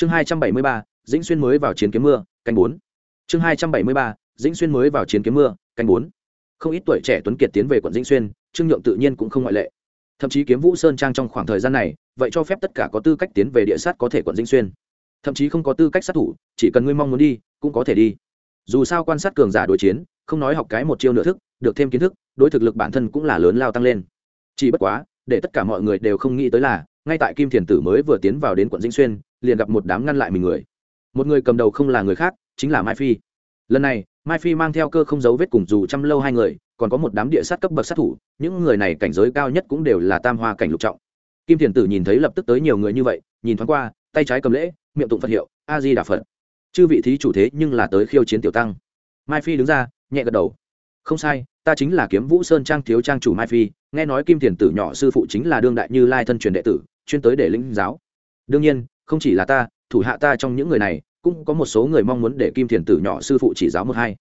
chương hai trăm bảy mươi ba, dĩnh xuyên mới vào chiến kiếm mưa, canh bốn. Chương hai trăm bảy mươi ba, dĩnh xuyên mới vào chiến kiếm mưa, canh bốn. Không ít tuổi trẻ tuấn kiệt tiến về quận dĩnh xuyên, trương nhượng tự nhiên cũng không ngoại lệ. Thậm chí kiếm vũ sơn trang trong khoảng thời gian này, vậy cho phép tất cả có tư cách tiến về địa sát có thể quận dĩnh xuyên. Thậm chí không có tư cách sát thủ, chỉ cần ngươi mong muốn đi, cũng có thể đi. Dù sao quan sát cường giả đối chiến, không nói học cái một chiêu nửa thức, được thêm kiến thức, đối thực lực bản thân cũng là lớn lao tăng lên. Chỉ bất quá, để tất cả mọi người đều không nghĩ tới là, ngay tại kim thiền tử mới vừa tiến vào đến quận dĩnh xuyên liền gặp một đám ngăn lại mình người. Một người cầm đầu không là người khác, chính là mai phi. Lần này, mai phi mang theo cơ không giấu vết cùng dù chăm lâu hai người, còn có một đám địa sát cấp bậc sát thủ, những người này cảnh giới cao nhất cũng đều là tam hoa cảnh lục trọng. Kim thiền tử nhìn thấy lập tức tới nhiều người như vậy, nhìn thoáng qua, tay trái cầm lễ, miệng tụng phật hiệu, a di đà phật. Chư vị thí chủ thế nhưng là tới khiêu chiến tiểu tăng. Mai phi đứng ra, nhẹ gật đầu. Không sai, ta chính là kiếm vũ sơn trang thiếu trang chủ mai phi, nghe nói kim thiền tử nhỏ sư phụ chính là đương đại như lai thân truyền đệ tử, chuyên tới để lĩnh giáo. Đương nhiên không chỉ là ta, thủ hạ ta trong những người này, cũng có một số người mong muốn để kim thiền tử nhỏ sư phụ chỉ giáo một hai.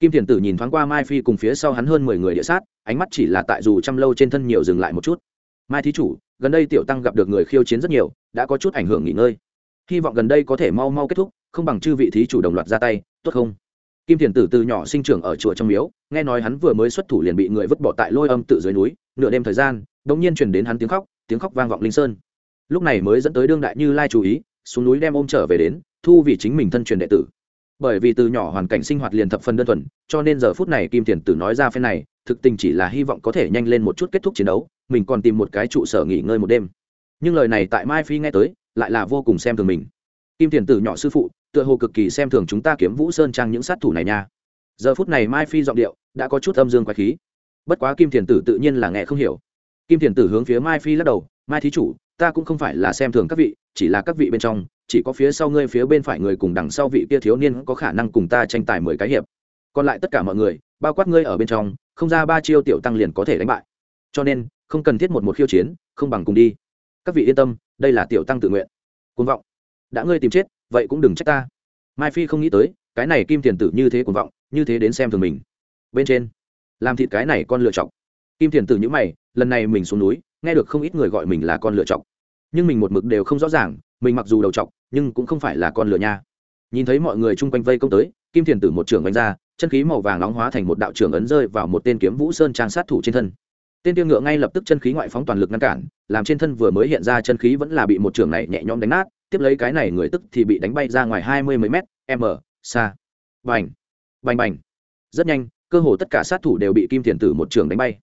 Kim thiền tử nhìn thoáng qua mai phi cùng phía sau hắn hơn mười người địa sát, ánh mắt chỉ là tại dù chăm lâu trên thân nhiều dừng lại một chút. Mai thí chủ, gần đây tiểu tăng gặp được người khiêu chiến rất nhiều, đã có chút ảnh hưởng nghỉ ngơi. Hy vọng gần đây có thể mau mau kết thúc, không bằng chư vị thí chủ đồng loạt ra tay, tốt không? Kim thiền tử từ nhỏ sinh trưởng ở chùa trong miếu, nghe nói hắn vừa mới xuất thủ liền bị người vứt bỏ tại lôi âm tự dưới núi, nửa đêm thời gian đ ỗ n g nhiên truyền đến hắn tiếng khóc tiếng khóc vang vọng linh sơn lúc này mới dẫn tới đương đại như lai chú ý, xuống núi đem ôm trở về đến, thu vì chính mình thân truyền đệ tử. Bởi vì từ nhỏ hoàn cảnh sinh hoạt liền thập phần đơn thuần, cho nên giờ phút này kim thiền tử nói ra phen này, thực tình chỉ là hy vọng có thể nhanh lên một chút kết thúc chiến đấu, mình còn tìm một cái trụ sở nghỉ ngơi một đêm. Nhưng lời này tại mai phi nghe tới, lại là vô cùng xem thường mình. Kim thiền tử nhỏ sư phụ, tựa hồ cực kỳ xem thường chúng ta kiếm vũ sơn trang những sát thủ này nha. Giờ phút này mai phi giọng điệu đã có chút âm dương quái khí. Bất quá kim thiền tử tự nhiên là nghe không hiểu. Kim thiền tử hướng phía mai phi lắc đầu, mai thí chủ ta cũng không phải là xem thường các vị, chỉ là các vị bên trong, chỉ có phía sau ngươi phía bên phải người cùng đằng sau vị kia thiếu niên có khả năng cùng ta tranh tài mười cái hiệp. Còn lại tất cả mọi người, bao quát ngươi ở bên trong, không ra ba chiêu tiểu tăng liền có thể đánh bại. Cho nên, không cần thiết một một khiêu chiến, không bằng cùng đi. Các vị yên tâm, đây là tiểu tăng tự nguyện. Côn vọng. Đã ngươi tìm chết, vậy cũng đừng trách ta. Mai phi không nghĩ tới, cái này kim thiền tử như thế cuồng vọng, như thế đến xem thường mình. Bên trên, làm thịt cái này con lựa chọc kim thiền tử nhữ mày, lần này mình xuống núi nghe được không ít người gọi mình là con lựa chọc. Nhưng mình một mực đều không rõ ràng, mình mặc dù đầu chọc, nhưng cũng không phải là con lựa nha. Nhìn thấy mọi người chung quanh vây công tới, kim thiền tử một trưởng đánh ra, chân khí màu vàng nóng hóa thành một đạo trưởng ấn rơi vào một tên kiếm vũ sơn trang sát thủ trên thân. Tên tiêu ngựa ngay lập tức chân khí ngoại phóng toàn lực ngăn cản, làm trên thân vừa mới hiện ra chân khí vẫn là bị một trường này nhẹ nhõm đánh nát, tiếp lấy cái này người tức thì bị đánh bay ra ngoài hai mươi mấy mét, m xa bành bành bành. Rất nhanh, cơ hồ tất cả sát thủ đều bị kim thiền tử một trường đánh bay.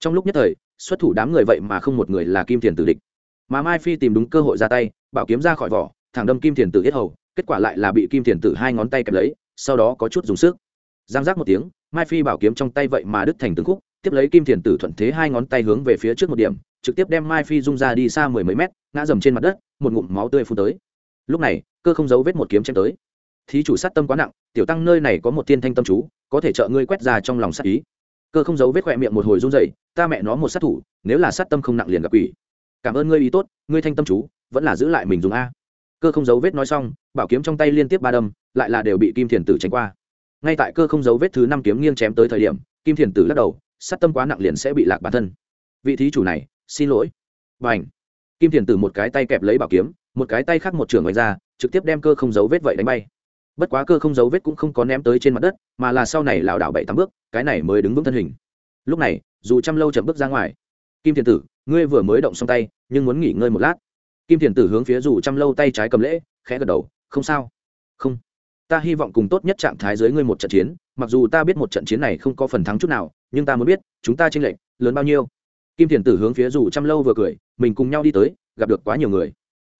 Trong lúc nhất thời xuất thủ đám người vậy mà không một người là kim thiền tử địch. Mà mai phi tìm đúng cơ hội ra tay, bảo kiếm ra khỏi vỏ, thẳng đâm kim thiền tử yết hầu, kết quả lại là bị kim thiền tử hai ngón tay kẹp lấy, sau đó có chút dùng sức. Giang giác một tiếng, mai phi bảo kiếm trong tay vậy mà đứt thành từng khúc, tiếp lấy kim thiền tử thuận thế hai ngón tay hướng về phía trước một điểm, trực tiếp đem mai phi rung ra đi xa mười mấy mét, ngã dầm trên mặt đất, một ngụm máu tươi phun tới. Lúc này, cơ không giấu vết một kiếm chém tới. Thí chủ sát tâm quá nặng, tiểu tăng nơi này có một thiên thanh tâm chú, có thể trợ ngươi quét ra trong lòng sát ý cơ không giấu vết khoe miệng một hồi run rẩy, ta mẹ nó một sát thủ nếu là sát tâm không nặng liền gặp quỷ. Cảm ơn ngươi ý tốt ngươi thanh tâm chú vẫn là giữ lại mình dùng a. Cơ không giấu vết nói xong bảo kiếm trong tay liên tiếp ba đâm lại là đều bị kim thiền tử tránh qua. Ngay tại cơ không giấu vết thứ năm kiếm nghiêng chém tới thời điểm kim thiền tử lắc đầu sát tâm quá nặng liền sẽ bị lạc bản thân. Vị thí chủ này xin lỗi. Và h kim thiền tử một cái tay kẹp lấy bảo kiếm một cái tay khác một trường đánh ra trực tiếp đem cơ không giấu vết vậy đánh bay bất quá cơ không dấu vết cũng không có ném tới trên mặt đất, mà là sau này lảo đảo bảy tám bước, cái này mới đứng vững thân hình. Lúc này, dù chăm lâu chậm bước ra ngoài, kim thiền tử, ngươi vừa mới động xong tay, nhưng muốn nghỉ ngơi một lát. Kim thiền tử hướng phía dù chăm lâu tay trái cầm lễ, khẽ gật đầu, không sao. Không. Ta hy vọng cùng tốt nhất trạng thái dưới ngươi một trận chiến, mặc dù ta biết một trận chiến này không có phần thắng chút nào, nhưng ta muốn biết, chúng ta tranh lệch, lớn bao nhiêu? Kim thiền tử hướng phía dù chăm lâu vừa cười, mình cùng nhau đi tới, gặp được quá nhiều người.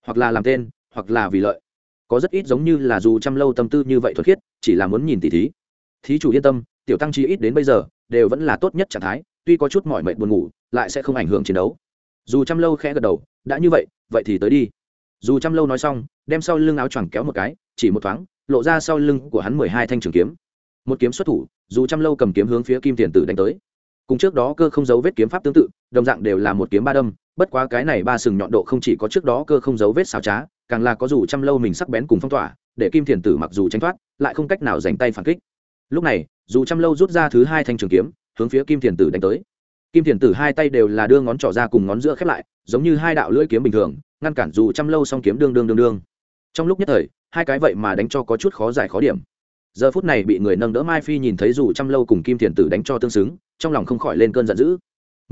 Hoặc là làm tên, hoặc là vì lợi có rất ít giống như là dù chăm lâu tâm tư như vậy thuật khiết, chỉ là muốn nhìn tỷ thí. Thí chủ yên tâm, tiểu tăng chi ít đến bây giờ, đều vẫn là tốt nhất trạng thái, tuy có chút mỏi mệt buồn ngủ, lại sẽ không ảnh hưởng chiến đấu. Dù chăm lâu khẽ gật đầu, đã như vậy vậy thì tới đi. Dù chăm lâu nói xong, đem sau lưng áo choàng kéo một cái, chỉ một thoáng, lộ ra sau lưng của hắn mười hai thanh trường kiếm. Một kiếm xuất thủ, dù chăm lâu cầm kiếm hướng phía kim tiền tử đánh tới. Cùng trước đó cơ không giấu vết kiếm pháp tương tự, đồng dạng đều là một kiếm ba đâm bất quá cái này ba sừng nhọn độ không chỉ có trước đó cơ không giấu vết xào trá, càng là có dù chăm lâu mình sắc bén cùng phong tỏa, để kim thiền tử mặc dù tránh thoát, lại không cách nào dành tay phản kích. Lúc này, dù chăm lâu rút ra thứ hai thanh trường kiếm, hướng phía kim thiền tử đánh tới. Kim thiền tử hai tay đều là đưa ngón trỏ ra cùng ngón giữa khép lại, giống như hai đạo lưỡi kiếm bình thường, ngăn cản dù chăm lâu xong kiếm đương đương đương đương. Trong lúc nhất thời, hai cái vậy mà đánh cho có chút khó giải khó điểm. Giờ phút này bị người nâng đỡ mai phi nhìn thấy dù chăm lâu cùng kim thiền tử đánh cho tương xứng, trong lòng không khỏi lên cơn giận dữ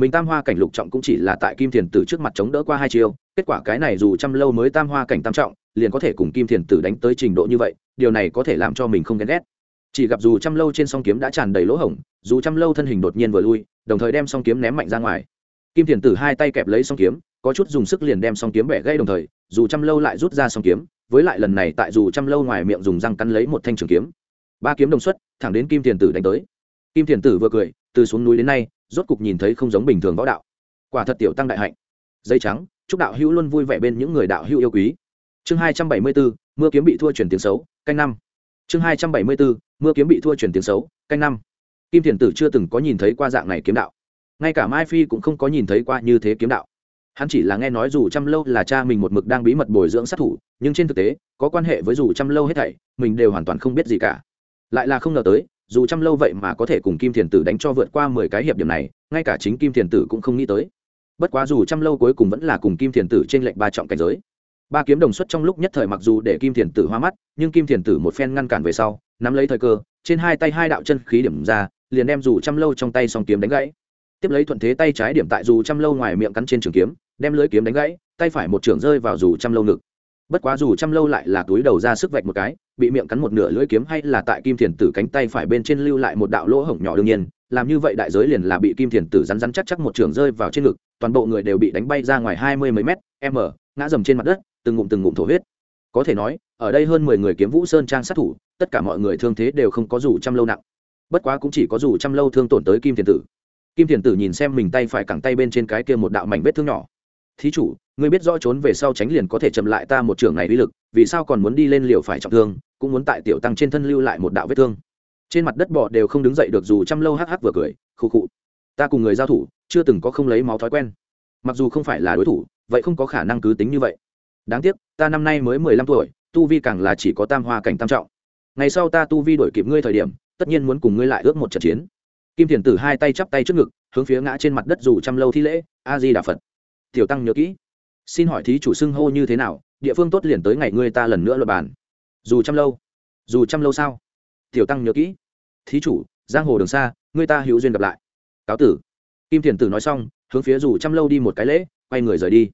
mình tam hoa cảnh lục trọng cũng chỉ là tại kim thiền tử trước mặt chống đỡ qua hai chiêu, kết quả cái này dù trăm lâu mới tam hoa cảnh tam trọng, liền có thể cùng kim thiền tử đánh tới trình độ như vậy, điều này có thể làm cho mình không ghen ghét. Chỉ gặp dù trăm lâu trên song kiếm đã tràn đầy lỗ hổng, dù trăm lâu thân hình đột nhiên vừa lui, đồng thời đem song kiếm ném mạnh ra ngoài. Kim thiền tử hai tay kẹp lấy song kiếm, có chút dùng sức liền đem song kiếm bẻ gãy đồng thời, dù trăm lâu lại rút ra song kiếm, với lại lần này tại dù trăm lâu ngoài miệng dùng răng cắn lấy một thanh trường kiếm. Ba kiếm đồng xuất, thẳng đến kim thiền tử đánh tới. Kim thiền tử vừa cười, từ xuống núi đến nay rốt cục nhìn thấy không giống bình thường võ đạo. Quả thật tiểu tăng đại hạnh. Dây trắng, chúc đạo hữu luôn vui vẻ bên những người đạo hữu yêu quý. Chương hai trăm bảy mươi bốn, mưa kiếm bị thua chuyển tiếng xấu, canh năm. Chương hai trăm bảy mươi bốn, mưa kiếm bị thua chuyển tiếng xấu, canh năm. Kim thiền tử chưa từng có nhìn thấy qua dạng này kiếm đạo. Ngay cả mai phi cũng không có nhìn thấy qua như thế kiếm đạo. Hắn chỉ là nghe nói dù chăm lâu là cha mình một mực đang bí mật bồi dưỡng sát thủ, nhưng trên thực tế, có quan hệ với dù chăm lâu hết thảy, mình đều hoàn toàn không biết gì cả. Lại là không ngờ tới dù trăm lâu vậy mà có thể cùng kim thiền tử đánh cho vượt qua mười cái hiệp điểm này, ngay cả chính kim thiền tử cũng không nghĩ tới. Bất quá dù trăm lâu cuối cùng vẫn là cùng kim thiền tử trên lệnh ba trọng cảnh giới. Ba kiếm đồng xuất trong lúc nhất thời mặc dù để kim thiền tử hoa mắt, nhưng kim thiền tử một phen ngăn cản về sau, nắm lấy thời cơ, trên hai tay hai đạo chân khí điểm ra, liền đem dù trăm lâu trong tay song kiếm đánh gãy. Tiếp lấy thuận thế tay trái điểm tại dù trăm lâu ngoài miệng cắn trên trường kiếm, đem lưới kiếm đánh gãy, tay phải một trường rơi vào dù trăm lâu ngực. Bất quá dù trăm lâu lại là túi đầu ra sức vạch một cái bị miệng cắn một nửa lưỡi kiếm hay là tại kim thiền tử cánh tay phải bên trên lưu lại một đạo lỗ hổng nhỏ đương nhiên, làm như vậy đại giới liền là bị kim thiền tử rắn rắn chắc chắc một trường rơi vào trên ngực, toàn bộ người đều bị đánh bay ra ngoài hai mươi mấy mét m ngã dầm trên mặt đất, từng ngụm từng ngụm thổ huyết. Có thể nói, ở đây hơn mười người kiếm vũ sơn trang sát thủ, tất cả mọi người thương thế đều không có dù trăm lâu nặng. Bất quá cũng chỉ có dù trăm lâu thương tổn tới kim thiền tử. Kim thiền tử nhìn xem mình tay phải cẳng tay bên trên cái kia một đạo mảnh vết thương nhỏ. Thí chủ ngươi biết rõ trốn về sau tránh liền có thể chậm lại ta một trường này uy lực, vì sao còn muốn đi lên liều phải trọng thương, cũng muốn tại tiểu tăng trên thân lưu lại một đạo vết thương. Trên mặt đất bọ đều không đứng dậy được dù trăm lâu hắc hắc vừa cười, khụ khụ. Ta cùng người giao thủ, chưa từng có không lấy máu thói quen. Mặc dù không phải là đối thủ, vậy không có khả năng cứ tính như vậy. Đáng tiếc, ta năm nay mới mười lăm tuổi, tu vi càng là chỉ có tam hoa cảnh tam trọng. Ngày sau ta tu vi đổi kịp ngươi thời điểm, tất nhiên muốn cùng ngươi lại ước một trận chiến. Kim thiền tử hai tay chắp tay trước ngực, hướng phía ngã trên mặt đất dù trăm lâu thi lễ, a di đà phật. Tiểu tăng nhớ kỹ xin hỏi thí chủ xưng hô như thế nào, địa phương tốt liền tới ngày ngươi ta lần nữa luật bàn. Dù trăm lâu. Dù trăm lâu sao? Tiểu tăng nhớ kỹ. Thí chủ, giang hồ đường xa, ngươi ta hữu duyên gặp lại. Cáo tử. Kim thiền tử nói xong, hướng phía dù trăm lâu đi một cái lễ, quay người rời đi.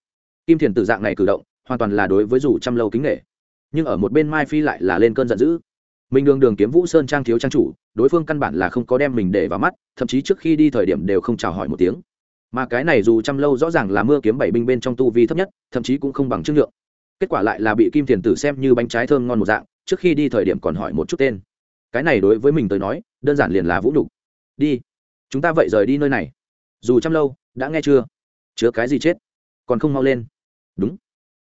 Kim thiền tử dạng này cử động, hoàn toàn là đối với dù trăm lâu kính nghệ nhưng ở một bên mai phi lại là lên cơn giận dữ. Mình đường đường kiếm vũ sơn trang thiếu trang chủ, đối phương căn bản là không có đem mình để vào mắt, thậm chí trước khi đi thời điểm đều không chào hỏi một tiếng mà cái này dù trăm lâu rõ ràng là mưa kiếm bảy binh bên trong tu vi thấp nhất, thậm chí cũng không bằng chương lượng. Kết quả lại là bị kim thiền tử xem như bánh trái thơm ngon một dạng, trước khi đi thời điểm còn hỏi một chút tên. Cái này đối với mình tới nói, đơn giản liền là vũ nhục. Đi, chúng ta vậy rời đi nơi này. Dù trăm lâu, đã nghe chưa? Chứa cái gì chết? Còn không mau lên. Đúng.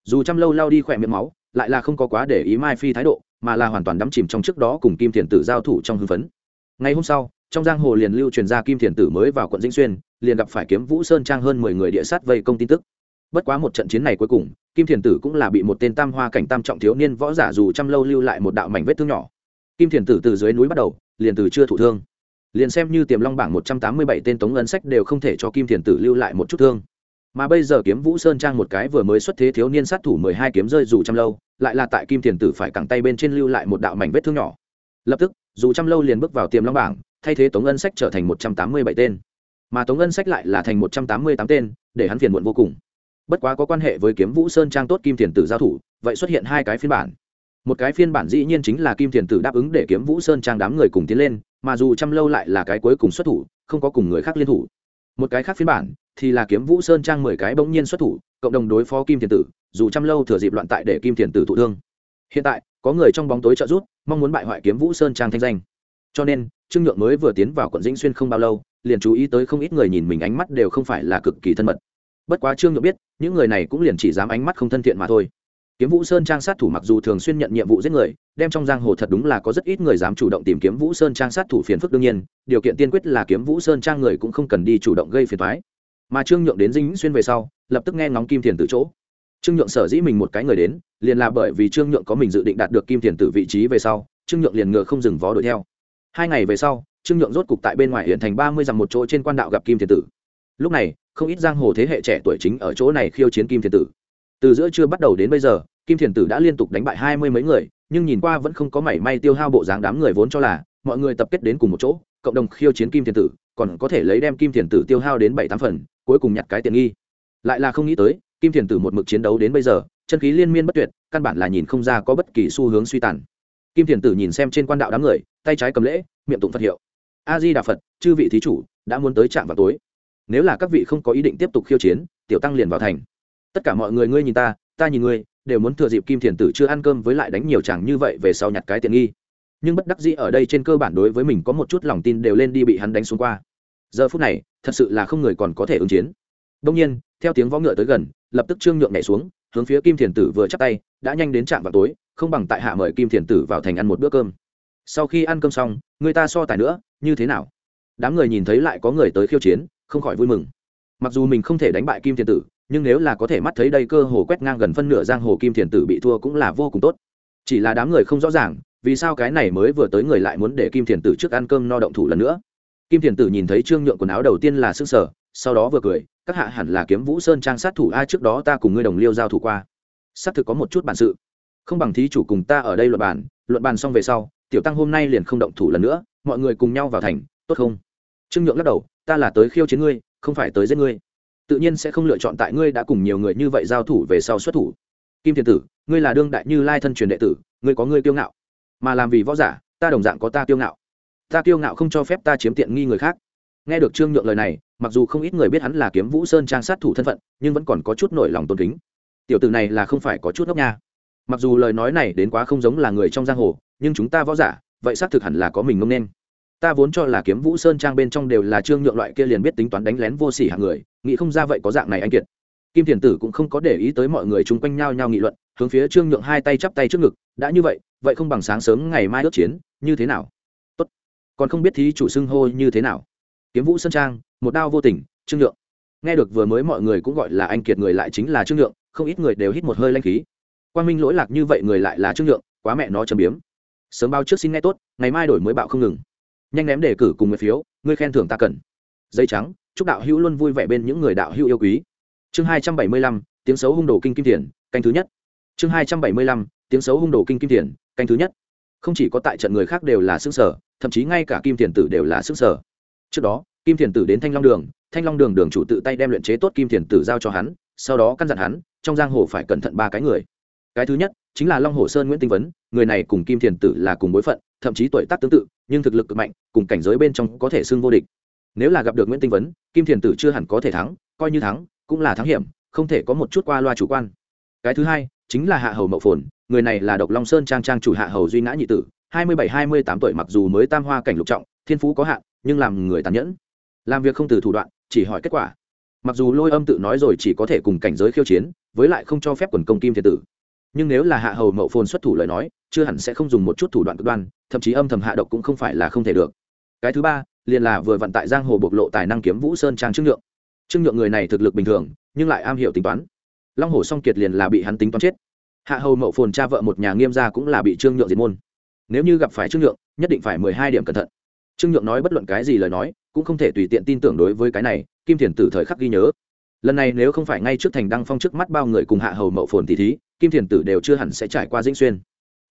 Dù trăm lâu lao đi khỏe miệng máu, lại là không có quá để ý mai phi thái độ, mà là hoàn toàn đắm chìm trong trước đó cùng kim thiền tử giao thủ trong hưng phấn. Ngày hôm sau, trong giang hồ liền lưu truyền ra kim thiền tử mới vào quận dĩnh xuyên liền gặp phải kiếm vũ sơn trang hơn mười người địa sát vây công tin tức. Bất quá một trận chiến này cuối cùng, kim thiền tử cũng là bị một tên tam hoa cảnh tam trọng thiếu niên võ giả dù trăm lâu lưu lại một đạo mảnh vết thương nhỏ. Kim thiền tử từ dưới núi bắt đầu, liền từ chưa thụ thương. Liền xem như tiềm long bảng một trăm tám mươi bảy tên tống ân sách đều không thể cho kim thiền tử lưu lại một chút thương. Mà bây giờ kiếm vũ sơn trang một cái vừa mới xuất thế thiếu niên sát thủ mười hai kiếm rơi dù trăm lâu, lại là tại kim thiền tử phải cẳng tay bên trên lưu lại một đạo mảnh vết thương nhỏ. Lập tức, dù trăm lâu liền bước vào tiềm long bảng, thay thế tống ân sách trở thành một trăm tám mươi bảy tên mà tống ân sách lại là thành một trăm tám mươi tám tên, để hắn phiền muộn vô cùng. Bất quá có quan hệ với kiếm vũ sơn trang tốt kim thiền tử giao thủ, vậy xuất hiện hai cái phiên bản. Một cái phiên bản dĩ nhiên chính là kim thiền tử đáp ứng để kiếm vũ sơn trang đám người cùng tiến lên, mà dù trăm lâu lại là cái cuối cùng xuất thủ, không có cùng người khác liên thủ. Một cái khác phiên bản thì là kiếm vũ sơn trang mười cái bỗng nhiên xuất thủ, cộng đồng đối phó kim thiền tử, dù trăm lâu thừa dịp loạn tại để kim thiền tử thụ thương. Hiện tại, có người trong bóng tối trợ giúp, mong muốn bại hoại kiếm vũ sơn trang thanh danh. Cho nên, trương nhượng mới vừa tiến vào quận dĩnh xuyên không bao lâu liền chú ý tới không ít người nhìn mình ánh mắt đều không phải là cực kỳ thân mật. Bất quá trương nhượng biết, những người này cũng liền chỉ dám ánh mắt không thân thiện mà thôi. Kiếm vũ sơn trang sát thủ mặc dù thường xuyên nhận nhiệm vụ giết người, đem trong giang hồ thật đúng là có rất ít người dám chủ động tìm kiếm vũ sơn trang sát thủ phiền phức đương nhiên, điều kiện tiên quyết là kiếm vũ sơn trang người cũng không cần đi chủ động gây phiền thoái mà trương nhượng đến dinh xuyên về sau, lập tức nghe ngóng kim thiền từ chỗ. Trương nhượng sở dĩ mình một cái người đến, liền là bởi vì trương nhượng có mình dự định đạt được kim thiền từ vị trí về sau, trương nhượng liền ngựa không dừng vó đuổi theo. Hai ngày về sau trương nhượng rốt cục tại bên ngoài huyện thành ba mươi dặm một chỗ trên quan đạo gặp kim Thiên tử. Lúc này, không ít giang hồ thế hệ trẻ tuổi chính ở chỗ này khiêu chiến kim Thiên tử. Từ giữa trưa bắt đầu đến bây giờ, kim Thiên tử đã liên tục đánh bại hai mươi mấy người, nhưng nhìn qua vẫn không có mảy may tiêu hao bộ dáng đám người vốn cho là mọi người tập kết đến cùng một chỗ, cộng đồng khiêu chiến kim Thiên tử, còn có thể lấy đem kim Thiên tử tiêu hao đến bảy tám phần, cuối cùng nhặt cái tiện nghi. Lại là không nghĩ tới, kim Thiên tử một mực chiến đấu đến bây giờ, chân khí liên miên bất tuyệt, căn bản là nhìn không ra có bất kỳ xu hướng suy tàn. Kim Thiên tử nhìn xem trên quan đạo đám người, tay trái cầm lễ, miệng tụng phật hiệu a di đà phật, chư vị thí chủ, đã muốn tới trạm vào tối. Nếu là các vị không có ý định tiếp tục khiêu chiến, tiểu tăng liền vào thành. Tất cả mọi người ngươi nhìn ta ta nhìn ngươi, đều muốn thừa dịp kim thiền tử chưa ăn cơm với lại đánh nhiều chàng như vậy về sau nhặt cái tiện nghi. Nhưng bất đắc dĩ ở đây trên cơ bản đối với mình có một chút lòng tin đều lên đi bị hắn đánh xuống qua. Giờ phút này, thật sự là không người còn có thể ứng chiến. Đông nhiên, theo tiếng võ ngựa tới gần, lập tức trương nhượng nhảy xuống, hướng phía kim thiền tử vừa chắp tay, đã nhanh đến trạm vào tối, không bằng tại hạ mời kim thiền tử vào thành ăn một bữa cơm. Sau khi ăn cơm xong, người ta so tài nữa như thế nào? Đám người nhìn thấy lại có người tới khiêu chiến, không khỏi vui mừng. Mặc dù mình không thể đánh bại kim thiền tử, nhưng nếu là có thể mắt thấy đây cơ hồ quét ngang gần phân nửa giang hồ kim thiền tử bị thua cũng là vô cùng tốt. Chỉ là đám người không rõ ràng, vì sao cái này mới vừa tới người lại muốn để kim thiền tử trước ăn cơm no động thủ lần nữa. Kim thiền tử nhìn thấy trương nhượng quần áo đầu tiên là s ư n g sở sau đó vừa cười, các hạ hẳn là kiếm vũ sơn trang sát thủ ai trước đó ta cùng ngươi đồng liêu giao thủ qua. Xác thực có một chút bản sự. Không bằng thí chủ cùng ta ở đây luận bàn luận bàn xong về sau, tiểu tăng hôm nay liền không động thủ lần nữa mọi người cùng nhau vào thành, tốt không? Trương nhượng lắc đầu, ta là tới khiêu chiến ngươi, không phải tới giết ngươi. Tự nhiên sẽ không lựa chọn tại ngươi đã cùng nhiều người như vậy giao thủ về sau xuất thủ. Kim thiền tử, ngươi là đương đại như lai thân truyền đệ tử, ngươi có ngươi kiêu ngạo. Mà làm vì võ giả, ta đồng dạng có ta kiêu ngạo. Ta kiêu ngạo không cho phép ta chiếm tiện nghi người khác. Nghe được trương nhượng lời này, mặc dù không ít người biết hắn là kiếm vũ sơn trang sát thủ thân phận, nhưng vẫn còn có chút nổi lòng tôn kính. Tiểu tử này là không phải có chút ngốc nha. Mặc dù lời nói này đến quá không giống là người trong giang hồ, nhưng chúng ta võ giả vậy xác thực hẳn là có mình ngông nên. Ta vốn cho là kiếm vũ sơn trang bên trong đều là trương nhượng loại kia liền biết tính toán đánh lén vô sỉ hạng người, nghĩ không ra vậy có dạng này anh kiệt. Kim thiền tử cũng không có để ý tới mọi người chung quanh nhau nhau nghị luận, hướng phía trương nhượng hai tay chắp tay trước ngực, đã như vậy vậy không bằng sáng sớm ngày mai ước chiến, như thế nào? Tốt. Còn không biết thí chủ xưng hô như thế nào? Kiếm vũ sơn trang, một đao vô tình, trương nhượng. Nghe được vừa mới mọi người cũng gọi là anh kiệt người lại chính là trương nhượng, không ít người đều hít một hơi lanh khí. Quan minh lỗi lạc như vậy người lại là trương nhượng, quá mẹ nó châm biếm sớm bao trước xin nghe tốt, ngày mai đổi mới bạo không ngừng. Nhanh ném đề cử cùng người phiếu, ngươi khen thưởng ta cần. Dây trắng, chúc đạo hữu luôn vui vẻ bên những người đạo hữu yêu quý. Chương hai trăm bảy mươi lăm, tiếng xấu hung đồ kinh kim tiền, canh thứ nhất. Chương hai trăm bảy mươi lăm, tiếng xấu hung đồ kinh kim tiền, canh thứ nhất. Không chỉ có tại trận người khác đều là xương sở, thậm chí ngay cả kim tiền tử đều là xương sở. Trước đó, kim tiền tử đến thanh long đường, thanh long đường đường chủ tự tay đem luyện chế tốt kim tiền tử giao cho hắn, sau đó căn dặn hắn, trong giang hồ phải cẩn thận ba cái người. Cái thứ nhất chính là long hồ sơn nguyễn tinh vấn, người này cùng kim thiền tử là cùng bối phận, thậm chí tuổi tác tương tự, nhưng thực lực cực mạnh, cùng cảnh giới bên trong có thể xưng vô địch. Nếu là gặp được nguyễn tinh vấn, kim thiền tử chưa hẳn có thể thắng, coi như thắng, cũng là thắng hiểm, không thể có một chút qua loa chủ quan. Cái thứ hai, chính là hạ hầu mậu phồn, người này là độc long sơn trang trang chủ hạ hầu duy ngã nhị tử, hai mươi bảy, hai mươi tám tuổi mặc dù mới tam hoa cảnh lục trọng, thiên phú có hạn, nhưng làm người tàn nhẫn. Làm việc không từ thủ đoạn, chỉ hỏi kết quả. Mặc dù lôi âm tự nói rồi chỉ có thể cùng cảnh giới khiêu chiến, với lại không cho phép quần công kim thiền tử nhưng nếu là hạ hầu mậu phồn xuất thủ lời nói, chưa hẳn sẽ không dùng một chút thủ đoạn cực đoan, thậm chí âm thầm hạ độc cũng không phải là không thể được. Cái thứ ba, liền là vừa vận tại giang hồ bộc lộ tài năng kiếm vũ sơn trang trương nhượng. Trương nhượng người này thực lực bình thường, nhưng lại am hiểu tính toán. Long hồ song kiệt liền là bị hắn tính toán chết. Hạ hầu mậu phồn cha vợ một nhà nghiêm gia cũng là bị trương nhượng diệt môn. Nếu như gặp phải trương nhượng, nhất định phải mười hai điểm cẩn thận. Trương nhượng nói bất luận cái gì lời nói, cũng không thể tùy tiện tin tưởng đối với cái này, kim thiền tử thời khắc ghi nhớ. Lần này nếu không phải ngay trước thành đăng phong trước mắt bao người cùng hạ hầu mậu phồn tỷ thí kim thiền tử đều chưa hẳn sẽ trải qua dĩnh xuyên.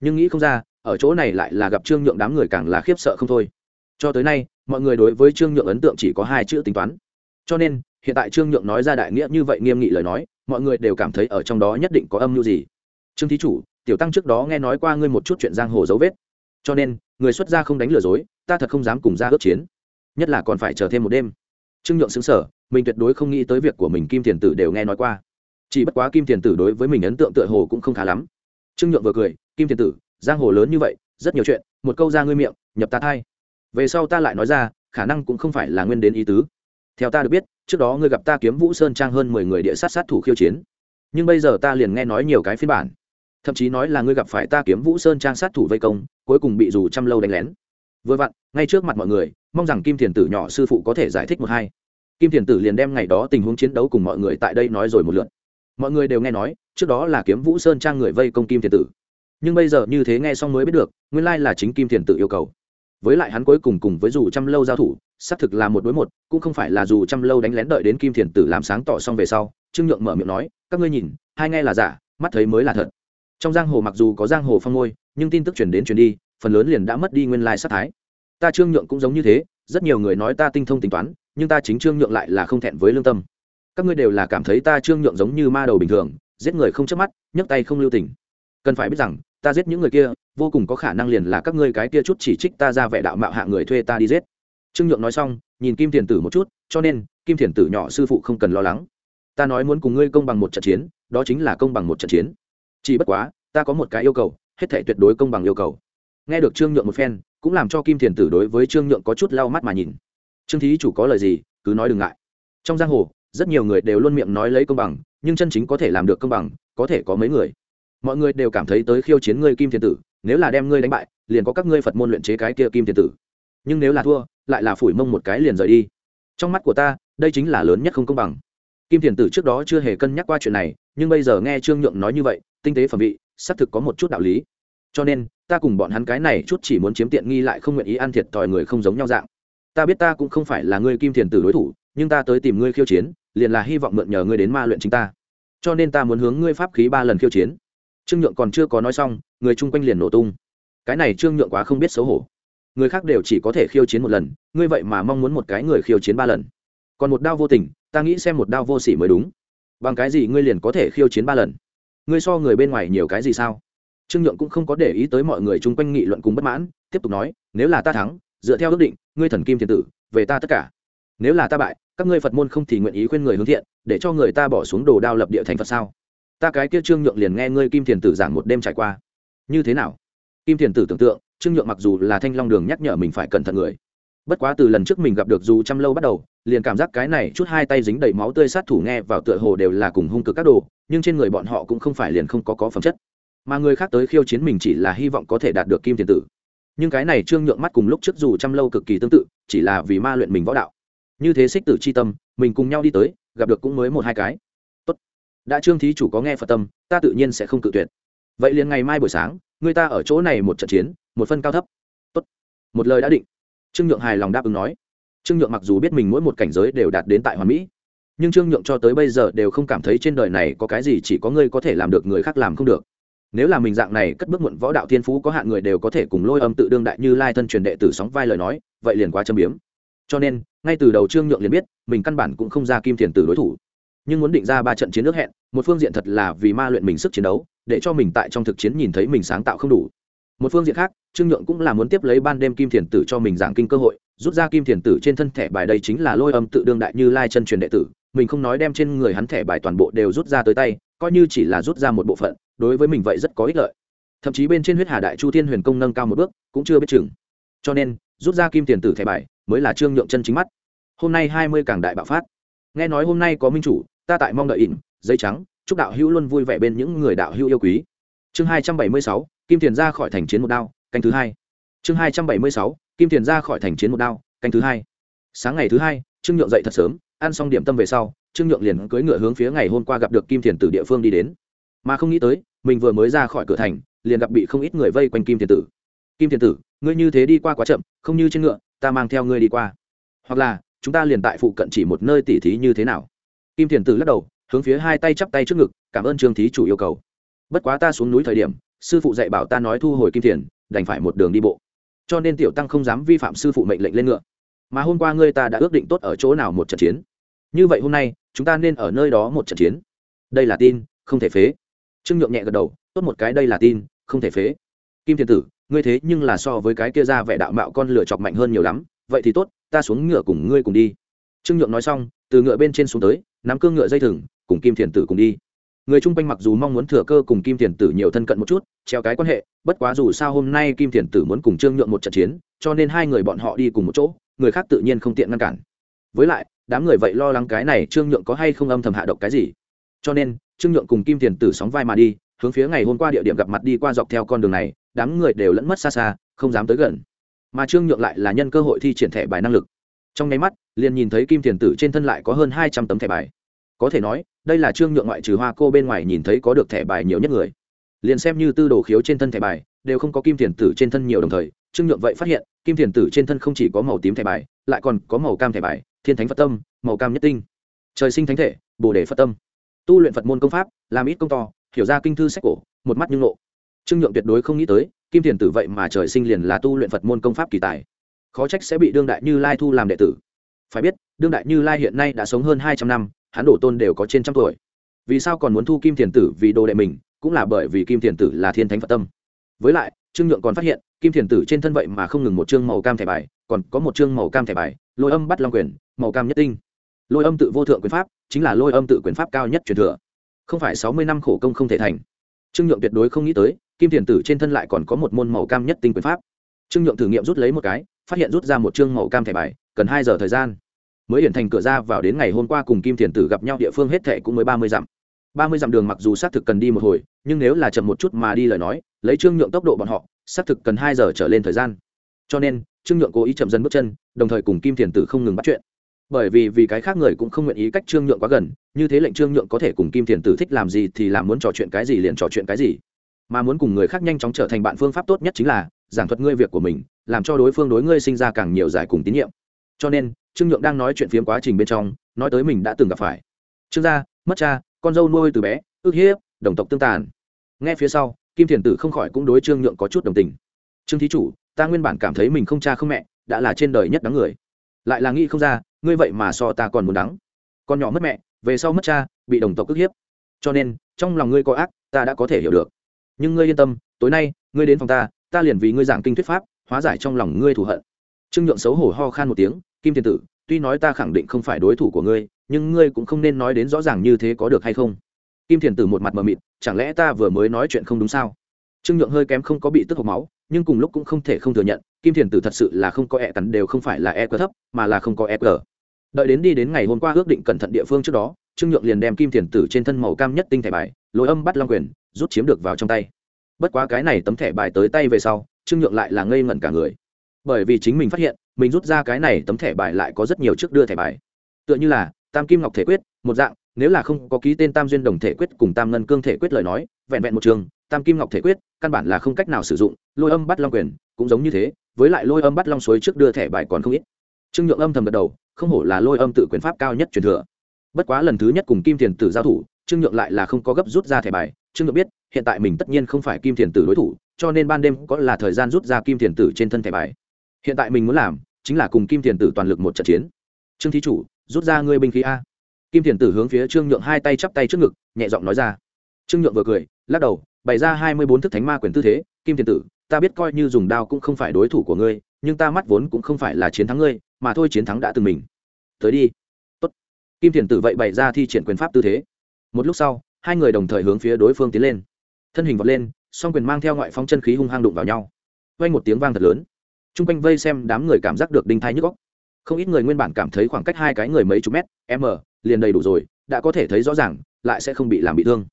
Nhưng nghĩ không ra, ở chỗ này lại là gặp trương nhượng đám người càng là khiếp sợ không thôi. Cho tới nay, mọi người đối với trương nhượng ấn tượng chỉ có hai chữ tính toán. Cho nên, hiện tại trương nhượng nói ra đại nghĩa như vậy nghiêm nghị lời nói, mọi người đều cảm thấy ở trong đó nhất định có âm mưu gì. Trương thí chủ, tiểu tăng trước đó nghe nói qua ngươi một chút chuyện giang hồ dấu vết. Cho nên, người xuất gia không đánh lừa dối, ta thật không dám cùng ra ước chiến. Nhất là còn phải chờ thêm một đêm. Trương nhượng xứng sở mình tuyệt đối không nghĩ tới việc của mình kim thiền tử đều nghe nói qua chỉ bất quá kim thiền tử đối với mình ấn tượng tựa hồ cũng không khá lắm. Trương nhượng vừa cười, kim thiền tử, giang hồ lớn như vậy, rất nhiều chuyện, một câu ra ngươi miệng, nhập ta thai. Về sau ta lại nói ra, khả năng cũng không phải là nguyên đến ý tứ. Theo ta được biết, trước đó ngươi gặp ta kiếm vũ sơn trang hơn mười người địa sát sát thủ khiêu chiến. Nhưng bây giờ ta liền nghe nói nhiều cái phiên bản. Thậm chí nói là ngươi gặp phải ta kiếm vũ sơn trang sát thủ vây công, cuối cùng bị dù trăm lâu đánh lén. Vừa vặn, ngay trước mặt mọi người, mong rằng kim thiền tử nhỏ sư phụ có thể giải thích một hai. Kim thiền tử liền đem ngày đó tình huống chiến đấu cùng mọi người tại đây nói rồi một lượt mọi người đều nghe nói, trước đó là kiếm vũ sơn trang người vây công kim thiền tử. Nhưng bây giờ như thế nghe xong mới biết được, nguyên lai là chính kim thiền tử yêu cầu. Với lại hắn cuối cùng cùng với dù trăm lâu giao thủ, xác thực là một đối một, cũng không phải là dù trăm lâu đánh lén đợi đến kim thiền tử làm sáng tỏ xong về sau, trương nhượng mở miệng nói, các ngươi nhìn, hai nghe là giả, mắt thấy mới là thật. Trong giang hồ mặc dù có giang hồ phong ngôi, nhưng tin tức chuyển đến chuyển đi, phần lớn liền đã mất đi nguyên lai sát thái. Ta trương nhượng cũng giống như thế, rất nhiều người nói ta tinh thông tính toán, nhưng ta chính trương nhượng lại là không thẹn với lương tâm các ngươi đều là cảm thấy ta trương nhượng giống như ma đầu bình thường, giết người không chớp mắt, nhấc tay không lưu tình. Cần phải biết rằng, ta giết những người kia, vô cùng có khả năng liền là các ngươi cái kia chút chỉ trích ta ra vẻ đạo mạo hạ người thuê ta đi giết. Trương nhượng nói xong, nhìn kim thiền tử một chút, cho nên, kim thiền tử nhỏ sư phụ không cần lo lắng. Ta nói muốn cùng ngươi công bằng một trận chiến, đó chính là công bằng một trận chiến. Chỉ bất quá, ta có một cái yêu cầu, hết thể tuyệt đối công bằng yêu cầu. Nghe được trương nhượng một phen, cũng làm cho kim thiền tử đối với trương nhượng có chút lau mắt mà nhìn. Trương thí chủ có lời gì, cứ nói đừng ngại. Trong giang hồ rất nhiều người đều luôn miệng nói lấy công bằng, nhưng chân chính có thể làm được công bằng, có thể có mấy người. Mọi người đều cảm thấy tới khiêu chiến ngươi kim thiền tử, nếu là đem ngươi đánh bại, liền có các ngươi phật môn luyện chế cái kia kim thiền tử. Nhưng nếu là thua, lại là phủi mông một cái liền rời đi. Trong mắt của ta, đây chính là lớn nhất không công bằng. Kim thiền tử trước đó chưa hề cân nhắc qua chuyện này, nhưng bây giờ nghe trương nhượng nói như vậy, tinh tế phẩm vị, xác thực có một chút đạo lý. Cho nên, ta cùng bọn hắn cái này chút chỉ muốn chiếm tiện nghi lại không nguyện ý ăn thiệt thòi người không giống nhau dạng. Ta biết ta cũng không phải là ngươi kim thiền tử đối thủ, nhưng ta tới tìm ngươi khiêu chiến liền là hy vọng mượn nhờ ngươi đến ma luyện chính ta. Cho nên ta muốn hướng ngươi pháp khí ba lần khiêu chiến. Trương nhượng còn chưa có nói xong, người chung quanh liền nổ tung. Cái này trương nhượng quá không biết xấu hổ. Người khác đều chỉ có thể khiêu chiến một lần, ngươi vậy mà mong muốn một cái người khiêu chiến ba lần. Còn một đao vô tình, ta nghĩ xem một đao vô sỉ mới đúng. Bằng cái gì ngươi liền có thể khiêu chiến ba lần? Ngươi so người bên ngoài nhiều cái gì sao? Trương nhượng cũng không có để ý tới mọi người chung quanh nghị luận cùng bất mãn, tiếp tục nói, nếu là ta thắng, dựa theo ước định, ngươi thần kim thiên tử, về ta tất cả nếu là ta bại, các ngươi phật môn không thì nguyện ý khuyên người hướng thiện, để cho người ta bỏ xuống đồ đao lập địa thành phật sao? Ta cái kia trương nhượng liền nghe ngươi kim thiền tử giảng một đêm trải qua. Như thế nào? Kim thiền tử tưởng tượng, trương nhượng mặc dù là thanh long đường nhắc nhở mình phải cẩn thận người, bất quá từ lần trước mình gặp được dù chăm lâu bắt đầu, liền cảm giác cái này chút hai tay dính đầy máu tươi sát thủ nghe vào tựa hồ đều là cùng hung cực các đồ, nhưng trên người bọn họ cũng không phải liền không có có phẩm chất. Mà người khác tới khiêu chiến mình chỉ là hy vọng có thể đạt được kim thiền tử. Nhưng cái này trương nhượng mắt cùng lúc trước dù chăm lâu cực kỳ tương tự, chỉ là vì ma luyện mình võ đạo như thế xích tử c h i tâm, mình cùng nhau đi tới, gặp được cũng mới một hai cái. Tốt. đã trương thí chủ có nghe phật tâm, ta tự nhiên sẽ không cự tuyệt. Vậy liền ngày mai buổi sáng, người ta ở chỗ này một trận chiến, một phân cao thấp. Tốt. một lời đã định. Trương nhượng hài lòng đáp ứng nói. Trương nhượng mặc dù biết mình mỗi một cảnh giới đều đạt đến tại hoàn mỹ, nhưng trương nhượng cho tới bây giờ đều không cảm thấy trên đời này có cái gì chỉ có ngươi có thể làm được, người khác làm không được. Nếu là mình dạng này cất bước muộn võ đạo thiên phú, có hạn người đều có thể cùng lôi âm tự đương đại như lai thân truyền đệ tử sóng vai lời nói, vậy liền quá châm biếm cho nên, ngay từ đầu trương nhượng liền biết, mình căn bản cũng không ra kim thiền tử đối thủ. Nhưng muốn định ra ba trận chiến nước hẹn, một phương diện thật là vì ma luyện mình sức chiến đấu, để cho mình tại trong thực chiến nhìn thấy mình sáng tạo không đủ. Một phương diện khác, trương nhượng cũng là muốn tiếp lấy ban đêm kim thiền tử cho mình giảng kinh cơ hội, rút ra kim thiền tử trên thân thẻ bài đây chính là lôi âm tự đương đại như lai chân truyền đệ tử. Mình không nói đem trên người hắn thẻ bài toàn bộ đều rút ra tới tay, coi như chỉ là rút ra một bộ phận, đối với mình vậy rất có ích lợi. Thậm chí bên trên huyết hà đại chu thiên huyền công nâng cao một bước, cũng chưa biết chừng. Cho nên, rút ra kim tiền tử thẻ bài mới là trương nhượng chân chính mắt. Hôm nay hai mươi càng đại bạo phát. Nghe nói hôm nay có minh chủ, ta tại mong đợi ỉn, giấy trắng, chúc đạo hữu luôn vui vẻ bên những người đạo hữu yêu quý. Chương hai trăm bảy mươi sáu, kim tiền ra khỏi thành chiến một đao, canh thứ hai. Chương hai trăm bảy mươi sáu, kim tiền ra khỏi thành chiến một đao, canh thứ hai. Sáng ngày thứ hai, trương nhượng dậy thật sớm, ăn xong điểm tâm về sau, trương nhượng liền cưỡi ngựa hướng phía ngày hôm qua gặp được kim thiền tử địa phương đi đến. Mà không nghĩ tới, mình vừa mới ra khỏi cửa thành, liền gặp bị không ít người vây quanh kim thiền tử. Kim thiền tử, ngươi như thế đi qua quá chậm, không như trên ngựa ta mang theo ngươi đi qua. Hoặc là, chúng ta liền tại phụ cận chỉ một nơi tỉ thí như thế nào? Kim thiền tử lắc đầu, hướng phía hai tay chắp tay trước ngực, cảm ơn trương thí chủ yêu cầu. Bất quá ta xuống núi thời điểm, sư phụ dạy bảo ta nói thu hồi kim thiền, đành phải một đường đi bộ. Cho nên tiểu tăng không dám vi phạm sư phụ mệnh lệnh lên ngựa. Mà hôm qua ngươi ta đã ước định tốt ở chỗ nào một trận chiến. Như vậy hôm nay, chúng ta nên ở nơi đó một trận chiến. Đây là tin, không thể phế. Trương nhượng nhẹ gật đầu, tốt một cái đây là tin, không thể phế. Kim Thiền tử ngươi thế nhưng là so với cái kia ra vẻ đạo mạo con lửa chọc mạnh hơn nhiều lắm, vậy thì tốt, ta xuống ngựa cùng ngươi cùng đi. Trương nhượng nói xong, từ ngựa bên trên xuống tới, nắm cương ngựa dây thừng, cùng kim thiền tử cùng đi. Người chung quanh mặc dù mong muốn thừa cơ cùng kim thiền tử nhiều thân cận một chút, treo cái quan hệ, bất quá dù sao hôm nay kim thiền tử muốn cùng trương nhượng một trận chiến, cho nên hai người bọn họ đi cùng một chỗ, người khác tự nhiên không tiện ngăn cản. Với lại, đám người vậy lo lắng cái này trương nhượng có hay không âm thầm hạ độc cái gì. Cho nên, trương nhượng cùng kim Thiền tử sóng vai mà đi hướng phía ngày hôm qua địa điểm gặp mặt đi qua dọc theo con đường này, đám người đều lẫn mất xa xa, không dám tới gần. Mà trương nhượng lại là nhân cơ hội thi triển thẻ bài năng lực. Trong nháy mắt, liền nhìn thấy kim tiền tử trên thân lại có hơn hai trăm tấm thẻ bài. Có thể nói, đây là trương nhượng ngoại trừ hoa cô bên ngoài nhìn thấy có được thẻ bài nhiều nhất người. Liền xem như tư đồ khiếu trên thân thẻ bài, đều không có kim tiền tử trên thân nhiều đồng thời, trương nhượng vậy phát hiện, kim tiền tử trên thân không chỉ có màu tím thẻ bài, lại còn có màu cam thẻ bài, thiên thánh phật tâm, màu cam nhất tinh. Trời sinh thánh thể, bồ đề phật tâm. Tu luyện phật môn công pháp, làm ít công to hiểu ra kinh thư sách cổ, một mắt như ngộ. Trương nhượng tuyệt đối không nghĩ tới, kim thiền tử vậy mà trời sinh liền là tu luyện phật môn công pháp kỳ tài. Khó trách sẽ bị đương đại như lai thu làm đệ tử. Phải biết, đương đại như lai hiện nay đã sống hơn hai trăm năm, hắn đổ tôn đều có trên trăm tuổi. Vì sao còn muốn thu kim thiền tử vì đồ đệ mình, cũng là bởi vì kim thiền tử là thiên thánh phật tâm. Với lại, trương nhượng còn phát hiện, kim thiền tử trên thân vậy mà không ngừng một chương màu cam thẻ bài, còn có một chương màu cam thẻ bài, lôi âm bắt long quyền, màu cam nhất tinh. Lôi âm tự vô thượng quyền pháp, chính là lôi âm tự quyền pháp cao nhất truyền thừa không phải sáu mươi năm khổ công không thể thành. Trương nhượng tuyệt đối không nghĩ tới, kim thiền tử trên thân lại còn có một môn màu cam nhất tinh quyền pháp. Trương nhượng thử nghiệm rút lấy một cái, phát hiện rút ra một chương màu cam thẻ bài, cần hai giờ thời gian. Mới hiện thành cửa ra vào đến ngày hôm qua cùng kim thiền tử gặp nhau địa phương hết thệ cũng mới ba mươi dặm. Ba mươi dặm đường mặc dù xác thực cần đi một hồi, nhưng nếu là chậm một chút mà đi lời nói, lấy trương nhượng tốc độ bọn họ, xác thực cần hai giờ trở lên thời gian. Cho nên, trương nhượng cố ý chậm dần bước chân, đồng thời cùng kim thiền tử không ngừng bắt chuyện bởi vì vì cái khác người cũng không nguyện ý cách trương nhượng quá gần, như thế lệnh trương nhượng có thể cùng kim thiền tử thích làm gì thì làm muốn trò chuyện cái gì liền trò chuyện cái gì. Mà muốn cùng người khác nhanh chóng trở thành bạn phương pháp tốt nhất chính là, giảng thuật ngươi việc của mình, làm cho đối phương đối ngươi sinh ra càng nhiều giải cùng tín nhiệm. Cho nên, trương nhượng đang nói chuyện phiếm quá trình bên trong, nói tới mình đã từng gặp phải. Trương gia, mất cha, con dâu nuôi từ bé, ước hiếp, đồng tộc tương tàn. Nghe phía sau, kim thiền tử không khỏi cũng đối trương nhượng có chút đồng tình. Trương thí chủ, ta nguyên bản cảm thấy mình không cha không mẹ, đã là trên đời nhất đáng người. Lại là nghĩ không ra ngươi vậy mà so ta còn muốn đắng. Con nhỏ mất mẹ, về sau mất cha, bị đồng tộc ức hiếp. Cho nên, trong lòng ngươi có ác, ta đã có thể hiểu được. Nhưng ngươi yên tâm, tối nay, ngươi đến phòng ta ta liền vì ngươi giảng kinh thuyết pháp, hóa giải trong lòng ngươi thù hận. Trương nhượng xấu hổ ho khan một tiếng, kim thiên tử, tuy nói ta khẳng định không phải đối thủ của ngươi, nhưng ngươi cũng không nên nói đến rõ ràng như thế có được hay không. Kim thiền tử một mặt mờ mịt, chẳng lẽ ta vừa mới nói chuyện không đúng sao? Trương nhượng hơi kém không có bị tức hộc máu, nhưng cùng lúc cũng không thể không thừa nhận, kim thiền tử thật sự là không có e cắn đều không phải là e cờ thấp, mà là không có e cờ đợi đến đi đến ngày hôm qua ước định cẩn thận địa phương trước đó, trương nhượng liền đem kim thiền tử trên thân màu cam nhất tinh thẻ bài lối âm bắt long quyền, rút chiếm được vào trong tay. Bất quá cái này tấm thẻ bài tới tay về sau, trương nhượng lại là ngây ngẩn cả người. Bởi vì chính mình phát hiện, mình rút ra cái này tấm thẻ bài lại có rất nhiều trước đưa thẻ bài. Tựa như là, tam kim ngọc thể quyết, một dạng, nếu là không có ký tên tam duyên đồng thể quyết cùng tam ngân cương thể quyết lời nói, vẹn vẹn một trường, tam kim ngọc thể quyết, căn bản là không cách nào sử dụng, lôi âm bắt long quyền, cũng giống như thế, với lại lôi âm bắt long suối trước đưa thẻ bài còn không ít trương nhượng âm thầm gật đầu, không hổ là lôi âm tự quyền pháp cao nhất truyền thừa. Bất quá lần thứ nhất cùng kim thiền tử giao thủ, trương nhượng lại là không có gấp rút ra thẻ bài. Trương nhượng biết, hiện tại mình tất nhiên không phải kim thiền tử đối thủ, cho nên ban đêm có là thời gian rút ra kim thiền tử trên thân thẻ bài. Hiện tại mình muốn làm, chính là cùng kim thiền tử toàn lực một trận chiến. Trương thí chủ, rút ra ngươi binh khí a. Kim thiền tử hướng phía trương nhượng hai tay chắp tay trước ngực, nhẹ giọng nói ra. Trương nhượng vừa cười, lắc đầu, bày ra hai mươi bốn thức thánh ma quyền tư thế. Kim thiền tử, ta biết coi như dùng đao cũng không phải đối thủ của ngươi, nhưng ta mắt vốn cũng không phải là chiến thắng ngươi mà thôi chiến thắng đã từng mình. Tới đi. Tốt. kim thiền tử vậy bày ra thi triển quyền pháp tư thế. Một lúc sau, hai người đồng thời hướng phía đối phương tiến lên. Thân hình vọt lên, song quyền mang theo ngoại phong chân khí hung hăng đụng vào nhau. Vang một tiếng vang thật lớn. T r u n g quanh vây xem đám người cảm giác được đinh thai nhức góc không ít người nguyên bản cảm thấy khoảng cách hai cái người mấy chục mét m liền đầy đủ rồi, đã có thể thấy rõ ràng, lại sẽ không bị làm bị thương.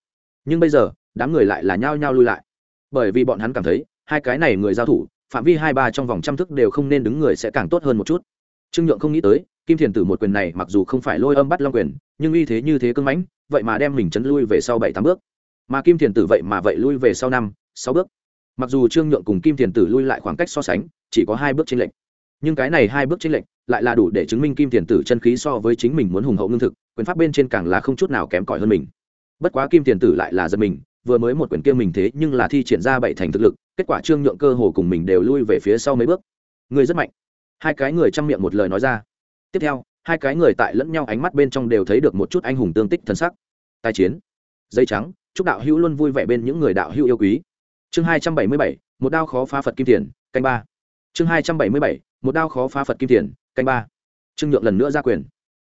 Nhưng bây giờ, đám người lại là nhao nhao lui lại. Bởi vì bọn hắn cảm thấy, hai cái này người giao thủ, phạm vi hai ba trong vòng trăm thức đều không nên đứng người sẽ càng tốt hơn một chút trương nhượng không nghĩ tới, kim thiền tử một quyền này mặc dù không phải lôi âm bắt long quyền, nhưng uy thế như thế cưng mãnh, vậy mà đem mình chấn lui về sau bảy tám bước. Mà kim thiền tử vậy mà vậy lui về sau năm, sáu bước. Mặc dù trương nhượng cùng kim thiền tử lui lại khoảng cách so sánh, chỉ có hai bước trên lệnh nhưng cái này hai bước trên lệnh lại là đủ để chứng minh kim thiền tử chân khí so với chính mình muốn hùng hậu ngưng thực, quyền pháp bên trên càng là không chút nào kém cỏi hơn mình. Bất quá kim thiền tử lại là giật mình, vừa mới một quyền kia mình thế nhưng là thi triển ra bảy thành thực lực, kết quả trương nhượng cơ hồ cùng mình đều lui về phía sau mấy bước. Người rất mạnh hai cái người chăm miệng một lời nói ra. Tiếp theo, hai cái người tại lẫn nhau ánh mắt bên trong đều thấy được một chút anh hùng tương tích thân sắc. Tài chiến. Dây trắng, chúc đạo hữu luôn vui vẻ bên những người đạo hữu yêu quý. Chương hai trăm bảy mươi bảy, một đao khó phá phật kim tiền, canh ba. Chương hai trăm bảy mươi bảy, một đao khó phá phật kim tiền, canh ba. Trương nhượng lần nữa ra quyền.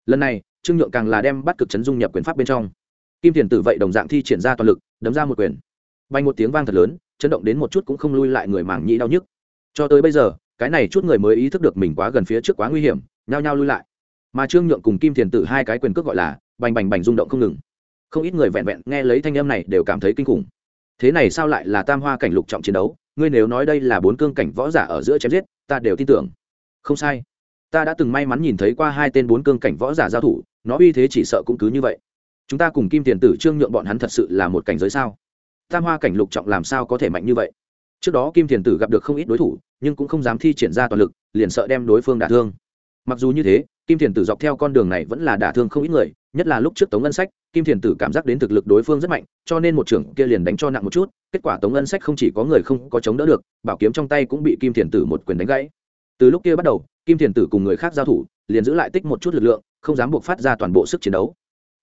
Lần này, trương nhượng càng là đem bắt cực chấn dung nhập quyền pháp bên trong. Kim tiền tử vậy đồng dạng thi triển ra toàn lực, đấm ra một quyền. Bay một tiếng vang thật lớn, chấn động đến một chút cũng không lui lại người mảng nhĩ đau nhức. Cho tới bây giờ cái này chút người mới ý thức được mình quá gần phía trước quá nguy hiểm, nhao nhao lui lại. Mà trương nhượng cùng kim thiền tử hai cái quyền cước gọi là bành bành bành rung động không ngừng. Không ít người vẹn vẹn nghe lấy thanh âm này đều cảm thấy kinh khủng. Thế này sao lại là tam hoa cảnh lục trọng chiến đấu? Ngươi nếu nói đây là bốn cương cảnh võ giả ở giữa chém giết, ta đều tin tưởng. Không sai. Ta đã từng may mắn nhìn thấy qua hai tên bốn cương cảnh võ giả giao thủ, nó uy thế chỉ sợ cũng cứ như vậy. Chúng ta cùng kim tiền tử, trương nhượng bọn hắn thật sự là một cảnh giới sao? Tam hoa cảnh lục trọng làm sao có thể mạnh như vậy? Trước đó kim thiền tử gặp được không ít đối thủ, nhưng cũng không dám thi triển ra toàn lực, liền sợ đem đối phương đả thương. Mặc dù như thế, kim thiền tử dọc theo con đường này vẫn là đả thương không ít người, nhất là lúc trước tống ân sách, kim thiền tử cảm giác đến thực lực đối phương rất mạnh, cho nên một trưởng kia liền đánh cho nặng một chút, kết quả tống ân sách không chỉ có người không có chống đỡ được, bảo kiếm trong tay cũng bị kim thiền tử một quyền đánh gãy. Từ lúc kia bắt đầu, kim thiền tử cùng người khác giao thủ, liền giữ lại tích một chút lực lượng, không dám buộc phát ra toàn bộ sức chiến đấu.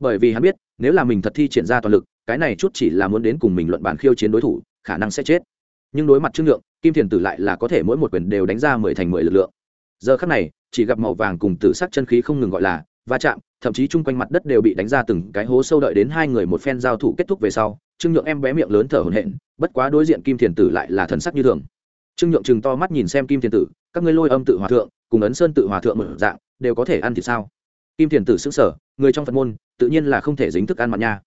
Bởi vì hắn biết, nếu là mình thật thi triển ra toàn lực, cái này chút chỉ là muốn đến cùng mình luận bàn khiêu chiến đối thủ, khả năng sẽ chết nhưng đối mặt trương Nhượng, kim thiền tử lại là có thể mỗi một quyền đều đánh ra mười thành mười lực lượng. Giờ khắc này chỉ gặp màu vàng cùng tử sắc chân khí không ngừng gọi là va chạm thậm chí chung quanh mặt đất đều bị đánh ra từng cái hố sâu đợi đến hai người một phen giao thủ kết thúc về sau trương nhượng em bé miệng lớn thở hổn hển bất quá đối diện kim thiền tử lại là thần sắc như thường. Trương nhượng chừng to mắt nhìn xem kim thiền tử các ngươi lôi âm tự hòa thượng cùng ấn sơn tự hòa thượng một dạng đều có thể ăn thì sao? Kim thiền tử xứng sở người trong phật môn tự nhiên là không thể dính thức ăn mặn nha.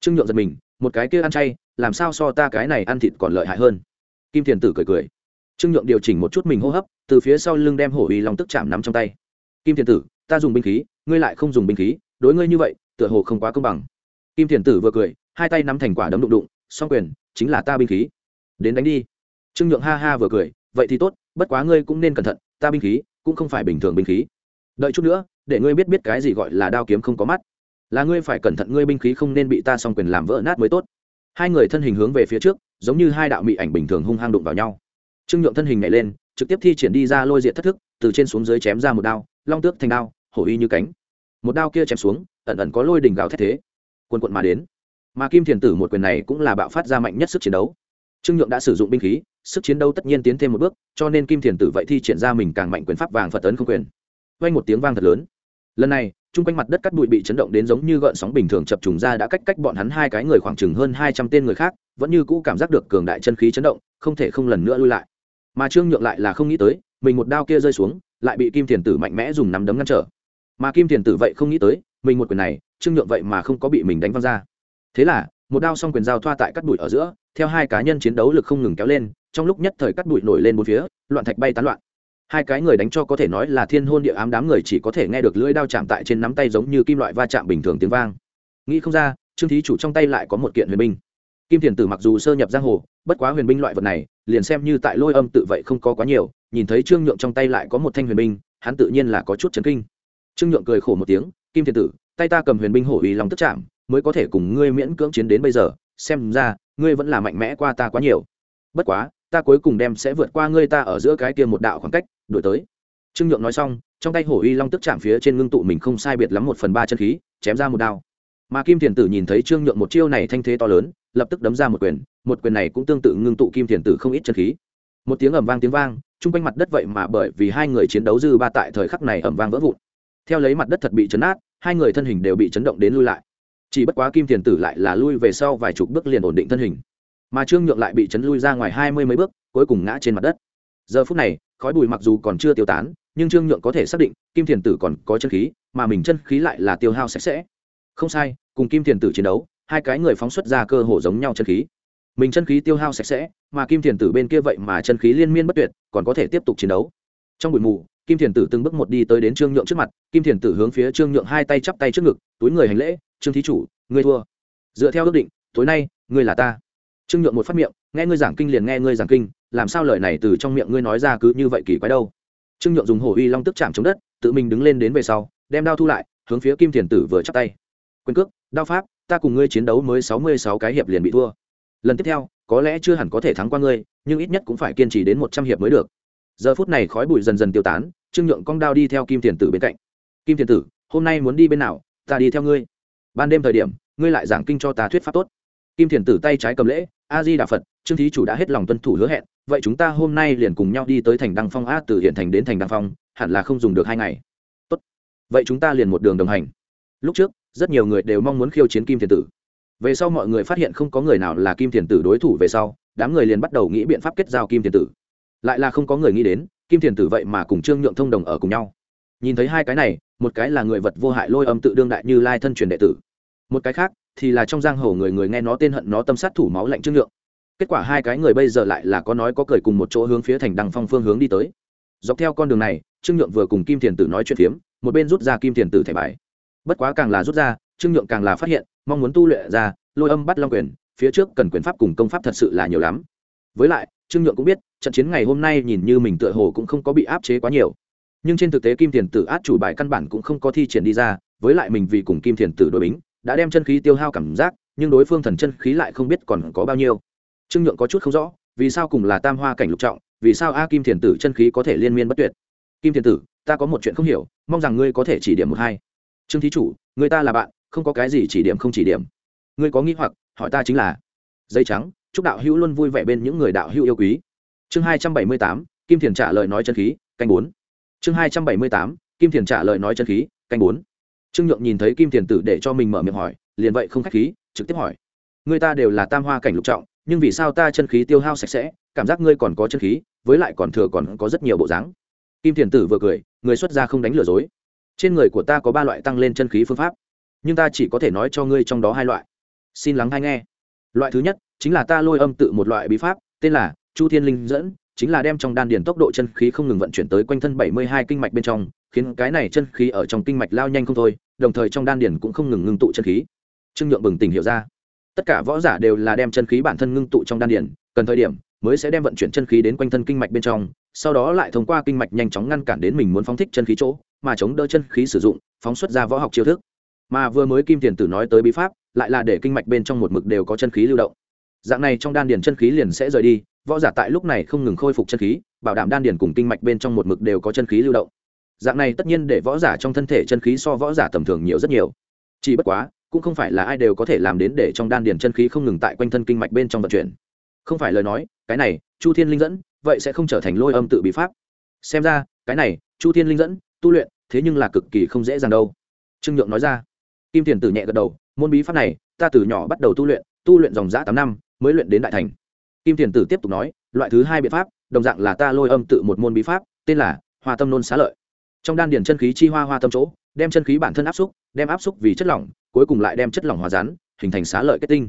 Trương nhượng giật mình một cái kia ăn chay làm sao so ta cái này ăn thịt còn lợi hại hơn? Kim thiền tử cười cười. Trương nhượng điều chỉnh một chút mình hô hấp, từ phía sau lưng đem hổ uy long tức chạm nắm trong tay. Kim thiền tử, ta dùng binh khí, ngươi lại không dùng binh khí, đối ngươi như vậy, tựa hồ không quá công bằng. Kim thiền tử vừa cười, hai tay nắm thành quả đấm đụng đụng, song quyền, chính là ta binh khí. Đến đánh đi. Trương nhượng ha ha vừa cười, vậy thì tốt, bất quá ngươi cũng nên cẩn thận, ta binh khí, cũng không phải bình thường binh khí. Đợi chút nữa, để ngươi biết biết cái gì gọi là đao kiếm không có mắt. Là ngươi phải cẩn thận, ngươi binh khí không nên bị ta song quyền làm vỡ nát mới tốt. Hai người thân hình hướng về phía trước giống như hai đạo mị ảnh bình thường hung hăng đụng vào nhau. Trương nhượng thân hình nhảy lên, trực tiếp thi triển đi ra lôi diện thất thức, từ trên xuống dưới chém ra một đao, long tước thành đao, hổ y như cánh. Một đao kia chém xuống, ẩn ẩn có lôi đỉnh gào thét thế. Quân quận mà đến. Mà kim thiền tử một quyền này cũng là bạo phát ra mạnh nhất sức chiến đấu. Trương nhượng đã sử dụng binh khí, sức chiến đấu tất nhiên tiến thêm một bước, cho nên kim thiền tử vậy thi triển ra mình càng mạnh quyền pháp vàng phật tấn không quyền. Vang một tiếng vang thật lớn. Lần này, chung quanh mặt đất cắt bụi bị chấn động đến giống như gợn sóng bình thường chập trùng ra đã cách cách bọn hắn hai cái người khoảng chừng hơn hai trăm tên người khác vẫn như cũ cảm giác được cường đại chân khí chấn động, không thể không lần nữa lui lại. Mà trương nhượng lại là không nghĩ tới, mình một đao kia rơi xuống, lại bị kim thiền tử mạnh mẽ dùng nắm đấm ngăn trở. Mà kim thiền tử vậy không nghĩ tới, mình một quyền này, trương nhượng vậy mà không có bị mình đánh văng ra. Thế là, một đao xong quyền giao thoa tại cắt bụi ở giữa, theo hai cá nhân chiến đấu lực không ngừng kéo lên, trong lúc nhất thời cắt bụi nổi lên bốn phía, loạn thạch bay tán loạn. Hai cái người đánh cho có thể nói là thiên hôn địa ám đám người chỉ có thể nghe được lưỡi đao chạm tại trên nắm tay giống như kim loại va chạm bình thường tiếng vang. Nghĩ không ra, trương thí chủ trong tay lại có một kiện huyền binh kim thiền tử mặc dù sơ nhập giang hồ, bất quá huyền binh loại vật này, liền xem như tại lôi âm tự vậy không có quá nhiều, nhìn thấy trương nhượng trong tay lại có một thanh huyền binh, hắn tự nhiên là có chút chấn kinh. Trương nhượng cười khổ một tiếng, kim thiền tử, tay ta cầm huyền binh hổ ý lòng tức chạm, mới có thể cùng ngươi miễn cưỡng chiến đến bây giờ, xem ra, ngươi vẫn là mạnh mẽ qua ta quá nhiều. Bất quá, ta cuối cùng đem sẽ vượt qua ngươi ta ở giữa cái kia một đạo khoảng cách đổi tới. Trương nhượng nói xong, trong tay hổ uy long tức chạm phía trên ngưng tụ mình không sai biệt lắm một phần ba chân khí, chém ra một đao. Mà kim thiền tử nhìn thấy trương nhượng một chiêu này thanh thế to lớn lập tức đấm ra một quyền một quyền này cũng tương tự ngưng tụ kim thiền tử không ít chân khí. Một tiếng ầm vang tiếng vang, chung quanh mặt đất vậy mà bởi vì hai người chiến đấu dư ba tại thời khắc này ầm vang vỡ vụn. Theo lấy mặt đất thật bị chấn át, hai người thân hình đều bị chấn động đến lui lại. Chỉ bất quá kim thiền tử lại là lui về sau vài chục bước liền ổn định thân hình. Mà trương nhượng lại bị chấn lui ra ngoài hai mươi mấy bước, cuối cùng ngã trên mặt đất. Giờ phút này, khói bụi mặc dù còn chưa tiêu tán, nhưng trương nhượng có thể xác định, kim thiền tử còn có chân khí, mà mình chân khí lại là tiêu hao sạch sẽ. Không sai, cùng kim thiền tử chiến đấu hai cái người phóng xuất ra cơ hồ giống nhau chân khí. Mình chân khí tiêu hao sạch sẽ, mà kim thiền tử bên kia vậy mà chân khí liên miên bất tuyệt, còn có thể tiếp tục chiến đấu. Trong buổi mù, kim thiền tử từng bước một đi tới đến trương nhượng trước mặt, kim thiền tử hướng phía trương nhượng hai tay chắp tay trước ngực, túi người hành lễ, trương thí chủ, ngươi thua. Dựa theo ước định, tối nay, ngươi là ta. Trương nhượng một phát miệng, nghe ngươi giảng kinh liền nghe ngươi giảng kinh, làm sao lời này từ trong miệng ngươi nói ra cứ như vậy kỳ quái đâu? Trương nhượng dùng hổ uy long tức chạm chống đất, tự mình đứng lên đến về sau, đem đao thu lại, hướng phía kim thiền tử vừa chắp tay. Quyền cước, đao pháp ta cùng ngươi chiến đấu mới sáu mươi sáu cái hiệp liền bị thua. Lần tiếp theo, có lẽ chưa hẳn có thể thắng qua ngươi, nhưng ít nhất cũng phải kiên trì đến một trăm hiệp mới được. Giờ phút này khói bụi dần dần tiêu tán, trương nhượng cong đao đi theo kim thiền tử bên cạnh. Kim thiền tử, hôm nay muốn đi bên nào? Ta đi theo ngươi. Ban đêm thời điểm, ngươi lại giảng kinh cho ta thuyết pháp tốt. Kim thiền tử tay trái cầm lễ, a di đà phật, trương thí chủ đã hết lòng tuân thủ hứa hẹn, vậy chúng ta hôm nay liền cùng nhau đi tới thành đăng phong a từ hiện thành đến thành đăng phong, hẳn là không dùng được hai ngày. Tốt, vậy chúng ta liền một đường đồng hành. Lúc trước rất nhiều người đều mong muốn khiêu chiến kim thiền tử. Về sau mọi người phát hiện không có người nào là kim thiền tử đối thủ về sau, đám người liền bắt đầu nghĩ biện pháp kết giao kim thiền tử. Lại là không có người nghĩ đến, kim thiền tử vậy mà cùng trương nhượng thông đồng ở cùng nhau. Nhìn thấy hai cái này, một cái là người vật vô hại lôi âm tự đương đại như lai thân truyền đệ tử. Một cái khác thì là trong giang hồ người người nghe nó tên hận nó tâm sát thủ máu lạnh trương nhượng. Kết quả hai cái người bây giờ lại là có nói có cười cùng một chỗ hướng phía thành đăng phong phương hướng đi tới. Dọc theo con đường này, trương nhượng vừa cùng kim thiền tử nói chuyện phiếm, một bên rút ra kim thiền tử thẻ bài bất quá càng là rút ra, trương nhượng càng là phát hiện, mong muốn tu luyện ra, lôi âm bắt long quyền, phía trước cần quyền pháp cùng công pháp thật sự là nhiều lắm. Với lại, trương nhượng cũng biết, trận chiến ngày hôm nay nhìn như mình tựa hồ cũng không có bị áp chế quá nhiều. Nhưng trên thực tế kim thiền tử át chủ bài căn bản cũng không có thi triển đi ra, với lại mình vì cùng kim thiền tử đội bính, đã đem chân khí tiêu hao cảm giác, nhưng đối phương thần chân khí lại không biết còn có bao nhiêu. Trương nhượng có chút không rõ, vì sao cùng là tam hoa cảnh lục trọng, vì sao a kim thiền tử chân khí có thể liên miên bất tuyệt? Kim thiền tử, ta có một chuyện không hiểu, mong rằng ngươi có thể chỉ điểm một hai trương thí chủ, người ta là bạn, không có cái gì chỉ điểm không chỉ điểm. Ngươi có nghĩ hoặc, hỏi ta chính là, dây trắng, chúc đạo hữu luôn vui vẻ bên những người đạo hữu yêu quý. Chương hai trăm bảy mươi tám, kim thiền trả lời nói chân khí, canh bốn. Chương hai trăm bảy mươi tám, kim thiền trả lời nói chân khí, canh bốn. Trương nhượng nhìn thấy kim thiền tử để cho mình mở miệng hỏi, liền vậy không k h á c h khí, trực tiếp hỏi, người ta đều là tam hoa cảnh lục trọng, nhưng vì sao ta chân khí tiêu hao sạch sẽ, cảm giác ngươi còn có chân khí, với lại còn thừa còn có rất nhiều bộ dáng? Kim thiền tử vừa cười, người xuất gia không đánh lừa dối trên người của ta có ba loại tăng lên chân khí phương pháp, nhưng ta chỉ có thể nói cho ngươi trong đó hai loại. Xin lắng hay nghe. Loại thứ nhất chính là ta lôi âm tự một loại bí pháp, tên là chu thiên linh dẫn, chính là đem trong đan điền tốc độ chân khí không ngừng vận chuyển tới quanh thân bảy mươi hai kinh mạch bên trong, khiến cái này chân khí ở trong kinh mạch lao nhanh không thôi, đồng thời trong đan điền cũng không ngừng ngưng tụ chân khí. Trương nhượng bừng tỉnh hiểu ra. Tất cả võ giả đều là đem chân khí bản thân ngưng tụ trong đan điền, cần thời điểm mới sẽ đem vận chuyển chân khí đến quanh thân kinh mạch bên trong, sau đó lại thông qua kinh mạch nhanh chóng ngăn cản đến mình muốn phóng thích chân khí chỗ mà chống đỡ chân khí sử dụng, phóng xuất ra võ học chiêu thức. Mà vừa mới kim tiền tử nói tới bí pháp, lại là để kinh mạch bên trong một mực đều có chân khí lưu động. Dạng này trong đan điền chân khí liền sẽ rời đi, võ giả tại lúc này không ngừng khôi phục chân khí, bảo đảm đan điền cùng kinh mạch bên trong một mực đều có chân khí lưu động. Dạng này tất nhiên để võ giả trong thân thể chân khí so võ giả tầm thường nhiều rất nhiều. Chỉ bất quá, cũng không phải là ai đều có thể làm đến để trong đan điền chân khí không ngừng tại quanh thân kinh mạch bên trong vận chuyển. Không phải lời nói, cái này, chu thiên linh dẫn, vậy sẽ không trở thành lôi âm tự bí pháp. Xem ra, cái này, chu thiên linh dẫn, tu luyện thế nhưng là cực kỳ không dễ dàng đâu. Trương nhượng nói ra. Kim tiền tử nhẹ gật đầu, môn bí pháp này, ta từ nhỏ bắt đầu tu luyện tu luyện dòng giã tám năm, mới luyện đến đại thành. Kim tiền tử tiếp tục nói, loại thứ hai biện pháp, đồng dạng là ta lôi âm tự một môn bí pháp, tên là hoa tâm nôn xá lợi. Trong đan điền chân khí chi hoa hoa tâm chỗ, đem chân khí bản thân áp xúc, đem áp xúc vì chất lỏng, cuối cùng lại đem chất lỏng hòa rán hình thành xá lợi kết tinh.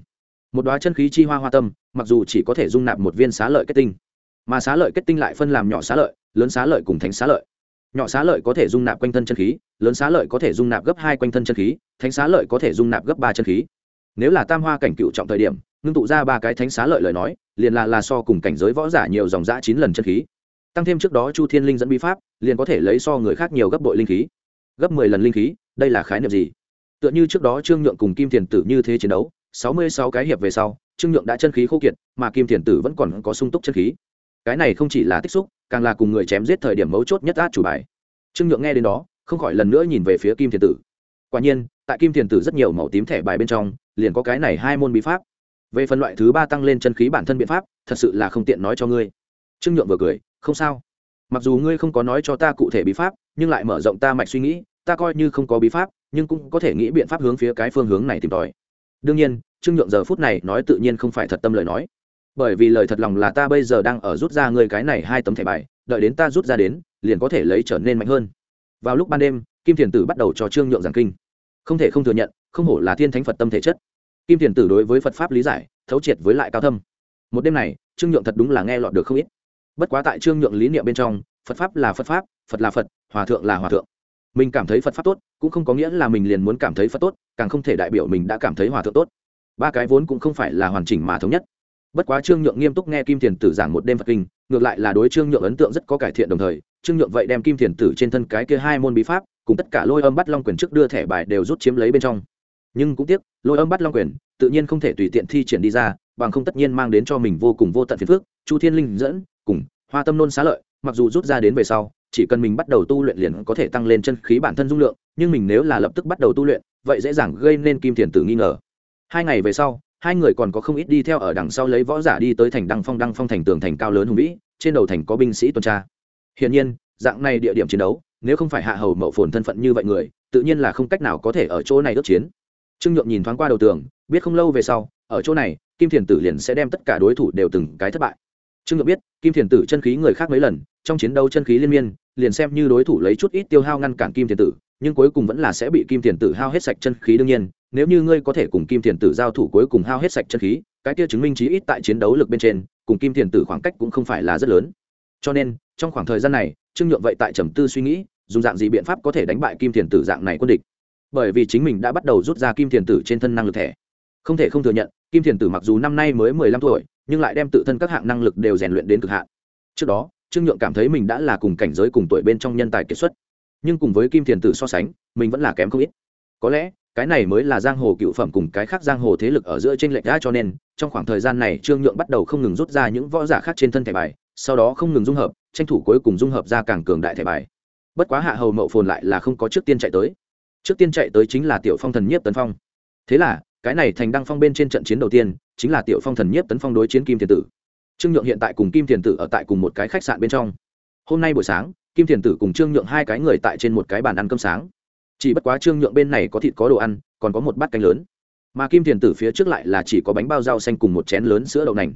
Một đoá chân khí chi hoa hoa tâm, mặc dù chỉ có thể dung nạp một viên xá lợi kết tinh, mà xá lợi kết tinh lại phân làm nhỏ xá lợi, lớn xá lợi cùng thánh xá lợi nhỏ xá lợi có thể dung nạp quanh thân chân khí, lớn xá lợi có thể dung nạp gấp hai quanh thân chân khí, thánh xá lợi có thể dung nạp gấp ba chân khí. Nếu là tam hoa cảnh cựu trọng thời điểm, ngưng tụ ra ba cái thánh xá lợi lời nói, liền là là so cùng cảnh giới võ giả nhiều dòng giã chín lần chân khí. Tăng thêm trước đó chu thiên linh dẫn bí pháp, liền có thể lấy so người khác nhiều gấp bội linh khí. Gấp mười lần linh khí, đây là khái niệm gì? Tựa như trước đó trương nhượng cùng kim thiền tử như thế chiến đấu, sáu mươi sáu cái hiệp về sau, trương nhượng đã chân khí khô kiệt, mà kim thiền tử vẫn còn có sung túc chân khí. Cái này không chỉ là tích xúc càng là cùng người chém giết thời điểm mấu chốt nhất át chủ bài. Trương nhượng nghe đến đó, không khỏi lần nữa nhìn về phía kim thiền tử. Quả nhiên, tại kim thiền tử rất nhiều màu tím thẻ bài bên trong, liền có cái này hai môn bí pháp. Về phần loại thứ ba tăng lên chân khí bản thân biện pháp, thật sự là không tiện nói cho ngươi. Trương nhượng vừa cười, không sao. Mặc dù ngươi không có nói cho ta cụ thể bí pháp, nhưng lại mở rộng ta mạch suy nghĩ, ta coi như không có bí pháp, nhưng cũng có thể nghĩ biện pháp hướng phía cái phương hướng này tìm tòi. Đương nhiên, trương nhượng giờ phút này nói tự nhiên không phải thật tâm lời nói bởi vì lời thật lòng là ta bây giờ đang ở rút ra ngươi cái này hai tấm thẻ bài, đợi đến ta rút ra đến, liền có thể lấy trở nên mạnh hơn. Vào lúc ban đêm, kim thiền tử bắt đầu cho trương nhượng giảng kinh. Không thể không thừa nhận, không hổ là thiên thánh phật tâm thể chất. Kim thiền tử đối với phật pháp lý giải, thấu triệt với lại cao thâm. Một đêm này, trương nhượng thật đúng là nghe lọt được không ít. Bất quá tại trương nhượng lý niệm bên trong, phật pháp là phật pháp, phật là phật, hòa thượng là hòa thượng. Mình cảm thấy phật pháp tốt, cũng không có nghĩa là mình liền muốn cảm thấy phật tốt, càng không thể đại biểu mình đã cảm thấy hòa thượng tốt. Ba cái vốn cũng không phải là hoàn chỉnh mà thống nhất bất quá trương nhượng nghiêm túc nghe kim thiền tử giảng một đêm phật kinh, ngược lại là đối trương nhượng ấn tượng rất có cải thiện đồng thời, trương nhượng vậy đem kim thiền tử trên thân cái kia hai môn bí pháp, cùng tất cả lôi âm bắt long quyền trước đưa thẻ bài đều rút chiếm lấy bên trong. Nhưng cũng tiếc, lôi âm bắt long quyền tự nhiên không thể tùy tiện thi triển đi ra, bằng không tất nhiên mang đến cho mình vô cùng vô tận phiền phước chu thiên linh dẫn, cùng hoa tâm nôn xá lợi, mặc dù rút ra đến về sau, chỉ cần mình bắt đầu tu luyện liền có thể tăng lên chân khí bản thân dung lượng, nhưng mình nếu là lập tức bắt đầu tu luyện, vậy dễ dàng gây nên kim thiền tử nghi ngờ. Hai ngày về sau hai người còn có không ít đi theo ở đằng sau lấy võ giả đi tới thành đăng phong đăng phong thành tường thành cao lớn hùng vĩ, trên đầu thành có binh sĩ tuần tra. Hiển nhiên, dạng này địa điểm chiến đấu, nếu không phải hạ hầu mậu phồn thân phận như vậy người, tự nhiên là không cách nào có thể ở chỗ này ước chiến. Trương nhượng nhìn thoáng qua đầu tường, biết không lâu về sau, ở chỗ này, kim thiền tử liền sẽ đem tất cả đối thủ đều từng cái thất bại. Trương nhượng biết, kim thiền tử chân khí người khác mấy lần, trong chiến đấu chân khí liên miên, liền xem như đối thủ lấy chút ít tiêu hao ngăn cản kim thiền tử, nhưng cuối cùng vẫn là sẽ bị kim thiền tử hao hết sạch chân khí đương nhiên nếu như ngươi có thể cùng kim thiền tử giao thủ cuối cùng hao hết sạch chân khí, cái kia chứng minh chí ít tại chiến đấu lực bên trên, cùng kim thiền tử khoảng cách cũng không phải là rất lớn. Cho nên, trong khoảng thời gian này, trương nhượng vậy tại trầm tư suy nghĩ, dùng dạng gì biện pháp có thể đánh bại kim thiền tử dạng này quân địch. Bởi vì chính mình đã bắt đầu rút ra kim thiền tử trên thân năng lực thẻ. Không thể không thừa nhận, kim thiền tử mặc dù năm nay mới mười lăm tuổi, nhưng lại đem tự thân các hạng năng lực đều rèn luyện đến cực hạn. Trước đó, trương nhượng cảm thấy mình đã là cùng cảnh giới cùng tuổi bên trong nhân tài kiệt xuất. Nhưng cùng với kim thiền tử so sánh, mình vẫn là kém không ít. Có lẽ cái này mới là giang hồ cựu phẩm cùng cái khác giang hồ thế lực ở giữa trên lệch đã cho nên, trong khoảng thời gian này trương nhượng bắt đầu không ngừng rút ra những võ giả khác trên thân thẻ bài, sau đó không ngừng dung hợp, tranh thủ cuối cùng dung hợp ra càng cường đại thẻ bài. Bất quá hạ hầu mậu phồn lại là không có trước tiên chạy tới. Trước tiên chạy tới chính là tiểu phong thần nhiếp tấn phong. Thế là, cái này thành đăng phong bên trên trận chiến đầu tiên, chính là tiểu phong thần nhiếp tấn phong đối chiến kim thiền tử. Trương nhượng hiện tại cùng kim thiền tử ở tại cùng một cái khách sạn bên trong. Hôm nay buổi sáng, kim thiền tử cùng trương nhượng hai cái người tại trên một cái bàn ăn cơm sáng chỉ bất quá trương nhượng bên này có thịt có đồ ăn, còn có một bát canh lớn. Mà kim thiền tử phía trước lại là chỉ có bánh bao rau xanh cùng một chén lớn sữa đậu nành.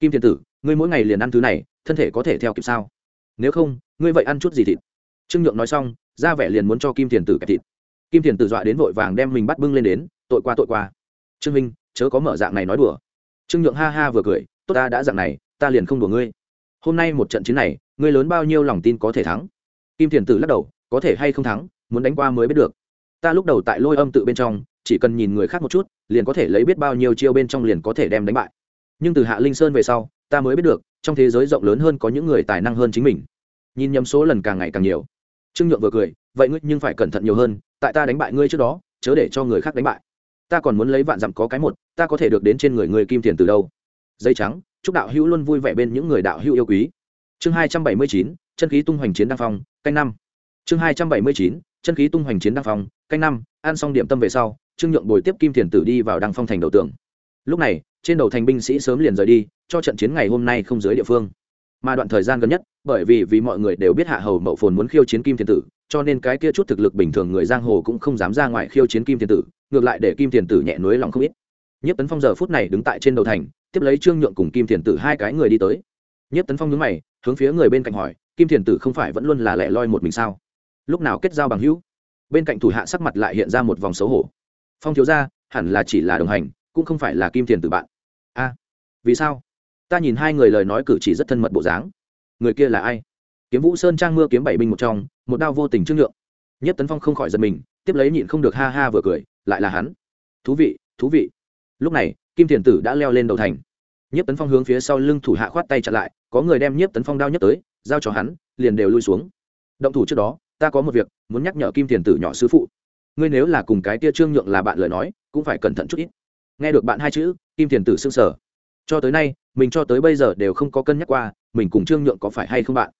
Kim thiền tử, ngươi mỗi ngày liền ăn thứ này, thân thể có thể theo kịp sao? Nếu không, ngươi vậy ăn chút gì thịt? Trương nhượng nói xong, ra vẻ liền muốn cho kim thiền tử kẹp thịt. Kim thiền tử dọa đến vội vàng đem mình bắt bưng lên đến, tội qua tội qua. Trương minh, chớ có mở dạng này nói đùa. Trương nhượng ha ha vừa cười, tốt ta đã dạng này, ta liền không đùa ngươi. Hôm nay một trận chiến này, ngươi lớn bao nhiêu lòng tin có thể thắng? Kim thiền tử lắc đầu, có thể hay không thắng? Muốn đánh qua mới biết được. Ta lúc đầu tại lôi âm tự bên trong, chỉ cần nhìn người khác một chút, liền có thể lấy biết bao nhiêu chiêu bên trong liền có thể đem đánh bại. Nhưng từ hạ linh sơn về sau, ta mới biết được, trong thế giới rộng lớn hơn có những người tài năng hơn chính mình. Nhìn nhầm số lần càng ngày càng nhiều. Trương nhượng vừa cười, vậy ngươi nhưng phải cẩn thận nhiều hơn, tại ta đánh bại ngươi trước đó, chớ để cho người khác đánh bại. Ta còn muốn lấy vạn dặm có cái một, ta có thể được đến trên người người kim tiền từ đâu? Dây trắng, chúc đạo hữu luôn vui vẻ bên những người đạo hữu yêu quý. Chương hai trăm bảy mươi chín, chân khí tung hoành chiến đăng phong, canh năm. Chương hai trăm bảy mươi chín chân khí tung hoành chiến đăng phong, canh năm, ăn xong điểm tâm về sau, trương nhượng bồi tiếp kim thiền tử đi vào đăng phong thành đầu tường. Lúc này, trên đầu thành binh sĩ sớm liền rời đi, cho trận chiến ngày hôm nay không dưới địa phương. Mà đoạn thời gian gần nhất, bởi vì vì mọi người đều biết hạ hầu mậu phồn muốn khiêu chiến kim thiền tử, cho nên cái kia chút thực lực bình thường người giang hồ cũng không dám ra ngoài khiêu chiến kim thiền tử, ngược lại để kim thiền tử nhẹ nối lòng không ít. Nhất tấn phong giờ phút này đứng tại trên đầu thành, tiếp lấy trương nhượng cùng kim thiền tử hai cái người đi tới. Nhất tấn phong nhướng mày, hướng phía người bên cạnh hỏi, kim thiền tử không phải vẫn luôn là lẻ loi một mình sao? Lúc nào kết giao bằng hữu? Bên cạnh thủ hạ sắc mặt lại hiện ra một vòng xấu hổ. Phong thiếu ra hẳn là chỉ là đồng hành, cũng không phải là kim tiền tử bạn. A, vì sao? Ta nhìn hai người lời nói cử chỉ rất thân mật bộ dáng. Người kia là ai? Kiếm vũ sơn trang mưa kiếm bảy binh một trong, một đao vô tình trước nhượng. Nhất tấn phong không khỏi giật mình, tiếp lấy nhịn không được ha ha vừa cười, lại là hắn. Thú vị thú vị. Lúc này, kim thiền tử đã leo lên đầu thành. Nhất tấn phong hướng phía sau lưng thủ hạ khoát tay chặn lại, có người đem nhất tấn phong đao nhất tới, giao cho hắn, liền đều lui xuống. Động thủ trước đó ta có một việc, muốn nhắc nhở kim thiền tử nhỏ sư phụ. Ngươi nếu là cùng cái tia trương nhượng là bạn lời nói, cũng phải cẩn thận chút ít. Nghe được bạn hai chữ, kim thiền tử s ư n g sở cho tới nay, mình cho tới bây giờ đều không có cân nhắc qua, mình cùng trương nhượng có phải hay không bạn.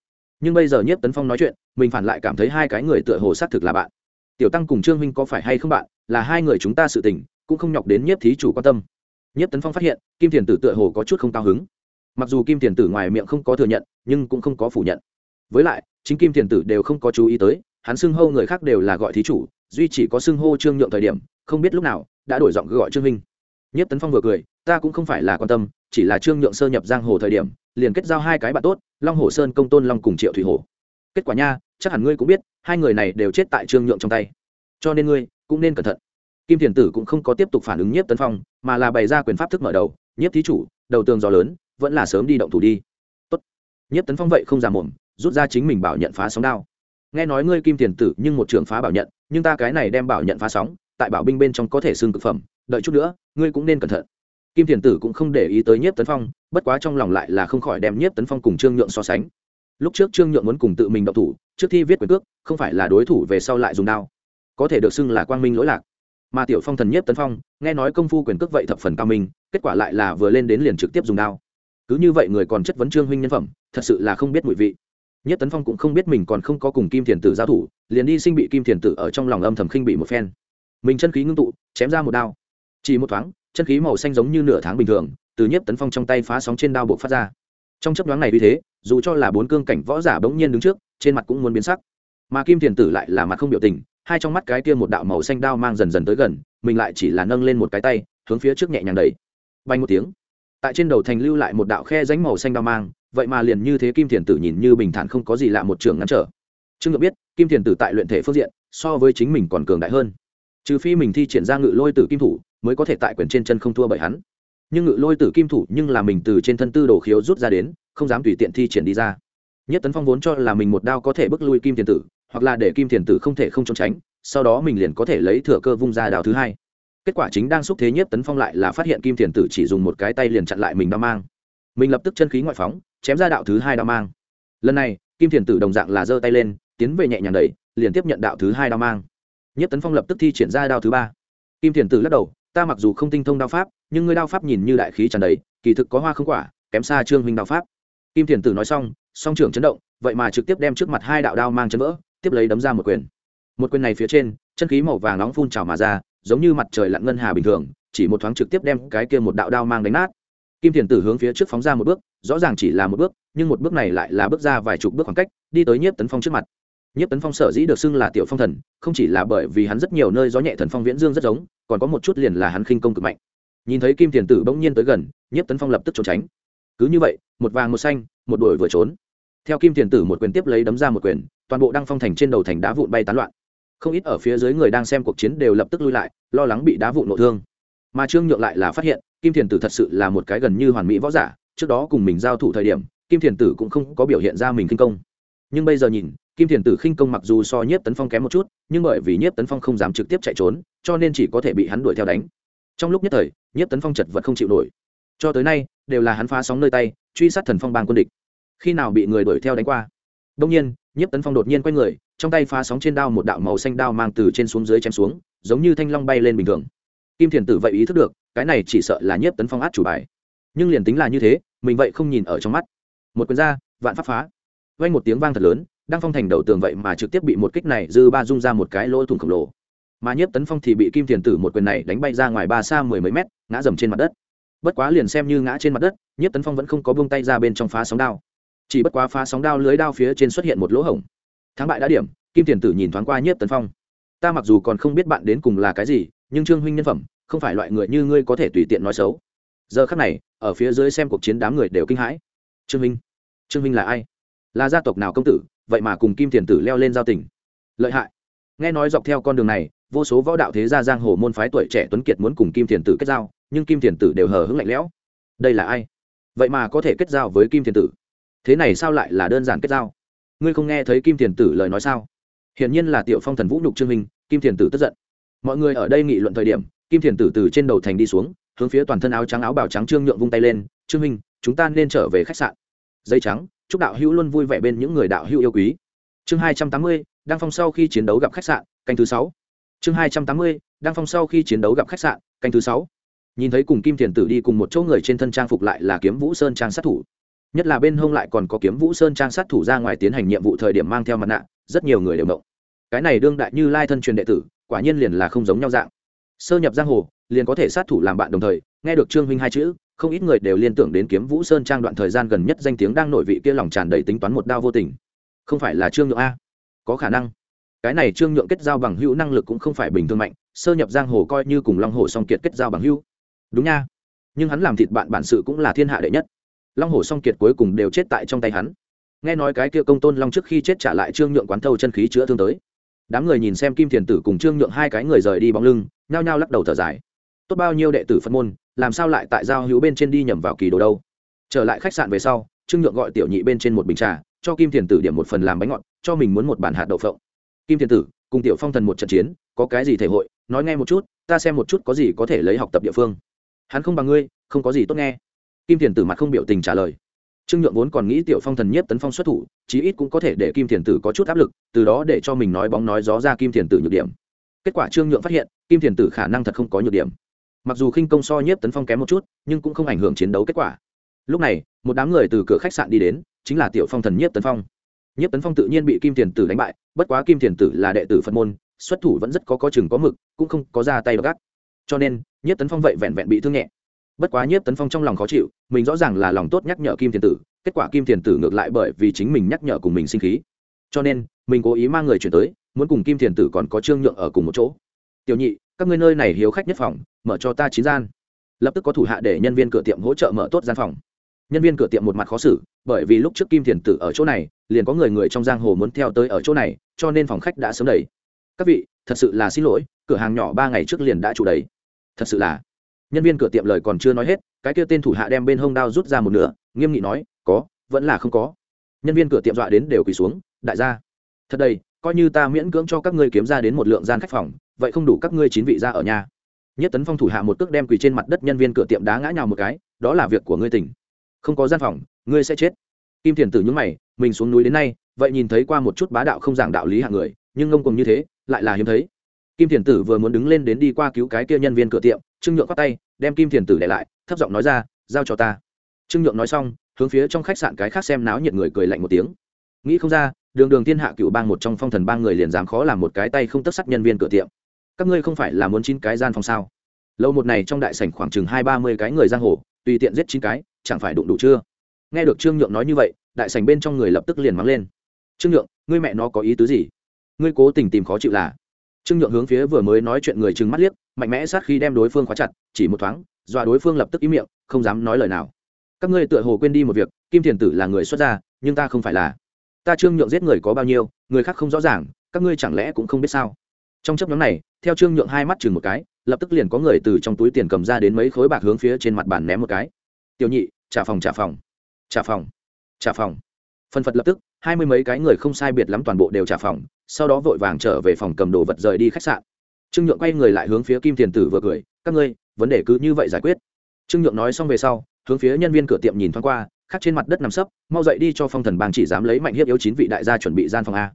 Nhưng bây giờ nhiếp tấn phong nói chuyện, mình phản lại cảm thấy hai cái người tựa hồ xác thực là bạn. Tiểu tăng cùng trương minh có phải hay không bạn, là hai người chúng ta sự tình, cũng không nhọc đến nhiếp thí chủ quan tâm. Nhiếp tấn phong phát hiện, kim thiền tử tựa hồ có chút không cao hứng. Mặc dù kim thiền tử ngoài miệng không có thừa nhận, nhưng cũng không có phủ nhận với lại, chính kim thiền tử đều không có chú ý tới, hắn xưng hô người khác đều là gọi thí chủ, duy chỉ có xưng hô trương nhượng thời điểm, không biết lúc nào, đã đổi giọng gọi trương minh. Nhất tấn phong vừa cười, ta cũng không phải là quan tâm, chỉ là trương nhượng sơ nhập giang hồ thời điểm, liền kết giao hai cái bạn tốt, long hồ sơn công tôn long cùng triệu thủy hồ. Kết quả nha, chắc hẳn ngươi cũng biết, hai người này đều chết tại trương nhượng trong tay. Cho nên ngươi cũng nên cẩn thận. Kim thiền tử cũng không có tiếp tục phản ứng nhiếp tấn phong, mà là bày ra quyền pháp thức mở đầu nhiếp thí chủ, đầu tường gió lớn, vẫn là sớm đi động thủ đi. Tốt. nhiếp tấn phong vậy không già mồm rút ra chính mình bảo nhận phá sóng đao. Nghe nói ngươi kim tiền tử nhưng một trường phá bảo nhận, nhưng ta cái này đem bảo nhận phá sóng, tại bảo binh bên trong có thể xương cực phẩm, đợi chút nữa, ngươi cũng nên cẩn thận. Kim thiền tử cũng không để ý tới nhiếp tấn phong, bất quá trong lòng lại là không khỏi đem nhiếp tấn phong cùng trương nhượng so sánh. Lúc trước trương nhượng muốn cùng tự mình động thủ, trước thi viết quyền cước, không phải là đối thủ về sau lại dùng đao. Có thể được xưng là quang minh lỗi lạc. Mà tiểu phong thần nhiếp tấn phong, nghe nói công phu quyền cước vậy thập phần cao minh, kết quả lại là vừa lên đến liền trực tiếp dùng đao. Cứ như vậy người còn chất vấn trương huynh nhân phẩm, thật sự là không biết mùi vị nhất tấn phong cũng không biết mình còn không có cùng kim thiền tử giao thủ, liền đi sinh bị kim thiền tử ở trong lòng âm thầm khinh bị một phen. Mình chân khí ngưng tụ, chém ra một đao. Chỉ một thoáng, chân khí màu xanh giống như nửa tháng bình thường, từ Nhất tấn phong trong tay phá sóng trên đao buộc phát ra. Trong chấp đoán này vì thế, dù cho là bốn cương cảnh võ giả bỗng nhiên đứng trước, trên mặt cũng muốn biến sắc. Mà kim thiền tử lại là mặt không biểu tình, hai trong mắt cái kia một đạo màu xanh đao mang dần dần tới gần, mình lại chỉ là nâng lên một cái tay, hướng phía trước nhẹ nhàng đẩy. Bay một tiếng, tại trên đầu thành lưu lại một đạo khe ránh màu xanh đao mang vậy mà liền như thế kim thiền tử nhìn như bình thản không có gì lạ một trường ngăn trở. Trương ngự biết, kim thiền tử tại luyện thể phương diện, so với chính mình còn cường đại hơn. Trừ phi mình thi triển ra ngự lôi tử kim thủ, mới có thể tại quyền trên chân không thua bởi hắn. Nhưng ngự lôi tử kim thủ nhưng là mình từ trên thân tư đồ khiếu rút ra đến, không dám tùy tiện thi triển đi ra. Nhất tấn phong vốn cho là mình một đao có thể bước lui kim thiền tử, hoặc là để kim thiền tử không thể không trốn tránh, sau đó mình liền có thể lấy thừa cơ vung ra đào thứ hai. Kết quả chính đang xúc thế nhất tấn phong lại là phát hiện kim thiền tử chỉ dùng một cái tay liền chặn lại mình đao mang. Mình lập tức chân khí ngoại phóng chém ra đạo thứ hai đao mang. Lần này, kim thiền tử đồng dạng là giơ tay lên, tiến về nhẹ nhàng đẩy, liền tiếp nhận đạo thứ hai đao mang. Nhất tấn phong lập tức thi triển ra đao thứ ba. Kim thiền tử lắc đầu, ta mặc dù không tinh thông đao pháp, nhưng ngươi đao pháp nhìn như đại khí tràn đầy, kỳ thực có hoa không quả, kém xa trương huynh đao pháp. Kim thiền tử nói xong, song trưởng chấn động, vậy mà trực tiếp đem trước mặt hai đạo đao mang chấn vỡ, tiếp lấy đấm ra một quyền. Một quyền này phía trên, chân khí màu vàng nóng phun trào mà ra, giống như mặt trời lặn ngân hà bình thường, chỉ một thoáng trực tiếp đem cái kia một đạo đao mang đánh nát kim thiền tử hướng phía trước phóng ra một bước, rõ ràng chỉ là một bước, nhưng một bước này lại là bước ra vài chục bước khoảng cách, đi tới nhiếp tấn phong trước mặt. Nhiếp tấn phong sở dĩ được xưng là tiểu phong thần, không chỉ là bởi vì hắn rất nhiều nơi gió nhẹ thần phong viễn dương rất giống, còn có một chút liền là hắn khinh công cực mạnh. Nhìn thấy kim thiền tử bỗng nhiên tới gần, nhiếp tấn phong lập tức trốn tránh. Cứ như vậy, một vàng một xanh, một đuổi vừa trốn. Theo kim thiền tử một quyền tiếp lấy đấm ra một quyền, toàn bộ đăng phong thành trên đầu thành đá vụn bay tán loạn. Không ít ở phía dưới người đang xem cuộc chiến đều lập tức lui lại, lo lắng bị đá vụn nội thương. Mà trương nhượng lại là phát hiện kim thiền tử thật sự là một cái gần như hoàn mỹ võ giả, trước đó cùng mình giao thủ thời điểm, kim thiền tử cũng không có biểu hiện ra mình kinh công. Nhưng bây giờ nhìn, kim thiền tử khinh công mặc dù so nhiếp tấn phong kém một chút, nhưng bởi vì nhiếp tấn phong không dám trực tiếp chạy trốn, cho nên chỉ có thể bị hắn đuổi theo đánh. Trong lúc nhất thời, nhiếp tấn phong chật vật không chịu nổi. Cho tới nay, đều là hắn phá sóng nơi tay, truy sát thần phong bang quân địch. Khi nào bị người đuổi theo đánh qua? Đông nhiên, nhiếp tấn phong đột nhiên quay người, trong tay phá sóng trên đao một đạo màu xanh đao mang từ trên xuống dưới chém xuống, giống như thanh long bay lên bình thường. Kim thiền tử vậy ý thức được cái này chỉ sợ là nhiếp tấn phong át chủ bài. Nhưng liền tính là như thế, mình vậy không nhìn ở trong mắt. Một quyền ra, vạn pháp phá. Vang một tiếng vang thật lớn đang phong thành đầu tường vậy mà trực tiếp bị một kích này dư ba rung ra một cái lỗ thủng khổng lồ. Mà nhiếp tấn phong thì bị kim thiền tử một quyền này đánh bay ra ngoài ba xa mười mấy mét, ngã dầm trên mặt đất. Bất quá liền xem như ngã trên mặt đất, nhiếp tấn phong vẫn không có buông tay ra bên trong phá sóng đao. Chỉ bất quá phá sóng đao lưới đao phía trên xuất hiện một lỗ hổng. Thắng bại đã điểm, kim thiền tử nhìn thoáng qua nhiếp tấn phong. Ta mặc dù còn không biết bạn đến cùng là cái gì, nhưng trương huynh nhân phẩm không phải loại người như ngươi có thể tùy tiện nói xấu. Giờ khắc này ở phía dưới xem cuộc chiến đám người đều kinh hãi. Trương Minh, trương Minh là ai? Là gia tộc nào công tử vậy mà cùng kim thiền tử leo lên giao tình? Lợi hại. Nghe nói dọc theo con đường này vô số võ đạo thế gia giang hồ môn phái tuổi trẻ tuấn kiệt muốn cùng kim thiền tử kết giao nhưng kim thiền tử đều hờ hững lạnh lẽo. Đây là ai? Vậy mà có thể kết giao với kim thiền tử? Thế này sao lại là đơn giản kết giao? Ngươi không nghe thấy kim thiền tử lời nói sao? Hiển nhiên là tiểu phong thần vũ nhục trương minh kim thiền tử tức giận. Mọi người ở đây nghị luận thời điểm kim thiền tử từ trên đầu thành đi xuống, hướng phía toàn thân áo trắng áo bào trắng trương nhượng vung tay lên, trương minh, chúng ta nên trở về khách sạn. Dây trắng, chúc đạo hữu luôn vui vẻ bên những người đạo hữu yêu quý. Chương hai trăm tám mươi, đăng phong sau khi chiến đấu gặp khách sạn, canh thứ sáu. Chương hai trăm tám mươi, đăng phong sau khi chiến đấu gặp khách sạn, canh thứ sáu. Nhìn thấy cùng kim thiền tử đi cùng một chỗ người trên thân trang phục lại là kiếm vũ sơn trang sát thủ. Nhất là bên hông lại còn có kiếm vũ sơn trang sát thủ ra ngoài tiến hành nhiệm vụ thời điểm mang theo mặt nạ, rất nhiều người đều mộng cái này đương đại như lai thân truyền đệ tử, quả nhiên liền là không giống nhau dạng sơ nhập giang hồ, liền có thể sát thủ làm bạn đồng thời. Nghe được trương huynh hai chữ, không ít người đều liên tưởng đến kiếm vũ sơn trang đoạn thời gian gần nhất danh tiếng đang nổi vị kia lòng tràn đầy tính toán một đao vô tình. Không phải là trương nhượng a? Có khả năng. Cái này trương nhượng kết giao bằng hữu năng lực cũng không phải bình thường mạnh, sơ nhập giang hồ coi như cùng long hồ song kiệt kết giao bằng hữu. Đúng nha. Nhưng hắn làm thịt bạn bản sự cũng là thiên hạ đệ nhất. Long hồ song kiệt cuối cùng đều chết tại trong tay hắn. Nghe nói cái kia công tôn long trước khi chết trả lại trương nhượng quán thâu chân khí chữa thương tới. Đám người nhìn xem kim thiền tử cùng trương nhượng hai cái người rời đi bóng lưng nhao nhao lắc đầu thở dài. Tốt bao nhiêu đệ tử phân môn, làm sao lại tại giao hữu bên trên đi nhầm vào kỳ đồ đâu? Trở lại khách sạn về sau, trương nhượng gọi tiểu nhị bên trên một bình trà, cho kim thiền tử điểm một phần làm bánh ngọt, cho mình muốn một bản hạt đậu phộng. Kim thiền tử, cùng tiểu phong thần một trận chiến, có cái gì thể hội, nói nghe một chút, ta xem một chút có gì có thể lấy học tập địa phương. Hắn không bằng ngươi, không có gì tốt nghe. Kim thiền tử mặt không biểu tình trả lời. Trương nhượng vốn còn nghĩ tiểu phong thần nhiếp tấn phong xuất thủ, chí ít cũng có thể để kim thiền tử có chút áp lực, từ đó để cho mình nói bóng nói gió ra kim thiền tử nhược điểm. Kết quả trương nhượng phát hiện kim thiền tử khả năng thật không có nhược điểm. Mặc dù khinh công so nhiếp tấn phong kém một chút, nhưng cũng không ảnh hưởng chiến đấu kết quả. Lúc này, một đám người từ cửa khách sạn đi đến, chính là tiểu phong thần nhiếp tấn phong. Nhiếp tấn phong tự nhiên bị kim thiền tử đánh bại, bất quá kim thiền tử là đệ tử phật môn, xuất thủ vẫn rất có có chừng có mực, cũng không có ra tay gắt cho nên, nhiếp tấn phong vậy vẹn vẹn bị thương nhẹ. Bất quá nhiếp tấn phong trong lòng khó chịu, mình rõ ràng là lòng tốt nhắc nhở kim thiền tử, kết quả kim thiền tử ngược lại bởi vì chính mình nhắc nhở cùng mình sinh khí. Cho nên, mình cố ý mang người chuyển tới, muốn cùng kim thiền tử còn có trương nhượng ở cùng một chỗ tiểu nhị, các ngươi nơi này hiếu khách nhất phòng, mở cho ta chín gian. Lập tức có thủ hạ để nhân viên cửa tiệm hỗ trợ mở tốt gian phòng. Nhân viên cửa tiệm một mặt khó xử, bởi vì lúc trước kim thiền tử ở chỗ này, liền có người người trong giang hồ muốn theo tới ở chỗ này, cho nên phòng khách đã sớm đầy. Các vị, thật sự là xin lỗi, cửa hàng nhỏ ba ngày trước liền đã chủ đầy. Thật sự là. Nhân viên cửa tiệm lời còn chưa nói hết, cái kia tên thủ hạ đem bên hông đao rút ra một nửa, nghiêm nghị nói, có, vẫn là không có. Nhân viên cửa tiệm dọa đến đều quỳ xuống, đại gia, thật đây coi như ta miễn cưỡng cho các ngươi kiếm ra đến một lượng gian khách phòng, vậy không đủ các ngươi chín vị ra ở nhà. Nhất tấn phong thủ hạ một cước đem quỳ trên mặt đất nhân viên cửa tiệm đá ngã nhào một cái, đó là việc của ngươi tỉnh. Không có gian phòng, ngươi sẽ chết. Kim thiền tử nhúng mày, mình xuống núi đến nay, vậy nhìn thấy qua một chút bá đạo không giảng đạo lý hạng người, nhưng ngông cùng như thế, lại là hiếm thấy. Kim thiền tử vừa muốn đứng lên đến đi qua cứu cái kia nhân viên cửa tiệm, trương nhượng khoác tay, đem kim thiền tử để lại, thấp giọng nói ra, giao cho ta. Trương nhượng nói xong, hướng phía trong khách sạn cái khác xem náo nhiệt người cười lạnh một tiếng nghĩ không ra, đường đường thiên hạ cựu bang một trong phong thần ba người liền dám khó làm một cái tay không tất sắc nhân viên cửa tiệm. Các ngươi không phải là muốn chín cái gian phòng sao? Lâu một này trong đại sảnh khoảng chừng hai ba mươi cái người giang hồ, tùy tiện giết chín cái, chẳng phải đụng đủ chưa? Nghe được trương nhượng nói như vậy, đại sảnh bên trong người lập tức liền mắng lên. Trương nhượng, ngươi mẹ nó có ý tứ gì? Ngươi cố tình tìm khó chịu là? Trương nhượng hướng phía vừa mới nói chuyện người trừng mắt liếc, mạnh mẽ sát khi đem đối phương khóa chặt, chỉ một thoáng, dọa đối phương lập tức ý miệng, không dám nói lời nào. Các ngươi tựa hồ quên đi một việc, kim thiền tử là người xuất gia, nhưng ta không phải là ta trương nhượng giết người có bao nhiêu, người khác không rõ ràng, các ngươi chẳng lẽ cũng không biết sao? Trong chấp nhóm này, theo trương nhượng hai mắt chừng một cái, lập tức liền có người từ trong túi tiền cầm ra đến mấy khối bạc hướng phía trên mặt bàn ném một cái. Tiểu nhị, trả phòng trả phòng. Trả phòng trả phòng. Phân phật lập tức, hai mươi mấy cái người không sai biệt lắm toàn bộ đều trả phòng, sau đó vội vàng trở về phòng cầm đồ vật rời đi khách sạn. Trương nhượng quay người lại hướng phía kim thiền tử vừa cười, các ngươi, vấn đề cứ như vậy giải quyết. Trương nhượng nói xong về sau, hướng phía nhân viên cửa tiệm nhìn thoáng qua khác trên mặt đất nằm sấp, mau dậy đi cho phong thần bang chỉ dám lấy mạnh hiếp yếu chín vị đại gia chuẩn bị gian phòng a.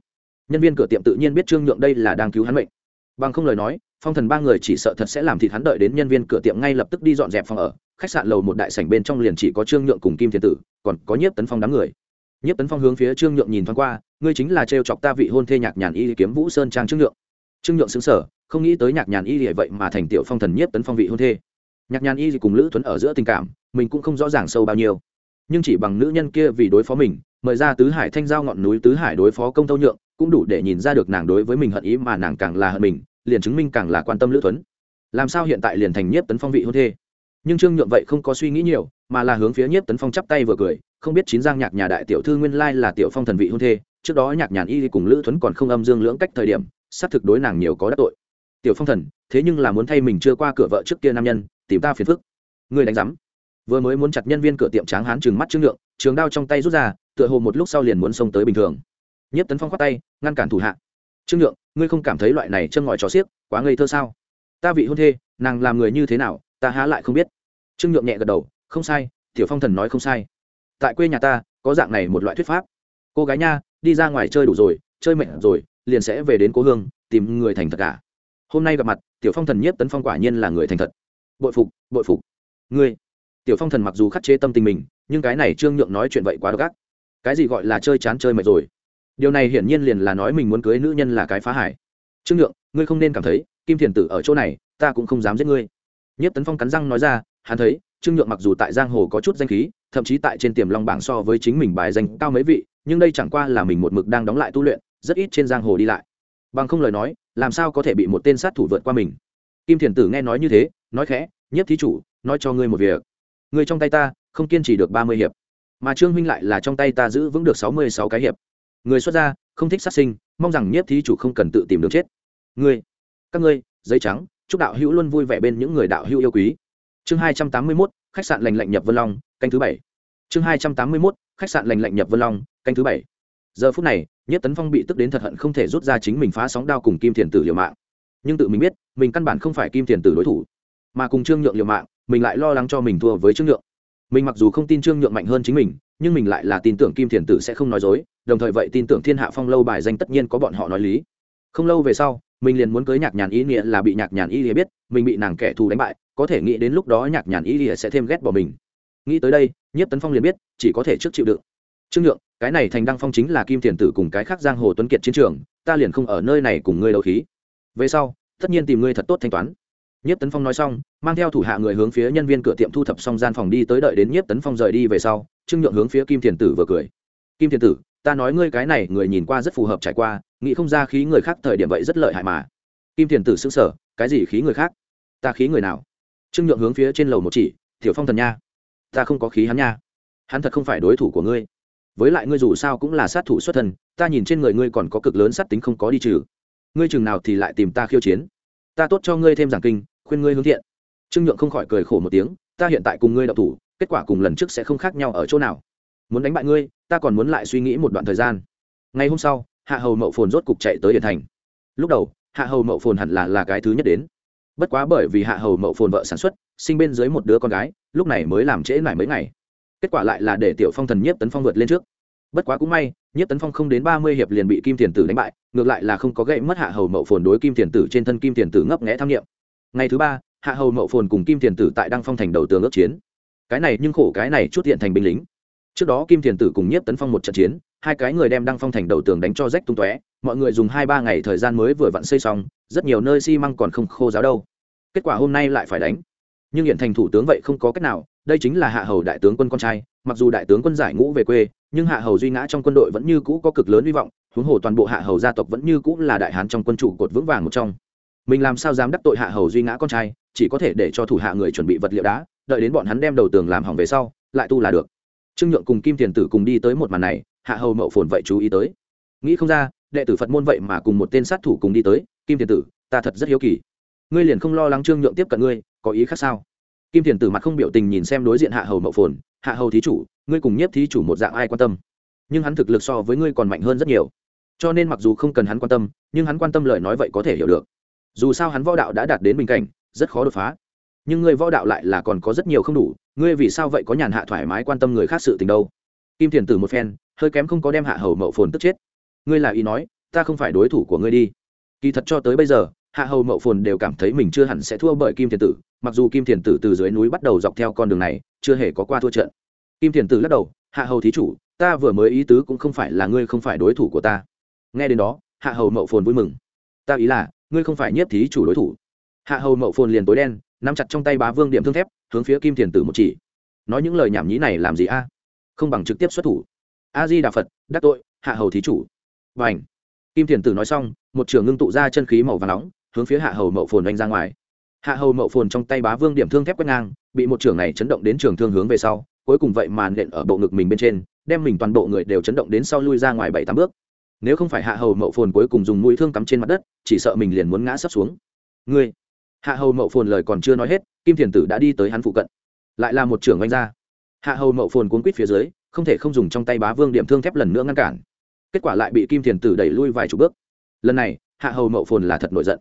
Nhân viên cửa tiệm tự nhiên biết trương nhượng đây là đang cứu hắn mệnh. Bằng không lời nói, phong thần ba người chỉ sợ thật sẽ làm thịt hắn đợi đến nhân viên cửa tiệm ngay lập tức đi dọn dẹp phòng ở. Khách sạn lầu một đại sảnh bên trong liền chỉ có trương nhượng cùng kim thiên tử, còn có nhiếp tấn phong đám người. Nhiếp tấn phong hướng phía trương nhượng nhìn thoáng qua, ngươi chính là trêu chọc ta vị hôn thê nhạc nhàn y kiếm vũ sơn trang trương nhượng. Trương nhượng xứng sở không nghĩ tới nhạc nhàn y vậy mà thành tiểu phong thần nhiếp tấn phong vị hôn thê. Nhạc nhàn y cùng lữ tuấn ở giữa tình cảm, mình cũng không rõ ràng sâu bao nhiêu nhưng chỉ bằng nữ nhân kia vì đối phó mình, mời ra tứ hải thanh giao ngọn núi tứ hải đối phó công tâu nhượng, cũng đủ để nhìn ra được nàng đối với mình hận ý mà nàng càng là hận mình, liền chứng minh càng là quan tâm lữ tuấn làm sao hiện tại liền thành nhiếp tấn phong vị hôn thê? Nhưng trương nhượng vậy không có suy nghĩ nhiều, mà là hướng phía nhiếp tấn phong chắp tay vừa cười, không biết chín giang nhạc nhà đại tiểu thư nguyên lai là tiểu phong thần vị hôn thê, trước đó nhạc nhàn y cùng lữ tuấn còn không âm dương lưỡng cách thời điểm, xác thực đối nàng nhiều có đắc tội. Tiểu phong thần, thế nhưng là muốn thay mình chưa qua cửa vợ trước kia nam nhân, tìm ta phiền phức. Người đánh giám vừa mới muốn chặt nhân viên cửa tiệm tráng hán trừng mắt trương lượng, trường đao trong tay rút ra tựa hồ một lúc sau liền muốn xông tới bình thường. Nhất tấn phong khoát tay ngăn cản thủ hạ. Trương lượng, ngươi không cảm thấy loại này chân ngòi trò xiếc quá ngây thơ sao? Ta vị hôn thê nàng làm người như thế nào ta há lại không biết. Trương nhượng nhẹ gật đầu không sai tiểu phong thần nói không sai. Tại quê nhà ta có dạng này một loại thuyết pháp. Cô gái nha đi ra ngoài chơi đủ rồi chơi mệt rồi liền sẽ về đến cố hương tìm người thành thật cả. Hôm nay gặp mặt tiểu phong thần nhiếp tấn phong quả nhiên là người thành thật. Bội phục bội phục. Ngươi tiểu phong thần mặc dù khắc chế tâm tình mình, nhưng cái này trương nhượng nói chuyện vậy quá độc ác. Cái gì gọi là chơi chán chơi mệt rồi? Điều này hiển nhiên liền là nói mình muốn cưới nữ nhân là cái phá hải trương nhượng, ngươi không nên cảm thấy, kim thiền tử ở chỗ này, ta cũng không dám giết ngươi. Nhất tấn phong cắn răng nói ra, hắn thấy, trương nhượng mặc dù tại giang hồ có chút danh khí, thậm chí tại trên tiềm long bảng so với chính mình bài danh cao mấy vị, nhưng đây chẳng qua là mình một mực đang đóng lại tu luyện, rất ít trên giang hồ đi lại. Bằng không lời nói, làm sao có thể bị một tên sát thủ vượt qua mình? Kim thiền tử nghe nói như thế, nói khẽ nhất thí chủ, nói cho ngươi một việc. Người trong tay ta, không kiên trì được ba mươi hiệp. Mà trương huynh lại là trong tay ta giữ vững được sáu mươi sáu cái hiệp. Người xuất gia, không thích sát sinh, mong rằng nhiếp thí chủ không cần tự tìm đường chết. Ngươi, các ngươi, giấy trắng, chúc đạo hữu luôn vui vẻ bên những người đạo hữu yêu quý. Chương hai trăm tám mươi mốt, khách sạn lành lạnh nhập vân long, canh thứ bảy. Chương hai trăm tám mươi mốt, khách sạn lành lạnh nhập vân long, canh thứ bảy. Giờ phút này nhất tấn phong bị tức đến thật hận không thể rút ra chính mình phá sóng đao cùng kim thiền tử liều mạng. Nhưng tự mình biết, mình căn bản không phải kim thiền tử đối thủ, mà cùng trương nhượng liều mạng mình lại lo lắng cho mình thua với trương nhượng. Mình mặc dù không tin trương nhượng mạnh hơn chính mình, nhưng mình lại là tin tưởng kim thiền tử sẽ không nói dối, đồng thời vậy tin tưởng thiên hạ phong lâu bài danh tất nhiên có bọn họ nói lý. Không lâu về sau, mình liền muốn cưới nhạc nhàn ý nghĩa là bị nhạc nhàn ý nghĩa biết, mình bị nàng kẻ thù đánh bại, có thể nghĩ đến lúc đó nhạc nhàn ý nghĩa sẽ thêm ghét bỏ mình. Nghĩ tới đây, nhiếp tấn phong liền biết, chỉ có thể trước chịu đựng. Trương nhượng, cái này thành đăng phong chính là kim thiền tử cùng cái khác giang hồ tuấn kiệt chiến trường, ta liền không ở nơi này cùng ngươi đấu khí. Về sau, tất nhiên tìm ngươi thật tốt thanh toán nhiếp tấn phong nói xong, mang theo thủ hạ người hướng phía nhân viên cửa tiệm thu thập xong gian phòng đi tới đợi đến nhiếp tấn phong rời đi về sau, trương nhượng hướng phía kim thiền tử vừa cười. Kim thiền tử, ta nói ngươi cái này người nhìn qua rất phù hợp trải qua, nghĩ không ra khí người khác thời điểm vậy rất lợi hại mà. Kim thiền tử xứng sở cái gì khí người khác? Ta khí người nào? Trương nhượng hướng phía trên lầu một chỉ, tiểu phong thần nha, ta không có khí hắn nha. Hắn thật không phải đối thủ của ngươi. Với lại ngươi dù sao cũng là sát thủ xuất thần ta nhìn trên người ngươi còn có cực lớn sát tính không có đi trừ. Ngươi chừng nào thì lại tìm ta khiêu chiến. Ta tốt cho ngươi thêm giảng kinh khuyên ngươi hướng thiện. Trương nhượng không khỏi cười khổ một tiếng, ta hiện tại cùng ngươi đậu thủ, kết quả cùng lần trước sẽ không khác nhau ở chỗ nào. Muốn đánh bại ngươi, ta còn muốn lại suy nghĩ một đoạn thời gian. Ngày hôm sau, hạ hầu mậu phồn rốt cục chạy tới điện thành. Lúc đầu, hạ hầu mậu phồn hẳn là là cái thứ nhất đến. Bất quá bởi vì hạ hầu mậu phồn vợ sản xuất, sinh bên dưới một đứa con gái, lúc này mới làm trễ lại mấy ngày. Kết quả lại là để tiểu phong thần nhiếp tấn phong vượt lên trước. Bất quá cũng may, nhiếp tấn phong không đến ba mươi hiệp liền bị kim tiền tử đánh bại, ngược lại là không có gậy mất hạ hầu mậu phồn đối kim tiền tử trên thân kim tiền tử ngấp nghẽ tham nghiệm ngày thứ ba, hạ hầu mậu phồn cùng kim thiền tử tại đăng phong thành đầu tường ước chiến. Cái này nhưng khổ, cái này chút hiện thành binh lính. Trước đó kim thiền tử cùng nhiếp tấn phong một trận chiến, hai cái người đem đăng phong thành đầu tường đánh cho rách tung tóe, mọi người dùng hai ba ngày thời gian mới vừa vặn xây xong, rất nhiều nơi xi măng còn không khô giáo đâu. Kết quả hôm nay lại phải đánh. Nhưng hiện thành thủ tướng vậy không có cách nào, đây chính là hạ hầu đại tướng quân con trai, mặc dù đại tướng quân giải ngũ về quê, nhưng hạ hầu duy ngã trong quân đội vẫn như cũ có cực lớn hy vọng, huống hồ toàn bộ hạ hầu gia tộc vẫn như cũ là đại hán trong quân chủ cột vững vàng một trong mình làm sao dám đắc tội hạ hầu duy ngã con trai, chỉ có thể để cho thủ hạ người chuẩn bị vật liệu đá, đợi đến bọn hắn đem đầu tường làm hỏng về sau, lại tu là được. Trương nhượng cùng kim tiền tử cùng đi tới một màn này, hạ hầu mậu phồn vậy chú ý tới. Nghĩ không ra, đệ tử phật môn vậy mà cùng một tên sát thủ cùng đi tới, kim tiền tử, ta thật rất hiếu kỳ. Ngươi liền không lo lắng trương nhượng tiếp cận ngươi, có ý khác sao? Kim tiền tử mặt không biểu tình nhìn xem đối diện hạ hầu mậu phồn, hạ hầu thí chủ, ngươi cùng nhiếp thí chủ một dạng ai quan tâm? Nhưng hắn thực lực so với ngươi còn mạnh hơn rất nhiều. Cho nên mặc dù không cần hắn quan tâm, nhưng hắn quan tâm lời nói vậy có thể hiểu được dù sao hắn võ đạo đã đạt đến bình cảnh, rất khó đột phá. Nhưng ngươi võ đạo lại là còn có rất nhiều không đủ, ngươi vì sao vậy có nhàn hạ thoải mái quan tâm người khác sự tình đâu? Kim thiền tử một phen, hơi kém không có đem hạ hầu mậu phồn tức chết. Ngươi là ý nói, ta không phải đối thủ của ngươi đi. Kỳ thật cho tới bây giờ, hạ hầu mậu phồn đều cảm thấy mình chưa hẳn sẽ thua bởi kim thiền tử, mặc dù kim thiền tử từ dưới núi bắt đầu dọc theo con đường này, chưa hề có qua thua trận. Kim thiền tử lắc đầu, hạ hầu thí chủ, ta vừa mới ý tứ cũng không phải là ngươi không phải đối thủ của ta. Nghe đến đó, hạ hầu mậu phồn vui mừng. Ta ý là ngươi không phải nhất thí chủ đối thủ. Hạ hầu mậu phồn liền tối đen, nắm chặt trong tay bá vương điểm thương thép, hướng phía kim thiền tử một chỉ. Nói những lời nhảm nhí này làm gì a? Không bằng trực tiếp xuất thủ. A di đà phật, đắc tội, hạ hầu thí chủ. Và h kim thiền tử nói xong, một trường ngưng tụ ra chân khí màu và nóng, hướng phía hạ hầu mậu phồn đánh ra ngoài. Hạ hầu mậu phồn trong tay bá vương điểm thương thép quét ngang, bị một trường này chấn động đến trường thương hướng về sau, cuối cùng vậy màn nện ở bộ ngực mình bên trên, đem mình toàn bộ người đều chấn động đến sau lui ra ngoài bảy tám bước nếu không phải hạ hầu mậu phồn cuối cùng dùng mũi thương cắm trên mặt đất, chỉ sợ mình liền muốn ngã sấp xuống. Ngươi, hạ hầu mậu phồn lời còn chưa nói hết, kim thiền tử đã đi tới hắn phụ cận. Lại là một trưởng oanh gia hạ hầu mậu phồn cuốn quýt phía dưới, không thể không dùng trong tay bá vương điểm thương thép lần nữa ngăn cản. Kết quả lại bị kim thiền tử đẩy lui vài chục bước. Lần này, hạ hầu mậu phồn là thật nổi giận.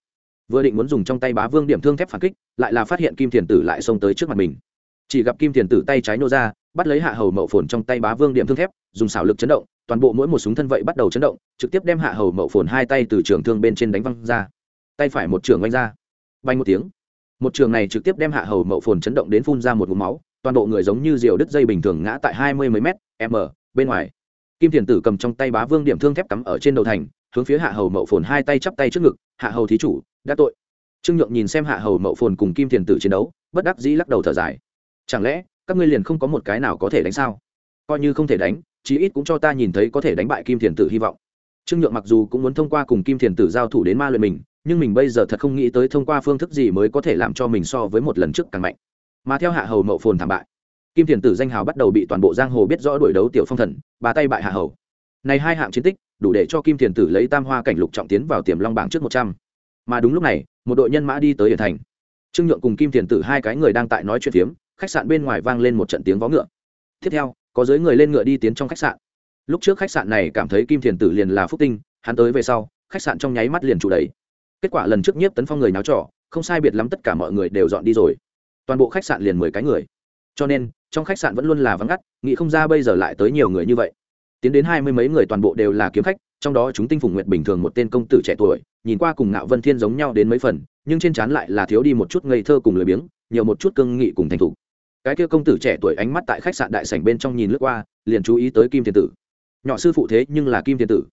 Vừa định muốn dùng trong tay bá vương điểm thương thép phản kích, lại là phát hiện kim thiền tử lại xông tới trước mặt mình. Chỉ gặp kim thiền tử tay trái nô ra, bắt lấy hạ hầu mậu phồn trong tay bá vương điểm thương thép, dùng xảo lực chấn động toàn bộ mỗi một súng thân vậy bắt đầu chấn động, trực tiếp đem hạ hầu mậu phồn hai tay từ trường thương bên trên đánh văng ra. Tay phải một trường oanh ra. Bay một tiếng. Một trường này trực tiếp đem hạ hầu mậu phồn chấn động đến phun ra một vùng máu, toàn bộ người giống như diều đứt dây bình thường ngã tại hai mươi mấy m m, bên ngoài. Kim thiền tử cầm trong tay bá vương điểm thương thép cắm ở trên đầu thành, hướng phía hạ hầu mậu phồn hai tay chắp tay trước ngực, hạ hầu thí chủ, đã tội. Trương nhượng nhìn xem hạ hầu mậu phồn cùng kim thiền tử chiến đấu, bất đắc dĩ lắc đầu thở dài. Chẳng lẽ các ngươi liền không có một cái nào có thể đánh sao? Coi như không thể đánh chí ít cũng cho ta nhìn thấy có thể đánh bại kim thiền tử hy vọng. Trương nhượng mặc dù cũng muốn thông qua cùng kim thiền tử giao thủ đến ma luyện mình, nhưng mình bây giờ thật không nghĩ tới thông qua phương thức gì mới có thể làm cho mình so với một lần trước càng mạnh. Mà theo hạ hầu mậu phồn thảm bại, kim thiền tử danh hào bắt đầu bị toàn bộ giang hồ biết rõ đuổi đấu tiểu phong thần, bà tay bại hạ hầu. Này hai hạng chiến tích, đủ để cho kim thiền tử lấy tam hoa cảnh lục trọng tiến vào tiềm long bảng trước một trăm. Mà đúng lúc này, một đội nhân mã đi tới hiển thành. Trương nhượng cùng kim thiền tử hai cái người đang tại nói chuyện phiếm, khách sạn bên ngoài vang lên một trận tiếng vó ngựa. Tiếp theo có giới người lên ngựa đi tiến trong khách sạn. Lúc trước khách sạn này cảm thấy kim thiền tử liền là phúc tinh, hắn tới về sau, khách sạn trong nháy mắt liền trụ đầy. Kết quả lần trước nhiếp tấn phong người náo trọ không sai biệt lắm tất cả mọi người đều dọn đi rồi. Toàn bộ khách sạn liền mười cái người. Cho nên, trong khách sạn vẫn luôn là vắng ngắt, nghĩ không ra bây giờ lại tới nhiều người như vậy. Tiến đến hai mươi mấy người toàn bộ đều là kiếm khách, trong đó chúng tinh phùng nguyện bình thường một tên công tử trẻ tuổi, nhìn qua cùng ngạo vân thiên giống nhau đến mấy phần, nhưng trên trán lại là thiếu đi một chút ngây thơ cùng lười biếng, nhiều một chút cương nghị cùng thành thục cái kia công tử trẻ tuổi ánh mắt tại khách sạn đại sảnh bên trong nhìn lướt qua, liền chú ý tới kim thiên tử. Nhỏ sư phụ thế nhưng là kim thiên tử.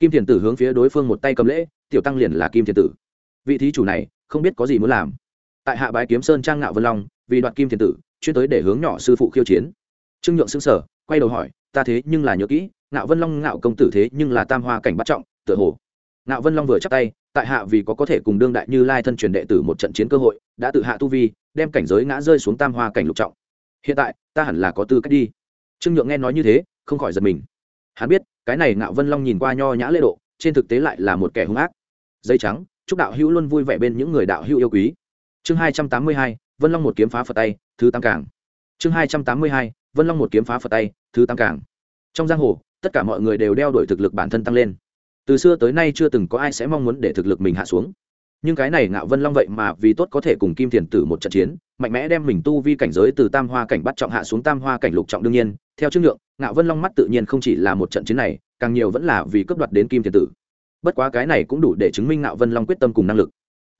Kim thiên tử hướng phía đối phương một tay cầm lễ, tiểu tăng liền là kim thiên tử. Vị thí chủ này, không biết có gì muốn làm. Tại hạ bái kiếm sơn trang ngạo vân long, vì đoạt kim thiên tử, chuyên tới để hướng nhỏ sư phụ khiêu chiến. Trương nhượng xứng sở quay đầu hỏi, ta thế nhưng là nhớ kỹ, ngạo vân long ngạo công tử thế nhưng là tam hoa cảnh bắt trọng, tựa hồ. Ngạo vân long vừa chắc tay, tại hạ vì có có thể cùng đương đại như lai thân truyền đệ tử một trận chiến cơ hội, đã tự hạ tu vi đem cảnh giới ngã rơi xuống tam hoa cảnh lục trọng. Hiện tại, ta hẳn là có tư cách đi. Trương nhượng nghe nói như thế, không khỏi giật mình. Hắn biết, cái này ngạo vân long nhìn qua nho nhã lễ độ, trên thực tế lại là một kẻ hung ác. Dây trắng, chúc đạo hữu luôn vui vẻ bên những người đạo hữu yêu quý. Chương hai trăm tám mươi hai, vân long một kiếm phá phật tay, thứ tam cảng chương hai trăm tám mươi hai, vân long một kiếm phá phật tay, thứ tam cảng trong giang hồ, tất cả mọi người đều đeo đổi thực lực bản thân tăng lên. Từ xưa tới nay chưa từng có ai sẽ mong muốn để thực lực mình hạ xuống nhưng cái này ngạo vân long vậy mà vì tốt có thể cùng kim thiền tử một trận chiến, mạnh mẽ đem mình tu vi cảnh giới từ tam hoa cảnh bắt trọng hạ xuống tam hoa cảnh lục trọng đương nhiên. Theo chương lượng, ngạo vân long mắt tự nhiên không chỉ là một trận chiến này, càng nhiều vẫn là vì cướp đoạt đến kim thiền tử. Bất quá cái này cũng đủ để chứng minh ngạo vân long quyết tâm cùng năng lực.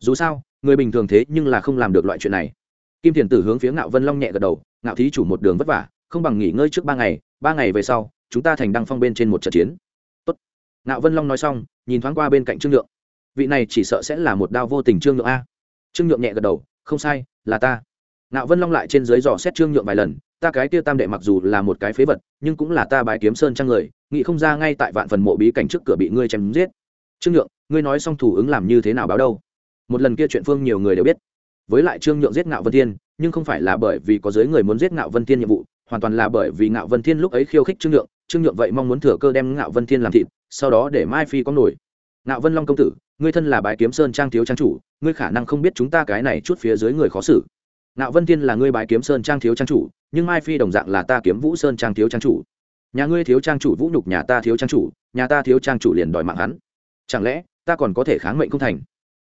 Dù sao, người bình thường thế nhưng là không làm được loại chuyện này. Kim thiền tử hướng phía ngạo vân long nhẹ gật đầu, ngạo thí chủ một đường vất vả, không bằng nghỉ ngơi trước ba ngày ba ngày về sau, chúng ta thành đăng phong bên trên một trận chiến. Tốt. ngạo vân long nói xong, nhìn thoáng qua bên cạnh trương lượng vị này chỉ sợ sẽ là một đao vô tình trương nhượng a. Trương nhượng nhẹ gật đầu, không sai, là ta. Ngạo vân long lại trên dưới dò xét trương nhượng vài lần, ta cái kia tam đệ mặc dù là một cái phế vật, nhưng cũng là ta bài kiếm sơn trang người, nghĩ không ra ngay tại vạn phần mộ bí cảnh trước cửa bị ngươi chém giết. Trương nhượng, ngươi nói xong thủ ứng làm như thế nào báo đâu? Một lần kia chuyện phương nhiều người đều biết. Với lại trương nhượng giết ngạo vân thiên, nhưng không phải là bởi vì có giới người muốn giết ngạo vân thiên nhiệm vụ, hoàn toàn là bởi vì ngạo vân thiên lúc ấy khiêu khích trương nhượng trương nhượng vậy mong muốn thừa cơ đem ngạo vân thiên làm thịt, sau đó để mai phi có nổi. Ngạo vân long công tử ngươi thân là bái kiếm sơn trang thiếu trang chủ, ngươi khả năng không biết chúng ta cái này chút phía dưới người khó xử. Nạo vân thiên là ngươi bái kiếm sơn trang thiếu trang chủ, nhưng mai phi đồng dạng là ta kiếm vũ sơn trang thiếu trang chủ. Nhà ngươi thiếu trang chủ vũ nhục nhà ta thiếu trang chủ, nhà ta thiếu trang chủ liền đòi mạng hắn. Chẳng lẽ, ta còn có thể kháng mệnh không thành?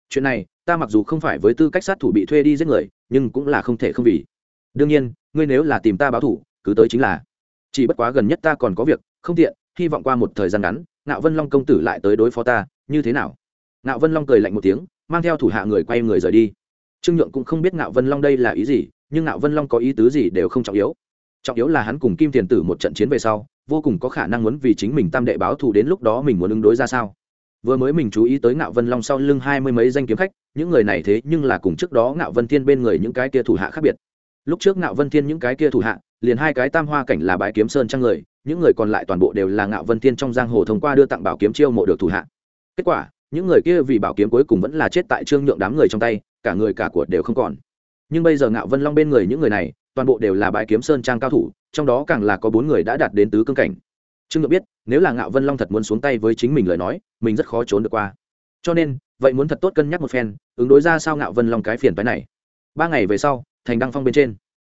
Chuyện này, ta mặc dù không phải với tư cách sát thủ bị thuê đi giết người, nhưng cũng là không thể không vì. Đương nhiên, ngươi nếu là tìm ta báo thủ cứ tới chính là. Chỉ bất quá gần nhất ta còn có việc, không tiện, hy vọng qua một thời gian ngắn, Nạo vân long công tử lại tới đối phó ta, như thế nào? Ngạo vân long cười lạnh một tiếng, mang theo thủ hạ người quay người rời đi. Trương nhượng cũng không biết ngạo vân long đây là ý gì, nhưng ngạo vân long có ý tứ gì đều không trọng yếu. Trọng yếu là hắn cùng kim tiền tử một trận chiến về sau, vô cùng có khả năng muốn vì chính mình tam đệ báo thù đến lúc đó mình muốn ứng đối ra sao. Vừa mới mình chú ý tới ngạo vân long sau lưng hai mươi mấy danh kiếm khách, những người này thế nhưng là cùng trước đó ngạo vân thiên bên người những cái kia thủ hạ khác biệt. Lúc trước ngạo vân thiên những cái kia thủ hạ, liền hai cái tam hoa cảnh là bãi kiếm sơn trang người, những người còn lại toàn bộ đều là ngạo vân thiên trong giang hồ thông qua đưa tặng bảo kiếm chiêu mộ được thủ hạ. Kết quả những người kia vì bảo kiếm cuối cùng vẫn là chết tại trương nhượng đám người trong tay, cả người cả của đều không còn. Nhưng bây giờ ngạo vân long bên người những người này, toàn bộ đều là bãi kiếm sơn trang cao thủ, trong đó càng là có bốn người đã đạt đến tứ cương cảnh. Trương nhượng biết, nếu là ngạo vân long thật muốn xuống tay với chính mình lời nói, mình rất khó trốn được qua. Cho nên, vậy muốn thật tốt cân nhắc một phen, ứng đối ra sao ngạo vân long cái phiền phái này. Ba ngày về sau, thành đăng phong bên trên.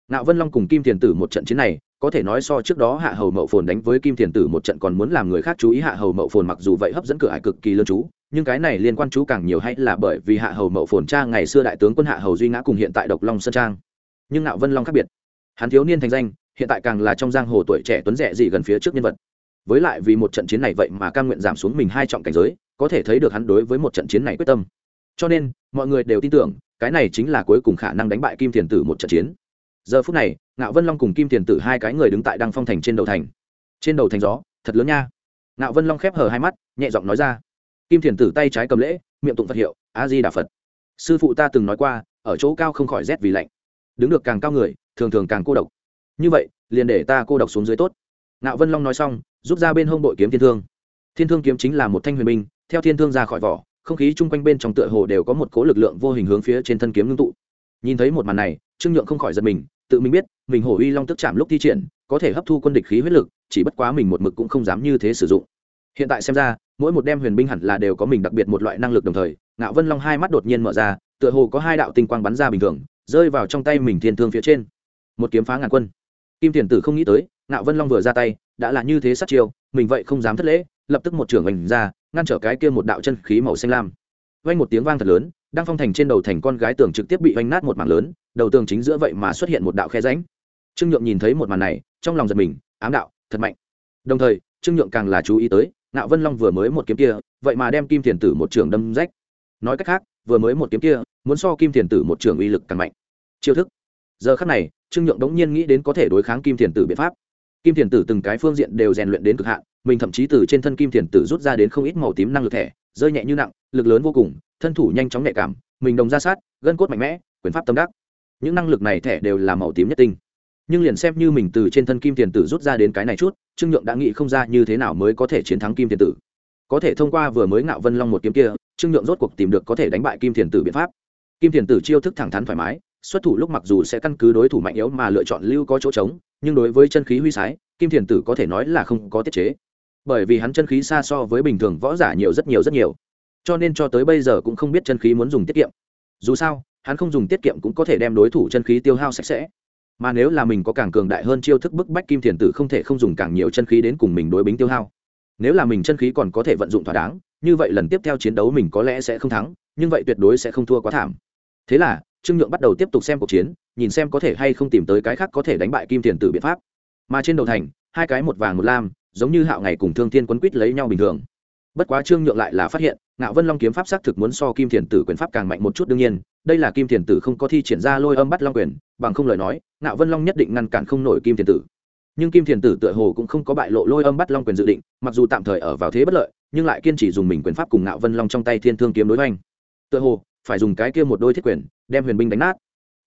Ngạo vân long cùng kim thiền tử một trận chiến này, có thể nói so trước đó hạ hầu mậu phồn đánh với kim thiền tử một trận còn muốn làm người khác chú ý hạ hầu mậu phồn mặc dù vậy hấp dẫn cửa hải cực kỳ lương chú nhưng cái này liên quan chú càng nhiều hay là bởi vì hạ hầu mậu phồn cha ngày xưa đại tướng quân hạ hầu duy ngã cùng hiện tại độc long sơn trang. Nhưng ngạo vân long khác biệt. Hắn thiếu niên thành danh, hiện tại càng là trong giang hồ tuổi trẻ tuấn rẻ gì gần phía trước nhân vật. Với lại vì một trận chiến này vậy mà cam nguyện giảm xuống mình hai trọng cảnh giới, có thể thấy được hắn đối với một trận chiến này quyết tâm. Cho nên, mọi người đều tin tưởng, cái này chính là cuối cùng khả năng đánh bại kim thiền tử một trận chiến. Giờ phút này, ngạo vân long cùng kim thiền tử hai cái người đứng tại đăng phong thành trên đầu thành. Trên đầu thành gió, thật lớn nha. Ngạo vân long khép hờ hai mắt, nhẹ giọng nói ra kim thiền tử tay trái cầm lễ, miệng tụng phật hiệu, a di đà phật. Sư phụ ta từng nói qua, ở chỗ cao không khỏi rét vì lạnh. Đứng được càng cao người, thường thường càng cô độc. Như vậy, liền để ta cô độc xuống dưới tốt. Ngạo vân long nói xong, rút ra bên hông bội kiếm thiên thương. Thiên thương kiếm chính là một thanh huyền binh, theo thiên thương ra khỏi vỏ, không khí chung quanh bên trong tựa hồ đều có một cố lực lượng vô hình hướng phía trên thân kiếm ngưng tụ. Nhìn thấy một màn này, trương nhượng không khỏi giật mình, tự mình biết, mình hổ uy long tức chạm lúc thi triển, có thể hấp thu quân địch khí huyết lực, chỉ bất quá mình một mực cũng không dám như thế sử dụng hiện tại xem ra, mỗi một đem huyền binh hẳn là đều có mình đặc biệt một loại năng lực đồng thời, ngạo vân long hai mắt đột nhiên mở ra, tựa hồ có hai đạo tinh quang bắn ra bình thường, rơi vào trong tay mình thiên thương phía trên. Một kiếm phá ngàn quân. Kim thiền tử không nghĩ tới, ngạo vân long vừa ra tay, đã là như thế sát chiêu, mình vậy không dám thất lễ, lập tức một trưởng ảnh ra, ngăn trở cái kia một đạo chân khí màu xanh lam. Vang một tiếng vang thật lớn đang phong thành trên đầu thành con gái tường trực tiếp bị vanh nát một mảng lớn, đầu tường chính giữa vậy mà xuất hiện một đạo khe ránh trương nhượng nhìn thấy một màn này, trong lòng giật mình, ám đạo, thật mạnh. Đồng thời, trương nhượng càng là chú ý tới ngạo vân long vừa mới một kiếm kia, vậy mà đem kim thiền tử một trường đâm rách. Nói cách khác, vừa mới một kiếm kia, muốn so kim thiền tử một trường uy lực càng mạnh. Chiêu thức. Giờ khắc này, trương nhượng đống nhiên nghĩ đến có thể đối kháng kim thiền tử biện pháp. Kim thiền tử từng cái phương diện đều rèn luyện đến cực hạn, mình thậm chí từ trên thân kim thiền tử rút ra đến không ít màu tím năng lực thẻ rơi nhẹ như nặng, lực lớn vô cùng, thân thủ nhanh chóng nhạy cảm, mình đồng ra sát, gân cốt mạnh mẽ, quyền pháp tâm đắc. Những năng lực này thẻ đều là màu tím nhất tinh nhưng liền xem như mình từ trên thân kim tiền tử rút ra đến cái này chút, trương nhượng đã nghĩ không ra như thế nào mới có thể chiến thắng kim tiền tử. Có thể thông qua vừa mới ngạo vân long một kiếm kia, trương nhượng rốt cuộc tìm được có thể đánh bại kim tiền tử biện pháp. Kim tiền tử chiêu thức thẳng thắn thoải mái, xuất thủ lúc mặc dù sẽ căn cứ đối thủ mạnh yếu mà lựa chọn lưu có chỗ trống, nhưng đối với chân khí huy sái, kim thiền tử có thể nói là không có tiết chế. Bởi vì hắn chân khí xa so với bình thường võ giả nhiều rất nhiều rất nhiều. Cho nên cho tới bây giờ cũng không biết chân khí muốn dùng tiết kiệm. Dù sao, hắn không dùng tiết kiệm cũng có thể đem đối thủ chân khí tiêu hao sạch sẽ mà nếu là mình có càng cường đại hơn chiêu thức bức bách kim thiền tử không thể không dùng càng nhiều chân khí đến cùng mình đối bính tiêu hao. Nếu là mình chân khí còn có thể vận dụng thỏa đáng, như vậy lần tiếp theo chiến đấu mình có lẽ sẽ không thắng, nhưng vậy tuyệt đối sẽ không thua quá thảm. Thế là, trương nhượng bắt đầu tiếp tục xem cuộc chiến, nhìn xem có thể hay không tìm tới cái khác có thể đánh bại kim thiền tử biện pháp. Mà trên đầu thành, hai cái một vàng một lam, giống như hạo ngày cùng thương thiên quấn quýt lấy nhau bình thường bất quá trương nhượng lại là phát hiện, ngạo vân long kiếm pháp xác thực muốn so kim thiền tử quyền pháp càng mạnh một chút, đương nhiên, đây là kim thiền tử không có thi triển ra lôi âm bắt long quyền, bằng không lời nói, ngạo vân long nhất định ngăn cản không nổi kim thiền tử. Nhưng kim thiền tử tựa hồ cũng không có bại lộ lôi âm bắt long quyền dự định, mặc dù tạm thời ở vào thế bất lợi, nhưng lại kiên trì dùng mình quyền pháp cùng ngạo vân long trong tay thiên thương kiếm đối oanh tựa hồ, phải dùng cái kia một đôi thiết quyền, đem huyền binh đánh nát.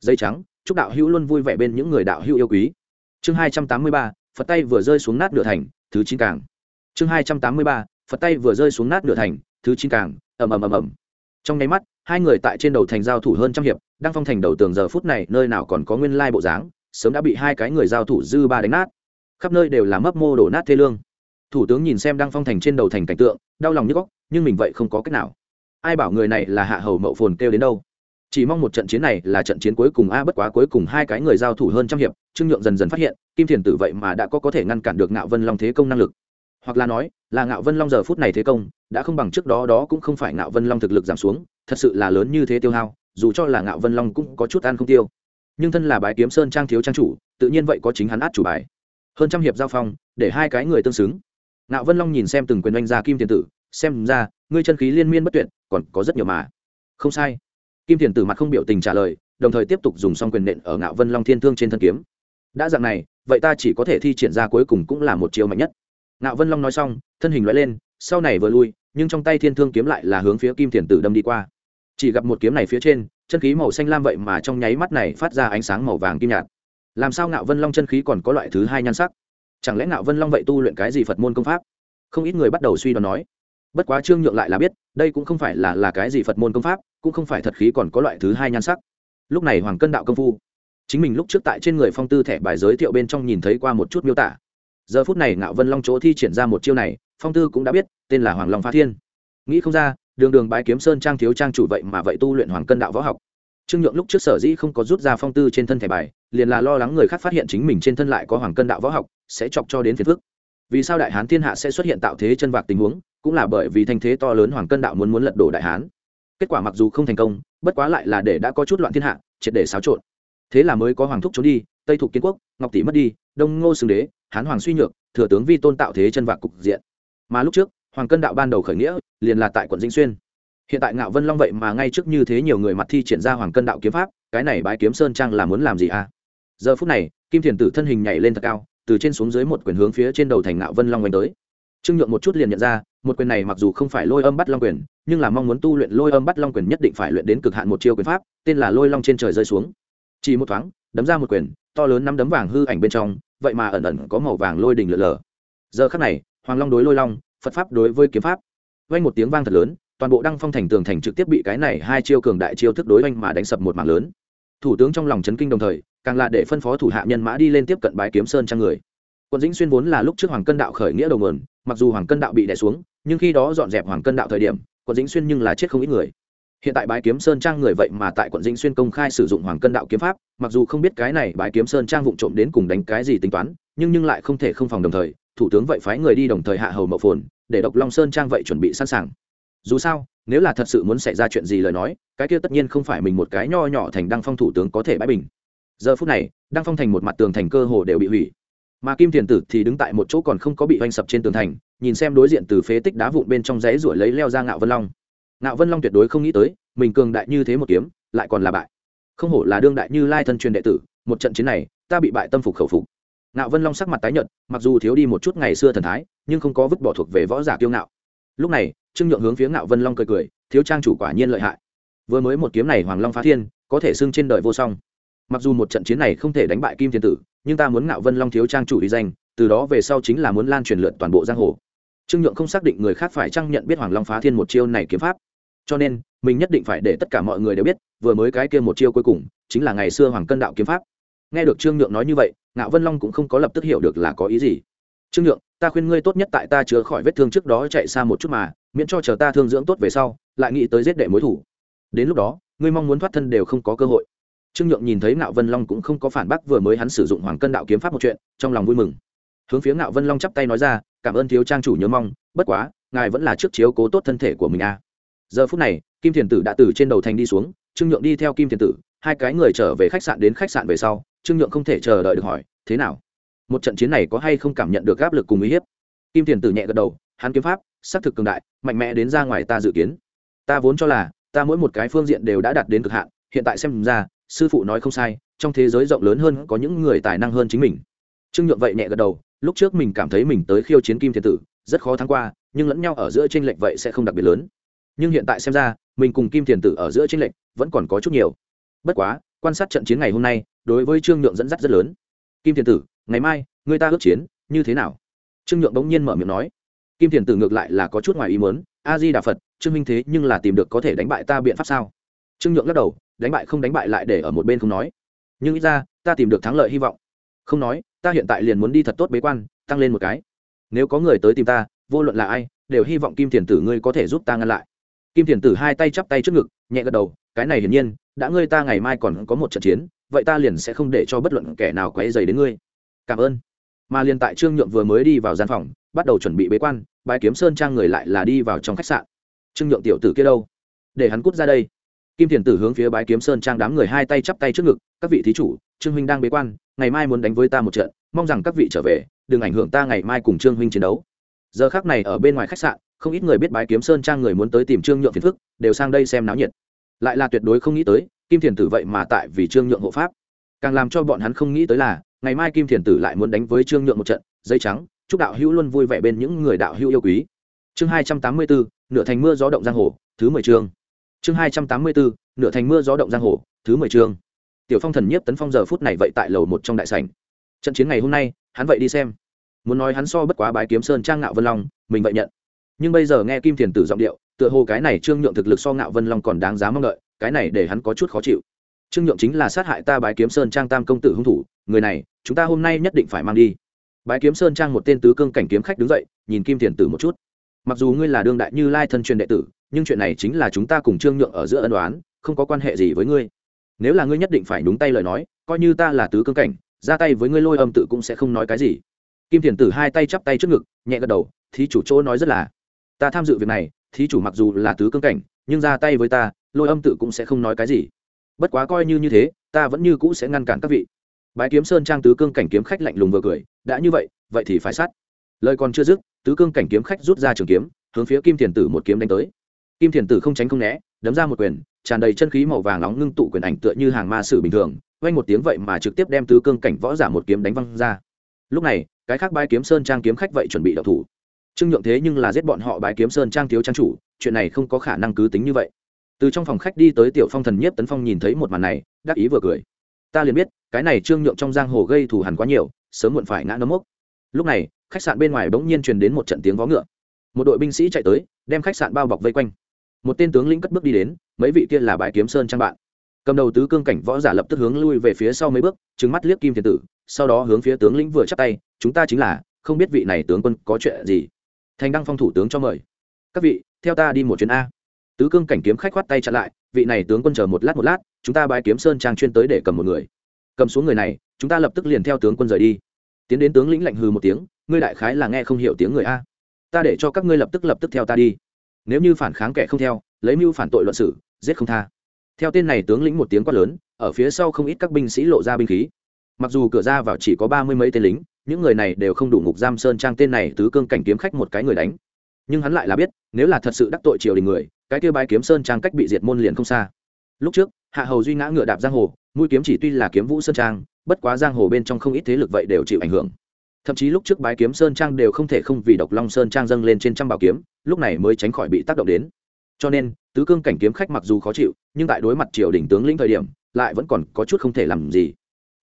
Dây trắng, chúc đạo hữu luôn vui vẻ bên những người đạo hữu yêu quý. Chương hai trăm tám mươi ba, phật tay vừa rơi xuống nát nửa thành, thứ chín càng. Chương hai trăm tám mươi ba phật tay vừa rơi xuống nát nửa thành, thứ chín càng, ầm ầm ầm ầm. Trong nháy mắt, hai người tại trên đầu thành giao thủ hơn trăm hiệp, đang phong thành đầu tường giờ phút này, nơi nào còn có nguyên lai bộ dáng, sớm đã bị hai cái người giao thủ dư ba đánh nát. Khắp nơi đều là mấp mô đổ nát thê lương. Thủ tướng nhìn xem đang phong thành trên đầu thành cảnh tượng, đau lòng như góc nhưng mình vậy không có cách nào. Ai bảo người này là hạ hầu mậu phồn kêu đến đâu? Chỉ mong một trận chiến này là trận chiến cuối cùng a, bất quá cuối cùng hai cái người giao thủ hơn trăm hiệp, trương nhượng dần dần phát hiện, kim thiền tử vậy mà đã có có thể ngăn cản được ngạo vân long thế công năng lực hoặc là nói, là ngạo vân long giờ phút này thế công, đã không bằng trước đó đó cũng không phải ngạo vân long thực lực giảm xuống, thật sự là lớn như thế tiêu hao, dù cho là ngạo vân long cũng có chút ăn không tiêu. Nhưng thân là bái kiếm sơn trang thiếu trang chủ, tự nhiên vậy có chính hắn át chủ bài. Hơn trăm hiệp giao phong, để hai cái người tương xứng. Ngạo vân long nhìn xem từng quyền oanh ra kim thiền tử, xem ra, ngươi chân khí liên miên bất tuyệt, còn có rất nhiều mà. Không sai. Kim thiền tử mặt không biểu tình trả lời, đồng thời tiếp tục dùng xong quyền nện ở ngạo vân long thiên thương trên thân kiếm. Đã dạng này, vậy ta chỉ có thể thi triển ra cuối cùng cũng là một chiêu mạnh nhất ngạo vân long nói xong, thân hình lóe lên, sau này vừa lui, nhưng trong tay thiên thương kiếm lại là hướng phía kim thiền tử đâm đi qua. Chỉ gặp một kiếm này phía trên, chân khí màu xanh lam vậy mà trong nháy mắt này phát ra ánh sáng màu vàng kim nhạt. Làm sao ngạo vân long chân khí còn có loại thứ hai nhan sắc? Chẳng lẽ ngạo vân long vậy tu luyện cái gì phật môn công pháp? Không ít người bắt đầu suy đoán nói. Bất quá trương nhượng lại là biết, đây cũng không phải là là cái gì phật môn công pháp, cũng không phải thật khí còn có loại thứ hai nhan sắc. Lúc này hoàng cân đạo công phu, chính mình lúc trước tại trên người phong tư thẻ bài giới thiệu bên trong nhìn thấy qua một chút miêu tả giờ phút này ngạo vân long chỗ thi triển ra một chiêu này, phong tư cũng đã biết, tên là hoàng long phá thiên. Nghĩ không ra, đường đường bái kiếm sơn trang thiếu trang chủ vậy mà vậy tu luyện hoàng cân đạo võ học. Trương nhượng lúc trước sở dĩ không có rút ra phong tư trên thân thẻ bài, liền là lo lắng người khác phát hiện chính mình trên thân lại có hoàng cân đạo võ học, sẽ chọc cho đến phiền phức. Vì sao đại hán thiên hạ sẽ xuất hiện tạo thế chân vạc tình huống, cũng là bởi vì thanh thế to lớn hoàng cân đạo muốn muốn lật đổ đại hán. Kết quả mặc dù không thành công, bất quá lại là để đã có chút loạn thiên hạ, triệt để xáo trộn. Thế là mới có hoàng thúc trốn đi tây Thuộc kiến quốc, ngọc tỷ mất đi, đông ngô xưng đế, hán hoàng suy nhược, thừa tướng vi tôn tạo thế chân vạc cục diện. Mà lúc trước, hoàng cân đạo ban đầu khởi nghĩa, liền là tại quận dĩnh xuyên. Hiện tại ngạo vân long vậy mà ngay trước như thế nhiều người mặt thi triển ra hoàng cân đạo kiếm pháp, cái này bái kiếm sơn trang là muốn làm gì à? Giờ phút này, kim thiền tử thân hình nhảy lên thật cao, từ trên xuống dưới một quyền hướng phía trên đầu thành ngạo vân long oanh tới. Trương nhượng một chút liền nhận ra, một quyền này mặc dù không phải lôi âm bắt long quyền, nhưng là mong muốn tu luyện lôi âm bắt long quyền nhất định phải luyện đến cực hạn một chiêu quyền pháp, tên là lôi long trên trời rơi xuống. Chỉ một thoáng, đấm ra một quyền to lớn năm đấm vàng hư ảnh bên trong, vậy mà ẩn ẩn có màu vàng lôi đình lở lở. Giờ khắc này, hoàng long đối lôi long, phật pháp đối với kiếm pháp, vang một tiếng vang thật lớn, toàn bộ đăng phong thành tường thành trực tiếp bị cái này hai chiêu cường đại chiêu thức đối oanh mà đánh sập một mảng lớn. Thủ tướng trong lòng chấn kinh đồng thời, càng là để phân phó thủ hạ nhân mã đi lên tiếp cận bái kiếm sơn trang người. Quận dĩnh xuyên vốn là lúc trước hoàng cân đạo khởi nghĩa đầu nguồn, mặc dù hoàng cân đạo bị đè xuống, nhưng khi đó dọn dẹp hoàng cân đạo thời điểm quận dĩnh xuyên nhưng là chết không ít người hiện tại bái kiếm sơn trang người vậy mà tại quận dĩnh xuyên công khai sử dụng hoàng cân đạo kiếm pháp, mặc dù không biết cái này bái kiếm sơn trang vụng trộm đến cùng đánh cái gì tính toán, nhưng nhưng lại không thể không phòng đồng thời, thủ tướng vậy phái người đi đồng thời hạ hầu mậu phồn, để độc long sơn trang vậy chuẩn bị sẵn sàng. Dù sao, nếu là thật sự muốn xảy ra chuyện gì lời nói, cái kia tất nhiên không phải mình một cái nho nhỏ thành đăng phong thủ tướng có thể bãi bình. Giờ phút này, đăng phong thành một mặt tường thành cơ hồ đều bị hủy. Mà kim thiền tử thì đứng tại một chỗ còn không có bị oanh sập trên tường thành, nhìn xem đối diện từ phế tích đá vụn bên trong giấy ruổi lấy leo ra ngạo vân long. Nạo vân long tuyệt đối không nghĩ tới, mình cường đại như thế một kiếm, lại còn là bại. Không hổ là đương đại như lai thân truyền đệ tử, một trận chiến này, ta bị bại tâm phục khẩu phục. Nạo vân long sắc mặt tái nhợt, mặc dù thiếu đi một chút ngày xưa thần thái, nhưng không có vứt bỏ thuộc về võ giả kiêu ngạo. Lúc này, trương nhượng hướng phía Nạo vân long cười cười, thiếu trang chủ quả nhiên lợi hại. Vừa mới một kiếm này hoàng long phá thiên, có thể xưng trên đời vô song. Mặc dù một trận chiến này không thể đánh bại kim thiên tử, nhưng ta muốn ngạo vân long thiếu trang chủ đi danh, từ đó về sau chính là muốn lan truyền lượn toàn bộ giang hồ. Trương nhượng không xác định người khác phải chăng nhận biết hoàng long phá thiên một chiêu này kiếm pháp cho nên, mình nhất định phải để tất cả mọi người đều biết, vừa mới cái kia một chiêu cuối cùng, chính là ngày xưa hoàng cân đạo kiếm pháp. Nghe được trương nhượng nói như vậy, ngạo vân long cũng không có lập tức hiểu được là có ý gì. Trương nhượng, ta khuyên ngươi tốt nhất tại ta chữa khỏi vết thương trước đó chạy xa một chút mà, miễn cho chờ ta thương dưỡng tốt về sau, lại nghĩ tới giết đệ mối thủ. Đến lúc đó, ngươi mong muốn thoát thân đều không có cơ hội. Trương nhượng nhìn thấy ngạo vân long cũng không có phản bác vừa mới hắn sử dụng hoàng cân đạo kiếm pháp một chuyện, trong lòng vui mừng. Hướng phía ngạo vân long chắp tay nói ra, cảm ơn thiếu trang chủ nhớ mong, bất quá, ngài vẫn là trước chiếu cố tốt thân thể của mình a à giờ phút này, kim thiền tử đã từ trên đầu thành đi xuống, trương nhượng đi theo kim thiền tử, hai cái người trở về khách sạn đến khách sạn về sau, trương nhượng không thể chờ đợi được hỏi, thế nào? Một trận chiến này có hay không cảm nhận được áp lực cùng uy hiếp? Kim thiền tử nhẹ gật đầu, hắn kiếm pháp xác thực cường đại, mạnh mẽ đến ra ngoài ta dự kiến. Ta vốn cho là, ta mỗi một cái phương diện đều đã đạt đến cực hạn, hiện tại xem ra, sư phụ nói không sai, trong thế giới rộng lớn hơn có những người tài năng hơn chính mình. Trương nhượng vậy nhẹ gật đầu, lúc trước mình cảm thấy mình tới khiêu chiến kim thiền tử, rất khó thắng qua, nhưng lẫn nhau ở giữa tranh lệch vậy sẽ không đặc biệt lớn nhưng hiện tại xem ra, mình cùng kim thiền tử ở giữa tranh lệch vẫn còn có chút nhiều. Bất quá, quan sát trận chiến ngày hôm nay, đối với trương nhượng dẫn dắt rất lớn. Kim thiền tử, ngày mai người ta ước chiến, như thế nào? Trương nhượng bỗng nhiên mở miệng nói. Kim thiền tử ngược lại là có chút ngoài ý muốn, a di đà phật, trương minh thế nhưng là tìm được có thể đánh bại ta biện pháp sao? Trương nhượng lắc đầu, đánh bại không đánh bại lại để ở một bên không nói. Nhưng ít ra, ta tìm được thắng lợi hy vọng. Không nói, ta hiện tại liền muốn đi thật tốt bế quan, tăng lên một cái. Nếu có người tới tìm ta, vô luận là ai, đều hy vọng kim thiền tử ngươi có thể giúp ta ngăn lại kim thiền tử hai tay chắp tay trước ngực, nhẹ gật đầu, cái này hiển nhiên, đã ngươi ta ngày mai còn có một trận chiến, vậy ta liền sẽ không để cho bất luận kẻ nào quấy dày đến ngươi. Cảm ơn. Mà liền tại trương nhượng vừa mới đi vào gian phòng, bắt đầu chuẩn bị bế quan bãi kiếm sơn trang người lại là đi vào trong khách sạn. Trương nhượng tiểu tử kia đâu? Để hắn cút ra đây. Kim thiền tử hướng phía bái kiếm sơn trang đám người hai tay chắp tay trước ngực, các vị thí chủ, trương huynh đang bế quan, ngày mai muốn đánh với ta một trận, mong rằng các vị trở về, đừng ảnh hưởng ta ngày mai cùng trương huynh chiến đấu. Giờ khác này ở bên ngoài khách sạn không ít người biết bái kiếm sơn trang người muốn tới tìm trương nhượng phiền phức, đều sang đây xem náo nhiệt. Lại là tuyệt đối không nghĩ tới, kim thiền tử vậy mà tại vì trương nhượng hộ pháp. Càng làm cho bọn hắn không nghĩ tới là, ngày mai kim thiền tử lại muốn đánh với trương nhượng một trận, dây trắng, chúc đạo hữu luôn vui vẻ bên những người đạo hữu yêu quý. Chương hai trăm tám mươi bốn nửa thành mưa gió động giang hồ, thứ mười chương. Chương hai trăm tám mươi bốn nửa thành mưa gió động giang hồ, thứ mười chương. Tiểu phong thần nhiếp tấn phong giờ phút này vậy tại lầu một trong đại sảnh. Trận chiến ngày hôm nay, hắn vậy đi xem. Muốn nói hắn so bất quá bái kiếm sơn trang ngạo vân long, mình vậy nhận nhưng bây giờ nghe kim thiền tử giọng điệu, tựa hồ cái này trương nhượng thực lực so ngạo vân long còn đáng giá mong đợi, cái này để hắn có chút khó chịu. Trương nhượng chính là sát hại ta bái kiếm sơn trang tam công tử hung thủ, người này, chúng ta hôm nay nhất định phải mang đi. Bái kiếm sơn trang một tên tứ cương cảnh kiếm khách đứng dậy, nhìn kim thiền tử một chút. Mặc dù ngươi là đương đại như lai thân truyền đệ tử, nhưng chuyện này chính là chúng ta cùng trương nhượng ở giữa ân đoán không có quan hệ gì với ngươi. Nếu là ngươi nhất định phải đúng tay lời nói, coi như ta là tứ cương cảnh, ra tay với ngươi lôi âm tự cũng sẽ không nói cái gì. Kim thiền tử hai tay chắp tay trước ngực, nhẹ gật đầu, thí chủ chỗ nói rất là ta tham dự việc này, thí chủ mặc dù là tứ cương cảnh, nhưng ra tay với ta, lôi âm tự cũng sẽ không nói cái gì. Bất quá coi như như thế, ta vẫn như cũ sẽ ngăn cản các vị. Bái kiếm sơn trang tứ cương cảnh kiếm khách lạnh lùng vừa cười, đã như vậy vậy thì phải sát. Lời còn chưa dứt, tứ cương cảnh kiếm khách rút ra trường kiếm, hướng phía kim thiền tử một kiếm đánh tới. Kim thiền tử không tránh không né, đấm ra một quyền, tràn đầy chân khí màu vàng nóng ngưng tụ quyền ảnh tựa như hàng ma sử bình thường vang một tiếng vậy mà trực tiếp đem tứ cương cảnh võ giả một kiếm đánh văng ra. Lúc này, cái khác bái kiếm sơn trang kiếm khách vậy chuẩn bị đậu thủ trương nhượng thế nhưng là giết bọn họ bái kiếm sơn trang thiếu trang chủ, chuyện này không có khả năng cứ tính như vậy. Từ trong phòng khách đi tới tiểu phong thần nhiếp tấn phong nhìn thấy một màn này, đắc ý vừa cười. Ta liền biết, cái này trương nhượng trong giang hồ gây thù hằn quá nhiều, sớm muộn phải ngã nấm mốc. Lúc này, khách sạn bên ngoài bỗng nhiên truyền đến một trận tiếng vó ngựa. Một đội binh sĩ chạy tới, đem khách sạn bao bọc vây quanh. Một tên tướng lĩnh cất bước đi đến, mấy vị kia là bãi kiếm sơn trang bạn. Cầm đầu tứ cương cảnh võ giả lập tức hướng lui về phía sau mấy bước trứng mắt liếc kim thiên tử, sau đó hướng phía tướng lĩnh vừa chắp tay, chúng ta chính là, không biết vị này tướng quân có chuyện gì thành đăng phong thủ tướng cho mời. Các vị, theo ta đi một chuyến a. Tứ cương cảnh kiếm khách khoát tay chặn lại, vị này tướng quân chờ một lát một lát, chúng ta bãi kiếm sơn trang chuyên tới để cầm một người. Cầm xuống người này, chúng ta lập tức liền theo tướng quân rời đi. Tiến đến tướng lĩnh lạnh hừ một tiếng, ngươi đại khái là nghe không hiểu tiếng người a. Ta để cho các ngươi lập tức lập tức theo ta đi. Nếu như phản kháng kẻ không theo, lấy mưu phản tội luận xử, giết không tha. Theo tên này tướng lĩnh một tiếng quát lớn, ở phía sau không ít các binh sĩ lộ ra binh khí. Mặc dù cửa ra vào chỉ có ba mươi mấy tên lính những người này đều không đủ ngục giam sơn trang tên này tứ cương cảnh kiếm khách một cái người đánh. Nhưng hắn lại là biết, nếu là thật sự đắc tội triều đình người, cái kia bái kiếm sơn trang cách bị diệt môn liền không xa. Lúc trước, hạ hầu duy ngã ngựa đạp giang hồ, mũi kiếm chỉ tuy là kiếm vũ sơn trang, bất quá giang hồ bên trong không ít thế lực vậy đều chịu ảnh hưởng. Thậm chí lúc trước bái kiếm sơn trang đều không thể không vì độc long sơn trang dâng lên trên trăm bảo kiếm, lúc này mới tránh khỏi bị tác động đến. Cho nên, tứ cương cảnh kiếm khách mặc dù khó chịu, nhưng tại đối mặt triều đình tướng lĩnh thời điểm, lại vẫn còn có chút không thể làm gì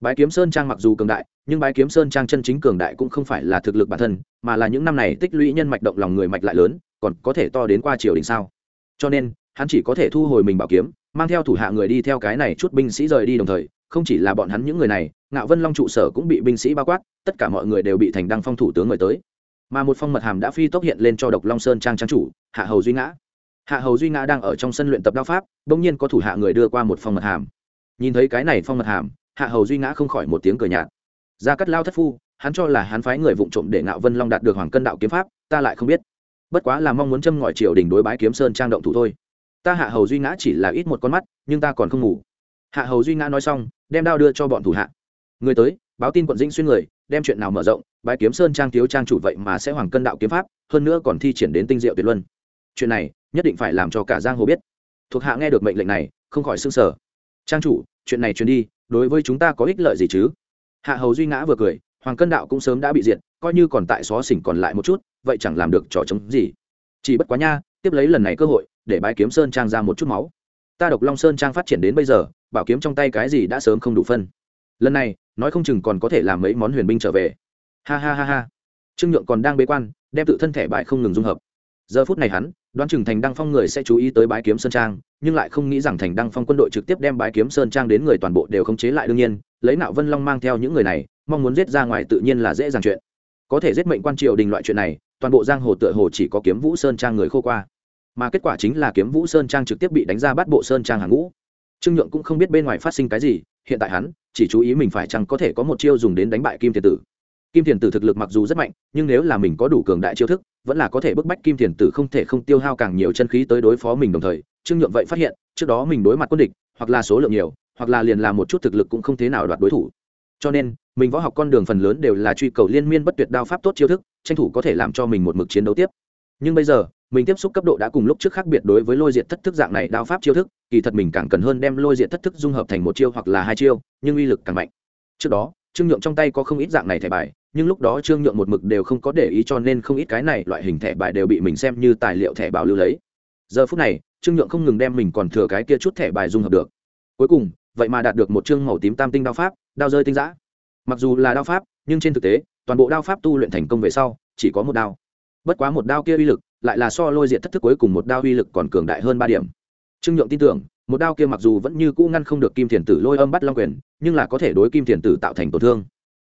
bái kiếm sơn trang mặc dù cường đại, nhưng bái kiếm sơn trang chân chính cường đại cũng không phải là thực lực bản thân, mà là những năm này tích lũy nhân mạch động lòng người mạch lại lớn, còn có thể to đến qua triều đình sao? Cho nên, hắn chỉ có thể thu hồi mình bảo kiếm, mang theo thủ hạ người đi theo cái này chút binh sĩ rời đi đồng thời, không chỉ là bọn hắn những người này, ngạo vân long trụ sở cũng bị binh sĩ bao quát, tất cả mọi người đều bị thành đăng phong thủ tướng mời tới. Mà một phong mật hàm đã phi tốc hiện lên cho độc long sơn trang trang chủ, hạ hầu duy ngã. Hạ hầu duy ngã đang ở trong sân luyện tập đao pháp đ ỗ n g nhiên có thủ hạ người đưa qua một phong mật hàm. Nhìn thấy cái này phong mật hàm hạ hầu duy ngã không khỏi một tiếng cười nhạt. Ra cắt lao thất phu, hắn cho là hắn phái người vụng trộm để ngạo vân long đạt được hoàng cân đạo kiếm pháp, ta lại không biết. Bất quá là mong muốn châm ngòi triều đình đối bái kiếm sơn trang động thủ thôi. Ta hạ hầu duy ngã chỉ là ít một con mắt, nhưng ta còn không ngủ. Hạ hầu duy ngã nói xong, đem đao đưa cho bọn thủ hạ. Người tới, báo tin quận dĩnh xuyên người, đem chuyện nào mở rộng, bái kiếm sơn trang thiếu trang chủ vậy mà sẽ hoàng cân đạo kiếm pháp, hơn nữa còn thi triển đến tinh diệu tuyệt luân. Chuyện này, nhất định phải làm cho cả giang hồ biết. Thuộc hạ nghe được mệnh lệnh này, không khỏi s ư n g sở trang chủ, chuyện này truyền đi đối với chúng ta có ích lợi gì chứ? Hạ hầu duy ngã vừa cười, hoàng cân đạo cũng sớm đã bị diệt, coi như còn tại xó xỉnh còn lại một chút, vậy chẳng làm được trò chống gì. Chỉ bất quá nha, tiếp lấy lần này cơ hội, để bái kiếm sơn trang ra một chút máu. Ta độc long sơn trang phát triển đến bây giờ, bảo kiếm trong tay cái gì đã sớm không đủ phân. Lần này, nói không chừng còn có thể làm mấy món huyền binh trở về. Ha ha ha ha. Trương nhượng còn đang bế quan, đem tự thân thẻ bại không ngừng dung hợp giờ phút này hắn, đoán chừng thành đăng phong người sẽ chú ý tới bái kiếm sơn trang, nhưng lại không nghĩ rằng thành đăng phong quân đội trực tiếp đem bái kiếm sơn trang đến người toàn bộ đều khống chế lại đương nhiên, lấy nạo vân long mang theo những người này, mong muốn giết ra ngoài tự nhiên là dễ dàng chuyện. Có thể giết mệnh quan triều đình loại chuyện này, toàn bộ giang hồ tựa hồ chỉ có kiếm vũ sơn trang người khô qua. Mà kết quả chính là kiếm vũ sơn trang trực tiếp bị đánh ra bắt bộ sơn trang hàng ngũ. Trương nhượng cũng không biết bên ngoài phát sinh cái gì, hiện tại hắn chỉ chú ý mình phải chăng có thể có một chiêu dùng đến đánh bại kim thiền tử. Kim thiền tử thực lực mặc dù rất mạnh, nhưng nếu là mình có đủ cường đại chiêu thức vẫn là có thể bức bách kim thiền tử không thể không tiêu hao càng nhiều chân khí tới đối phó mình đồng thời, trương nhượng vậy phát hiện, trước đó mình đối mặt quân địch, hoặc là số lượng nhiều, hoặc là liền là một chút thực lực cũng không thế nào đoạt đối thủ. Cho nên, mình võ học con đường phần lớn đều là truy cầu liên miên bất tuyệt đao pháp tốt chiêu thức, tranh thủ có thể làm cho mình một mực chiến đấu tiếp. Nhưng bây giờ, mình tiếp xúc cấp độ đã cùng lúc trước khác biệt đối với lôi diện thất thức dạng này đao pháp chiêu thức, kỳ thật mình càng cần hơn đem lôi diện thất thức dung hợp thành một chiêu hoặc là hai chiêu, nhưng uy lực càng mạnh. Trước đó, trương nhượng trong tay có không ít dạng này thẻ bài nhưng lúc đó trương nhượng một mực đều không có để ý cho nên không ít cái này loại hình thẻ bài đều bị mình xem như tài liệu thẻ bảo lưu lấy. Giờ phút này, trương nhượng không ngừng đem mình còn thừa cái kia chút thẻ bài dung hợp được. Cuối cùng, vậy mà đạt được một chương màu tím tam tinh đao pháp, đao rơi tinh giã. Mặc dù là đao pháp, nhưng trên thực tế, toàn bộ đao pháp tu luyện thành công về sau, chỉ có một đao. Bất quá một đao kia uy lực, lại là so lôi diện thất thức cuối cùng một đao uy lực còn cường đại hơn ba điểm. Trương nhượng tin tưởng, một đao kia mặc dù vẫn như cũ ngăn không được kim thiền tử lôi âm bắt long quyền, nhưng là có thể đối kim thiền tử tạo thành tổn thương.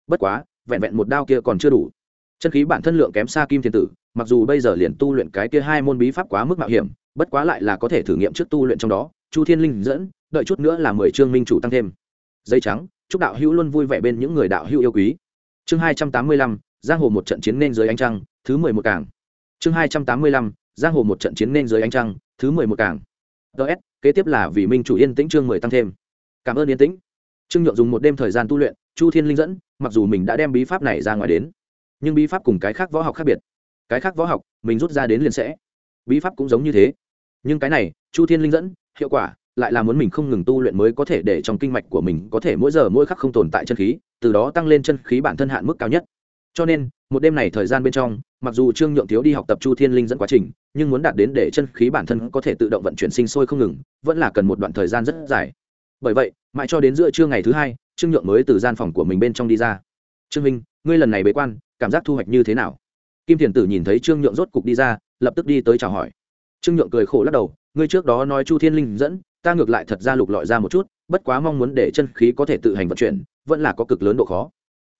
Bất quá vẹn vẹn một đao kia còn chưa đủ. Chân khí bản thân lượng kém xa kim Thiên tử, mặc dù bây giờ liền tu luyện cái kia hai môn bí pháp quá mức mạo hiểm, bất quá lại là có thể thử nghiệm trước tu luyện trong đó. Chu thiên linh dẫn, đợi chút nữa là mười chương minh chủ tăng thêm. Dây trắng, chúc đạo hữu luôn vui vẻ bên những người đạo hữu yêu quý. Chương hai trăm tám mươi lăm, giang hồ một trận chiến nên dưới ánh trăng, thứ mười một cảng chương hai trăm tám mươi lăm, giang hồ một trận chiến nên dưới ánh trăng, thứ mười một cảng ts kế tiếp là vì minh chủ yên tĩnh chương mười tăng thêm. Cảm ơn yên tĩnh. Trương nhượng dùng một đêm thời gian tu luyện chu thiên linh dẫn, mặc dù mình đã đem bí pháp này ra ngoài đến, nhưng bí pháp cùng cái khác võ học khác biệt. Cái khác võ học, mình rút ra đến liền sẽ. Bí pháp cũng giống như thế. Nhưng cái này, chu thiên linh dẫn, hiệu quả lại là muốn mình không ngừng tu luyện mới có thể để trong kinh mạch của mình có thể mỗi giờ mỗi khắc không tồn tại chân khí, từ đó tăng lên chân khí bản thân hạn mức cao nhất. Cho nên, một đêm này thời gian bên trong, mặc dù trương nhượng thiếu đi học tập chu thiên linh dẫn quá trình, nhưng muốn đạt đến để chân khí bản thân có thể tự động vận chuyển sinh sôi không ngừng, vẫn là cần một đoạn thời gian rất dài. Bởi vậy, mãi cho đến giữa trưa ngày thứ hai trương nhượng mới từ gian phòng của mình bên trong đi ra. Trương minh ngươi lần này bế quan, cảm giác thu hoạch như thế nào? Kim thiền tử nhìn thấy trương nhượng rốt cục đi ra, lập tức đi tới chào hỏi. Trương nhượng cười khổ lắc đầu, ngươi trước đó nói chu thiên linh dẫn, ta ngược lại thật ra lục lọi ra một chút, bất quá mong muốn để chân khí có thể tự hành vận chuyển, vẫn là có cực lớn độ khó.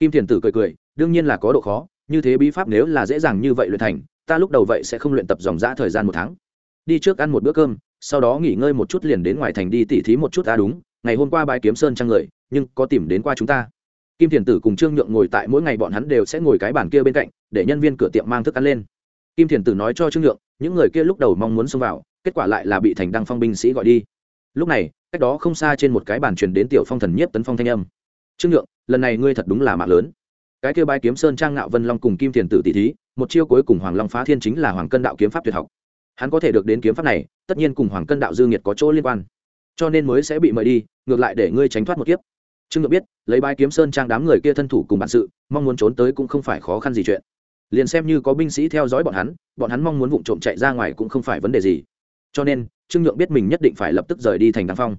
Kim thiền tử cười cười, đương nhiên là có độ khó, như thế bí pháp nếu là dễ dàng như vậy luyện thành, ta lúc đầu vậy sẽ không luyện tập dòng dã thời gian một tháng. Đi trước ăn một bữa cơm, sau đó nghỉ ngơi một chút liền đến ngoài thành đi tỉ thí một chút ta đúng, ngày hôm qua bãi kiếm sơn trang người nhưng có tìm đến qua chúng ta. Kim thiền tử cùng trương nhượng ngồi tại mỗi ngày bọn hắn đều sẽ ngồi cái bàn kia bên cạnh, để nhân viên cửa tiệm mang thức ăn lên. Kim thiền tử nói cho trương nhượng, những người kia lúc đầu mong muốn xông vào, kết quả lại là bị thành đăng phong binh sĩ gọi đi. Lúc này, cách đó không xa trên một cái bàn truyền đến tiểu phong thần nhiếp tấn phong thanh âm. Trương nhượng, lần này ngươi thật đúng là mạng lớn. Cái kia bai kiếm sơn trang ngạo vân long cùng kim thiền tử tỷ thí, một chiêu cuối cùng hoàng long phá thiên chính là hoàng cân đạo kiếm pháp tuyệt học. Hắn có thể được đến kiếm pháp này, tất nhiên cùng hoàng cân đạo dư nghiệt có chỗ liên quan. Cho nên mới sẽ bị mời đi, ngược lại để ngươi tránh thoát một kiếp trương ngược biết, lấy bái kiếm sơn trang đám người kia thân thủ cùng bản sự, mong muốn trốn tới cũng không phải khó khăn gì chuyện. Liền xem như có binh sĩ theo dõi bọn hắn bọn hắn mong muốn vụng trộm chạy ra ngoài cũng không phải vấn đề gì. Cho nên, trương nhượng biết mình nhất định phải lập tức rời đi thành đăng phong.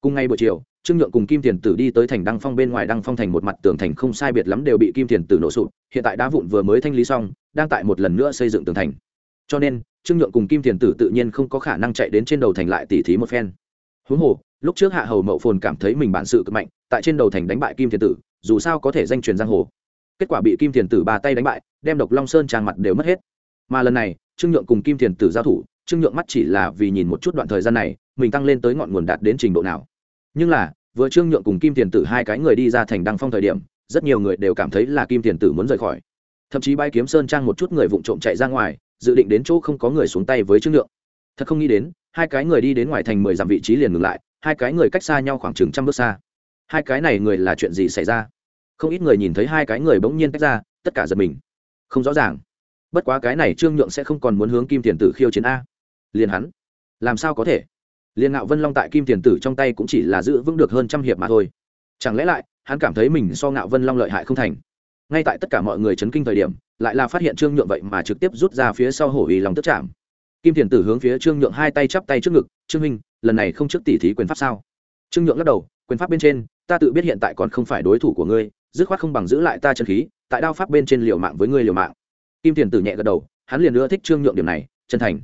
Cùng ngay buổi chiều, trương nhượng cùng kim thiền tử đi tới thành đăng phong bên ngoài đăng phong thành một mặt tường thành không sai biệt lắm đều bị kim thiền tử nổ sụt hiện tại đá vụn vừa mới thanh lý xong, đang tại một lần nữa xây dựng tường thành. Cho nên, trương nhượng cùng kim thiền tử tự nhiên không có khả năng chạy đến trên đầu thành lại tỉ thí một phen. Huống hồ, lúc trước hạ hầu mậu phồn cảm thấy mình bản sự cực mạnh tại trên đầu thành đánh bại kim thiền tử, dù sao có thể danh truyền giang hồ. Kết quả bị kim thiền tử ba tay đánh bại, đem độc long sơn tràn mặt đều mất hết. Mà lần này, trương nhượng cùng kim thiền tử giao thủ, trương nhượng mắt chỉ là vì nhìn một chút đoạn thời gian này, mình tăng lên tới ngọn nguồn đạt đến trình độ nào. Nhưng là, vừa trương nhượng cùng kim thiền tử hai cái người đi ra thành đăng phong thời điểm, rất nhiều người đều cảm thấy là kim thiền tử muốn rời khỏi. Thậm chí bay kiếm sơn trang một chút người vụng trộm chạy ra ngoài, dự định đến chỗ không có người xuống tay với trương nhượng. Thật không nghĩ đến, hai cái người đi đến ngoài thành mười dặm vị trí liền ngừng lại, hai cái người cách xa nhau khoảng chừng trăm bước xa hai cái này người là chuyện gì xảy ra? Không ít người nhìn thấy hai cái người bỗng nhiên tách ra, tất cả giật mình. Không rõ ràng. Bất quá cái này trương nhượng sẽ không còn muốn hướng kim tiền tử khiêu chiến a. Liền hắn. Làm sao có thể? Liền ngạo vân long tại kim tiền tử trong tay cũng chỉ là giữ vững được hơn trăm hiệp mà thôi. Chẳng lẽ lại, hắn cảm thấy mình so ngạo vân long lợi hại không thành? Ngay tại tất cả mọi người chấn kinh thời điểm, lại là phát hiện trương nhượng vậy mà trực tiếp rút ra phía sau hổ ý lòng tức chạm. Kim tiền tử hướng phía trương nhượng hai tay chắp tay trước ngực, trương minh lần này không trước tỉ thí quyền pháp sao? Trương nhượng lắc đầu, quyền pháp bên trên ta tự biết hiện tại còn không phải đối thủ của ngươi, dứt khoát không bằng giữ lại ta chân khí, tại đao pháp bên trên liều mạng với ngươi liều mạng. Kim Thiền tử nhẹ gật đầu, hắn liền nữa thích trương nhượng điểm này, chân thành.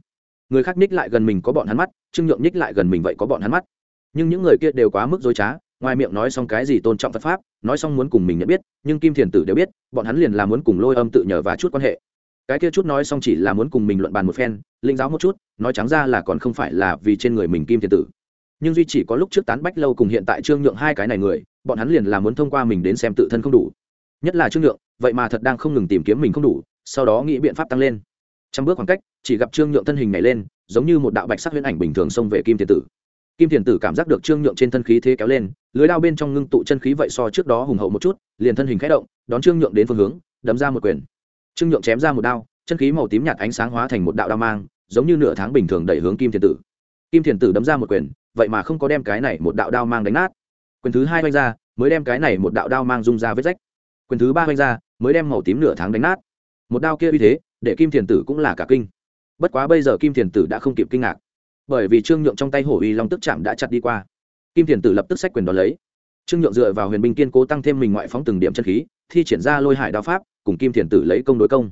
Người khác ních lại gần mình có bọn hắn mắt, trương nhượng ních lại gần mình vậy có bọn hắn mắt. Nhưng những người kia đều quá mức dối trá, ngoài miệng nói xong cái gì tôn trọng phật pháp, nói xong muốn cùng mình nhận biết, nhưng kim thiền tử đều biết, bọn hắn liền là muốn cùng lôi âm tự nhờ và chút quan hệ. Cái kia chút nói xong chỉ là muốn cùng mình luận bàn một phen linh giáo một chút, nói trắng ra là còn không phải là vì trên người mình kim thiền tử nhưng duy chỉ có lúc trước tán bách lâu cùng hiện tại trương nhượng hai cái này người, bọn hắn liền là muốn thông qua mình đến xem tự thân không đủ. Nhất là trương nhượng, vậy mà thật đang không ngừng tìm kiếm mình không đủ, sau đó nghĩ biện pháp tăng lên. Trăm bước khoảng cách, chỉ gặp trương nhượng thân hình này lên, giống như một đạo bạch sắc huyễn ảnh bình thường xông về kim thiền tử. Kim thiền tử cảm giác được trương nhượng trên thân khí thế kéo lên, lưới đao bên trong ngưng tụ chân khí vậy so trước đó hùng hậu một chút, liền thân hình khẽ động, đón trương nhượng đến phương hướng, đấm ra một quyền. Trương nhượng chém ra một đao, chân khí màu tím nhạt ánh sáng hóa thành một đạo đao mang, giống như nửa tháng bình thường đẩy hướng kim thiền tử kim thiền tử đấm ra một quyền, vậy mà không có đem cái này một đạo đao mang đánh nát. Quyền thứ hai oanh ra, mới đem cái này một đạo đao mang rung ra vết rách. Quyền thứ ba oanh ra, mới đem màu tím nửa tháng đánh nát. Một đao kia uy thế, để kim thiền tử cũng là cả kinh. Bất quá bây giờ kim thiền tử đã không kịp kinh ngạc. Bởi vì trương nhượng trong tay hổ uy long tức chạm đã chặt đi qua. Kim thiền tử lập tức sách quyền đón lấy. Trương nhượng dựa vào huyền binh kiên cố tăng thêm mình ngoại phóng từng điểm chân khí, thi triển ra lôi hải đao pháp, cùng kim thiền tử lấy công đối công.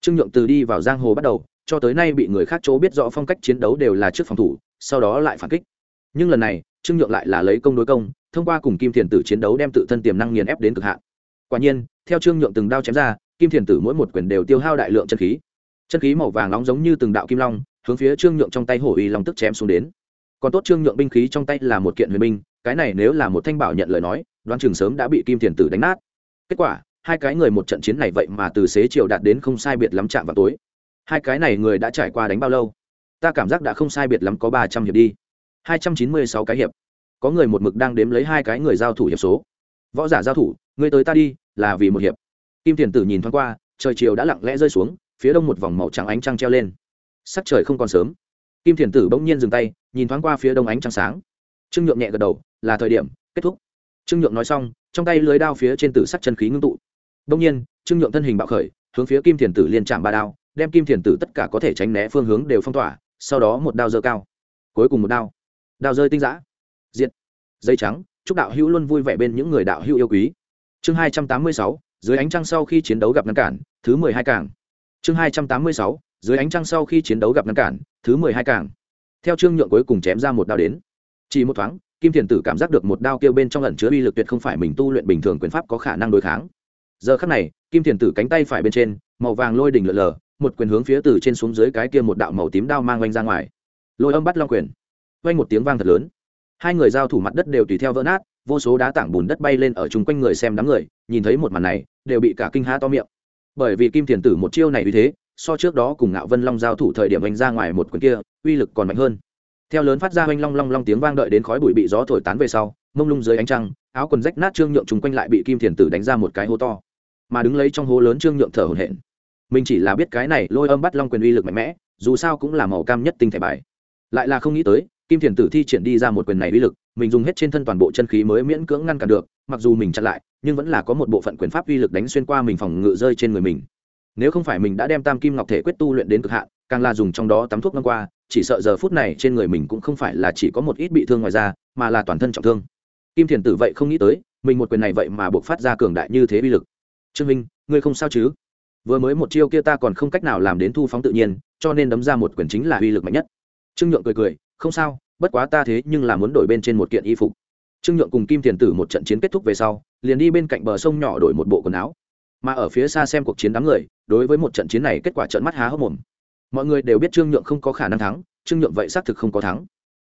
Trương nhượng từ đi vào giang hồ bắt đầu cho tới nay bị người khác chỗ biết rõ phong cách chiến đấu đều là trước phòng thủ, sau đó lại phản kích. Nhưng lần này, trương nhượng lại là lấy công đối công, thông qua cùng kim thiền tử chiến đấu đem tự thân tiềm năng nghiền ép đến cực hạn. Quả nhiên, theo trương nhượng từng đao chém ra, kim thiền tử mỗi một quyền đều tiêu hao đại lượng chân khí. Chân khí màu vàng nóng giống như từng đạo kim long, hướng phía trương nhượng trong tay hổ uy long tức chém xuống đến. Còn tốt trương nhượng binh khí trong tay là một kiện huyền binh, cái này nếu là một thanh bảo nhận lời nói, đoán chừng sớm đã bị kim thiền tử đánh nát. Kết quả, hai cái người một trận chiến này vậy mà từ xế chiều đạt đến không sai biệt lắm chạm vào tối hai cái này người đã trải qua đánh bao lâu? Ta cảm giác đã không sai biệt lắm có ba trăm hiệp đi. Hai trăm chín mươi sáu cái hiệp. Có người một mực đang đếm lấy hai cái người giao thủ hiệp số. Võ giả giao thủ người tới ta đi, là vì một hiệp. Kim thiền tử nhìn thoáng qua, trời chiều đã lặng lẽ rơi xuống, phía đông một vòng màu trắng ánh trăng treo lên. Sắc trời không còn sớm. Kim thiền tử bỗng nhiên dừng tay, nhìn thoáng qua phía đông ánh trăng sáng. Trương nhượng nhẹ gật đầu, là thời điểm, kết thúc. Trương nhượng nói xong, trong tay lưới đao phía trên tử sắc chân khí ngưng tụ. Bỗng nhiên, trương nhượng thân hình bạo khởi, hướng phía kim thiền tử liên chạm ba đao đem kim thiền tử tất cả có thể tránh né phương hướng đều phong tỏa, sau đó một đao dơ cao. Cuối cùng một đao. Đao rơi tinh giã. Diện dây trắng, chúc đạo hữu luôn vui vẻ bên những người đạo hữu yêu quý. Chương hai trăm tám mươi sáu, dưới ánh trăng sau khi chiến đấu gặp ngăn cản, thứ mười hai cảng. Chương hai trăm tám mươi sáu, dưới ánh trăng sau khi chiến đấu gặp ngăn cản, thứ mười hai cảng. Theo trương nhượng cuối cùng chém ra một đao đến. Chỉ một thoáng, kim thiền tử cảm giác được một đao kêu bên trong ẩn chứa uy lực tuyệt không phải mình tu luyện bình thường quyền pháp có khả năng đối kháng. Giờ khắc này, kim thiền tử cánh tay phải bên trên, màu vàng lôi đỉnh lượn lờ một quyền hướng phía từ trên xuống dưới cái kia một đạo màu tím đao mang oanh ra ngoài. Lôi âm bắt long quyền. Oanh một tiếng vang thật lớn. Hai người giao thủ mặt đất đều tùy theo vỡ nát, vô số đá tảng bùn đất bay lên ở chung quanh người xem đám người, nhìn thấy một màn này, đều bị cả kinh há to miệng. Bởi vì kim thiền tử một chiêu này uy thế, so trước đó cùng ngạo vân long giao thủ thời điểm oanh ra ngoài một quyền kia, uy lực còn mạnh hơn. Theo lớn phát ra oanh long long long tiếng vang đợi đến khói bụi bị gió thổi tán về sau, mông lung dưới ánh trăng, áo quần rách nát trương nhượng chung quanh lại bị kim thiền tử đánh ra một cái hố to. Mà đứng lấy trong hố lớn trương nhượng thở hổn hển mình chỉ là biết cái này lôi âm bắt long quyền uy lực mạnh mẽ, dù sao cũng là màu cam nhất tinh thể bài. Lại là không nghĩ tới, kim thiền tử thi triển đi ra một quyền này uy lực, mình dùng hết trên thân toàn bộ chân khí mới miễn cưỡng ngăn cản được, mặc dù mình chặn lại, nhưng vẫn là có một bộ phận quyền pháp uy lực đánh xuyên qua mình phòng ngự rơi trên người mình. Nếu không phải mình đã đem tam kim ngọc thể quyết tu luyện đến cực hạn, càng là dùng trong đó tắm thuốc ngâm qua, chỉ sợ giờ phút này trên người mình cũng không phải là chỉ có một ít bị thương ngoài ra mà là toàn thân trọng thương. Kim thiền tử vậy không nghĩ tới, mình một quyền này vậy mà buộc phát ra cường đại như thế uy lực. Trương minh, ngươi không sao chứ? Vừa mới một chiêu kia ta còn không cách nào làm đến thu phóng tự nhiên, cho nên đấm ra một quyền chính là uy lực mạnh nhất. Trương nhượng cười cười, không sao, bất quá ta thế nhưng là muốn đổi bên trên một kiện y phục. Trương nhượng cùng kim thiền tử một trận chiến kết thúc về sau, liền đi bên cạnh bờ sông nhỏ đổi một bộ quần áo. Mà ở phía xa xem cuộc chiến đám người, đối với một trận chiến này kết quả trận mắt há hốc mồm. Mọi người đều biết trương nhượng không có khả năng thắng, trương nhượng vậy xác thực không có thắng.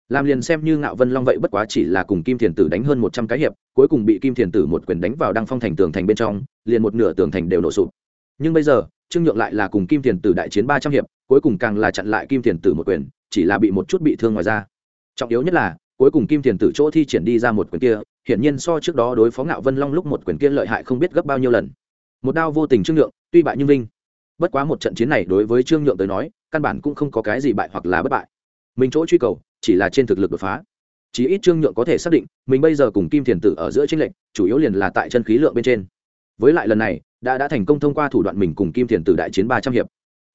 Làm liền xem như ngạo vân long vậy bất quá chỉ là cùng kim thiền tử đánh hơn một trăm cái hiệp, cuối cùng bị kim thiền tử một quyền đánh vào đăng phong thành tường thành bên trong, liền một nửa tường thành đều nổ sụp nhưng bây giờ, trương nhượng lại là cùng kim thiền tử đại chiến ba trăm hiệp, cuối cùng càng là chặn lại kim thiền tử một quyền, chỉ là bị một chút bị thương ngoài ra trọng yếu nhất là, cuối cùng kim thiền tử chỗ thi triển đi ra một quyền kia, hiển nhiên so trước đó đối phó ngạo vân long lúc một quyền kia lợi hại không biết gấp bao nhiêu lần. Một đao vô tình trương nhượng, tuy bại nhưng linh bất quá một trận chiến này đối với trương nhượng tới nói, căn bản cũng không có cái gì bại hoặc là bất bại. Mình chỗ truy cầu, chỉ là trên thực lực đột phá. Chỉ ít trương nhượng có thể xác định, mình bây giờ cùng kim thiền tử ở giữa tranh lệch, chủ yếu liền là tại chân khí lượng bên trên với lại lần này, đã đã thành công thông qua thủ đoạn mình cùng kim thiền tử đại chiến ba trăm hiệp.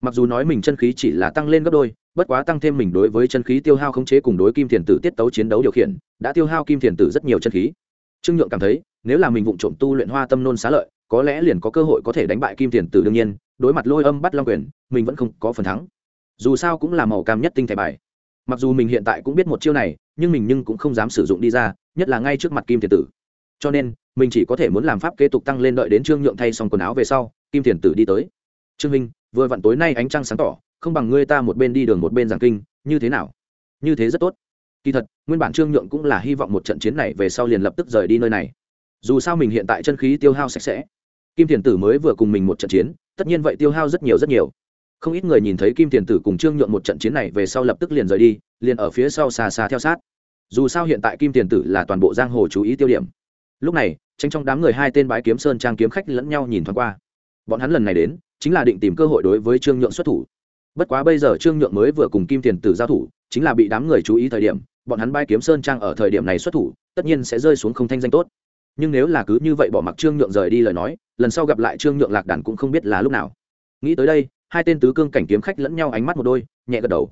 Mặc dù nói mình chân khí chỉ là tăng lên gấp đôi, bất quá tăng thêm mình đối với chân khí tiêu hao khống chế cùng đối kim thiền tử tiết tấu chiến đấu điều khiển, đã tiêu hao kim thiền tử rất nhiều chân khí. Trương nhượng cảm thấy, nếu là mình vụng trộm tu luyện hoa tâm nôn xá lợi, có lẽ liền có cơ hội có thể đánh bại kim thiền tử đương nhiên, đối mặt lôi âm bắt long quyền, mình vẫn không có phần thắng. Dù sao cũng là màu cam nhất tinh thẻ bài. Mặc dù mình hiện tại cũng biết một chiêu này, nhưng mình nhưng cũng không dám sử dụng đi ra, nhất là ngay trước mặt kim thiền tử. Cho nên mình chỉ có thể muốn làm pháp kế tục tăng lên đợi đến trương nhượng thay xong quần áo về sau, kim thiền tử đi tới. Trương minh, vừa vặn tối nay ánh trăng sáng tỏ, không bằng ngươi ta một bên đi đường một bên giảng kinh, như thế nào? Như thế rất tốt. Kỳ thật, nguyên bản trương nhượng cũng là hy vọng một trận chiến này về sau liền lập tức rời đi nơi này. Dù sao mình hiện tại chân khí tiêu hao sạch sẽ. Kim thiền tử mới vừa cùng mình một trận chiến, tất nhiên vậy tiêu hao rất nhiều rất nhiều. Không ít người nhìn thấy kim thiền tử cùng trương nhượng một trận chiến này về sau lập tức liền rời đi, liền ở phía sau xa xa theo sát. Dù sao hiện tại kim thiền tử là toàn bộ giang hồ chú ý tiêu điểm lúc này tranh trong đám người hai tên bái kiếm sơn trang kiếm khách lẫn nhau nhìn thoáng qua. Bọn hắn lần này đến, chính là định tìm cơ hội đối với trương nhượng xuất thủ. Bất quá bây giờ trương nhượng mới vừa cùng kim tiền tử giao thủ, chính là bị đám người chú ý thời điểm, bọn hắn bái kiếm sơn trang ở thời điểm này xuất thủ, tất nhiên sẽ rơi xuống không thanh danh tốt. Nhưng nếu là cứ như vậy bỏ mặc trương nhượng rời đi lời nói, lần sau gặp lại trương nhượng lạc đàn cũng không biết là lúc nào. Nghĩ tới đây, hai tên tứ cương cảnh kiếm khách lẫn nhau ánh mắt một đôi, nhẹ gật đầu.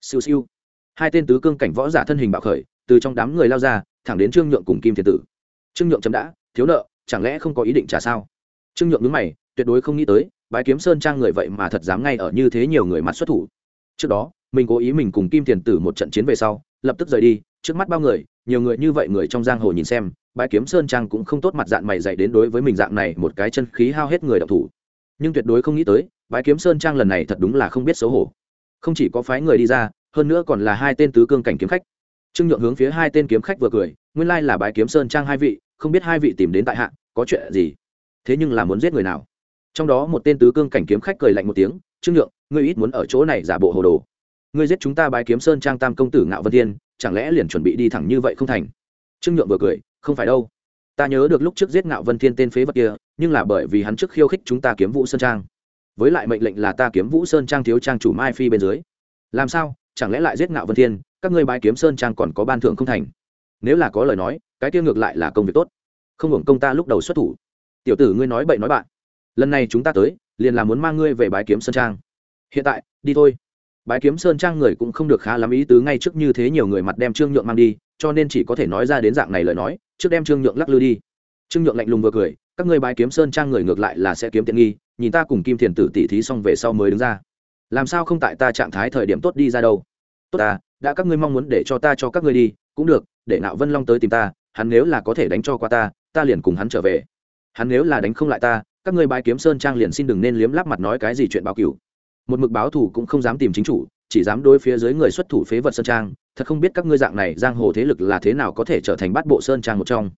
Siêu siêu. Hai tên tứ cương cảnh võ giả thân hình bạo khởi, từ trong đám người lao ra, thẳng đến trương nhượng cùng kim thiên tử trương nhượng chấm đã, thiếu nợ, chẳng lẽ không có ý định trả sao? Trương nhượng đứng mày, tuyệt đối không nghĩ tới, bái kiếm sơn trang người vậy mà thật dám ngay ở như thế nhiều người mặt xuất thủ. Trước đó, mình cố ý mình cùng kim thiền tử một trận chiến về sau, lập tức rời đi, trước mắt bao người, nhiều người như vậy người trong giang hồ nhìn xem, bái kiếm sơn trang cũng không tốt mặt dạng mày dạy đến đối với mình dạng này một cái chân khí hao hết người đọc thủ. Nhưng tuyệt đối không nghĩ tới, bái kiếm sơn trang lần này thật đúng là không biết xấu hổ. Không chỉ có phái người đi ra, hơn nữa còn là hai tên tứ cương cảnh kiếm khách. Trương nhượng hướng phía hai tên kiếm khách vừa cười, nguyên lai là bái kiếm sơn trang hai vị không biết hai vị tìm đến tại hạ, có chuyện gì? Thế nhưng là muốn giết người nào? Trong đó một tên tứ cương cảnh kiếm khách cười lạnh một tiếng, trương nhượng, ngươi ít muốn ở chỗ này giả bộ hồ đồ. Ngươi giết chúng ta bái kiếm sơn trang tam công tử ngạo vân thiên, chẳng lẽ liền chuẩn bị đi thẳng như vậy không thành? Trương nhượng vừa cười, không phải đâu. Ta nhớ được lúc trước giết ngạo vân thiên tên phế vật kia, nhưng là bởi vì hắn trước khiêu khích chúng ta kiếm vũ sơn trang. Với lại mệnh lệnh là ta kiếm vũ sơn trang thiếu trang chủ mai phi bên dưới. Làm sao? Chẳng lẽ lại giết ngạo vân thiên? Các ngươi bái kiếm sơn trang còn có ban thưởng không thành? Nếu là có lời nói, cái kia ngược lại là công việc tốt. Không hưởng công ta lúc đầu xuất thủ. Tiểu tử ngươi nói bậy nói bạn. Lần này chúng ta tới, liền là muốn mang ngươi về bái kiếm sơn trang. Hiện tại, đi thôi. Bái kiếm sơn trang người cũng không được khá lắm ý tứ ngay trước như thế nhiều người mặt đem trương nhượng mang đi, cho nên chỉ có thể nói ra đến dạng này lời nói, trước đem trương nhượng lắc lư đi. Trương nhượng lạnh lùng vừa cười, các ngươi bái kiếm sơn trang người ngược lại là sẽ kiếm tiện nghi, nhìn ta cùng kim thiền tử tỉ thí xong về sau mới đứng ra. Làm sao không tại ta trạng thái thời điểm tốt đi ra đâu? Tốt ta đã các ngươi mong muốn để cho ta cho các ngươi đi cũng được, để nạo vân long tới tìm ta, hắn nếu là có thể đánh cho qua ta ta liền cùng hắn trở về. Hắn nếu là đánh không lại ta, các ngươi bái kiếm sơn trang liền xin đừng nên liếm láp mặt nói cái gì chuyện báo cửu. Một mực báo thủ cũng không dám tìm chính chủ, chỉ dám đối phía dưới người xuất thủ phế vật sơn trang, thật không biết các ngươi dạng này giang hồ thế lực là thế nào có thể trở thành bát bộ sơn trang một trong.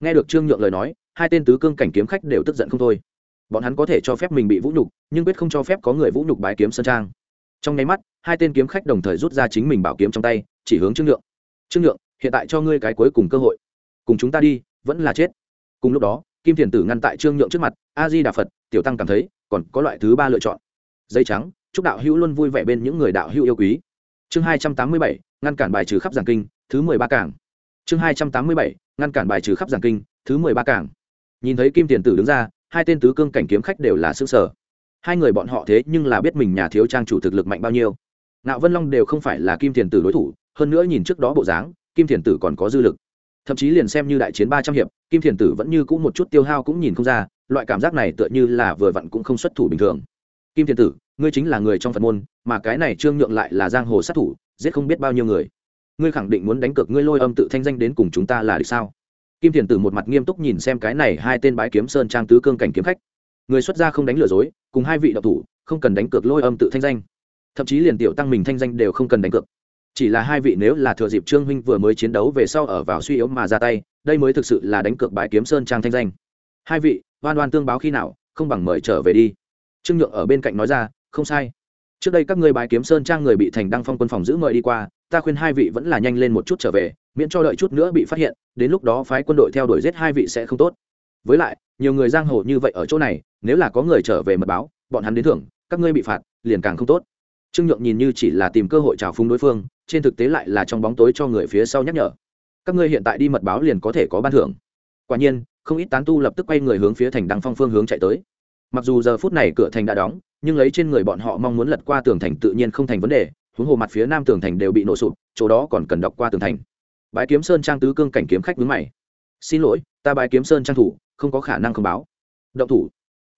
Nghe được trương nhượng lời nói, hai tên tứ cương cảnh kiếm khách đều tức giận không thôi. Bọn hắn có thể cho phép mình bị vũ nhục, nhưng quyết không cho phép có người vũ nhục bái kiếm sơn trang. Trong nháy mắt, hai tên kiếm khách đồng thời rút ra chính mình bảo kiếm trong tay, chỉ hướng trương nhượng. Trương nhượng hiện tại cho ngươi cái cuối cùng cơ hội. Cùng chúng ta đi, vẫn là chết. Cùng lúc đó, kim thiền tử ngăn tại trương nhượng trước mặt, a di đà phật, tiểu tăng cảm thấy, còn có loại thứ ba lựa chọn. Dây trắng, chúc đạo hữu luôn vui vẻ bên những người đạo hữu yêu quý. Chương hai trăm tám mươi bảy, ngăn cản bài trừ khắp giảng kinh, thứ mười ba cảng. Chương hai trăm tám mươi bảy, ngăn cản bài trừ khắp giảng kinh, thứ mười ba cảng. Nhìn thấy kim tiền tử đứng ra, hai tên tứ cương cảnh kiếm khách đều là xứ sở hai người bọn họ thế nhưng là biết mình nhà thiếu trang chủ thực lực mạnh bao nhiêu. Nạo vân long đều không phải là kim tiền tử đối thủ, hơn nữa nhìn trước đó bộ dáng kim Thiền tử còn có dư lực. Thậm chí liền xem như đại chiến ba trăm hiệp, kim thiền tử vẫn như c ũ một chút tiêu hao cũng nhìn không ra, loại cảm giác này tựa như là vừa vặn cũng không xuất thủ bình thường. Kim thiền tử, ngươi chính là người trong phật môn, mà cái này trương nhượng lại là giang hồ sát thủ, giết không biết bao nhiêu người. Ngươi khẳng định muốn đánh cược ngươi lôi âm tự thanh danh đến cùng chúng ta là được sao? Kim thiền tử một mặt nghiêm túc nhìn xem cái này hai tên bái kiếm sơn trang tứ cương cảnh kiếm khách. Người xuất gia không đánh lừa dối, cùng hai vị đạo thủ, không cần đánh cược lôi âm tự thanh danh. Thậm chí liền tiểu tăng mình thanh danh đều không cần đánh cược chỉ là hai vị nếu là thừa dịp trương huynh vừa mới chiến đấu về sau ở vào suy yếu mà ra tay, đây mới thực sự là đánh cược bãi kiếm sơn trang thanh danh. Hai vị, oan oan tương báo khi nào, không bằng mời trở về đi. Trương nhượng ở bên cạnh nói ra, không sai. Trước đây các ngươi bãi kiếm sơn trang người bị thành đăng phong quân phòng giữ mời đi qua, ta khuyên hai vị vẫn là nhanh lên một chút trở về, miễn cho đợi chút nữa bị phát hiện, đến lúc đó phái quân đội theo đuổi giết hai vị sẽ không tốt. Với lại, nhiều người giang hồ như vậy ở chỗ này, nếu là có người trở về mật báo, bọn hắn đến thưởng, các ngươi bị phạt, liền càng không tốt. Trương nhượng nhìn như chỉ là tìm cơ hội trào phúng đối phương trên thực tế lại là trong bóng tối cho người phía sau nhắc nhở. Các ngươi hiện tại đi mật báo liền có thể có ban thưởng. Quả nhiên, không ít tán tu lập tức quay người hướng phía thành đăng phong phương hướng chạy tới. Mặc dù giờ phút này cửa thành đã đóng, nhưng lấy trên người bọn họ mong muốn lật qua tường thành tự nhiên không thành vấn đề, huống hồ mặt phía nam tường thành đều bị nổ sụp, chỗ đó còn cần đọc qua tường thành. Bái kiếm sơn trang tứ cương cảnh kiếm khách vướng mày. Xin lỗi, ta bái kiếm sơn trang thủ, không có khả năng không báo. Động thủ.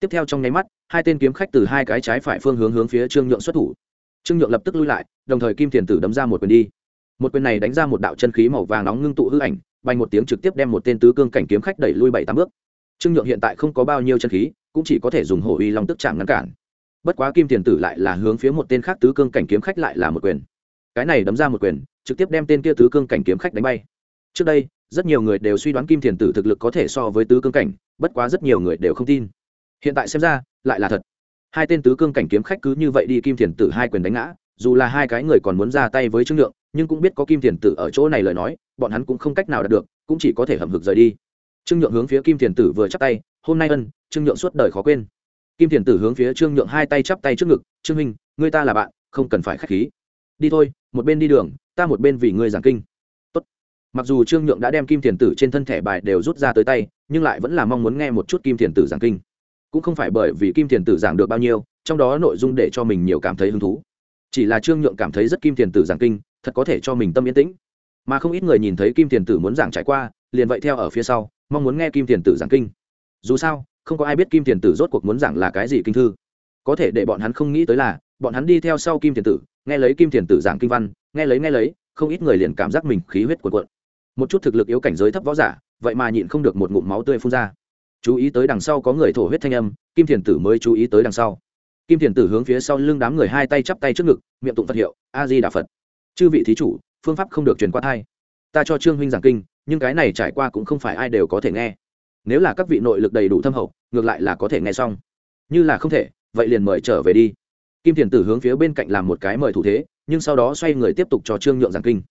Tiếp theo trong nháy mắt, hai tên kiếm khách từ hai cái trái phải phương hướng hướng phía trương nhượng xuất thủ trương nhượng lập tức lui lại, đồng thời kim thiền tử đấm ra một quyền đi. Một quyền này đánh ra một đạo chân khí màu vàng nóng ngưng tụ hư ảnh, bay một tiếng trực tiếp đem một tên tứ cương cảnh kiếm khách đẩy lui bảy tám bước. Trương nhượng hiện tại không có bao nhiêu chân khí, cũng chỉ có thể dùng hổ uy long tức chạm ngăn cản. Bất quá kim thiền tử lại là hướng phía một tên khác tứ cương cảnh kiếm khách lại là một quyền. Cái này đấm ra một quyền, trực tiếp đem tên kia tứ cương cảnh kiếm khách đánh bay. Trước đây, rất nhiều người đều suy đoán kim thiền tử thực lực có thể so với tứ cương cảnh, bất quá rất nhiều người đều không tin. Hiện tại xem ra, lại là thật hai tên tứ cương cảnh kiếm khách cứ như vậy đi kim thiền tử hai quyền đánh ngã, dù là hai cái người còn muốn ra tay với trương nhượng nhưng cũng biết có kim thiền tử ở chỗ này lời nói, bọn hắn cũng không cách nào đạt được, cũng chỉ có thể hầm hực rời đi. Trương nhượng hướng phía kim thiền tử vừa chắp tay, hôm nay ân, trương nhượng suốt đời khó quên. Kim thiền tử hướng phía trương nhượng hai tay chắp tay trước ngực, trương minh ngươi ta là bạn, không cần phải k h á c h khí. Đi thôi, một bên đi đường, ta một bên vì ngươi giảng kinh. Tốt. mặc dù trương nhượng đã đem kim thiền tử trên thân thẻ bài đều rút ra tới tay, nhưng lại vẫn là mong muốn nghe một chút kim thiền tử giảng kinh cũng không phải bởi vì kim thiền tử giảng được bao nhiêu, trong đó nội dung để cho mình nhiều cảm thấy hứng thú. Chỉ là trương nhượng cảm thấy rất kim thiền tử giảng kinh, thật có thể cho mình tâm yên tĩnh. Mà không ít người nhìn thấy kim thiền tử muốn giảng trải qua, liền vậy theo ở phía sau, mong muốn nghe kim thiền tử giảng kinh. Dù sao, không có ai biết kim thiền tử rốt cuộc muốn giảng là cái gì kinh thư. Có thể để bọn hắn không nghĩ tới là, bọn hắn đi theo sau kim thiền tử, nghe lấy kim thiền tử giảng kinh văn, nghe lấy nghe lấy, không ít người liền cảm giác mình khí huyết cuộn cuộn. Một chút thực lực yếu cảnh giới thấp võ giả, vậy mà nhịn không được một ngụm máu tươi phun ra chú ý tới đằng sau có người thổ huyết thanh âm, kim thiền tử mới chú ý tới đằng sau. Kim thiền tử hướng phía sau lưng đám người hai tay chắp tay trước ngực, miệng tụng phật hiệu, a di đà phật. Chư vị thí chủ, phương pháp không được truyền qua thai. Ta cho trương huynh giảng kinh, nhưng cái này trải qua cũng không phải ai đều có thể nghe. Nếu là các vị nội lực đầy đủ thâm hậu, ngược lại là có thể nghe xong. Như là không thể, vậy liền mời trở về đi. Kim thiền tử hướng phía bên cạnh làm một cái mời thủ thế, nhưng sau đó xoay người tiếp tục cho trương nhượng giảng kinh.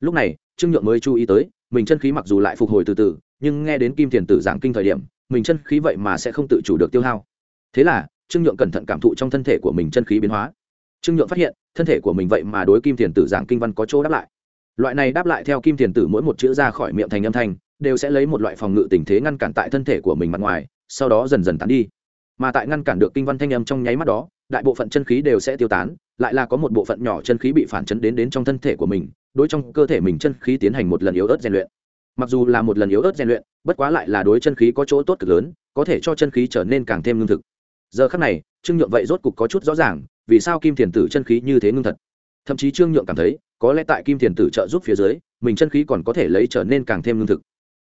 Lúc này, trương nhượng mới chú ý tới, mình chân khí mặc dù lại phục hồi từ từ, nhưng nghe đến kim thiền tử giảng kinh thời điểm mình chân khí vậy mà sẽ không tự chủ được tiêu hao. Thế là, trương nhượng cẩn thận cảm thụ trong thân thể của mình chân khí biến hóa. Trương nhượng phát hiện, thân thể của mình vậy mà đối kim thiền tử giảng kinh văn có chỗ đáp lại. Loại này đáp lại theo kim thiền tử mỗi một chữ ra khỏi miệng thành âm thanh, đều sẽ lấy một loại phòng ngự tình thế ngăn cản tại thân thể của mình mặt ngoài, sau đó dần dần tán đi. Mà tại ngăn cản được kinh văn thanh âm trong nháy mắt đó, đại bộ phận chân khí đều sẽ tiêu tán, lại là có một bộ phận nhỏ chân khí bị phản chấn đến đến trong thân thể của mình, đối trong cơ thể mình chân khí tiến hành một lần yếu ớt rèn luyện. Mặc dù là một lần yếu ớt rèn luyện bất quá lại là đối chân khí có chỗ tốt cực lớn, có thể cho chân khí trở nên càng thêm lương thực. Giờ khắc này, trương nhượng vậy rốt cục có chút rõ ràng, vì sao kim thiền tử chân khí như thế ngưng thật. Thậm chí trương nhượng cảm thấy, có lẽ tại kim thiền tử trợ giúp phía dưới, mình chân khí còn có thể lấy trở nên càng thêm lương thực.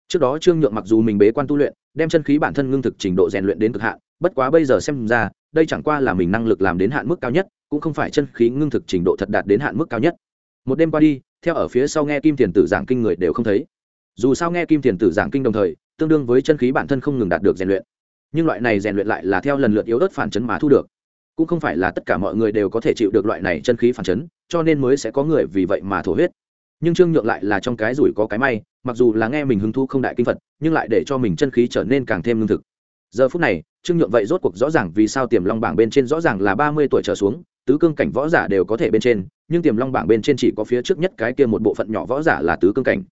Trước đó trương nhượng mặc dù mình bế quan tu luyện, đem chân khí bản thân ngưng thực trình độ rèn luyện đến cực hạn, bất quá bây giờ xem ra, đây chẳng qua là mình năng lực làm đến hạn mức cao nhất, cũng không phải chân khí ngưng thực trình độ thật đạt đến hạn mức cao nhất. Một đêm qua đi, theo ở phía sau nghe kim thiền tử giảng kinh người đều không thấy dù sao nghe kim thiền tử giảng kinh đồng thời, tương đương với chân khí bản thân không ngừng đạt được rèn luyện. Nhưng loại này rèn luyện lại là theo lần lượt yếu ớt phản chấn mà thu được. Cũng không phải là tất cả mọi người đều có thể chịu được loại này chân khí phản chấn, cho nên mới sẽ có người vì vậy mà thổ huyết. Nhưng trương nhượng lại là trong cái rủi có cái may, mặc dù là nghe mình hứng thu không đại kinh phật, nhưng lại để cho mình chân khí trở nên càng thêm lương thực. Giờ phút này, trương nhượng vậy rốt cuộc rõ ràng vì sao tiềm long bảng bên trên rõ ràng là ba mươi tuổi trở xuống, tứ cương cảnh võ giả đều có thể bên trên, nhưng tiềm long bảng bên trên chỉ có phía trước nhất cái kia một bộ phận nhỏ võ giả là tứ cương cảnh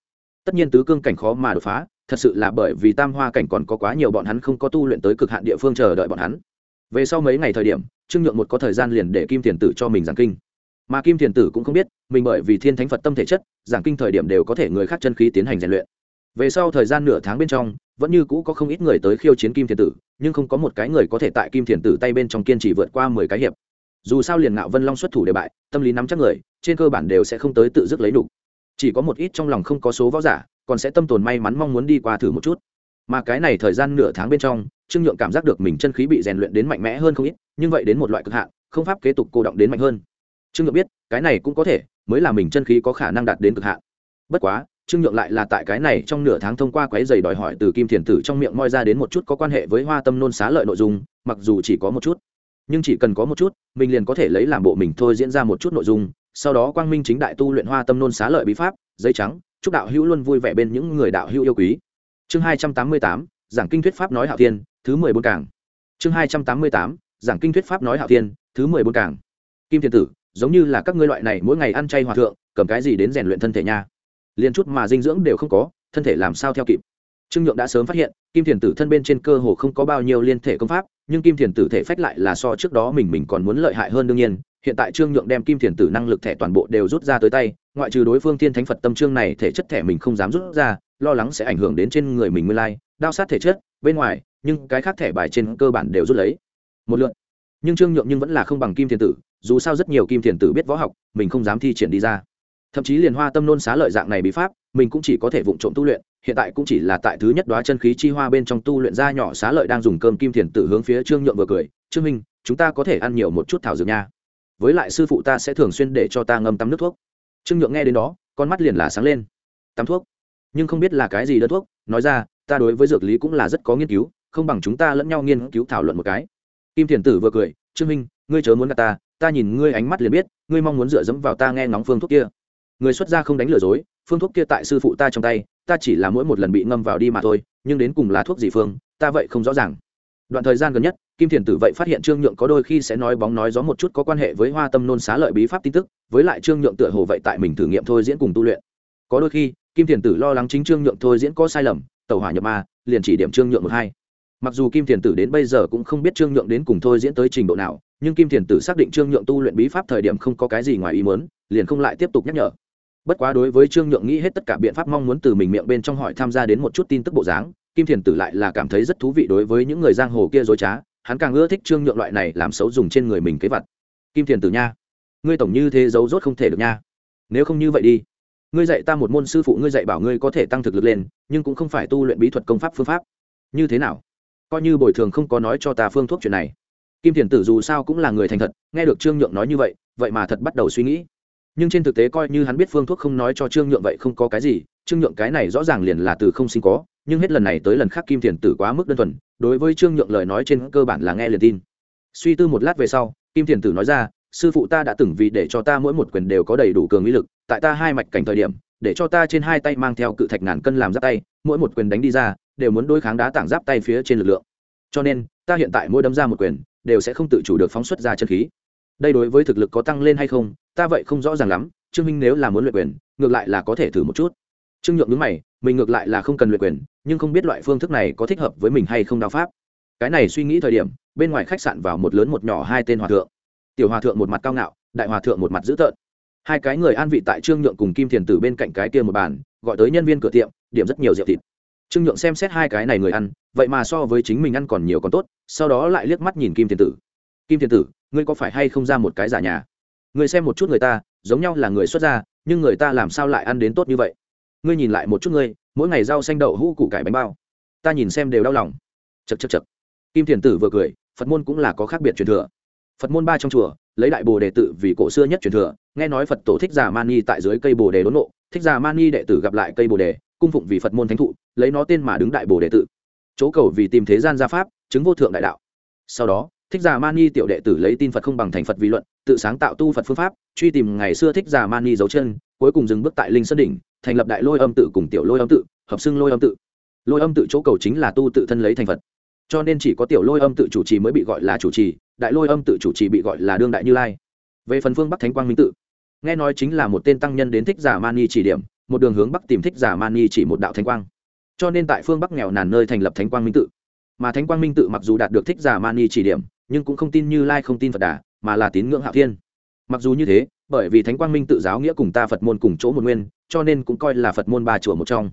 tất nhiên tứ cương cảnh khó mà đột phá, thật sự là bởi vì tam hoa cảnh còn có quá nhiều bọn hắn không có tu luyện tới cực hạn địa phương chờ đợi bọn hắn. Về sau mấy ngày thời điểm, trương nhượng một có thời gian liền để kim thiền tử cho mình giảng kinh. Mà kim thiền tử cũng không biết, mình bởi vì thiên thánh phật tâm thể chất, giảng kinh thời điểm đều có thể người khác chân khí tiến hành rèn luyện. Về sau thời gian nửa tháng bên trong, vẫn như cũ có không ít người tới khiêu chiến kim thiền tử, nhưng không có một cái người có thể tại kim thiền tử tay bên trong kiên trì vượt qua mười cái hiệp. Dù sao liền ngạo vân long xuất thủ đề bại, tâm lý nắm chắc người, trên cơ bản đều sẽ không tới tự dứt lấy đủ chỉ có một ít trong lòng không có số võ giả, còn sẽ tâm tồn may mắn mong muốn đi qua thử một chút. Mà cái này thời gian nửa tháng bên trong, trương nhượng cảm giác được mình chân khí bị rèn luyện đến mạnh mẽ hơn không ít, nhưng vậy đến một loại cực hạn, không pháp kế tục cô động đến mạnh hơn. Trương nhượng biết, cái này cũng có thể, mới là mình chân khí có khả năng đạt đến cực hạn. Bất quá, trương nhượng lại là tại cái này trong nửa tháng thông qua quái giày đòi hỏi từ kim thiền tử trong miệng moi ra đến một chút có quan hệ với hoa tâm nôn xá lợi nội dung, mặc dù chỉ có một chút. Nhưng chỉ cần có một chút, mình liền có thể lấy làm bộ mình thôi diễn ra một chút nội dung sau đó quang minh chính đại tu luyện hoa tâm nôn xá lợi bí pháp dây trắng, chúc đạo hữu luôn vui vẻ bên những người đạo hữu yêu quý. Chương hai trăm tám mươi tám, giảng kinh thuyết pháp nói hạo thiên, thứ mười bốn cảng. Chương hai trăm tám mươi tám, giảng kinh thuyết pháp nói hạo thiên, thứ mười bốn cảng. Kim thiên tử, giống như là các ngươi loại này mỗi ngày ăn chay hòa thượng, cầm cái gì đến rèn luyện thân thể nha? Liền chút mà dinh dưỡng đều không có, thân thể làm sao theo kịp? Trương nhượng đã sớm phát hiện, kim thiền tử thân bên trên cơ hồ không có bao nhiêu liên thể công pháp, nhưng kim thiền tử thể phách lại là so trước đó mình mình còn muốn lợi hại hơn đương nhiên hiện tại trương nhượng đem kim thiền tử năng lực thẻ toàn bộ đều rút ra tới tay, ngoại trừ đối phương thiên thánh phật tâm trương này thể chất thẻ mình không dám rút ra, lo lắng sẽ ảnh hưởng đến trên người mình nguyên lai, đao sát thể chất, bên ngoài, nhưng cái khác thẻ bài trên cơ bản đều rút lấy. Một lượn nhưng trương nhượng nhưng vẫn là không bằng kim thiền tử, dù sao rất nhiều kim thiền tử biết võ học, mình không dám thi triển đi ra. Thậm chí liền hoa tâm nôn xá lợi dạng này bí pháp, mình cũng chỉ có thể vụng trộm tu luyện, hiện tại cũng chỉ là tại thứ nhất đoá chân khí chi hoa bên trong tu luyện ra nhỏ xá lợi đang dùng cơm kim thiền tử hướng phía trương nhượng vừa cười, trương minh, chúng ta có thể ăn nhiều một chút thảo dược nha với lại sư phụ ta sẽ thường xuyên để cho ta ngâm tắm nước thuốc. Trương nhượng nghe đến đó, con mắt liền là sáng lên. Tắm thuốc? Nhưng không biết là cái gì đơn thuốc, nói ra, ta đối với dược lý cũng là rất có nghiên cứu, không bằng chúng ta lẫn nhau nghiên cứu thảo luận một cái. Kim thiền tử vừa cười, trương minh, ngươi chớ muốn gặp ta ta nhìn ngươi ánh mắt liền biết, ngươi mong muốn dựa dẫm vào ta nghe ngóng phương thuốc kia. Người xuất gia không đánh lừa dối, phương thuốc kia tại sư phụ ta trong tay, ta chỉ là mỗi một lần bị ngâm vào đi mà thôi, nhưng đến cùng là thuốc gì phương, ta vậy không rõ ràng đoạn thời gian gần nhất, kim thiền tử vậy phát hiện trương nhượng có đôi khi sẽ nói bóng nói gió một chút có quan hệ với hoa tâm nôn xá lợi bí pháp tin tức, với lại trương nhượng tựa hồ vậy tại mình thử nghiệm thôi diễn cùng tu luyện. Có đôi khi, kim thiền tử lo lắng chính trương nhượng thôi diễn có sai lầm tàu hỏa nhập ma, liền chỉ điểm trương nhượng một hai. Mặc dù kim thiền tử đến bây giờ cũng không biết trương nhượng đến cùng thôi diễn tới trình độ nào, nhưng kim thiền tử xác định trương nhượng tu luyện bí pháp thời điểm không có cái gì ngoài ý muốn, liền không lại tiếp tục nhắc nhở. Bất quá đối với trương nhượng nghĩ hết tất cả biện pháp mong muốn từ mình miệng bên trong hỏi tham gia đến một chút tin tức bộ dáng kim thiền tử lại là cảm thấy rất thú vị đối với những người giang hồ kia dối trá, hắn càng ưa thích trương nhượng loại này làm xấu dùng trên người mình kế vật. Kim thiền tử nha, ngươi tổng như thế giấu rốt không thể được nha. Nếu không như vậy đi, ngươi dạy ta một môn sư phụ ngươi dạy bảo ngươi có thể tăng thực lực lên, nhưng cũng không phải tu luyện bí thuật công pháp phương pháp. Như thế nào? Coi như bồi thường không có nói cho ta phương thuốc chuyện này. Kim thiền tử dù sao cũng là người thành thật, nghe được trương nhượng nói như vậy vậy mà thật bắt đầu suy nghĩ nhưng trên thực tế coi như hắn biết phương thuốc không nói cho trương nhượng vậy không có cái gì, trương nhượng cái này rõ ràng liền là từ không sinh có, nhưng hết lần này tới lần khác kim thiền tử quá mức đơn thuần, đối với trương nhượng lời nói trên cơ bản là nghe liền tin. Suy tư một lát về sau, kim thiền tử nói ra, sư phụ ta đã từng vì để cho ta mỗi một quyền đều có đầy đủ cường ý lực, tại ta hai mạch cảnh thời điểm, để cho ta trên hai tay mang theo cự thạch ngàn cân làm giáp tay, mỗi một quyền đánh đi ra, đều muốn đối kháng đá tảng giáp tay phía trên lực lượng. Cho nên, ta hiện tại mỗi đấm ra một quyền, đều sẽ không tự chủ được phóng xuất ra chân khí. Đây đối với thực lực có tăng lên hay không ta vậy không rõ ràng lắm, trương minh nếu là muốn luyện quyền, ngược lại là có thể thử một chút. Trương nhượng nhướng mày, mình ngược lại là không cần luyện quyền, nhưng không biết loại phương thức này có thích hợp với mình hay không đao pháp. Cái này suy nghĩ thời điểm, bên ngoài khách sạn vào một lớn một nhỏ hai tên hòa thượng. Tiểu hòa thượng một mặt cao ngạo, đại hòa thượng một mặt dữ tợn. Hai cái người an vị tại trương nhượng cùng kim thiền tử bên cạnh cái kia một bàn, gọi tới nhân viên cửa tiệm, điểm rất nhiều rượu thịt. Trương nhượng xem xét hai cái này người ăn, vậy mà so với chính mình ăn còn nhiều còn tốt, sau đó lại liếc mắt nhìn kim thiền tử. Kim thiền tử, ngươi có phải hay không ra một cái giả nhà? Ngươi xem một chút người ta, giống nhau là người xuất gia, nhưng người ta làm sao lại ăn đến tốt như vậy? Ngươi nhìn lại một chút ngươi, mỗi ngày rau xanh đậu hũ củ cải bánh bao. Ta nhìn xem đều đau lòng. Chật chật chật kim thiền tử vừa cười, phật môn cũng là có khác biệt truyền thừa. Phật môn ba trong chùa, lấy đại bồ đề tự vì cổ xưa nhất truyền thừa, nghe nói phật tổ thích già mani tại dưới cây bồ đề đốn nộ, thích già mani đệ tử gặp lại cây bồ đề, cung phụng vì phật môn thánh thụ, lấy nó tên mà đứng đại bồ đề tự. Chỗ cầu vì tìm thế gian gia pháp, chứng vô thượng đại đạo. Sau đó thích giả mani tiểu đệ tử lấy tin phật không bằng thành phật vì luận, tự sáng tạo tu phật phương pháp, truy tìm ngày xưa thích giả mani dấu chân, cuối cùng dừng bước tại linh sơn đỉnh, thành lập đại lôi âm tự cùng tiểu lôi âm tự, hợp xưng lôi âm tự. Lôi âm tự chỗ cầu chính là tu tự thân lấy thành phật. Cho nên chỉ có tiểu lôi âm tự chủ trì mới bị gọi là chủ trì, đại lôi âm tự chủ trì bị gọi là đương đại như lai. Về phần phương bắc thánh quang minh tự, nghe nói chính là một tên tăng nhân đến thích giả mani chỉ điểm, một đường hướng bắc tìm thích giả mani chỉ một đạo thánh quang. Cho nên tại phương bắc nghèo nàn nơi thành lập thánh quang minh tự. Mà thánh quang minh tự mặc dù đạt được thích giả mani chỉ điểm nhưng cũng không tin như lai không tin phật đà, mà là tín ngưỡng hạo thiên. Mặc dù như thế, bởi vì thánh quang minh tự giáo nghĩa cùng ta phật môn cùng chỗ một nguyên, cho nên cũng coi là phật môn ba chùa một trong.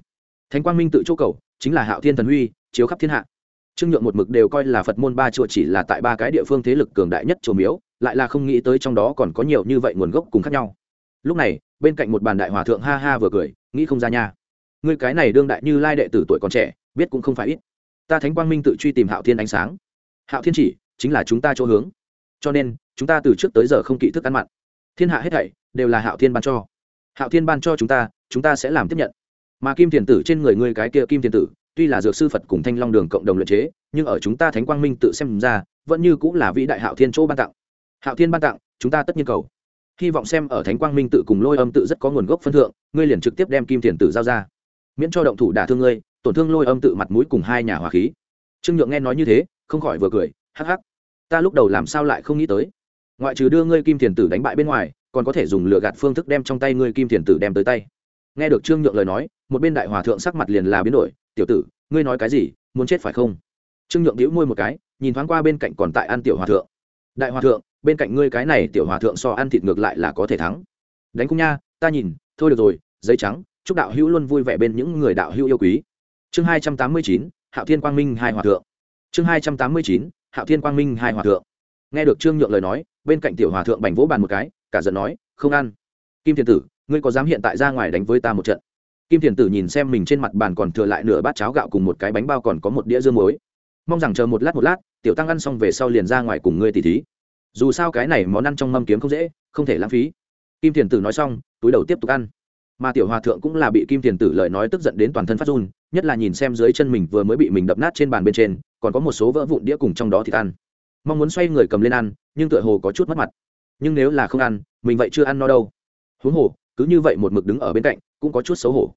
Thánh quang minh tự chỗ cầu, chính là hạo thiên thần huy, chiếu khắp thiên hạ. Trương nhượng một mực đều coi là phật môn ba chùa chỉ là tại ba cái địa phương thế lực cường đại nhất chùa miếu, lại là không nghĩ tới trong đó còn có nhiều như vậy nguồn gốc cùng khác nhau. Lúc này, bên cạnh một bàn đại hòa thượng ha ha vừa cười, nghĩ không ra nha. Người cái này đương đại như lai đệ tử tuổi còn trẻ, biết cũng không phải ít. Ta thánh quang minh tự truy tìm hạo thiên ánh sáng. Hạo thiên chỉ chính là chúng ta chỗ hướng. Cho nên, chúng ta từ trước tới giờ không kỵ thức ăn mặn. Thiên hạ hết thảy đều là hạo thiên ban cho. Hạo thiên ban cho chúng ta chúng ta sẽ làm tiếp nhận. Mà kim thiền tử trên người ngươi cái kia kim thiền tử, tuy là dược sư phật cùng thanh long đường cộng đồng luyện chế, nhưng ở chúng ta thánh quang minh tự xem ra, vẫn như cũng là vĩ đại hạo thiên chỗ ban tặng. Hạo thiên ban tặng, chúng ta tất nhiên cầu. Hy vọng xem ở thánh quang minh tự cùng lôi âm tự rất có nguồn gốc phân thượng, ngươi liền trực tiếp đem kim thiền tử giao ra. Miễn cho động thủ đả thương ngươi, tổn thương lôi âm tự mặt mũi cùng hai nhà hòa khí. Trương nhượng nghe nói như thế, không khỏi vừa cười hắc hắc, ta lúc đầu làm sao lại không nghĩ tới? Ngoại trừ đưa ngươi kim thiền tử đánh bại bên ngoài, còn có thể dùng lựa gạt phương thức đem trong tay ngươi kim thiền tử đem tới tay. Nghe được trương nhượng lời nói, một bên đại hòa thượng sắc mặt liền là biến đổi, tiểu tử, ngươi nói cái gì, muốn chết phải không? Trương nhượng đĩu môi một cái, nhìn thoáng qua bên cạnh còn tại ăn tiểu hòa thượng. Đại hòa thượng, bên cạnh ngươi cái này tiểu hòa thượng so ăn thịt ngược lại là có thể thắng. Đánh cung nha, ta nhìn, thôi được rồi, giấy trắng, chúc đạo hữu luôn vui vẻ bên những người đạo hữu yêu quý. Chương hai trăm tám mươi chín, hạo thiên quang minh hai hòa thượng. Chương hai trăm tám mươi chín hạo thiên quang minh hai hòa thượng. Nghe được trương nhượng lời nói, bên cạnh tiểu hòa thượng bành vỗ bàn một cái, cả giận nói, không ăn. Kim thiền tử, ngươi có dám hiện tại ra ngoài đánh với ta một trận? Kim thiền tử nhìn xem mình trên mặt bàn còn thừa lại nửa bát cháo gạo cùng một cái bánh bao còn có một đĩa dương muối. Mong rằng chờ một lát một lát, tiểu tăng ăn xong về sau liền ra ngoài cùng ngươi tỉ thí. Dù sao cái này món ăn trong mâm kiếm không dễ, không thể lãng phí. Kim thiền tử nói xong, túi đầu tiếp tục ăn. Mà tiểu hòa thượng cũng là bị kim thiền tử lời nói tức giận đến toàn thân phát run, nhất là nhìn xem dưới chân mình vừa mới bị mình đập nát trên bàn bên trên còn có một số vỡ vụn đĩa cùng trong đó thì ăn. Mong muốn xoay người cầm lên ăn, nhưng tựa hồ có chút mất mặt. Nhưng nếu là không ăn, mình vậy chưa ăn no đâu. Huống hồ, cứ như vậy một mực đứng ở bên cạnh, cũng có chút xấu hổ.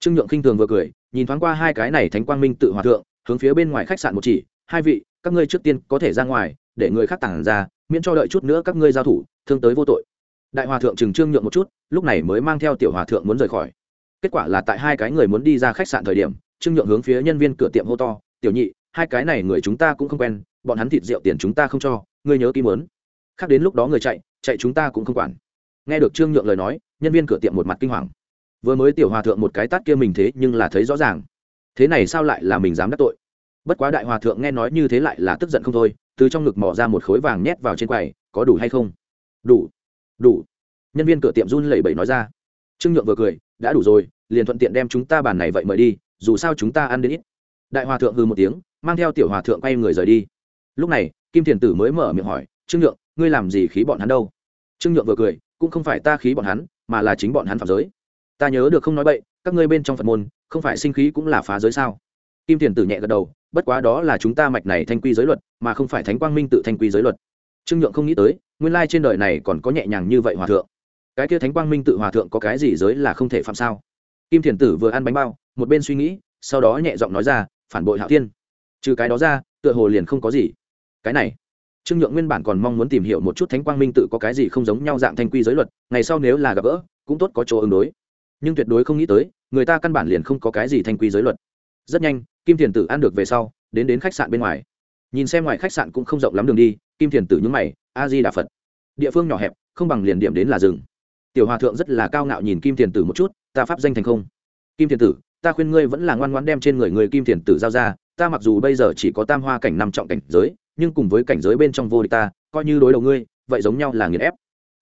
Trương nhượng khinh thường vừa cười, nhìn thoáng qua hai cái này thánh quang minh tự hòa thượng, hướng phía bên ngoài khách sạn một chỉ, hai vị, các ngươi trước tiên có thể ra ngoài, để người khác tản ra, miễn cho đợi chút nữa các ngươi giao thủ, thương tới vô tội. Đại hòa thượng trừng trương nhượng một chút, lúc này mới mang theo tiểu hòa thượng muốn rời khỏi. Kết quả là tại hai cái người muốn đi ra khách sạn thời điểm, trương nhượng hướng phía nhân viên cửa tiệm hô to, tiểu nhị hai cái này người chúng ta cũng không quen, bọn hắn thịt rượu tiền chúng ta không cho, ngươi nhớ ký mớn. Khác đến lúc đó người chạy chạy chúng ta cũng không quản. Nghe được trương nhượng lời nói, nhân viên cửa tiệm một mặt kinh hoàng. Vừa mới tiểu hòa thượng một cái tát kia mình thế nhưng là thấy rõ ràng. Thế này sao lại là mình dám đắc tội? Bất quá đại hòa thượng nghe nói như thế lại là tức giận không thôi, từ trong ngực mỏ ra một khối vàng nhét vào trên quầy, có đủ hay không? Đủ đủ. Nhân viên cửa tiệm run lẩy bẩy nói ra. Trương nhượng vừa cười, đã đủ rồi, liền thuận tiện đem chúng ta bàn này vậy mời đi, dù sao chúng ta ăn đến ít. Đại hòa thượng hư một tiếng mang theo tiểu hòa thượng quay người rời đi. Lúc này, kim thiền tử mới mở miệng hỏi, trương nhượng, ngươi làm gì khí bọn hắn đâu? Trương nhượng vừa cười, cũng không phải ta khí bọn hắn, mà là chính bọn hắn phạm giới. Ta nhớ được không nói bậy, các ngươi bên trong phật môn, không phải sinh khí cũng là phá giới sao? Kim thiền tử nhẹ gật đầu, bất quá đó là chúng ta mạch này thanh quy giới luật, mà không phải thánh quang minh tự thanh quy giới luật. Trương nhượng không nghĩ tới, nguyên lai trên đời này còn có nhẹ nhàng như vậy hòa thượng. Cái kia thánh quang minh tự hòa thượng có cái gì giới là không thể phạm sao? Kim thiền tử vừa ăn bánh bao, một bên suy nghĩ, sau đó nhẹ giọng nói ra, phản bội hạo thiên trừ cái đó ra, tựa hồ liền không có gì. Cái này, trương nhượng nguyên bản còn mong muốn tìm hiểu một chút thánh quang minh tự có cái gì không giống nhau dạng thanh quy giới luật, ngày sau nếu là gặp gỡ, cũng tốt có chỗ ứng đối. Nhưng tuyệt đối không nghĩ tới, người ta căn bản liền không có cái gì thanh quy giới luật. Rất nhanh, kim thiền tử ăn được về sau, đến đến khách sạn bên ngoài. Nhìn xem ngoài khách sạn cũng không rộng lắm đường đi, kim thiền tử nhúng mày a di đà phật. Địa phương nhỏ hẹp, không bằng liền điểm đến là rừng. Tiểu hòa thượng rất là cao ngạo nhìn kim thiền tử một chút, ta pháp danh thành không? Kim thiền tử, ta khuyên ngươi vẫn là ngoan ngoan đem trên người người kim thiền tử giao ra ta mặc dù bây giờ chỉ có tam hoa cảnh năm trọng cảnh giới, nhưng cùng với cảnh giới bên trong vô địch ta, coi như đối đầu ngươi, vậy giống nhau là nghiền ép.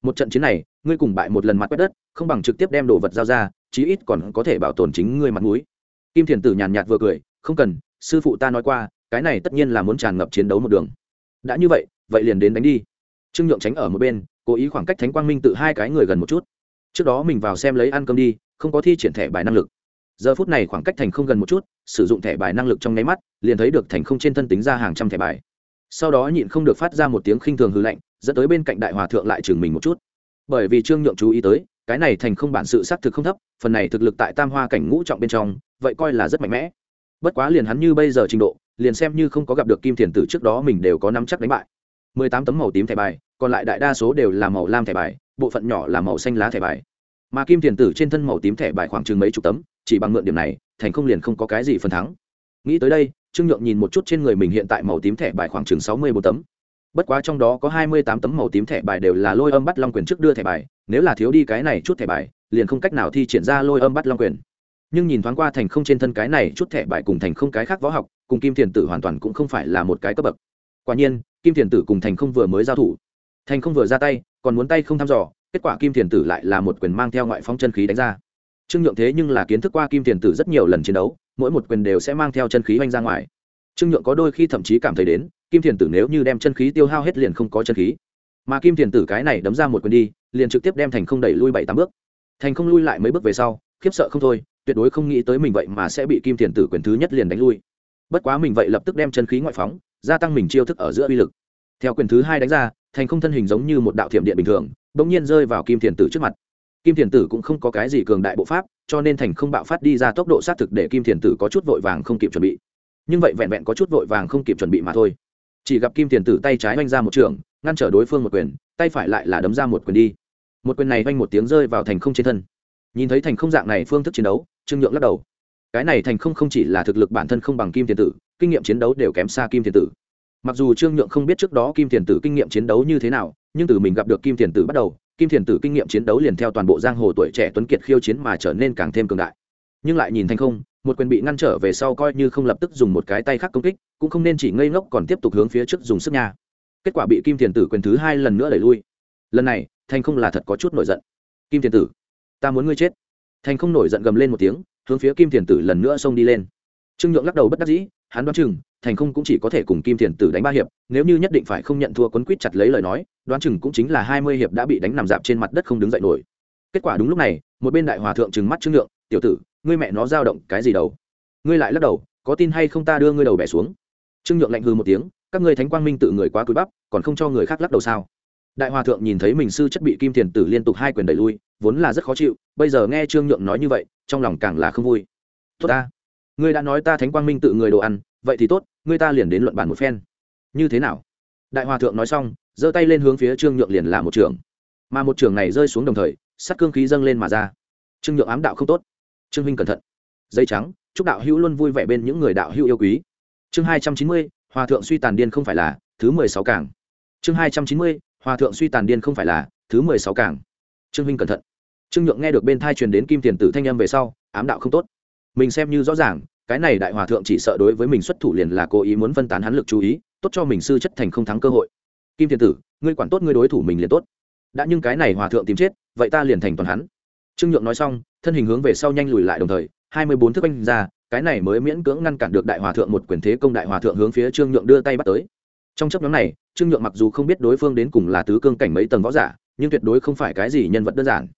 Một trận chiến này, ngươi cùng bại một lần mặt quét đất, không bằng trực tiếp đem đồ vật giao ra, chí ít còn có thể bảo tồn chính ngươi mặt mũi. Kim thiền tử nhàn nhạt vừa cười, không cần, sư phụ ta nói qua, cái này tất nhiên là muốn tràn ngập chiến đấu một đường. Đã như vậy vậy liền đến đánh đi. Trương nhượng tránh ở một bên, cố ý khoảng cách thánh quang minh tự hai cái người gần một chút. Trước đó mình vào xem lấy ăn cơm đi, không có thi triển thẻ bài năng lực giờ phút này khoảng cách thành không gần một chút, sử dụng thẻ bài năng lực trong nháy mắt, liền thấy được thành không trên thân tính ra hàng trăm thẻ bài. Sau đó nhịn không được phát ra một tiếng khinh thường hư lạnh, dẫn tới bên cạnh đại hòa thượng lại chừng mình một chút. Bởi vì trương nhượng chú ý tới, cái này thành không bản sự xác thực không thấp, phần này thực lực tại tam hoa cảnh ngũ trọng bên trong, vậy coi là rất mạnh mẽ. Bất quá liền hắn như bây giờ trình độ, liền xem như không có gặp được kim thiền tử trước đó mình đều có nắm chắc đánh bại. Mười tám tấm màu tím thẻ bài, còn lại đại đa số đều là màu lam thẻ bài, bộ phận nhỏ là màu xanh lá thẻ bài. Mà kim thiền tử trên thân màu tím thẻ bài khoảng chừng mấy chục tấm chỉ bằng mượn điểm này, thành không liền không có cái gì phần thắng. Nghĩ tới đây, trương nhượng nhìn một chút trên người mình hiện tại màu tím thẻ bài khoảng chừng sáu mươi bốn tấm. Bất quá trong đó có hai mươi tám tấm màu tím thẻ bài đều là lôi âm bắt long quyền trước đưa thẻ bài, nếu là thiếu đi cái này chút thẻ bài, liền không cách nào thi triển ra lôi âm bắt long quyền. Nhưng nhìn thoáng qua thành không trên thân cái này chút thẻ bài cùng thành không cái khác võ học, cùng kim thiền tử hoàn toàn cũng không phải là một cái cấp bậc. Quả nhiên, kim thiền tử cùng thành không vừa mới giao thủ. Thành không vừa ra tay, còn muốn tay không thăm dò, kết quả kim thiền tử lại là một quyền mang theo ngoại phong chân khí đánh ra trương nhượng thế nhưng là kiến thức qua kim Tiền tử rất nhiều lần chiến đấu, mỗi một quyền đều sẽ mang theo chân khí oanh ra ngoài. Trương nhượng có đôi khi thậm chí cảm thấy đến, kim Tiền tử nếu như đem chân khí tiêu hao hết liền không có chân khí. Mà kim Tiền tử cái này đấm ra một quyền đi, liền trực tiếp đem thành không đẩy lui bảy tám bước. Thành không lui lại mấy bước về sau, khiếp sợ không thôi, tuyệt đối không nghĩ tới mình vậy mà sẽ bị kim Tiền tử quyền thứ nhất liền đánh lui. Bất quá mình vậy lập tức đem chân khí ngoại phóng, gia tăng mình chiêu thức ở giữa uy lực. Theo quyền thứ hai đánh ra, thành không thân hình giống như một đạo thiểm điện bình thường, bỗng nhiên rơi vào kim Tiền tử trước mặt kim thiền tử cũng không có cái gì cường đại bộ pháp, cho nên thành không bạo phát đi ra tốc độ xác thực để kim thiền tử có chút vội vàng không kịp chuẩn bị. Nhưng vậy vẹn vẹn có chút vội vàng không kịp chuẩn bị mà thôi. Chỉ gặp kim thiền tử tay trái oanh ra một trường, ngăn trở đối phương một quyền, tay phải lại là đấm ra một quyền đi. Một quyền này oanh một tiếng rơi vào thành không trên thân. Nhìn thấy thành không dạng này phương thức chiến đấu, trương nhượng lắc đầu. Cái này thành không không chỉ là thực lực bản thân không bằng kim thiền tử, kinh nghiệm chiến đấu đều kém xa kim thiền tử. Mặc dù trương nhượng không biết trước đó kim thiền tử kinh nghiệm chiến đấu như thế nào, nhưng từ mình gặp được kim thiền tử bắt đầu kim thiền tử kinh nghiệm chiến đấu liền theo toàn bộ giang hồ tuổi trẻ tuấn kiệt khiêu chiến mà trở nên càng thêm cường đại. Nhưng lại nhìn thành không, một quyền bị ngăn trở về sau coi như không lập tức dùng một cái tay khác công kích, cũng không nên chỉ ngây ngốc còn tiếp tục hướng phía trước dùng sức nha. Kết quả bị kim thiền tử quyền thứ hai lần nữa đẩy lui. Lần này, thành không là thật có chút nổi giận. Kim thiền tử, ta muốn ngươi chết. Thành không nổi giận gầm lên một tiếng, hướng phía kim thiền tử lần nữa xông đi lên. Trương nhượng lắc đầu bất đắc dĩ, hắn đoán chừng thành không cũng chỉ có thể cùng kim thiền tử đánh ba hiệp, nếu như nhất định phải không nhận thua quấn quýt chặt lấy lời nói, đoán chừng cũng chính là hai mươi hiệp đã bị đánh nằm dạp trên mặt đất không đứng dậy nổi. Kết quả đúng lúc này, một bên đại hòa thượng trừng mắt trương nhượng, tiểu tử, ngươi mẹ nó dao động cái gì đầu? Ngươi lại lắc đầu, có tin hay không ta đưa ngươi đầu bẻ xuống? Trương nhượng lạnh hư một tiếng, các ngươi thánh quang minh tự người quá cúi bắp, còn không cho người khác lắc đầu sao? Đại hòa thượng nhìn thấy mình sư chất bị kim thiền tử liên tục hai quyền đẩy lui, vốn là rất khó chịu, bây giờ nghe trương nhượng nói như vậy, trong lòng càng là không vui. Tốt ta, ngươi đã nói ta thánh quang minh tự người đồ ăn vậy thì tốt, người ta liền đến luận bản một phen. Như thế nào? Đại hòa thượng nói xong, giơ tay lên hướng phía trương nhượng liền là một trường. Mà một trường này rơi xuống đồng thời sắt cương khí dâng lên mà ra. Trương nhượng ám đạo không tốt. Trương huynh cẩn thận. Dây trắng, chúc đạo hữu luôn vui vẻ bên những người đạo hữu yêu quý. Chương hai trăm chín mươi, hòa thượng suy tàn điên không phải là thứ mười sáu cảng chương hai trăm chín mươi, hòa thượng suy tàn điên không phải là thứ mười sáu cảng trương huynh cẩn thận. Trương nhượng nghe được bên thai truyền đến kim tiền tử thanh âm về sau, ám đạo không tốt. Mình xem như rõ ràng cái này đại hòa thượng chỉ sợ đối với mình xuất thủ liền là cố ý muốn phân tán hắn lực chú ý, tốt cho mình sư chất thành không thắng cơ hội. Kim Thiên tử, ngươi quản tốt ngươi đối thủ mình liền tốt. Đã nhưng cái này hòa thượng tìm chết, vậy ta liền thành toàn hắn. Trương nhượng nói xong, thân hình hướng về sau nhanh lùi lại đồng thời, hai mươi bốn thước anh ra, cái này mới miễn cưỡng ngăn cản được đại hòa thượng một quyền thế công đại hòa thượng hướng phía trương nhượng đưa tay bắt tới. Trong chấp nhóm này, trương nhượng mặc dù không biết đối phương đến cùng là tứ cương cảnh mấy tầng võ giả, nhưng tuyệt đối không phải cái gì nhân vật đơn giản.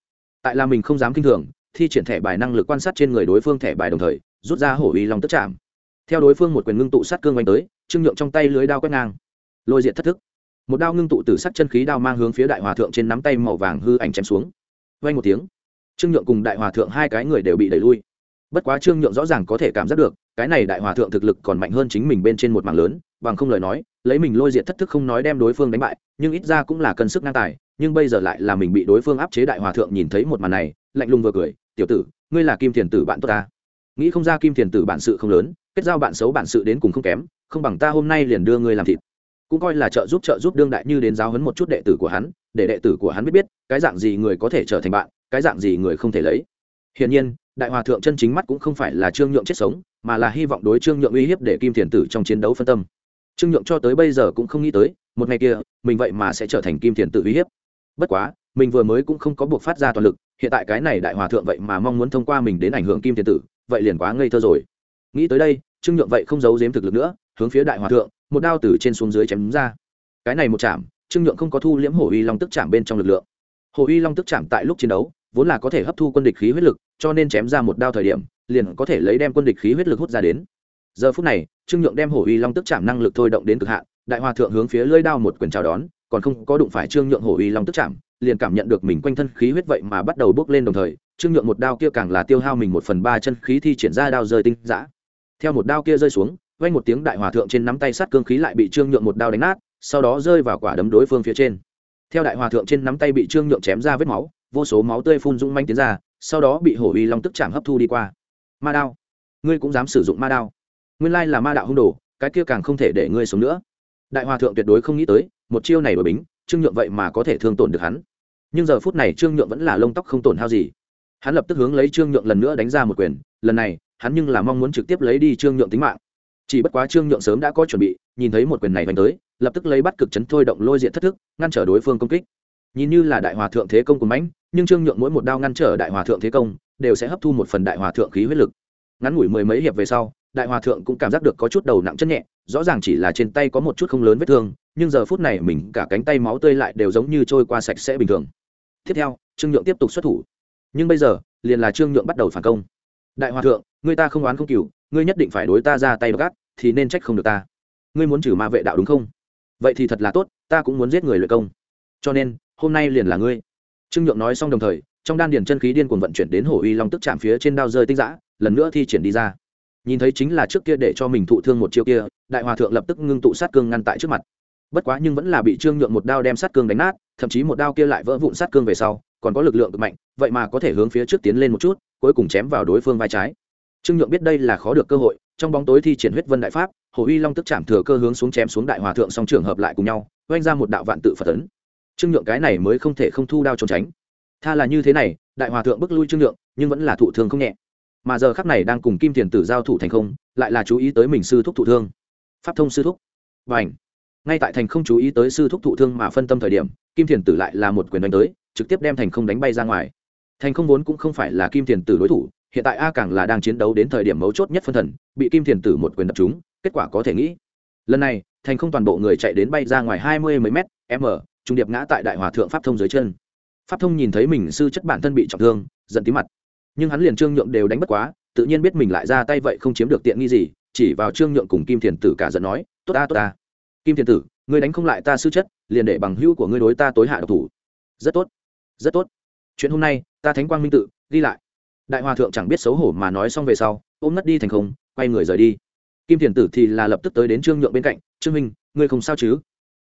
Tại là mình không dám kinh thường, thi triển thẻ bài năng lực quan sát trên người đối phương thẻ bài đồng thời rút ra hổ uy long tức chạm. Theo đối phương một quyền ngưng tụ sát cương oanh tới, trương nhượng trong tay lưới đao quét ngang. Lôi diện thất thức. Một đao ngưng tụ từ sắc chân khí đao mang hướng phía đại hòa thượng trên nắm tay màu vàng hư ảnh chém xuống. Vay một tiếng, trương nhượng cùng đại hòa thượng hai cái người đều bị đẩy lui. Bất quá trương nhượng rõ ràng có thể cảm giác được, cái này đại hòa thượng thực lực còn mạnh hơn chính mình bên trên một mảng lớn, bằng không lời nói, lấy mình lôi diện thất thức không nói đem đối phương đánh bại, nhưng ít ra cũng là cân sức ngang tài, nhưng bây giờ lại là mình bị đối phương áp chế đại hòa thượng nhìn thấy một màn này, lạnh lùng vừa cười, tiểu tử, ngươi là kim thiền tử bạn tốt ta nghĩ không ra kim thiền tử bản sự không lớn, kết giao bạn xấu bản sự đến cùng không kém, không bằng ta hôm nay liền đưa ngươi làm thịt. Cũng coi là trợ giúp trợ giúp đương đại như đến giáo hấn một chút đệ tử của hắn, để đệ tử của hắn biết biết, cái dạng gì người có thể trở thành bạn, cái dạng gì người không thể lấy. Hiển nhiên, đại hòa thượng chân chính mắt cũng không phải là trương nhượng chết sống, mà là hy vọng đối trương nhượng uy hiếp để kim thiền tử trong chiến đấu phân tâm. Trương nhượng cho tới bây giờ cũng không nghĩ tới, một ngày kia, mình vậy mà sẽ trở thành kim thiền tử uy hiếp. Bất quá, mình vừa mới cũng không có buộc phát ra toàn lực, hiện tại cái này đại hòa thượng vậy mà mong muốn thông qua mình đến ảnh hưởng kim thiền tử vậy liền quá ngây thơ rồi. Nghĩ tới đây, trương nhượng vậy không giấu giếm thực lực nữa, hướng phía đại hòa thượng, một đao từ trên xuống dưới chém ra. Cái này một chạm, trương nhượng không có thu liễm hổ uy long tức chạm bên trong lực lượng. Hổ uy long tức chạm tại lúc chiến đấu, vốn là có thể hấp thu quân địch khí huyết lực, cho nên chém ra một đao thời điểm, liền có thể lấy đem quân địch khí huyết lực hút ra đến. Giờ phút này, trương nhượng đem hổ uy long tức chạm năng lực thôi động đến cực hạn, đại hòa thượng hướng phía lưỡi đao một quyền chào đón, còn không có đụng phải trương nhượng hổ uy long tức chạm liền cảm nhận được mình quanh thân khí huyết vậy mà bắt đầu bước lên đồng thời, trương nhượng một đao kia càng là tiêu hao mình một phần ba chân khí thi triển ra đao rơi tinh giã theo một đao kia rơi xuống, vang một tiếng đại hòa thượng trên nắm tay sắt cương khí lại bị trương nhượng một đao đánh nát, sau đó rơi vào quả đấm đối phương phía trên. Theo đại hòa thượng trên nắm tay bị trương nhượng chém ra vết máu, vô số máu tươi phun dũng manh tiến ra, sau đó bị hổ uy long tức chạm hấp thu đi qua. Ma đao, ngươi cũng dám sử dụng ma đao? Nguyên lai là ma đạo hung đồ, cái kia càng không thể để ngươi sống nữa. Đại hòa thượng tuyệt đối không nghĩ tới, một chiêu này đổi bính, trương nhượng vậy mà có thể thương tổn được hắn nhưng giờ phút này trương nhượng vẫn là lông tóc không tổn hao gì. Hắn lập tức hướng lấy trương nhượng lần nữa đánh ra một quyền, lần này, hắn nhưng là mong muốn trực tiếp lấy đi trương nhượng tính mạng. Chỉ bất quá trương nhượng sớm đã có chuẩn bị, nhìn thấy một quyền này đánh tới, lập tức lấy bắt cực chấn thôi động lôi diện thất thức, ngăn trở đối phương công kích. Nhìn như là đại hòa thượng thế công của mãnh, nhưng trương nhượng mỗi một đao ngăn trở đại hòa thượng thế công, đều sẽ hấp thu một phần đại hòa thượng khí huyết lực. Ngắn ngủi mười mấy hiệp về sau, đại hòa thượng cũng cảm giác được có chút đầu nặng chân nhẹ, rõ ràng chỉ là trên tay có một chút không lớn vết thương, nhưng giờ phút này mình cả cánh tay máu tươi lại đều giống như trôi qua sạch sẽ bình thường tiếp theo, trương nhượng tiếp tục xuất thủ. Nhưng bây giờ, liền là trương nhượng bắt đầu phản công. Đại hòa thượng, người ta không oán không cừu ngươi nhất định phải đối ta ra tay gác thì nên trách không được ta. Ngươi muốn trừ ma vệ đạo đúng không? Vậy thì thật là tốt, ta cũng muốn giết người luyện công. Cho nên, hôm nay liền là ngươi. Trương nhượng nói xong đồng thời, trong đan điền chân khí điên cuồng vận chuyển đến hổ uy long tức chạm phía trên đao rơi tinh giã lần nữa thi triển đi ra. Nhìn thấy chính là trước kia để cho mình thụ thương một chiêu kia, đại hòa thượng lập tức ngưng tụ sát cương ngăn tại trước mặt. Bất quá nhưng vẫn là bị trương nhượng một đao đem sát cương đánh nát thậm chí một đao kia lại vỡ vụn sát cương về sau, còn có lực lượng cực mạnh, vậy mà có thể hướng phía trước tiến lên một chút, cuối cùng chém vào đối phương vai trái. Trương nhượng biết đây là khó được cơ hội, trong bóng tối thi triển huyết vân đại pháp, hồ uy long tức chạm thừa cơ hướng xuống chém xuống đại hòa thượng song trường hợp lại cùng nhau, oanh ra một đạo vạn tự phật tấn. Trương nhượng cái này mới không thể không thu đao trốn tránh. Tha là như thế này, đại hòa thượng bức lui trương nhượng, nhưng vẫn là thụ thương không nhẹ. Mà giờ khắc này đang cùng kim thiền tử giao thủ thành không, lại là chú ý tới mình sư thúc thụ thương. Pháp thông sư thúc. Và ảnh ngay tại thành không chú ý tới sư thúc thụ thương mà phân tâm thời điểm, kim thiền tử lại là một quyền đánh tới, trực tiếp đem thành không đánh bay ra ngoài. Thành không vốn cũng không phải là kim thiền tử đối thủ, hiện tại a càng là đang chiến đấu đến thời điểm mấu chốt nhất phân thần, bị kim thiền tử một quyền đập trúng, kết quả có thể nghĩ. Lần này, thành không toàn bộ người chạy đến bay ra ngoài hai mươi mấy mét, m, trung điệp ngã tại đại hòa thượng pháp thông dưới chân. Pháp thông nhìn thấy mình sư chất bản thân bị trọng thương, giận tí mặt. Nhưng hắn liền trương nhượng đều đánh bất quá, tự nhiên biết mình lại ra tay vậy không chiếm được tiện nghi gì, chỉ vào trương nhượng cùng kim thiền tử cả giận nói, tốt ta tốt ta kim thiền tử, ngươi đánh không lại ta sư chất, liền để bằng hữu của ngươi đối ta tối hạ độc thủ. Rất tốt rất tốt. Chuyện hôm nay, ta thánh quang minh tự, ghi lại. Đại hòa thượng chẳng biết xấu hổ mà nói xong về sau, ôm ngất đi thành không, quay người rời đi. Kim thiền tử thì là lập tức tới đến trương nhượng bên cạnh, trương minh, ngươi không sao chứ?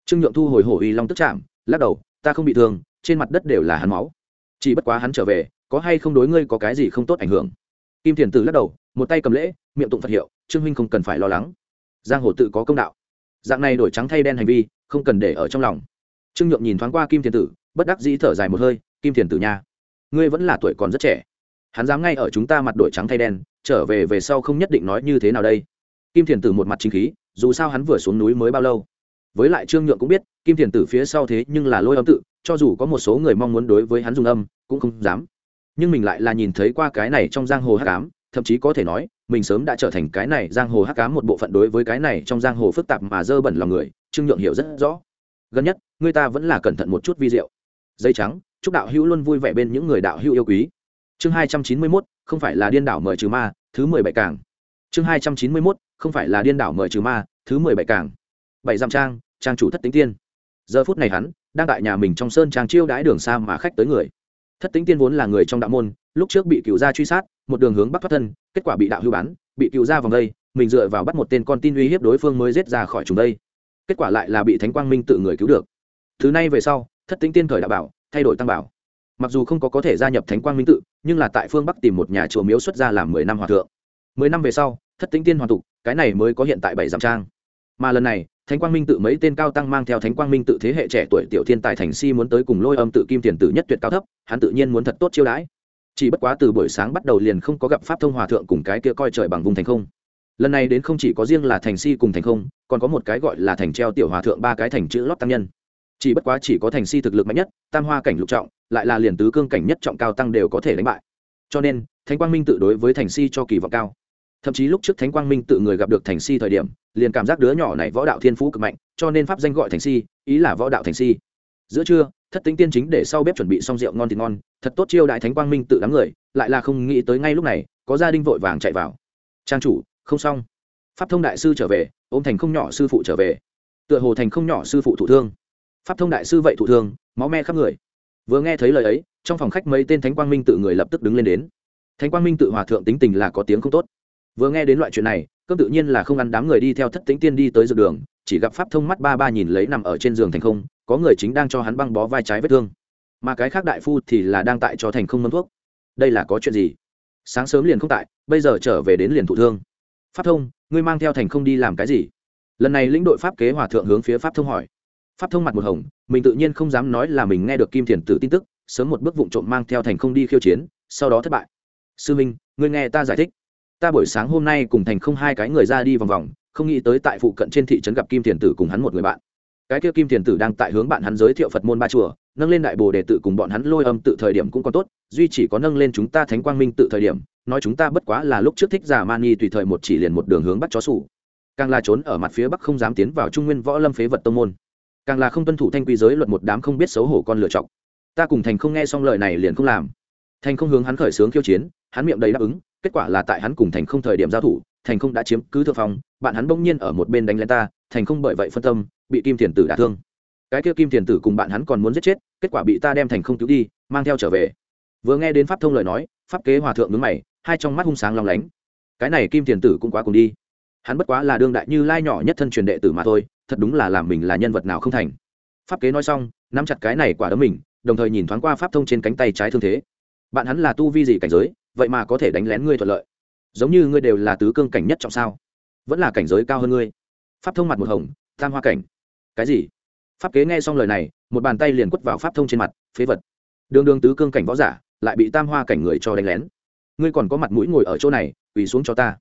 Trương nhượng thu hồi hổ y long tức chạm, lắc đầu, ta không bị thương, trên mặt đất đều là hắn máu. Chỉ bất quá hắn trở về, có hay không đối ngươi có cái gì không tốt ảnh hưởng? Kim thiền tử lắc đầu, một tay cầm lễ, miệng tụng phật hiệu, trương huynh không cần phải lo lắng. Giang hồ tự có công đạo dạng này đổi trắng thay đen hành vi, không cần để ở trong lòng. Trương nhượng nhìn thoáng qua kim thiền tử, bất đắc dĩ thở dài một hơi, kim thiền tử nha, ngươi vẫn là tuổi còn rất trẻ. Hắn dám ngay ở chúng ta mặt đổi trắng thay đen, trở về về sau không nhất định nói như thế nào đây. Kim thiền tử một mặt chính khí, dù sao hắn vừa xuống núi mới bao lâu. Với lại trương nhượng cũng biết, kim thiền tử phía sau thế nhưng là lôi âm tự, cho dù có một số người mong muốn đối với hắn dùng âm, cũng không dám. Nhưng mình lại là nhìn thấy qua cái này trong giang hồ hát cám thậm chí có thể nói, mình sớm đã trở thành cái này giang hồ hắc ám một bộ phận đối với cái này trong giang hồ phức tạp mà dơ bẩn lòng người, trương nhượng hiểu rất rõ. Gần nhất, người ta vẫn là cẩn thận một chút vi diệu. Dây trắng, chúc đạo hữu luôn vui vẻ bên những người đạo hữu yêu quý. Chương hai trăm chín mươi mốt, không phải là điên đảo mời trừ ma, thứ mười bảy cảng. Chương hai trăm chín mươi mốt, không phải là điên đảo mời trừ ma, thứ mười bảy cảng. Bảy dặm trang trang chủ thất tính tiên. Giờ phút này hắn, đang tại nhà mình trong sơn trang chiêu đãi đường xa mà khách tới người. Thất tính tiên vốn là người trong đạo môn, lúc trước bị cựu gia truy sát một đường hướng bắc thoát thân, kết quả bị đạo hưu bán, bị cựu ra vòng đây, mình dựa vào bắt một tên con tin uy hiếp đối phương mới giết ra khỏi chúng đây. Kết quả lại là bị thánh quang minh tự người cứu được. Thứ này về sau, thất tính tiên thời đạo bảo, thay đổi tăng bảo. Mặc dù không có có thể gia nhập thánh quang minh tự, nhưng là tại phương bắc tìm một nhà chùa miếu xuất ra làm mười năm hòa thượng. Mười năm về sau, thất tính tiên hoàn tục, cái này mới có hiện tại bảy dặm trang. Mà lần này, thánh quang minh tự mấy tên cao tăng mang theo thánh quang minh tự thế hệ trẻ tuổi tiểu thiên tài thành si muốn tới cùng lôi âm tự kim tiền tử nhất tuyệt cao thấp, hắn tự nhiên muốn thật tốt chiêu đãi chỉ bất quá từ buổi sáng bắt đầu liền không có gặp pháp thông hòa thượng cùng cái kia coi trời bằng vùng thành không. Lần này đến không chỉ có riêng là thành si cùng thành không, còn có một cái gọi là thành treo tiểu hòa thượng ba cái thành chữ lót tăng nhân. Chỉ bất quá chỉ có thành si thực lực mạnh nhất, tam hoa cảnh lục trọng, lại là liền tứ cương cảnh nhất trọng cao tăng đều có thể đánh bại. Cho nên, thánh quang minh tự đối với thành si cho kỳ vọng cao. Thậm chí lúc trước thánh quang minh tự người gặp được thành si thời điểm, liền cảm giác đứa nhỏ này võ đạo thiên phú cực mạnh, cho nên pháp danh gọi thành si, ý là võ đạo thành si. Giữa trưa thất tính tiên chính để sau bếp chuẩn bị xong rượu ngon thì ngon, thật tốt chiêu đại thánh quang minh tự đám người, lại là không nghĩ tới ngay lúc này, có gia đình vội vàng chạy vào. Trang chủ, không xong. Pháp thông đại sư trở về, ôm thành không nhỏ sư phụ trở về. Tựa hồ thành không nhỏ sư phụ thụ thương. Pháp thông đại sư vậy thụ thương, máu me khắp người. Vừa nghe thấy lời ấy, trong phòng khách mấy tên thánh quang minh tự người lập tức đứng lên đến. Thánh quang minh tự hòa thượng tính tình là có tiếng không tốt. Vừa nghe đến loại chuyện này, cơm tự nhiên là không ăn đám người đi theo thất tính tiên đi tới dược đường, chỉ gặp pháp thông mắt ba ba nhìn lấy nằm ở trên giường thành không có người chính đang cho hắn băng bó vai trái vết thương, mà cái khác đại phu thì là đang tại cho thành không mâm thuốc. Đây là có chuyện gì? Sáng sớm liền không tại, bây giờ trở về đến liền thụ thương. Pháp thông, ngươi mang theo thành không đi làm cái gì? Lần này lĩnh đội pháp kế hòa thượng hướng phía pháp thông hỏi. Pháp thông mặt một hồng, mình tự nhiên không dám nói là mình nghe được kim thiền tử tin tức, sớm một bước vụng trộm mang theo thành không đi khiêu chiến, sau đó thất bại. Sư minh, ngươi nghe ta giải thích. Ta buổi sáng hôm nay cùng thành không hai cái người ra đi vòng vòng, không nghĩ tới tại phụ cận trên thị trấn gặp kim thiền tử cùng hắn một người bạn cái kia kim thiền tử đang tại hướng bạn hắn giới thiệu phật môn ba chùa, nâng lên đại bồ để tự cùng bọn hắn lôi âm tự thời điểm cũng còn tốt, duy chỉ có nâng lên chúng ta thánh quang minh tự thời điểm, nói chúng ta bất quá là lúc trước thích giả mani tùy thời một chỉ liền một đường hướng bắt chó sủ. Càng là trốn ở mặt phía bắc không dám tiến vào trung nguyên võ lâm phế vật tông môn. Càng là không tuân thủ thanh quy giới luật một đám không biết xấu hổ con lựa chọc ta cùng thành không nghe xong lời này liền không làm. Thành không hướng hắn khởi sướng khiêu chiến, hắn miệng đầy đáp ứng, kết quả là tại hắn cùng thành không thời điểm giao thủ, thành không đã chiếm cứ thượng phong, bạn hắn bỗng nhiên ở một bên đánh lên ta, thành không bởi vậy phân tâm bị kim thiền tử đả thương. Cái kia kim thiền tử cùng bạn hắn còn muốn giết chết, kết quả bị ta đem thành không cứu đi, mang theo trở về. Vừa nghe đến pháp thông lời nói, pháp kế hòa thượng đứng mày, hai trong mắt hung sáng long lánh. Cái này kim thiền tử cũng quá cùng đi. Hắn bất quá là đương đại như lai nhỏ nhất thân truyền đệ tử mà thôi, thật đúng là làm mình là nhân vật nào không thành. Pháp kế nói xong, nắm chặt cái này quả đấm mình, đồng thời nhìn thoáng qua pháp thông trên cánh tay trái thương thế. Bạn hắn là tu vi gì cảnh giới, vậy mà có thể đánh lén ngươi thuận lợi? Giống như ngươi đều là tứ cương cảnh nhất trọng sao? Vẫn là cảnh giới cao hơn ngươi. Pháp thông mặt một hồng, tam hoa cảnh cái gì? Pháp kế nghe xong lời này, một bàn tay liền quất vào pháp thông trên mặt, phế vật. Đường đường tứ cương cảnh võ giả, lại bị tam hoa cảnh người cho đánh lén. Ngươi còn có mặt mũi ngồi ở chỗ này, quỳ xuống cho ta.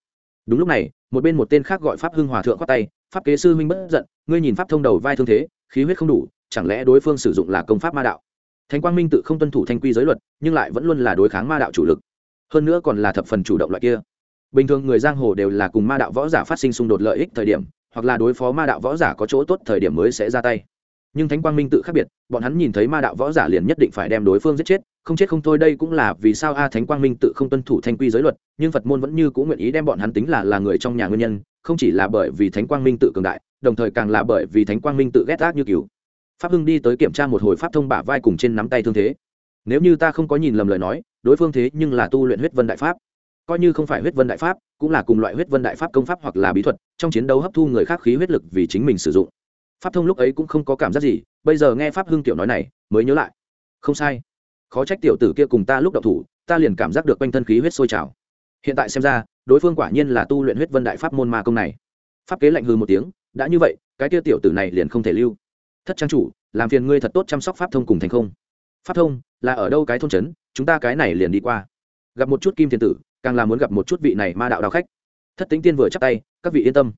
Đúng lúc này, một bên một tên khác gọi pháp hưng hòa thượng khoát tay, pháp kế sư huynh bất giận, ngươi nhìn pháp thông đầu vai thương thế, khí huyết không đủ, chẳng lẽ đối phương sử dụng là công pháp ma đạo? Thánh quang minh tự không tuân thủ thanh quy giới luật, nhưng lại vẫn luôn là đối kháng ma đạo chủ lực. Hơn nữa còn là thập phần chủ động loại kia. Bình thường người giang hồ đều là cùng ma đạo võ giả phát sinh xung đột lợi ích thời điểm hoặc là đối phó ma đạo võ giả có chỗ tốt thời điểm mới sẽ ra tay. Nhưng thánh quang minh tự khác biệt, bọn hắn nhìn thấy ma đạo võ giả liền nhất định phải đem đối phương giết chết, không chết không thôi đây cũng là vì sao a thánh quang minh tự không tuân thủ thanh quy giới luật, nhưng phật môn vẫn như cũng nguyện ý đem bọn hắn tính là là người trong nhà nguyên nhân, không chỉ là bởi vì thánh quang minh tự cường đại, đồng thời càng là bởi vì thánh quang minh tự ghét ác như cứu pháp hưng đi tới kiểm tra một hồi pháp thông bả vai cùng trên nắm tay thương thế. Nếu như ta không có nhìn lầm lời nói, đối phương thế nhưng là tu luyện huyết vân đại pháp coi như không phải huyết vân đại pháp, cũng là cùng loại huyết vân đại pháp công pháp hoặc là bí thuật, trong chiến đấu hấp thu người khác khí huyết lực vì chính mình sử dụng. Pháp thông lúc ấy cũng không có cảm giác gì, bây giờ nghe pháp hưng tiểu nói này, mới nhớ lại. Không sai. Khó trách tiểu tử kia cùng ta lúc đậu thủ, ta liền cảm giác được quanh thân khí huyết sôi trào. Hiện tại xem ra, đối phương quả nhiên là tu luyện huyết vân đại pháp môn ma công này. Pháp kế lạnh hư một tiếng, đã như vậy, cái kia tiểu tử này liền không thể lưu. Thất trang chủ, làm phiền ngươi thật tốt chăm sóc pháp thông cùng thành không. Pháp thông, là ở đâu cái thôn trấn, chúng ta cái này liền đi qua. Gặp một chút kim thiên tử càng là muốn gặp một chút vị này ma đạo đạo khách. Thất tính tiên vừa chắc tay, các vị yên tâm.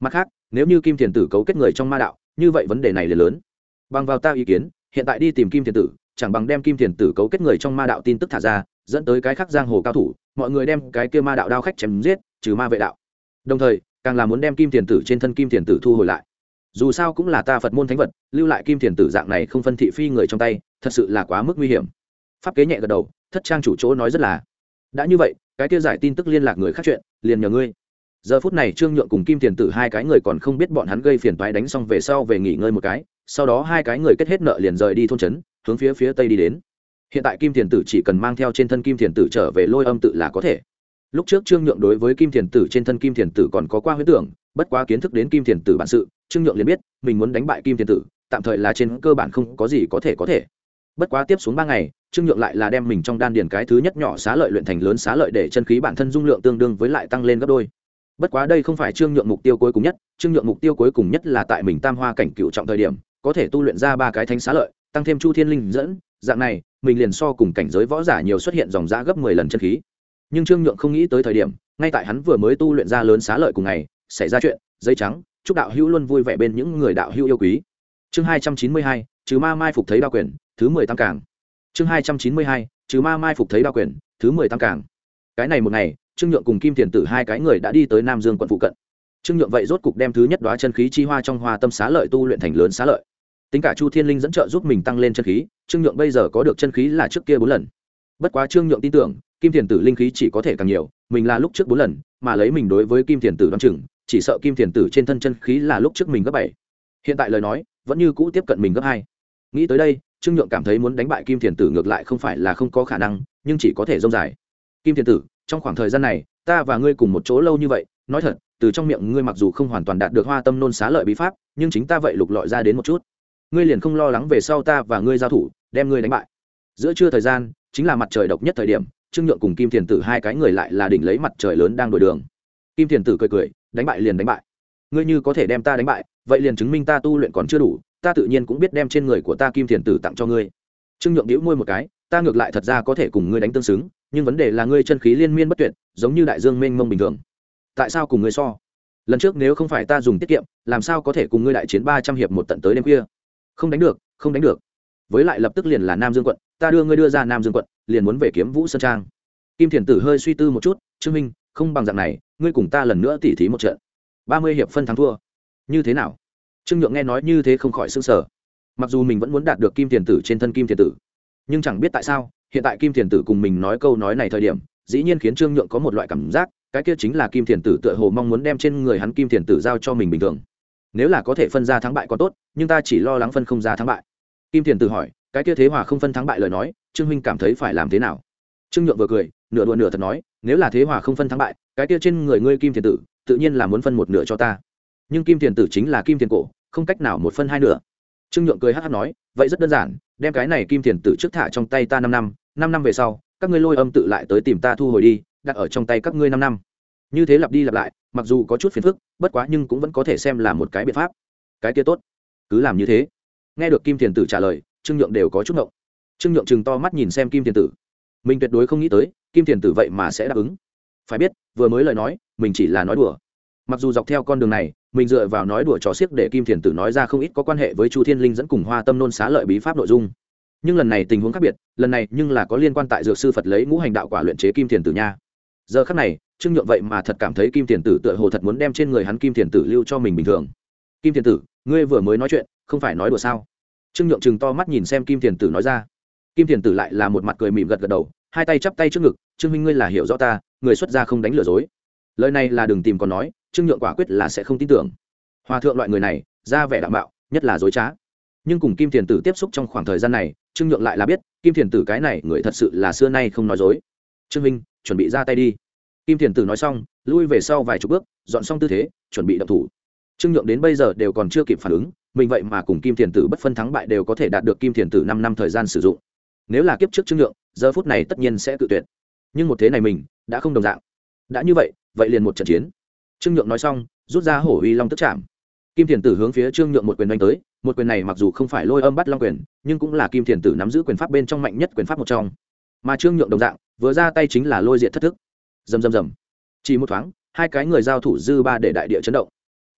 Mặt khác, nếu như kim thiền tử cấu kết người trong ma đạo, như vậy vấn đề này là lớn. Bằng vào ta ý kiến, hiện tại đi tìm kim thiền tử, chẳng bằng đem kim thiền tử cấu kết người trong ma đạo tin tức thả ra, dẫn tới cái khác giang hồ cao thủ, mọi người đem cái kia ma đạo đao khách chém giết, trừ ma vệ đạo. Đồng thời, càng là muốn đem kim thiền tử trên thân kim thiền tử thu hồi lại. Dù sao cũng là ta phật môn thánh vật, lưu lại kim thiền tử dạng này không phân thị phi người trong tay, thật sự là quá mức nguy hiểm. Pháp kế nhẹ gật đầu, thất trang chủ chỗ nói rất là. Đã như vậy cái kia giải tin tức liên lạc người khác chuyện, liền nhờ ngươi. Giờ phút này trương nhượng cùng kim tiền tử hai cái người còn không biết bọn hắn gây phiền toái đánh xong về sau về nghỉ ngơi một cái, sau đó hai cái người kết hết nợ liền rời đi thôn trấn, hướng phía phía tây đi đến. Hiện tại kim tiền tử chỉ cần mang theo trên thân kim tiền tử trở về lôi âm tự là có thể. Lúc trước trương nhượng đối với kim tiền tử trên thân kim tiền tử còn có qua huyết tưởng, bất quá kiến thức đến kim tiền tử bản sự, trương nhượng liền biết, mình muốn đánh bại kim tiền tử, tạm thời là trên cơ bản không có gì có thể có thể bất quá tiếp xuống ba ngày, trương nhượng lại là đem mình trong đan điền cái thứ nhất nhỏ xá lợi luyện thành lớn xá lợi để chân khí bản thân dung lượng tương đương với lại tăng lên gấp đôi. Bất quá đây không phải trương nhượng mục tiêu cuối cùng nhất, trương nhượng mục tiêu cuối cùng nhất là tại mình tam hoa cảnh cựu trọng thời điểm, có thể tu luyện ra ba cái thánh xá lợi, tăng thêm chu thiên linh dẫn, dạng này, mình liền so cùng cảnh giới võ giả nhiều xuất hiện dòng giã gấp mười lần chân khí. Nhưng trương nhượng không nghĩ tới thời điểm, ngay tại hắn vừa mới tu luyện ra lớn xá lợi cùng ngày, xảy ra chuyện, dây trắng, chúc đạo hữu luôn vui vẻ bên những người đạo hữu yêu quý chương hai trăm chín mươi hai chứ ma mai phục thấy đa quyền, thứ mười tăng cảng chương hai trăm chín mươi hai chứ ma mai phục thấy đa quyền, thứ mười tăng cảng cái này một ngày, trương nhượng cùng kim tiền tử hai cái người đã đi tới nam dương quận phụ cận. Trương nhượng vậy rốt cục đem thứ nhất đoá chân khí chi hoa trong hoa tâm xá lợi tu luyện thành lớn xá lợi. Tính cả chu thiên linh dẫn trợ giúp mình tăng lên chân khí, trương nhượng bây giờ có được chân khí là trước kia bốn lần. Bất quá trương nhượng tin tưởng, kim tiền tử linh khí chỉ có thể càng nhiều, mình là lúc trước bốn lần, mà lấy mình đối với kim tiền tử đ o á n chừng, chỉ sợ kim tiền tử trên thân chân khí là lúc trước mình gấp bảy. Hiện tại lời nói vẫn như cũ tiếp cận mình gấp hai. Nghĩ tới đây, trương nhượng cảm thấy muốn đánh bại kim thiền tử ngược lại không phải là không có khả năng, nhưng chỉ có thể dông dài. Kim thiền tử, trong khoảng thời gian này, ta và ngươi cùng một chỗ lâu như vậy, nói thật, từ trong miệng ngươi mặc dù không hoàn toàn đạt được hoa tâm nôn xá lợi bí pháp, nhưng chính ta vậy lục lọi ra đến một chút. Ngươi liền không lo lắng về sau ta và ngươi giao thủ, đem ngươi đánh bại. Giữa trưa thời gian, chính là mặt trời độc nhất thời điểm, trương nhượng cùng kim thiền tử hai cái người lại là đỉnh lấy mặt trời lớn đang đổi đường. Kim thiền tử cười cười, đánh bại liền đánh bại. Ngươi như có thể đem ta đánh bại vậy liền chứng minh ta tu luyện còn chưa đủ, ta tự nhiên cũng biết đem trên người của ta kim thiền tử tặng cho ngươi. Trương nhượng đĩu môi một cái, ta ngược lại thật ra có thể cùng ngươi đánh tương xứng, nhưng vấn đề là ngươi chân khí liên miên bất tuyệt, giống như đại dương mênh mông bình thường. Tại sao cùng ngươi so? Lần trước nếu không phải ta dùng tiết kiệm, làm sao có thể cùng ngươi đại chiến ba trăm hiệp một tận tới đêm khuya? Không đánh được, không đánh được. Với lại lập tức liền là nam dương quận, ta đưa ngươi đưa ra nam dương quận, liền muốn về kiếm vũ sơn trang. Kim thiền tử hơi suy tư một chút, trương minh, không bằng dạng này, ngươi cùng ta lần nữa tỉ thí một trận. Ba mươi hiệp phân thắng thua như thế nào? Trương nhượng nghe nói như thế không khỏi s ư n g sở mặc dù mình vẫn muốn đạt được kim thiền tử trên thân kim thiền tử, nhưng chẳng biết tại sao, hiện tại kim thiền tử cùng mình nói câu nói này thời điểm, dĩ nhiên khiến trương nhượng có một loại cảm giác, cái kia chính là kim thiền tử tựa hồ mong muốn đem trên người hắn kim thiền tử giao cho mình bình thường. Nếu là có thể phân ra thắng bại còn tốt, nhưng ta chỉ lo lắng phân không ra thắng bại. Kim thiền tử hỏi, cái kia thế hòa không phân thắng bại lời nói, trương huynh cảm thấy phải làm thế nào? Trương nhượng vừa cười, nửa đùa nửa thật nói, nếu là thế hòa không phân thắng bại, cái kia trên người ngươi kim thiền tử, tự nhiên là muốn phân một nửa cho ta nhưng kim tiền tử chính là kim tiền cổ, không cách nào một phân hai nửa. Trương nhượng cười hát hát nói, vậy rất đơn giản, đem cái này kim tiền tử trước thả trong tay ta năm năm năm năm về sau, các ngươi lôi âm tự lại tới tìm ta thu hồi đi, đặt ở trong tay các ngươi năm năm. Như thế lặp đi lặp lại, mặc dù có chút phiền phức, bất quá nhưng cũng vẫn có thể xem là một cái biện pháp. Cái kia tốt, cứ làm như thế. Nghe được kim tiền tử trả lời, trương nhượng đều có chút ngộng. Trương nhượng chừng to mắt nhìn xem kim tiền tử. Mình tuyệt đối không nghĩ tới, kim tiền tử vậy mà sẽ đáp ứng. Phải biết, vừa mới lời nói, mình chỉ là nói đùa mặc dù dọc theo con đường này, mình dựa vào nói đùa trò xiếc để kim thiền tử nói ra không ít có quan hệ với chu thiên linh dẫn cùng hoa tâm nôn xá lợi bí pháp nội dung. Nhưng lần này tình huống khác biệt, lần này nhưng là có liên quan tại dược sư phật lấy ngũ hành đạo quả luyện chế kim thiền tử nha. Giờ khác này, trương nhượng vậy mà thật cảm thấy kim thiền tử tựa hồ thật muốn đem trên người hắn kim thiền tử lưu cho mình bình thường. Kim thiền tử, ngươi vừa mới nói chuyện, không phải nói đùa sao? Trương nhượng chừng to mắt nhìn xem kim thiền tử nói ra. Kim thiền tử lại là một mặt cười mỉm gật gật đầu, hai tay chắp tay trước ngực, trương minh ngươi là hiểu rõ ta, người xuất gia không đánh lừa dối lời này là đừng tìm còn nói, trương nhượng quả quyết là sẽ không tin tưởng. Hòa thượng loại người này, ra vẻ đảm bảo nhất là dối trá. Nhưng cùng kim thiền tử tiếp xúc trong khoảng thời gian này, trương nhượng lại là biết, kim thiền tử cái này người thật sự là xưa nay không nói dối. Trương minh, chuẩn bị ra tay đi. Kim thiền tử nói xong, lui về sau vài chục bước, dọn xong tư thế, chuẩn bị động thủ. Trương nhượng đến bây giờ đều còn chưa kịp phản ứng, mình vậy mà cùng kim thiền tử bất phân thắng bại đều có thể đạt được kim thiền tử năm năm thời gian sử dụng. Nếu là kiếp trước trương nhượng, giờ phút này tất nhiên sẽ tự tuyệt. Nhưng một thế này mình, đã không đồng dạng đã như vậy vậy liền một trận chiến. Trương nhượng nói xong, rút ra hổ uy long tức chạm. Kim thiền tử hướng phía trương nhượng một quyền đánh tới, một quyền này mặc dù không phải lôi âm bắt long quyền, nhưng cũng là kim thiền tử nắm giữ quyền pháp bên trong mạnh nhất quyền pháp một trong. Mà trương nhượng đồng dạng, vừa ra tay chính là lôi diện thất thức. Dầm dầm dầm chỉ một thoáng, hai cái người giao thủ dư ba để đại địa chấn động.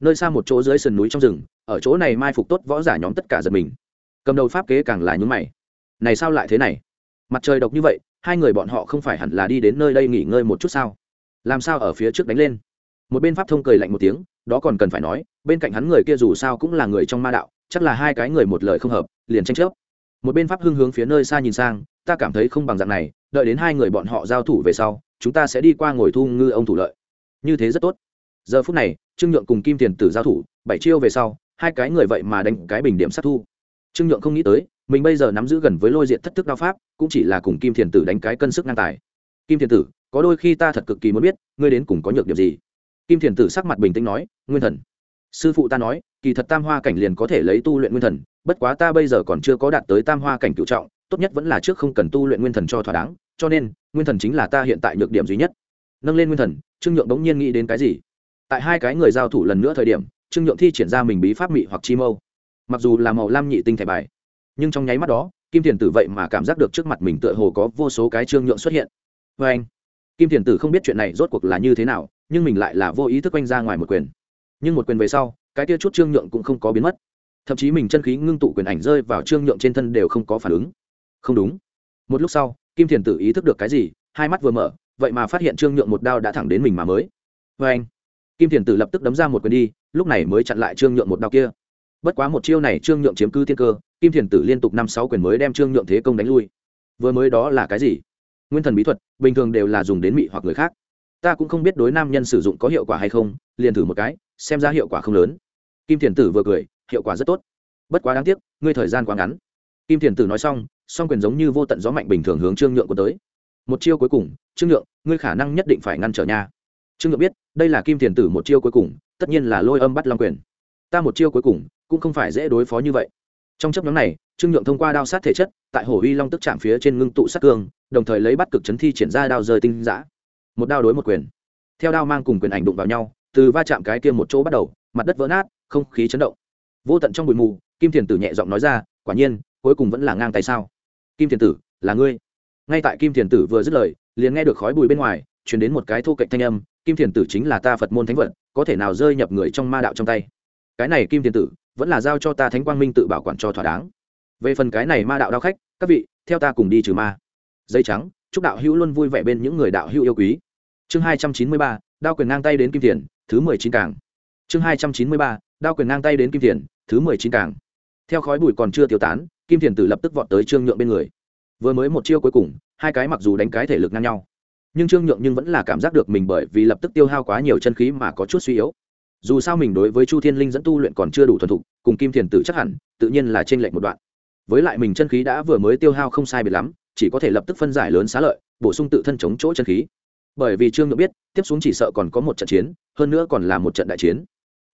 Nơi xa một chỗ dưới sườn núi trong rừng, ở chỗ này mai phục tốt võ giả nhóm tất cả giật mình. Cầm đầu pháp kế càng là nhúng mày. Này sao lại thế này? Mặt trời độc như vậy, hai người bọn họ không phải hẳn là đi đến nơi đây nghỉ ngơi một chút sao? Làm sao ở phía trước đánh lên? Một bên pháp thông cười lạnh một tiếng, đó còn cần phải nói, bên cạnh hắn người kia dù sao cũng là người trong ma đạo, chắc là hai cái người một lời không hợp, liền tranh chấp. Một bên pháp hưng hướng phía nơi xa nhìn sang, ta cảm thấy không bằng dạng này, đợi đến hai người bọn họ giao thủ về sau, chúng ta sẽ đi qua ngồi thu ngư ông thủ lợi. Như thế rất tốt. Giờ phút này, trương nhượng cùng kim tiền tử giao thủ, bảy chiêu về sau, hai cái người vậy mà đánh cái bình điểm sát thu. Trương nhượng không nghĩ tới, mình bây giờ nắm giữ gần với lôi diện thất thức đao pháp, cũng chỉ là cùng kim thiền tử đánh cái cân sức ngang tài kim thiền tử, có đôi khi ta thật cực kỳ muốn biết, ngươi đến cùng có nhược điểm gì? Kim thiền tử sắc mặt bình tĩnh nói, nguyên thần. Sư phụ ta nói, kỳ thật tam hoa cảnh liền có thể lấy tu luyện nguyên thần, bất quá ta bây giờ còn chưa có đạt tới tam hoa cảnh cựu trọng, tốt nhất vẫn là trước không cần tu luyện nguyên thần cho thỏa đáng, cho nên, nguyên thần chính là ta hiện tại nhược điểm duy nhất. Nâng lên nguyên thần, trương nhượng đống nhiên nghĩ đến cái gì? Tại hai cái người giao thủ lần nữa thời điểm, trương nhượng thi triển ra mình bí pháp mị hoặc chi mâu. Mặc dù là màu lam nhị tinh thẻ bài, nhưng trong nháy mắt đó, kim thiền tử vậy mà cảm giác được trước mặt mình tựa hồ có vô số cái trương nhượng xuất hiện vê anh, kim thiền tử không biết chuyện này rốt cuộc là như thế nào, nhưng mình lại là vô ý thức quanh ra ngoài một quyền. Nhưng một quyền về sau, cái tia chút trương nhượng cũng không có biến mất. Thậm chí mình chân khí ngưng tụ quyền ảnh rơi vào trương nhượng trên thân đều không có phản ứng. Không đúng. Một lúc sau, kim thiền tử ý thức được cái gì, hai mắt vừa mở, vậy mà phát hiện trương nhượng một đao đã thẳng đến mình mà mới. Vê anh, kim thiền tử lập tức đấm ra một quyền đi, lúc này mới chặn lại trương nhượng một đao kia. Bất quá một chiêu này trương nhượng chiếm cứ tiên cơ, kim thiền tử liên tục năm sáu quyền mới đem trương nhượng thế công đánh lui. Vừa mới đó là cái gì? Nguyên thần bí thuật, bình thường đều là dùng đến mị hoặc người khác. Ta cũng không biết đối nam nhân sử dụng có hiệu quả hay không, liền thử một cái, xem ra hiệu quả không lớn. Kim thiền tử vừa cười, hiệu quả rất tốt. Bất quá đáng tiếc, ngươi thời gian quá ngắn. Kim thiền tử nói xong, song quyền giống như vô tận gió mạnh bình thường hướng trương nhượng của tới. Một chiêu cuối cùng, trương nhượng, ngươi khả năng nhất định phải ngăn trở nha. Trương nhượng biết, đây là kim thiền tử một chiêu cuối cùng, tất nhiên là lôi âm bắt long quyền. Ta một chiêu cuối cùng, cũng không phải dễ đối phó như vậy. Trong chấp nhóm này, trương nhượng thông qua đao sát thể chất, tại hồ uy long tức chạm phía trên ngưng tụ sát cương đồng thời lấy bắt cực chấn thi triển ra đao rơi tinh giã. Một đao đối một quyền. Theo đao mang cùng quyền ảnh đụng vào nhau, từ va chạm cái kia một chỗ bắt đầu, mặt đất vỡ nát, không khí chấn động. Vô tận trong bụi mù, kim thiền tử nhẹ giọng nói ra, quả nhiên, cuối cùng vẫn là ngang tay sao? Kim thiền tử, là ngươi. Ngay tại kim thiền tử vừa dứt lời, liền nghe được khói bụi bên ngoài chuyển đến một cái thô cạnh thanh âm, kim thiền tử chính là ta phật môn thánh vật, có thể nào rơi nhập người trong ma đạo trong tay? Cái này kim thiền tử, vẫn là giao cho ta thánh quang minh tự bảo quản cho thỏa đáng. Về phần cái này ma đạo đao khách, các vị, theo ta cùng đi trừ ma dây trắng, chúc đạo hữu luôn vui vẻ bên những người đạo hữu yêu quý. Chương hai trăm chín mươi ba, đao quyền ngang tay đến kim thiền thứ mười chín cảng chương hai trăm chín mươi ba, đao quyền ngang tay đến kim thiền thứ mười chín cảng theo khói bụi còn chưa tiêu tán, kim thiền tử lập tức vọt tới trương nhượng bên người. Vừa mới một chiêu cuối cùng, hai cái mặc dù đánh cái thể lực ngang nhau, nhưng trương nhượng nhưng vẫn là cảm giác được mình bởi vì lập tức tiêu hao quá nhiều chân khí mà có chút suy yếu. Dù sao mình đối với chu thiên linh dẫn tu luyện còn chưa đủ thuần thục, cùng kim thiền tử chắc hẳn, tự nhiên là trên lệch một đoạn. Với lại mình chân khí đã vừa mới tiêu hao không sai biệt lắm chỉ có thể lập tức phân giải lớn xá lợi, bổ sung tự thân chống chỗ chân khí. Bởi vì trương nhượng biết, tiếp xuống chỉ sợ còn có một trận chiến, hơn nữa còn là một trận đại chiến.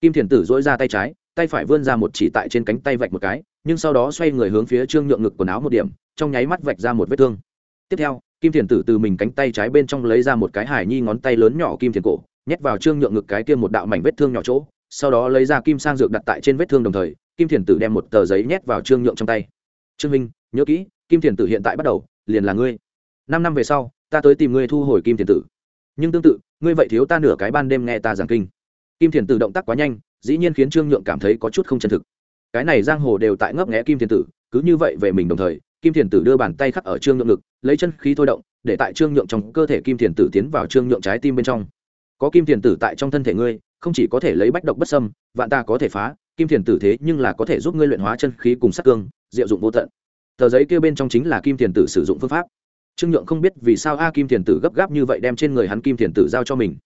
Kim thiền tử dỗi ra tay trái, tay phải vươn ra một chỉ tại trên cánh tay vạch một cái, nhưng sau đó xoay người hướng phía trương nhượng ngực quần áo một điểm, trong nháy mắt vạch ra một vết thương. Tiếp theo, kim thiền tử từ mình cánh tay trái bên trong lấy ra một cái hải nhi ngón tay lớn nhỏ kim thiền cổ, nhét vào trương nhượng ngực cái kia một đạo mảnh vết thương nhỏ chỗ, sau đó lấy ra kim sang dược đặt tại trên vết thương đồng thời, kim thiền tử đem một tờ giấy nhét vào trương nhượng trong tay. Trương minh, nhớ kỹ kim thiền tử hiện tại bắt đầu, liền là ngươi. Năm năm về sau, ta tới tìm ngươi thu hồi kim thiền tử. Nhưng tương tự, ngươi vậy thiếu ta nửa cái ban đêm nghe ta giảng kinh. Kim thiền tử động tác quá nhanh, dĩ nhiên khiến trương nhượng cảm thấy có chút không chân thực. Cái này giang hồ đều tại ngấp nghẽ kim thiền tử, cứ như vậy về mình đồng thời, kim thiền tử đưa bàn tay khắc ở trương nhượng ngực, lấy chân khí thôi động, để tại trương nhượng trong cơ thể kim thiền tử tiến vào trương nhượng trái tim bên trong. Có kim thiền tử tại trong thân thể ngươi, không chỉ có thể lấy bách độc bất sâm vạn ta có thể phá, kim thiền tử thế nhưng là có thể giúp ngươi luyện hóa chân khí cùng sắc cương, diệu dụng vô tận tờ giấy kia bên trong chính là kim thiền tử sử dụng phương pháp. Trương nhượng không biết vì sao a kim thiền tử gấp gáp như vậy đem trên người hắn kim thiền tử giao cho mình.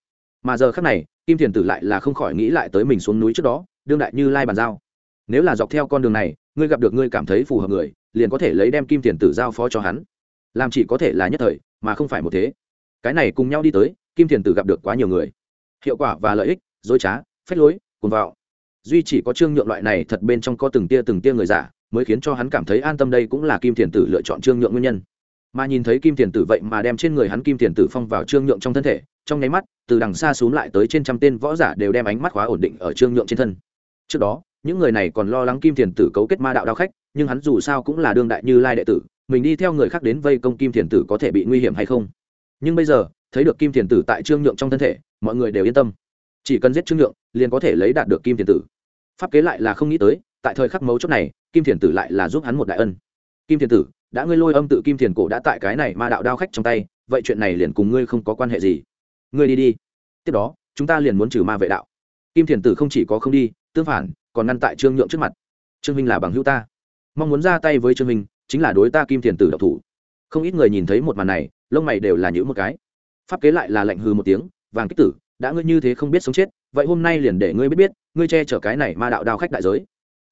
Mà giờ khác này, kim thiền tử lại là không khỏi nghĩ lại tới mình xuống núi trước đó, đương đại như lai bàn giao. Nếu là dọc theo con đường này, ngươi gặp được ngươi cảm thấy phù hợp người, liền có thể lấy đem kim thiền tử giao phó cho hắn. Làm chỉ có thể là nhất thời, mà không phải một thế. Cái này cùng nhau đi tới, kim thiền tử gặp được quá nhiều người. Hiệu quả và lợi ích, dối trá, phách lối, cuồng vào duy chỉ có trương nhượng loại này thật bên trong có từng tia từng tia người giả mới khiến cho hắn cảm thấy an tâm đây cũng là kim thiền tử lựa chọn trương nhượng nguyên nhân. Mà nhìn thấy kim thiền tử vậy mà đem trên người hắn kim thiền tử phong vào trương nhượng trong thân thể, trong nháy mắt, từ đằng xa xuống lại tới trên trăm tên võ giả đều đem ánh mắt khóa ổn định ở trương nhượng trên thân. Trước đó, những người này còn lo lắng kim thiền tử cấu kết ma đạo đao khách, nhưng hắn dù sao cũng là đương đại như lai đệ tử, mình đi theo người khác đến vây công kim thiền tử có thể bị nguy hiểm hay không? Nhưng bây giờ, thấy được kim thiền tử tại trương nhượng trong thân thể, mọi người đều yên tâm. Chỉ cần giết trương nhượng, liền có thể lấy đạt được kim thiền tử. Pháp kế lại là không nghĩ tới tại thời khắc mấu chốt này, kim thiền tử lại là giúp hắn một đại ân. Kim thiền tử, đã ngươi lôi âm tự kim thiền cổ đã tại cái này ma đạo đao khách trong tay, vậy chuyện này liền cùng ngươi không có quan hệ gì. Ngươi đi đi. Tiếp đó, chúng ta liền muốn trừ ma vệ đạo. Kim thiền tử không chỉ có không đi, tương phản, còn ngăn tại trương nhượng trước mặt. Trương minh là bằng hữu ta. Mong muốn ra tay với trương minh, chính là đối ta kim thiền tử độc thủ. Không ít người nhìn thấy một màn này, lông mày đều là những một cái. Pháp kế lại là lệnh hư một tiếng, vàng kích tử, đã ngươi như thế không biết sống chết, vậy hôm nay liền để ngươi biết biết, ngươi che chở cái này ma đạo đao khách đại giới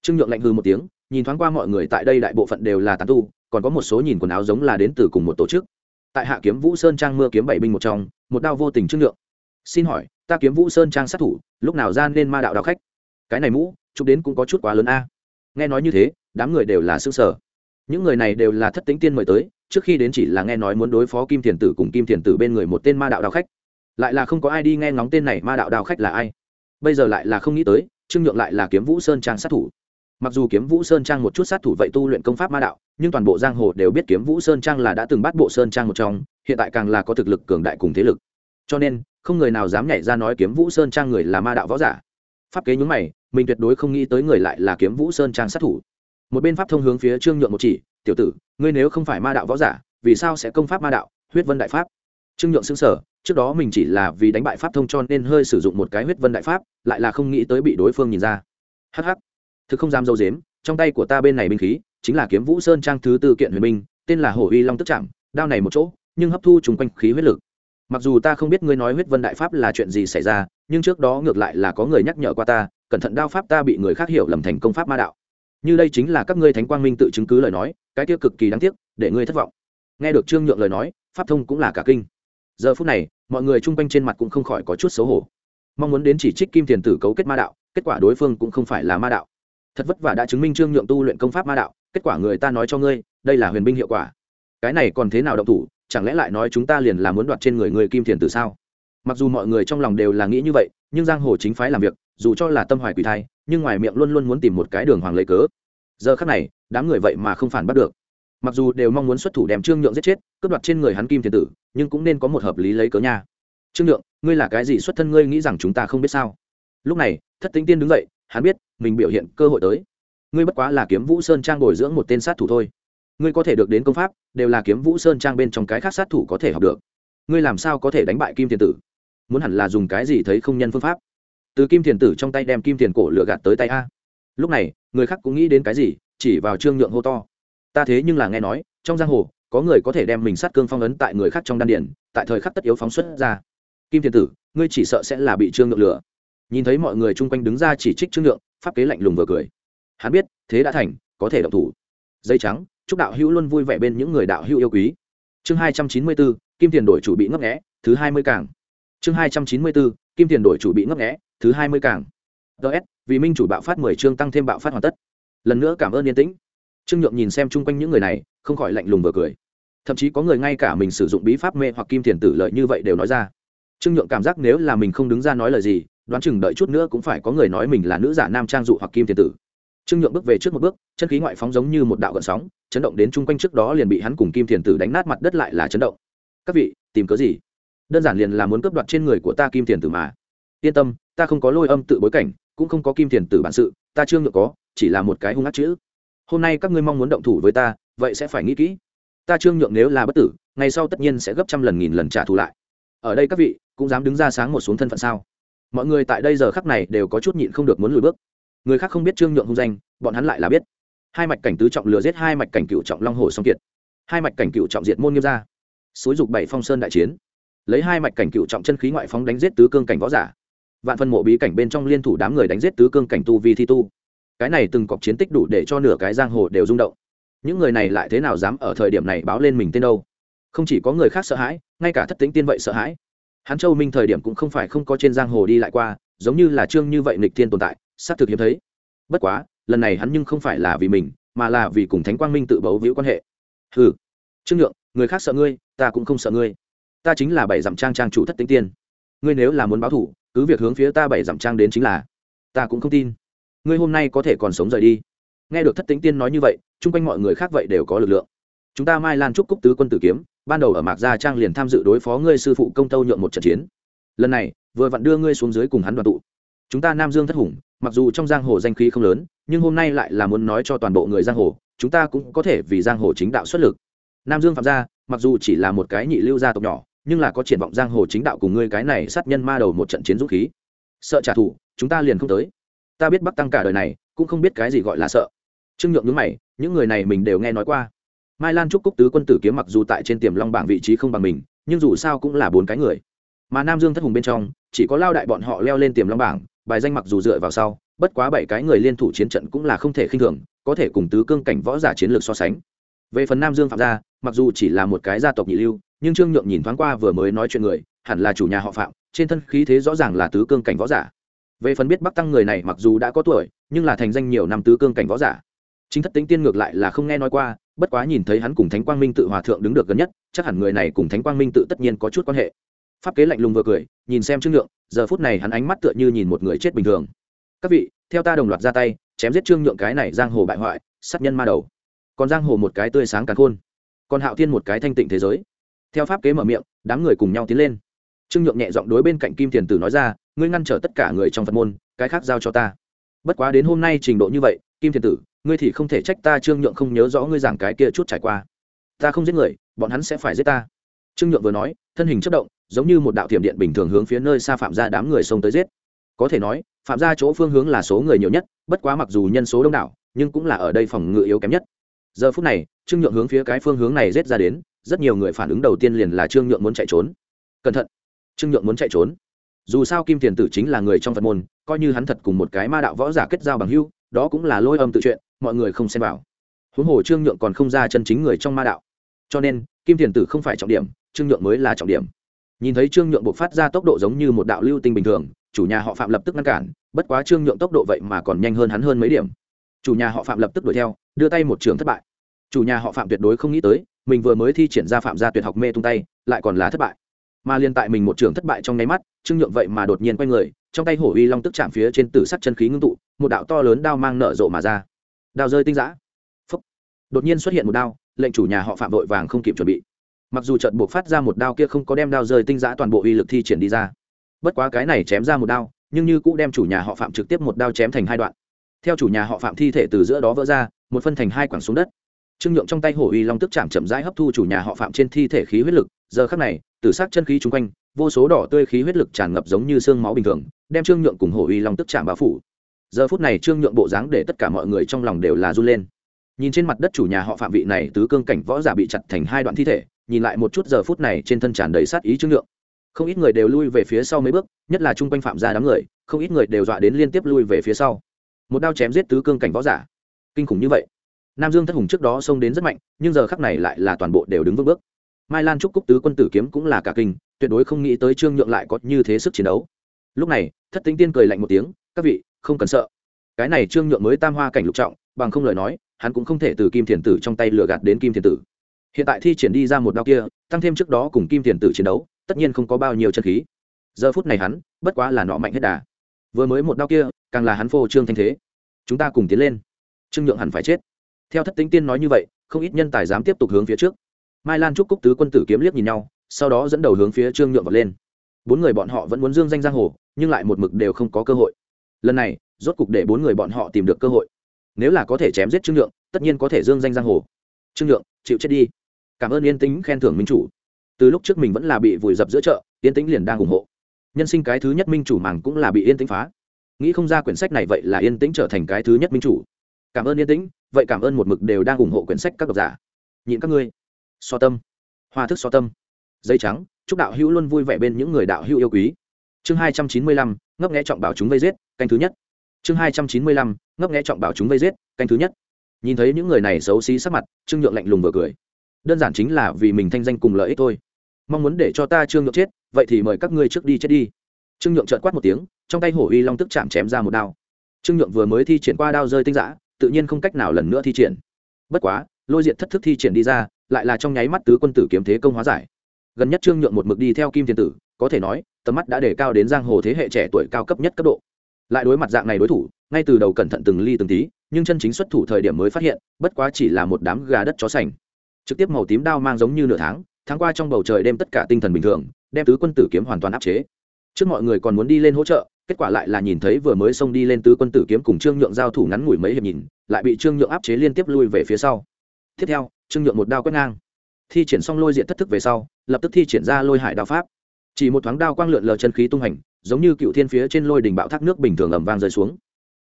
trương nhượng lệnh hư một tiếng, nhìn thoáng qua mọi người tại đây đại bộ phận đều là tán tu, còn có một số nhìn quần áo giống là đến từ cùng một tổ chức. Tại hạ kiếm vũ sơn trang mưa kiếm bảy binh một trong, một đao vô tình trương nhượng. Xin hỏi, ta kiếm vũ sơn trang sát thủ, lúc nào gian nên ma đạo đạo khách? Cái này mũ, chụp đến cũng có chút quá lớn a. Nghe nói như thế, đám người đều là xương sở những người này đều là thất tính tiên mời tới, trước khi đến chỉ là nghe nói muốn đối phó kim thiền tử cùng kim thiền tử bên người một tên ma đạo đạo khách. Lại là không có ai đi nghe ngóng tên này ma đạo đạo khách là ai. Bây giờ lại là không nghĩ tới, trương nhượng lại là kiếm vũ sơn trang sát thủ mặc dù kiếm vũ sơn trang một chút sát thủ vậy tu luyện công pháp ma đạo, nhưng toàn bộ giang hồ đều biết kiếm vũ sơn trang là đã từng bắt bộ sơn trang một trong, hiện tại càng là có thực lực cường đại cùng thế lực. Cho nên, không người nào dám nhảy ra nói kiếm vũ sơn trang người là ma đạo võ giả. Pháp kế nhúng mày, mình tuyệt đối không nghĩ tới người lại là kiếm vũ sơn trang sát thủ. Một bên pháp thông hướng phía trương nhượng một chỉ, tiểu tử, ngươi nếu không phải ma đạo võ giả, vì sao sẽ công pháp ma đạo, huyết vân đại pháp? Trương nhượng xứng sở trước đó mình chỉ là vì đánh bại pháp thông cho nên hơi sử dụng một cái huyết vân đại pháp, lại là không nghĩ tới bị đối phương nhìn ra. Hh thực không dám dâu dếm, trong tay của ta bên này binh khí, chính là kiếm vũ sơn trang thứ tư kiện huyền binh, tên là hổ uy long tức chạm đao này một chỗ, nhưng hấp thu chung quanh khí huyết lực. Mặc dù ta không biết ngươi nói huyết vân đại pháp là chuyện gì xảy ra, nhưng trước đó ngược lại là có người nhắc nhở qua ta, cẩn thận đao pháp ta bị người khác hiểu lầm thành công pháp ma đạo. Như đây chính là các ngươi thánh quang minh tự chứng cứ lời nói, cái kia cực kỳ đáng tiếc, để ngươi thất vọng. Nghe được trương nhượng lời nói, pháp thông cũng là cả kinh. Giờ phút này, mọi người chung quanh trên mặt cũng không khỏi có chút xấu hổ. Mong muốn đến chỉ trích kim tiền tử cấu kết ma đạo, kết quả đối phương cũng không phải là ma đạo thật vất vả đã chứng minh trương nhượng tu luyện công pháp ma đạo, kết quả người ta nói cho ngươi, đây là huyền binh hiệu quả. Cái này còn thế nào động thủ, chẳng lẽ lại nói chúng ta liền là muốn đoạt trên người người kim thiền tử sao? Mặc dù mọi người trong lòng đều là nghĩ như vậy, nhưng giang hồ chính phái làm việc, dù cho là tâm hoài quỷ thai, nhưng ngoài miệng luôn luôn muốn tìm một cái đường hoàng lấy cớ. Giờ khắc này, đám người vậy mà không phản bắt được. Mặc dù đều mong muốn xuất thủ đem trương nhượng giết chết, cướp đoạt trên người hắn kim thiền tử, nhưng cũng nên có một hợp lý lấy cớ nha. Trương nhượng, ngươi là cái gì xuất thân ngươi nghĩ rằng chúng ta không biết sao? Lúc này, thất tính tiên đứng dậy hắn biết, mình biểu hiện cơ hội tới. Ngươi bất quá là kiếm vũ sơn trang bồi dưỡng một tên sát thủ thôi. Ngươi có thể được đến công pháp, đều là kiếm vũ sơn trang bên trong cái khác sát thủ có thể học được. Ngươi làm sao có thể đánh bại kim thiền tử? Muốn hẳn là dùng cái gì thấy không nhân phương pháp? Từ kim thiền tử trong tay đem kim thiền cổ lựa gạt tới tay a. Lúc này, người khác cũng nghĩ đến cái gì, chỉ vào trương nhượng hô to. Ta thế nhưng là nghe nói, trong giang hồ, có người có thể đem mình sát cương phong ấn tại người khác trong đan điển tại thời khắc tất yếu phóng xuất ra. Kim thiền tử, ngươi chỉ sợ sẽ là bị trương nhượng lửa nhìn thấy mọi người chung quanh đứng ra chỉ trích trương nhượng, pháp kế lạnh lùng vừa cười. Hắn biết, thế đã thành, có thể động thủ. Dây trắng, chúc đạo hữu luôn vui vẻ bên những người đạo hữu yêu quý. Chương hai trăm chín mươi bốn, kim tiền đổi chủ bị ngấp nghẽ thứ hai mươi càng. Chương hai trăm chín mươi bốn, kim tiền đổi chủ bị ngấp nghẽ thứ hai mươi càng. Ts vì minh chủ bạo phát mười chương tăng thêm bạo phát hoàn tất. Lần nữa cảm ơn yên tĩnh. Trương nhượng nhìn xem chung quanh những người này, không khỏi lạnh lùng vừa cười. Thậm chí có người ngay cả mình sử dụng bí pháp mê hoặc kim tiền tử lợi như vậy đều nói ra. Trương nhượng cảm giác nếu là mình không đứng ra nói lời gì đoán chừng đợi chút nữa cũng phải có người nói mình là nữ giả nam trang dụ hoặc kim thiên tử. Trương nhượng bước về trước một bước, chân khí ngoại phóng giống như một đạo gợn sóng, chấn động đến chung quanh trước đó liền bị hắn cùng kim thiên tử đánh nát mặt đất lại là chấn động. Các vị, tìm cớ gì? Đơn giản liền là muốn cướp đoạt trên người của ta kim thiên tử mà. Yên tâm, ta không có lôi âm tự bối cảnh, cũng không có kim thiên tử bản sự, ta trương nhượng có, chỉ là một cái hung ác chữ. Hôm nay các ngươi mong muốn động thủ với ta, vậy sẽ phải nghĩ kỹ. Ta trương nhượng nếu là bất tử, ngày sau tất nhiên sẽ gấp trăm lần nghìn lần trả thù lại. Ở đây các vị, cũng dám đứng ra sáng một xuống thân phận sao? Mọi người tại đây giờ khắc này đều có chút nhịn không được muốn lùi bước. Người khác không biết trương nhượng hung danh, bọn hắn lại là biết. Hai mạch cảnh tứ trọng lừa giết hai mạch cảnh cựu trọng long hồ song kiệt. Hai mạch cảnh cựu trọng diệt môn nghiêm gia. Xúi dục bảy phong sơn đại chiến. Lấy hai mạch cảnh cựu trọng chân khí ngoại phóng đánh giết tứ cương cảnh võ giả. Vạn phân mộ bí cảnh bên trong liên thủ đám người đánh giết tứ cương cảnh tu vi thi tu. Cái này từng cọc chiến tích đủ để cho nửa cái giang hồ đều rung động. Những người này lại thế nào dám ở thời điểm này báo lên mình tên đâu? Không chỉ có người khác sợ hãi, ngay cả thất tính tiên vậy sợ hãi hắn châu minh thời điểm cũng không phải không có trên giang hồ đi lại qua, giống như là trương như vậy nịch thiên tồn tại, xác thực hiếm thấy. Bất quá, lần này hắn nhưng không phải là vì mình, mà là vì cùng thánh quang minh tự bấu víu quan hệ. Ừ trương nhượng, người khác sợ ngươi, ta cũng không sợ ngươi. Ta chính là bảy dặm trang trang chủ thất tinh tiên. Ngươi nếu là muốn báo thủ, cứ việc hướng phía ta bảy dặm trang đến chính là. Ta cũng không tin. Ngươi hôm nay có thể còn sống rời đi. Nghe được thất tính tiên nói như vậy, chung quanh mọi người khác vậy đều có lực lượng. Chúng ta mai lan trúc cúc tứ quân tử kiếm ban đầu ở mạc gia trang liền tham dự đối phó ngươi sư phụ công tâu nhượng một trận chiến. Lần này, vừa vặn đưa ngươi xuống dưới cùng hắn đoàn tụ. Chúng ta nam dương thất hùng, mặc dù trong giang hồ danh khí không lớn, nhưng hôm nay lại là muốn nói cho toàn bộ người giang hồ, chúng ta cũng có thể vì giang hồ chính đạo xuất lực. Nam dương phạm gia, mặc dù chỉ là một cái nhị lưu gia tộc nhỏ, nhưng là có triển vọng giang hồ chính đạo cùng ngươi cái này sát nhân ma đầu một trận chiến dũng khí. Sợ trả thù, chúng ta liền không tới. Ta biết bắc tăng cả đời này, cũng không biết cái gì gọi là sợ. Trương nhượng nhướng mày, những người này mình đều nghe nói qua mai lan trúc cúc tứ quân tử kiếm mặc dù tại trên tiềm long bảng vị trí không bằng mình, nhưng dù sao cũng là bốn cái người. Mà nam dương thất hùng bên trong, chỉ có lao đại bọn họ leo lên tiềm long bảng, bài danh mặc dù dựa vào sau, bất quá bảy cái người liên thủ chiến trận cũng là không thể khinh thường, có thể cùng tứ cương cảnh võ giả chiến lược so sánh. Về phần nam dương phạm gia, mặc dù chỉ là một cái gia tộc nhị lưu, nhưng trương nhượng nhìn thoáng qua vừa mới nói chuyện người, hẳn là chủ nhà họ phạm, trên thân khí thế rõ ràng là tứ cương cảnh võ giả. Về phần biết bắc tăng người này mặc dù đã có tuổi, nhưng là thành danh nhiều năm tứ cương cảnh võ giả chính thất tính tiên ngược lại là không nghe nói qua, bất quá nhìn thấy hắn cùng thánh quang minh tự hòa thượng đứng được gần nhất, chắc hẳn người này cùng thánh quang minh tự tất nhiên có chút quan hệ. Pháp kế lạnh lùng vừa cười, nhìn xem trương nhượng, giờ phút này hắn ánh mắt tựa như nhìn một người chết bình thường. Các vị, theo ta đồng loạt ra tay, chém giết trương nhượng cái này giang hồ bại hoại, sát nhân ma đầu. Còn giang hồ một cái tươi sáng càng khôn. Còn hạo thiên một cái thanh tịnh thế giới. Theo pháp kế mở miệng, đám người cùng nhau tiến lên. Trương nhượng nhẹ giọng đối bên cạnh kim thiền tử nói ra, ngươi ngăn trở tất cả người trong phật môn, cái khác giao cho ta. Bất quá đến hôm nay trình độ như vậy, kim thiền tử ngươi thì không thể trách ta, trương nhượng không nhớ rõ ngươi giảng cái kia chút trải qua. Ta không giết người, bọn hắn sẽ phải giết ta. Trương nhượng vừa nói, thân hình chất động, giống như một đạo tiệm điện bình thường hướng phía nơi xa phạm ra đám người xông tới giết. Có thể nói, phạm ra chỗ phương hướng là số người nhiều nhất, bất quá mặc dù nhân số đông đảo, nhưng cũng là ở đây phòng ngự yếu kém nhất. Giờ phút này, trương nhượng hướng phía cái phương hướng này giết ra đến, rất nhiều người phản ứng đầu tiên liền là trương nhượng muốn chạy trốn. Cẩn thận! Trương nhượng muốn chạy trốn. Dù sao kim tiền tử chính là người trong phật môn, coi như hắn thật cùng một cái ma đạo võ giả kết giao bằng hưu đó cũng là lôi âm tự chuyện, mọi người không xem vào. Huống hồ trương nhượng còn không ra chân chính người trong ma đạo. Cho nên, kim tiền tử không phải trọng điểm, trương nhượng mới là trọng điểm. Nhìn thấy trương nhượng buộc phát ra tốc độ giống như một đạo lưu tinh bình thường, chủ nhà họ phạm lập tức ngăn cản, bất quá trương nhượng tốc độ vậy mà còn nhanh hơn hắn hơn mấy điểm. Chủ nhà họ phạm lập tức đuổi theo, đưa tay một trường thất bại. Chủ nhà họ phạm tuyệt đối không nghĩ tới, mình vừa mới thi triển ra phạm gia tuyệt học mê tung tay, lại còn là thất bại. Mà liên tại mình một trường thất bại trong nháy mắt, trương nhượng vậy mà đột nhiên quay người trong tay hổ uy long tức chạm phía trên tử sắc chân khí ngưng tụ, một đạo to lớn đao mang nở rộ mà ra. Đao rơi tinh giã. Phấp đột nhiên xuất hiện một đao, lệnh chủ nhà họ phạm vội vàng không kịp chuẩn bị. Mặc dù trận buộc phát ra một đao kia không có đem đao rơi tinh giã toàn bộ uy lực thi triển đi ra. Bất quá cái này chém ra một đao, nhưng như cũ đem chủ nhà họ phạm trực tiếp một đao chém thành hai đoạn. Theo chủ nhà họ phạm thi thể từ giữa đó vỡ ra, một phân thành hai quảng xuống đất. Trương nhượng trong tay hổ uy long tức chạm chậm rãi hấp thu chủ nhà họ phạm trên thi thể khí huyết lực giờ khắc này từ sắc chân khí chung quanh, vô số đỏ tươi khí huyết lực tràn ngập giống như xương máu bình thường, đem trương nhượng cùng hổ uy long tức chạm bao phủ. Giờ phút này trương nhượng bộ dáng để tất cả mọi người trong lòng đều là run lên. Nhìn trên mặt đất chủ nhà họ phạm vị này tứ cương cảnh võ giả bị chặt thành hai đoạn thi thể, nhìn lại một chút giờ phút này trên thân tràn đầy sát ý trương nhượng. Không ít người đều lui về phía sau mấy bước, nhất là chung quanh phạm gia đám người, không ít người đều dọa đến liên tiếp lui về phía sau. Một đao chém giết tứ cương cảnh võ giả. Kinh khủng như vậy. Nam dương thất hùng trước đó xông đến rất mạnh, nhưng giờ khắc này lại là toàn bộ đều đứng vững bước mai lan trúc cúc tứ quân tử kiếm cũng là cả kinh, tuyệt đối không nghĩ tới trương nhượng lại có như thế sức chiến đấu. Lúc này, thất tính tiên cười lạnh một tiếng, các vị, không cần sợ. Cái này trương nhượng mới tam hoa cảnh lục trọng, bằng không lời nói, hắn cũng không thể từ kim thiền tử trong tay lừa gạt đến kim thiền tử. Hiện tại thi triển đi ra một đao kia, tăng thêm trước đó cùng kim thiền tử chiến đấu, tất nhiên không có bao nhiêu chân khí. Giờ phút này hắn, bất quá là nọ mạnh hết đà. Vừa mới một đao kia, càng là hắn phô trương thanh thế. Chúng ta cùng tiến lên. Trương nhượng hẳn phải chết. Theo thất tính tiên nói như vậy, không ít nhân tài dám tiếp tục hướng phía trước mai lan trúc cúc tứ quân tử kiếm liếc nhìn nhau, sau đó dẫn đầu hướng phía trương nhượng vọt lên. Bốn người bọn họ vẫn muốn dương danh giang hồ, nhưng lại một mực đều không có cơ hội. Lần này, rốt cục để bốn người bọn họ tìm được cơ hội. Nếu là có thể chém giết trương nhượng, tất nhiên có thể dương danh giang hồ. Trương nhượng, chịu chết đi. Cảm ơn yên tĩnh khen thưởng minh chủ. Từ lúc trước mình vẫn là bị vùi dập giữa chợ yên tĩnh liền đang ủng hộ. Nhân sinh cái thứ nhất minh chủ màng cũng là bị yên tĩnh phá. Nghĩ không ra quyển sách này vậy là yên tĩnh trở thành cái thứ nhất minh chủ. Cảm ơn yên tĩnh, vậy cảm ơn một mực đều đang ủng hộ quyển sách các độc giả. Nhịn các ngươi so tâm. Hoa thức so tâm. Dây trắng, chúc đạo hữu luôn vui vẻ bên những người đạo hữu yêu quý. Chương hai trăm chín mươi lăm, ngấp nghẽ trọng bảo chúng vây giết, canh thứ nhất. Chương hai trăm chín mươi lăm, ngấp nghẽ trọng bảo chúng vây giết, canh thứ nhất. Nhìn thấy những người này xấu xí sắc mặt, trương nhượng lạnh lùng vừa cười. Đơn giản chính là vì mình thanh danh cùng lợi ích thôi. Mong muốn để cho ta trương nhượng chết, vậy thì mời các ngươi trước đi chết đi. Trương nhượng trợt quát một tiếng, trong tay hổ uy long tức chạm chém ra một đao. Trương nhượng vừa mới thi triển qua đao rơi tinh giã tự nhiên không cách nào lần nữa thi triển. Bất quá, lôi diện thất thức thi triển đi ra lại là trong nháy mắt tứ quân tử kiếm thế công hóa giải. Gần nhất trương nhượng một mực đi theo kim thiên tử, có thể nói, tầm mắt đã để cao đến giang hồ thế hệ trẻ tuổi cao cấp nhất cấp độ. Lại đối mặt dạng này đối thủ, ngay từ đầu cẩn thận từng ly từng tí, nhưng chân chính xuất thủ thời điểm mới phát hiện, bất quá chỉ là một đám gà đất chó sành. Trực tiếp màu tím đao mang giống như nửa tháng tháng qua trong bầu trời đem tất cả tinh thần bình thường, đem tứ quân tử kiếm hoàn toàn áp chế. Trước mọi người còn muốn đi lên hỗ trợ, kết quả lại là nhìn thấy vừa mới xông đi lên tứ quân tử kiếm cùng trương nhượng giao thủ ngắn ngủi mấy hiệp nhìn, lại bị trương nhượng áp chế liên tiếp lui về phía sau. Tiếp theo trương nhượng một đao quét ngang. Thi triển xong lôi diện thất thức về sau, lập tức thi triển ra lôi hải đao pháp. Chỉ một thoáng đao quang lượn lờ chân khí tung hành, giống như cựu thiên phía trên lôi đỉnh bạo thác nước bình thường ầm vang rơi xuống.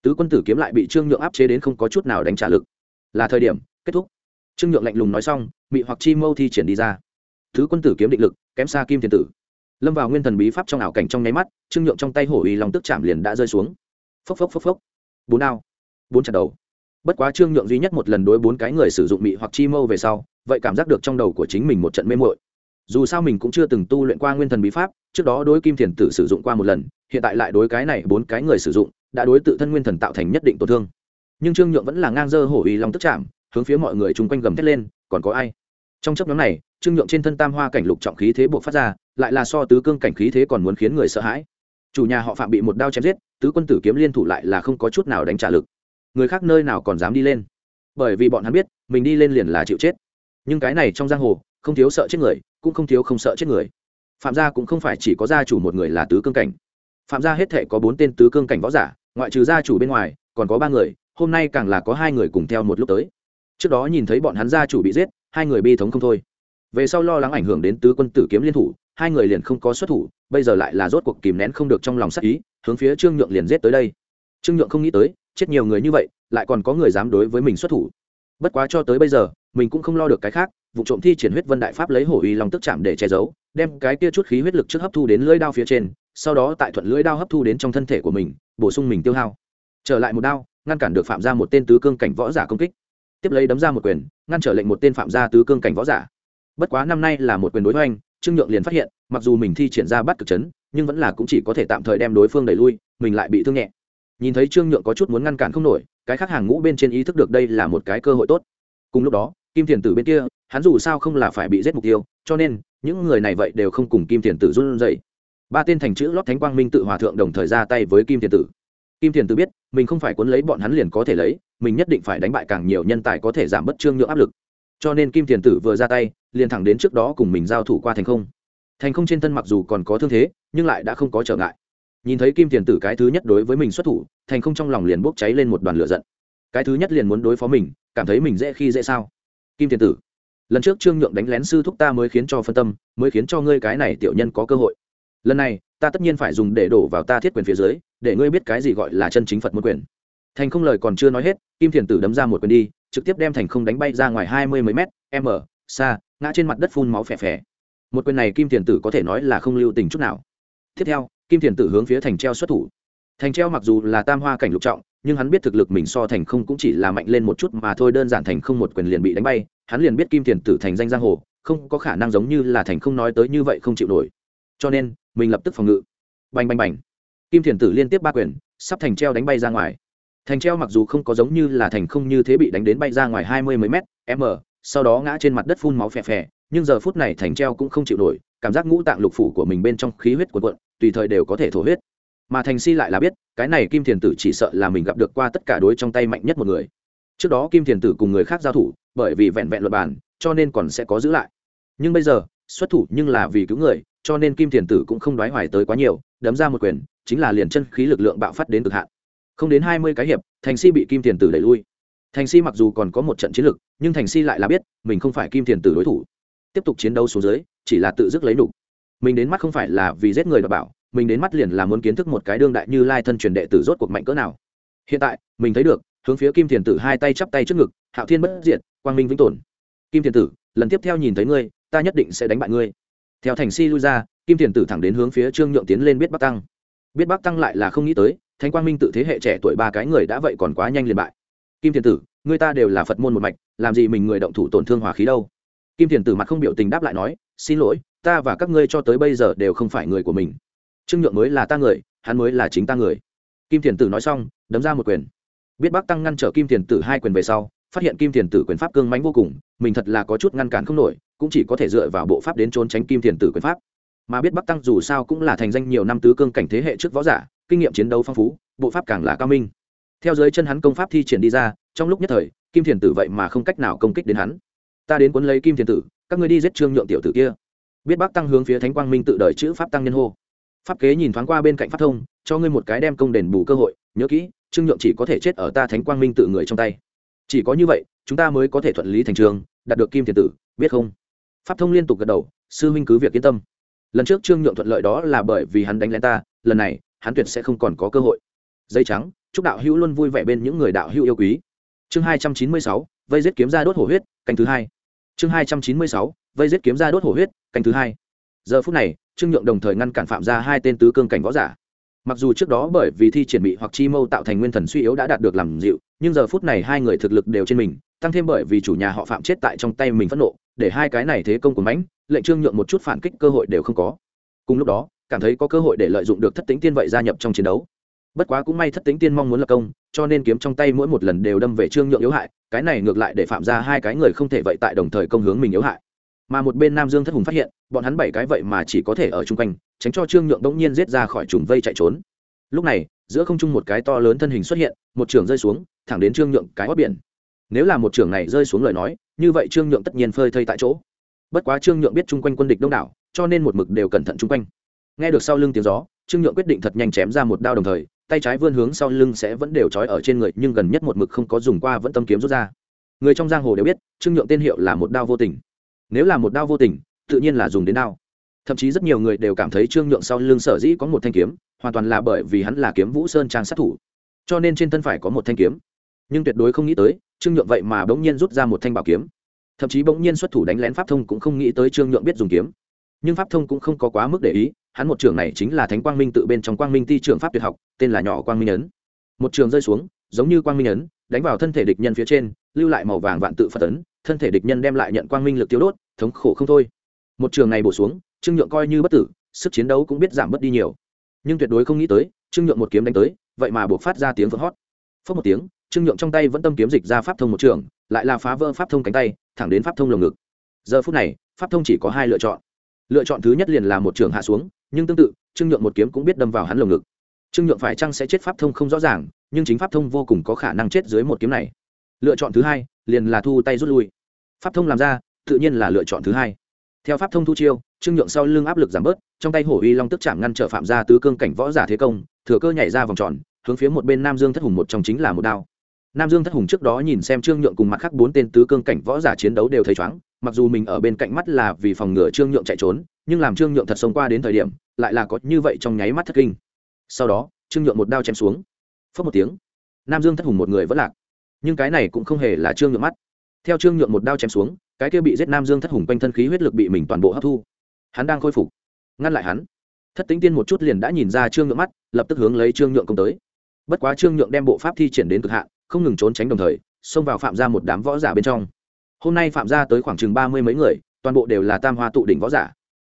Tứ quân tử kiếm lại bị trương nhượng áp chế đến không có chút nào đánh trả lực. Là thời điểm, kết thúc. Trương nhượng lạnh lùng nói xong bị hoặc chi mâu thi triển đi ra. Thứ quân tử kiếm định lực, kém xa kim thiên tử. Lâm vào nguyên thần bí pháp trong ảo cảnh trong nháy mắt, trương nhượng trong tay hổ uy lòng tức chạm liền đã rơi xuống. Phốc phốc phốc phốc. Bốn ao bốn chặt đầu bất quá trương nhượng duy nhất một lần đối bốn cái người sử dụng mị hoặc chi mâu về sau, vậy cảm giác được trong đầu của chính mình một trận mê mội dù sao mình cũng chưa từng tu luyện qua nguyên thần bí pháp, trước đó đối kim thiền tử sử dụng qua một lần, hiện tại lại đối cái này bốn cái người sử dụng, đã đối tự thân nguyên thần tạo thành nhất định tổn thương. Nhưng trương nhượng vẫn là ngang dơ hổ uy long tức chạm, hướng phía mọi người chung quanh gầm thét lên, còn có ai? Trong chấp nhóm này, trương nhượng trên thân tam hoa cảnh lục trọng khí thế buộc phát ra, lại là so tứ cương cảnh khí thế còn muốn khiến người sợ hãi. Chủ nhà họ phạm bị một đao chém giết, tứ quân tử kiếm liên thủ lại là không có chút nào đánh trả lực người khác nơi nào còn dám đi lên. Bởi vì bọn hắn biết, mình đi lên liền là chịu chết. Nhưng cái này trong giang hồ, không thiếu sợ chết người, cũng không thiếu không sợ chết người. Phạm gia cũng không phải chỉ có gia chủ một người là tứ cương cảnh. Phạm gia hết thể có bốn tên tứ cương cảnh võ giả, ngoại trừ gia chủ bên ngoài, còn có ba người, hôm nay càng là có hai người cùng theo một lúc tới. Trước đó nhìn thấy bọn hắn gia chủ bị giết, hai người bi thống không thôi. Về sau lo lắng ảnh hưởng đến tứ quân tử kiếm liên thủ, hai người liền không có xuất thủ, bây giờ lại là rốt cuộc kìm nén không được trong lòng sắc ý, hướng phía trương nhượng liền giết tới đây. Trương nhượng không nghĩ tới chết nhiều người như vậy, lại còn có người dám đối với mình xuất thủ. Bất quá cho tới bây giờ, mình cũng không lo được cái khác, vụ trộm thi triển huyết vân đại pháp lấy hổ uy lòng tức chạm để che giấu, đem cái kia chút khí huyết lực trước hấp thu đến lưỡi đao phía trên, sau đó tại thuận lưỡi đao hấp thu đến trong thân thể của mình, bổ sung mình tiêu hao. Trở lại một đao, ngăn cản được phạm ra một tên tứ cương cảnh võ giả công kích. Tiếp lấy đấm ra một quyền, ngăn trở lệnh một tên phạm gia tứ cương cảnh võ giả. Bất quá năm nay là một quyền đối với anh trương nhượng liền phát hiện, mặc dù mình thi triển ra bắt cực chấn, nhưng vẫn là cũng chỉ có thể tạm thời đem đối phương đẩy lui, mình lại bị thương nhẹ nhìn thấy trương nhượng có chút muốn ngăn cản không nổi, cái khác hàng ngũ bên trên ý thức được đây là một cái cơ hội tốt. Cùng lúc đó, kim thiền tử bên kia, hắn dù sao không là phải bị giết mục tiêu, cho nên, những người này vậy đều không cùng kim thiền tử run dậy ba tên thành chữ lót thánh quang minh tự hòa thượng đồng thời ra tay với kim thiền tử. Kim thiền tử biết, mình không phải cuốn lấy bọn hắn liền có thể lấy, mình nhất định phải đánh bại càng nhiều nhân tài có thể giảm bất trương nhượng áp lực. Cho nên kim thiền tử vừa ra tay, liền thẳng đến trước đó cùng mình giao thủ qua thành không. Thành không trên thân mặc dù còn có thương thế, nhưng lại đã không có trở ngại nhìn thấy kim thiền tử cái thứ nhất đối với mình xuất thủ, thành không trong lòng liền bốc cháy lên một đoàn lửa giận. Cái thứ nhất liền muốn đối phó mình, cảm thấy mình dễ khi dễ sao? Kim thiền tử, lần trước trương nhượng đánh lén sư thúc ta mới khiến cho phân tâm, mới khiến cho ngươi cái này tiểu nhân có cơ hội. Lần này, ta tất nhiên phải dùng để đổ vào ta thiết quyền phía dưới, để ngươi biết cái gì gọi là chân chính phật môn quyền. Thành không lời còn chưa nói hết, kim thiền tử đấm ra một quyền đi, trực tiếp đem thành không đánh bay ra ngoài hai mươi mấy mét m xa, ngã trên mặt đất phun máu phè phè. Một quyền này kim thiền tử có thể nói là không lưu tình chút nào. Tiếp theo kim thiền tử hướng phía thành treo xuất thủ. Thành treo mặc dù là tam hoa cảnh lục trọng, nhưng hắn biết thực lực mình so thành không cũng chỉ là mạnh lên một chút mà thôi, đơn giản thành không một quyền liền bị đánh bay, hắn liền biết kim tiền tử thành danh giang hồ, không có khả năng giống như là thành không nói tới như vậy không chịu nổi. Cho nên, mình lập tức phòng ngự. Bành bành bành. Kim thiền tử liên tiếp ba quyền, sắp thành treo đánh bay ra ngoài. Thành treo mặc dù không có giống như là thành không như thế bị đánh đến bay ra ngoài hai mươi mấy mét, m, sau đó ngã trên mặt đất phun máu phè phè, nhưng giờ phút này thành treo cũng không chịu nổi cảm giác ngũ tạng lục phủ của mình bên trong khí huyết cuộn cuộn, tùy thời đều có thể thổ huyết. Mà thành si lại là biết, cái này kim thiền tử chỉ sợ là mình gặp được qua tất cả đối trong tay mạnh nhất một người. Trước đó kim thiền tử cùng người khác giao thủ, bởi vì vẹn vẹn luật bàn cho nên còn sẽ có giữ lại. Nhưng bây giờ, xuất thủ nhưng là vì cứu người, cho nên kim thiền tử cũng không đoái hoài tới quá nhiều, đấm ra một quyền, chính là liền chân khí lực lượng bạo phát đến cực hạn. Không đến hai mươi cái hiệp, thành si bị kim thiền tử đẩy lui. Thành si mặc dù còn có một trận chiến lực, nhưng thành si lại là biết, mình không phải kim thiền tử đối thủ tiếp tục chiến đấu xuống dưới, chỉ là tự dứt lấy đủ. mình đến mắt không phải là vì giết người đ bảo, mình đến mắt liền là muốn kiến thức một cái đương đại như lai thân truyền đệ tử rốt cuộc mạnh cỡ nào. Hiện tại, mình thấy được, hướng phía kim thiền tử hai tay chắp tay trước ngực, hạo thiên bất diệt, quang minh vĩnh tồn. Kim thiền tử, lần tiếp theo nhìn thấy ngươi, ta nhất định sẽ đánh bại ngươi. Theo thành si lui ra, kim thiền tử thẳng đến hướng phía trương nhượng tiến lên biết bắc tăng. Biết bắc tăng lại là không nghĩ tới thanh quang minh tự thế hệ trẻ tuổi ba cái người đã vậy còn quá nhanh liền bại. Kim thiền tử người ta đều là phật môn một mạch, làm gì mình người động thủ tổn thương hòa khí đâu? Kim thiền tử mặt không biểu tình đáp lại nói, xin lỗi, ta và các ngươi cho tới bây giờ đều không phải người của mình. Trương nhượng mới là ta người, hắn mới là chính ta người. Kim thiền tử nói xong, đấm ra một quyền. Biết bác tăng ngăn trở kim thiền tử hai quyền về sau, phát hiện kim thiền tử quyền pháp cương mánh vô cùng, mình thật là có chút ngăn cản không nổi, cũng chỉ có thể dựa vào bộ pháp đến trốn tránh kim thiền tử quyền pháp. Mà biết bắc tăng dù sao cũng là thành danh nhiều năm tứ cương cảnh thế hệ trước võ giả, kinh nghiệm chiến đấu phong phú, bộ pháp càng là cao minh. Theo dưới chân hắn công pháp thi triển đi ra, trong lúc nhất thời, kim thiền tử vậy mà không cách nào công kích đến hắn ta đến quấn lấy kim thiền tử, các ngươi đi giết trương nhượng tiểu tử kia. Biết bác tăng hướng phía thánh quang minh tự đợi chữ pháp tăng nhân hô. Pháp kế nhìn thoáng qua bên cạnh pháp thông, cho ngươi một cái đem công đền bù cơ hội, nhớ kỹ, trương nhượng chỉ có thể chết ở ta thánh quang minh tự người trong tay. Chỉ có như vậy, chúng ta mới có thể thuận lý thành trường, đạt được kim thiền tử, biết không? Pháp thông liên tục gật đầu, sư huynh cứ việc yên tâm. Lần trước trương nhượng thuận lợi đó là bởi vì hắn đánh lén ta, lần này, hắn tuyệt sẽ không còn có cơ hội. Dây trắng, chúc đạo hữu luôn vui vẻ bên những người đạo hữu yêu quý. Chương hai trăm chín mươi sáu, vây giết kiếm ra đốt hổ huyết, canh thứ hai chương hai trăm chín mươi sáu, vây giết kiếm ra đốt hổ huyết, canh thứ hai. Giờ phút này, trương nhượng đồng thời ngăn cản phạm ra hai tên tứ cương cảnh võ giả. Mặc dù trước đó bởi vì thi triển bị hoặc chi mâu tạo thành nguyên thần suy yếu đã đạt được làm dịu, nhưng giờ phút này hai người thực lực đều trên mình, tăng thêm bởi vì chủ nhà họ phạm chết tại trong tay mình phẫn nộ, để hai cái này thế công của mãnh, lệnh trương nhượng một chút phản kích cơ hội đều không có. Cùng lúc đó, cảm thấy có cơ hội để lợi dụng được thất tính tiên vậy gia nhập trong chiến đấu. Bất quá cũng may thất tính tiên mong muốn lập công, cho nên kiếm trong tay mỗi một lần đều đâm về trương nhượng yếu hại cái này ngược lại để phạm ra hai cái người không thể vậy tại đồng thời công hướng mình yếu hại. Mà một bên nam dương thất hùng phát hiện, bọn hắn bảy cái vậy mà chỉ có thể ở chung quanh, tránh cho trương nhượng bỗng nhiên giết ra khỏi trùng vây chạy trốn. Lúc này, giữa không trung một cái to lớn thân hình xuất hiện, một trường rơi xuống, thẳng đến trương nhượng cái hót biển. Nếu là một trường này rơi xuống lời nói, như vậy trương nhượng tất nhiên phơi thây tại chỗ. Bất quá trương nhượng biết chung quanh quân địch đông đảo, cho nên một mực đều cẩn thận chung quanh. Nghe được sau lưng tiếng gió, trương nhượng quyết định thật nhanh chém ra một đao đồng thời tay trái vươn hướng sau lưng sẽ vẫn đều trói ở trên người, nhưng gần nhất một mực không có dùng qua vẫn tâm kiếm rút ra. Người trong giang hồ đều biết, trương nhượng tên hiệu là một đao vô tình. Nếu là một đao vô tình, tự nhiên là dùng đến đao. Thậm chí rất nhiều người đều cảm thấy trương nhượng sau lưng sở dĩ có một thanh kiếm, hoàn toàn là bởi vì hắn là kiếm vũ sơn trang sát thủ. Cho nên trên thân phải có một thanh kiếm. Nhưng tuyệt đối không nghĩ tới, trương nhượng vậy mà bỗng nhiên rút ra một thanh bảo kiếm. Thậm chí bỗng nhiên xuất thủ đánh lén pháp thông cũng không nghĩ tới trương nhượng biết dùng kiếm. Nhưng pháp thông cũng không có quá mức để ý hắn một trường này chính là thánh quang minh tự bên trong quang minh ti trường pháp tuyệt học, tên là nhỏ quang minh ấn. Một trường rơi xuống, giống như quang minh ấn, đánh vào thân thể địch nhân phía trên, lưu lại màu vàng vạn tự phật ấn, thân thể địch nhân đem lại nhận quang minh lực tiêu đốt, thống khổ không thôi. Một trường này bổ xuống, trương nhượng coi như bất tử, sức chiến đấu cũng biết giảm bớt đi nhiều. Nhưng tuyệt đối không nghĩ tới, trương nhượng một kiếm đánh tới, vậy mà buộc phát ra tiếng vỡ hót phớt một tiếng, trương nhượng trong tay vẫn tâm kiếm dịch ra pháp thông một trường, lại là phá vỡ pháp thông cánh tay, thẳng đến pháp thông lồng ngực. Giờ phút này, pháp thông chỉ có hai lựa chọn lựa chọn thứ nhất liền là một trường hạ xuống, nhưng tương tự, trương nhượng một kiếm cũng biết đâm vào hắn lồng ngực. Trương nhượng phải chăng sẽ chết pháp thông không rõ ràng, nhưng chính pháp thông vô cùng có khả năng chết dưới một kiếm này. Lựa chọn thứ hai, liền là thu tay rút lui. Pháp thông làm ra, tự nhiên là lựa chọn thứ hai. Theo pháp thông thu chiêu, trương nhượng sau lưng áp lực giảm bớt, trong tay hổ uy long tức chạm ngăn trở phạm ra tứ cương cảnh võ giả thế công, thừa cơ nhảy ra vòng tròn, hướng phía một bên nam dương thất hùng một trong chính là một đao. Nam dương thất hùng trước đó nhìn xem trương nhượng cùng mặt khác bốn tên tứ cương cảnh võ giả chiến đấu đều thấy chóng mặc dù mình ở bên cạnh mắt là vì phòng ngừa trương nhượng chạy trốn, nhưng làm trương nhượng thật sống qua đến thời điểm, lại là có như vậy trong nháy mắt thất kinh. Sau đó, trương nhượng một đao chém xuống. Phớt một tiếng, nam dương thất hùng một người vẫn lạc. Nhưng cái này cũng không hề là trương nhượng mắt. Theo trương nhượng một đao chém xuống, cái kia bị giết nam dương thất hùng quanh thân khí huyết lực bị mình toàn bộ hấp thu. Hắn đang khôi phục. Ngăn lại hắn. Thất tính tiên một chút liền đã nhìn ra trương nhượng mắt, lập tức hướng lấy trương nhượng công tới. Bất quá trương nhượng đem bộ pháp thi triển đến cực hạn, không ngừng trốn tránh đồng thời, xông vào phạm ra một đám võ giả bên trong hôm nay phạm gia tới khoảng chừng ba mươi mấy người, toàn bộ đều là tam hoa tụ đỉnh võ giả.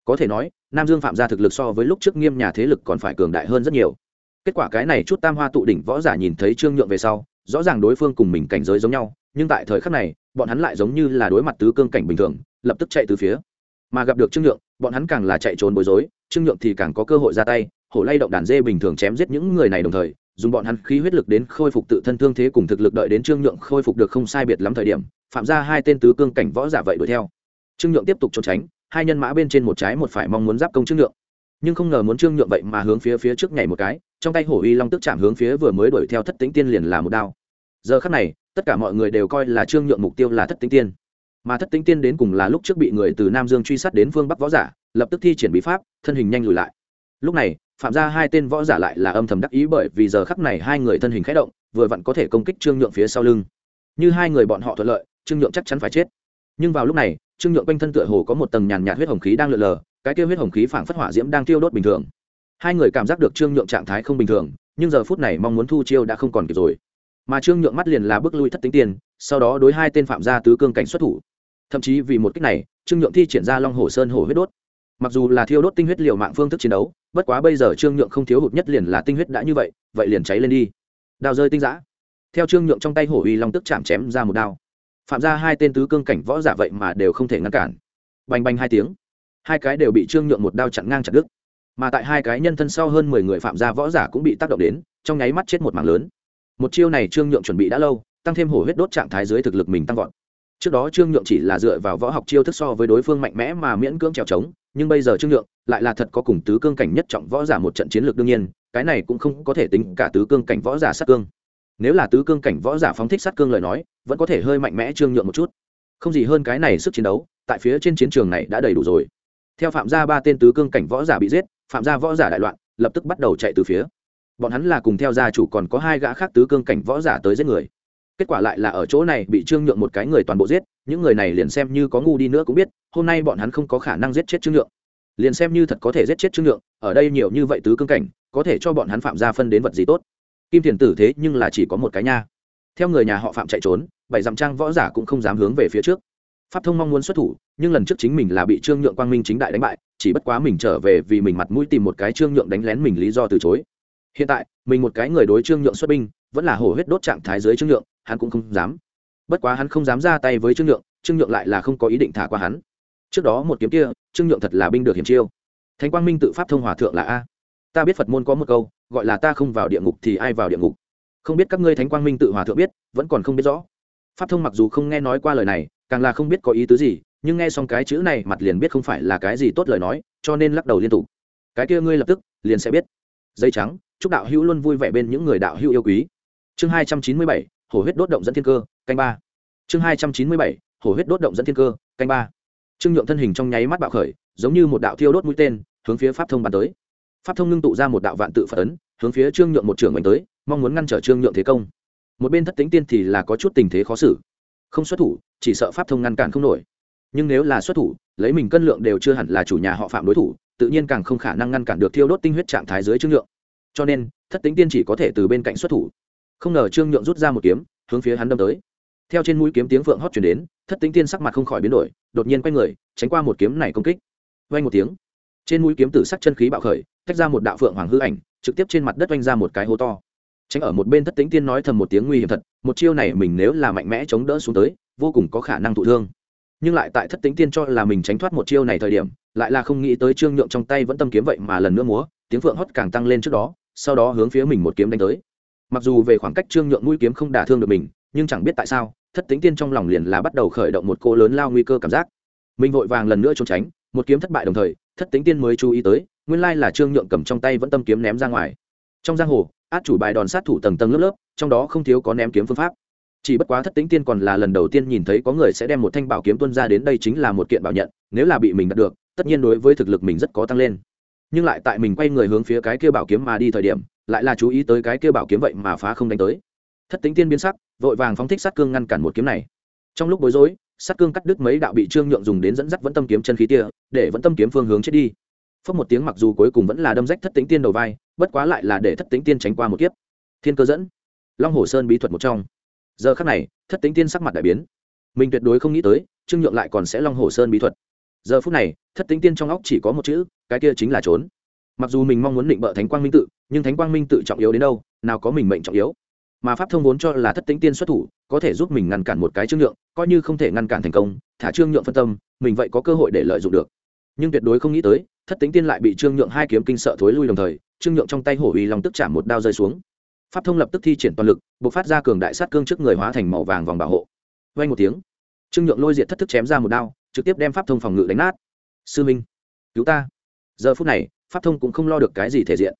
Có thể nói, nam dương phạm gia thực lực so với lúc trước nghiêm nhà thế lực còn phải cường đại hơn rất nhiều. Kết quả cái này chút tam hoa tụ đỉnh võ giả nhìn thấy trương nhượng về sau, rõ ràng đối phương cùng mình cảnh giới giống nhau, nhưng tại thời khắc này, bọn hắn lại giống như là đối mặt tứ cương cảnh bình thường, lập tức chạy từ phía. Mà gặp được trương nhượng, bọn hắn càng là chạy trốn bối rối, trương nhượng thì càng có cơ hội ra tay, hổ lay động đàn dê bình thường chém giết những người này đồng thời, dùng bọn hắn khí huyết lực đến khôi phục tự thân thương thế cùng thực lực đợi đến trương nhượng khôi phục được không sai biệt lắm thời điểm phạm ra hai tên tứ cương cảnh võ giả vậy đuổi theo. Trương nhượng tiếp tục trốn tránh, hai nhân mã bên trên một trái một phải mong muốn giáp công trương nhượng. Nhưng không ngờ muốn trương nhượng vậy mà hướng phía phía trước nhảy một cái, trong tay hổ uy long tức chạm hướng phía vừa mới đuổi theo thất tính tiên liền là một đao. Giờ khắc này, tất cả mọi người đều coi là trương nhượng mục tiêu là thất tính tiên. Mà thất tính tiên đến cùng là lúc trước bị người từ nam dương truy sát đến phương bắc võ giả, lập tức thi triển bí pháp, thân hình nhanh lùi lại. Lúc này, phạm ra hai tên võ giả lại là âm thầm đắc ý bởi vì giờ khắc này hai người thân hình khẽ động, vừa vặn có thể công kích trương nhượng phía sau lưng. Như hai người bọn họ thuận lợi trương nhượng chắc chắn phải chết. Nhưng vào lúc này, trương nhượng quanh thân tựa hồ có một tầng nhàn nhạt huyết hồng khí đang lượn lờ, cái kêu huyết hồng khí phảng phất hỏa diễm đang tiêu đốt bình thường. Hai người cảm giác được trương nhượng trạng thái không bình thường, nhưng giờ phút này mong muốn thu chiêu đã không còn kịp rồi. Mà trương nhượng mắt liền là bước lui thất tính tiền, sau đó đối hai tên phạm gia tứ cương cảnh xuất thủ. Thậm chí vì một cách này, trương nhượng thi triển ra long hồ sơn hồ huyết đốt. Mặc dù là thiêu đốt tinh huyết liều mạng phương thức chiến đấu, bất quá bây giờ trương nhượng không thiếu hụt nhất liền là tinh huyết đã như vậy vậy liền cháy lên đi. Đao rơi tinh giã. Theo trương nhượng trong tay hổ uy long tức chạm chém ra một đao phạm ra hai tên tứ cương cảnh võ giả vậy mà đều không thể ngăn cản. Bành bành hai tiếng, hai cái đều bị trương nhượng một đao chặn ngang chặt đứt. Mà tại hai cái nhân thân sau hơn mười người phạm gia võ giả cũng bị tác động đến, trong nháy mắt chết một mảng lớn. Một chiêu này trương nhượng chuẩn bị đã lâu, tăng thêm hổ huyết đốt trạng thái dưới thực lực mình tăng vọt. Trước đó trương nhượng chỉ là dựa vào võ học chiêu thức so với đối phương mạnh mẽ mà miễn cưỡng trèo trống, nhưng bây giờ trương nhượng lại là thật có cùng tứ cương cảnh nhất trọng võ giả một trận chiến lược đương nhiên, cái này cũng không có thể tính cả tứ cương cảnh võ giả sát cương nếu là tứ cương cảnh võ giả phóng thích sát cương lời nói, vẫn có thể hơi mạnh mẽ trương nhượng một chút. Không gì hơn cái này sức chiến đấu, tại phía trên chiến trường này đã đầy đủ rồi. Theo phạm gia ba tên tứ cương cảnh võ giả bị giết, phạm gia võ giả đại loạn, lập tức bắt đầu chạy từ phía. Bọn hắn là cùng theo gia chủ còn có hai gã khác tứ cương cảnh võ giả tới giết người. Kết quả lại là ở chỗ này bị trương nhượng một cái người toàn bộ giết, những người này liền xem như có ngu đi nữa cũng biết, hôm nay bọn hắn không có khả năng giết chết trương nhượng. Liền xem như thật có thể giết chết trương nhượng, ở đây nhiều như vậy tứ cương cảnh, có thể cho bọn hắn phạm gia phân đến vật gì tốt kim thiền tử thế nhưng là chỉ có một cái nha. Theo người nhà họ phạm chạy trốn, bảy dặm trang võ giả cũng không dám hướng về phía trước. Pháp thông mong muốn xuất thủ, nhưng lần trước chính mình là bị trương nhượng quang minh chính đại đánh bại, chỉ bất quá mình trở về vì mình mặt mũi tìm một cái trương nhượng đánh lén mình lý do từ chối. Hiện tại, mình một cái người đối trương nhượng xuất binh, vẫn là hổ huyết đốt trạng thái dưới trương nhượng, hắn cũng không dám. Bất quá hắn không dám ra tay với trương nhượng trương nhượng lại là không có ý định thả qua hắn. Trước đó một kiếm kia, trương nhượng thật là binh được hiểm chiêu. Thánh quang minh tự pháp thông hòa thượng là a ta biết phật môn có một câu, gọi là ta không vào địa ngục thì ai vào địa ngục. Không biết các ngươi thánh quang minh tự hòa thượng biết, vẫn còn không biết rõ. Pháp thông mặc dù không nghe nói qua lời này, càng là không biết có ý tứ gì, nhưng nghe xong cái chữ này, mặt liền biết không phải là cái gì tốt lời nói, cho nên lắc đầu liên tục. Cái kia ngươi lập tức, liền sẽ biết. Dây trắng, chúc đạo hữu luôn vui vẻ bên những người đạo hữu yêu quý. Chương hai trăm chín mươi bảy, hổ huyết đốt động dẫn thiên cơ, canh ba. Chương hai trăm chín mươi bảy, hổ huyết đốt động dẫn thiên cơ, canh ba. Trương nhượng thân hình trong nháy mắt bạo khởi, giống như một đạo thiêu đốt mũi tên, hướng phía pháp thông bắn tới pháp thông ngưng tụ ra một đạo vạn tự phật ấn, hướng phía trương nhượng một trưởng đánh tới, mong muốn ngăn trở trương nhượng thế công. Một bên thất tính tiên thì là có chút tình thế khó xử. Không xuất thủ, chỉ sợ pháp thông ngăn cản không nổi. Nhưng nếu là xuất thủ, lấy mình cân lượng đều chưa hẳn là chủ nhà họ phạm đối thủ, tự nhiên càng không khả năng ngăn cản được thiêu đốt tinh huyết trạng thái dưới trương nhượng. Cho nên, thất tính tiên chỉ có thể từ bên cạnh xuất thủ. Không ngờ trương nhượng rút ra một kiếm, hướng phía hắn đâm tới. Theo trên mũi kiếm tiếng phượng hót chuyển đến, thất tính tiên sắc mặt không khỏi biến đổi, đột nhiên quay người, tránh qua một kiếm này công kích. Vay một tiếng, trên mũi kiếm tử sắc chân khí bạo khởi tách ra một đạo phượng hoàng hư ảnh, trực tiếp trên mặt đất oanh ra một cái hố to. Tránh ở một bên thất tính tiên nói thầm một tiếng nguy hiểm thật, một chiêu này mình nếu là mạnh mẽ chống đỡ xuống tới, vô cùng có khả năng thụ thương. Nhưng lại tại thất tính tiên cho là mình tránh thoát một chiêu này thời điểm, lại là không nghĩ tới trương nhượng trong tay vẫn tâm kiếm vậy mà lần nữa múa, tiếng phượng hót càng tăng lên trước đó, sau đó hướng phía mình một kiếm đánh tới. Mặc dù về khoảng cách trương nhượng mũi kiếm không đả thương được mình, nhưng chẳng biết tại sao, thất tính tiên trong lòng liền là bắt đầu khởi động một cô lớn lao nguy cơ cảm giác. Mình vội vàng lần nữa trốn tránh, một kiếm thất bại đồng thời, thất tính tiên mới chú ý tới nguyên lai là trương nhượng cầm trong tay vẫn tâm kiếm ném ra ngoài. Trong giang hồ, át chủ bài đòn sát thủ tầng tầng lớp lớp, trong đó không thiếu có ném kiếm phương pháp. Chỉ bất quá thất tính tiên còn là lần đầu tiên nhìn thấy có người sẽ đem một thanh bảo kiếm tuân ra đến đây chính là một kiện bảo nhận, nếu là bị mình đạt được, tất nhiên đối với thực lực mình rất có tăng lên. Nhưng lại tại mình quay người hướng phía cái kia bảo kiếm mà đi thời điểm, lại là chú ý tới cái kia bảo kiếm vậy mà phá không đánh tới. Thất tính tiên biến sắc, vội vàng phóng thích sát cương ngăn cản một kiếm này. Trong lúc bối rối, sát cương cắt đứt mấy đạo bị trương nhượng dùng đến dẫn dắt vẫn tâm kiếm chân khí tia, để vẫn tâm kiếm phương hướng chết đi phất một tiếng mặc dù cuối cùng vẫn là đâm rách thất tính tiên đầu vai, bất quá lại là để thất tính tiên tránh qua một kiếp. Thiên cơ dẫn. Long hồ sơn bí thuật một trong. Giờ khắc này, thất tính tiên sắc mặt đại biến. Mình tuyệt đối không nghĩ tới, trương nhượng lại còn sẽ long hồ sơn bí thuật. Giờ phút này, thất tính tiên trong óc chỉ có một chữ, cái kia chính là trốn. Mặc dù mình mong muốn định bợ thánh quang minh tự, nhưng thánh quang minh tự trọng yếu đến đâu, nào có mình mệnh trọng yếu. Mà pháp thông vốn cho là thất tính tiên xuất thủ, có thể giúp mình ngăn cản một cái trương nhượng, coi như không thể ngăn cản thành công, thả trương nhượng phân tâm, mình vậy có cơ hội để lợi dụng được. Nhưng tuyệt đối không nghĩ tới thất tính tiên lại bị trương nhượng hai kiếm kinh sợ thối lui đồng thời, trương nhượng trong tay hổ uy long tức chạm một đao rơi xuống. Pháp thông lập tức thi triển toàn lực buộc phát ra cường đại sát cương trước người hóa thành màu vàng vòng bảo hộ. Vay một tiếng, trương nhượng lôi diệt thất thức chém ra một đao, trực tiếp đem pháp thông phòng ngự đánh nát. Sư minh, cứu ta. Giờ phút này, pháp thông cũng không lo được cái gì thể diện.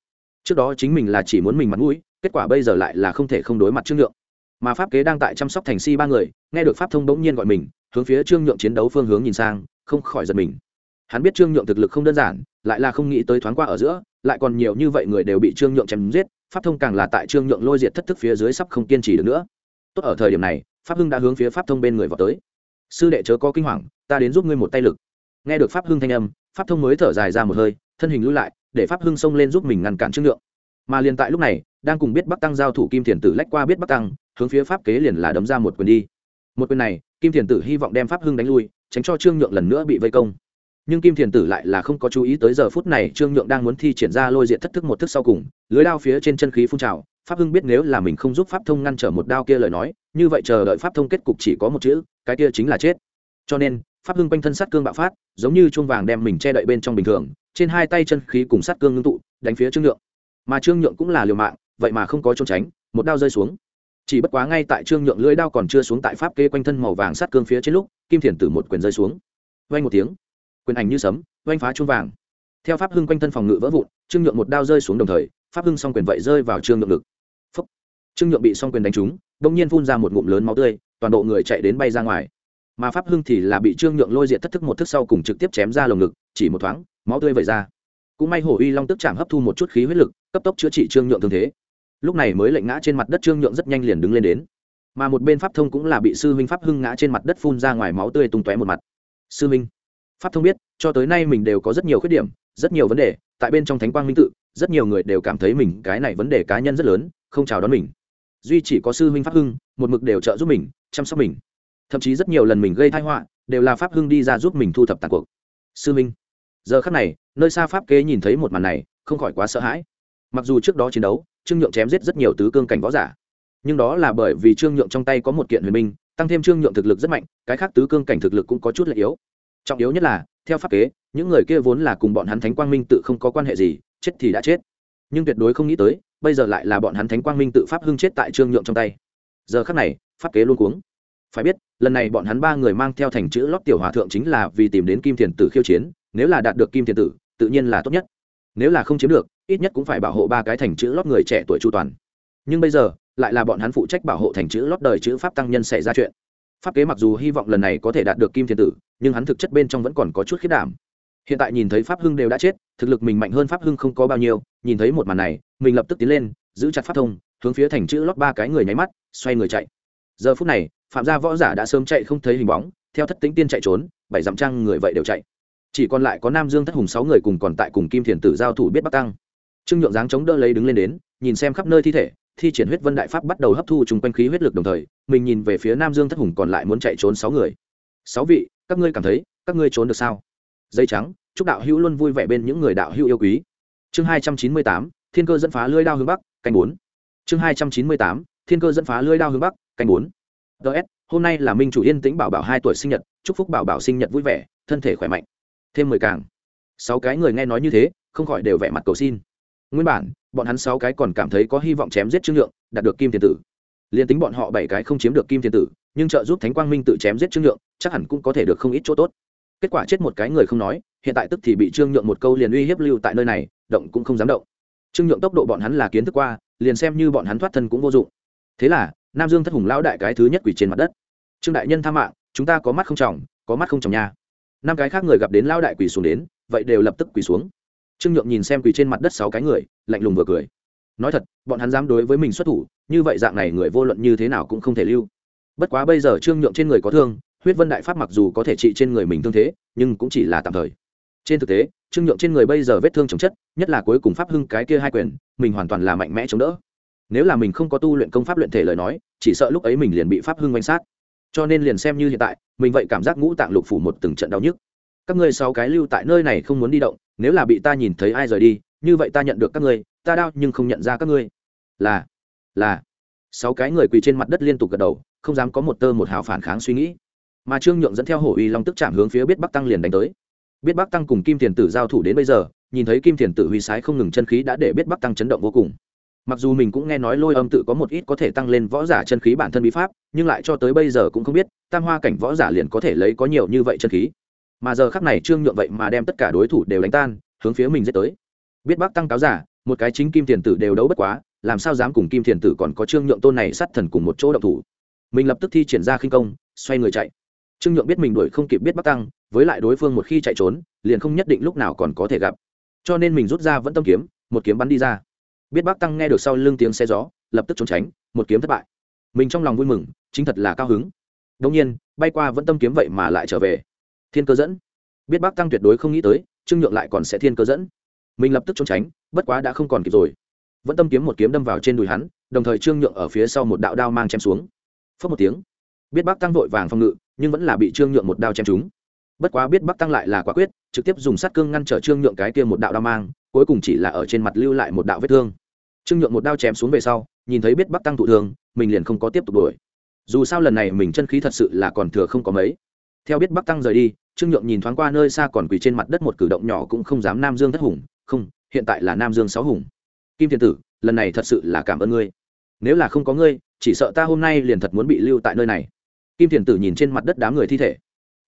Trước đó chính mình là chỉ muốn mình mặt mũi, kết quả bây giờ lại là không thể không đối mặt trương nhượng. Mà pháp kế đang tại chăm sóc thành si ba người, nghe được pháp thông bỗng nhiên gọi mình, hướng phía trương nhượng chiến đấu phương hướng nhìn sang, không khỏi giật mình hắn biết trương nhượng thực lực không đơn giản, lại là không nghĩ tới thoáng qua ở giữa, lại còn nhiều như vậy người đều bị trương nhượng chém giết, pháp thông càng là tại trương nhượng lôi diệt thất thức phía dưới sắp không kiên trì được nữa. Tốt ở thời điểm này, pháp hưng đã hướng phía pháp thông bên người vào tới. Sư đệ chớ có kinh hoàng, ta đến giúp ngươi một tay lực. Nghe được pháp hưng thanh âm, pháp thông mới thở dài ra một hơi, thân hình lưu lại, để pháp hưng xông lên giúp mình ngăn cản trương nhượng. Mà liền tại lúc này, đang cùng biết bắc tăng giao thủ kim thiền tử lách qua biết bắc tăng, hướng phía pháp kế liền là đấm ra một quyền đi. Một quyền này, kim thiền tử hy vọng đem pháp hưng đánh lui, tránh cho trương nhượng lần nữa bị vây công nhưng kim thiền tử lại là không có chú ý tới giờ phút này trương nhượng đang muốn thi triển ra lôi diện thất thức một thức sau cùng, lưới đao phía trên chân khí phun trào, pháp hưng biết nếu là mình không giúp pháp thông ngăn trở một đao kia lời nói, như vậy chờ đợi pháp thông kết cục chỉ có một chữ, cái kia chính là chết. Cho nên, pháp hưng quanh thân sát cương bạo phát, giống như chuông vàng đem mình che đậy bên trong bình thường, trên hai tay chân khí cùng sát cương ngưng tụ, đánh phía trương nhượng. Mà trương nhượng cũng là liều mạng, vậy mà không có trốn tránh, một đao rơi xuống. Chỉ bất quá ngay tại trương nhượng lưỡi đao còn chưa xuống tại pháp kê quanh thân màu vàng sát cương phía trên lúc, kim thiền tử một quyền rơi xuống. Vay một tiếng quyền ảnh như sấm, oanh phá chuông vàng. Theo pháp hưng quanh thân phòng ngự vỡ vụn, trương nhượng một đao rơi xuống đồng thời, pháp hưng s quyền vậy rơi vào trương nhượng ngực. Phúc. trương nhượng bị s quyền đánh trúng đ ỗ n g nhiên phun ra một ngụm lớn máu tươi, toàn bộ người chạy đến bay ra ngoài. Mà pháp hưng thì là bị trương nhượng lôi diện thất thức một thức sau cùng trực tiếp chém ra lồng ngực, chỉ một thoáng, máu tươi vẩy ra. Cũng may hổ uy long tức chạm hấp thu một chút khí huyết lực, cấp tốc chữa trị trương nhượng thương thế. Lúc này mới lệnh ngã trên mặt đất trương nhượng rất nhanh liền đứng lên đến. Mà một bên pháp thông cũng là bị sư huynh pháp hưng ngã trên mặt đất phun ra ngoài máu tươi tung tóe một mặt. Sư huynh pháp thông biết, cho tới nay mình đều có rất nhiều khuyết điểm, rất nhiều vấn đề, tại bên trong thánh quang minh tự, rất nhiều người đều cảm thấy mình cái này vấn đề cá nhân rất lớn, không chào đón mình. Duy chỉ có sư huynh pháp hưng, một mực đều trợ giúp mình, chăm sóc mình. Thậm chí rất nhiều lần mình gây thai họa, đều là pháp hưng đi ra giúp mình thu thập tàn cuộc. Sư minh giờ khắc này, nơi xa pháp kế nhìn thấy một màn này, không khỏi quá sợ hãi. Mặc dù trước đó chiến đấu, trương nhượng chém giết rất nhiều tứ cương cảnh võ giả, nhưng đó là bởi vì trương nhượng trong tay có một kiện huyền minh tăng thêm trương nhượng thực lực rất mạnh, cái khác tứ cương cảnh thực lực cũng có chút lệ yếu trọng yếu nhất là, theo pháp kế, những người kia vốn là cùng bọn hắn thánh quang minh tự không có quan hệ gì, chết thì đã chết. Nhưng tuyệt đối không nghĩ tới, bây giờ lại là bọn hắn thánh quang minh tự pháp hưng chết tại trương nhượng trong tay. Giờ khắc này, pháp kế luôn cuống. Phải biết, lần này bọn hắn ba người mang theo thành chữ lót tiểu hòa thượng chính là vì tìm đến kim thiền tử khiêu chiến, nếu là đạt được kim thiền tử, tự nhiên là tốt nhất. Nếu là không chiếm được, ít nhất cũng phải bảo hộ ba cái thành chữ lót người trẻ tuổi chu toàn. Nhưng bây giờ, lại là bọn hắn phụ trách bảo hộ thành chữ lót đời chữ pháp tăng nhân xảy ra chuyện pháp kế mặc dù hy vọng lần này có thể đạt được kim thiên tử, nhưng hắn thực chất bên trong vẫn còn có chút khiết đảm. Hiện tại nhìn thấy pháp hưng đều đã chết, thực lực mình mạnh hơn pháp hưng không có bao nhiêu, nhìn thấy một màn này, mình lập tức tiến lên, giữ chặt pháp thông, hướng phía thành chữ lót ba cái người nháy mắt, xoay người chạy. Giờ phút này, phạm gia võ giả đã sớm chạy không thấy hình bóng, theo thất tính tiên chạy trốn, bảy dặm trang người vậy đều chạy. Chỉ còn lại có nam dương thất hùng sáu người cùng còn tại cùng kim thiền tử giao thủ biết bắc tăng. Trương nhượng dáng chống đỡ lấy đứng lên đến, nhìn xem khắp nơi thi thể thi triển huyết vân đại pháp bắt đầu hấp thu chung quanh khí huyết lực đồng thời, mình nhìn về phía nam dương thất hùng còn lại muốn chạy trốn sáu người. Sáu vị, các ngươi cảm thấy, các ngươi trốn được sao? Dây trắng, chúc đạo hữu luôn vui vẻ bên những người đạo hữu yêu quý. Chương hai trăm chín mươi tám, thiên cơ dẫn phá lưới đao hướng bắc, canh bốn. Chương hai trăm chín mươi tám, thiên cơ dẫn phá lưới đao hướng bắc, canh bốn. Ts hôm nay là minh chủ yên tĩnh bảo bảo hai tuổi sinh nhật, chúc phúc bảo bảo sinh nhật vui vẻ, thân thể khỏe mạnh. Thêm mười càng. Sáu cái người nghe nói như thế, không khỏi đều vẻ mặt cầu xin. Nguyên bản bọn hắn sáu cái còn cảm thấy có hy vọng chém giết trương nhượng, đạt được kim thiên tử. Liền tính bọn họ bảy cái không chiếm được kim thiên tử, nhưng trợ giúp thánh quang minh tự chém giết trương nhượng, chắc hẳn cũng có thể được không ít chỗ tốt. Kết quả chết một cái người không nói, hiện tại tức thì bị trương nhượng một câu liền uy hiếp lưu tại nơi này, động cũng không dám động. Trương nhượng tốc độ bọn hắn là kiến thức qua, liền xem như bọn hắn thoát thân cũng vô dụng. Thế là, nam dương thất hùng lão đại cái thứ nhất quỷ trên mặt đất. Trương đại nhân tha mạng, chúng ta có mắt không tròng có mắt không tròng nha. Năm cái khác người gặp đến lão đại quỷ xuống đến, vậy đều lập tức quỷ xuống. Trương nhượng nhìn xem quỳ trên mặt đất sáu cái người lạnh lùng vừa cười. Nói thật, bọn hắn dám đối với mình xuất thủ, như vậy dạng này người vô luận như thế nào cũng không thể lưu. Bất quá bây giờ trương nhượng trên người có thương, huyết vân đại pháp mặc dù có thể trị trên người mình thương thế, nhưng cũng chỉ là tạm thời. Trên thực tế, trương nhượng trên người bây giờ vết thương chồng chất, nhất là cuối cùng pháp hưng cái kia hai quyền, mình hoàn toàn là mạnh mẽ chống đỡ. Nếu là mình không có tu luyện công pháp luyện thể lời nói, chỉ sợ lúc ấy mình liền bị pháp hưng oanh sát. Cho nên liền xem như hiện tại, mình vậy cảm giác ngũ tạng lục phủ một từng trận đau nhức. Các ngươi sáu cái lưu tại nơi này không muốn đi động, nếu là bị ta nhìn thấy ai rời đi như vậy ta nhận được các ngươi, ta đau nhưng không nhận ra các ngươi. Là là. Sáu cái người quỳ trên mặt đất liên tục gật đầu, không dám có một tơ một hào phản kháng suy nghĩ. Mà trương nhượng dẫn theo hổ uy long tức chạm hướng phía biết bắc tăng liền đánh tới. Biết bắc tăng cùng kim thiền tử giao thủ đến bây giờ, nhìn thấy kim thiền tử huy sái không ngừng chân khí đã để biết bắc tăng chấn động vô cùng. Mặc dù mình cũng nghe nói lôi âm tự có một ít có thể tăng lên võ giả chân khí bản thân bí pháp, nhưng lại cho tới bây giờ cũng không biết, tam hoa cảnh võ giả liền có thể lấy có nhiều như vậy chân khí. Mà giờ khắc này trương nhượng vậy mà đem tất cả đối thủ đều đánh tan, hướng phía mình dết tới biết bác tăng cáo giả, một cái chính kim thiền tử đều đấu bất quá, làm sao dám cùng kim thiền tử còn có trương nhượng tôn này sát thần cùng một chỗ động thủ? Mình lập tức thi triển ra khinh công, xoay người chạy. Trương nhượng biết mình đuổi không kịp biết bắc tăng, với lại đối phương một khi chạy trốn, liền không nhất định lúc nào còn có thể gặp. Cho nên mình rút ra vẫn tâm kiếm, một kiếm bắn đi ra. Biết bắc tăng nghe được sau lưng tiếng xe gió, lập tức trốn tránh, một kiếm thất bại. Mình trong lòng vui mừng, chính thật là cao hứng. Đông nhiên, bay qua vẫn tâm kiếm vậy mà lại trở về. Thiên cơ dẫn. Biết bắc tăng tuyệt đối không nghĩ tới, trương nhượng lại còn sẽ thiên cơ dẫn mình lập tức trốn tránh, bất quá đã không còn kịp rồi. Vẫn tâm kiếm một kiếm đâm vào trên đùi hắn, đồng thời trương nhượng ở phía sau một đạo đao mang chém xuống. Phớt một tiếng, biết bắc tăng vội vàng phòng ngự, nhưng vẫn là bị trương nhượng một đao chém trúng. Bất quá biết bắc tăng lại là quả quyết, trực tiếp dùng sát cương ngăn trở trương nhượng cái kia một đạo đao mang, cuối cùng chỉ là ở trên mặt lưu lại một đạo vết thương. Trương nhượng một đao chém xuống về sau, nhìn thấy biết bắc tăng thụ thương, mình liền không có tiếp tục đuổi. Dù sao lần này mình chân khí thật sự là còn thừa không có mấy. Theo biết bắc tăng rời đi, trương nhượng nhìn thoáng qua nơi xa còn quỳ trên mặt đất một cử động nhỏ cũng không dám nam dương thất hùng không, hiện tại là nam dương sáu hùng. Kim thiên tử, lần này thật sự là cảm ơn ngươi. Nếu là không có ngươi, chỉ sợ ta hôm nay liền thật muốn bị lưu tại nơi này. Kim thiên tử nhìn trên mặt đất đám người thi thể.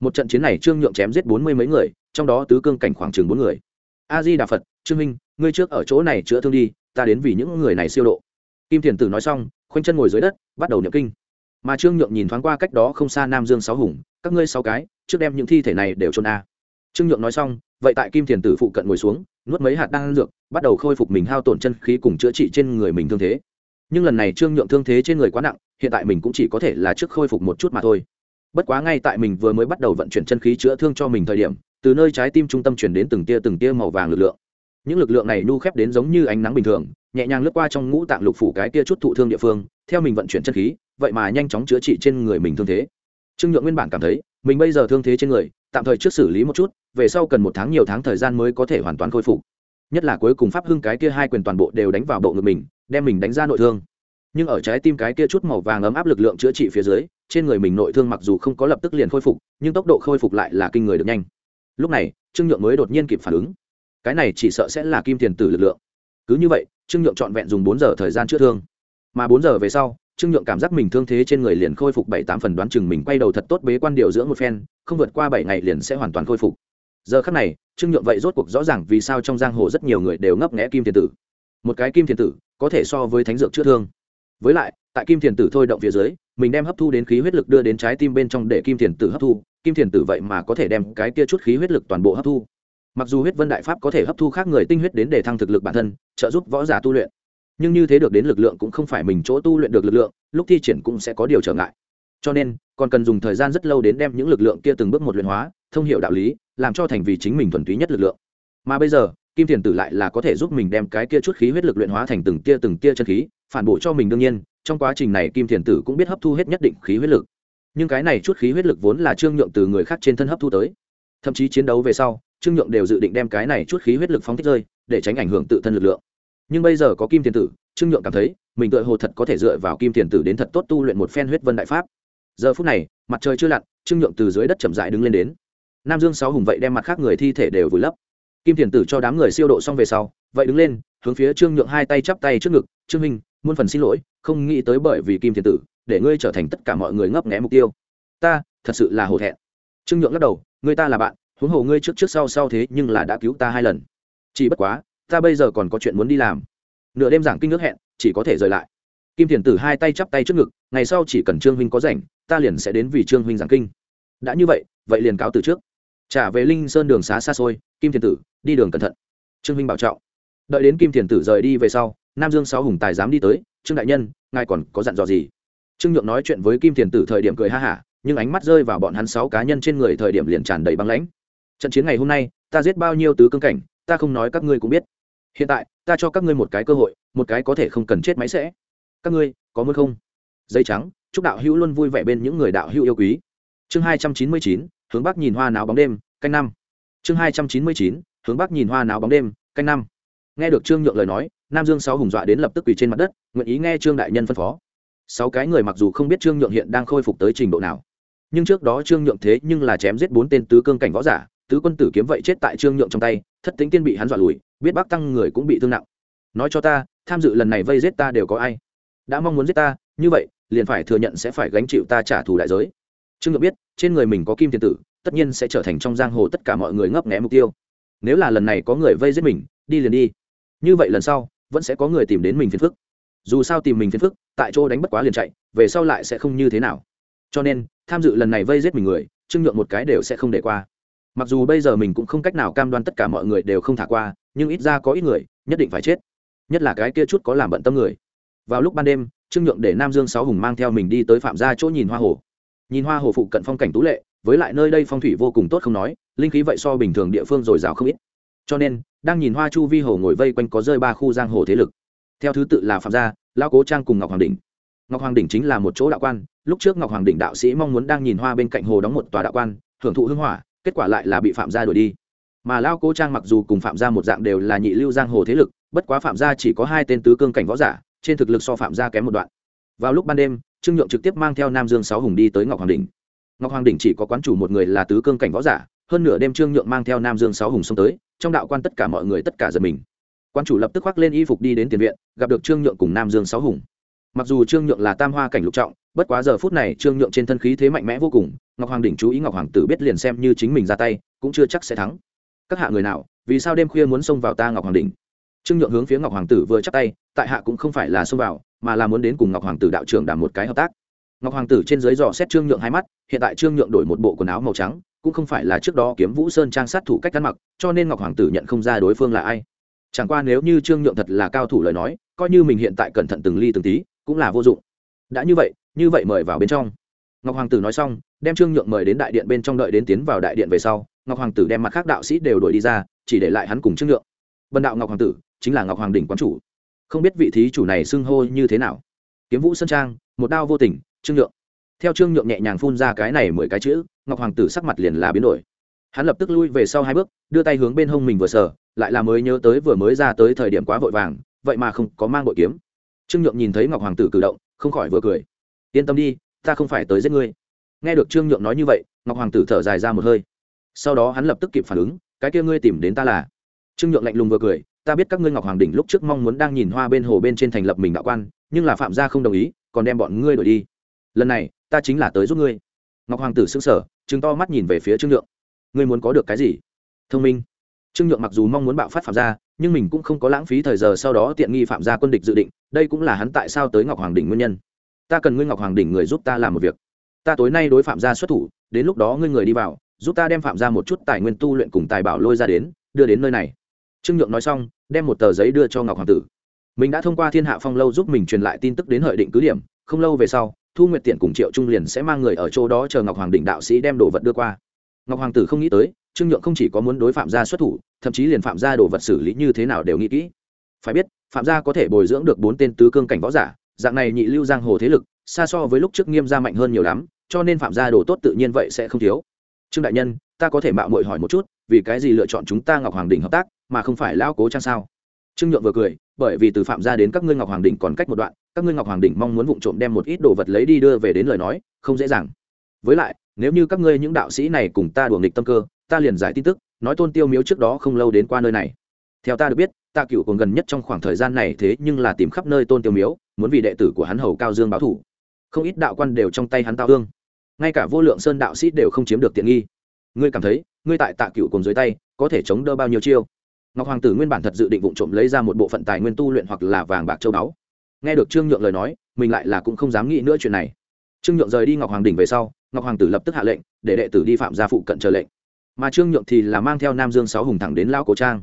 Một trận chiến này trương nhượng chém giết bốn mươi mấy người, trong đó tứ cương cảnh khoảng chừng bốn người. A di đà phật, trương minh, ngươi trước ở chỗ này chữa thương đi, ta đến vì những người này siêu độ. Kim thiền tử nói xong, khoanh chân ngồi dưới đất, bắt đầu niệm kinh. Mà trương nhượng nhìn thoáng qua cách đó không xa nam dương sáu hùng, các ngươi sáu cái, trước đem những thi thể này đều trôn a. Trương nhượng nói xong vậy tại kim thiền tử phụ cận ngồi xuống, nuốt mấy hạt đan dược, bắt đầu khôi phục mình hao tổn chân khí cùng chữa trị trên người mình thương thế. Nhưng lần này trương nhượng thương thế trên người quá nặng, hiện tại mình cũng chỉ có thể là trước khôi phục một chút mà thôi. Bất quá ngay tại mình vừa mới bắt đầu vận chuyển chân khí chữa thương cho mình thời điểm, từ nơi trái tim trung tâm chuyển đến từng tia từng tia màu vàng lực lượng. Những lực lượng này nhu khép đến giống như ánh nắng bình thường, nhẹ nhàng lướt qua trong ngũ tạng lục phủ cái tia chút thụ thương địa phương, theo mình vận chuyển chân khí, vậy mà nhanh chóng chữa trị trên người mình thương thế. Trương nhượng nguyên bản cảm thấy mình bây giờ thương thế trên người, tạm thời trước xử lý một chút, về sau cần một tháng nhiều tháng thời gian mới có thể hoàn toàn khôi phục. Nhất là cuối cùng pháp hưng cái kia hai quyền toàn bộ đều đánh vào bộ ngực mình, đem mình đánh ra nội thương. Nhưng ở trái tim cái kia chút màu vàng ấm áp lực lượng chữa trị phía dưới, trên người mình nội thương mặc dù không có lập tức liền khôi phục, nhưng tốc độ khôi phục lại là kinh người được nhanh. Lúc này, trương nhượng mới đột nhiên kịp phản ứng. Cái này chỉ sợ sẽ là kim tiền tử lực lượng. Cứ như vậy, trương nhượng trọn vẹn dùng bốn giờ thời gian chữa thương. Mà bốn giờ về sau trương nhượng cảm giác mình thương thế trên người liền khôi phục bảy tám phần, đoán chừng mình quay đầu thật tốt bế quan điều dưỡng một phen, không vượt qua bảy ngày liền sẽ hoàn toàn khôi phục. Giờ khắc này, trương nhượng vậy rốt cuộc rõ ràng vì sao trong giang hồ rất nhiều người đều ngấp nghẽ kim thiền tử. Một cái kim thiền tử, có thể so với thánh dược chữa thương. Với lại, tại kim thiền tử thôi động phía dưới, mình đem hấp thu đến khí huyết lực đưa đến trái tim bên trong để kim thiền tử hấp thu. Kim thiền tử vậy mà có thể đem cái kia chút khí huyết lực toàn bộ hấp thu. Mặc dù huyết vân đại pháp có thể hấp thu khác người tinh huyết đến để thăng thực lực bản thân, trợ giúp võ giả tu luyện nhưng như thế được đến lực lượng cũng không phải mình chỗ tu luyện được lực lượng, lúc thi triển cũng sẽ có điều trở ngại. Cho nên, còn cần dùng thời gian rất lâu đến đem những lực lượng kia từng bước một luyện hóa, thông hiệu đạo lý, làm cho thành vì chính mình thuần túy nhất lực lượng. Mà bây giờ, kim thiền tử lại là có thể giúp mình đem cái kia chút khí huyết lực luyện hóa thành từng tia từng tia chân khí, phản bổ cho mình đương nhiên, trong quá trình này kim thiền tử cũng biết hấp thu hết nhất định khí huyết lực. Nhưng cái này chút khí huyết lực vốn là trương nhượng từ người khác trên thân hấp thu tới. Thậm chí chiến đấu về sau, trương nhượng đều dự định đem cái này chút khí huyết lực phóng thích rơi, để tránh ảnh hưởng tự thân lực lượng nhưng bây giờ có kim thiền tử, trương nhượng cảm thấy, mình tự hồ thật có thể dựa vào kim thiền tử đến thật tốt tu luyện một phen huyết vân đại pháp. Giờ phút này, mặt trời chưa lặn, trương nhượng từ dưới đất chậm dại đứng lên đến. Nam dương sáu hùng vậy đem mặt khác người thi thể đều vùi lấp. Kim thiền tử cho đám người siêu độ xong về sau, vậy đứng lên, hướng phía trương nhượng hai tay chắp tay trước ngực, trương minh, muôn phần xin lỗi, không nghĩ tới bởi vì kim thiền tử, để ngươi trở thành tất cả mọi người ngấp nghé mục tiêu. Ta, thật sự là hổ thẹn. Trương nhượng lắc đầu, ngươi ta là bạn, huống hồ ngươi trước trước sau sau thế nhưng là đã cứu ta hai lần. Chỉ bất quá ta bây giờ còn có chuyện muốn đi làm. Nửa đêm giảng kinh nước hẹn, chỉ có thể rời lại. Kim thiền tử hai tay chắp tay trước ngực, ngày sau chỉ cần trương huynh có rảnh, ta liền sẽ đến vì trương huynh giảng kinh. Đã như vậy vậy liền cáo từ trước. Trả về linh sơn đường xá xa xôi, kim thiền tử, đi đường cẩn thận. Trương huynh bảo trọng. Đợi đến kim thiền tử rời đi về sau, nam dương sáu hùng tài dám đi tới, trương đại nhân, ngài còn có dặn dò gì? Trương nhượng nói chuyện với kim thiền tử thời điểm cười ha hả, nhưng ánh mắt rơi vào bọn hắn sáu cá nhân trên người thời điểm liền tràn đầy băng lãnh. Trận chiến ngày hôm nay, ta giết bao nhiêu tứ cương cảnh, ta không nói các ngươi cũng biết hiện tại, ta cho các ngươi một cái cơ hội, một cái có thể không cần chết máy sẽ. Các ngươi, có muốn không? Dây trắng, chúc đạo hữu luôn vui vẻ bên những người đạo hữu yêu quý. Chương hai trăm chín mươi chín, hướng bắc nhìn hoa náo bóng đêm, canh năm. Chương hai trăm chín mươi chín, hướng bắc nhìn hoa náo bóng đêm, canh năm. Nghe được trương nhượng lời nói, nam dương sáu hùng dọa đến lập tức quỳ trên mặt đất, nguyện ý nghe trương đại nhân phân phó. Sáu cái người mặc dù không biết trương nhượng hiện đang khôi phục tới trình độ nào, nhưng trước đó trương nhượng thế nhưng là chém giết bốn tên tứ cương cảnh võ giả tứ quân tử kiếm vậy chết tại trương nhượng trong tay, thất tính tiên bị hắn dọa lùi, biết bác tăng người cũng bị thương nặng. Nói cho ta, tham dự lần này vây giết ta đều có ai? Đã mong muốn giết ta, như vậy, liền phải thừa nhận sẽ phải gánh chịu ta trả thù đại giới. Trương nhượng biết, trên người mình có kim thiên tử, tất nhiên sẽ trở thành trong giang hồ tất cả mọi người ngấp nghé mục tiêu. Nếu là lần này có người vây giết mình, đi liền đi. Như vậy lần sau, vẫn sẽ có người tìm đến mình phiền phức. Dù sao tìm mình phiền phức, tại chỗ đánh bất quá liền chạy, về sau lại sẽ không như thế nào. Cho nên, tham dự lần này vây giết mình người, trương nhượng một cái đều sẽ không để qua mặc dù bây giờ mình cũng không cách nào cam đoan tất cả mọi người đều không thả qua, nhưng ít ra có ít người, nhất định phải chết. Nhất là cái kia chút có làm bận tâm người. Vào lúc ban đêm, trương nhượng để nam dương sáu hùng mang theo mình đi tới phạm gia chỗ nhìn hoa hồ. Nhìn hoa hồ phụ cận phong cảnh tú lệ, với lại nơi đây phong thủy vô cùng tốt không nói, linh khí vậy so bình thường địa phương dồi dào không ít. Cho nên, đang nhìn hoa chu vi hồ ngồi vây quanh có rơi ba khu giang hồ thế lực. Theo thứ tự là phạm gia lao cố trang cùng ngọc hoàng đình ngọc hoàng đình chính là một chỗ đạo quan, lúc trước ngọc hoàng đình đạo sĩ mong muốn đang nhìn hoa bên cạnh hồ đóng một tòa đạo quan, hưởng thụ hưng hỏa kết quả lại là bị phạm gia đuổi đi. Mà lao cố trang mặc dù cùng phạm gia một dạng đều là nhị lưu giang hồ thế lực, bất quá phạm gia chỉ có hai tên tứ cương cảnh võ giả, trên thực lực so phạm gia kém một đoạn. Vào lúc ban đêm, trương nhượng trực tiếp mang theo nam dương sáu hùng đi tới ngọc hoàng đình ngọc hoàng đình chỉ có quán chủ một người là tứ cương cảnh võ giả, hơn nửa đêm trương nhượng mang theo nam dương sáu hùng xông tới, trong đạo quan tất cả mọi người tất cả giật mình. Quan chủ lập tức khoác lên y phục đi đến tiền viện, gặp được trương nhượng cùng nam dương sáu hùng. Mặc dù trương nhượng là tam hoa cảnh lục trọng bất quá giờ phút này trương nhượng trên thân khí thế mạnh mẽ vô cùng, ngọc hoàng đỉnh chú ý ngọc hoàng tử biết liền xem như chính mình ra tay, cũng chưa chắc sẽ thắng. Các hạ người nào, vì sao đêm khuya muốn xông vào ta ngọc hoàng đỉnh? Trương nhượng hướng phía ngọc hoàng tử vừa chắc tay, tại hạ cũng không phải là xông vào, mà là muốn đến cùng ngọc hoàng tử đạo trưởng đảm một cái hợp tác. Ngọc hoàng tử trên dưới dò xét trương nhượng hai mắt, hiện tại trương nhượng đổi một bộ quần áo màu trắng, cũng không phải là trước đó kiếm vũ sơn trang sát thủ cách ăn mặc, cho nên ngọc hoàng tử nhận không ra đối phương là ai. Chẳng qua nếu như trương nhượng thật là cao thủ lời nói, coi như mình hiện tại cẩn thận từng ly từng tí, cũng là vô dụng. Đã như vậy như vậy mời vào bên trong. Ngọc hoàng tử nói xong, đem trương nhượng mời đến đại điện bên trong đợi đến tiến vào đại điện về sau, ngọc hoàng tử đem mặt khác đạo sĩ đều đuổi đi ra, chỉ để lại hắn cùng trương nhượng. Bần đạo ngọc hoàng tử, chính là ngọc hoàng đỉnh quán chủ. Không biết vị thí chủ này xưng hô như thế nào. Kiếm vũ sơn trang, một đao vô tình, trương nhượng. Theo trương nhượng nhẹ nhàng phun ra cái này mười cái chữ, ngọc hoàng tử sắc mặt liền là biến đổi. Hắn lập tức lui về sau hai bước, đưa tay hướng bên hông mình vừa sờ, lại là mới nhớ tới vừa mới ra tới thời điểm quá vội vàng, vậy mà không có mang bội kiếm. Trương nhượng nhìn thấy ngọc hoàng tử cử động, không khỏi vừa cười yên tâm đi, ta không phải tới giết ngươi. Nghe được trương nhượng nói như vậy, ngọc hoàng tử thở dài ra một hơi. Sau đó hắn lập tức kịp phản ứng, cái kia ngươi tìm đến ta là? Trương nhượng lạnh lùng vừa cười, ta biết các ngươi ngọc hoàng đỉnh lúc trước mong muốn đang nhìn hoa bên hồ bên trên thành lập mình đạo quan, nhưng là phạm gia không đồng ý, còn đem bọn ngươi đổi đi. Lần này, ta chính là tới giúp ngươi. Ngọc hoàng tử xứng sở chứng to mắt nhìn về phía trương nhượng. Ngươi muốn có được cái gì? Thông minh. Trương nhượng mặc dù mong muốn bạo phát phạm gia, nhưng mình cũng không có lãng phí thời giờ sau đó tiện nghi phạm gia quân địch dự định, đây cũng là hắn tại sao tới ngọc hoàng đỉnh nguyên nhân ta cần ngươi ngọc hoàng đỉnh người giúp ta làm một việc. Ta tối nay đối phạm gia xuất thủ, đến lúc đó ngươi người đi vào, giúp ta đem phạm gia một chút tài nguyên tu luyện cùng tài bảo lôi ra đến, đưa đến nơi này. Trương nhượng nói xong, đem một tờ giấy đưa cho ngọc hoàng tử. Mình đã thông qua thiên hạ phong lâu giúp mình truyền lại tin tức đến hợi định cứ điểm, không lâu về sau, thu nguyệt tiện cùng triệu trung liền sẽ mang người ở chỗ đó chờ ngọc hoàng đỉnh đạo sĩ đem đồ vật đưa qua. Ngọc hoàng tử không nghĩ tới, trương nhượng không chỉ có muốn đối phạm gia xuất thủ, thậm chí liền phạm gia đồ vật xử lý như thế nào đều nghĩ kỹ. Phải biết, phạm gia có thể bồi dưỡng được bốn tên tứ cương cảnh võ giả dạng này nhị lưu giang hồ thế lực, xa so với lúc trước nghiêm gia mạnh hơn nhiều lắm, cho nên phạm gia đồ tốt tự nhiên vậy sẽ không thiếu. Trương đại nhân, ta có thể mạo muội hỏi một chút, vì cái gì lựa chọn chúng ta ngọc hoàng đình hợp tác, mà không phải lao cố trang sao? Trương nhượng vừa cười, bởi vì từ phạm gia đến các ngươi ngọc hoàng đình còn cách một đoạn, các ngươi ngọc hoàng đình mong muốn vụng trộm đem một ít đồ vật lấy đi đưa về đến lời nói, không dễ dàng. Với lại, nếu như các ngươi những đạo sĩ này cùng ta đuổi nghịch tâm cơ, ta liền giải tin tức, nói tôn tiêu miếu trước đó không lâu đến qua nơi này. Theo ta được biết, ta cựu còn gần nhất trong khoảng thời gian này thế nhưng là tìm khắp nơi tôn tiêu miếu muốn vì đệ tử của hắn hầu cao dương báo thủ. Không ít đạo quan đều trong tay hắn tao hương. Ngay cả vô lượng sơn đạo sĩ đều không chiếm được tiện nghi. Ngươi cảm thấy, ngươi tại tạ cựu cùng dưới tay, có thể chống đỡ bao nhiêu chiêu? Ngọc hoàng tử nguyên bản thật dự định vụ trộm lấy ra một bộ phận tài nguyên tu luyện hoặc là vàng bạc châu báu. Nghe được trương nhượng lời nói, mình lại là cũng không dám nghĩ nữa chuyện này. Trương nhượng rời đi ngọc hoàng đỉnh về sau, ngọc hoàng tử lập tức hạ lệnh, để đệ tử đi phạm gia phụ cận chờ lệnh. Mà trương nhượng thì là mang theo nam dương sáu hùng thẳng đến lao cố trang.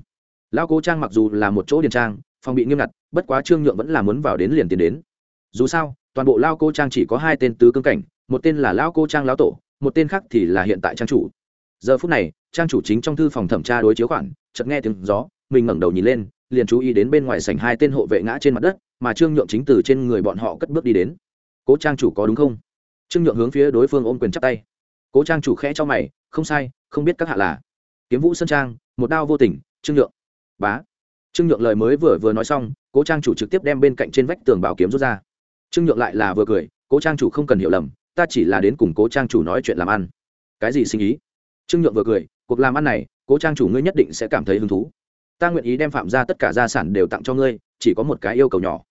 Lao cố trang mặc dù là một chỗ điền trang phòng bị nghiêm ngặt, bất quá trương nhượng vẫn là muốn vào đến liền tiền đến. Dù sao, toàn bộ lao cô trang chỉ có hai tên tứ cương cảnh, một tên là lao cô trang lão tổ, một tên khác thì là hiện tại trang chủ. Giờ phút này, trang chủ chính trong thư phòng thẩm tra đối chiếu khoản, chợt nghe tiếng gió, mình ngẩng đầu nhìn lên, liền chú ý đến bên ngoài sảnh hai tên hộ vệ ngã trên mặt đất, mà trương nhượng chính từ trên người bọn họ cất bước đi đến. Cố trang chủ có đúng không? Trương nhượng hướng phía đối phương ôm quyền chắp tay. Cố trang chủ khẽ cho mày, không sai, không biết các hạ là. Kiếm vũ sơn trang, một đao vô tình, trương nhượng. Bá trương nhượng lời mới vừa vừa nói xong, cố trang chủ trực tiếp đem bên cạnh trên vách tường bảo kiếm rút ra. Trương nhượng lại là vừa cười, cố trang chủ không cần hiểu lầm, ta chỉ là đến cùng cố trang chủ nói chuyện làm ăn. Cái gì sinh ý? Trương nhượng vừa cười, cuộc làm ăn này, cố trang chủ ngươi nhất định sẽ cảm thấy hứng thú. Ta nguyện ý đem phạm ra tất cả gia sản đều tặng cho ngươi, chỉ có một cái yêu cầu nhỏ.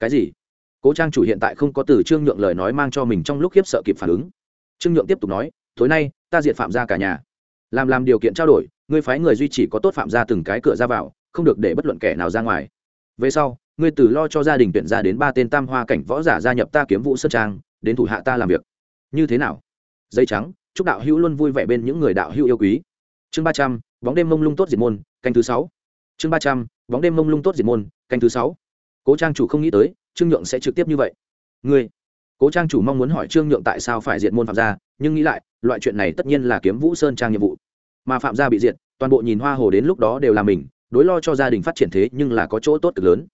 Cái gì? Cố trang chủ hiện tại không có từ trương nhượng lời nói mang cho mình trong lúc khiếp sợ kịp phản ứng. Trương nhượng tiếp tục nói, tối nay, ta diệt phạm ra cả nhà. Làm làm điều kiện trao đổi, ngươi phái người duy trì có tốt phạm ra từng cái cửa ra vào không được để bất luận kẻ nào ra ngoài. Về sau, ngươi từ lo cho gia đình tuyển ra đến ba tên tam hoa cảnh võ giả gia nhập ta kiếm vũ sơn trang, đến thủ hạ ta làm việc. Như thế nào? Dây trắng, chúc đạo hữu luôn vui vẻ bên những người đạo hữu yêu quý. Chương ba trăm, bóng đêm mông lung tốt diệt môn, canh thứ sáu. Chương ba trăm, bóng đêm mông lung tốt diệt môn, canh thứ sáu. Cố trang chủ không nghĩ tới, trương nhượng sẽ trực tiếp như vậy. Ngươi, cố trang chủ mong muốn hỏi trương nhượng tại sao phải diệt môn phạm gia, nhưng nghĩ lại, loại chuyện này tất nhiên là kiếm vũ sơn trang nhiệm vụ. Mà phạm gia bị diệt, toàn bộ nhìn hoa hồ đến lúc đó đều là mình đối lo cho gia đình phát triển thế nhưng là có chỗ tốt cực lớn.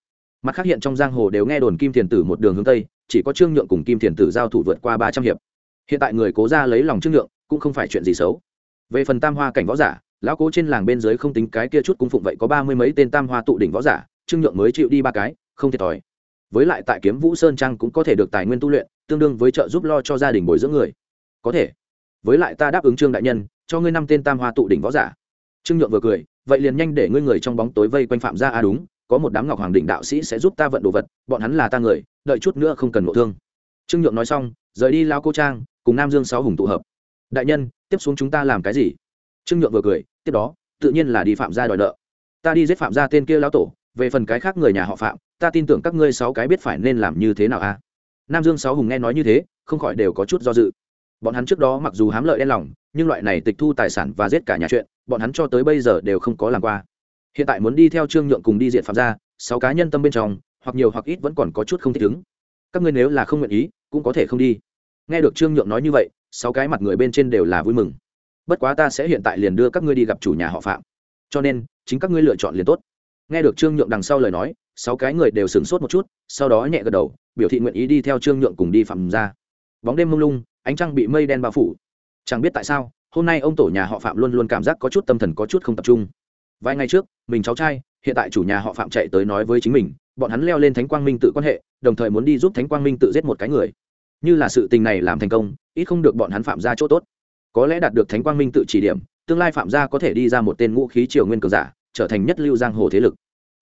Mặt khác hiện trong giang hồ đều nghe đồn kim thiền tử một đường hướng tây, chỉ có trương nhượng cùng kim thiền tử giao thủ vượt qua ba trăm hiệp. Hiện tại người cố ra lấy lòng trương nhượng, cũng không phải chuyện gì xấu. Về phần tam hoa cảnh võ giả, lão cố trên làng bên dưới không tính cái kia chút cung phụng vậy có ba mươi mấy tên tam hoa tụ đỉnh võ giả, trương nhượng mới chịu đi ba cái, không thiệt thòi. Với lại tại kiếm vũ sơn trang cũng có thể được tài nguyên tu luyện, tương đương với trợ giúp lo cho gia đình bồi dưỡng người. Có thể. Với lại ta đáp ứng trương đại nhân, cho ngươi năm tên tam hoa tụ đỉnh võ giả. Trương nhượng vừa cười vậy liền nhanh để ngươi người trong bóng tối vây quanh phạm gia a đúng, có một đám ngọc hoàng định đạo sĩ sẽ giúp ta vận đồ vật, bọn hắn là ta người, đợi chút nữa không cần ngộ thương. Trương nhượng nói xong, rời đi lao cô trang, cùng nam dương sáu hùng tụ hợp. Đại nhân, tiếp xuống chúng ta làm cái gì? Trương nhượng vừa cười, tiếp đó, tự nhiên là đi phạm gia đòi nợ. Ta đi giết phạm gia tên kia lão tổ, về phần cái khác người nhà họ phạm, ta tin tưởng các ngươi sáu cái biết phải nên làm như thế nào a? Nam dương sáu hùng nghe nói như thế, không khỏi đều có chút do dự. Bọn hắn trước đó mặc dù hám lợi đen lòng, nhưng loại này tịch thu tài sản và giết cả nhà chuyện bọn hắn cho tới bây giờ đều không có làm qua. Hiện tại muốn đi theo trương nhượng cùng đi diện phạm gia, sáu cá nhân tâm bên trong, hoặc nhiều hoặc ít vẫn còn có chút không thích ứng. Các ngươi nếu là không nguyện ý, cũng có thể không đi. Nghe được trương nhượng nói như vậy, sáu cái mặt người bên trên đều là vui mừng. Bất quá ta sẽ hiện tại liền đưa các ngươi đi gặp chủ nhà họ phạm. Cho nên, chính các ngươi lựa chọn liền tốt. Nghe được trương nhượng đằng sau lời nói, sáu cái người đều sửng sốt một chút, sau đó nhẹ gật đầu, biểu thị nguyện ý đi theo trương nhượng cùng đi phạm ra bóng đêm mông lung, ánh trăng bị mây đen bao phủ. Chẳng biết tại sao hôm nay ông tổ nhà họ phạm luôn luôn cảm giác có chút tâm thần có chút không tập trung vài ngày trước mình cháu trai hiện tại chủ nhà họ phạm chạy tới nói với chính mình bọn hắn leo lên thánh quang minh tự quan hệ đồng thời muốn đi giúp thánh quang minh tự giết một cái người như là sự tình này làm thành công ít không được bọn hắn phạm ra chỗ tốt có lẽ đạt được thánh quang minh tự chỉ điểm tương lai phạm gia có thể đi ra một tên ngũ khí triều nguyên cường giả trở thành nhất lưu giang hồ thế lực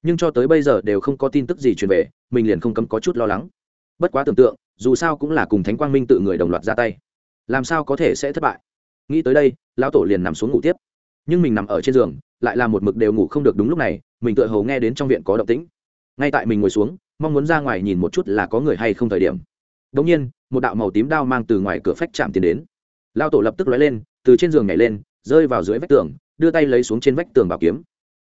nhưng cho tới bây giờ đều không có tin tức gì truyền về mình liền không cấm có chút lo lắng bất quá tưởng tượng dù sao cũng là cùng thánh quang minh tự người đồng loạt ra tay làm sao có thể sẽ thất bại nghĩ tới đây, lão tổ liền nằm xuống ngủ tiếp. Nhưng mình nằm ở trên giường, lại là một mực đều ngủ không được đúng lúc này, mình tựa hồ nghe đến trong viện có động tĩnh. Ngay tại mình ngồi xuống, mong muốn ra ngoài nhìn một chút là có người hay không thời điểm. Đống nhiên, một đạo màu tím đao mang từ ngoài cửa phách chạm tiến đến. Lao tổ lập tức lóe lên, từ trên giường nhảy lên, rơi vào dưới vách tường, đưa tay lấy xuống trên vách tường bảo kiếm.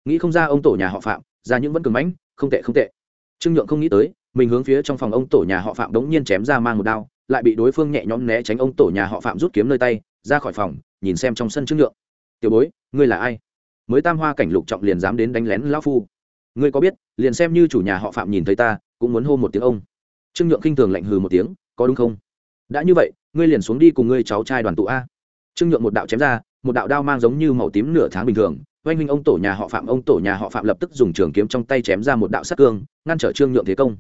Nghĩ không ra ông tổ nhà họ phạm, ra những vẫn cường mãnh, không tệ không tệ. Trương nhượng không nghĩ tới, mình hướng phía trong phòng ông tổ nhà họ phạm đống nhiên chém ra mang một đao, lại bị đối phương nhẹ nhõm né tránh ông tổ nhà họ phạm rút kiếm nơi tay ra khỏi phòng, nhìn xem trong sân trương nhượng. Tiểu bối, ngươi là ai? Mới tam hoa cảnh lục trọng liền dám đến đánh lén lão phu. Ngươi có biết, liền xem như chủ nhà họ phạm nhìn thấy ta, cũng muốn hô một tiếng ông. Trương nhượng khinh thường lạnh hừ một tiếng, có đúng không? Đã như vậy, ngươi liền xuống đi cùng ngươi cháu trai đoàn tụ a. Trương nhượng một đạo chém ra, một đạo đao mang giống như màu tím nửa tháng bình thường, oanh minh ông tổ nhà họ phạm, ông tổ nhà họ phạm lập tức dùng trường kiếm trong tay chém ra một đạo sát cương, ngăn trở trương nhượng thế công.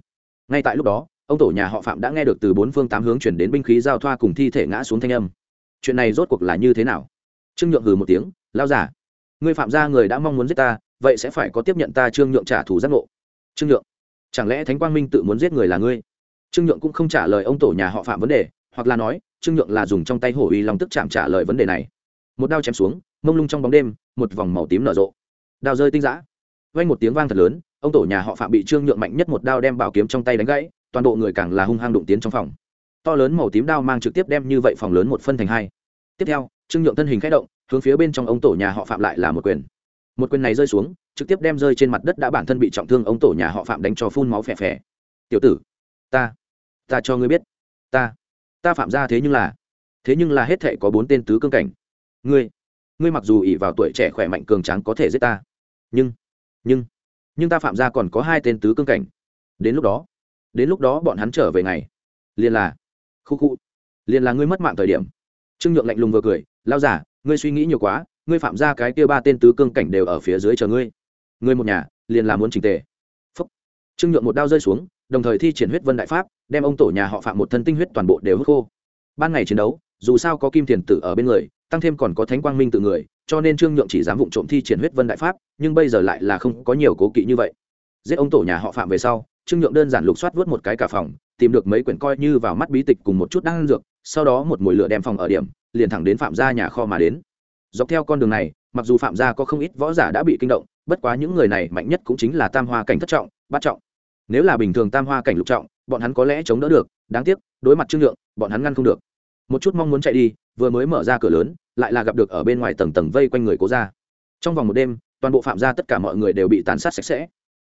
Ngay tại lúc đó, ông tổ nhà họ phạm đã nghe được từ bốn phương tám hướng chuyển đến binh khí giao thoa cùng thi thể ngã xuống thanh âm chuyện này rốt cuộc là như thế nào? Trương nhượng hừ một tiếng lao giả ngươi phạm gia người đã mong muốn giết ta, vậy sẽ phải có tiếp nhận ta trương nhượng trả thù giác ngộ. Trương nhượng, chẳng lẽ thánh quang minh tự muốn giết người là ngươi? Trương nhượng cũng không trả lời ông tổ nhà họ phạm vấn đề, hoặc là nói, trương nhượng là dùng trong tay hổ uy long tức chạm trả lời vấn đề này. Một đao chém xuống, mông lung trong bóng đêm, một vòng màu tím nở rộ. Đao rơi tinh giã. Vang một tiếng vang thật lớn, ông tổ nhà họ phạm bị trương nhượng mạnh nhất một đao đem bảo kiếm trong tay đánh gãy, toàn bộ người càng là hung hăng đụng tiến trong phòng to lớn màu tím đao mang trực tiếp đem như vậy phòng lớn một phân thành hai. Tiếp theo, trương nhượng thân hình khẽ động, hướng phía bên trong ông tổ nhà họ phạm lại là một quyền. Một quyền này rơi xuống, trực tiếp đem rơi trên mặt đất đã bản thân bị trọng thương ông tổ nhà họ phạm đánh cho phun máu phè phè. Tiểu tử, ta ta cho ngươi biết, ta ta phạm ra thế nhưng là, thế nhưng là hết thệ có bốn tên tứ cương cảnh. Ngươi ngươi mặc dù ỉ vào tuổi trẻ khỏe mạnh cường tráng có thể giết ta, nhưng nhưng nhưng ta phạm ra còn có hai tên tứ cương cảnh. Đến lúc đó, đến lúc đó bọn hắn trở về ngày, liền là khu khu. Liền là ngươi mất mạng thời điểm. Trương nhượng lạnh lùng vừa cười lao giả ngươi suy nghĩ nhiều quá, ngươi phạm ra cái kia ba tên tứ cương cảnh đều ở phía dưới chờ ngươi. Ngươi một nhà, liền là muốn trình tề. Phúc. Trương nhượng một đao rơi xuống, đồng thời thi triển huyết vân đại pháp, đem ông tổ nhà họ phạm một thân tinh huyết toàn bộ đều hút khô. Ban ngày chiến đấu, dù sao có kim thiền tử ở bên người, tăng thêm còn có thánh quang minh tự người, cho nên trương nhượng chỉ dám vụng trộm thi triển huyết vân đại pháp, nhưng bây giờ lại là không có nhiều cố kỵ như vậy. Giết ông tổ nhà họ phạm về sau, trương nhượng đơn giản lục soát vớt một cái cả phòng tìm được mấy quyển coi như vào mắt bí tịch cùng một chút đan dược, sau đó một mùi lửa đem phòng ở điểm, liền thẳng đến phạm gia nhà kho mà đến. Dọc theo con đường này, mặc dù phạm gia có không ít võ giả đã bị kinh động, bất quá những người này mạnh nhất cũng chính là tam hoa cảnh thất trọng, bát trọng. Nếu là bình thường tam hoa cảnh lục trọng, bọn hắn có lẽ chống đỡ được, đáng tiếc, đối mặt trương nhượng bọn hắn ngăn không được. Một chút mong muốn chạy đi, vừa mới mở ra cửa lớn, lại là gặp được ở bên ngoài tầng tầng vây quanh người cố ra trong vòng một đêm, toàn bộ phạm gia tất cả mọi người đều bị tàn sát sạch sẽ.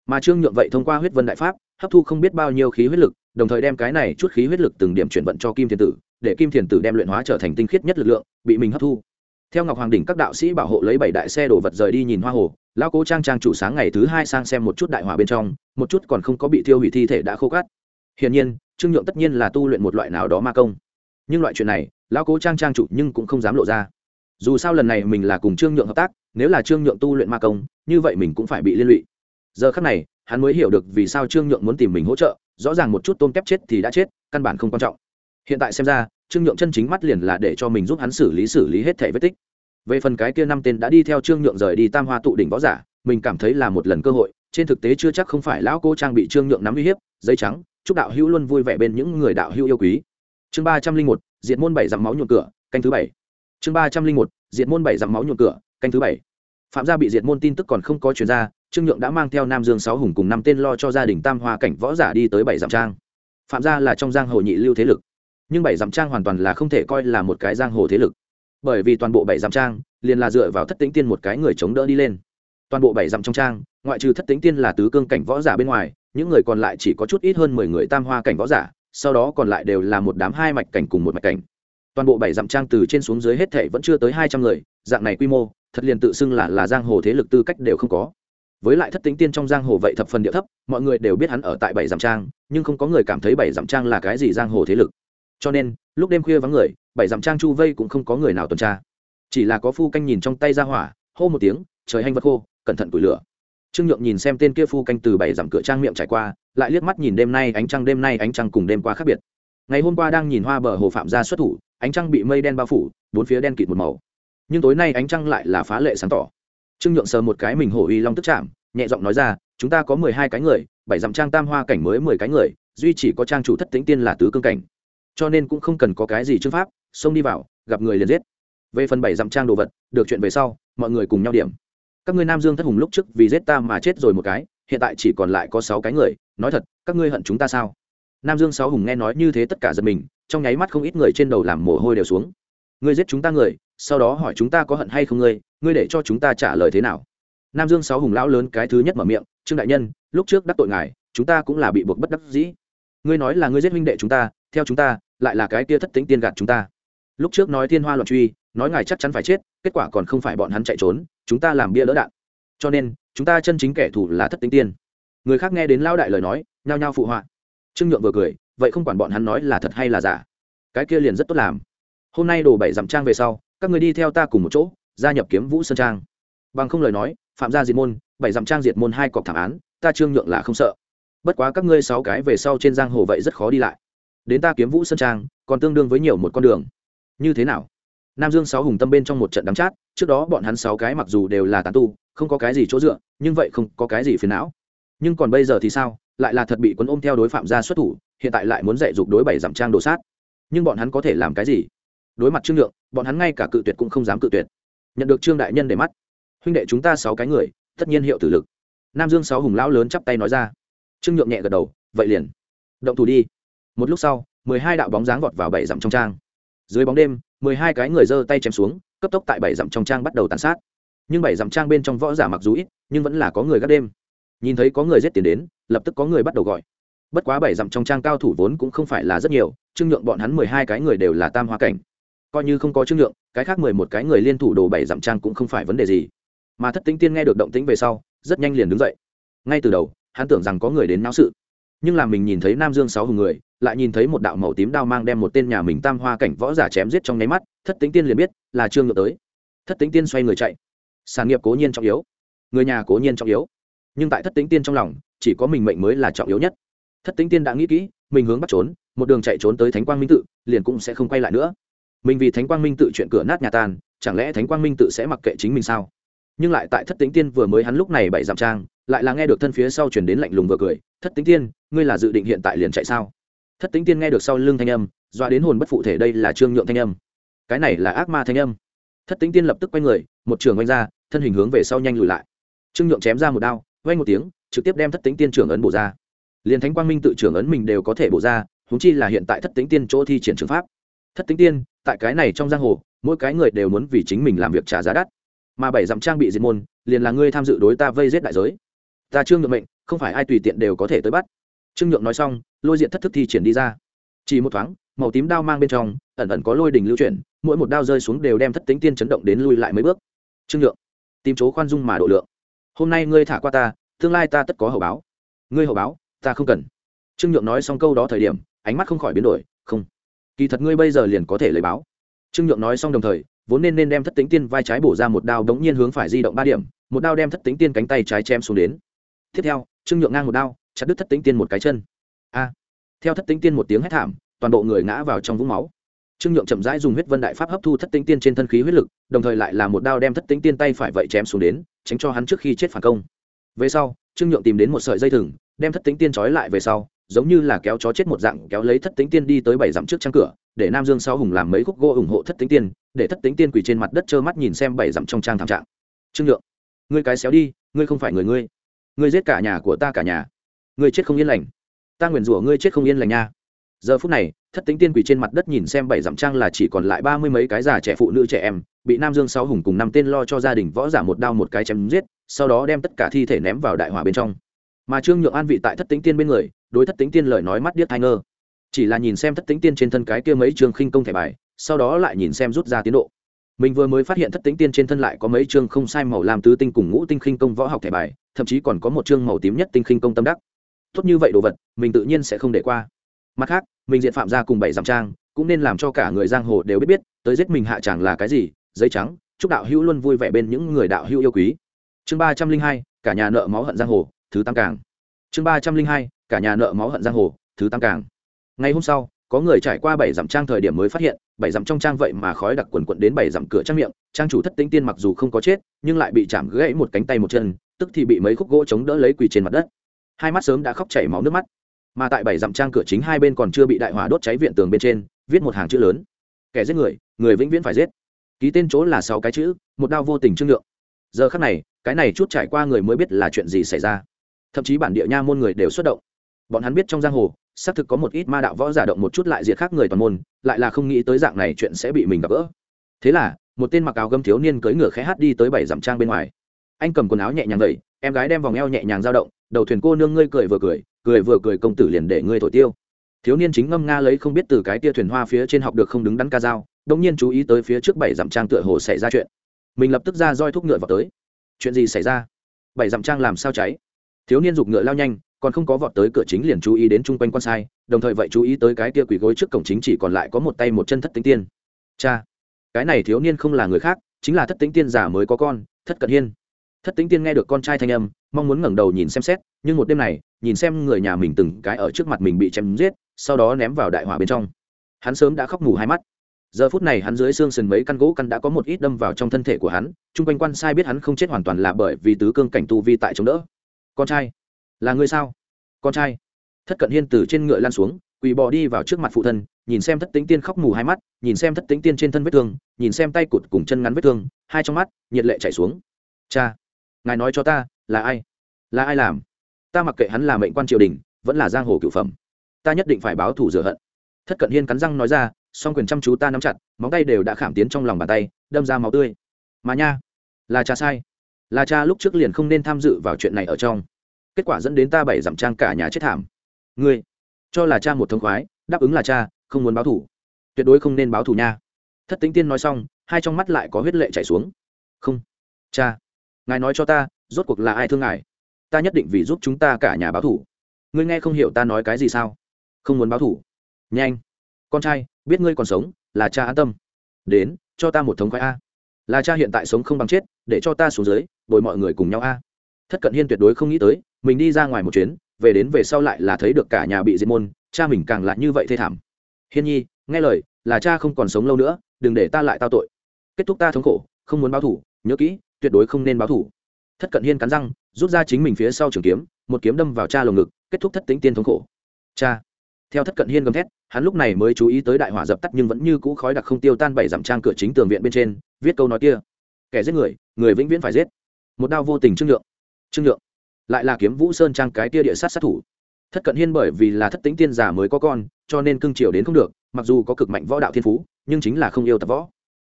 Mà trương nhượng vậy thông qua huyết vân đại pháp, hấp thu không biết bao nhiêu khí huyết lực đồng thời đem cái này chút khí huyết lực từng điểm chuyển vận cho kim thiền tử, để kim thiền tử đem luyện hóa trở thành tinh khiết nhất lực lượng, bị mình hấp thu. Theo ngọc hoàng đỉnh các đạo sĩ bảo hộ lấy bảy đại xe đổ vật rời đi nhìn hoa hồ lao cố trang trang chủ sáng ngày thứ hai sang xem một chút đại hỏa bên trong, một chút còn không có bị thiêu hủy thi thể đã khô cát. Hiển nhiên, trương nhượng tất nhiên là tu luyện một loại nào đó ma công. Nhưng loại chuyện này lao cố trang trang chủ nhưng cũng không dám lộ ra. Dù sao lần này mình là cùng trương nhượng hợp tác, nếu là trương nhượng tu luyện ma công, như vậy mình cũng phải bị liên lụy. Giờ khắc này, hắn mới hiểu được vì sao trương nhượng muốn tìm mình hỗ trợ rõ ràng một chút tôm kép chết thì đã chết, căn bản không quan trọng. Hiện tại xem ra, trương nhượng chân chính mắt liền là để cho mình giúp hắn xử lý xử lý hết thẻ vết tích. Về phần cái kia năm tên đã đi theo trương nhượng rời đi tam hoa tụ đỉnh võ giả, mình cảm thấy là một lần cơ hội, trên thực tế chưa chắc không phải lão cô trang bị trương nhượng nắm uy hiếp, giấy trắng, chúc đạo hữu luôn vui vẻ bên những người đạo hữu yêu quý. Chương ba trăm linh một diện môn bảy dặm máu nhuộm cửa, canh thứ bảy. Chương ba trăm linh một diện môn bảy dặm máu nhuộm cửa, canh thứ bảy. Phạm gia bị diệt môn tin tức còn không có chuyển ra trương nhượng đã mang theo nam dương sáu hùng cùng năm tên lo cho gia đình tam hoa cảnh võ giả đi tới bảy dặm trang. Phạm gia là trong giang hồ nhị lưu thế lực, nhưng bảy dặm trang hoàn toàn là không thể coi là một cái giang hồ thế lực. Bởi vì toàn bộ bảy dặm trang liền là dựa vào thất tĩnh tiên một cái người chống đỡ đi lên. Toàn bộ bảy dặm trong trang, ngoại trừ thất tĩnh tiên là tứ cương cảnh võ giả bên ngoài, những người còn lại chỉ có chút ít hơn mười người tam hoa cảnh võ giả, sau đó còn lại đều là một đám hai mạch cảnh cùng một mạch cảnh. Toàn bộ bảy dặm trang từ trên xuống dưới hết thảy vẫn chưa tới hai trăm người, dạng này quy mô, thật liền tự xưng là là giang hồ thế lực tư cách đều không có với lại thất tính tiên trong giang hồ vậy thập phần địa thấp, mọi người đều biết hắn ở tại bảy dặm trang, nhưng không có người cảm thấy bảy dặm trang là cái gì giang hồ thế lực. Cho nên, lúc đêm khuya vắng người, bảy dặm trang chu vây cũng không có người nào tuần tra. Chỉ là có phu canh nhìn trong tay ra hỏa, hô một tiếng, trời hanh vật khô, cẩn thận củi lửa. Trương nhượng nhìn xem tên kia phu canh từ bảy dặm cửa trang miệng trải qua, lại liếc mắt nhìn đêm nay ánh trăng, đêm nay ánh trăng cùng đêm qua khác biệt. Ngày hôm qua đang nhìn hoa bờ hồ phạm gia xuất thủ, ánh trăng bị mây đen bao phủ, bốn phía đen kịt một màu. Nhưng tối nay ánh trăng lại là phá lệ sáng tỏ trương nhượng sờ một cái mình hổ uy long tức chạm, nhẹ giọng nói ra, chúng ta có mười hai cái người, bảy dặm trang tam hoa cảnh mới mười cái người, duy chỉ có trang chủ thất tĩnh tiên là tứ cương cảnh. Cho nên cũng không cần có cái gì chương pháp, xông đi vào, gặp người liền giết. Về phần bảy dặm trang đồ vật, được chuyện về sau, mọi người cùng nhau điểm. Các ngươi nam dương thất hùng lúc trước vì giết ta mà chết rồi một cái, hiện tại chỉ còn lại có sáu cái người, nói thật, các ngươi hận chúng ta sao? Nam dương sáu hùng nghe nói như thế tất cả giật mình, trong nháy mắt không ít người trên đầu làm mồ hôi đều xuống ngươi giết chúng ta người, sau đó hỏi chúng ta có hận hay không ngươi ngươi để cho chúng ta trả lời thế nào? Nam dương sáu hùng lão lớn cái thứ nhất mở miệng, trương đại nhân, lúc trước đắc tội ngài, chúng ta cũng là bị buộc bất đắc dĩ. Ngươi nói là ngươi giết huynh đệ chúng ta, theo chúng ta, lại là cái kia thất tính tiên gạt chúng ta. Lúc trước nói thiên hoa loạn truy, nói ngài chắc chắn phải chết, kết quả còn không phải bọn hắn chạy trốn, chúng ta làm bia lỡ đạn. Cho nên, chúng ta chân chính kẻ thù là thất tính tiên. Người khác nghe đến lao đại lời nói, nhao nhao phụ họa. Trương nhượng vừa cười, vậy không quản bọn hắn nói là thật hay là giả, cái kia liền rất tốt làm hôm nay đổ bảy dặm trang về sau, các người đi theo ta cùng một chỗ, gia nhập kiếm vũ sơn trang. Bằng không lời nói, phạm gia diệt môn, bảy dặm trang diệt môn hai cọc thảm án, ta trương nhượng là không sợ. Bất quá các ngươi sáu cái về sau trên giang hồ vậy rất khó đi lại. Đến ta kiếm vũ sơn trang, còn tương đương với nhiều một con đường. Như thế nào? Nam dương sáu hùng tâm bên trong một trận đắm chát, trước đó bọn hắn sáu cái mặc dù đều là tán tu, không có cái gì chỗ dựa, nhưng vậy không có cái gì phiền não. Nhưng còn bây giờ thì sao? Lại là thật bị quấn ôm theo đối phạm gia xuất thủ, hiện tại lại muốn dạy dục đối bảy giảm trang đồ sát. Nhưng bọn hắn có thể làm cái gì? Đối mặt trương nhượng, bọn hắn ngay cả cự tuyệt cũng không dám cự tuyệt. Nhận được trương đại nhân để mắt huynh đệ chúng ta sáu cái người tất nhiên hiệu tử lực. Nam dương sáu hùng lão lớn chắp tay nói ra. Trương nhượng nhẹ gật đầu vậy liền động thủ đi. Một lúc sau mười hai đạo bóng dáng vọt vào bảy dặm trong trang. Dưới bóng đêm mười hai cái người giơ tay chém xuống cấp tốc tại bảy dặm trong trang bắt đầu tàn sát. Nhưng bảy dặm trang bên trong võ giả mặc dù ít nhưng vẫn là có người gác đêm. Nhìn thấy có người giết tiền đến lập tức có người bắt đầu gọi. Bất quá bảy dặm trong trang cao thủ vốn cũng không phải là rất nhiều trương nhượng bọn hắn mười hai cái người đều là tam hoa cảnh coi như không có trương lượng, cái khác mười một cái người liên thủ đồ bảy dặm trang cũng không phải vấn đề gì. Mà thất tính tiên nghe được động tĩnh về sau rất nhanh liền đứng dậy. Ngay từ đầu hắn tưởng rằng có người đến náo sự. Nhưng làm mình nhìn thấy nam dương sáu hùng người lại nhìn thấy một đạo màu tím đao mang đem một tên nhà mình tam hoa cảnh võ giả chém giết trong nháy mắt thất tính tiên liền biết là trương ngược tới. Thất tính tiên xoay người chạy. Sản nghiệp cố nhiên trọng yếu. Người nhà cố nhiên trọng yếu. Nhưng tại thất tính tiên trong lòng chỉ có mình mệnh mới là trọng yếu nhất. Thất tính tiên đã nghĩ kỹ mình hướng bắt trốn một đường chạy trốn tới thánh quang minh tự liền cũng sẽ không quay lại nữa mình vì thánh quang minh tự chuyện cửa nát nhà tan, chẳng lẽ thánh quang minh tự sẽ mặc kệ chính mình sao? Nhưng lại tại thất tính tiên vừa mới hắn lúc này bảy dặm trang, lại là nghe được thân phía sau chuyển đến lạnh lùng vừa cười, thất tính tiên, ngươi là dự định hiện tại liền chạy sao? Thất tính tiên nghe được sau lưng thanh âm doa đến hồn bất phụ thể đây là trương nhượng thanh âm. Cái này là ác ma thanh âm. Thất tính tiên lập tức quay người, một trường oanh ra, thân hình hướng về sau nhanh lùi lại. Trương nhượng chém ra một đao oanh một tiếng, trực tiếp đem thất tính tiên trưởng ấn bổ ra. Liền thánh quang minh tự trưởng ấn mình đều có thể bổ ra húng chi là hiện tại thất tính tiên chỗ thi triển trường pháp thất tính tiên, tại cái này trong giang hồ, mỗi cái người đều muốn vì chính mình làm việc trả giá đắt. Mà bảy dặm trang bị diệt môn, liền là ngươi tham dự đối ta vây giết đại giới. Ta trương nhượng mệnh, không phải ai tùy tiện đều có thể tới bắt. Trương nhượng nói xong, lôi diện thất thức thi triển đi ra. Chỉ một thoáng, màu tím đao mang bên trong, ẩn ẩn có lôi đình lưu chuyển, mỗi một đao rơi xuống đều đem thất tính tiên chấn động đến lui lại mấy bước. Trương nhượng, tìm chỗ khoan dung mà độ lượng. Hôm nay ngươi thả qua ta, tương lai ta tất có hậu báo. Ngươi hậu báo, ta không cần. Trương nhượng nói xong câu đó thời điểm, ánh mắt không khỏi biến đổi, không kỳ thật ngươi bây giờ liền có thể lấy báo. Trương nhượng nói xong đồng thời, vốn nên nên đem thất tính tiên vai trái bổ ra một đao đống nhiên hướng phải di động ba điểm, một đao đem thất tính tiên cánh tay trái chém xuống đến. Tiếp theo, trương nhượng ngang một đao, chặt đứt thất tính tiên một cái chân. A! Theo thất tính tiên một tiếng hét thảm, toàn bộ người ngã vào trong vũng máu. Trương nhượng chậm rãi dùng huyết vân đại pháp hấp thu thất tính tiên trên thân khí huyết lực, đồng thời lại là một đao đem thất tính tiên tay phải vậy chém xuống đến, tránh cho hắn trước khi chết phản công. Về sau, trương nhượng tìm đến một sợi dây thừng, đem thất tính tiên trói lại về sau giống như là kéo chó chết một dạng, kéo lấy thất tính tiên đi tới bảy dặm trước trang cửa, để nam dương sau hùng làm mấy khúc gỗ ủng hộ thất tính tiên, để thất tính tiên quỳ trên mặt đất trơ mắt nhìn xem bảy dặm trong trang thảm trạng. Trương nhượng, ngươi cái xéo đi, ngươi không phải người ngươi. Ngươi giết cả nhà của ta cả nhà. Ngươi chết không yên lành. Ta nguyền rủa ngươi chết không yên lành nha. Giờ phút này, thất tính tiên quỳ trên mặt đất nhìn xem bảy dặm trang là chỉ còn lại ba mươi mấy cái già trẻ phụ nữ trẻ em, bị nam dương sáu hùng cùng năm tên lo cho gia đình võ giả một đao một cái chém giết, sau đó đem tất cả thi thể ném vào đại hỏa bên trong mà trương nhượng an vị tại thất tính tiên bên người, đối thất tính tiên lời nói mắt điếc thai ngơ. Chỉ là nhìn xem thất tính tiên trên thân cái kia mấy trường khinh công thẻ bài, sau đó lại nhìn xem rút ra tiến độ. Mình vừa mới phát hiện thất tính tiên trên thân lại có mấy chương không sai màu làm tứ tinh cùng ngũ tinh khinh công võ học thẻ bài, thậm chí còn có một chương màu tím nhất tinh khinh công tâm đắc. Tốt như vậy đồ vật, mình tự nhiên sẽ không để qua. Mặt khác, mình diện phạm ra cùng bảy dặm trang, cũng nên làm cho cả người giang hồ đều biết biết, tới giết mình hạ chẳng là cái gì, giấy trắng, chúc đạo hữu luôn vui vẻ bên những người đạo hữu yêu quý. Chương ba trăm linh hai, cả nhà nợ máu hận giang hồ thứ tam càng. Chương ba trăm linh hai, cả nhà nợ máu hận giang hồ, thứ tam càng. Ngày hôm sau, có người trải qua bảy dặm trang thời điểm mới phát hiện, bảy dặm trong trang vậy mà khói đặc quần quận đến bảy dặm cửa trang miệng, trang chủ thất tĩnh tiên mặc dù không có chết, nhưng lại bị chạm gãy một cánh tay một chân, tức thì bị mấy khúc gỗ chống đỡ lấy quỳ trên mặt đất. Hai mắt sớm đã khóc chảy máu nước mắt. Mà tại bảy dặm trang cửa chính hai bên còn chưa bị đại hỏa đốt cháy viện tường bên trên, viết một hàng chữ lớn. Kẻ giết người người vĩnh viễn phải giết. Ký tên chỗ là sáu cái chữ, một đao vô tình trương lượng. Giờ khắc này, cái này chút trải qua người mới biết là chuyện gì xảy ra thậm chí bản địa nha môn người đều xuất động. Bọn hắn biết trong giang hồ, xác thực có một ít ma đạo võ giả động một chút lại diệt khác người toàn môn, lại là không nghĩ tới dạng này chuyện sẽ bị mình gặp gỡ. Thế là, một tên mặc áo gấm thiếu niên cưỡi ngựa khẽ hát đi tới bảy dặm trang bên ngoài. Anh cầm quần áo nhẹ nhàng đẩy, em gái đem vòng eo nhẹ nhàng dao động, đầu thuyền cô nương ngươi cười vừa cười cười vừa cười công tử liền để ngươi thổi tiêu. Thiếu niên chính ngâm nga lấy không biết từ cái tia thuyền hoa phía trên học được không đứng đắn ca dao đông nhiên chú ý tới phía trước bảy dặm trang tựa hồ xảy ra chuyện. Mình lập tức ra roi thúc ngựa vào tới. Chuyện gì xảy ra? Bảy dặm trang làm sao cháy? Thiếu niên giục ngựa lao nhanh, còn không có vọt tới cửa chính liền chú ý đến chung quanh quan sai, đồng thời vậy chú ý tới cái kia quỳ gối trước cổng chính chỉ còn lại có một tay một chân thất tính tiên. Cha, cái này thiếu niên không là người khác, chính là thất tính tiên giả mới có con, thất cận hiên. Thất tính tiên nghe được con trai thanh âm, mong muốn ngẩng đầu nhìn xem xét, nhưng một đêm này, nhìn xem người nhà mình từng cái ở trước mặt mình bị chém giết, sau đó ném vào đại hỏa bên trong. Hắn sớm đã khóc mù hai mắt. Giờ phút này hắn dưới xương sườn mấy căn gỗ căn đã có một ít đâm vào trong thân thể của hắn, chung quanh quan sai biết hắn không chết hoàn toàn là bởi vì tứ cương cảnh tu vi tại chống đỡ con trai. Là người sao? Con trai. Thất cận hiên từ trên ngựa lan xuống, quỳ bò đi vào trước mặt phụ thân, nhìn xem thất tính tiên khóc mù hai mắt, nhìn xem thất tính tiên trên thân vết thương, nhìn xem tay cụt cùng chân ngắn vết thương, hai trong mắt, nhiệt lệ chảy xuống. Cha, ngài nói cho ta, là ai? Là ai làm? Ta mặc kệ hắn là mệnh quan triều đình, vẫn là giang hồ cựu phẩm. Ta nhất định phải báo thủ rửa hận. Thất cận hiên cắn răng nói ra, song quyền chăm chú ta nắm chặt, móng tay đều đã khảm tiến trong lòng bàn tay, đâm ra máu tươi. Mà nha, là cha sai là cha lúc trước liền không nên tham dự vào chuyện này ở trong. Kết quả dẫn đến ta bảy dặm trang cả nhà chết thảm. Ngươi, cho là cha một thông khoái, đáp ứng là cha, không muốn báo thủ tuyệt đối không nên báo thủ nha. Thất tính tiên nói xong, hai trong mắt lại có huyết lệ chảy xuống. Không, cha, ngài nói cho ta, rốt cuộc là ai thương ngài? Ta nhất định vì giúp chúng ta cả nhà báo thủ ngươi nghe không hiểu ta nói cái gì sao? Không muốn báo thủ nhanh, con trai, biết ngươi còn sống, là cha an tâm. Đến, cho ta một thống khoái a. Là cha hiện tại sống không bằng chết, để cho ta xuống dưới bồi mọi người cùng nhau a. Thất cận hiên tuyệt đối không nghĩ tới, mình đi ra ngoài một chuyến, về đến về sau lại là thấy được cả nhà bị diệt môn, cha mình càng lại như vậy thê thảm. Hiên nhi, nghe lời, là cha không còn sống lâu nữa, đừng để ta lại tao tội. Kết thúc ta thống khổ, không muốn báo thủ nhớ kỹ, tuyệt đối không nên báo thủ thất cận hiên cắn răng, rút ra chính mình phía sau trường kiếm, một kiếm đâm vào cha lồng ngực, kết thúc thất tính tiên thống khổ. Cha, theo thất cận hiên gầm thét, hắn lúc này mới chú ý tới đại hỏa dập tắt nhưng vẫn như cũ khói đặc không tiêu tan bảy dặm trang cửa chính tường viện bên trên, viết câu nói kia. Kẻ giết người người vĩnh viễn phải giết một đao vô tình trương nhượng. Trương nhượng. Lại là kiếm vũ sơn trang cái tia địa sát sát thủ. Thất cận hiên bởi vì là thất tính tiên giả mới có con, cho nên cưng chiều đến không được, mặc dù có cực mạnh võ đạo thiên phú, nhưng chính là không yêu tập võ.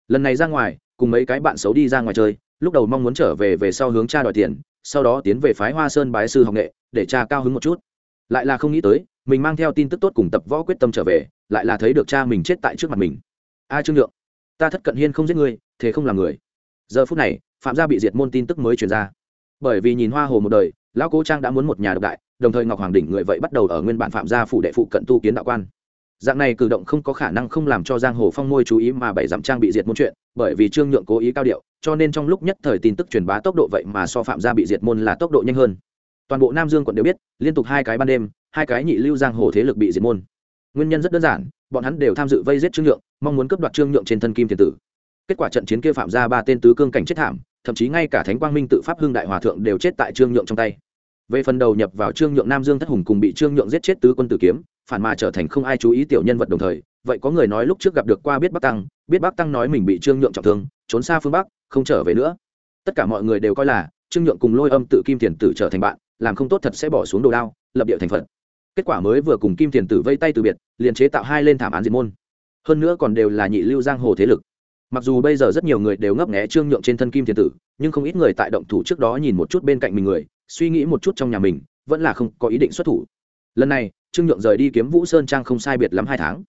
Lần này ra ngoài, cùng mấy cái bạn xấu đi ra ngoài chơi, lúc đầu mong muốn trở về về sau hướng cha đòi tiền, sau đó tiến về phái hoa sơn bái sư học nghệ, để cha cao hứng một chút. Lại là không nghĩ tới, mình mang theo tin tức tốt cùng tập võ quyết tâm trở về, lại là thấy được cha mình chết tại trước mặt mình. A trương nhượng, ta thất cận hiên không giết người thế không làm người. Giờ phút này phạm gia bị diệt môn tin tức mới truyền ra. Bởi vì nhìn hoa hồ một đời, lão cố trang đã muốn một nhà độc đại, đồng thời ngọc hoàng đỉnh người vậy bắt đầu ở nguyên bản phạm gia phủ đệ phụ cận tu kiến đạo quan. Dạng này cử động không có khả năng không làm cho giang hồ phong môi chú ý mà bảy dặm trang bị diệt môn chuyện, bởi vì trương nhượng cố ý cao điệu, cho nên trong lúc nhất thời tin tức truyền bá tốc độ vậy mà so phạm gia bị diệt môn là tốc độ nhanh hơn. Toàn bộ nam dương quận đều biết, liên tục hai cái ban đêm, hai cái nhị lưu giang hồ thế lực bị diệt môn. Nguyên nhân rất đơn giản, bọn hắn đều tham dự vây giết trương nhượng, mong muốn cướp đoạt trương nhượng trên thân kim thiền tử. Kết quả trận chiến kia phạm ra ba tên tứ cương cảnh chết thảm thậm chí ngay cả thánh quang minh tự pháp hưng đại hòa thượng đều chết tại trương nhượng trong tay. Về phần đầu nhập vào trương nhượng nam dương thất hùng cùng bị trương nhượng giết chết tứ quân tử kiếm, phản mà trở thành không ai chú ý tiểu nhân vật đồng thời, vậy có người nói lúc trước gặp được qua biết bắc tăng, biết bắc tăng nói mình bị trương nhượng trọng thương, trốn xa phương bắc, không trở về nữa. Tất cả mọi người đều coi là trương nhượng cùng lôi âm tự kim thiền tử trở thành bạn, làm không tốt thật sẽ bỏ xuống đồ đao, lập địa thành phật. Kết quả mới vừa cùng kim thiền tử vây tay từ biệt, liền chế tạo hai lên thảm án diệt môn. Hơn nữa còn đều là nhị lưu giang hồ thế lực mặc dù bây giờ rất nhiều người đều ngấp nghé trương nhượng trên thân kim thiền tử, nhưng không ít người tại động thủ trước đó nhìn một chút bên cạnh mình người, suy nghĩ một chút trong nhà mình, vẫn là không có ý định xuất thủ. Lần này, trương nhượng rời đi kiếm vũ sơn trang không sai biệt lắm hai tháng.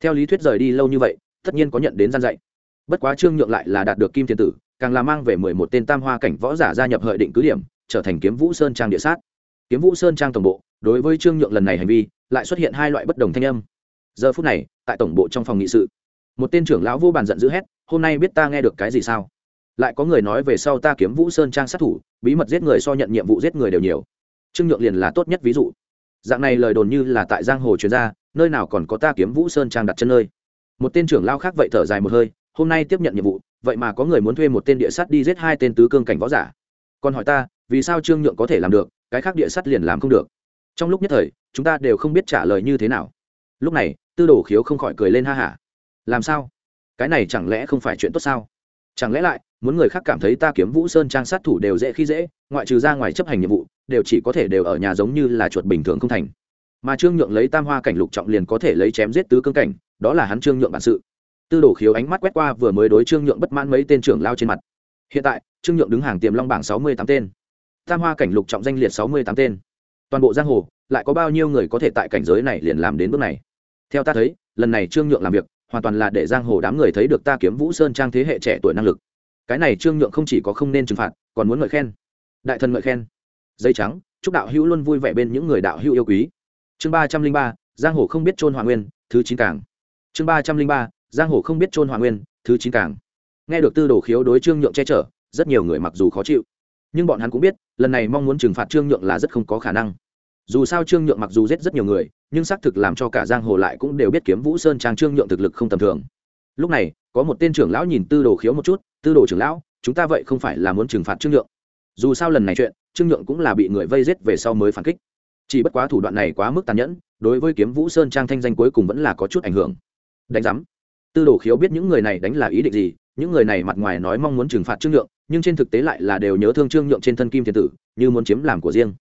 Theo lý thuyết rời đi lâu như vậy, tất nhiên có nhận đến gian dạy. Bất quá trương nhượng lại là đạt được kim thiền tử, càng là mang về mười một tên tam hoa cảnh võ giả gia nhập hợi định cứ điểm, trở thành kiếm vũ sơn trang địa sát. Kiếm vũ sơn trang tổng bộ, đối với trương nhượng lần này hành vi, lại xuất hiện hai loại bất đồng thanh âm. Giờ phút này, tại tổng bộ trong phòng nghị sự, một tên trưởng lão vô bàn giận dữ hét hôm nay biết ta nghe được cái gì sao? Lại có người nói về sau ta kiếm vũ sơn trang sát thủ, bí mật giết người so nhận nhiệm vụ giết người đều nhiều. Trương nhượng liền là tốt nhất ví dụ. Dạng này lời đồn như là tại giang hồ chuyên gia nơi nào còn có ta kiếm vũ sơn trang đặt chân nơi. Một tên trưởng lao khác vậy thở dài một hơi, hôm nay tiếp nhận nhiệm vụ, vậy mà có người muốn thuê một tên địa sắt đi giết hai tên tứ cương cảnh võ giả. Còn hỏi ta, vì sao trương nhượng có thể làm được, cái khác địa sắt liền làm không được? Trong lúc nhất thời, chúng ta đều không biết trả lời như thế nào. Lúc này, tư đồ khiếu không khỏi cười lên ha hả. Làm sao? Cái này chẳng lẽ không phải chuyện tốt sao? Chẳng lẽ lại, muốn người khác cảm thấy ta kiếm vũ sơn trang sát thủ đều dễ khi dễ, ngoại trừ ra ngoài chấp hành nhiệm vụ, đều chỉ có thể đều ở nhà giống như là chuột bình thường không thành. Mà trương nhượng lấy tam hoa cảnh lục trọng liền có thể lấy chém giết tứ cương cảnh, đó là hắn trương nhượng bản sự. Tư đồ khiếu ánh mắt quét qua vừa mới đối trương nhượng bất mãn mấy tên trưởng lao trên mặt. Hiện tại, trương nhượng đứng hàng tiềm long bảng sáu mươi tám tên. Tam hoa cảnh lục trọng danh liệt sáu mươi tám tên. Toàn bộ giang hồ, lại có bao nhiêu người có thể tại cảnh giới này liền làm đến bước này? Theo ta thấy, lần này trương nhượng làm việc hoàn toàn là để giang hồ đám người thấy được ta kiếm vũ sơn trang thế hệ trẻ tuổi năng lực. Cái này trương nhượng không chỉ có không nên trừng phạt, còn muốn ngợi khen. Đại thần ngợi khen. Dây trắng, chúc đạo hữu luôn vui vẻ bên những người đạo hữu yêu quý. Chương ba trăm linh ba, giang hồ không biết trôn hòa nguyên, thứ chín cảng. Chương ba trăm linh ba, giang hồ không biết trôn hòa nguyên, thứ chín cảng. Nghe được tư đồ khiếu đối trương nhượng che chở, rất nhiều người mặc dù khó chịu. Nhưng bọn hắn cũng biết, lần này mong muốn trừng phạt trương nhượng là rất không có khả năng dù sao trương nhượng mặc dù giết rất nhiều người, nhưng xác thực làm cho cả giang hồ lại cũng đều biết kiếm vũ sơn trang trương nhượng thực lực không tầm thường. Lúc này, có một tên trưởng lão nhìn tư đồ khiếu một chút, tư đồ trưởng lão, chúng ta vậy không phải là muốn trừng phạt trương nhượng. Dù sao lần này chuyện, trương nhượng cũng là bị người vây giết về sau mới phản kích. Chỉ bất quá thủ đoạn này quá mức tàn nhẫn, đối với kiếm vũ sơn trang thanh danh cuối cùng vẫn là có chút ảnh hưởng. Đánh giám. Tư đồ khiếu biết những người này đánh là ý định gì, những người này mặt ngoài nói mong muốn trừng phạt trương nhượng, nhưng trên thực tế lại là đều nhớ thương trương nhượng trên thân kim thiên tử, như muốn chiếm làm của riêng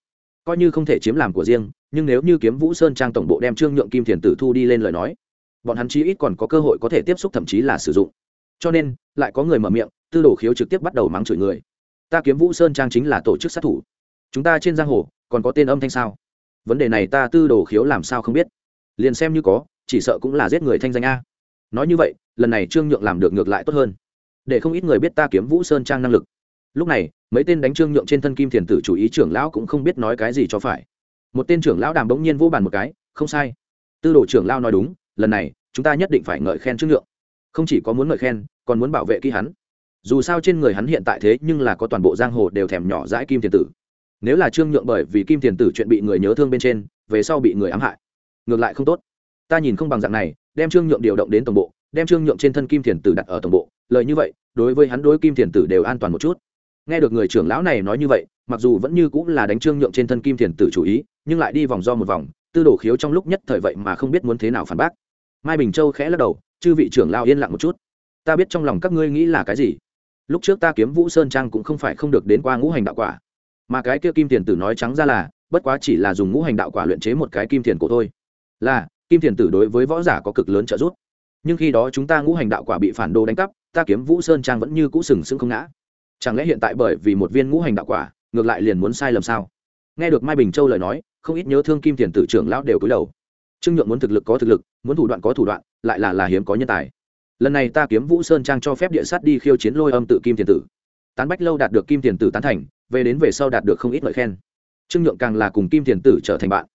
coi như không thể chiếm làm của riêng, nhưng nếu như kiếm vũ sơn trang tổng bộ đem trương nhượng kim thiền tử thu đi lên lời nói, bọn hắn chí ít còn có cơ hội có thể tiếp xúc thậm chí là sử dụng. Cho nên, lại có người mở miệng, tư đồ khiếu trực tiếp bắt đầu mắng chửi người. Ta kiếm vũ sơn trang chính là tổ chức sát thủ. Chúng ta trên giang hồ, còn có tên âm thanh sao? Vấn đề này ta tư đồ khiếu làm sao không biết. Liền xem như có, chỉ sợ cũng là giết người thanh danh a. Nói như vậy, lần này trương nhượng làm được ngược lại tốt hơn. Để không ít người biết ta kiếm vũ sơn trang năng lực. Lúc này mấy tên đánh trương nhượng trên thân kim thiền tử chủ ý trưởng lão cũng không biết nói cái gì cho phải. Một tên trưởng lão đàm bỗng nhiên vô bàn một cái, không sai. Tư đồ trưởng lão nói đúng, lần này, chúng ta nhất định phải ngợi khen trương nhượng. Không chỉ có muốn ngợi khen, còn muốn bảo vệ kỹ hắn. Dù sao trên người hắn hiện tại thế nhưng là có toàn bộ giang hồ đều thèm nhỏ dãi kim thiền tử. Nếu là trương nhượng bởi vì kim thiền tử chuyện bị người nhớ thương bên trên, về sau bị người ám hại, ngược lại không tốt. Ta nhìn không bằng dạng này, đem trương nhượng điều động đến tổng bộ, đem trương nhượng trên thân kim thiền tử đặt ở tổng bộ. Lời như vậy, đối với hắn đối kim thiền tử đều an toàn một chút nghe được người trưởng lão này nói như vậy, mặc dù vẫn như cũng là đánh trương nhượng trên thân kim thiền tử chủ ý, nhưng lại đi vòng do một vòng, tư đồ khiếu trong lúc nhất thời vậy mà không biết muốn thế nào phản bác. Mai bình châu khẽ lắc đầu, chư vị trưởng lao yên lặng một chút. Ta biết trong lòng các ngươi nghĩ là cái gì. Lúc trước ta kiếm vũ sơn trang cũng không phải không được đến qua ngũ hành đạo quả. Mà cái kia kim thiền tử nói trắng ra là, bất quá chỉ là dùng ngũ hành đạo quả luyện chế một cái kim thiền cổ thôi. Là, kim thiền tử đối với võ giả có cực lớn trợ giúp. Nhưng khi đó chúng ta ngũ hành đạo quả bị phản đồ đánh cắp, ta kiếm vũ sơn trang vẫn như cũ sừng sững không ngã chẳng lẽ hiện tại bởi vì một viên ngũ hành đạo quả, ngược lại liền muốn sai lầm sao? Nghe được mai bình châu lời nói, không ít nhớ thương kim tiền tử trưởng lão đều cúi đầu. Trương nhượng muốn thực lực có thực lực, muốn thủ đoạn có thủ đoạn, lại là là hiếm có nhân tài. Lần này ta kiếm vũ sơn trang cho phép địa sát đi khiêu chiến lôi âm tự kim tiền tử. Tán bách lâu đạt được kim tiền tử tán thành, về đến về sau đạt được không ít lời khen. Trương nhượng càng là cùng kim tiền tử trở thành bạn.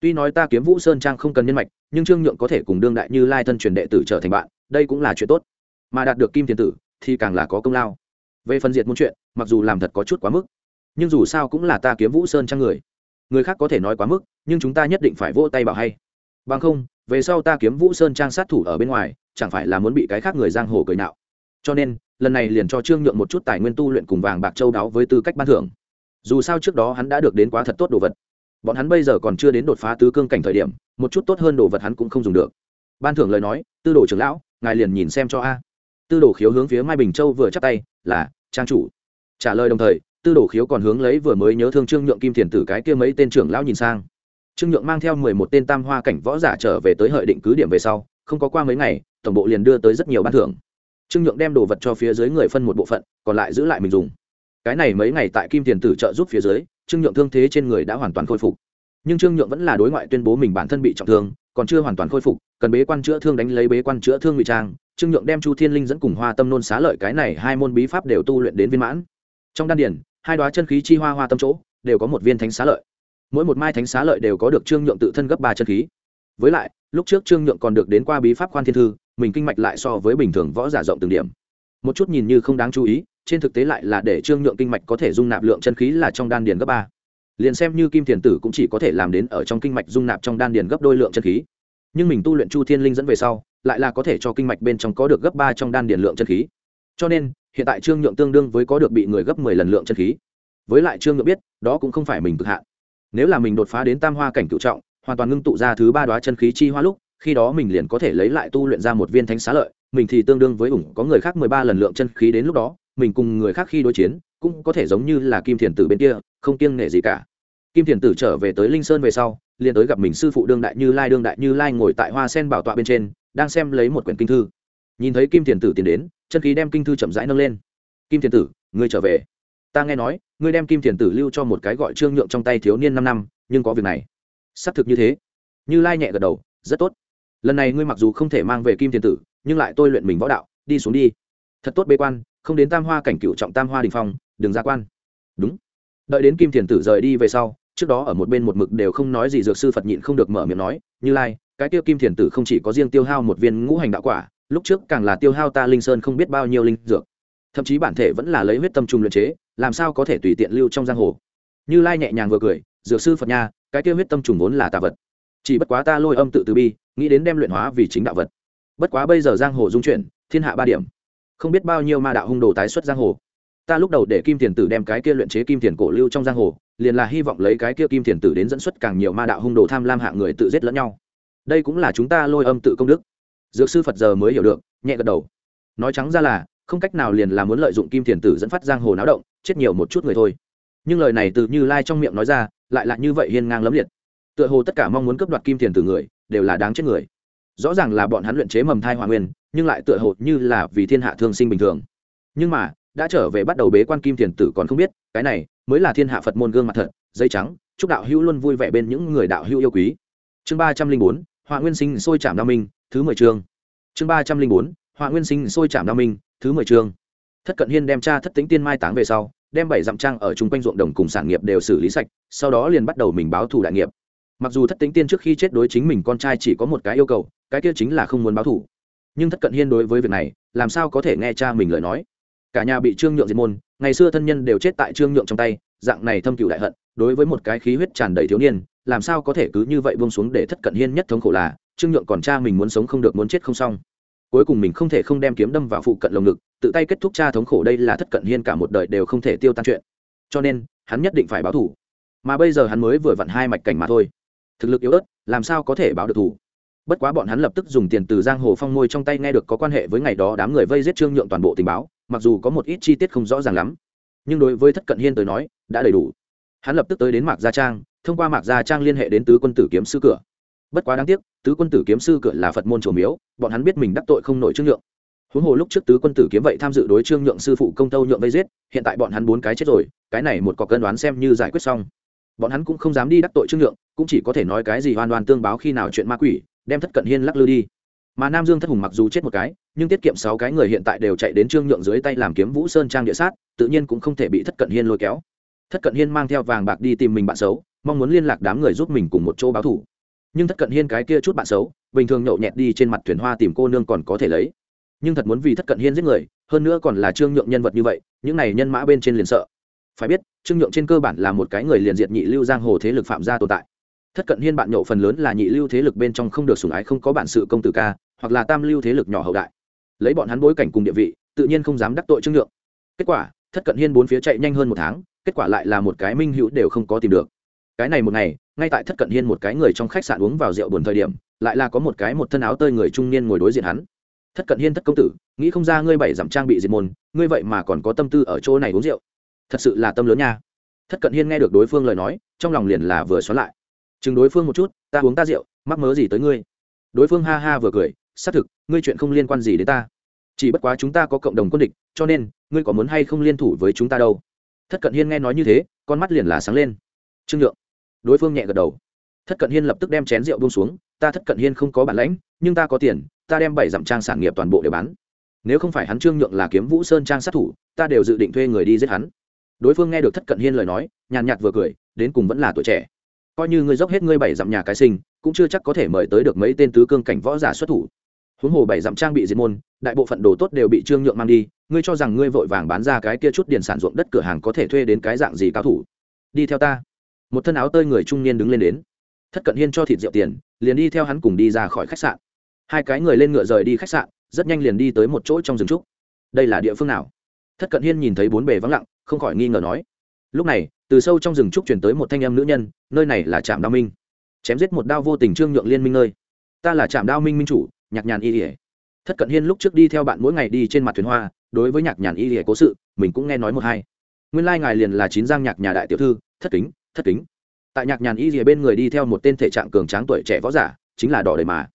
Tuy nói ta kiếm vũ sơn trang không cần nhân mạch, nhưng trương nhượng có thể cùng đương đại như lai thân truyền đệ tử trở thành bạn, đây cũng là chuyện tốt. Mà đạt được kim tiền tử, thì càng là có công lao về phần diệt môn chuyện, mặc dù làm thật có chút quá mức, nhưng dù sao cũng là ta kiếm vũ sơn trang người. Người khác có thể nói quá mức, nhưng chúng ta nhất định phải vỗ tay bảo hay. Bằng không, về sau ta kiếm vũ sơn trang sát thủ ở bên ngoài, chẳng phải là muốn bị cái khác người giang hồ cười nạo. Cho nên, lần này liền cho trương nhượng một chút tài nguyên tu luyện cùng vàng bạc châu đáo với tư cách ban thưởng. Dù sao trước đó hắn đã được đến quá thật tốt đồ vật. Bọn hắn bây giờ còn chưa đến đột phá tứ cương cảnh thời điểm, một chút tốt hơn đồ vật hắn cũng không dùng được. Ban thưởng lời nói, tư đồ trưởng lão, ngài liền nhìn xem cho a. Tư đồ khiếu hướng phía mai bình châu vừa chắc tay là, trang chủ. Trả lời đồng thời, tư đồ khiếu còn hướng lấy vừa mới nhớ thương trương nhượng kim thiền tử cái kia mấy tên trưởng lão nhìn sang. Trương nhượng mang theo mười một tên tam hoa cảnh võ giả trở về tới hợi định cứ điểm về sau, không có qua mấy ngày, tổng bộ liền đưa tới rất nhiều ban thưởng. Trương nhượng đem đồ vật cho phía dưới người phân một bộ phận, còn lại giữ lại mình dùng. Cái này mấy ngày tại kim tiền tử trợ giúp phía dưới, trương nhượng thương thế trên người đã hoàn toàn khôi phục nhưng trương nhượng vẫn là đối ngoại tuyên bố mình bản thân bị trọng thương, còn chưa hoàn toàn khôi phục, cần bế quan chữa thương đánh lấy bế quan chữa thương ngụy trang, trương nhượng đem chu thiên linh dẫn cùng hoa tâm nôn xá lợi cái này hai môn bí pháp đều tu luyện đến viên mãn. Trong đan điển, hai đoá chân khí chi hoa hoa tâm chỗ, đều có một viên thánh xá lợi. Mỗi một mai thánh xá lợi đều có được trương nhượng tự thân gấp ba chân khí. Với lại, lúc trước trương nhượng còn được đến qua bí pháp khoan thiên thư, mình kinh mạch lại so với bình thường võ giả rộng từng điểm. Một chút nhìn như không đáng chú ý, trên thực tế lại là để trương nhượng kinh mạch có thể dung nạp lượng chân khí là trong đan điền gấp ba liền xem như kim thiền tử cũng chỉ có thể làm đến ở trong kinh mạch dung nạp trong đan điền gấp đôi lượng chân khí. Nhưng mình tu luyện chu thiên linh dẫn về sau, lại là có thể cho kinh mạch bên trong có được gấp ba trong đan điền lượng chân khí. Cho nên, hiện tại trương nhượng tương đương với có được bị người gấp mười lần lượng chân khí. Với lại trương nhượng biết, đó cũng không phải mình cực hạn. Nếu là mình đột phá đến tam hoa cảnh cựu trọng, hoàn toàn ngưng tụ ra thứ ba đoá chân khí chi hoa lúc, khi đó mình liền có thể lấy lại tu luyện ra một viên thánh xá lợi, mình thì tương đương với ủng có người khác mười ba lần lượng chân khí đến lúc đó, mình cùng người khác khi đối chiến, cũng có thể giống như là kim thiền tử bên kia, không kiêng nể gì cả kim thiền tử trở về tới linh sơn về sau, liền tới gặp mình sư phụ đương đại như lai, đương đại như lai ngồi tại hoa sen bảo tọa bên trên, đang xem lấy một quyển kinh thư. Nhìn thấy kim thiền tử tiến đến, chân khí đem kinh thư chậm rãi nâng lên. Kim thiền tử, ngươi trở về. Ta nghe nói, ngươi đem kim thiền tử lưu cho một cái gọi trương nhượng trong tay thiếu niên năm năm, nhưng có việc này. Xác thực như thế. Như lai nhẹ gật đầu, rất tốt. Lần này ngươi mặc dù không thể mang về kim thiền tử, nhưng lại tôi luyện mình võ đạo, đi xuống đi. Thật tốt bế quan, không đến tam hoa cảnh cựu trọng tam hoa đình phong, đừng ra quan. Đúng. Đợi đến kim thiền tử rời đi về sau trước đó ở một bên một mực đều không nói gì, dược sư phật nhịn không được mở miệng nói, như lai, cái tiêu kim thiền tử không chỉ có riêng tiêu hao một viên ngũ hành đạo quả, lúc trước càng là tiêu hao ta linh sơn không biết bao nhiêu linh dược. Thậm chí bản thể vẫn là lấy huyết tâm trùng luyện chế, làm sao có thể tùy tiện lưu trong giang hồ? Như lai nhẹ nhàng vừa cười, dược sư phật nha, cái tiêu huyết tâm trùng vốn là tà vật. Chỉ bất quá ta lôi âm tự từ bi, nghĩ đến đem luyện hóa vì chính đạo vật. Bất quá bây giờ giang hồ dung chuyển, thiên hạ ba điểm. Không biết bao nhiêu ma đạo hung đồ tái xuất giang hồ ta lúc đầu để kim tiền tử đem cái kia luyện chế kim tiền cổ lưu trong giang hồ, liền là hy vọng lấy cái kia kim tiền tử đến dẫn xuất càng nhiều ma đạo hung đồ tham lam hạ người tự giết lẫn nhau. Đây cũng là chúng ta lôi âm tự công đức. Dược sư phật giờ mới hiểu được, nhẹ gật đầu. Nói trắng ra là, không cách nào liền là muốn lợi dụng kim tiền tử dẫn phát giang hồ náo động, chết nhiều một chút người thôi. Nhưng lời này từ như lai trong miệng nói ra, lại là như vậy hiên ngang lấm liệt. Tựa hồ tất cả mong muốn cướp đoạt kim tiền tử người, đều là đáng chết người. Rõ ràng là bọn hắn luyện chế mầm thai hòa nguyên, nhưng lại tựa hồ như là vì thiên hạ thương sinh bình thường. Nhưng mà đã trở về bắt đầu bế quan kim tiền tử còn không biết, cái này mới là thiên hạ phật môn gương mặt thật, dây trắng, chúc đạo hữu luôn vui vẻ bên những người đạo hữu yêu quý. Chương ba trăm linh bốn, họa nguyên sinh sôi trảm đao minh, thứ mười chương. Chương ba trăm linh bốn, họa nguyên sinh sôi trảm đao minh, thứ mười chương. Thất cận hiên đem cha thất tính tiên mai táng về sau, đem bảy dặm trang ở chung quanh ruộng đồng cùng sản nghiệp đều xử lý sạch, sau đó liền bắt đầu mình báo thù đại nghiệp. Mặc dù thất tính tiên trước khi chết đối chính mình con trai chỉ có một cái yêu cầu, cái kia chính là không muốn báo thù. Nhưng thất cận hiên đối với việc này, làm sao có thể nghe cha mình lời nói? Cả nhà bị trương nhượng diệt môn, ngày xưa thân nhân đều chết tại trương nhượng trong tay, dạng này thâm cựu đại hận, đối với một cái khí huyết tràn đầy thiếu niên, làm sao có thể cứ như vậy bông xuống để thất cận hiên nhất thống khổ là, trương nhượng còn cha mình muốn sống không được muốn chết không xong. Cuối cùng mình không thể không đem kiếm đâm vào phụ cận lồng ngực, tự tay kết thúc cha thống khổ đây là thất cận hiên cả một đời đều không thể tiêu tan chuyện. Cho nên, hắn nhất định phải báo thủ mà bây giờ hắn mới vừa vặn hai mạch cảnh mà thôi. Thực lực yếu ớt, làm sao có thể báo được thủ bất quá bọn hắn lập tức dùng tiền từ giang hồ phong môi trong tay nghe được có quan hệ với ngày đó đám người vây giết trương nhượng toàn bộ tình báo mặc dù có một ít chi tiết không rõ ràng lắm, nhưng đối với thất cận hiên tới nói, đã đầy đủ. Hắn lập tức tới đến mạc gia trang, thông qua mạc gia trang liên hệ đến tứ quân tử kiếm sư cửa. Bất quá đáng tiếc, tứ quân tử kiếm sư cửa là phật môn trổ miếu, bọn hắn biết mình đắc tội không nổi trương nhượng. Huống hồ lúc trước tứ quân tử kiếm vậy tham dự đối trương nhượng sư phụ công tâu nhượng vây giết, hiện tại bọn hắn bốn cái chết rồi, cái này một cọc cân đoán xem như giải quyết xong. Bọn hắn cũng không dám đi đắc tội trương nhượng, cũng chỉ có thể nói cái gì hoàn toàn tương báo khi nào chuyện ma quỷ, đem thất cận hiên lắc lư đi mà nam dương thất hùng mặc dù chết một cái, nhưng tiết kiệm sáu cái người hiện tại đều chạy đến trương nhượng dưới tay làm kiếm vũ sơn trang địa sát, tự nhiên cũng không thể bị thất cận hiên lôi kéo. Thất cận hiên mang theo vàng bạc đi tìm mình bạn xấu, mong muốn liên lạc đám người giúp mình cùng một chỗ báo thủ. Nhưng thất cận hiên cái kia chút bạn xấu, bình thường nhậu nhẹt đi trên mặt thuyền hoa tìm cô nương còn có thể lấy. Nhưng thật muốn vì thất cận hiên giết người, hơn nữa còn là trương nhượng nhân vật như vậy, những này nhân mã bên trên liền sợ. Phải biết, trương nhượng trên cơ bản là một cái người liền diệt nhị lưu giang hồ thế lực phạm gia tồn tại thất cận hiên bạn nhậu phần lớn là nhị lưu thế lực bên trong không được sủng ái, không có bản sự công tử ca, hoặc là tam lưu thế lực nhỏ hậu đại. Lấy bọn hắn bối cảnh cùng địa vị, tự nhiên không dám đắc tội trương nhượng. Kết quả, thất cận hiên bốn phía chạy nhanh hơn một tháng, kết quả lại là một cái minh hữu đều không có tìm được. Cái này một ngày, ngay tại thất cận hiên một cái người trong khách sạn uống vào rượu buồn thời điểm, lại là có một cái một thân áo tơi người trung niên ngồi đối diện hắn. Thất cận hiên thất công tử, nghĩ không ra ngươi bảy giảm trang bị diệt môn, ngươi vậy mà còn có tâm tư ở chỗ này uống rượu. Thật sự là tâm lớn nha. Thất cận hiên nghe được đối phương lời nói, trong lòng liền là vừa xóa lại chừng đối phương một chút, ta uống ta rượu, mắc mớ gì tới ngươi. Đối phương ha ha vừa cười, xác thực, ngươi chuyện không liên quan gì đến ta. Chỉ bất quá chúng ta có cộng đồng quân địch, cho nên, ngươi có muốn hay không liên thủ với chúng ta đâu? Thất cận hiên nghe nói như thế, con mắt liền là sáng lên. Trương nhượng. Đối phương nhẹ gật đầu. Thất cận hiên lập tức đem chén rượu buông xuống, ta thất cận hiên không có bản lãnh, nhưng ta có tiền, ta đem bảy dặm trang sản nghiệp toàn bộ để bán. Nếu không phải hắn trương nhượng là kiếm vũ sơn trang sát thủ, ta đều dự định thuê người đi giết hắn. Đối phương nghe được thất cận hiên lời nói, nhàn nhạt vừa cười, đến cùng vẫn là tuổi trẻ coi như ngươi dốc hết ngươi bảy dặm nhà cái sinh, cũng chưa chắc có thể mời tới được mấy tên tứ cương cảnh võ giả xuất thủ. Huống hồ bảy dặm trang bị diệt môn, đại bộ phận đồ tốt đều bị trương nhượng mang đi, ngươi cho rằng ngươi vội vàng bán ra cái kia chút điền sản ruộng đất cửa hàng có thể thuê đến cái dạng gì cao thủ? Đi theo ta. Một thân áo tơi người trung niên đứng lên đến. Thất cận hiên cho thịt rượu tiền, liền đi theo hắn cùng đi ra khỏi khách sạn. Hai cái người lên ngựa rời đi khách sạn, rất nhanh liền đi tới một chỗ trong rừng trúc. Đây là địa phương nào? Thất cận hiên nhìn thấy bốn bề vắng lặng, không khỏi nghi ngờ nói. Lúc này từ sâu trong rừng trúc chuyển tới một thanh em nữ nhân, nơi này là trạm đao minh. Chém giết một đao vô tình trương nhượng liên minh nơi. Ta là trạm đao minh minh chủ, nhạc nhàn y ỉa thất cận hiên lúc trước đi theo bạn mỗi ngày đi trên mặt thuyền hoa, đối với nhạc nhàn y ỉa cố sự, mình cũng nghe nói một hai. Nguyên lai ngài liền là chín giang nhạc nhà đại tiểu thư, thất kính thất kính. Tại nhạc nhàn y ỉa bên người đi theo một tên thể trạng cường tráng tuổi trẻ võ giả, chính là đỏ đầy mà.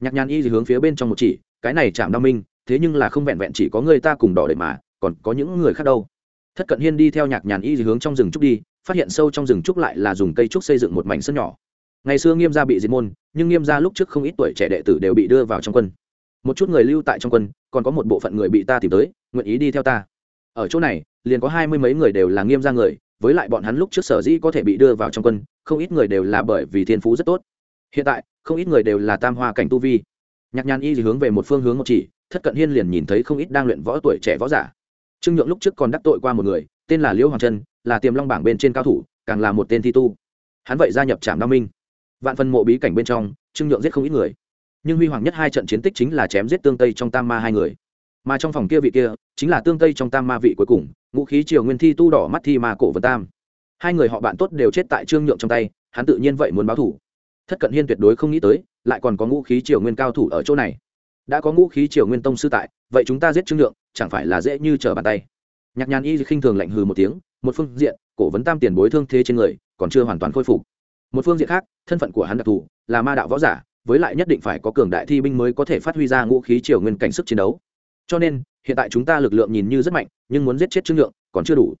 Nhạc nhàn y ỉa hướng phía bên trong một chỉ, cái này chạm đao minh, thế nhưng là không vẹn vẹn chỉ có người ta cùng đỏ đầy mà, còn có những người khác đâu thất cận hiên đi theo nhạc nhàn y hướng trong rừng trúc đi, phát hiện sâu trong rừng trúc lại là dùng cây trúc xây dựng một mảnh sân nhỏ. Ngày xưa nghiêm gia bị diệt môn, nhưng nghiêm gia lúc trước không ít tuổi trẻ đệ tử đều bị đưa vào trong quân. Một chút người lưu tại trong quân, còn có một bộ phận người bị ta tìm tới, nguyện ý đi theo ta. Ở chỗ này, liền có hai mươi mấy người đều là nghiêm gia người, với lại bọn hắn lúc trước sở dĩ có thể bị đưa vào trong quân, không ít người đều là bởi vì thiên phú rất tốt. Hiện tại, không ít người đều là tam hoa cảnh tu vi. Nhạc nhàn y hướng về một phương hướng một chỉ, thất cận hiên liền nhìn thấy không ít đang luyện võ tuổi trẻ võ giả trương nhượng lúc trước còn đắc tội qua một người, tên là liễu hoàng trân, là tiềm long bảng bên trên cao thủ, càng là một tên thi tu. Hắn vậy gia nhập trạm đao minh. Vạn phần mộ bí cảnh bên trong, trương nhượng giết không ít người. Nhưng huy hoàng nhất hai trận chiến tích chính là chém giết tương tây trong tam ma hai người. Mà trong phòng kia vị kia, chính là tương tây trong tam ma vị cuối cùng, ngũ khí triều nguyên thi tu đỏ mắt thi ma cổ vân tam. Hai người họ bạn tốt đều chết tại trương nhượng trong tay, hắn tự nhiên vậy muốn báo thủ. Thất cận hiên tuyệt đối không nghĩ tới, lại còn có ngũ khí triều nguyên cao thủ ở chỗ này. Đã có ngũ khí triều nguyên tông sư tại, vậy chúng ta giết trương nhượng chẳng phải là dễ như trở bàn tay. Nhạc nhàn y khinh thường lạnh hừ một tiếng, một phương diện, cổ vấn tam tiền bối thương thế trên người, còn chưa hoàn toàn khôi phục. Một phương diện khác, thân phận của hắn đặc thù, là ma đạo võ giả, với lại nhất định phải có cường đại thi binh mới có thể phát huy ra ngũ khí triều nguyên cảnh sức chiến đấu. Cho nên, hiện tại chúng ta lực lượng nhìn như rất mạnh, nhưng muốn giết chết trương lượng còn chưa đủ.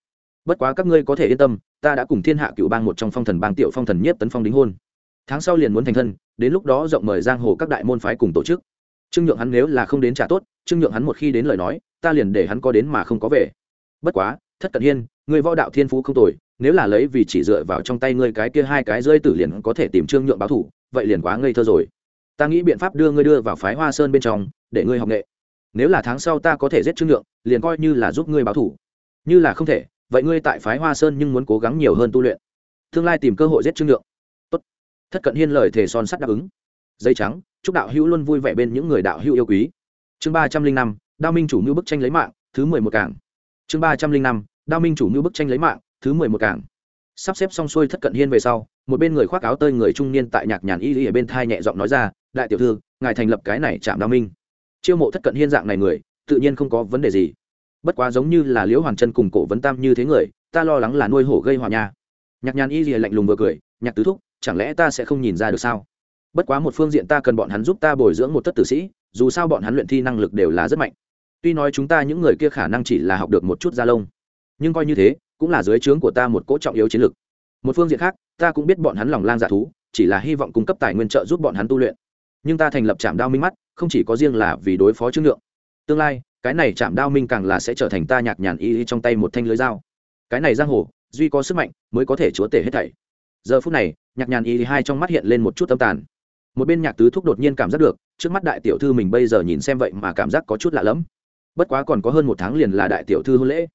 Bất quá các ngươi có thể yên tâm, ta đã cùng thiên hạ cựu bang một trong phong thần bang tiểu phong thần nhiếp tấn phong đính hôn. Tháng sau liền muốn thành thân, đến lúc đó rộng mời giang hồ các đại môn phái cùng tổ chức. Trương nhượng hắn nếu là không đến trả tốt, trương nhượng hắn một khi đến lời nói ta liền để hắn có đến mà không có về. Bất quá, thất cận hiên, người võ đạo thiên phú không tồi, nếu là lấy vì chỉ dựa vào trong tay ngươi cái kia hai cái rơi tử liền có thể tìm trương nhượng báo thủ, vậy liền quá ngây thơ rồi. Ta nghĩ biện pháp đưa ngươi đưa vào phái hoa sơn bên trong, để ngươi học nghệ. Nếu là tháng sau ta có thể giết trương nhượng, liền coi như là giúp ngươi báo thủ. Như là không thể, vậy ngươi tại phái hoa sơn nhưng muốn cố gắng nhiều hơn tu luyện. Tương lai tìm cơ hội giết trương nhượng. Tốt. Thất cận hiên lời thề son sắt đáp ứng. Dây trắng, chúc đạo hữu luôn vui vẻ bên những người đạo hữu yêu quý. Chương ba trăm linh năm đao minh chủ mưu bức tranh lấy mạng, thứ mười một cảng. Chương ba trăm linh năm, đao minh chủ mưu bức tranh lấy mạng, thứ mười một cảng. Sắp xếp xong xuôi thất cận hiên về sau, một bên người khoác áo tơi người trung niên tại nhạc nhàn y y ở bên thai nhẹ giọng nói ra, đại tiểu thư, ngài thành lập cái này chạm đao minh. Chiêu mộ thất cận hiên dạng này người, tự nhiên không có vấn đề gì. Bất quá giống như là liễu hoàn chân cùng cổ vấn tam như thế người, ta lo lắng là nuôi hổ gây hòa nha. Nhạc nhàn y rìa lạnh lùng vừa cười, nhạc tứ thúc, chẳng lẽ ta sẽ không nhìn ra được sao? Bất quá một phương diện ta cần bọn hắn giúp ta bồi dưỡng một tất tử sĩ, dù sao bọn hắn luyện thi năng lực đều là rất mạnh tuy nói chúng ta những người kia khả năng chỉ là học được một chút gia lông, nhưng coi như thế, cũng là dưới trướng của ta một cỗ trọng yếu chiến lược. Một phương diện khác, ta cũng biết bọn hắn lòng lang dạ thú, chỉ là hy vọng cung cấp tài nguyên trợ giúp bọn hắn tu luyện. Nhưng ta thành lập trạm đao minh mắt, không chỉ có riêng là vì đối phó chương lượng. Tương lai, cái này trạm đao minh càng là sẽ trở thành ta nhạc nhàn y y trong tay một thanh lưới dao. Cái này giang hồ, duy có sức mạnh, mới có thể chúa tể hết thảy. Giờ phút này, nhạc nhàn y hai trong mắt hiện lên một chút tâm tàn. Một bên nhạc tứ thúc đột nhiên cảm giác được, trước mắt đại tiểu thư mình bây giờ nhìn xem vậy mà cảm giác có chút lạ lẫm bất quá còn có hơn một tháng liền là đại tiểu thư hôn lễ.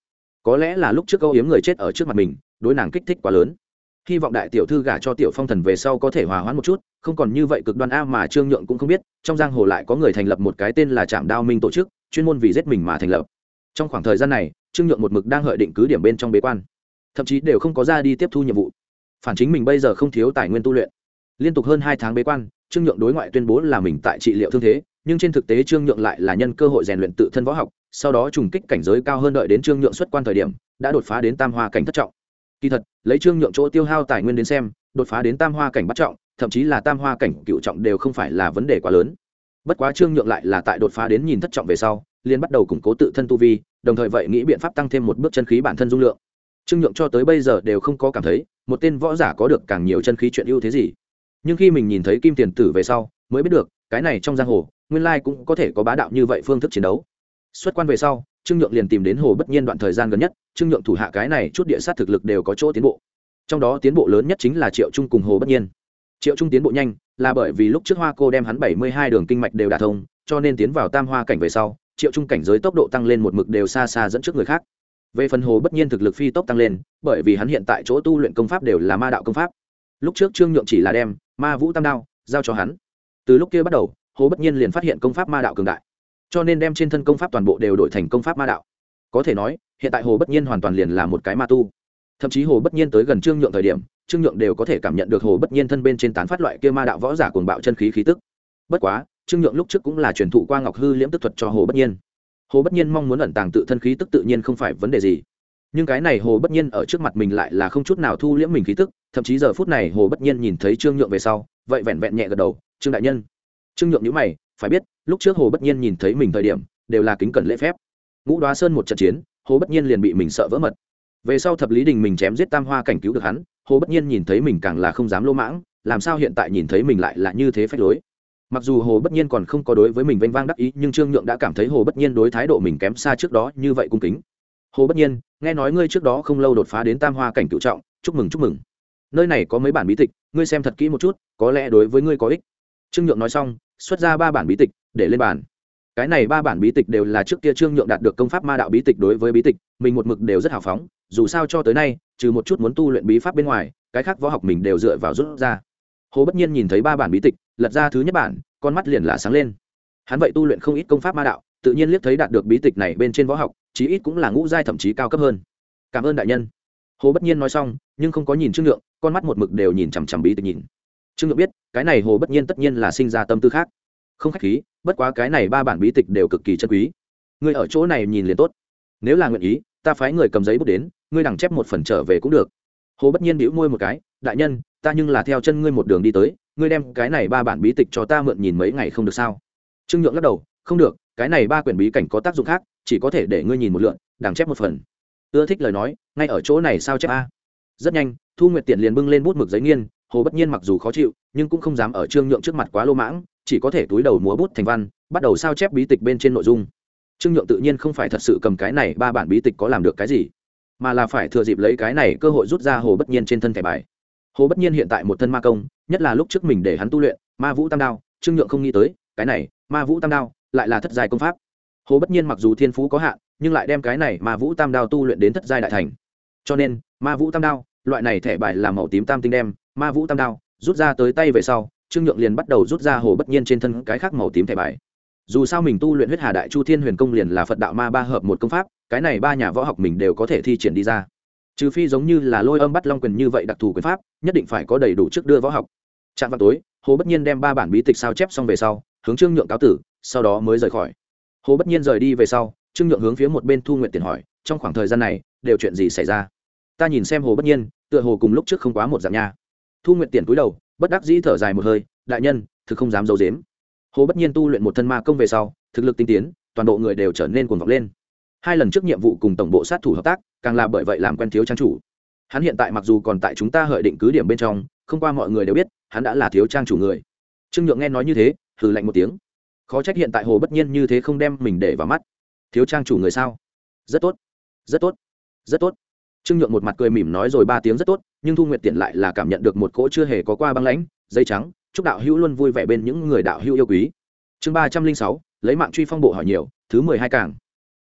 Có lẽ là lúc trước câu hiếm người chết ở trước mặt mình, đối nàng kích thích quá lớn. Hy vọng đại tiểu thư gả cho tiểu phong thần về sau có thể hòa hoãn một chút, không còn như vậy cực đoan a mà trương nhượng cũng không biết, trong giang hồ lại có người thành lập một cái tên là trạm đao minh tổ chức, chuyên môn vì giết mình mà thành lập. Trong khoảng thời gian này, trương nhượng một mực đang hợi định cứ điểm bên trong bế quan. Thậm chí đều không có ra đi tiếp thu nhiệm vụ. Phản chính mình bây giờ không thiếu tài nguyên tu luyện. Liên tục hơn hai tháng bế quan, trương nhượng đối ngoại tuyên bố là mình tại trị liệu thương thế nhưng trên thực tế trương nhượng lại là nhân cơ hội rèn luyện tự thân võ học, sau đó trùng kích cảnh giới cao hơn đợi đến trương nhượng xuất quan thời điểm, đã đột phá đến tam hoa cảnh thất trọng. Kỳ thật, lấy trương nhượng chỗ tiêu hao tài nguyên đến xem, đột phá đến tam hoa cảnh bắt trọng, thậm chí là tam hoa cảnh cựu trọng đều không phải là vấn đề quá lớn. Bất quá trương nhượng lại là tại đột phá đến nhìn thất trọng về sau, liền bắt đầu củng cố tự thân tu vi, đồng thời vậy nghĩ biện pháp tăng thêm một bước chân khí bản thân dung lượng. Trương nhượng cho tới bây giờ đều không có cảm thấy, một tên võ giả có được càng nhiều chân khí chuyện ưu thế gì. Nhưng khi mình nhìn thấy kim tiền tử về sau, mới biết được, cái này trong giang hồ nguyên lai cũng có thể có bá đạo như vậy phương thức chiến đấu. Xuất quan về sau, trương nhượng liền tìm đến hồ bất nhiên đoạn thời gian gần nhất, trương nhượng thủ hạ cái này chút địa sát thực lực đều có chỗ tiến bộ. Trong đó tiến bộ lớn nhất chính là triệu trung cùng hồ bất nhiên. Triệu trung tiến bộ nhanh, là bởi vì lúc trước hoa cô đem hắn bảy mươi hai đường kinh mạch đều đả thông, cho nên tiến vào tam hoa cảnh về sau, triệu trung cảnh giới tốc độ tăng lên một mực đều xa xa dẫn trước người khác. Về phần hồ bất nhiên thực lực phi tốc tăng lên, bởi vì hắn hiện tại chỗ tu luyện công pháp đều là ma đạo công pháp. Lúc trước trương nhượng chỉ là đem ma vũ tam đao giao cho hắn. Từ lúc kia bắt đầu hồ bất nhiên liền phát hiện công pháp ma đạo cường đại. Cho nên đem trên thân công pháp toàn bộ đều đổi thành công pháp ma đạo. Có thể nói, hiện tại hồ bất nhiên hoàn toàn liền là một cái ma tu. Thậm chí hồ bất nhiên tới gần trương nhượng thời điểm, trương nhượng đều có thể cảm nhận được hồ bất nhiên thân bên trên tán phát loại kia ma đạo võ giả cuồng bạo chân khí khí tức. Bất quá, trương nhượng lúc trước cũng là truyền thụ qua ngọc hư liễm tức thuật cho hồ bất nhiên. Hồ bất nhiên mong muốn ẩn tàng tự thân khí tức tự nhiên không phải vấn đề gì. Nhưng cái này hồ bất nhiên ở trước mặt mình lại là không chút nào thu liễm mình khí tức, thậm chí giờ phút này hồ bất nhiên nhìn thấy trương nhượng về sau, vậy vẹn vẹn nhẹ gật đầu, trương đại nhân trương nhượng nhữ mày, phải biết, lúc trước hồ bất nhiên nhìn thấy mình thời điểm, đều là kính cẩn lễ phép. Ngũ đoá sơn một trận chiến, hồ bất nhiên liền bị mình sợ vỡ mật. Về sau thập lý đình mình chém giết tam hoa cảnh cứu được hắn, hồ bất nhiên nhìn thấy mình càng là không dám lỗ mãng, làm sao hiện tại nhìn thấy mình lại là như thế phách lối. Mặc dù hồ bất nhiên còn không có đối với mình vênh vang đắc ý, nhưng trương nhượng đã cảm thấy hồ bất nhiên đối thái độ mình kém xa trước đó như vậy cung kính. Hồ bất nhiên, nghe nói ngươi trước đó không lâu đột phá đến tam hoa cảnh cựu trọng, chúc mừng chúc mừng. Nơi này có mấy bản bí tịch, ngươi xem thật kỹ một chút, có lẽ đối với ngươi có ích. Trương nhượng nói xong xuất ra ba bản bí tịch để lên bàn. Cái này ba bản bí tịch đều là trước kia trương nhượng đạt được công pháp ma đạo bí tịch đối với bí tịch, mình một mực đều rất hào phóng, dù sao cho tới nay, trừ một chút muốn tu luyện bí pháp bên ngoài, cái khác võ học mình đều dựa vào rút ra. Hồ bất nhiên nhìn thấy ba bản bí tịch, lật ra thứ nhất bản, con mắt liền là sáng lên. Hắn vậy tu luyện không ít công pháp ma đạo, tự nhiên liếc thấy đạt được bí tịch này bên trên võ học, chí ít cũng là ngũ giai thậm chí cao cấp hơn. Cảm ơn đại nhân. Hồ bất nhiên nói xong, nhưng không có nhìn trương nhượng, con mắt một mực đều nhìn chằm chằm bí tịch nhìn trương nhượng biết, cái này hồ bất nhiên tất nhiên là sinh ra tâm tư khác. Không khách khí, bất quá cái này ba bản bí tịch đều cực kỳ chân quý. Người ở chỗ này nhìn liền tốt. Nếu là nguyện ý, ta phái người cầm giấy bút đến, ngươi đằng chép một phần trở về cũng được. Hồ bất nhiên bĩu môi một cái, đại nhân, ta nhưng là theo chân ngươi một đường đi tới, ngươi đem cái này ba bản bí tịch cho ta mượn nhìn mấy ngày không được sao? Trương nhượng lắc đầu, không được, cái này ba quyển bí cảnh có tác dụng khác, chỉ có thể để ngươi nhìn một lượn, đằng chép một phần. Ưa thích lời nói, ngay ở chỗ này sao chép a? Rất nhanh, thu nguyệt tiện liền bưng lên bút mực giấy nghiên hồ bất nhiên mặc dù khó chịu, nhưng cũng không dám ở trương nhượng trước mặt quá lô mãng, chỉ có thể túi đầu múa bút thành văn, bắt đầu sao chép bí tịch bên trên nội dung. Trương nhượng tự nhiên không phải thật sự cầm cái này ba bản bí tịch có làm được cái gì, mà là phải thừa dịp lấy cái này cơ hội rút ra hồ bất nhiên trên thân thẻ bài. Hồ bất nhiên hiện tại một thân ma công, nhất là lúc trước mình để hắn tu luyện, ma vũ tam đao, trương nhượng không nghĩ tới, cái này, ma vũ tam đao, lại là thất giai công pháp. Hồ bất nhiên mặc dù thiên phú có hạn, nhưng lại đem cái này ma vũ tam đao tu luyện đến thất giai đại thành. Cho nên, ma vũ tam đao loại này thẻ bài là màu tím tam tinh đem, ma vũ tam đao, rút ra tới tay về sau, trương nhượng liền bắt đầu rút ra hồ bất nhiên trên thân cái khác màu tím thẻ bài. Dù sao mình tu luyện huyết hà đại chu thiên huyền công liền là phật đạo ma ba hợp một công pháp, cái này ba nhà võ học mình đều có thể thi triển đi ra. Trừ phi giống như là lôi âm bắt long quyền như vậy đặc thù quyền pháp, nhất định phải có đầy đủ trước đưa võ học. Chạm vào tối, hồ bất nhiên đem ba bản bí tịch sao chép xong về sau, hướng trương nhượng cáo tử, sau đó mới rời khỏi. Hồ bất nhiên rời đi về sau, trương nhượng hướng phía một bên thu nguyện tiền hỏi, trong khoảng thời gian này, đều chuyện gì xảy ra? Ta nhìn xem hồ bất nhiên tựa hồ cùng lúc trước không quá một dạng nha. Thu nguyện tiền cúi đầu, bất đắc dĩ thở dài một hơi, đại nhân, thực không dám d i ấ u dếm hồ bất nhiên tu luyện một thân ma công về sau, thực lực tinh tiến, toàn bộ người đều trở nên cuồng vọng lên. Hai lần trước nhiệm vụ cùng tổng bộ sát thủ hợp tác, càng là bởi vậy làm quen thiếu trang chủ. Hắn hiện tại mặc dù còn tại chúng ta hợi định cứ điểm bên trong, không qua mọi người đều biết, hắn đã là thiếu trang chủ người. Trương nhượng nghe nói như thế, hừ lạnh một tiếng. Khó trách hiện tại hồ bất nhiên như thế không đem mình để vào mắt. Thiếu trang chủ người sao? Rất tốt rất tốt rất tốt trương nhượng một mặt cười mỉm nói rồi ba tiếng rất tốt, nhưng thu nguyệt tiện lại là cảm nhận được một cỗ chưa hề có qua băng lãnh, dây trắng, chúc đạo hữu luôn vui vẻ bên những người đạo hữu yêu quý. Chương ba trăm linh sáu, lấy mạng truy phong bộ hỏi nhiều, thứ mười hai cảng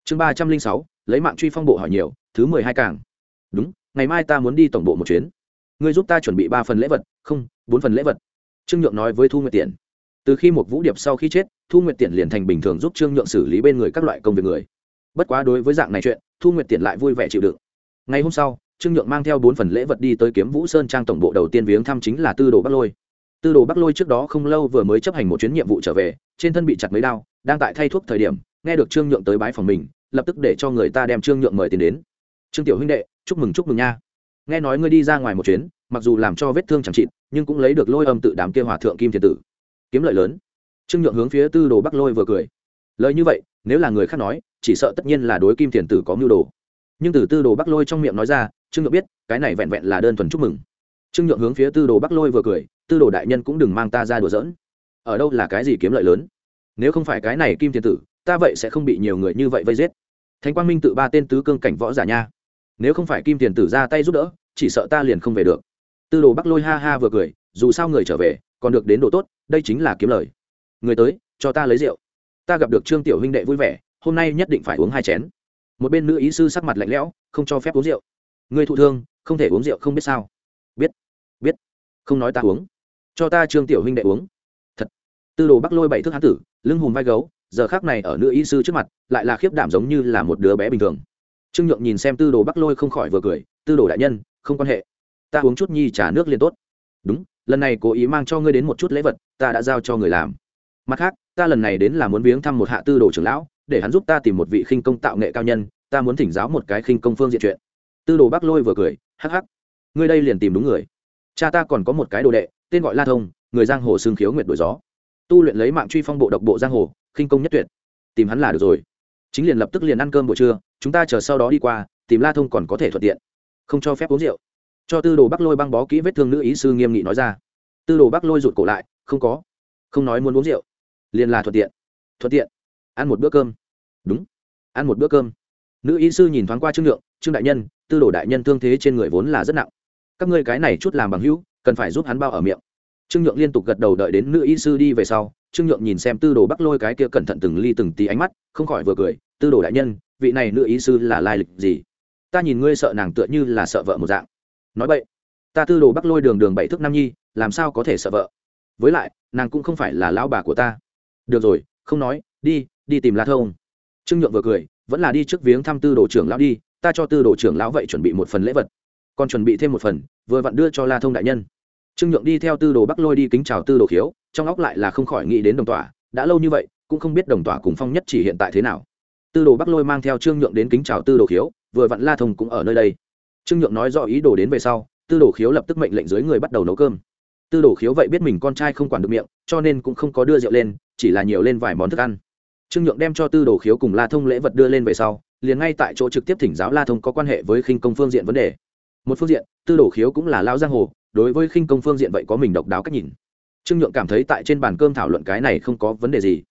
chương ba trăm linh sáu, lấy mạng truy phong bộ hỏi nhiều, thứ mười hai cảng đúng, ngày mai ta muốn đi tổng bộ một chuyến. Ngươi giúp ta chuẩn bị ba phần lễ vật, không, bốn phần lễ vật. Trương nhượng nói với thu nguyệt tiện từ khi một vũ điệp sau khi chết, thu nguyệt tiện liền thành bình thường giúp trương nhượng xử lý bên người các loại công việc người. Bất quá đối với dạng này chuyện, thu nguyệt tiện lại vui vẻ chịu đựng ngày hôm sau, trương nhượng mang theo bốn phần lễ vật đi tới kiếm vũ sơn trang tổng bộ đầu tiên viếng thăm chính là tư đồ bắc lôi. Tư đồ bắc lôi trước đó không lâu vừa mới chấp hành một chuyến nhiệm vụ trở về, trên thân bị chặt mấy đao, đang tại thay thuốc thời điểm, nghe được trương nhượng tới bái phòng mình, lập tức để cho người ta đem trương nhượng mời tiền đến. Trương tiểu huynh đệ, chúc mừng chúc mừng nha. Nghe nói ngươi đi ra ngoài một chuyến, mặc dù làm cho vết thương chẳng trị nhưng cũng lấy được lôi âm tự đám kia hòa thượng kim thiên tử. Kiếm lợi lớn. Trương nhượng hướng phía tư đồ bắc lôi vừa cười. Lời như vậy, nếu là người khác nói, chỉ sợ tất nhiên là đối kim thiền tử có mưu đồ nhưng từ tư đồ bắc lôi trong miệng nói ra, trương nhượng biết, cái này vẹn vẹn là đơn thuần chúc mừng. Trương nhượng hướng phía tư đồ bắc lôi vừa cười, tư đồ đại nhân cũng đừng mang ta ra đùa giỡn. Ở đâu là cái gì kiếm lợi lớn? Nếu không phải cái này kim thiên tử, ta vậy sẽ không bị nhiều người như vậy vây giết. Thánh quang minh tự ba tên tứ cương cảnh võ giả nha. Nếu không phải kim thiên tử ra tay giúp đỡ, chỉ sợ ta liền không về được. Tư đồ bắc lôi ha ha vừa cười, dù sao người trở về, còn được đến độ tốt, đây chính là kiếm lời. Người tới, cho ta lấy rượu. Ta gặp được trương tiểu huynh đệ vui vẻ, hôm nay nhất định phải uống hai chén một bên nữ ý sư sắc mặt lạnh lẽo, không cho phép uống rượu. Người thụ thương, không thể uống rượu không biết sao. Biết biết, không nói ta uống. Cho ta trương tiểu huynh đệ uống. Thật. Tư đồ bắc lôi bảy thước hán tử, lưng hùm vai gấu, giờ khác này ở nữ ý sư trước mặt, lại là khiếp đảm giống như là một đứa bé bình thường. Trương nhượng nhìn xem tư đồ bắc lôi không khỏi vừa cười, tư đồ đại nhân, không quan hệ. Ta uống chút nhi trà nước liền tốt. Đúng, lần này cố ý mang cho ngươi đến một chút lễ vật, ta đã giao cho người làm. Mặt khác, ta lần này đến là muốn viếng thăm một hạ tư đồ trưởng lão để hắn giúp ta tìm một vị khinh công tạo nghệ cao nhân, ta muốn thỉnh giáo một cái khinh công phương diện chuyện. Tư đồ bắc lôi vừa cười, hắc hắc, ngươi đây liền tìm đúng người. Cha ta còn có một cái đồ đệ, tên gọi la thông, người giang hồ xương khiếu nguyệt đổi gió. Tu luyện lấy mạng truy phong bộ độc bộ giang hồ, khinh công nhất tuyệt. Tìm hắn là được rồi. Chính liền lập tức liền ăn cơm buổi trưa, chúng ta chờ sau đó đi qua, tìm la thông còn có thể thuận tiện. Không cho phép uống rượu. Cho tư đồ bắc lôi băng bó kỹ vết thương nữ ý sư nghiêm nghị nói ra. Tư đồ bắc lôi rụt cổ lại, không có. Không nói muốn uống rượu. Liền là thuận tiện. Thuận tiện ăn một bữa cơm. Đúng. Ăn một bữa cơm. Nữ y sư nhìn thoáng qua trương nhượng trương đại nhân, tư đồ đại nhân thương thế trên người vốn là rất nặng. Các ngươi cái này chút làm bằng hữu, cần phải giúp hắn bao ở miệng. Trương nhượng liên tục gật đầu đợi đến nữ y sư đi về sau, trương nhượng nhìn xem tư đồ bắc lôi cái kia cẩn thận từng ly từng tí ánh mắt, không khỏi vừa cười, tư đồ đại nhân, vị này nữ y sư là lai lịch gì? Ta nhìn ngươi sợ nàng tựa như là sợ vợ một dạng. Nói vậy ta tư đồ bắc lôi đường đường bảy thước nam nhi, làm sao có thể sợ vợ? Với lại, nàng cũng không phải là lão bà của ta. Được rồi, không nói, đi đi tìm la thông. Trương nhượng vừa cười, vẫn là đi trước viếng thăm tư đồ trưởng lão đi, ta cho tư đồ trưởng lão vậy chuẩn bị một phần lễ vật. Còn chuẩn bị thêm một phần, vừa vặn đưa cho la thông đại nhân. Trương nhượng đi theo tư đồ bắc lôi đi kính chào tư đồ khiếu, trong óc lại là không khỏi nghĩ đến đồng tỏa, đã lâu như vậy, cũng không biết đồng tỏa cùng phong nhất chỉ hiện tại thế nào. Tư đồ bắc lôi mang theo trương nhượng đến kính chào tư đồ khiếu, vừa vặn la thông cũng ở nơi đây. Trương nhượng nói rõ ý đồ đến về sau, tư đồ khiếu lập tức mệnh lệnh dưới người bắt đầu nấu cơm. Tư đồ khiếu vậy biết mình con trai không quản được miệng, cho nên cũng không có đưa rượu lên, chỉ là nhiều lên vài món thức ăn trương nhượng đem cho tư đồ khiếu cùng la thông lễ vật đưa lên về sau, liền ngay tại chỗ trực tiếp thỉnh giáo la thông có quan hệ với khinh công phương diện vấn đề. Một phương diện, tư đồ khiếu cũng là lao giang hồ, đối với khinh công phương diện vậy có mình độc đáo cách nhìn. Trương nhượng cảm thấy tại trên bàn cơm thảo luận cái này không có vấn đề gì.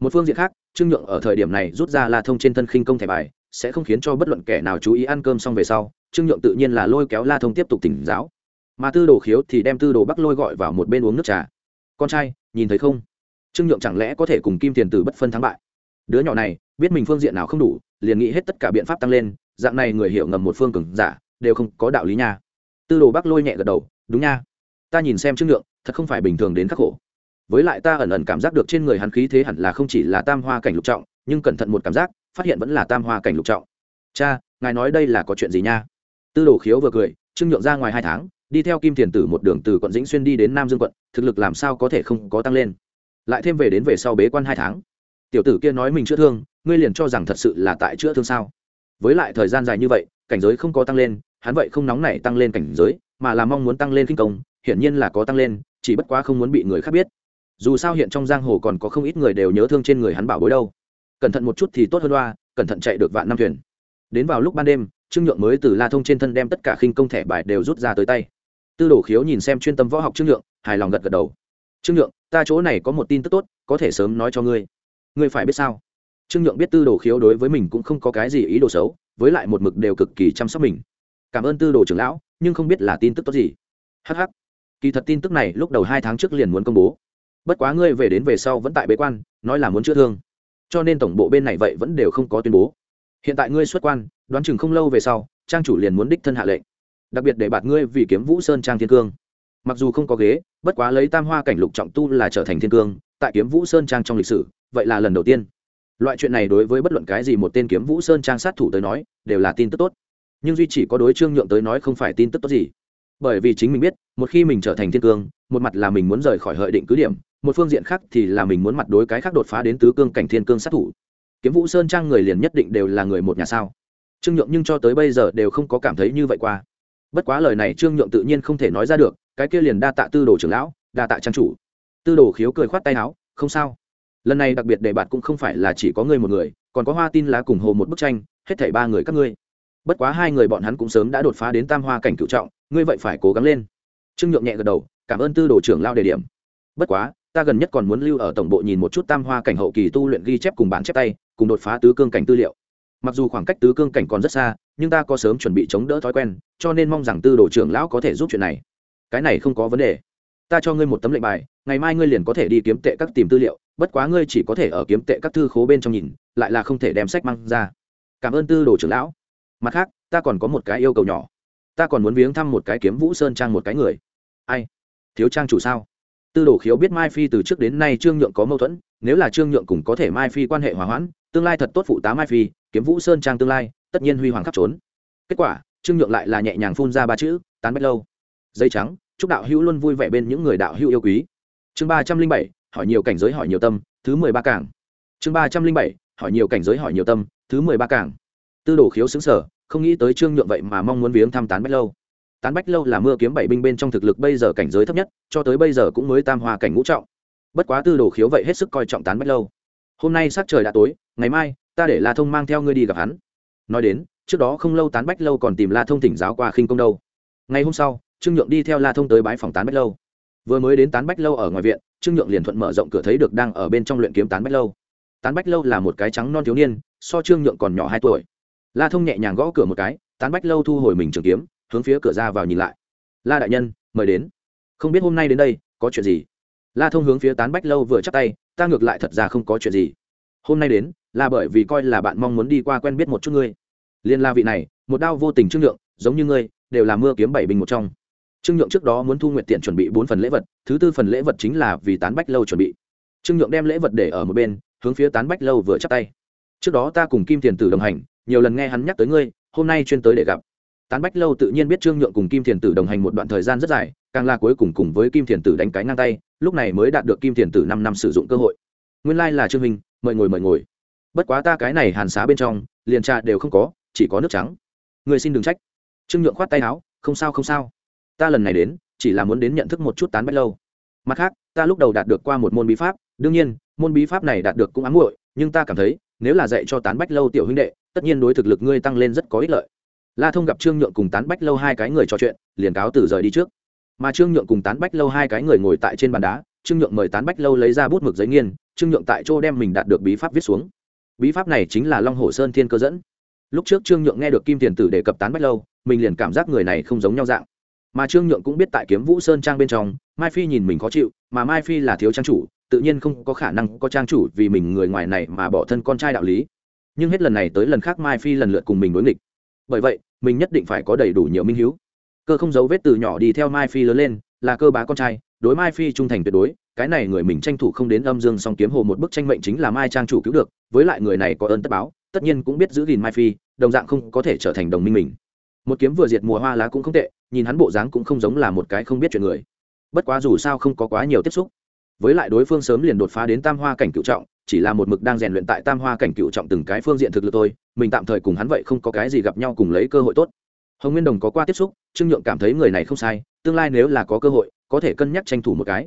Một phương diện khác, trương nhượng ở thời điểm này rút ra la thông trên thân khinh công thẻ bài, sẽ không khiến cho bất luận kẻ nào chú ý ăn cơm xong về sau, trương nhượng tự nhiên là lôi kéo la thông tiếp tục tỉnh giáo. Mà tư đồ khiếu thì đem tư đồ bắc lôi gọi vào một bên uống nước trà. Con trai, nhìn thấy không? Trương nhượng chẳng lẽ có thể cùng kim tiền tử bất phân thắng bại? Đứa nhỏ này, biết mình phương diện nào không đủ, liền nghĩ hết tất cả biện pháp tăng lên, dạng này người hiểu ngầm một phương cường giả, đều không có đạo lý nha. Tư đồ bắc lôi nhẹ gật đầu, đúng nha. Ta nhìn xem trương nhượng, thật không phải bình thường đến khắc khổ. Với lại ta ẩn ẩn cảm giác được trên người hắn khí thế hẳn là không chỉ là tam hoa cảnh lục trọng, nhưng cẩn thận một cảm giác, phát hiện vẫn là tam hoa cảnh lục trọng. Cha, ngài nói đây là có chuyện gì nha? Tư đồ khiếu vừa cười, trương nhượng ra ngoài hai tháng, đi theo kim thiền tử một đường từ quận dĩnh xuyên đi đến nam dương quận, thực lực làm sao có thể không có tăng lên? Lại thêm về đến về sau bế quan hai tháng. Tiểu tử kia nói mình chữa thương, ngươi liền cho rằng thật sự là tại chữa thương sao? Với lại thời gian dài như vậy, cảnh giới không có tăng lên, hắn vậy không nóng nảy tăng lên cảnh giới, mà là mong muốn tăng lên kinh công, hiển nhiên là có tăng lên, chỉ bất quá không muốn bị người khác biết. Dù sao hiện trong giang hồ còn có không ít người đều nhớ thương trên người hắn bảo bối đâu. Cẩn thận một chút thì tốt hơn loa, cẩn thận chạy được vạn năm thuyền. Đến vào lúc ban đêm, trương nhượng mới từ la thông trên thân đem tất cả khinh công thẻ bài đều rút ra tới tay. Tư đồ khiếu nhìn xem chuyên tâm võ học trương nhượng, hài lòng gật gật đầu. Trương nhượng ta chỗ này có một tin tức tốt, có thể sớm nói cho ngươi. Ngươi phải biết sao? Trương nhượng biết tư đồ khiếu đối với mình cũng không có cái gì ý đồ xấu, với lại một mực đều cực kỳ chăm sóc mình. Cảm ơn tư đồ trưởng lão, nhưng không biết là tin tức tốt gì. Hh kỳ thật tin tức này lúc đầu hai tháng trước liền muốn công bố. Bất quá ngươi về đến về sau vẫn tại bế quan, nói là muốn chữa thương. Cho nên tổng bộ bên này vậy vẫn đều không có tuyên bố. Hiện tại ngươi xuất quan, đoán chừng không lâu về sau, trang chủ liền muốn đích thân hạ lệnh. Đặc biệt để bạt ngươi vì kiếm vũ sơn trang thiên cương mặc dù không có ghế, bất quá lấy tam hoa cảnh lục trọng tu là trở thành thiên cương, tại kiếm vũ sơn trang trong lịch sử, vậy là lần đầu tiên. Loại chuyện này đối với bất luận cái gì một tên kiếm vũ sơn trang sát thủ tới nói, đều là tin tức tốt. Nhưng duy chỉ có đối trương nhượng tới nói không phải tin tức tốt gì. Bởi vì chính mình biết, một khi mình trở thành thiên cương, một mặt là mình muốn rời khỏi hợi định cứ điểm, một phương diện khác thì là mình muốn mặt đối cái khác đột phá đến tứ cương cảnh thiên cương sát thủ. Kiếm vũ sơn trang người liền nhất định đều là người một nhà sao? Trương nhượng nhưng cho tới bây giờ đều không có cảm thấy như vậy qua. Bất quá lời này trương nhượng tự nhiên không thể nói ra được cái kia liền đa tạ tư đồ trưởng lão, đa tạ trang chủ. Tư đồ khiếu cười khoát tay áo, không sao. Lần này đặc biệt đề bạt cũng không phải là chỉ có ngươi một người, còn có hoa tin lá cùng hồ một bức tranh, hết thảy ba người các ngươi. Bất quá hai người bọn hắn cũng sớm đã đột phá đến tam hoa cảnh cựu trọng, ngươi vậy phải cố gắng lên. Trương nhượng nhẹ gật đầu, cảm ơn tư đồ trưởng lao đề điểm. Bất quá, ta gần nhất còn muốn lưu ở tổng bộ nhìn một chút tam hoa cảnh hậu kỳ tu luyện ghi chép cùng bản chép tay, cùng đột phá tứ cương cảnh tư liệu. Mặc dù khoảng cách tứ cương cảnh còn rất xa, nhưng ta có sớm chuẩn bị chống đỡ thói quen, cho nên mong rằng tư đồ trưởng lão có thể giúp chuyện này cái này không có vấn đề. Ta cho ngươi một tấm lệnh bài, ngày mai ngươi liền có thể đi kiếm tệ các tìm tư liệu, bất quá ngươi chỉ có thể ở kiếm tệ các thư khố bên trong nhìn, lại là không thể đem sách mang ra. Cảm ơn tư đồ trưởng lão. Mặt khác, ta còn có một cái yêu cầu nhỏ. Ta còn muốn viếng thăm một cái kiếm vũ sơn trang một cái người. Ai? Thiếu trang chủ sao? Tư đồ khiếu biết mai phi từ trước đến nay trương nhượng có mâu thuẫn, nếu là trương nhượng cùng có thể mai phi quan hệ hòa hoãn, tương lai thật tốt phụ tá mai phi, kiếm vũ sơn trang tương lai, tất nhiên huy hoàng khắp trốn. Kết quả, trương nhượng lại là nhẹ nhàng phun ra ba chữ, tán bách lâu. Dây trắng chúc đạo hữu luôn vui vẻ bên những người đạo hữu yêu quý. Chương ba trăm linh bảy, hỏi nhiều cảnh giới hỏi nhiều tâm, thứ mười ba cảng. Chương ba trăm linh bảy, hỏi nhiều cảnh giới hỏi nhiều tâm, thứ mười ba cảng. Tư đồ khiếu xứng sở, không nghĩ tới trương nhượng vậy mà mong muốn viếng thăm tán bách lâu. Tán bách lâu là mưa kiếm bảy binh bên trong thực lực bây giờ cảnh giới thấp nhất, cho tới bây giờ cũng mới tam hòa cảnh ngũ trọng. Bất quá tư đồ khiếu vậy hết sức coi trọng tán bách lâu. Hôm nay sắc trời đã tối, ngày mai, ta để la thông mang theo ngươi đi gặp hắn. Nói đến, trước đó không lâu tán bách lâu còn tìm la thông thỉnh giáo qua khinh công đâu. Ngày hôm sau trương nhượng đi theo la thông tới bái phòng tán bách lâu. Vừa mới đến tán bách lâu ở ngoài viện, trương nhượng liền thuận mở rộng cửa thấy được đang ở bên trong luyện kiếm tán bách lâu. Tán bách lâu là một cái trắng non thiếu niên, so trương nhượng còn nhỏ hai tuổi. La thông nhẹ nhàng gõ cửa một cái, tán bách lâu thu hồi mình trường kiếm, hướng phía cửa ra vào nhìn lại. La đại nhân, mời đến. Không biết hôm nay đến đây, có chuyện gì? La thông hướng phía tán bách lâu vừa chắc tay, ta ngược lại thật ra không có chuyện gì. Hôm nay đến, là bởi vì coi là bạn mong muốn đi qua quen biết một chút ngươi. Liên la vị này, một đao vô tình trương nhượng, giống như ngươi, đều là mưa kiếm bảy bình một trong trương nhượng trước đó muốn thu nguyện tiện chuẩn bị bốn phần lễ vật, thứ tư phần lễ vật chính là vì tán bách lâu chuẩn bị. Trương nhượng đem lễ vật để ở một bên, hướng phía tán bách lâu vừa chắp tay. Trước đó ta cùng kim Thiền tử đồng hành, nhiều lần nghe hắn nhắc tới ngươi, hôm nay chuyên tới để gặp. Tán bách lâu tự nhiên biết trương nhượng cùng kim thiền tử đồng hành một đoạn thời gian rất dài, càng là cuối cùng cùng với kim thiền tử đánh cái ngang tay, lúc này mới đạt được kim thiền tử năm năm sử dụng cơ hội. Nguyên lai、like、là trương minh, mời ngồi mời ngồi. Bất quá ta cái này hàn xá bên trong, liền trà đều không có, chỉ có nước trắng. Người xin đừng trách. Trương nhượng khoát tay áo, không sao không sao ta lần này đến, chỉ là muốn đến nhận thức một chút tán bách lâu. Mặt khác, ta lúc đầu đạt được qua một môn bí pháp, đương nhiên, môn bí pháp này đạt được cũng ám muội, nhưng ta cảm thấy, nếu là dạy cho tán bách lâu tiểu huynh đệ, tất nhiên đối thực lực ngươi tăng lên rất có ích lợi. La thông gặp trương nhượng cùng tán bách lâu hai cái người trò chuyện, liền cáo từ rời đi trước. Mà trương nhượng cùng tán bách lâu hai cái người ngồi tại trên bàn đá, trương nhượng mời tán bách lâu lấy ra bút mực giấy nghiên, trương nhượng tại chỗ đem mình đạt được bí pháp viết xuống. Bí pháp này chính là long hồ sơn thiên cơ dẫn. Lúc trước trương nhượng nghe được kim tiền tử đề cập tán bách lâu, mình liền cảm giác người này không giống nhau dạng mà trương nhượng cũng biết tại kiếm vũ sơn trang bên trong, mai phi nhìn mình khó chịu, mà mai phi là thiếu trang chủ, tự nhiên không có khả năng có trang chủ vì mình người ngoài này mà bỏ thân con trai đạo lý. Nhưng hết lần này tới lần khác mai phi lần lượt cùng mình đối nghịch. Bởi vậy, mình nhất định phải có đầy đủ nhiều minh hiếu. Cơ không giấu vết từ nhỏ đi theo mai phi lớn lên, là cơ bá con trai, đối mai phi trung thành tuyệt đối, cái này người mình tranh thủ không đến âm dương song kiếm hồ một bức tranh mệnh chính là mai trang chủ cứu được, với lại người này có ơn tất báo, tất nhiên cũng biết giữ gìn mai phi, đồng dạng không có thể trở thành đồng minh mình. Một kiếm vừa diệt mùa hoa lá cũng không tệ nhìn hắn bộ dáng cũng không giống là một cái không biết chuyện người. Bất quá dù sao không có quá nhiều tiếp xúc. Với lại đối phương sớm liền đột phá đến tam hoa cảnh cựu trọng, chỉ là một mực đang rèn luyện tại tam hoa cảnh cựu trọng từng cái phương diện thực lực thôi, mình tạm thời cùng hắn vậy không có cái gì gặp nhau cùng lấy cơ hội tốt. Hồng nguyên đồng có qua tiếp xúc, trương nhượng cảm thấy người này không sai, tương lai nếu là có cơ hội, có thể cân nhắc tranh thủ một cái.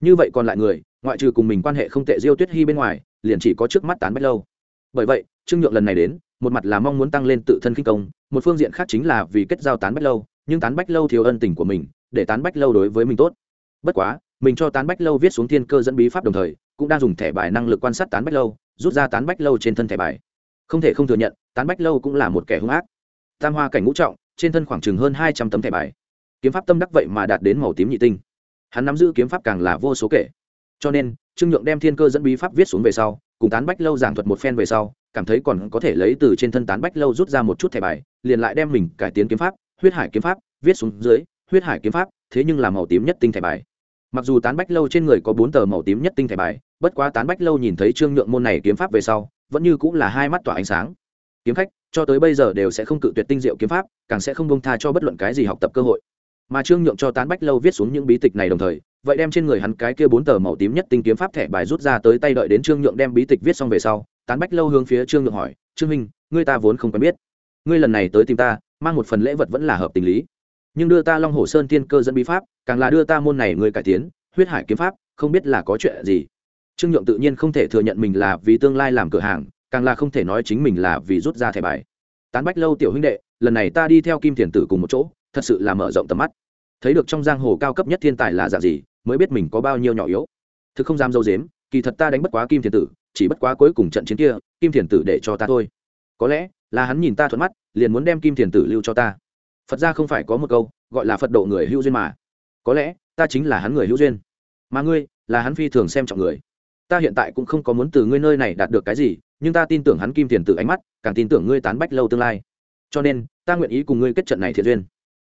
Như vậy còn lại người, ngoại trừ cùng mình quan hệ không tệ diêu tuyết hy bên ngoài, liền chỉ có trước mắt tán bách lâu. Bởi vậy, trương nhượng lần này đến, một mặt là mong muốn tăng lên tự thân kinh công, một phương diện khác chính là vì kết giao tán bách lâu nhưng tán bách lâu thiếu ân tình của mình, để tán bách lâu đối với mình tốt. Bất quá, mình cho tán bách lâu viết xuống thiên cơ dẫn bí pháp đồng thời, cũng đang dùng thẻ bài năng lực quan sát tán bách lâu, rút ra tán bách lâu trên thân thẻ bài. Không thể không thừa nhận, tán bách lâu cũng là một kẻ hung ác. Tam hoa cảnh ngũ trọng, trên thân khoảng chừng hơn hai trăm tấm thẻ bài. Kiếm pháp tâm đắc vậy mà đạt đến màu tím nhị tinh. Hắn nắm giữ kiếm pháp càng là vô số kể. Cho nên, trương nhượng đem thiên cơ dẫn bí pháp viết xuống về sau, cùng tán bách lâu giảng thuật một phen về sau, cảm thấy còn có thể lấy từ trên thân tán bách lâu rút ra một chút thẻ bài, liền lại đem mình cải tiến kiếm pháp huyết hải kiếm pháp, viết xuống dưới, huyết hải kiếm pháp, thế nhưng là màu tím nhất tinh thẻ bài. Mặc dù tán bách lâu trên người có bốn tờ màu tím nhất tinh thẻ bài, bất quá tán bách lâu nhìn thấy trương nhượng môn này kiếm pháp về sau, vẫn như cũng là hai mắt tỏa ánh sáng. Kiếm khách, cho tới bây giờ đều sẽ không cự tuyệt tinh diệu kiếm pháp, càng sẽ không bông tha cho bất luận cái gì học tập cơ hội. Mà trương nhượng cho tán bách lâu viết xuống những bí tịch này đồng thời, vậy đem trên người hắn cái kia bốn tờ màu tím nhất tinh kiếm pháp thẻ bài rút ra tới tay đợi đến trương nhượng đem bí tịch viết xong về sau, tán bách lâu hướng phía trương nhượng hỏi, trương minh ngươi ta vốn không quen biết. Ngươi lần này tới tìm ta mang một phần lễ vật vẫn là hợp tình lý. Nhưng đưa ta long hồ sơn tiên cơ dẫn bí pháp, càng là đưa ta môn này người cải tiến, huyết hải kiếm pháp, không biết là có chuyện gì. Trương nhượng tự nhiên không thể thừa nhận mình là vì tương lai làm cửa hàng, càng là không thể nói chính mình là vì rút ra thẻ bài. Tán bách lâu tiểu huynh đệ, lần này ta đi theo kim thiền tử cùng một chỗ, thật sự là mở rộng tầm mắt. Thấy được trong giang hồ cao cấp nhất thiên tài là dạng gì, mới biết mình có bao nhiêu nhỏ yếu. Thực không dám dâu dếm, kỳ thật ta đánh bất quá kim thiền tử, chỉ bất quá cuối cùng trận chiến kia, kim thiền tử để cho ta thôi. Có lẽ là hắn nhìn ta thuận mắt, liền muốn đem kim thiền tử lưu cho ta. Phật ra không phải có một câu, gọi là phật độ người hữu duyên mà. Có lẽ, ta chính là hắn người hữu duyên. Mà ngươi, là hắn phi thường xem trọng người. Ta hiện tại cũng không có muốn từ ngươi nơi này đạt được cái gì, nhưng ta tin tưởng hắn kim tiền tử ánh mắt, càng tin tưởng ngươi tán bách lâu tương lai. Cho nên, ta nguyện ý cùng ngươi kết trận này thiện duyên.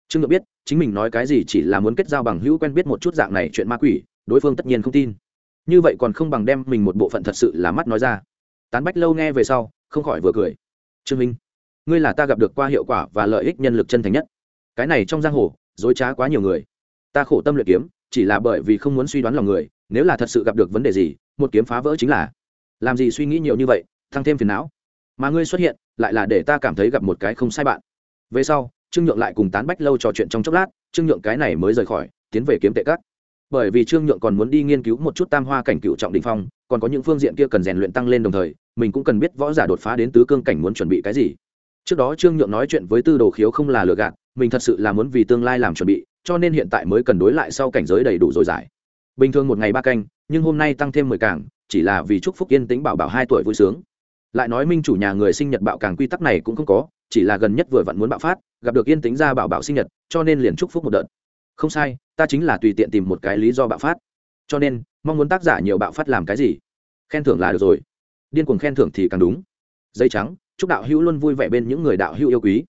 Trương ngự biết, chính mình nói cái gì chỉ là muốn kết giao bằng hữu quen biết một chút dạng này chuyện ma quỷ, đối phương tất nhiên không tin. Như vậy còn không bằng đem mình một bộ phận thật sự là mắt nói ra. Tán bách lâu nghe về sau, không khỏi vừa cười trương minh, ngươi là ta gặp được qua hiệu quả và lợi ích nhân lực chân thành nhất. Cái này trong giang hồ, dối trá quá nhiều người. Ta khổ tâm luyện kiếm, chỉ là bởi vì không muốn suy đoán lòng người, nếu là thật sự gặp được vấn đề gì, một kiếm phá vỡ chính là. Làm gì suy nghĩ nhiều như vậy tăng thêm phiền não. Mà ngươi xuất hiện, lại là để ta cảm thấy gặp một cái không sai bạn. Về sau, trương nhượng lại cùng tán bách lâu trò chuyện trong chốc lát, trương nhượng cái này mới rời khỏi, tiến về kiếm tệ cắt bởi vì trương nhượng còn muốn đi nghiên cứu một chút tam hoa cảnh cựu trọng đình phong, còn có những phương diện kia cần rèn luyện tăng lên đồng thời mình cũng cần biết võ giả đột phá đến tứ cương cảnh muốn chuẩn bị cái gì. Trước đó trương nhượng nói chuyện với tư đồ khiếu không là lừa gạt, mình thật sự là muốn vì tương lai làm chuẩn bị, cho nên hiện tại mới cần đối lại sau cảnh giới đầy đủ dồi giải. bình thường một ngày ba canh, nhưng hôm nay tăng thêm mười càng chỉ là vì chúc phúc yên tĩnh bảo bảo hai tuổi vui sướng. Lại nói minh chủ nhà người sinh nhật bạo càng quy tắc này cũng không có, chỉ là gần nhất vừa vặn muốn bạo phát, gặp được yên tĩnh ra bảo bảo sinh nhật, cho nên liền chúc phúc một đợt. Không sai, ta chính là tùy tiện tìm một cái lý do bạo phát. Cho nên, mong muốn tác giả nhiều bạo phát làm cái gì? Khen thưởng là được rồi điên cuồng khen thưởng thì càng đúng. Dây trắng, chúc đạo hữu luôn vui vẻ bên những người đạo hữu yêu quý.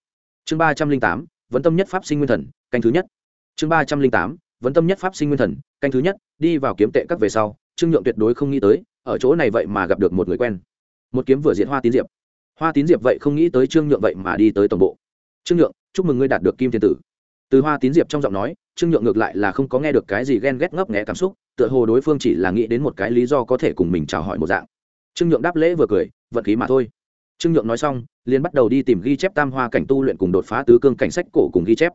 Chương ba trăm linh tám, vấn tâm nhất pháp sinh nguyên thần, canh thứ nhất. Chương ba trăm linh tám, vấn tâm nhất pháp sinh nguyên thần, canh thứ nhất, đi vào kiếm tệ các về sau, trương nhượng tuyệt đối không nghĩ tới, ở chỗ này vậy mà gặp được một người quen. Một kiếm vừa diện hoa tín diệp. Hoa tín diệp vậy không nghĩ tới trương nhượng vậy mà đi tới tổng bộ. Trương nhượng, chúc mừng ngươi đạt được kim thiên tử. Từ hoa tín diệp trong giọng nói, trương nhượng ngược lại là không có nghe được cái gì ghen ghét ngấp nghé cảm xúc, tựa hồ đối phương chỉ là nghĩ đến một cái lý do có thể cùng mình chào hỏi một dạng trương nhượng đáp lễ vừa cười, vận khí mà thôi. Trương nhượng nói xong, liền bắt đầu đi tìm ghi chép tam hoa cảnh tu luyện cùng đột phá tứ cương cảnh sách cổ cùng ghi chép.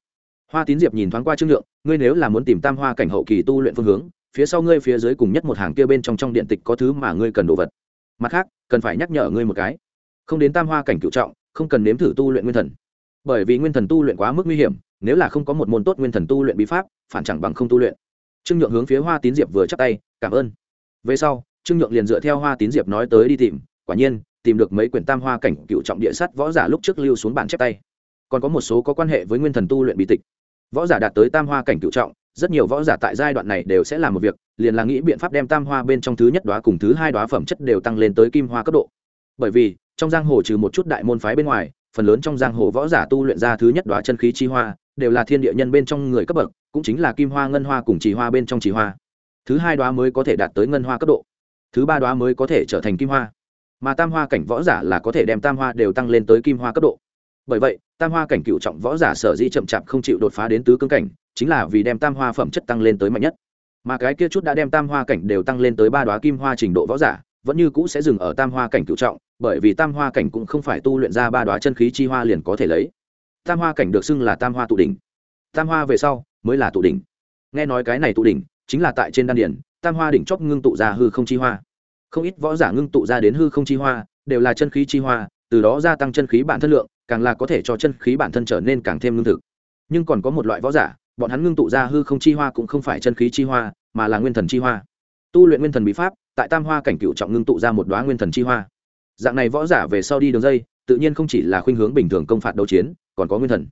Hoa tín diệp nhìn thoáng qua trương nhượng, ngươi nếu là muốn tìm tam hoa cảnh hậu kỳ tu luyện phương hướng, phía sau ngươi phía dưới cùng nhất một hàng kia bên trong trong điện tịch có thứ mà ngươi cần đồ vật. Mặt khác, cần phải nhắc nhở ngươi một cái. Không đến tam hoa cảnh cựu trọng, không cần nếm thử tu luyện nguyên thần. Bởi vì nguyên thần tu luyện quá mức nguy hiểm, nếu là không có một môn tốt nguyên thần tu luyện bí pháp, phản chẳng bằng không tu luyện. Trương nhượng hướng phía hoa tín diệp vừa chắc tay, cảm ơn. Về sau trương nhượng liền dựa theo hoa tín diệp nói tới đi tìm, quả nhiên, tìm được mấy quyển tam hoa cảnh cựu trọng địa sắt võ giả lúc trước lưu xuống bản chép tay. Còn có một số có quan hệ với nguyên thần tu luyện bí tịch. Võ giả đạt tới tam hoa cảnh cựu trọng, rất nhiều võ giả tại giai đoạn này đều sẽ làm một việc, liền là nghĩ biện pháp đem tam hoa bên trong thứ nhất đoá cùng thứ hai đoá phẩm chất đều tăng lên tới kim hoa cấp độ. Bởi vì, trong giang hồ trừ một chút đại môn phái bên ngoài, phần lớn trong giang hồ võ giả tu luyện ra thứ nhất đoá chân khí chi hoa, đều là thiên địa nhân bên trong người cấp bậc, cũng chính là kim hoa, ngân hoa cùng trì hoa bên trong trì hoa. Thứ hai đoá mới có thể đạt tới ngân hoa cấp độ thứ ba đoá mới có thể trở thành kim hoa. Mà tam hoa cảnh võ giả là có thể đem tam hoa đều tăng lên tới kim hoa cấp độ. Bởi vậy, tam hoa cảnh cựu trọng võ giả sở di chậm chạp không chịu đột phá đến tứ cương cảnh, chính là vì đem tam hoa phẩm chất tăng lên tới mạnh nhất. Mà cái kia chút đã đem tam hoa cảnh đều tăng lên tới ba đoá kim hoa trình độ võ giả, vẫn như cũ sẽ dừng ở tam hoa cảnh cựu trọng, bởi vì tam hoa cảnh cũng không phải tu luyện ra ba đoá chân khí chi hoa liền có thể lấy. Tam hoa cảnh được xưng là tam hoa tụ đỉnh. Tam hoa về sau mới là tụ đỉnh. Nghe nói cái này tụ đỉnh chính là tại trên đan điển tam hoa đỉnh chóp ngưng tụ ra hư không chi hoa. Không ít võ giả ngưng tụ ra đến hư không chi hoa, đều là chân khí chi hoa, từ đó gia tăng chân khí bản thân lượng, càng là có thể cho chân khí bản thân trở nên càng thêm lương thực. Nhưng còn có một loại võ giả, bọn hắn ngưng tụ ra hư không chi hoa cũng không phải chân khí chi hoa, mà là nguyên thần chi hoa. Tu luyện nguyên thần bí pháp, tại tam hoa cảnh cựu trọng ngưng tụ ra một đoá nguyên thần chi hoa. Dạng này võ giả về sau đi đường dây, tự nhiên không chỉ là khuynh hướng bình thường công phạt đấu chiến, còn có nguyên thần.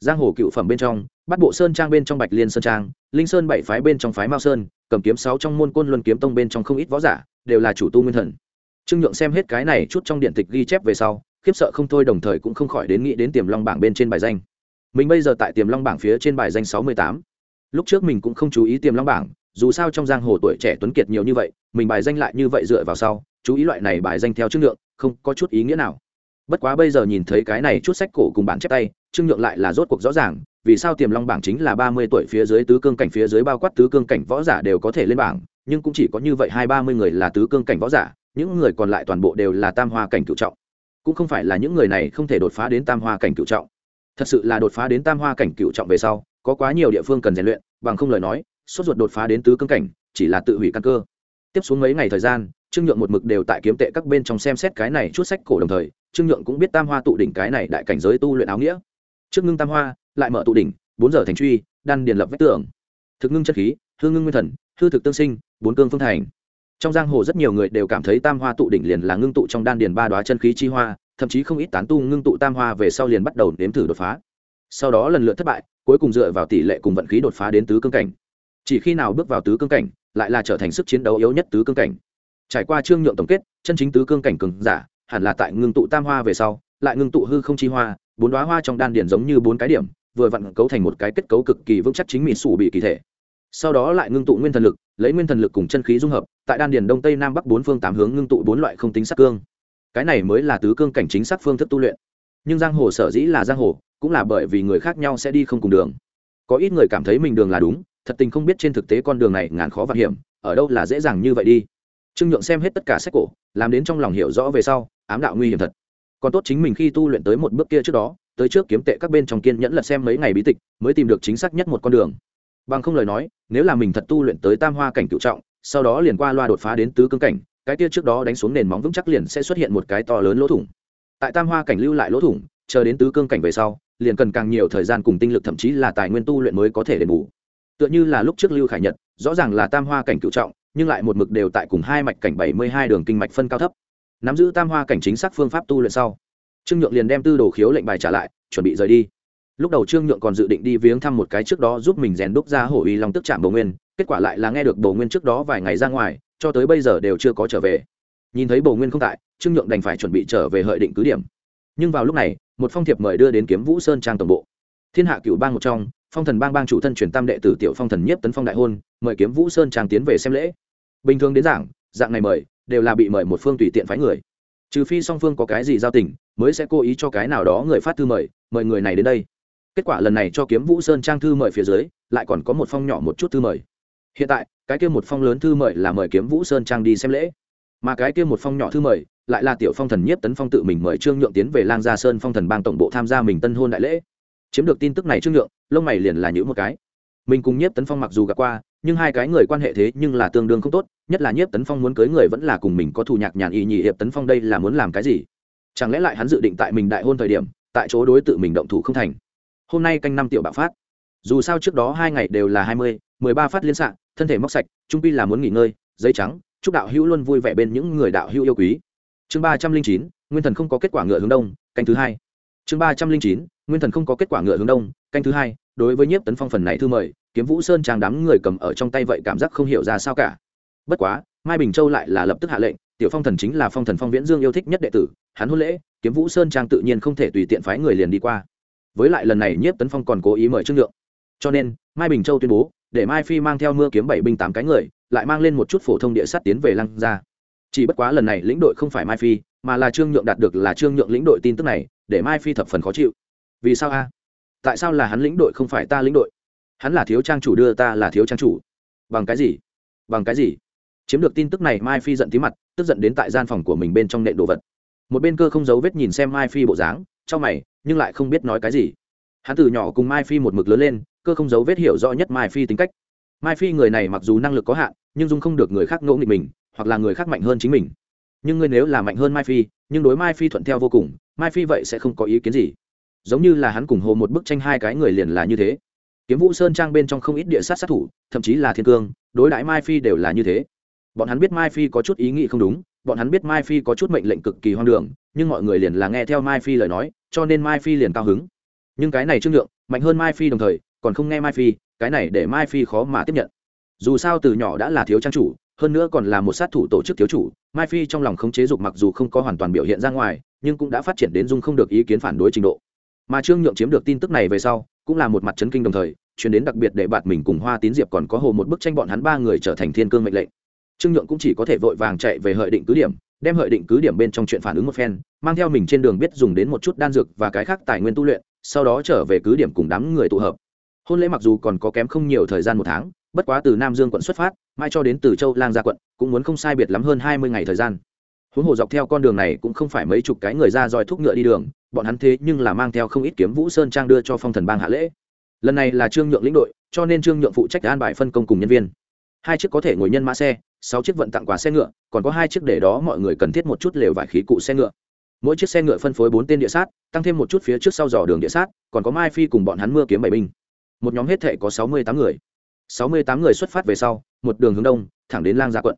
Giang hồ cựu phẩm bên trong bắt bộ sơn trang bên trong bạch liên sơn trang, linh sơn bảy phái bên trong phái mao sơn cầm kiếm sáu trong môn côn luân kiếm tông bên trong không ít võ giả, đều là chủ tu nguyên thần. Trương nhượng xem hết cái này chút trong điện tịch ghi chép về sau, khiếp sợ không thôi đồng thời cũng không khỏi đến nghĩ đến tiềm long bảng bên trên bài danh. Mình bây giờ tại tiềm long bảng phía trên bài danh sáu mươi tám. Lúc trước mình cũng không chú ý tiềm long bảng, dù sao trong giang hồ tuổi trẻ tuấn kiệt nhiều như vậy, mình bài danh lại như vậy dựa vào sau, chú ý loại này bài danh theo chất lượng không có chút ý nghĩa nào. Bất quá bây giờ nhìn thấy cái này chút sách cổ cùng bản chép tay trương nhượng lại là rốt cuộc rõ ràng, vì sao tiềm long bảng chính là ba mươi tuổi phía dưới tứ cương cảnh phía dưới bao quát tứ cương cảnh võ giả đều có thể lên bảng, nhưng cũng chỉ có như vậy hai ba mươi người là tứ cương cảnh võ giả, những người còn lại toàn bộ đều là tam hoa cảnh cựu trọng. Cũng không phải là những người này không thể đột phá đến tam hoa cảnh cựu trọng. Thật sự là đột phá đến tam hoa cảnh cựu trọng về sau, có quá nhiều địa phương cần rèn luyện, bằng không lời nói, sốt ruột đột phá đến tứ cương cảnh, chỉ là tự hủy căn cơ. Tiếp xuống mấy ngày thời gian, trương nhượng một mực đều tại kiếm tệ các bên trong xem xét cái này chút sách cổ đồng thời, trương nhượng cũng biết tam hoa tụ đỉnh cái này đại cảnh giới tu luyện áo nghĩa trước ngưng tam hoa, lại mở tụ đỉnh, bốn giờ thành truy, đan điền lập vách tường. Thực ngưng chất khí hương ngưng nguyên thần, hư thực tương sinh, bốn cương phương thành. Trong giang hồ rất nhiều người đều cảm thấy tam hoa tụ đỉnh liền là ngưng tụ trong đan điền ba đoá chân khí chi hoa, thậm chí không ít tán tu ngưng tụ tam hoa về sau liền bắt đầu nếm thử đột phá. Sau đó lần lượt thất bại, cuối cùng dựa vào tỷ lệ cùng vận khí đột phá đến tứ cương cảnh. Chỉ khi nào bước vào tứ cương cảnh, lại là trở thành sức chiến đấu yếu nhất tứ cương cảnh. Trải qua trương nhượng tổng kết, chân chính tứ cương cảnh cường giả, hẳn là tại ngưng tụ tam hoa về sau lại ngưng tụ hư không chi hoa, bốn đoá hoa trong đan điển giống như bốn cái điểm, vừa vặn cấu thành một cái kết cấu cực kỳ vững chắc chính mịn sủ bị kỳ thể. Sau đó lại ngưng tụ nguyên thần lực, lấy nguyên thần lực cùng chân khí dung hợp, tại đan điền đông tây nam bắc bốn phương tám hướng ngưng tụ bốn loại không tính sắc cương. Cái này mới là tứ cương cảnh chính xác phương thức tu luyện. Nhưng giang hồ sở dĩ là giang hồ, cũng là bởi vì người khác nhau sẽ đi không cùng đường. Có ít người cảm thấy mình đường là đúng, thật tình không biết trên thực tế con đường này ngàn khó và hiểm, ở đâu là dễ dàng như vậy đi. Trương nhượng xem hết tất cả sách cổ, làm đến trong lòng hiểu rõ về sau, ám đạo nguy hiểm thật còn tốt chính mình khi tu luyện tới một bước kia trước đó, tới trước kiếm tệ các bên trong kiên nhẫn lật xem mấy ngày bí tịch, mới tìm được chính xác nhất một con đường. Bằng không lời nói, nếu là mình thật tu luyện tới tam hoa cảnh cựu trọng, sau đó liền qua loa đột phá đến tứ cương cảnh, cái kia trước đó đánh xuống nền móng vững chắc liền sẽ xuất hiện một cái to lớn lỗ thủng. Tại tam hoa cảnh lưu lại lỗ thủng, chờ đến tứ cương cảnh về sau, liền cần càng nhiều thời gian cùng tinh lực thậm chí là tài nguyên tu luyện mới có thể đền bù. Tựa như là lúc trước lưu khải nhật, rõ ràng là tam hoa cảnh cựu trọng, nhưng lại một mực đều tại cùng hai mạch cảnh bảy mươi hai đường kinh mạch phân cao thấp nắm giữ tam hoa cảnh chính xác phương pháp tu luyện sau. Trương nhượng liền đem tư đồ khiếu lệnh bài trả lại, chuẩn bị rời đi. Lúc đầu trương nhượng còn dự định đi viếng thăm một cái trước đó giúp mình rèn đúc ra hổ uy long tức chạm bầu nguyên, kết quả lại là nghe được bầu nguyên trước đó vài ngày ra ngoài, cho tới bây giờ đều chưa có trở về. Nhìn thấy bầu nguyên không tại, trương nhượng đành phải chuẩn bị trở về hợi định cứ điểm. Nhưng vào lúc này, một phong thiệp mời đưa đến kiếm vũ sơn trang tổng bộ. Thiên hạ cựu bang một trong, phong thần bang bang chủ thân truyền tam đệ tử tiểu phong thần nhiếp tấn phong đại hôn, mời kiếm vũ sơn trang tiến về xem lễ. Bình thường đến giảng, dạng này mời đều là bị mời một phương tùy tiện phái người. Trừ phi song phương có cái gì giao tình, mới sẽ cố ý cho cái nào đó người phát thư mời mời người này đến đây. Kết quả lần này cho kiếm vũ sơn trang thư mời phía dưới, lại còn có một phong nhỏ một chút thư mời. Hiện tại, cái kia một phong lớn thư mời là mời kiếm vũ sơn trang đi xem lễ. Mà cái kia một phong nhỏ thư mời, lại là tiểu phong thần nhiếp tấn phong tự mình mời trương nhượng tiến về lang gia sơn phong thần bang tổng bộ tham gia mình tân hôn đại lễ. Chiếm được tin tức này trương nhượng, lông mày liền là nhữ một cái. Mình cùng nhiếp tấn phong mặc dù gặp qua nhưng hai cái người quan hệ thế nhưng là tương đương không tốt, nhất là nhiếp tấn phong muốn cưới người vẫn là cùng mình có thù nhạc nhàn y nhị hiệp tấn phong đây là muốn làm cái gì? Chẳng lẽ lại hắn dự định tại mình đại hôn thời điểm, tại chỗ đối tự mình động thủ không thành? Hôm nay canh năm tiểu bạo phát. Dù sao trước đó hai ngày đều là hai mươi, mười ba phát liên xạ, thân thể móc sạch, trung pi là muốn nghỉ ngơi, giấy trắng, chúc đạo hữu luôn vui vẻ bên những người đạo hữu yêu quý. Chương ba trăm linh chín, nguyên thần không có kết quả ngựa hướng đông, canh thứ hai. Chương ba trăm linh chín, nguyên thần không có kết quả ngựa hướng đông, canh thứ hai đối với nhiếp tấn phong phần này thư mời, kiếm vũ sơn trang đám người cầm ở trong tay vậy cảm giác không hiểu ra sao cả. Bất quá, mai bình châu lại là lập tức hạ lệnh, tiểu phong thần chính là phong thần phong viễn dương yêu thích nhất đệ tử, hắn hôn lễ, kiếm vũ sơn trang tự nhiên không thể tùy tiện phái người liền đi qua. Với lại lần này nhiếp tấn phong còn cố ý mời trương nhượng cho nên, mai bình châu tuyên bố, để mai phi mang theo mưa kiếm bảy binh tám cái người, lại mang lên một chút phổ thông địa sát tiến về lăng ra chỉ bất quá lần này lĩnh đội không phải mai phi, mà là trương nhượng đạt được là trương nhượng lĩnh đội tin tức này, để mai phi thập phần khó chịu. Vì sao a? Tại sao là hắn lĩnh đội không phải ta lĩnh đội? Hắn là thiếu trang chủ đưa ta là thiếu trang chủ. Bằng cái gì? Bằng cái gì? Chiếm được tin tức này, mai phi giận tí mặt, tức giận đến tại gian phòng của mình bên trong nệm đồ vật. Một bên cơ không giấu vết nhìn xem mai phi bộ dáng trong mày, nhưng lại không biết nói cái gì. Hắn từ nhỏ cùng mai phi một mực lớn lên, cơ không giấu vết hiểu rõ nhất mai phi tính cách. Mai phi người này mặc dù năng lực có hạn, nhưng dung không được người khác ngỗ nghịch mình, hoặc là người khác mạnh hơn chính mình. Nhưng ngươi nếu là mạnh hơn mai phi, nhưng đối mai phi thuận theo vô cùng, mai phi vậy sẽ không có ý kiến gì giống như là hắn cùng hồ một bức tranh hai cái người liền là như thế. Kiếm vũ sơn trang bên trong không ít địa sát sát thủ, thậm chí là thiên cương, đối đãi mai phi đều là như thế. Bọn hắn biết mai phi có chút ý nghĩ không đúng, bọn hắn biết mai phi có chút mệnh lệnh cực kỳ hoang đường, nhưng mọi người liền là nghe theo mai phi lời nói, cho nên mai phi liền cao hứng. Nhưng cái này trương lượng, mạnh hơn mai phi đồng thời, còn không nghe mai phi, cái này để mai phi khó mà tiếp nhận. Dù sao từ nhỏ đã là thiếu trang chủ, hơn nữa còn là một sát thủ tổ chức thiếu chủ, mai phi trong lòng không chế dục mặc dù không có hoàn toàn biểu hiện ra ngoài, nhưng cũng đã phát triển đến dung không được ý kiến phản đối trình độ mà trương nhượng chiếm được tin tức này về sau, cũng là một mặt chấn kinh đồng thời chuyển đến đặc biệt để bạn mình cùng hoa tín diệp còn có hồ một bức tranh bọn hắn ba người trở thành thiên cương mệnh lệnh. Trương nhượng cũng chỉ có thể vội vàng chạy về hợi định cứ điểm, đem hợi định cứ điểm bên trong chuyện phản ứng một phen, mang theo mình trên đường biết dùng đến một chút đan dược và cái khác tài nguyên tu luyện, sau đó trở về cứ điểm cùng đám người tụ hợp. Hôn lễ mặc dù còn có kém không nhiều thời gian một tháng, bất quá từ nam dương quận xuất phát mai cho đến từ châu lang gia quận, cũng muốn không sai biệt lắm hơn hai mươi ngày thời gian. Huống hồ dọc theo con đường này cũng không phải mấy chục cái người ra dòi thúc ngựa đi đường bọn hắn thế nhưng là mang theo không ít kiếm vũ sơn trang đưa cho phong thần bang hạ lễ. Lần này là trương nhượng lĩnh đội, cho nên trương nhượng phụ trách an bài phân công cùng nhân viên. Hai chiếc có thể ngồi nhân mã xe, sáu chiếc vận tặng quà xe ngựa, còn có hai chiếc để đó mọi người cần thiết một chút lều vải khí cụ xe ngựa. Mỗi chiếc xe ngựa phân phối bốn tên địa sát, tăng thêm một chút phía trước sau dò đường địa sát, còn có mai phi cùng bọn hắn mưa kiếm bảy binh. Một nhóm hết thể có sáu mươi tám người. Sáu mươi tám người xuất phát về sau, một đường hướng đông, thẳng đến lang gia quận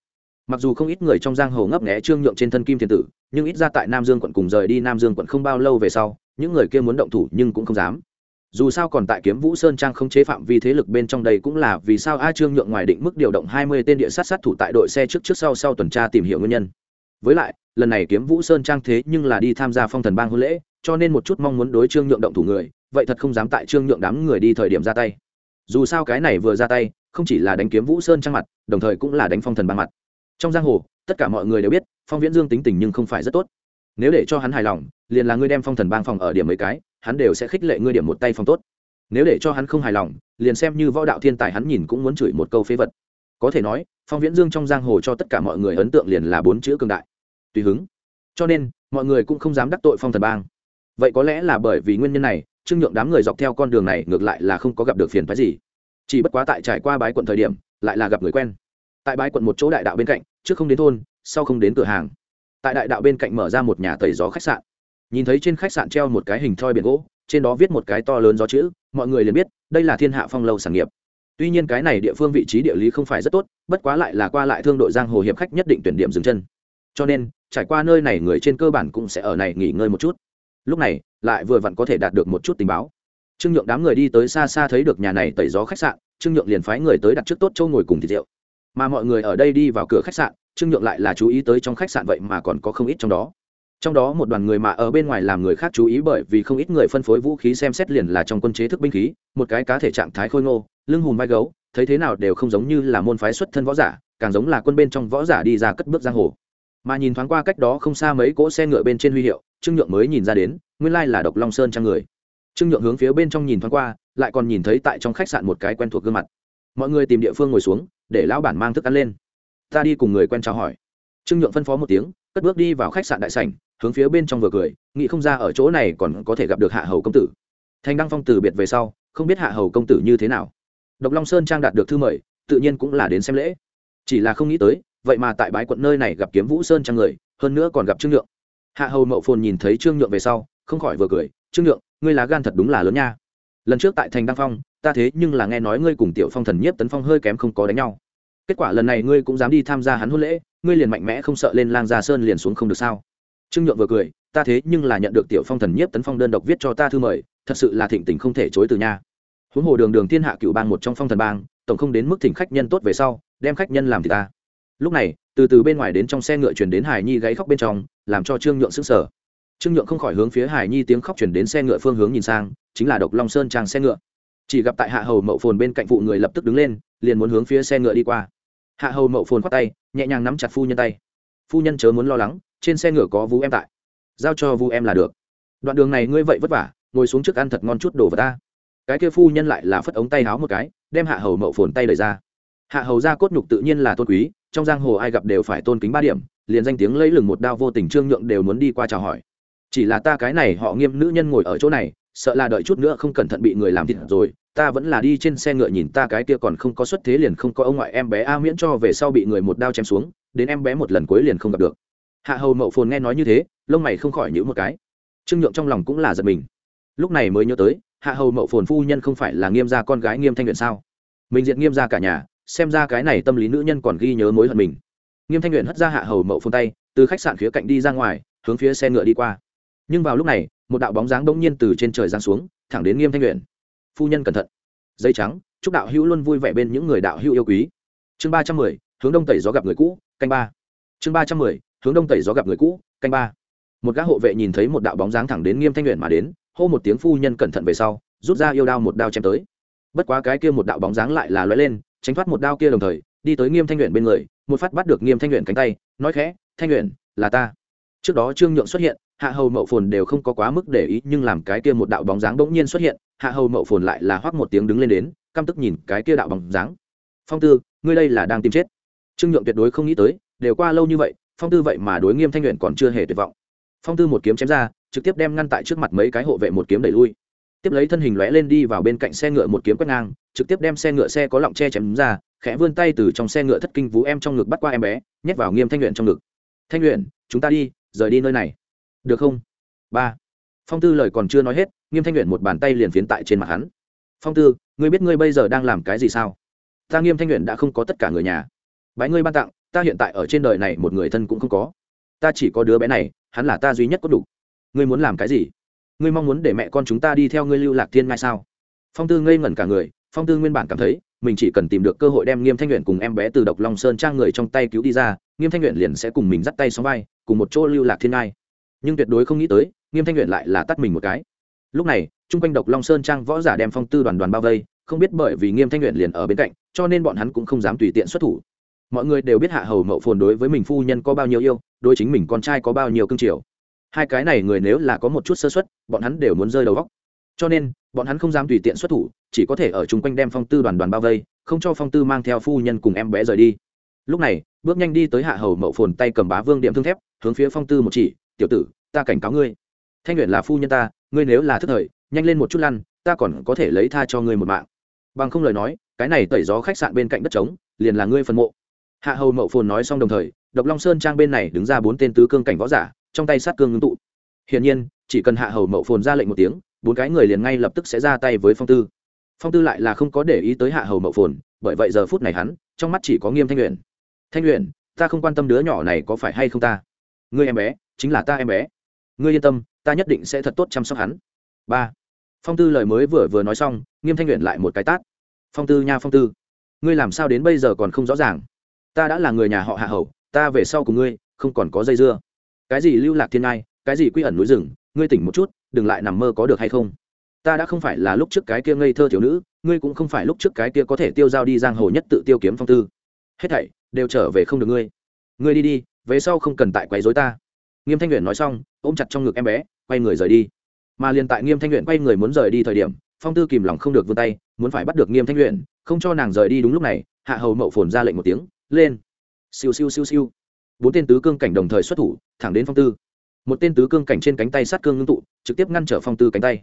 mặc dù không ít người trong giang hồ ngấp nghé trương nhượng trên thân kim thiên tử, nhưng ít ra tại nam dương quận cùng rời đi nam dương quận không bao lâu về sau, những người kia muốn động thủ nhưng cũng không dám. Dù sao còn tại kiếm vũ sơn trang không chế phạm vi thế lực bên trong đây cũng là vì sao a trương nhượng ngoài định mức điều động hai mươi tên địa sát sát thủ tại đội xe trước trước sau sau tuần tra tìm hiểu nguyên nhân. Với lại, lần này kiếm vũ sơn trang thế nhưng là đi tham gia phong thần bang hôn lễ, cho nên một chút mong muốn đối trương nhượng động thủ người, vậy thật không dám tại trương nhượng đám người đi thời điểm ra tay. Dù sao cái này vừa ra tay, không chỉ là đánh kiếm vũ sơn trang mặt, đồng thời cũng là đánh phong thần bang mặt trong giang hồ, tất cả mọi người đều biết, phong viễn dương tính tình nhưng không phải rất tốt. Nếu để cho hắn hài lòng, liền là ngươi đem phong thần bang phòng ở điểm mấy cái, hắn đều sẽ khích lệ ngươi điểm một tay phong tốt. Nếu để cho hắn không hài lòng, liền xem như võ đạo thiên tài hắn nhìn cũng muốn chửi một câu phế vật. Có thể nói, phong viễn dương trong giang hồ cho tất cả mọi người ấn tượng liền là bốn chữ cường đại. Tùy hứng. Cho nên, mọi người cũng không dám đắc tội phong thần bang. Vậy có lẽ là bởi vì nguyên nhân này, trương nhượng đám người dọc theo con đường này ngược lại là không có gặp được phiền phái gì. Chỉ bất quá tại trải qua bái quận thời điểm, lại là gặp người quen tại bãi quận một chỗ đại đạo bên cạnh, trước không đến thôn, sau không đến cửa hàng. Tại đại đạo bên cạnh mở ra một nhà tẩy gió khách sạn. Nhìn thấy trên khách sạn treo một cái hình thoi biển gỗ, trên đó viết một cái to lớn gió chữ, mọi người liền biết, đây là thiên hạ phong lâu sản nghiệp. Tuy nhiên cái này địa phương vị trí địa lý không phải rất tốt, bất quá lại là qua lại thương đội giang hồ hiệp khách nhất định tuyển điểm dừng chân. Cho nên, trải qua nơi này người trên cơ bản cũng sẽ ở này nghỉ ngơi một chút. Lúc này, lại vừa vặn có thể đạt được một chút tình báo. Trương nhượng đám người đi tới xa xa thấy được nhà này tẩy gió khách sạn, trương nhượng liền phái người tới đặt trước tốt châu ngồi cùng thịt rượu mà mọi người ở đây đi vào cửa khách sạn, trương nhượng lại là chú ý tới trong khách sạn vậy mà còn có không ít trong đó. Trong đó một đoàn người mà ở bên ngoài làm người khác chú ý bởi vì không ít người phân phối vũ khí xem xét liền là trong quân chế thức binh khí, một cái cá thể trạng thái khôi ngô, lưng hùm vai gấu, thấy thế nào đều không giống như là môn phái xuất thân võ giả, càng giống là quân bên trong võ giả đi ra cất bước giang hồ. Mà nhìn thoáng qua cách đó không xa mấy cỗ xe ngựa bên trên huy hiệu, trương nhượng mới nhìn ra đến, nguyên lai là độc long sơn trang người. Trương nhượng hướng phía bên trong nhìn thoáng qua, lại còn nhìn thấy tại trong khách sạn một cái quen thuộc gương mặt. Mọi người tìm địa phương ngồi xuống để lão bản mang thức ăn lên. Ta đi cùng người quen chào hỏi. Trương nhượng phân phó một tiếng, cất bước đi vào khách sạn đại sảnh, hướng phía bên trong vừa cười, nghĩ không ra ở chỗ này còn có thể gặp được hạ hầu công tử. Thành đăng phong từ biệt về sau, không biết hạ hầu công tử như thế nào. Độc long sơn trang đạt được thư mời, tự nhiên cũng là đến xem lễ. Chỉ là không nghĩ tới, vậy mà tại bái quận nơi này gặp kiếm vũ sơn trang người, hơn nữa còn gặp trương nhượng. Hạ hầu mậu phồn nhìn thấy trương nhượng về sau, không khỏi vừa cười, trương nhượng, ngươi lá gan thật đúng là lớn nha. Lần trước tại thành đăng phong ta thế nhưng là nghe nói ngươi cùng tiểu phong thần nhiếp tấn phong hơi kém không có đánh nhau. Kết quả lần này ngươi cũng dám đi tham gia hắn hôn lễ, ngươi liền mạnh mẽ không sợ lên lang gia sơn liền xuống không được sao? Trương nhượng vừa cười, ta thế nhưng là nhận được tiểu phong thần nhiếp tấn phong đơn độc viết cho ta thư mời, thật sự là thịnh tình không thể chối từ nha. Huống hồ đường đường thiên hạ cựu bang một trong phong thần bang, tổng không đến mức thỉnh khách nhân tốt về sau, đem khách nhân làm thì ta. Lúc này, từ từ bên ngoài đến trong xe ngựa chuyển đến hải nhi gáy khóc bên trong, làm cho trương nhượng sững sờ. Trương nhượng không khỏi hướng phía hải nhi tiếng khóc chuyển đến xe ngựa phương hướng nhìn sang, chính là độc long sơn trang xe ngựa chỉ gặp tại hạ hầu mậu phồn bên cạnh phụ người lập tức đứng lên, liền muốn hướng phía xe ngựa đi qua. Hạ hầu mậu phồn khoát tay, nhẹ nhàng nắm chặt phu nhân tay. Phu nhân chớ muốn lo lắng, trên xe ngựa có vũ em tại. Giao cho vũ em là được. Đoạn đường này ngươi vậy vất vả, ngồi xuống trước ăn thật ngon chút đồ vào ta. Cái kia phu nhân lại là phất ống tay háo một cái, đem hạ hầu mậu phồn tay đẩy ra. Hạ hầu ra cốt nhục tự nhiên là tôn quý, trong giang hồ ai gặp đều phải tôn kính ba điểm, liền danh tiếng lấy lừng một đao vô tình trương nhượng đều muốn đi qua chào hỏi. Chỉ là ta cái này họ nghiêm nữ nhân ngồi ở chỗ này sợ là đợi chút nữa không cẩn thận bị người làm thịt rồi, ta vẫn là đi trên xe ngựa nhìn ta cái kia còn không có xuất thế liền không có ông ngoại em bé a miễn cho về sau bị người một đao chém xuống, đến em bé một lần cuối liền không gặp được. Hạ hầu mậu phồn nghe nói như thế, lông mày không khỏi nhữ một cái. Trương nhượng trong lòng cũng là giật mình. Lúc này mới nhớ tới, hạ hầu mậu phồn phu nhân không phải là nghiêm gia con gái nghiêm thanh luyện sao? Mình diện nghiêm gia cả nhà, xem ra cái này tâm lý nữ nhân còn ghi nhớ mối hận mình. Nghiêm thanh luyện hất ra hạ hầu mậu phồn tay, từ khách sạn khía cạnh đi ra ngoài, hướng phía xe ngựa đi qua. Nhưng vào lúc này một đạo bóng dáng bỗng nhiên từ trên trời giáng xuống, thẳng đến nghiêm thanh luyện phu nhân cẩn thận. Dây trắng, chúc đạo hữu luôn vui vẻ bên những người đạo hữu yêu quý. Chương ba trăm mười, hướng đông tẩy gió gặp người cũ, canh ba. Chương ba trăm mười, hướng đông tẩy gió gặp người cũ, canh ba. Một gã hộ vệ nhìn thấy một đạo bóng dáng thẳng đến nghiêm thanh luyện mà đến, hô một tiếng phu nhân cẩn thận về sau, rút ra yêu đao một đao chém tới. Bất quá cái kia một đạo bóng dáng lại là lóe lên, tránh thoát một đao kia đồng thời, đi tới nghiêm thanh luyện bên người, một phát bắt được nghiêm thanh luyện cánh tay, nói khẽ, thanh luyện là ta. Trước đó trương nhượng xuất hiện hạ hầu mậu phồn đều không có quá mức để ý, nhưng làm cái kia một đạo bóng dáng bỗng nhiên xuất hiện, hạ hầu mậu phồn lại là hoắc một tiếng đứng lên đến, căm tức nhìn cái kia đạo bóng dáng. Phong tư, ngươi đây là đang tìm chết. Trương nhượng tuyệt đối không nghĩ tới, đều qua lâu như vậy, phong tư vậy mà đối nghiêm thanh luyện còn chưa hề tuyệt vọng. Phong tư một kiếm chém ra, trực tiếp đem ngăn tại trước mặt mấy cái hộ vệ một kiếm đẩy lui. Tiếp lấy thân hình lóe lên đi vào bên cạnh xe ngựa một kiếm quét ngang, trực tiếp đem xe ngựa xe có lọng che chém ra, khẽ vươn tay từ trong xe ngựa thất kinh vú em trong ngực bắt qua em bé, nhét vào nghiêm thanh luyện trong ngực. Thanh luyện chúng ta đi, rời đi nơi này được không? Ba. Phong tư lời còn chưa nói hết, nghiêm thanh luyện một bàn tay liền phiến tại trên mặt hắn. Phong tư, ngươi biết ngươi bây giờ đang làm cái gì sao? Ta nghiêm thanh luyện đã không có tất cả người nhà. Bái ngươi ban tặng, ta hiện tại ở trên đời này một người thân cũng không có. Ta chỉ có đứa bé này, hắn là ta duy nhất có đủ. Ngươi muốn làm cái gì? Ngươi mong muốn để mẹ con chúng ta đi theo ngươi lưu lạc thiên ngay sao? Phong tư ngây ngẩn cả người, phong tư nguyên bản cảm thấy, mình chỉ cần tìm được cơ hội đem nghiêm thanh luyện cùng em bé từ độc long sơn trang người trong tay cứu đi ra, nghiêm thanh luyện liền sẽ cùng mình dắt tay xóm vai, cùng một chỗ lưu lạc thiên ngai nhưng tuyệt đối không nghĩ tới, nghiêm thanh luyện lại là tắt mình một cái. Lúc này, chung quanh độc long sơn trang võ giả đem phong tư đoàn đoàn bao vây, không biết bởi vì nghiêm thanh luyện liền ở bên cạnh, cho nên bọn hắn cũng không dám tùy tiện xuất thủ. Mọi người đều biết hạ hầu mậu phồn đối với mình phu nhân có bao nhiêu yêu, đối chính mình con trai có bao nhiêu cương triều hai cái này người nếu là có một chút sơ xuất bọn hắn đều muốn rơi đầu góc. Cho nên, bọn hắn không dám tùy tiện xuất thủ, chỉ có thể ở chung quanh đem phong tư đoàn đoàn bao vây, không cho phong tư mang theo phu nhân cùng em bé rời đi. Lúc này, bước nhanh đi tới hạ hầu mậu phồn tay cầm bá vương điểm thương thép, hướng phía phong tư một chỉ tiểu tử, ta cảnh cáo ngươi. Thanh nguyện là phu nhân ta, ngươi nếu là thức thời, nhanh lên một chút lăn, ta còn có thể lấy tha cho ngươi một mạng. Bằng không lời nói, cái này tẩy gió khách sạn bên cạnh đất trống, liền là ngươi phân mộ. Hạ hầu mậu phồn nói xong đồng thời, độc long sơn trang bên này đứng ra bốn tên tứ cương cảnh võ giả, trong tay sát cương ngưng tụ. Hiển nhiên, chỉ cần hạ hầu mậu phồn ra lệnh một tiếng, bốn cái người liền ngay lập tức sẽ ra tay với phong tư. Phong tư lại là không có để ý tới hạ hầu mậu phồn, bởi vậy giờ phút này hắn, trong mắt chỉ có nghiêm thanh luyện thanh luyện ta không quan tâm đứa nhỏ này có phải hay không ta? Ngươi em bé, chính là ta em bé. Ngươi yên tâm, ta nhất định sẽ thật tốt chăm sóc hắn. Ba. Phong tư lời mới vừa vừa nói xong, nghiêm thanh luyện lại một cái tát. Phong tư nha phong tư, ngươi làm sao đến bây giờ còn không rõ ràng? Ta đã là người nhà họ hạ hầu, ta về sau cùng ngươi, không còn có dây dưa. Cái gì lưu lạc thiên ngai, cái gì quy ẩn núi rừng, ngươi tỉnh một chút, đừng lại nằm mơ có được hay không? Ta đã không phải là lúc trước cái kia ngây thơ thiếu nữ, ngươi cũng không phải lúc trước cái kia có thể tiêu dao đi giang hồ nhất tự tiêu kiếm phong tư. Hết thảy đều trở về không được ngươi. Ngươi đi đi về sau không cần tại quấy dối ta. Nghiêm thanh luyện nói xong, ôm chặt trong ngực em bé, quay người rời đi. Mà liền tại nghiêm thanh luyện quay người muốn rời đi thời điểm, phong tư kìm lòng không được vươn tay, muốn phải bắt được nghiêm thanh luyện không cho nàng rời đi đúng lúc này, hạ hầu mậu phồn ra lệnh một tiếng, lên! Siêu siêu siêu siêu. Bốn tên tứ cương cảnh đồng thời xuất thủ, thẳng đến phong tư. Một tên tứ cương cảnh trên cánh tay sát cương ngưng tụ, trực tiếp ngăn trở phong tư cánh tay.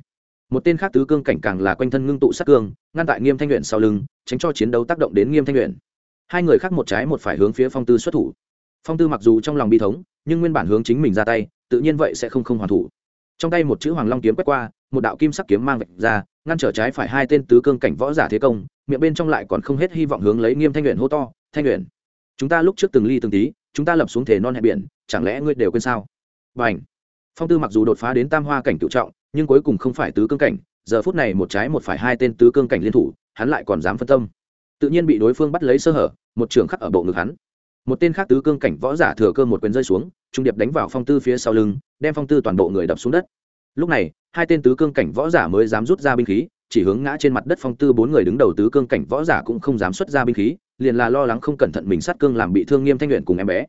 Một tên khác tứ cương cảnh càng là quanh thân ngưng tụ sát cương, ngăn tại nghiêm thanh luyện sau lưng, tránh cho chiến đấu tác động đến nghiêm thanh luyện hai người khác một trái một phải hướng phía phong tư xuất thủ phong tư mặc dù trong lòng bi thống, nhưng nguyên bản hướng chính mình ra tay, tự nhiên vậy sẽ không không hoàn thủ. Trong tay một chữ hoàng long kiếm quét qua, một đạo kim sắc kiếm mang vạch ra, ngăn trở trái phải hai tên tứ cương cảnh võ giả thế công, miệng bên trong lại còn không hết hy vọng hướng lấy nghiêm thanh luyện hô to, thanh luyện chúng ta lúc trước từng ly từng tí, chúng ta lập xuống thể non hẹn biển, chẳng lẽ ngươi đều quên sao? B à n h phong tư mặc dù đột phá đến tam hoa cảnh cựu trọng, nhưng cuối cùng không phải tứ cương cảnh, giờ phút này một trái một phải hai tên tứ cương cảnh liên thủ, hắn lại còn dám phân tâm. Tự nhiên bị đối phương bắt lấy sơ hở, một trường khắc ở bộ ngực hắn một tên khác tứ cương cảnh võ giả thừa cơ một quyền rơi xuống, trung điệp đánh vào phong tư phía sau lưng, đem phong tư toàn bộ người đập xuống đất. Lúc này, hai tên tứ cương cảnh võ giả mới dám rút ra binh khí, chỉ hướng ngã trên mặt đất phong tư bốn người đứng đầu tứ cương cảnh võ giả cũng không dám xuất ra binh khí, liền là lo lắng không cẩn thận mình sát cương làm bị thương nghiêm thanh luyện cùng em bé.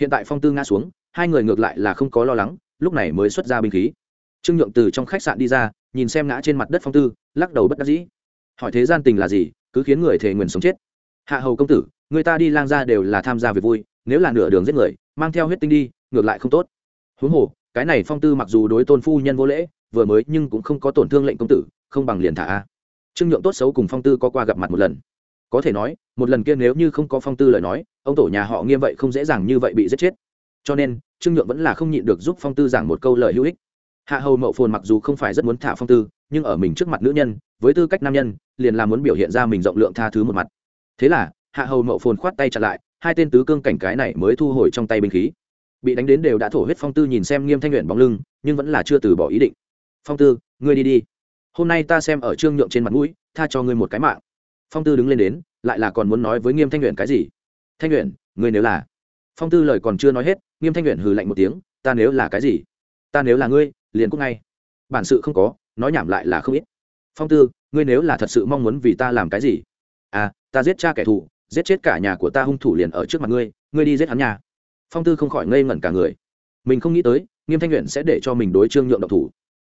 Hiện tại phong tư ngã xuống, hai người ngược lại là không có lo lắng, lúc này mới xuất ra binh khí. Trương nhượng từ trong khách sạn đi ra, nhìn xem ngã trên mặt đất phong tư, lắc đầu bất đắc dĩ. Hỏi thế gian tình là gì, cứ khiến người thề nguyền sống chết. Hạ hầu công tử người ta đi lang ra đều là tham gia việc vui, nếu là nửa đường giết người, mang theo huyết tinh đi, ngược lại không tốt. Huống hồ, cái này phong tư mặc dù đối tôn phu nhân vô lễ, vừa mới nhưng cũng không có tổn thương lệnh công tử, không bằng liền thả a. Trương nhượng tốt xấu cùng phong tư có qua gặp mặt một lần. Có thể nói, một lần kia nếu như không có phong tư lời nói, ông tổ nhà họ nghiêm vậy không dễ dàng như vậy bị giết chết. Cho nên, trương nhượng vẫn là không nhịn được giúp phong tư giảng một câu lời hữu ích. Hạ hầu mậu phồn mặc dù không phải rất muốn thả phong tư, nhưng ở mình trước mặt nữ nhân, với tư cách nam nhân, liền là muốn biểu hiện ra mình rộng lượng tha thứ một mặt. Thế là hạ hầu mậu phồn khoát tay chặt lại, hai tên tứ cương cảnh cái này mới thu hồi trong tay binh khí. Bị đánh đến đều đã thổ huyết phong tư nhìn xem nghiêm thanh luyện bóng lưng, nhưng vẫn là chưa từ bỏ ý định. Phong tư, ngươi đi đi. Hôm nay ta xem ở trương nhượng trên mặt mũi, tha cho ngươi một cái mạng. Phong tư đứng lên đến, lại là còn muốn nói với nghiêm thanh luyện cái gì? Thanh luyện ngươi nếu là phong tư lời còn chưa nói hết, nghiêm thanh luyện hừ lạnh một tiếng, ta nếu là cái gì? Ta nếu là ngươi, liền cúc ngay. Bản sự không có, nói nhảm lại là không ít. Phong tư, ngươi nếu là thật sự mong muốn vì ta làm cái gì? À ta giết cha kẻ thù giết chết cả nhà của ta hung thủ liền ở trước mặt ngươi ngươi đi giết hắn nhà phong tư không khỏi ngây ngẩn cả người. Mình không nghĩ tới, nghiêm thanh nguyện sẽ để cho mình đối trương nhượng độc thủ.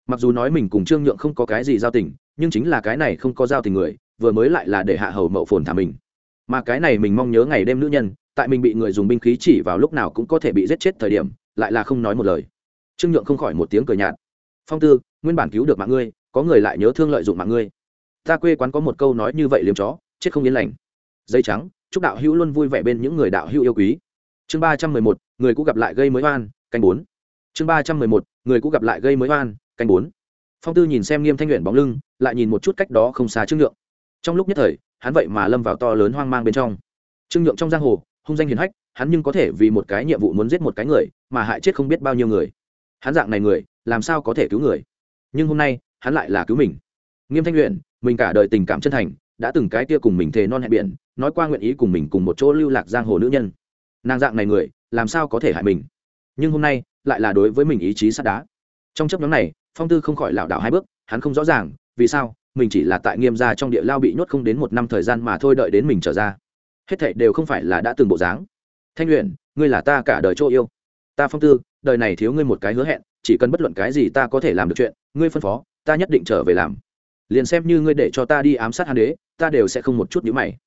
Mặc dù nói mình cùng trương nhượng không có cái gì giao tình, nhưng chính là cái này không có giao tình người, vừa mới lại là để hạ hầu mậu phồn thả mình. Mà cái này mình mong nhớ ngày đêm nữ nhân, tại mình bị người dùng binh khí chỉ vào lúc nào cũng có thể bị giết chết thời điểm, lại là không nói một lời. Trương nhượng không khỏi một tiếng cười nhạt. Phong tư, nguyên bản cứu được mạng ngươi, có người lại nhớ thương lợi dụng mạng ngươi. Ta quê quán có một câu nói như vậy liếm chó, chết không yên lành dây trắng, chúc đạo hữu luôn vui vẻ bên những người đạo hữu yêu quý. Chương ba trăm mười một, người cũ gặp lại gây mới oan, canh bốn. Chương ba trăm mười một, người cũ gặp lại gây mới oan, canh bốn. Phong tư nhìn xem nghiêm thanh luyện bóng lưng, lại nhìn một chút cách đó không xa trương nhượng. Trong lúc nhất thời, hắn vậy mà lâm vào to lớn hoang mang bên trong. Trương nhượng trong giang hồ, hung danh hiền hách, hắn nhưng có thể vì một cái nhiệm vụ muốn giết một cái người, mà hại chết không biết bao nhiêu người. Hắn dạng này người, làm sao có thể cứu người? Nhưng hôm nay, hắn lại là cứu mình. Nghiêm thanh luyện mình cả đời tình cảm chân thành đã từng cái kia cùng mình thề non hẹn biển, nói qua nguyện ý cùng mình cùng một chỗ lưu lạc giang hồ nữ nhân. Nàng dạng này người, làm sao có thể hại mình? Nhưng hôm nay, lại là đối với mình ý chí sắt đá. Trong chấp nhóm này, phong tư không khỏi lảo đảo hai bước, hắn không rõ ràng, vì sao, mình chỉ là tại nghiêm gia trong địa lao bị nhốt không đến một năm thời gian mà thôi đợi đến mình trở ra. Hết thệ đều không phải là đã từng bộ dáng. Thanh luyện ngươi là ta cả đời chỗ yêu. Ta phong tư, đời này thiếu ngươi một cái hứa hẹn, chỉ cần bất luận cái gì ta có thể làm được chuyện, ngươi phân phó, ta nhất định trở về làm. Liền xem như ngươi để cho ta đi ám sát hàn đế ta đều sẽ không một chút nhữ mày.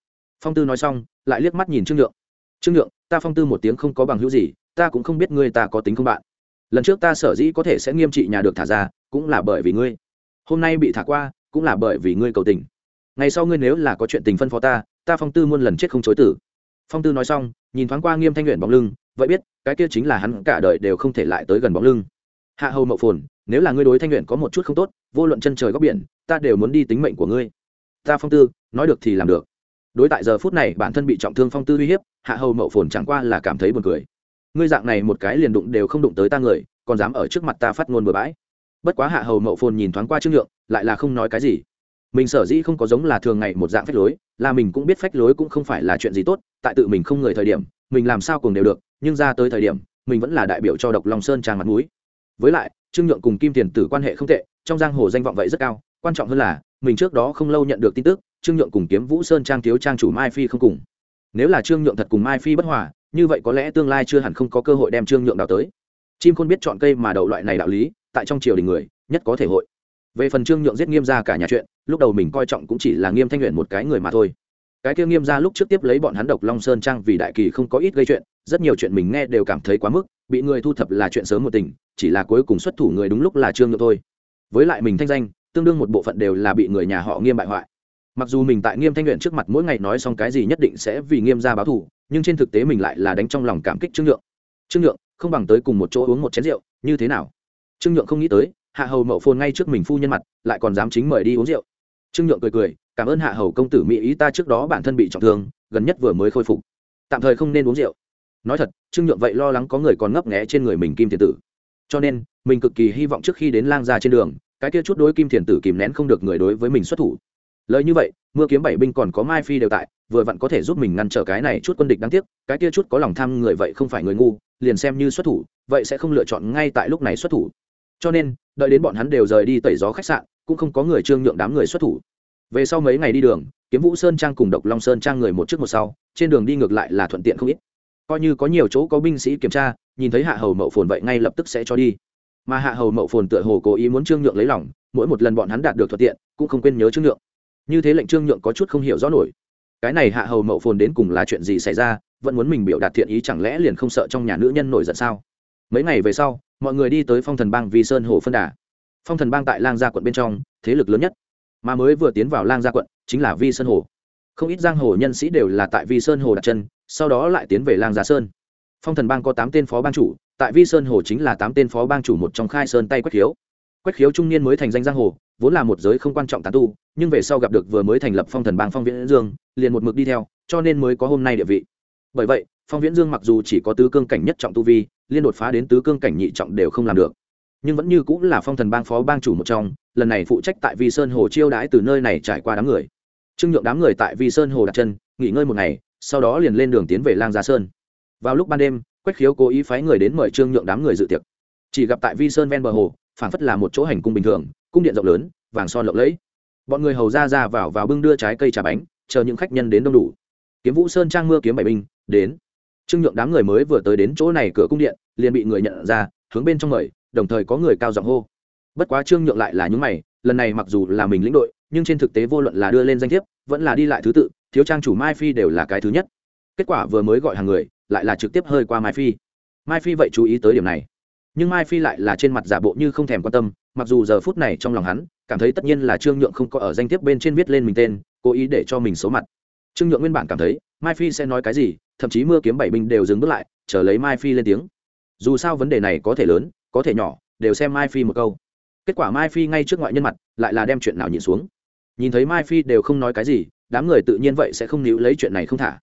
Phong tư nói xong, lại liếc mắt nhìn trương nhượng. Trương nhượng, ta phong tư một tiếng không có bằng hữu gì, ta cũng không biết ngươi ta có tính không bạn. Lần trước ta sở dĩ có thể sẽ nghiêm trị nhà được thả ra, cũng là bởi vì ngươi. Hôm nay bị thả qua, cũng là bởi vì ngươi cầu tình. Ngày sau ngươi nếu là có chuyện tình phân phó ta ta phong tư muôn lần chết không chối tử phong tư nói xong, nhìn thoáng qua nghiêm thanh luyện bóng lưng, vậy biết, cái kia chính là hắn cả đời đều không thể lại tới gần bóng lưng. Hạ hầu mậu phồn, nếu là ngươi đối thanh luyện có một chút không tốt, vô luận chân trời góc biển, ta đều muốn đi tính mệnh của ngươi ta phong tư, nói được thì làm được. Đối tại giờ phút này, bản thân bị trọng thương phong tư uy hiếp, hạ hầu mậu phồn chẳng qua là cảm thấy buồn cười. Ngươi dạng này một cái liền đụng đều không đụng tới ta người, còn dám ở trước mặt ta phát ngôn bừa bãi. Bất quá hạ hầu mậu phồn nhìn thoáng qua trương nhượng lại là không nói cái gì. Mình sở dĩ không có giống là thường ngày một dạng phách lối, là mình cũng biết phách lối cũng không phải là chuyện gì tốt, tại tự mình không người thời điểm, mình làm sao cùng đều được, nhưng ra tới thời điểm, mình vẫn là đại biểu cho độc long sơn tràng mặt mũi. Với lại trương nhượng cùng kim tiền tử quan hệ không tệ, trong giang hồ danh vọng vậy rất cao, quan trọng hơn là mình trước đó không lâu nhận được tin tức, trương nhượng cùng kiếm vũ sơn trang thiếu trang chủ mai phi không cùng. Nếu là trương nhượng thật cùng mai phi bất hòa, như vậy có lẽ tương lai chưa hẳn không có cơ hội đem trương nhượng đào tới. Chim khôn biết chọn cây mà đậu loại này đạo lý, tại trong triều đình người, nhất có thể hội. Về phần trương nhượng giết nghiêm ra cả nhà chuyện, lúc đầu mình coi trọng cũng chỉ là nghiêm thanh luyện một cái người mà thôi. Cái kia nghiêm ra lúc trước tiếp lấy bọn hắn độc long sơn trang vì đại kỳ không có ít gây chuyện, rất nhiều chuyện mình nghe đều cảm thấy quá mức, bị người thu thập là chuyện sớm một tình, chỉ là cuối cùng xuất thủ người đúng lúc là trương nhượng thôi. Với lại mình thanh danh tương đương một bộ phận đều là bị người nhà họ nghiêm bại hoại. Mặc dù mình tại nghiêm thanh luyện trước mặt mỗi ngày nói xong cái gì nhất định sẽ vì nghiêm ra báo thù, nhưng trên thực tế mình lại là đánh trong lòng cảm kích trương nhượng. Trương nhượng, không bằng tới cùng một chỗ uống một chén rượu, như thế nào? Trương nhượng không nghĩ tới, hạ hầu mậu phôn ngay trước mình phu nhân mặt, lại còn dám chính mời đi uống rượu. Trương nhượng cười cười, cảm ơn hạ hầu công tử mỹ ý ta trước đó bản thân bị trọng thương, gần nhất vừa mới khôi phục. Tạm thời không nên uống rượu. Nói thật, trương nhượng vậy lo lắng có người còn ngấp nghé trên người mình kim thiên tử. Cho nên, mình cực kỳ hy vọng trước khi đến lang ra trên đường cái kia chút đối kim thiền tử kìm nén không được người đối với mình xuất thủ. Lời như vậy, mưa kiếm bảy binh còn có mai phi đều tại, vừa vặn có thể giúp mình ngăn trở cái này chút quân địch đáng tiếc, cái kia chút có lòng tham người vậy không phải người ngu, liền xem như xuất thủ, vậy sẽ không lựa chọn ngay tại lúc này xuất thủ. Cho nên, đợi đến bọn hắn đều rời đi tẩy gió khách sạn, cũng không có người trương nhượng đám người xuất thủ. Về sau mấy ngày đi đường, kiếm vũ sơn trang cùng độc long sơn trang người một trước một sau, trên đường đi ngược lại là thuận tiện không ít. Coi như có nhiều chỗ có binh sĩ kiểm tra, nhìn thấy hạ hầu mậu phồn vậy ngay lập tức sẽ cho đi mà hạ hầu mậu phồn tựa hồ cố ý muốn trương nhượng lấy lòng, mỗi một lần bọn hắn đạt được thuận tiện, cũng không quên nhớ trương nhượng. Như thế lệnh trương nhượng có chút không hiểu rõ nổi. Cái này hạ hầu mậu phồn đến cùng là chuyện gì xảy ra, vẫn muốn mình biểu đạt thiện ý chẳng lẽ liền không sợ trong nhà nữ nhân nổi giận sao? Mấy ngày về sau, mọi người đi tới phong thần bang vi sơn hồ phân đà. Phong thần bang tại lang gia quận bên trong, thế lực lớn nhất. Mà mới vừa tiến vào lang gia quận, chính là vi sơn hồ. Không ít giang hồ nhân sĩ đều là tại vi sơn hồ đặt chân, sau đó lại tiến về lang gia sơn. Phong thần bang có tám tên phó bang chủ tại vi sơn hồ chính là tám tên phó bang chủ một trong khai sơn tay quách khiếu quách khiếu trung niên mới thành danh giang hồ, vốn là một giới không quan trọng tán tu, nhưng về sau gặp được vừa mới thành lập phong thần bang phong viễn dương, liền một mực đi theo, cho nên mới có hôm nay địa vị. Bởi vậy, phong viễn dương mặc dù chỉ có tứ cương cảnh nhất trọng tu vi, liên đột phá đến tứ cương cảnh nhị trọng đều không làm được. Nhưng vẫn như cũng là phong thần bang phó bang chủ một trong, lần này phụ trách tại vi sơn hồ chiêu đãi từ nơi này trải qua đám người. Trưng nhượng đám người tại vi sơn hồ đặt chân, nghỉ ngơi một ngày, sau đó liền lên đường tiến về lang gia sơn. Vào lúc ban đêm quách khiếu cố ý phái người đến mời trương nhượng đám người dự tiệc. Chỉ gặp tại vi sơn ven bờ hồ phản phất là một chỗ hành cung bình thường, cung điện rộng lớn, vàng son lộng lẫy. Bọn người hầu ra ra vào vào bưng đưa trái cây trà bánh, chờ những khách nhân đến đông đủ. Kiếm vũ sơn trang mưa kiếm bảy binh, đến. Trương nhượng đám người mới vừa tới đến chỗ này cửa cung điện, liền bị người nhận ra, hướng bên trong mời, đồng thời có người cao giọng hô. Bất quá trương nhượng lại là những mày, lần này mặc dù là mình lĩnh đội, nhưng trên thực tế vô luận là đưa lên danh thiếp, vẫn là đi lại thứ tự, thiếu trang chủ mai phi đều là cái thứ nhất. Kết quả vừa mới gọi hàng người lại là trực tiếp hơi qua mai phi. Mai phi vậy chú ý tới điểm này. Nhưng mai phi lại là trên mặt giả bộ như không thèm quan tâm, mặc dù giờ phút này trong lòng hắn, cảm thấy tất nhiên là trương nhượng không có ở danh thiếp bên trên viết lên mình tên, cố ý để cho mình số mặt. Trương nhượng nguyên bản cảm thấy, mai phi sẽ nói cái gì, thậm chí mưa kiếm bảy binh đều dừng bước lại, chờ lấy mai phi lên tiếng. Dù sao vấn đề này có thể lớn, có thể nhỏ, đều xem mai phi một câu. Kết quả mai phi ngay trước ngoại nhân mặt, lại là đem chuyện nào nhìn xuống. Nhìn thấy mai phi đều không nói cái gì, đám người tự nhiên vậy sẽ không níu lấy chuyện này không thả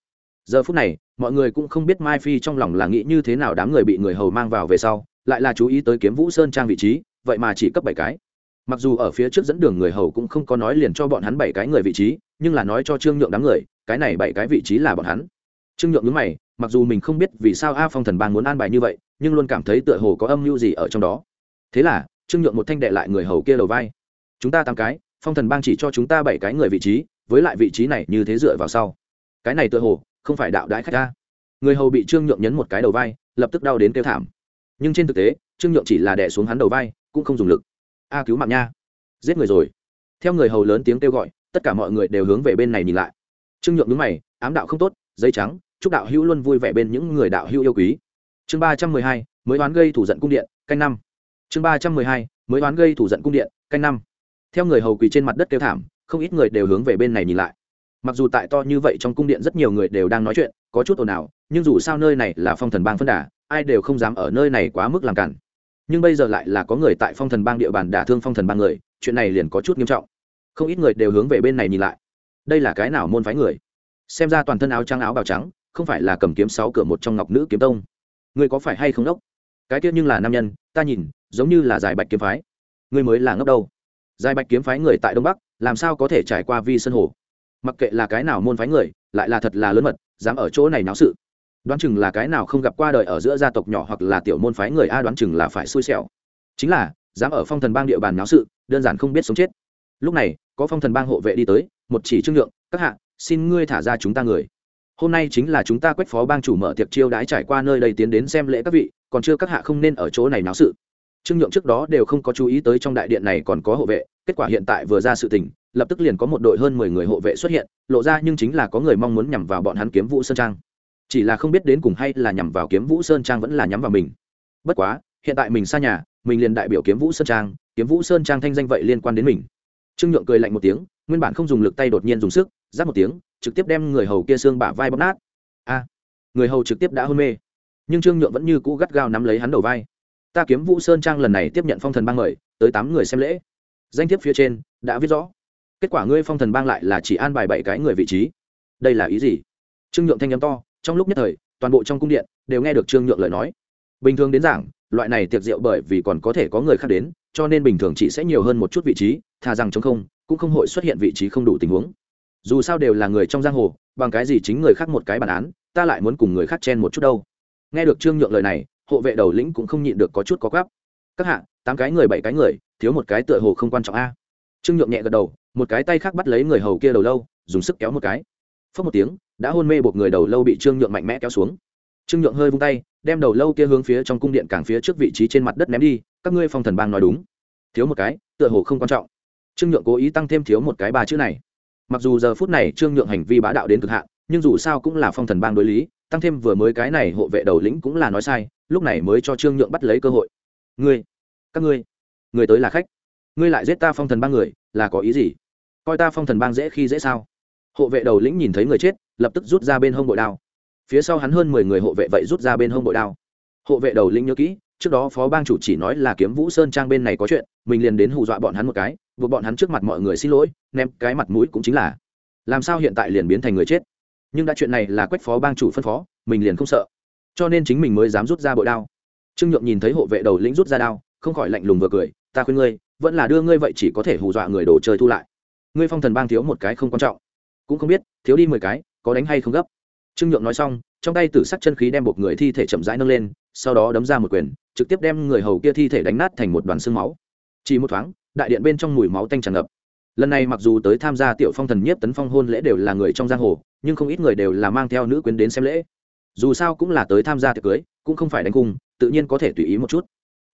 giờ phút này, mọi người cũng không biết mai phi trong lòng là nghĩ như thế nào đám người bị người hầu mang vào về sau, lại là chú ý tới kiếm vũ sơn trang vị trí, vậy mà chỉ cấp bảy cái. Mặc dù ở phía trước dẫn đường người hầu cũng không có nói liền cho bọn hắn bảy cái người vị trí, nhưng là nói cho trương nhượng đám người, cái này bảy cái vị trí là bọn hắn. Trương nhượng nhớ mày, mặc dù mình không biết vì sao a phong thần bang muốn an bài như vậy, nhưng luôn cảm thấy tựa hồ có âm mưu gì ở trong đó. Thế là, trương nhượng một thanh đệ lại người hầu kia đầu vai. Chúng ta tám cái, phong thần bang chỉ cho chúng ta bảy cái người vị trí, với lại vị trí này như thế dựa vào sau. Cái này tựa hồ không phải đạo đãi khách ta. Người hầu bị trương nhượng nhấn một cái đầu vai, lập tức đau đến kêu thảm. Nhưng trên thực tế, trương nhượng chỉ là đẻ xuống hắn đầu vai, cũng không dùng lực. A cứu mạng nha. Giết người rồi. Theo người hầu lớn tiếng kêu gọi, tất cả mọi người đều hướng về bên này nhìn lại. Trương nhượng đứng mày, ám đạo không tốt, dây trắng, chúc đạo hữu luôn vui vẻ bên những người đạo hữu yêu quý. Chương ba trăm mười hai, mới đoán gây thủ giận cung điện, canh năm. Chương ba trăm mười hai, mới đoán gây thủ giận cung điện, canh năm. Theo người hầu quỳ trên mặt đất kêu thảm, không ít người đều hướng về bên này nhìn lại mặc dù tại to như vậy trong cung điện rất nhiều người đều đang nói chuyện, có chút ồn ào, nhưng dù sao nơi này là phong thần bang phân đà, ai đều không dám ở nơi này quá mức làm cản. Nhưng bây giờ lại là có người tại phong thần bang địa bàn đả thương phong thần bang người, chuyện này liền có chút nghiêm trọng. Không ít người đều hướng về bên này nhìn lại. Đây là cái nào môn phái người? Xem ra toàn thân áo trắng áo bào trắng, không phải là cầm kiếm sáu cửa một trong ngọc nữ kiếm tông. Người có phải hay không đốc? Cái tiết nhưng là nam nhân, ta nhìn, giống như là giải bạch kiếm phái. Người mới là ngốc đâu? Giải bạch kiếm phái người tại đông bắc, làm sao có thể trải qua vi sân hồ? Mặc kệ là cái nào môn phái người, lại là thật là lớn mật, dám ở chỗ này náo sự. Đoán chừng là cái nào không gặp qua đời ở giữa gia tộc nhỏ hoặc là tiểu môn phái người a, đoán chừng là phải xui xẻo. Chính là, dám ở phong thần bang địa bàn náo sự, đơn giản không biết sống chết. Lúc này, có phong thần bang hộ vệ đi tới, một chỉ trương lượng các hạ, xin ngươi thả ra chúng ta người. Hôm nay chính là chúng ta quách phó bang chủ mở tiệc chiêu đãi trải qua nơi đây tiến đến xem lễ các vị, còn chưa các hạ không nên ở chỗ này náo sự. Trương nhượng trước đó đều không có chú ý tới trong đại điện này còn có hộ vệ, kết quả hiện tại vừa ra sự tình lập tức liền có một đội hơn mười người hộ vệ xuất hiện, lộ ra nhưng chính là có người mong muốn nhằm vào bọn hắn kiếm vũ sơn trang. Chỉ là không biết đến cùng hay là nhằm vào kiếm vũ sơn trang vẫn là nhắm vào mình. Bất quá, hiện tại mình xa nhà, mình liền đại biểu kiếm vũ sơn trang, kiếm vũ sơn trang thanh danh vậy liên quan đến mình. Trương nhượng cười lạnh một tiếng, nguyên bản không dùng lực tay đột nhiên dùng sức giáp một tiếng, trực tiếp đem người hầu kia xương bả vai bóp nát. A, người hầu trực tiếp đã hôn mê. Nhưng trương nhượng vẫn như cũ gắt gao nắm lấy hắn đầu vai. Ta kiếm vũ sơn trang lần này tiếp nhận phong thần bang mời, tới tám người xem lễ. Danh thiếp phía trên, đã viết rõ kết quả ngươi phong thần bang lại là chỉ an bài bảy cái người vị trí. Đây là ý gì? Trương nhượng thanh âm to, trong lúc nhất thời, toàn bộ trong cung điện đều nghe được trương nhượng lời nói. Bình thường đến giảng, loại này tiệc rượu bởi vì còn có thể có người khác đến, cho nên bình thường chỉ sẽ nhiều hơn một chút vị trí, thà rằng chống không, cũng không hội xuất hiện vị trí không đủ tình huống. Dù sao đều là người trong giang hồ, bằng cái gì chính người khác một cái bản án, ta lại muốn cùng người khác chen một chút đâu. Nghe được trương nhượng lời này, hộ vệ đầu lĩnh cũng không nhịn được có chút có gáp các hạ, tám cái người, bảy cái người, thiếu một cái tựa hồ không quan trọng a. Trương nhượng nhẹ gật đầu một cái tay khác bắt lấy người hầu kia đầu lâu, dùng sức kéo một cái. Phớt một tiếng, đã hôn mê buộc người đầu lâu bị trương nhượng mạnh mẽ kéo xuống. Trương nhượng hơi vung tay, đem đầu lâu kia hướng phía trong cung điện càng phía trước vị trí trên mặt đất ném đi, các ngươi phong thần bang nói đúng. Thiếu một cái, tựa hồ không quan trọng. Trương nhượng cố ý tăng thêm thiếu một cái ba chữ này. Mặc dù giờ phút này trương nhượng hành vi bá đạo đến cực hạn, nhưng dù sao cũng là phong thần bang đối lý, tăng thêm vừa mới cái này hộ vệ đầu lĩnh cũng là nói sai, lúc này mới cho trương nhượng bắt lấy cơ hội. Ngươi, các ngươi, người tới là khách. Ngươi lại giết ta phong thần ba người, là có ý gì? Coi ta phong thần bang dễ khi dễ sao? Hộ vệ đầu lĩnh nhìn thấy người chết, lập tức rút ra bên hông bội đao. Phía sau hắn hơn mười người hộ vệ vậy rút ra bên hông bội đao. Hộ vệ đầu lĩnh nhớ kỹ, trước đó phó bang chủ chỉ nói là kiếm vũ sơn trang bên này có chuyện, mình liền đến hù dọa bọn hắn một cái, buộc bọn hắn trước mặt mọi người xin lỗi, ném cái mặt mũi cũng chính là. Làm sao hiện tại liền biến thành người chết? Nhưng đã chuyện này là quách phó bang chủ phân phó, mình liền không sợ. Cho nên chính mình mới dám rút ra bội đao. Trương nhượng nhìn thấy hộ vệ đầu lĩnh rút ra đao, không khỏi lạnh lùng vừa cười, ta khuyên ngươi, vẫn là đưa ngươi vậy chỉ có thể hù dọa người đồ chơi thu lại ngươi phong thần bang thiếu một cái không quan trọng. Cũng không biết, thiếu đi mười cái, có đánh hay không gấp. Trương nhượng nói xong, trong tay tử sắc chân khí đem một người thi thể chậm rãi nâng lên, sau đó đấm ra một quyền, trực tiếp đem người hầu kia thi thể đánh nát thành một đoàn xương máu. Chỉ một thoáng, đại điện bên trong mùi máu tanh tràn ngập. Lần này mặc dù tới tham gia tiểu phong thần nhiếp tấn phong hôn lễ đều là người trong giang hồ, nhưng không ít người đều là mang theo nữ quyến đến xem lễ. Dù sao cũng là tới tham gia tiệc cưới, cũng không phải đánh cung, tự nhiên có thể tùy ý một chút.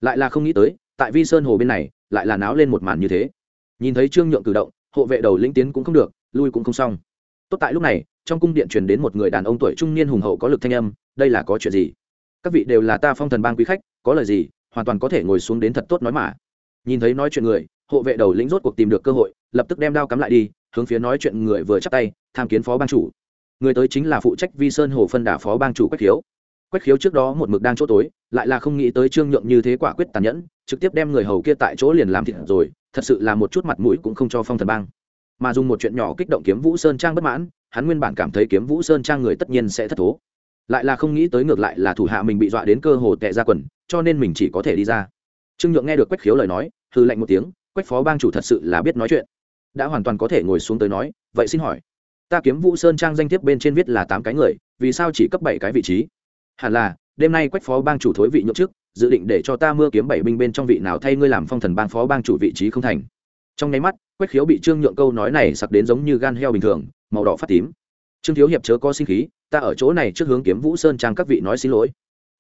Lại là không nghĩ tới, tại vi sơn hồ bên này, lại là náo lên một màn như thế. Nhìn thấy trương nhượng cử động hộ vệ đầu lĩnh tiến cũng không được, lui cũng không xong. Tốt tại lúc này, trong cung điện truyền đến một người đàn ông tuổi trung niên hùng hậu có lực thanh âm, đây là có chuyện gì? Các vị đều là ta phong thần bang quý khách, có lời gì, hoàn toàn có thể ngồi xuống đến thật tốt nói mà. Nhìn thấy nói chuyện người, hộ vệ đầu lĩnh rốt cuộc tìm được cơ hội, lập tức đem đao cắm lại đi, hướng phía nói chuyện người vừa chắp tay, tham kiến phó bang chủ. Người tới chính là phụ trách vi sơn hồ phân đà phó bang chủ quách khiếu quách khiếu trước đó một mực đang chỗ tối, lại là không nghĩ tới trương nhượng như thế quả quyết tàn nhẫn, trực tiếp đem người hầu kia tại chỗ liền làm thịt rồi, thật sự là một chút mặt mũi cũng không cho phong thần bang. Mà dùng một chuyện nhỏ kích động kiếm vũ sơn trang bất mãn, hắn nguyên bản cảm thấy kiếm vũ sơn trang người tất nhiên sẽ thất thố. Lại là không nghĩ tới ngược lại là thủ hạ mình bị dọa đến cơ hồ tệ ra quần, cho nên mình chỉ có thể đi ra. Trương nhượng nghe được quách khiếu lời nói hư lạnh một tiếng, quách phó bang chủ thật sự là biết nói chuyện. Đã hoàn toàn có thể ngồi xuống tới nói, vậy xin hỏi, ta kiếm vũ sơn trang danh thiếp bên trên viết là tám cái người, vì sao chỉ cấp bảy cái vị trí? Hẳn là, đêm nay quách phó bang chủ thối vị nhượng trước dự định để cho ta mưa kiếm bảy binh bên trong vị nào thay ngươi làm phong thần bang phó bang chủ vị trí không thành. Trong nháy mắt, quách khiếu bị trương nhượng câu nói này sặc đến giống như gan heo bình thường, màu đỏ phát tím. Trương thiếu hiệp chớ có sinh khí, ta ở chỗ này trước hướng kiếm vũ sơn trang các vị nói xin lỗi.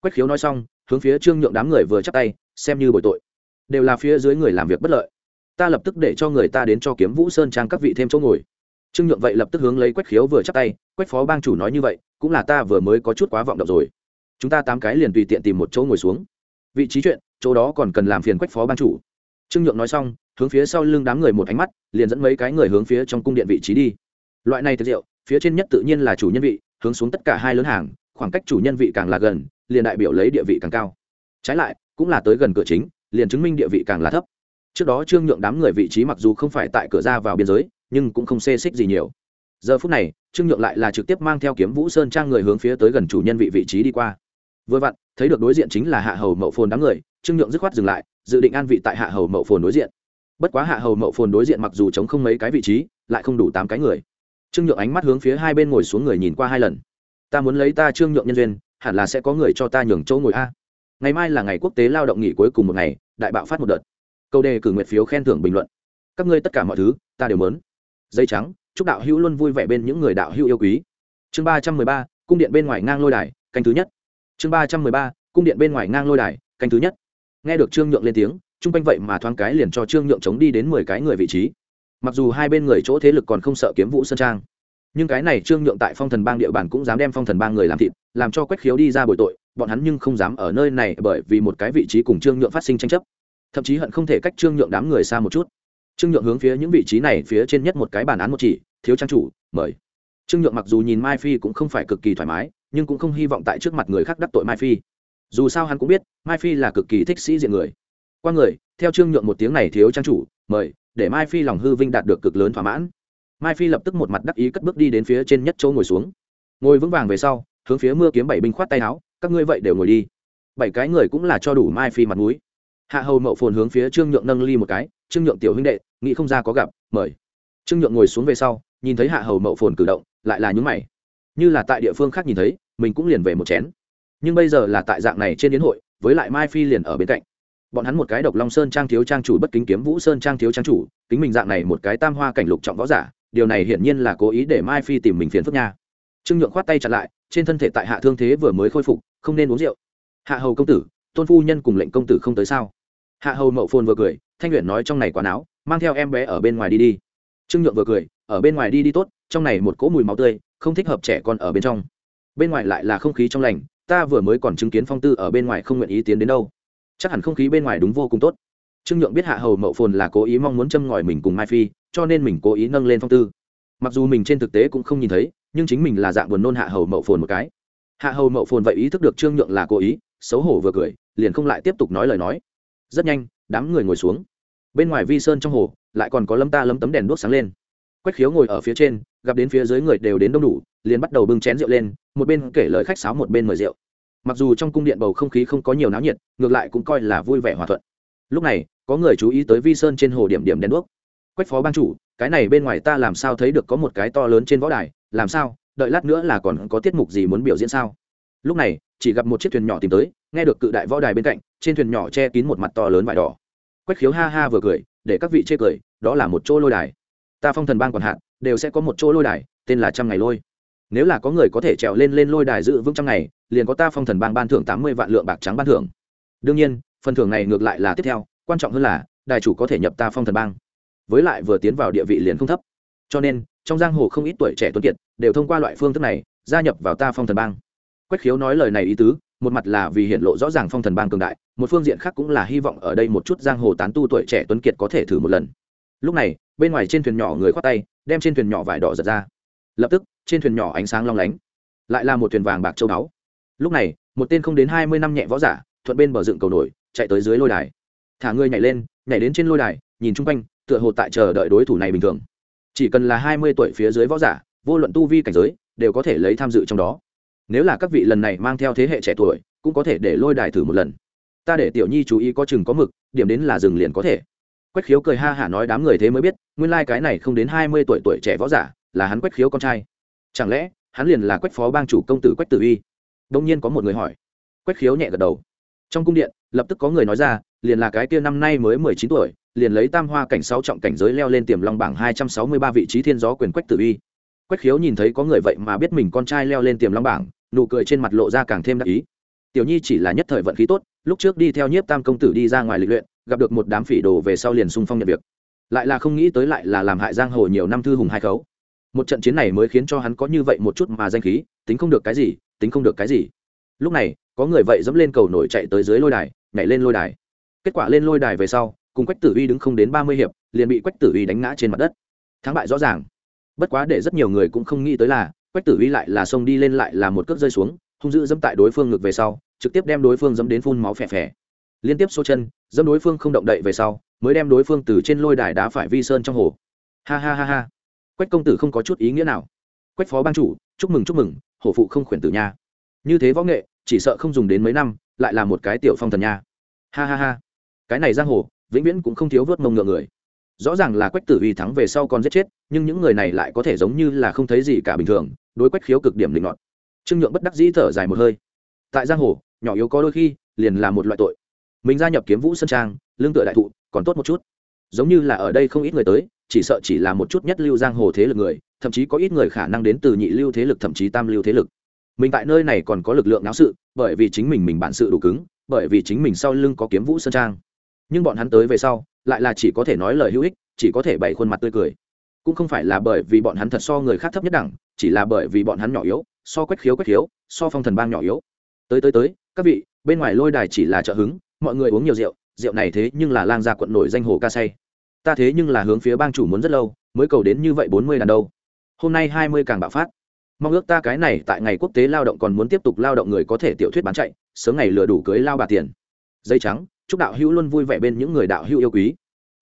Quách khiếu nói xong, hướng phía trương nhượng đám người vừa chắp tay, xem như bồi tội. Đều là phía dưới người làm việc bất lợi. Ta lập tức để cho người ta đến cho kiếm vũ sơn trang các vị thêm chỗ ngồi. Trương nhượng vậy lập tức hướng lấy quách khiếu vừa chắp tay, quách phó bang chủ nói như vậy, cũng là ta vừa mới có chút quá vọng động rồi chúng ta tám cái liền tùy tiện tìm một chỗ ngồi xuống. Vị trí chuyện chỗ đó còn cần làm phiền quách phó ban chủ. Trương nhượng nói xong hướng phía sau lưng đám người một ánh mắt liền dẫn mấy cái người hướng phía trong cung điện vị trí đi. Loại này thực diệu, phía trên nhất tự nhiên là chủ nhân vị hướng xuống tất cả hai lớn hàng khoảng cách chủ nhân vị càng là gần liền đại biểu lấy địa vị càng cao. Trái lại cũng là tới gần cửa chính liền chứng minh địa vị càng là thấp. Trước đó trương nhượng đám người vị trí mặc dù không phải tại cửa ra vào biên giới nhưng cũng không xê xích gì nhiều. Giờ phút này trương nhượng lại là trực tiếp mang theo kiếm vũ sơn trang người hướng phía tới gần chủ nhân vị vị trí đi qua vừa vặn, thấy được đối diện chính là hạ hầu mậu phồn đám người, trương nhượng dứt khoát dừng lại, dự định an vị tại hạ hầu mậu phồn đối diện. Bất quá hạ hầu mậu phồn đối diện mặc dù chống không mấy cái vị trí, lại không đủ tám cái người. Trương nhượng ánh mắt hướng phía hai bên ngồi xuống người nhìn qua hai lần. Ta muốn lấy ta trương nhượng nhân duyên, hẳn là sẽ có người cho ta nhường chỗ ngồi a. Ngày mai là ngày quốc tế lao động nghỉ cuối cùng một ngày, đại bạo phát một đợt. Câu đề cử nguyện phiếu khen thưởng bình luận. Các ngươi tất cả mọi thứ, ta đều mớn dây trắng, chúc đạo hữu luôn vui vẻ bên những người đạo hữu yêu quý. Chương ba trăm mười ba, cung điện bên ngoài ngang lôi đài, canh thứ nhất chương ba trăm mười ba, cung điện bên ngoài ngang lôi đài, canh thứ nhất. Nghe được trương nhượng lên tiếng, chung quanh vậy mà thoáng cái liền cho trương nhượng chống đi đến mười cái người vị trí. Mặc dù hai bên người chỗ thế lực còn không sợ kiếm vũ sơn trang, nhưng cái này trương nhượng tại phong thần bang địa bàn cũng dám đem phong thần bang người làm thịt, làm cho quách khiếu đi ra bồi tội, bọn hắn nhưng không dám ở nơi này bởi vì một cái vị trí cùng trương nhượng phát sinh tranh chấp. Thậm chí hận không thể cách trương nhượng đám người xa một chút. Trương nhượng hướng phía những vị trí này phía trên nhất một cái bàn án một chỉ, thiếu trang chủ, mời trương nhượng mặc dù nhìn mai phi cũng không phải cực kỳ thoải mái, nhưng cũng không hy vọng tại trước mặt người khác đắc tội mai phi. Dù sao hắn cũng biết, mai phi là cực kỳ thích sĩ diện người. Qua người, theo trương nhượng một tiếng này thiếu trang chủ, mời, để mai phi lòng hư vinh đạt được cực lớn thỏa mãn. Mai phi lập tức một mặt đắc ý cất bước đi đến phía trên nhất chỗ ngồi xuống. Ngồi vững vàng về sau, hướng phía mưa kiếm bảy binh khoát tay áo, các ngươi vậy đều ngồi đi. Bảy cái người cũng là cho đủ mai phi mặt mũi. Hạ hầu mậu phồn hướng phía trương nhượng nâng ly một cái, trương nhượng tiểu huynh đệ, nghĩ không ra có gặp, mời. Trương nhượng ngồi xuống về sau nhìn thấy hạ hầu mậu phồn cử động, lại là nhúng mày. Như là tại địa phương khác nhìn thấy, mình cũng liền về một chén. Nhưng bây giờ là tại dạng này trên yến hội, với lại mai phi liền ở bên cạnh. Bọn hắn một cái độc long sơn trang thiếu trang chủ bất kính kiếm vũ sơn trang thiếu trang chủ, kính mình dạng này một cái tam hoa cảnh lục trọng võ giả, điều này hiển nhiên là cố ý để mai phi tìm mình phiền phức nha. Trương nhượng khoát tay chặt lại, trên thân thể tại hạ thương thế vừa mới khôi phục, không nên uống rượu. Hạ hầu công tử, tôn phu nhân cùng lệnh công tử không tới sao? Hạ hầu mậu phồn vừa cười, thanh luyện nói trong này quá náo, mang theo em bé ở bên ngoài đi đi. Trương nhượng vừa cười ở bên ngoài đi đi tốt, trong này một cỗ mùi máu tươi, không thích hợp trẻ con ở bên trong. Bên ngoài lại là không khí trong lành, ta vừa mới còn chứng kiến phong tư ở bên ngoài không nguyện ý tiến đến đâu. Chắc hẳn không khí bên ngoài đúng vô cùng tốt. Trương nhượng biết hạ hầu mậu phồn là cố ý mong muốn châm ngòi mình cùng mai phi, cho nên mình cố ý nâng lên phong tư. Mặc dù mình trên thực tế cũng không nhìn thấy, nhưng chính mình là dạng buồn nôn hạ hầu mậu phồn một cái. Hạ hầu mậu phồn vậy ý thức được trương nhượng là cố ý, xấu hổ vừa cười, liền không lại tiếp tục nói lời nói. Rất nhanh, đám người ngồi xuống. Bên ngoài vi sơn trong hồ, lại còn có lâm ta lấm tấm đèn đuốc sáng lên quách khiếu ngồi ở phía trên, gặp đến phía dưới người đều đến đông đủ, liền bắt đầu bưng chén rượu lên, một bên kể lời khách sáo một bên mời rượu. Mặc dù trong cung điện bầu không khí không có nhiều náo nhiệt, ngược lại cũng coi là vui vẻ hòa thuận. Lúc này, có người chú ý tới vi sơn trên hồ điểm điểm đèn đuốc. Quách phó ban chủ, cái này bên ngoài ta làm sao thấy được có một cái to lớn trên võ đài, làm sao? Đợi lát nữa là còn có tiết mục gì muốn biểu diễn sao? Lúc này, chỉ gặp một chiếc thuyền nhỏ tìm tới, nghe được cự đại võ đài bên cạnh, trên thuyền nhỏ che kín một mặt to lớn vải đỏ. Quách khiếu ha ha vừa cười, để các vị chê cười, đó là một chỗ lôi đài ta phong thần bang còn hạn, đều sẽ có một chỗ lôi đài, tên là trăm ngày lôi. Nếu là có người có thể trèo lên lên lôi đài giữ vững trăm ngày, liền có ta phong thần bang ban thưởng tám mươi vạn lượng bạc trắng ban thưởng. Đương nhiên, phần thưởng này ngược lại là tiếp theo, quan trọng hơn là, đài chủ có thể nhập ta phong thần bang. Với lại vừa tiến vào địa vị liền không thấp. Cho nên, trong giang hồ không ít tuổi trẻ tuân kiệt, đều thông qua loại phương thức này, gia nhập vào ta phong thần bang. Quách khiếu nói lời này ý tứ, một mặt là vì hiện lộ rõ ràng phong thần bang cường đại, một phương diện khác cũng là hy vọng ở đây một chút giang hồ tán tu tuổi trẻ tuấn kiệt có thể thử một lần. Lúc này bên ngoài trên thuyền nhỏ người khoác tay, đem trên thuyền nhỏ vải đỏ giật ra. Lập tức, trên thuyền nhỏ ánh sáng long lánh, lại là một thuyền vàng bạc châu báu. Lúc này, một tên không đến hai mươi năm nhẹ võ giả, thuận bên bờ dựng cầu nổi, chạy tới dưới lôi đài. Thả người nhảy lên, nhảy đến trên lôi đài, nhìn chung quanh, tựa hồ tại chờ đợi đối thủ này bình thường. Chỉ cần là hai mươi tuổi phía dưới võ giả, vô luận tu vi cảnh giới, đều có thể lấy tham dự trong đó. Nếu là các vị lần này mang theo thế hệ trẻ tuổi, cũng có thể để lôi đài thử một lần. Ta để tiểu nhi chú ý có chừng có mực, điểm đến là dừng liền có thể quách khiếu cười ha hả nói đám người thế mới biết, nguyên lai、like、cái này không đến hai mươi tuổi tuổi trẻ võ giả, là hắn quách khiếu con trai. Chẳng lẽ, hắn liền là quách phó bang chủ công tử quách tử uy đông nhiên có một người hỏi. Quách khiếu nhẹ gật đầu. Trong cung điện, lập tức có người nói ra, liền là cái kia năm nay mới mười chín tuổi, liền lấy tam hoa cảnh sáu trọng cảnh giới leo lên tiềm long bảng hai trăm sáu mươi ba vị trí thiên gió quyền quách tử uy quách khiếu nhìn thấy có người vậy mà biết mình con trai leo lên tiềm long bảng, nụ cười trên mặt lộ ra càng thêm đắc ý tiểu nhi chỉ là nhất thời vận khí tốt, lúc trước đi theo nhiếp tam công tử đi ra ngoài lịch luyện, gặp được một đám phỉ đồ về sau liền sung phong nhận việc. Lại là không nghĩ tới lại là làm hại giang hồ nhiều năm thư hùng hai khấu. Một trận chiến này mới khiến cho hắn có như vậy một chút mà danh khí, tính không được cái gì, tính không được cái gì. Lúc này, có người vậy dẫm lên cầu nổi chạy tới dưới lôi đài, nhảy lên lôi đài. Kết quả lên lôi đài về sau, cùng quách tử uy đứng không đến ba mươi hiệp, liền bị quách tử uy đánh ngã trên mặt đất. Thắng bại rõ ràng. Bất quá để rất nhiều người cũng không nghĩ tới là, quách tử uy lại là xông đi lên lại là một cước rơi xuống hung dữ dẫm tại đối phương ngực về sau, trực tiếp đem đối phương dẫm đến phun máu phè phè. Liên tiếp số chân, dẫm đối phương không động đậy về sau, mới đem đối phương từ trên lôi đài đá phải vi sơn trong hồ. Ha ha ha ha. Quách công tử không có chút ý nghĩa nào. Quách phó ban chủ, chúc mừng chúc mừng, hổ phụ không khuyển tử nha. Như thế võ nghệ, chỉ sợ không dùng đến mấy năm, lại là một cái tiểu phong thần nha. Ha ha ha. Cái này giang hồ, vĩnh viễn cũng không thiếu vớt mông ngựa người. Rõ ràng là quách tử uy thắng về sau còn giết chết, nhưng những người này lại có thể giống như là không thấy gì cả bình thường, đối quách khiếu cực điểm định luận trương nhượng bất đắc dĩ thở dài một hơi. Tại giang hồ, nhỏ yếu có đôi khi liền là một loại tội. Mình gia nhập kiếm vũ sân trang, lương tựa đại thụ, còn tốt một chút. Giống như là ở đây không ít người tới, chỉ sợ chỉ là một chút nhất lưu giang hồ thế lực người, thậm chí có ít người khả năng đến từ nhị lưu thế lực thậm chí tam lưu thế lực. Mình tại nơi này còn có lực lượng náo sự, bởi vì chính mình mình bản sự đủ cứng, bởi vì chính mình sau lưng có kiếm vũ sơn trang. Nhưng bọn hắn tới về sau, lại là chỉ có thể nói lời hữu ích, chỉ có thể bày khuôn mặt tươi cười. Cũng không phải là bởi vì bọn hắn thật so người khác thấp nhất đẳng, chỉ là bởi vì bọn hắn nhỏ yếu so quách khiếu quách khiếu, so phong thần bang nhỏ yếu. Tới tới tới, các vị, bên ngoài lôi đài chỉ là trợ hứng, mọi người uống nhiều rượu rượu này thế nhưng là lang gia quận nổi danh hồ ca say. Ta thế nhưng là hướng phía bang chủ muốn rất lâu, mới cầu đến như vậy bốn mươi đàn đâu. Hôm nay hai mươi càng bạo phát. Mong ước ta cái này tại ngày quốc tế lao động còn muốn tiếp tục lao động người có thể tiểu thuyết bán chạy, sớm ngày lừa đủ cưới lao bà tiền. Dây trắng, chúc đạo hữu luôn vui vẻ bên những người đạo hữu yêu quý.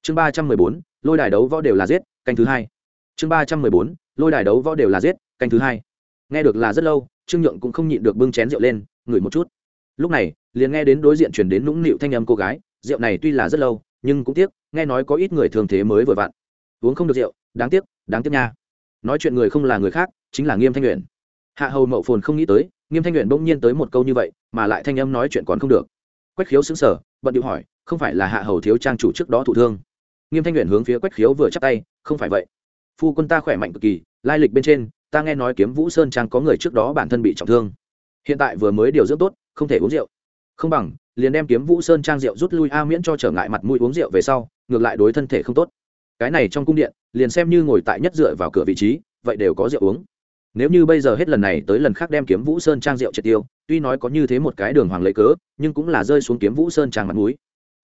Chương ba trăm mười bốn, lôi đài đấu võ đều là giết, canh thứ hai. Chương ba trăm mười bốn, lôi đài đấu võ đều là giết, canh thứ hai nghe được là rất lâu, trương nhượng cũng không nhịn được bưng chén rượu lên, ngửi một chút. Lúc này, liền nghe đến đối diện chuyển đến nũng nịu thanh âm cô gái, rượu này tuy là rất lâu, nhưng cũng tiếc, nghe nói có ít người thường thế mới vừa vặn. Uống không được rượu, đáng tiếc đáng tiếc nha. Nói chuyện người không là người khác, chính là nghiêm thanh nguyện hạ hầu mậu phồn không nghĩ tới, nghiêm thanh nguyện bỗng nhiên tới một câu như vậy, mà lại thanh âm nói chuyện còn không được. Quách khiếu xứng sở bận điệu hỏi, không phải là hạ hầu thiếu trang chủ trước đó thụ thương? Nghiêm thanh nguyện hướng phía quách khiếu vừa chắc tay, không phải vậy. Phu quân ta khỏe mạnh cực kỳ, lai lịch bên trên ta nghe nói kiếm vũ sơn trang có người trước đó bản thân bị trọng thương. Hiện tại vừa mới điều dưỡng tốt, không thể uống rượu. Không bằng, liền đem kiếm vũ sơn trang rượu rút lui a miễn cho trở ngại mặt mũi uống rượu về sau, ngược lại đối thân thể không tốt. Cái này trong cung điện, liền xem như ngồi tại nhất dựa vào cửa vị trí, vậy đều có rượu uống. Nếu như bây giờ hết lần này tới lần khác đem kiếm vũ sơn trang rượu triệt tiêu, tuy nói có như thế một cái đường hoàng lấy cớ, nhưng cũng là rơi xuống kiếm vũ sơn trang mặt núi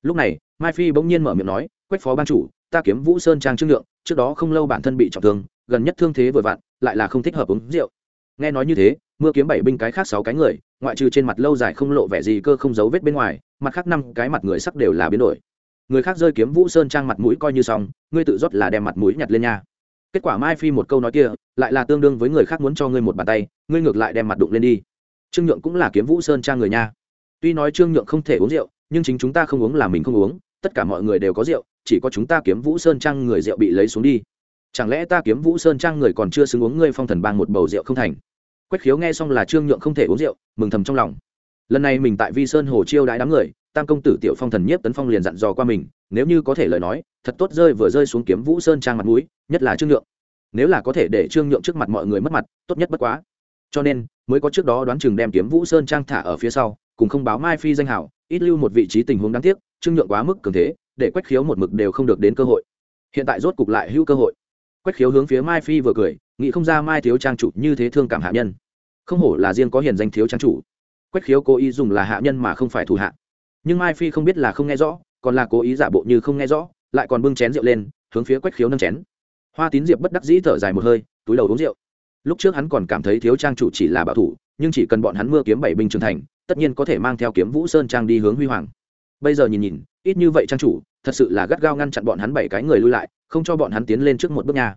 lúc này, mai phi bỗng nhiên mở miệng nói, quách phó ban chủ, ta kiếm vũ sơn trang trương lượng, trước đó không lâu bản thân bị trọng thương gần nhất thương thế vừa vặn, lại là không thích hợp uống rượu. Nghe nói như thế, mưa kiếm bảy binh cái khác sáu cái người, ngoại trừ trên mặt lâu dài không lộ vẻ gì cơ không giấu vết bên ngoài, mặt khác năm cái mặt người sắc đều là biến đổi. Người khác rơi kiếm vũ sơn trang mặt mũi coi như xong, ngươi tự rót là đem mặt mũi nhặt lên nha. Kết quả mai phi một câu nói kia, lại là tương đương với người khác muốn cho ngươi một bàn tay, ngươi ngược lại đem mặt đụng lên đi. Trương nhượng cũng là kiếm vũ sơn trang người nha. Tuy nói trương nhượng không thể uống rượu, nhưng chính chúng ta không uống là mình không uống, tất cả mọi người đều có rượu, chỉ có chúng ta kiếm vũ sơn trang người rượu bị lấy xuống đi chẳng lẽ ta kiếm vũ sơn trang người còn chưa xứng uống ngươi phong thần bang một bầu rượu không thành? Quách khiếu nghe xong là trương nhượng không thể uống rượu, mừng thầm trong lòng. Lần này mình tại vi sơn hồ chiêu đãi đám người, tam công tử tiểu phong thần nhiếp tấn phong liền dặn dò qua mình, nếu như có thể lời nói, thật tốt rơi vừa rơi xuống kiếm vũ sơn trang mặt mũi, nhất là trương nhượng. Nếu là có thể để trương nhượng trước mặt mọi người mất mặt, tốt nhất bất quá. Cho nên, mới có trước đó đoán chừng đem kiếm vũ sơn trang thả ở phía sau, cùng không báo mai phi danh hảo, ít lưu một vị trí tình huống đáng tiếc, trương nhượng quá mức cường thế, để quách khiếu một mực đều không được đến cơ hội. Hiện tại rốt cục lại hữu cơ hội quách khiếu hướng phía mai phi vừa cười, nghĩ không ra mai thiếu trang chủ như thế thương cảm hạ nhân. Không hổ là riêng có hiền danh thiếu trang chủ. Quách khiếu cố ý dùng là hạ nhân mà không phải thủ hạ. Nhưng mai phi không biết là không nghe rõ, còn là cố ý giả bộ như không nghe rõ, lại còn bưng chén rượu lên, hướng phía quách khiếu nâng chén. Hoa tín diệp bất đắc dĩ thở dài một hơi, túi đầu uống rượu. Lúc trước hắn còn cảm thấy thiếu trang chủ chỉ là bảo thủ, nhưng chỉ cần bọn hắn mưa kiếm bảy binh trưởng thành, tất nhiên có thể mang theo kiếm vũ sơn trang đi hướng huy hoàng. Bây giờ nhìn nhìn, ít như vậy trang chủ, thật sự là gắt gao ngăn chặn bọn hắn bảy cái người lui lại không cho bọn hắn tiến lên trước một bước nhà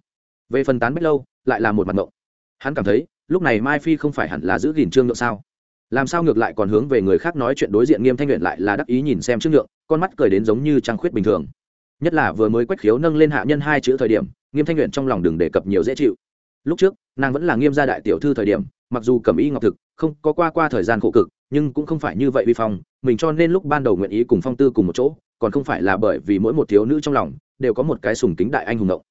về phần tán bách lâu, lại là một mặt mộng hắn cảm thấy, lúc này mai phi không phải hẳn là giữ gìn trương nhượng sao? Làm sao ngược lại còn hướng về người khác nói chuyện đối diện nghiêm thanh luyện lại là đắc ý nhìn xem trương nhượng, con mắt cười đến giống như trăng khuyết bình thường. Nhất là vừa mới quách khiếu nâng lên hạ nhân hai chữ thời điểm, nghiêm thanh luyện trong lòng đừng đề cập nhiều dễ chịu. Lúc trước, nàng vẫn là nghiêm gia đại tiểu thư thời điểm, mặc dù cầm ý ngọc thực, không có qua qua thời gian khổ cực, nhưng cũng không phải như vậy vi phong, mình cho nên lúc ban đầu nguyện ý cùng phong tư cùng một chỗ, còn không phải là bởi vì mỗi một thiếu nữ trong lòng đều có một cái sùng kính đại anh hùng động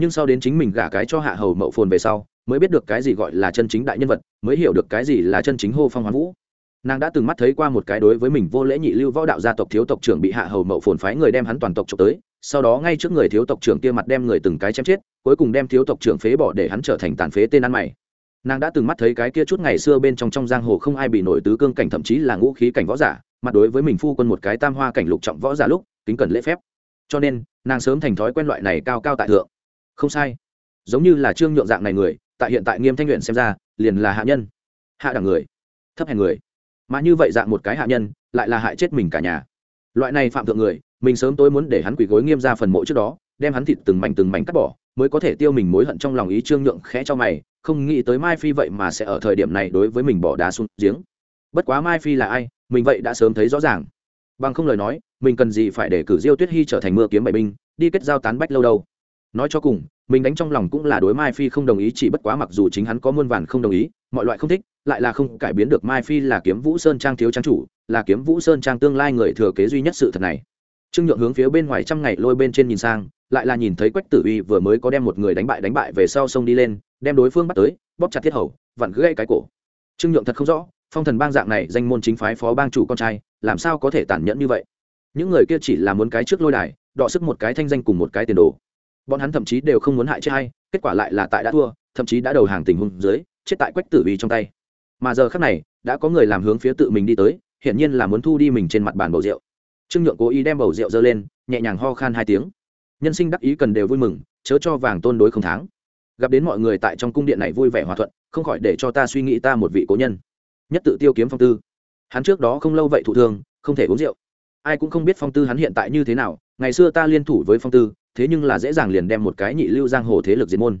nhưng sau đến chính mình gả cái cho hạ hầu mậu phồn về sau, mới biết được cái gì gọi là chân chính đại nhân vật, mới hiểu được cái gì là chân chính hô phong hoán vũ. Nàng đã từng mắt thấy qua một cái đối với mình vô lễ nhị lưu võ đạo gia tộc thiếu tộc trưởng bị hạ hầu mậu phồn phái người đem hắn toàn tộc trộm tới, sau đó ngay trước người thiếu tộc trưởng kia mặt đem người từng cái chém chết, cuối cùng đem thiếu tộc trưởng phế bỏ để hắn trở thành tàn phế tên ăn mày. Nàng đã từng mắt thấy cái kia chút ngày xưa bên trong trong giang hồ không ai bị nổi tứ cương cảnh thậm chí là ngũ khí cảnh võ giả mặt đối với mình phu quân một cái tam hoa cảnh lục trọng võ giả lúc, kính cần lễ phép cho nên nàng sớm thành thói quen loại này cao cao tại thượng. Không sai. Giống như là trương nhượng dạng này người, tại hiện tại nghiêm thanh luyện xem ra, liền là hạ nhân. Hạ đẳng người. Thấp hèn người. Mà như vậy dạng một cái hạ nhân, lại là hại chết mình cả nhà. Loại này phạm thượng người, mình sớm tối muốn để hắn quỳ gối nghiêm ra phần mộ trước đó, đem hắn thịt từng mảnh từng mảnh cắt bỏ, mới có thể tiêu mình mối hận trong lòng ý trương nhượng khẽ cho mày, không nghĩ tới mai phi vậy mà sẽ ở thời điểm này đối với mình bỏ đá xuống giếng. Bất quá mai phi là ai, mình vậy đã sớm thấy rõ ràng. Bằng không lời nói mình cần gì phải để cử diêu tuyết hy trở thành mưa kiếm bảy binh, đi kết giao tán bách lâu đâu? Nói cho cùng, mình đánh trong lòng cũng là đối mai phi không đồng ý, chỉ bất quá mặc dù chính hắn có muôn vàn không đồng ý, mọi loại không thích, lại là không cải biến được mai phi là kiếm vũ sơn trang thiếu trang chủ, là kiếm vũ sơn trang tương lai người thừa kế duy nhất sự thật này. Trương nhượng hướng phía bên ngoài trăm ngày lôi bên trên nhìn sang, lại là nhìn thấy quách tử uy vừa mới có đem một người đánh bại đánh bại về sau sông đi lên, đem đối phương bắt tới, bóp chặt thiết hầu, vặn gãy cái cổ. Trương nhượng thật không rõ, phong thần bang dạng này danh môn chính phái phó bang chủ con trai, làm sao có thể tàn nhẫn như vậy? Những người kia chỉ là muốn cái trước lôi đài, đọ sức một cái thanh danh cùng một cái tiền đồ. Bọn hắn thậm chí đều không muốn hại chết hay kết quả lại là tại đã thua, thậm chí đã đầu hàng tình huống dưới, chết tại quách tử vi trong tay. Mà giờ khác này, đã có người làm hướng phía tự mình đi tới, hiển nhiên là muốn thu đi mình trên mặt bàn bầu rượu. Trương nhượng cố ý đem bầu rượu dơ lên, nhẹ nhàng ho khan hai tiếng. Nhân sinh đắc ý cần đều vui mừng, chớ cho vàng tôn đối không tháng gặp đến mọi người tại trong cung điện này vui vẻ hòa thuận, không khỏi để cho ta suy nghĩ ta một vị cố nhân. Nhất tự tiêu kiếm phong tư. Hắn trước đó không lâu vậy thụ thương, không thể uống rượu ai cũng không biết phong tư hắn hiện tại như thế nào, ngày xưa ta liên thủ với phong tư, thế nhưng là dễ dàng liền đem một cái nhị lưu giang hồ thế lực diệt môn.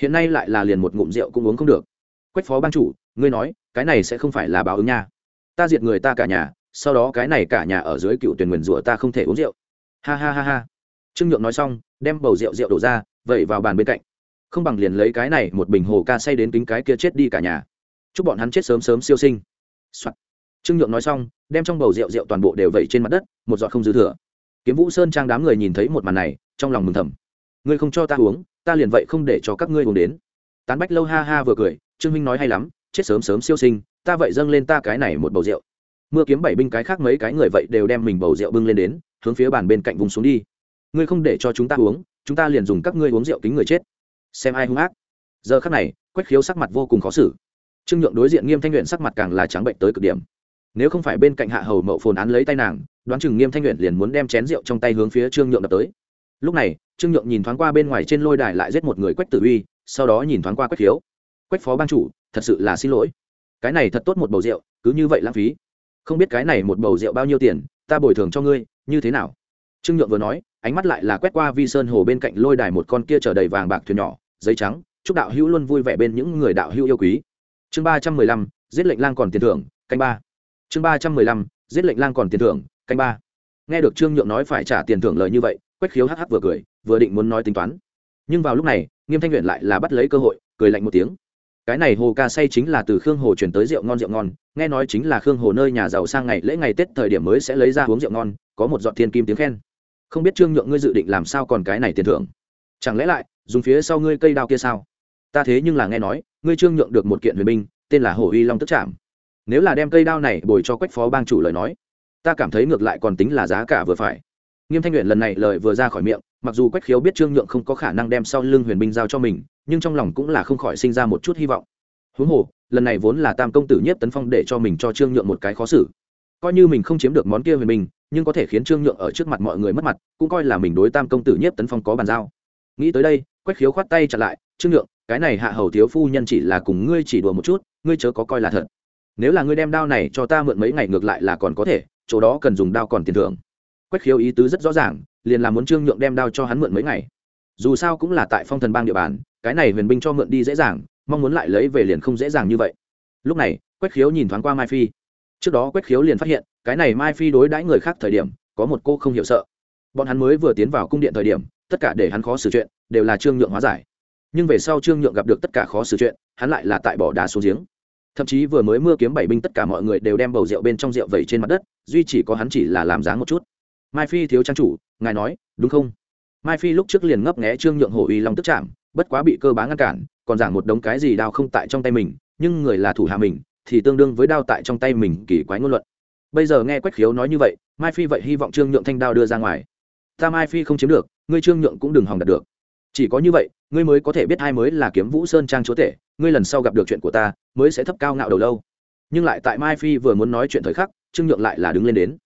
Hiện nay lại là liền một ngụm rượu cũng uống không được. Quách phó ban chủ, ngươi nói, cái này sẽ không phải là báo ứng nha. Ta diệt người ta cả nhà, sau đó cái này cả nhà ở dưới cựu tuyển nguyền rủa ta không thể uống rượu. Ha ha ha ha. Trương nhượng nói xong, đem bầu rượu rượu đổ ra vẩy vào bàn bên cạnh. Không bằng liền lấy cái này một bình hồ ca say đến kính cái kia chết đi cả nhà. Chúc bọn hắn chết sớm sớm siêu sinh、Soạn trương nhượng nói xong, đem trong bầu rượu rượu toàn bộ đều vẩy trên mặt đất, một giọt không dư thừa. Kiếm vũ sơn trang đám người nhìn thấy một màn này, trong lòng mừng thầm. Ngươi không cho ta uống, ta liền vậy không để cho các ngươi uống đến. Tán bách lâu ha ha vừa cười, trương minh nói hay lắm, chết sớm sớm siêu sinh, ta vậy dâng lên ta cái này một bầu rượu. Mưa kiếm bảy binh cái khác mấy cái người vậy đều đem mình bầu rượu bưng lên đến, hướng phía bàn bên cạnh vùng xuống đi. Ngươi không để cho chúng ta uống, chúng ta liền dùng các ngươi uống rượu kính người chết. Xem ai hung ác. Giờ khắc này, quách khiếu sắc mặt vô cùng khó xử. Trương nhượng đối diện nghiêm thanh luyện sắc mặt càng là trắng bệnh tới cực điểm nếu không phải bên cạnh hạ hầu mậu phồn án lấy tay nàng, đoán chừng nghiêm thanh nguyện liền muốn đem chén rượu trong tay hướng phía trương nhượng đập tới. Lúc này, trương nhượng nhìn thoáng qua bên ngoài trên lôi đài lại giết một người quách tử uy, sau đó nhìn thoáng qua quách khiếu. Quách phó ban chủ, thật sự là xin lỗi. Cái này thật tốt một bầu rượu, cứ như vậy lãng phí. Không biết cái này một bầu rượu bao nhiêu tiền, ta bồi thường cho ngươi, như thế nào? Trương nhượng vừa nói, ánh mắt lại là quét qua vi sơn hồ bên cạnh lôi đài một con kia chở đầy vàng bạc thuyền nhỏ, giấy trắng, chúc đạo hữu luôn vui vẻ bên những người đạo hữu yêu quý. Chương ba trăm mười lăm, giết lệnh lang còn tiền thưởng, canh ba chương ba trăm mười lăm, giết lệnh lang còn tiền thưởng, canh ba. Nghe được trương nhượng nói phải trả tiền thưởng lời như vậy, quách khiếu hh vừa cười, vừa định muốn nói tính toán. Nhưng vào lúc này, nghiêm thanh luyện lại là bắt lấy cơ hội, cười lạnh một tiếng. Cái này hồ ca say chính là từ khương hồ chuyển tới rượu ngon rượu ngon, nghe nói chính là khương hồ nơi nhà giàu sang ngày lễ ngày tết thời điểm mới sẽ lấy ra uống rượu ngon, có một dọn thiên kim tiếng khen. Không biết trương nhượng ngươi dự định làm sao còn cái này tiền thưởng? Chẳng lẽ lại, dùng phía sau ngươi cây đao kia sao? Ta thế nhưng là nghe nói, ngươi trương nhượng được một kiện huyền binh, tên là hồ uy long tức chạm nếu là đem cây đao này bồi cho quách phó bang chủ lời nói, ta cảm thấy ngược lại còn tính là giá cả vừa phải. Nghiêm thanh nguyện lần này lời vừa ra khỏi miệng, mặc dù quách khiếu biết trương nhượng không có khả năng đem sau lưng huyền binh giao cho mình, nhưng trong lòng cũng là không khỏi sinh ra một chút hy vọng. Huống hồ, lần này vốn là tam công tử nhiếp tấn phong để cho mình cho trương nhượng một cái khó xử. Coi như mình không chiếm được món kia huyền binh, nhưng có thể khiến trương nhượng ở trước mặt mọi người mất mặt, cũng coi là mình đối tam công tử nhiếp tấn phong có bàn giao. Nghĩ tới đây, quách khiếu khoát tay chặt lại, trương nhượng, cái này hạ hầu thiếu phu nhân chỉ là cùng ngươi chỉ đùa một chút, ngươi chớ có coi là thật nếu là ngươi đem đao này cho ta mượn mấy ngày ngược lại là còn có thể, chỗ đó cần dùng đao còn tiền thưởng. Quách khiếu ý tứ rất rõ ràng, liền là muốn trương nhượng đem đao cho hắn mượn mấy ngày. Dù sao cũng là tại phong thần bang địa bàn, cái này huyền binh cho mượn đi dễ dàng, mong muốn lại lấy về liền không dễ dàng như vậy. Lúc này, quách khiếu nhìn thoáng qua mai phi. Trước đó quách khiếu liền phát hiện, cái này mai phi đối đãi người khác thời điểm, có một cô không hiểu sợ. Bọn hắn mới vừa tiến vào cung điện thời điểm, tất cả để hắn khó xử chuyện, đều là trương nhượng hóa giải. Nhưng về sau trương nhượng gặp được tất cả khó xử chuyện, hắn lại là tại bỏ đá xuống giếng thậm chí vừa mới mưa kiếm bảy binh tất cả mọi người đều đem bầu rượu bên trong rượu vẩy trên mặt đất, duy chỉ có hắn chỉ là làm dáng một chút. Mai phi thiếu trang chủ, ngài nói, đúng không? Mai phi lúc trước liền ngấp nghé trương nhượng hổ uy long tức chạm, bất quá bị cơ bá ngăn cản, còn giảng một đống cái gì đao không tại trong tay mình, nhưng người là thủ hạ mình, thì tương đương với đao tại trong tay mình, kỳ quái ngôn luận. Bây giờ nghe quách khiếu nói như vậy, mai phi vậy hy vọng trương nhượng thanh đao đưa ra ngoài. Ta mai phi không chiếm được, ngươi trương nhượng cũng đừng hòng đạt được chỉ có như vậy, ngươi mới có thể biết hai mới là kiếm vũ sơn trang chúa tể, ngươi lần sau gặp được chuyện của ta, mới sẽ thấp cao ngạo đầu lâu. Nhưng lại tại mai phi vừa muốn nói chuyện thời khắc, trương nhượng lại là đứng lên đến.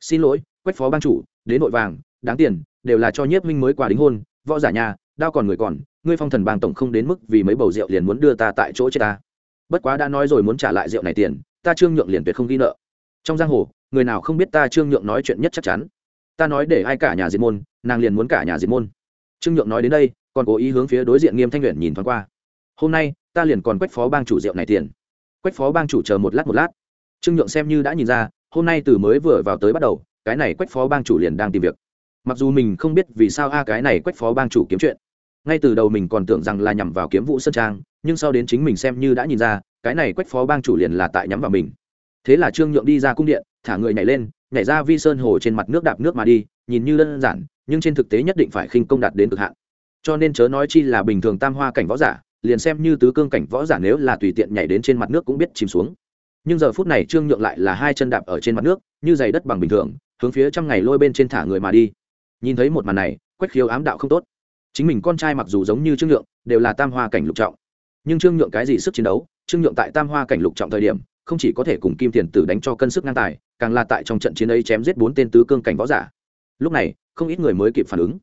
Xin lỗi, quách phó ban chủ, đến nội vàng, đáng tiền, đều là cho nhiếp minh mới quà đính hôn, võ giả nhà, đao còn người còn, ngươi phong thần bang tổng không đến mức vì mấy bầu rượu liền muốn đưa ta tại chỗ chết ta. Bất quá đã nói rồi muốn trả lại rượu này tiền, ta trương nhượng liền tuyệt không ghi nợ. Trong giang hồ, người nào không biết ta trương nhượng nói chuyện nhất chắc chắn. Ta nói để ai cả nhà diệt môn, nàng liền muốn cả nhà diệt môn trương nhượng nói đến đây, còn cố ý hướng phía đối diện nghiêm thanh luyện nhìn thoáng qua. Hôm nay, ta liền còn quách phó bang chủ rượu này tiền. Quách phó bang chủ chờ một lát một lát. Trương nhượng xem như đã nhìn ra, hôm nay từ mới vừa vào tới bắt đầu, cái này quách phó bang chủ liền đang tìm việc. Mặc dù mình không biết vì sao a cái này quách phó bang chủ kiếm chuyện. Ngay từ đầu mình còn tưởng rằng là nhằm vào kiếm vũ sơn trang, nhưng sau đến chính mình xem như đã nhìn ra, cái này quách phó bang chủ liền là tại nhắm vào mình. Thế là trương nhượng đi ra cung điện, thả người nhảy lên, nhảy ra vi sơn hồ trên mặt nước đạp nước mà đi, nhìn như đơn giản nhưng trên thực tế nhất định phải khinh công đạt đến cực hạn. Cho nên chớ nói chi là bình thường tam hoa cảnh võ giả, liền xem như tứ cương cảnh võ giả nếu là tùy tiện nhảy đến trên mặt nước cũng biết chìm xuống. Nhưng giờ phút này trương nhượng lại là hai chân đạp ở trên mặt nước, như giày đất bằng bình thường, hướng phía trăm ngày lôi bên trên thả người mà đi. Nhìn thấy một màn này, quách khiếu ám đạo không tốt. Chính mình con trai mặc dù giống như trương nhượng, đều là tam hoa cảnh lục trọng. Nhưng trương nhượng cái gì sức chiến đấu, trương nhượng tại tam hoa cảnh lục trọng thời điểm, không chỉ có thể cùng kim tiền tử đánh cho cân sức ngang tài, càng là tại trong trận chiến ấy chém giết bốn tên tứ cương cảnh võ giả lúc này, không ít người mới kịp phản ứng.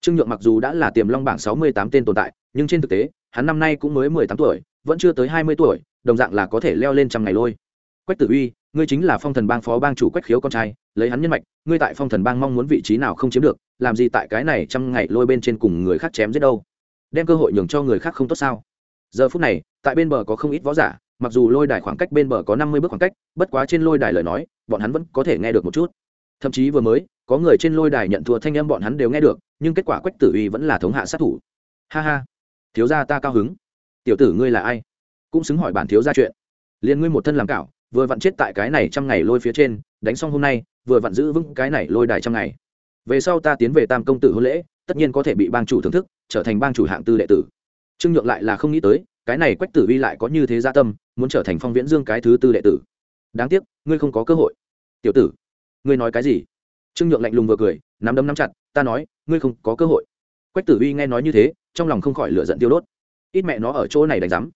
Trương nhượng mặc dù đã là tiềm long bảng sáu mươi tám tên tồn tại, nhưng trên thực tế, hắn năm nay cũng mới mười tám tuổi, vẫn chưa tới hai mươi tuổi, đồng dạng là có thể leo lên trăm ngày lôi. Quách tử uy, ngươi chính là phong thần bang phó bang chủ quách khiếu con trai, lấy hắn nhân mạch, ngươi tại phong thần bang mong muốn vị trí nào không chiếm được, làm gì tại cái này trăm ngày lôi bên trên cùng người khác chém giết đâu? Đem cơ hội nhường cho người khác không tốt sao? Giờ phút này, tại bên bờ có không ít võ giả, mặc dù lôi đài khoảng cách bên bờ có năm mươi bước khoảng cách, bất quá trên lôi đài lời nói, bọn hắn vẫn có thể nghe được một chút. Thậm chí vừa mới có người trên lôi đài nhận thua thanh âm bọn hắn đều nghe được, nhưng kết quả quách tử uy vẫn là thống hạ sát thủ. Ha ha, thiếu gia ta cao hứng. Tiểu tử ngươi là ai? Cũng xứng hỏi bản thiếu gia chuyện. Liền ngươi một thân làm cảo, vừa vặn chết tại cái này trăm ngày lôi phía trên, đánh xong hôm nay, vừa vặn giữ vững cái này lôi đài trăm ngày. Về sau ta tiến về tam công tử hôn lễ, tất nhiên có thể bị bang chủ thưởng thức, trở thành bang chủ hạng tư đệ tử. Trương nhượng lại là không nghĩ tới, cái này quách tử vi lại có như thế gia tâm, muốn trở thành phong viễn dương cái thứ tư đệ tử. Đáng tiếc, ngươi không có cơ hội. Tiểu tử, ngươi nói cái gì? Trương nhượng lạnh lùng vừa cười, nắm đấm nắm chặt, ta nói, ngươi không có cơ hội. Quách tử vi nghe nói như thế, trong lòng không khỏi lửa giận tiêu đốt. Ít mẹ nó ở chỗ này đánh rắm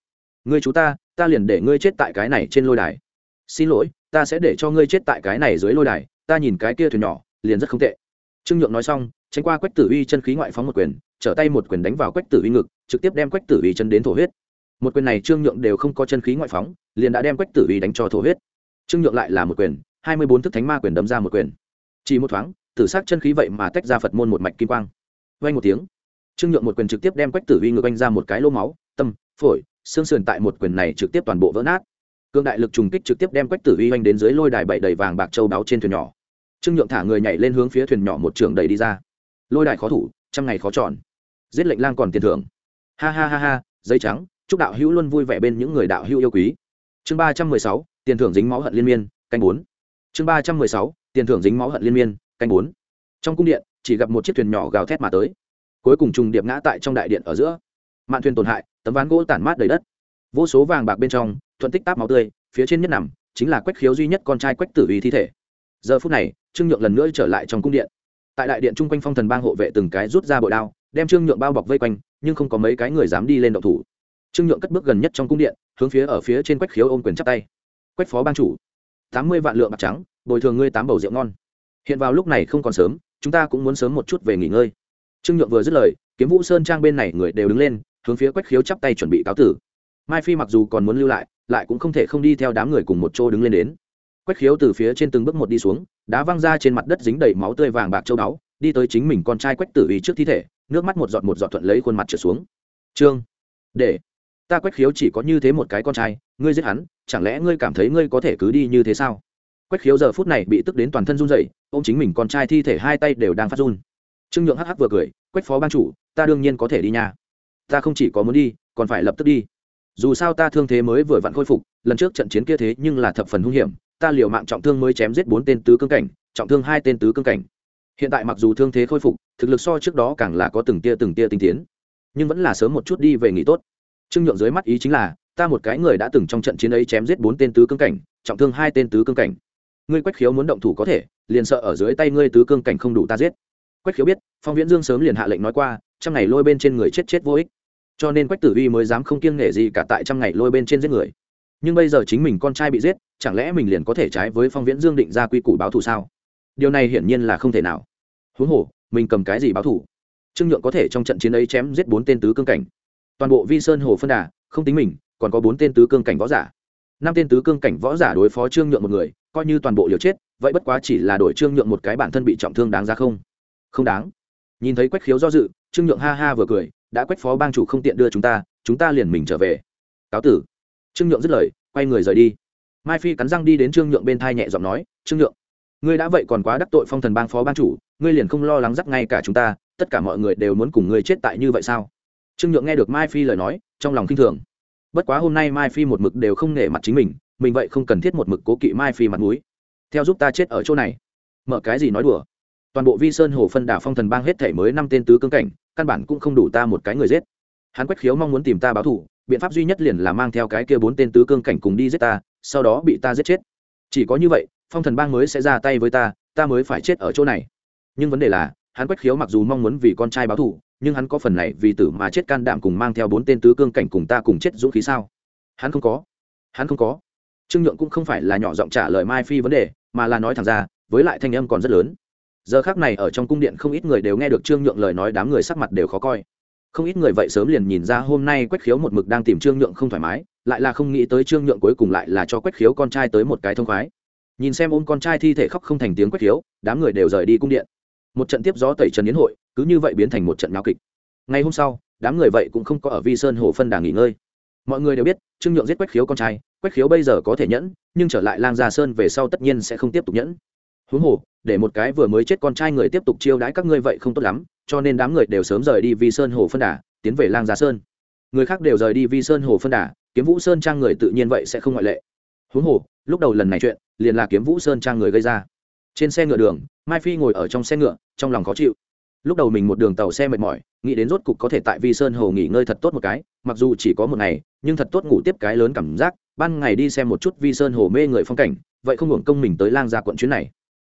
ngươi chú ta ta liền để ngươi chết tại cái này trên lôi đài. Xin lỗi, ta sẽ để cho ngươi chết tại cái này dưới lôi đài, ta nhìn cái kia thuyền nhỏ, liền rất không tệ. Trương nhượng nói xong, tránh qua quách tử uy chân khí ngoại phóng một quyền, trở tay một quyền đánh vào quách tử uy ngực, trực tiếp đem quách tử uy chân đến thổ huyết. Một quyền này trương nhượng đều không có chân khí ngoại phóng, liền đã đem quách tử uy đánh cho thổ huyết. Trương nhượng lại là một quyền, hai mươi bốn thức thánh ma quyền đấm ra một quyền chỉ một thoáng, tử s chân khí vậy mà tách ra phật môn một mạch kim quang. Vay một tiếng, trương nhượng một quyền trực tiếp đem quách tử vi ngược anh ra một cái lô máu, tâm, phổi, xương sườn tại một quyền này trực tiếp toàn bộ vỡ nát. Cương đại lực trùng kích trực tiếp đem quách tử vi oanh đến dưới lôi đài bảy đầy vàng bạc châu đáo trên thuyền nhỏ. Trương nhượng thả người nhảy lên hướng phía thuyền nhỏ một trường đầy đi ra. Lôi đài khó thủ, trăm ngày khó tròn giết lệnh lang còn tiền thưởng. Ha ha ha ha, giấy trắng, chúc đạo hữu luôn vui vẻ bên những người đạo hữu yêu quý. Chương ba trăm mười sáu, tiền thưởng dính máu hận liên miên, canh bốn chương ba trăm mười sáu, tiền thưởng dính máu hận liên miên, canh bốn. Trong cung điện, chỉ gặp một chiếc thuyền nhỏ gào thét mà tới. Cuối cùng trùng điệp ngã tại trong đại điện ở giữa. Mạn thuyền tổn hại, tấm ván gỗ tản mát đầy đất. Vô số vàng bạc bên trong, thuận tích táp máu tươi, phía trên nhất nằm, chính là quách khiếu duy nhất con trai quách tử uy thi thể. Giờ phút này, trương nhượng lần nữa trở lại trong cung điện. Tại đại điện chung quanh phong thần bang hộ vệ từng cái rút ra bội đao, đem trương nhượng bao bọc vây quanh, nhưng không có mấy cái người dám đi lên động thủ. Trương nhượng cất bước gần nhất trong cung điện, hướng phía ở phía trên quách khiếu ôm quyền chắp tay. Quách phó bang chủ tám mươi vạn lượng bạc trắng, bồi thường ngươi tám bầu rượu ngon. Hiện vào lúc này không còn sớm, chúng ta cũng muốn sớm một chút về nghỉ ngơi. Trương nhượng vừa dứt lời, kiếm vũ sơn trang bên này người đều đứng lên, hướng phía quách khiếu chắp tay chuẩn bị cáo tử. Mai phi mặc dù còn muốn lưu lại lại cũng không thể không đi theo đám người cùng một chỗ đứng lên đến. Quách khiếu từ phía trên từng bước một đi xuống, đá văng ra trên mặt đất dính đầy máu tươi vàng bạc châu báu, đi tới chính mình con trai quách tử ý trước thi thể, nước mắt một giọt một giọt thuận lấy khuôn mặt trở xuống. Trương, để. Ta quách khiếu chỉ có như thế một cái con trai ngươi giết hắn, chẳng lẽ ngươi cảm thấy ngươi có thể cứ đi như thế sao? Quách khiếu giờ phút này bị tức đến toàn thân run dậy ô m chính mình con trai thi thể hai tay đều đang phát run. Trương nhượng hắc hắc vừa cười, quách phó ban chủ, ta đương nhiên có thể đi nha. Ta không chỉ có muốn đi, còn phải lập tức đi. Dù sao ta thương thế mới vừa vặn khôi phục, lần trước trận chiến kia thế nhưng là thập phần hung hiểm. Ta liều mạng trọng thương mới chém giết bốn tên tứ cương cảnh, trọng thương hai tên tứ cương cảnh. Hiện tại mặc dù thương thế khôi phục, thực lực so trước đó càng là có từng tia từng tia tinh tiến, nhưng vẫn là sớm một chút đi về nghỉ tốt. Trương nhượng dưới mắt ý chính là ta một cái người đã từng trong trận chiến ấy chém giết bốn tên tứ cương cảnh, trọng thương hai tên tứ cương cảnh. Ngươi quách khiếu muốn động thủ có thể, liền sợ ở dưới tay ngươi tứ cương cảnh không đủ ta giết. Quách khiếu biết, phong viễn dương sớm liền hạ lệnh nói qua, trăm ngày lôi bên trên người chết chết vô ích. Cho nên quách tử uy mới dám không kiêng nể gì cả tại trăm ngày lôi bên trên giết người. Nhưng bây giờ chính mình con trai bị giết, chẳng lẽ mình liền có thể trái với phong viễn dương định ra quy củ báo thù sao? Điều này hiển nhiên là không thể nào. Huống hồ, mình cầm cái gì báo thù? Trương nhượng có thể trong trận chiến ấy chém giết bốn tên tứ cương cảnh. Toàn bộ vi sơn hồ phân đà, không tính mình còn có bốn tên tứ cương cảnh võ giả. Năm tên tứ cương cảnh võ giả đối phó trương nhượng một người, coi như toàn bộ liều chết, vậy bất quá chỉ là đổi trương nhượng một cái bản thân bị trọng thương đáng ra không? Không đáng. Nhìn thấy quách khiếu do dự, trương nhượng ha ha vừa cười, đã quách phó bang chủ không tiện đưa chúng ta chúng ta liền mình trở về. Cáo tử. Trương nhượng dứt lời, quay người rời đi. Mai phi cắn răng đi đến trương nhượng bên thai nhẹ giọng nói, trương nhượng, ngươi đã vậy còn quá đắc tội phong thần bang phó bang chủ, ngươi liền không lo lắng dắt ngay cả chúng ta, tất cả mọi người đều muốn cùng ngươi chết tại như vậy sao? Trương nhượng nghe được mai phi lời nói, trong lòng k i n h thường bất quá hôm nay mai phi một mực đều không nể mặt chính mình mình vậy không cần thiết một mực cố kỵ mai phi mặt m ũ i theo giúp ta chết ở chỗ này. Mở cái gì nói đùa. Toàn bộ vi sơn hồ phân đảo phong thần bang hết thể mới năm tên tứ cương cảnh, căn bản cũng không đủ ta một cái người giết. Hắn quách khiếu mong muốn tìm ta báo thù, biện pháp duy nhất liền là mang theo cái kia bốn tên tứ cương cảnh cùng đi giết ta, sau đó bị ta giết chết. Chỉ có như vậy, phong thần bang mới sẽ ra tay với ta ta mới phải chết ở chỗ này. Nhưng vấn đề là hắn quách khiếu mặc dù mong muốn vì con trai báo thù nhưng hắn có phần này vì tử mà chết can đảm cùng mang theo bốn tên tứ cương cảnh cùng ta cùng chết dũng khí sao? Hắn không có. Hắn không có. Trương nhượng cũng không phải là nhỏ giọng trả lời mai phi vấn đề, mà là nói thẳng ra, với lại thanh âm còn rất lớn. Giờ khác này ở trong cung điện không ít người đều nghe được trương nhượng lời nói đám người sắc mặt đều khó coi. Không ít người vậy sớm liền nhìn ra hôm nay quách khiếu một mực đang tìm trương nhượng không thoải mái, lại là không nghĩ tới trương nhượng cuối cùng lại là cho quách khiếu con trai tới một cái thông khoái. Nhìn xem ôm con trai thi thể khóc không thành tiếng quách khiếu, đám người đều rời đi cung điện. Một trận tiếp gió tẩy trần yến hội cứ như vậy biến thành một trận náo kịch. Ngày hôm sau, đám người vậy cũng không có ở vi sơn hồ phân đà nghỉ ngơi. Mọi người đều biết, trương nhượng giết quách khiếu con trai, quách khiếu bây giờ có thể nhẫn, nhưng trở lại lang gia sơn về sau tất nhiên sẽ không tiếp tục nhẫn. Huống hồ, để một cái vừa mới chết con trai người tiếp tục chiêu đãi các ngươi vậy không tốt lắm, cho nên đám người đều sớm rời đi vi sơn hồ phân đà, tiến về lang gia sơn. Người khác đều rời đi vi sơn hồ phân đà, kiếm vũ sơn trang người tự nhiên vậy sẽ không ngoại lệ. Huống hồ, lúc đầu lần này chuyện, liền là kiếm vũ sơn trang người gây ra. Trên xe ngựa đường, mai phi ngồi ở trong xe ngựa, trong lòng khó chịu lúc đầu mình một đường tàu xe mệt mỏi, nghĩ đến rốt cục có thể tại vi sơn hồ nghỉ ngơi thật tốt một cái, mặc dù chỉ có một ngày, nhưng thật tốt ngủ tiếp cái lớn cảm giác, ban ngày đi xem một chút vi sơn hồ mê người phong cảnh, vậy không hưởng công mình tới lang gia quận chuyến này.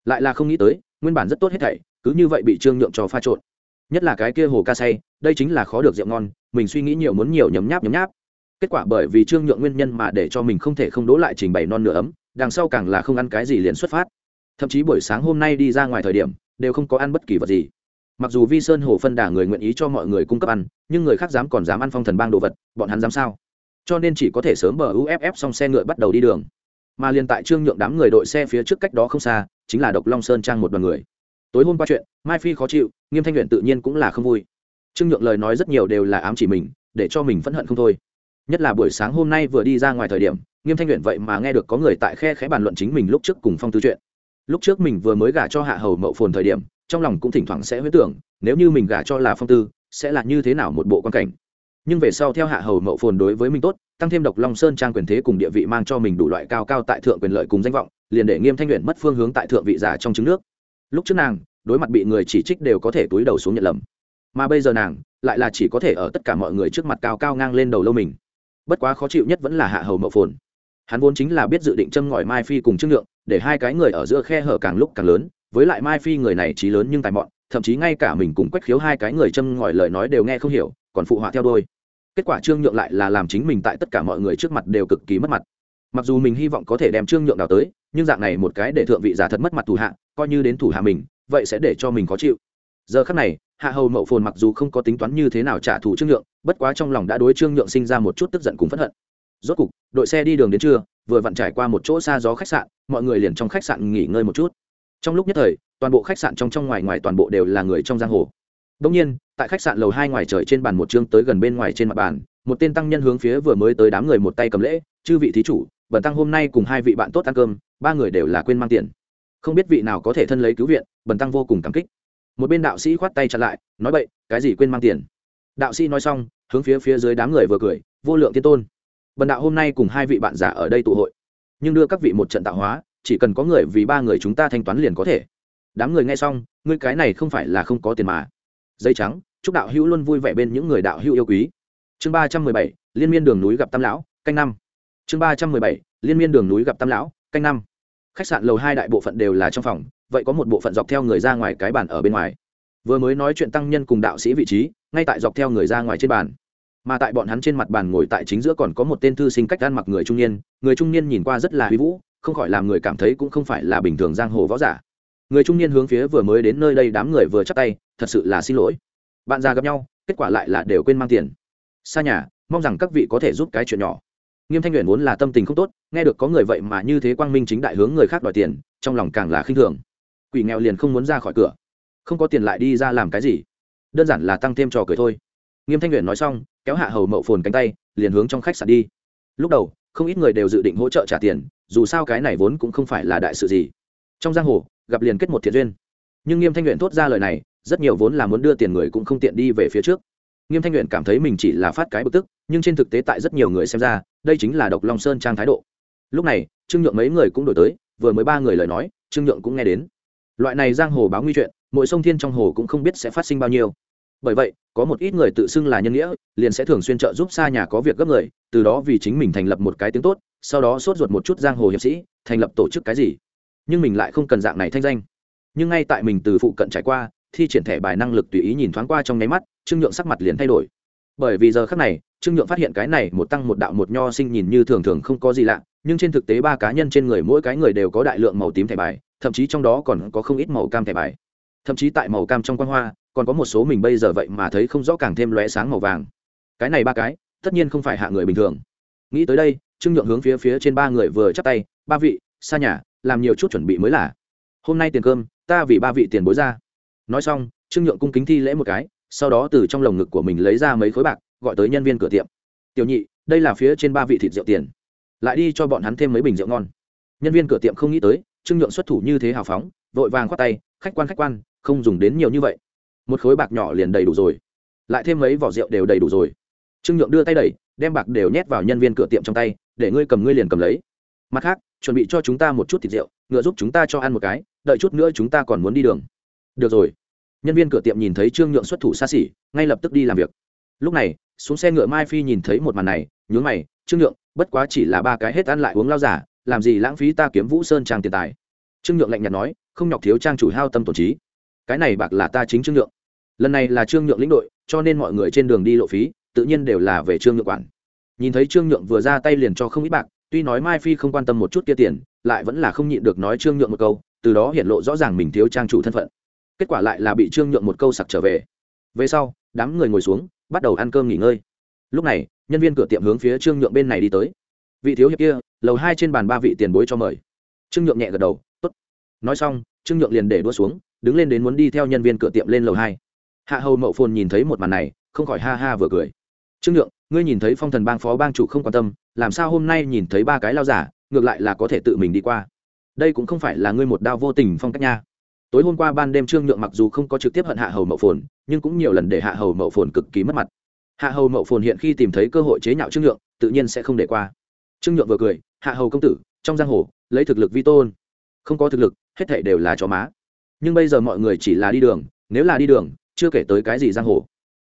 Lại là không nghĩ tới, nguyên bản rất tốt hết thảy, cứ như vậy bị trương nhượng cho pha trộn. Nhất là cái kia hồ ca say, đây chính là khó được rượu ngon, mình suy nghĩ nhiều muốn nhiều nhấm nháp nhấm nháp. Kết quả bởi vì trương nhượng nguyên nhân mà để cho mình không thể không đỗ lại trình bày non nửa ấm, đằng sau càng là không ăn cái gì liền xuất phát. Thậm chí buổi sáng hôm nay đi ra ngoài thời điểm, đều không có ăn bất kỳ vật gì mặc dù vi sơn hồ phân đà người nguyện ý cho mọi người cung cấp ăn, nhưng người khác dám còn dám ăn phong thần bang đồ vật, bọn hắn dám sao? Cho nên chỉ có thể sớm bờ uff xong xe ngựa bắt đầu đi đường. Mà liền tại trương nhượng đám người đội xe phía trước cách đó không xa, chính là độc long sơn trang một đoàn người. Tối hôm qua chuyện, mai phi khó chịu, nghiêm thanh luyện tự nhiên cũng là không vui. Trương nhượng lời nói rất nhiều đều là ám chỉ mình, để cho mình phẫn hận không thôi. Nhất là buổi sáng hôm nay vừa đi ra ngoài thời điểm, nghiêm thanh luyện vậy mà nghe được có người tại khe khẽ bàn luận chính mình lúc trước cùng phong tư chuyện. Lúc trước mình vừa mới gả cho hạ hầu mậu phồn thời điểm trong lòng cũng thỉnh thoảng sẽ huyết tưởng, nếu như mình gả cho là phong tư, sẽ là như thế nào một bộ quan cảnh. Nhưng về sau theo hạ hầu mậu phồn đối với mình tốt, tăng thêm độc long sơn trang quyền thế cùng địa vị mang cho mình đủ loại cao cao tại thượng quyền lợi cùng danh vọng, liền để nghiêm thanh luyện mất phương hướng tại thượng vị giả trong trứng nước. Lúc trước nàng, đối mặt bị người chỉ trích đều có thể túi đầu xuống nhận lầm. Mà bây giờ nàng, lại là chỉ có thể ở tất cả mọi người trước mặt cao cao ngang lên đầu lâu mình. Bất quá khó chịu nhất vẫn là hạ hầu mậu phồn. Hắn vốn chính là biết dự định châm ngòi mai phi cùng trương lượng để hai cái người ở giữa khe hở càng lúc càng lớn với lại mai phi người này trí lớn nhưng tài mọn, thậm chí ngay cả mình cùng quách khiếu hai cái người châm ngòi lời nói đều nghe không hiểu, còn phụ họa theo đôi kết quả trương nhượng lại là làm chính mình tại tất cả mọi người trước mặt đều cực kỳ mất mặt. Mặc dù mình hy vọng có thể đem trương nhượng đào tới, nhưng dạng này một cái để thượng vị giả thật mất mặt thủ hạ, coi như đến thủ hạ mình, vậy sẽ để cho mình khó chịu. Giờ khắc này, hạ hầu mậu phồn mặc dù không có tính toán như thế nào trả thù trương nhượng, bất quá trong lòng đã đối trương nhượng sinh ra một chút tức giận cùng phẫn hận. Rốt cục, đội xe đi đường đến trưa, vừa vặn trải qua một chỗ xa gió khách sạn, mọi người liền trong khách sạn nghỉ ngơi một chút trong lúc nhất thời, toàn bộ khách sạn trong trong ngoài ngoài toàn bộ đều là người trong giang hồ. Đông nhiên, tại khách sạn lầu hai ngoài trời trên bàn một chương tới gần bên ngoài trên mặt bàn, một tên tăng nhân hướng phía vừa mới tới đám người một tay cầm lễ, chư vị thí chủ, bần tăng hôm nay cùng hai vị bạn tốt ăn cơm, ba người đều là quên mang tiền. Không biết vị nào có thể thân lấy cứu viện, bần tăng vô cùng cảm kích. Một bên đạo sĩ khoát tay chặn lại, nói, bậy, cái gì quên mang tiền? Đạo sĩ nói xong, hướng phía phía dưới đám người vừa cười, vô lượng tiên tôn, bần đạo hôm nay cùng hai vị bạn giả ở đây tụ hội, nhưng đưa các vị một trận tạo hóa chỉ cần có người vì ba người chúng ta thanh toán liền có thể. Đám người nghe xong, ngươi cái này không phải là không có tiền mà. Dây trắng, chúc đạo hữu luôn vui vẻ bên những người đạo hữu yêu quý. Chương ba trăm mười bảy, liên miên đường núi gặp tam lão, canh năm. Chương ba trăm mười bảy, liên miên đường núi gặp tam lão, canh năm. Khách sạn lầu hai đại bộ phận đều là trong phòng, vậy có một bộ phận dọc theo người ra ngoài cái bàn ở bên ngoài. Vừa mới nói chuyện tăng nhân cùng đạo sĩ vị trí, ngay tại dọc theo người ra ngoài trên bàn. Mà tại bọn hắn trên mặt bàn ngồi tại chính giữa còn có một tên thư sinh cách ăn mặc người trung niên, người trung niên nhìn qua rất là huy vũ không khỏi làm người cảm thấy cũng không phải là bình thường giang hồ võ giả. Người trung niên hướng phía vừa mới đến nơi đây đám người vừa chắc tay, thật sự là xin lỗi. Bạn già gặp nhau, kết quả lại là đều quên mang tiền. Xa nhà, mong rằng các vị có thể giúp cái chuyện nhỏ. Nghiêm thanh luyện vốn là tâm tình không tốt, nghe được có người vậy mà như thế quang minh chính đại hướng người khác đòi tiền, trong lòng càng là khinh thường. Quỷ nghèo liền không muốn ra khỏi cửa. Không có tiền lại đi ra làm cái gì? Đơn giản là tăng thêm trò cười thôi. Nghiêm thanh luyện nói xong, kéo hạ hầu mậu phồn cánh tay, liền hướng trong khách sạn đi. Lúc đầu, không ít người đều dự định hỗ trợ trả tiền dù sao cái này vốn cũng không phải là đại sự gì. Trong giang hồ, gặp liền kết một thiện duyên. Nhưng nghiêm thanh luyện thốt ra lời này, rất nhiều vốn là muốn đưa tiền người cũng không tiện đi về phía trước. Nghiêm thanh luyện cảm thấy mình chỉ là phát cái bực tức, nhưng trên thực tế tại rất nhiều người xem ra, đây chính là độc long sơn trang thái độ. Lúc này, trương nhượng mấy người cũng đổi tới, vừa mới ba người lời nói, trương nhượng cũng nghe đến. Loại này giang hồ báo nguy chuyện, mỗi sông thiên trong hồ cũng không biết sẽ phát sinh bao nhiêu. Bởi vậy, có một ít người tự xưng là nhân nghĩa, liền sẽ thường xuyên trợ giúp xa nhà có việc gấp người, từ đó vì chính mình thành lập một cái tiếng tốt sau đó sốt ruột một chút giang hồ hiệp sĩ, thành lập tổ chức cái gì? Nhưng mình lại không cần dạng này thanh danh. Nhưng ngay tại mình từ phụ cận trải qua, thi triển thẻ bài năng lực tùy ý nhìn thoáng qua trong nháy mắt, trương nhượng sắc mặt liền thay đổi. Bởi vì giờ khác này, trương nhượng phát hiện cái này một tăng một đạo một nho sinh nhìn như thường thường không có gì lạ, nhưng trên thực tế ba cá nhân trên người mỗi cái người đều có đại lượng màu tím thẻ bài, thậm chí trong đó còn có không ít màu cam thẻ bài. Thậm chí tại màu cam trong quan hoa, còn có một số mình bây giờ vậy mà thấy không rõ càng thêm lóe sáng màu vàng. Cái này ba cái, tất nhiên không phải hạ người bình thường. Nghĩ tới đây trương nhượng hướng phía phía trên ba người vừa chắp tay, ba vị, xa nhà, làm nhiều chút chuẩn bị mới là. Hôm nay tiền cơm, ta vì ba vị tiền bối ra. Nói xong, trương nhượng cung kính thi lễ một cái, sau đó từ trong lồng ngực của mình lấy ra mấy khối bạc, gọi tới nhân viên cửa tiệm. Tiểu nhị, đây là phía trên ba vị thịt rượu tiền. Lại đi cho bọn hắn thêm mấy bình rượu ngon. Nhân viên cửa tiệm không nghĩ tới, trương nhượng xuất thủ như thế hào phóng, vội vàng khoát tay, khách quan khách quan, không dùng đến nhiều như vậy. Một khối bạc nhỏ liền đầy đủ rồi. Lại thêm mấy vỏ rượu đều đầy đủ rồi. Trương nhượng đưa tay đẩy đem bạc đều nhét vào nhân viên cửa tiệm trong tay, để ngươi cầm ngươi liền cầm lấy. Mặt khác, chuẩn bị cho chúng ta một chút thịt rượu, ngựa giúp chúng ta cho ăn một cái, đợi chút nữa chúng ta còn muốn đi đường. Được rồi. Nhân viên cửa tiệm nhìn thấy trương nhượng xuất thủ xa xỉ, ngay lập tức đi làm việc. Lúc này, xuống xe ngựa mai phi nhìn thấy một màn này, nhướng mày, trương nhượng, bất quá chỉ là ba cái hết ăn lại uống lao giả, làm gì lãng phí ta kiếm vũ sơn trang tiền tài? Trương nhượng lạnh nhạt nói, không nhọc thiếu trang chủ hao tâm tổn trí. Cái này bạc là ta chính trương nhượng. Lần này là trương nhượng lĩnh đội, cho nên mọi người trên đường đi lộ phí tự nhiên đều là về trương nhượng quản. Nhìn thấy trương nhượng vừa ra tay liền cho không ít bạc, tuy nói mai phi không quan tâm một chút kia tiền, lại vẫn là không nhịn được nói trương nhượng một câu, từ đó hiện lộ rõ ràng mình thiếu trang chủ thân phận. Kết quả lại là bị trương nhượng một câu sặc trở về. Về sau, đám người ngồi xuống, bắt đầu ăn cơm nghỉ ngơi. Lúc này, nhân viên cửa tiệm hướng phía trương nhượng bên này đi tới. Vị thiếu hiệp kia, lầu hai trên bàn ba vị tiền bối cho mời. Trương nhượng nhẹ gật đầu t ố t nói xong, trương nhượng liền để đua xuống, đứng lên đến muốn đi theo nhân viên cửa tiệm lên lầu hai. Hạ hầu mậu phồn nhìn thấy một màn này, không khỏi ha ha vừa cười trương nhượng, ngươi nhìn thấy phong thần bang phó bang chủ không quan tâm, làm sao hôm nay nhìn thấy ba cái lao giả, ngược lại là có thể tự mình đi qua? Đây cũng không phải là ngươi một đao vô tình phong cách nha. Tối hôm qua ban đêm trương nhượng mặc dù không có trực tiếp hận hạ hầu mậu phồn, nhưng cũng nhiều lần để hạ hầu mậu phồn cực kỳ mất mặt. Hạ hầu mậu phồn hiện khi tìm thấy cơ hội chế nhạo trương nhượng, tự nhiên sẽ không để qua. Trương nhượng vừa cười, hạ hầu công tử, trong giang hồ, lấy thực lực vi tôn, không có thực lực, hết thể đều là chó má. Nhưng bây giờ mọi người chỉ là đi đường, nếu là đi đường, chưa kể tới cái gì giang hồ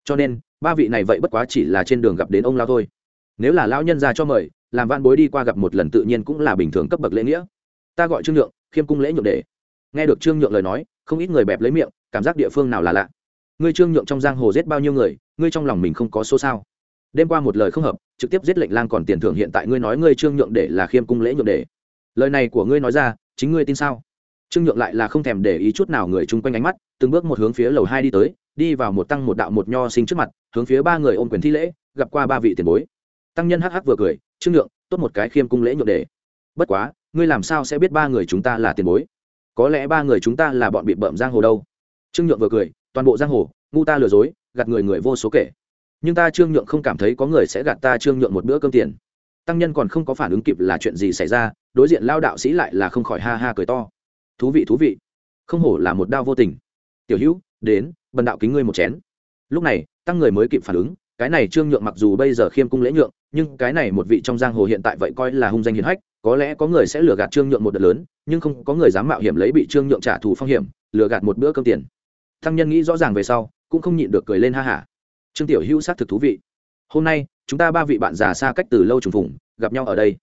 cho nên, ba vị này vậy bất quá chỉ là trên đường gặp đến ông lao thôi. Nếu là lão nhân ra cho mời, làm van bối đi qua gặp một lần tự nhiên cũng là bình thường cấp bậc lễ nghĩa. Ta gọi trương nhượng, khiêm cung lễ nhượng để nghe được trương nhượng lời nói, không ít người bẹp lấy miệng, cảm giác địa phương nào là lạ. Ngươi trương nhượng trong giang hồ giết bao nhiêu người, ngươi trong lòng mình không có số sao? Đêm qua một lời không hợp, trực tiếp giết lệnh lang còn tiền thưởng hiện tại ngươi nói ngươi trương nhượng để là khiêm cung lễ nhượng để lời này của ngươi nói ra, chính ngươi tin sao? Trương nhượng lại là không thèm để ý chút nào người chung quanh ánh mắt, từng bước một hướng phía lầu hai đi tới đi vào một tăng một đạo một nho sinh trước mặt, hướng phía ba người ôm quyền thi lễ, gặp qua ba vị tiền bối. Tăng nhân hắc hắc vừa cười, trương nhượng tốt một cái khiêm cung lễ nhượng đề. Bất quá, ngươi làm sao sẽ biết ba người chúng ta là tiền bối? Có lẽ ba người chúng ta là bọn bị bợm giang hồ đâu. Trương nhượng vừa cười, toàn bộ giang hồ, ngu ta lừa dối, gạt người người vô số kể. Nhưng ta trương nhượng không cảm thấy có người sẽ gạt ta trương nhượng một bữa cơm tiền. Tăng nhân còn không có phản ứng kịp là chuyện gì xảy ra, đối diện lao đạo sĩ lại là không khỏi ha ha cười to. Thú vị thú vị. Không hổ là một đao vô tình. Tiểu hữu, đến bần đạo kính ngươi một chén. Lúc này, tăng người mới kịp phản ứng, cái này trương nhượng mặc dù bây giờ khiêm cung lễ nhượng, nhưng cái này một vị trong giang hồ hiện tại vậy coi là hung danh hiền hách, có lẽ có người sẽ lừa gạt trương nhượng một đợt lớn, nhưng không có người dám mạo hiểm lấy bị trương nhượng trả thù phong hiểm, lừa gạt một bữa cơm tiền. Tăng nhân nghĩ rõ ràng về sau, cũng không nhịn được cười lên ha hả. Trương tiểu hữu xác thực thú vị. Hôm nay, chúng ta ba vị bạn già xa cách từ lâu trùng phùng, gặp nhau ở đây.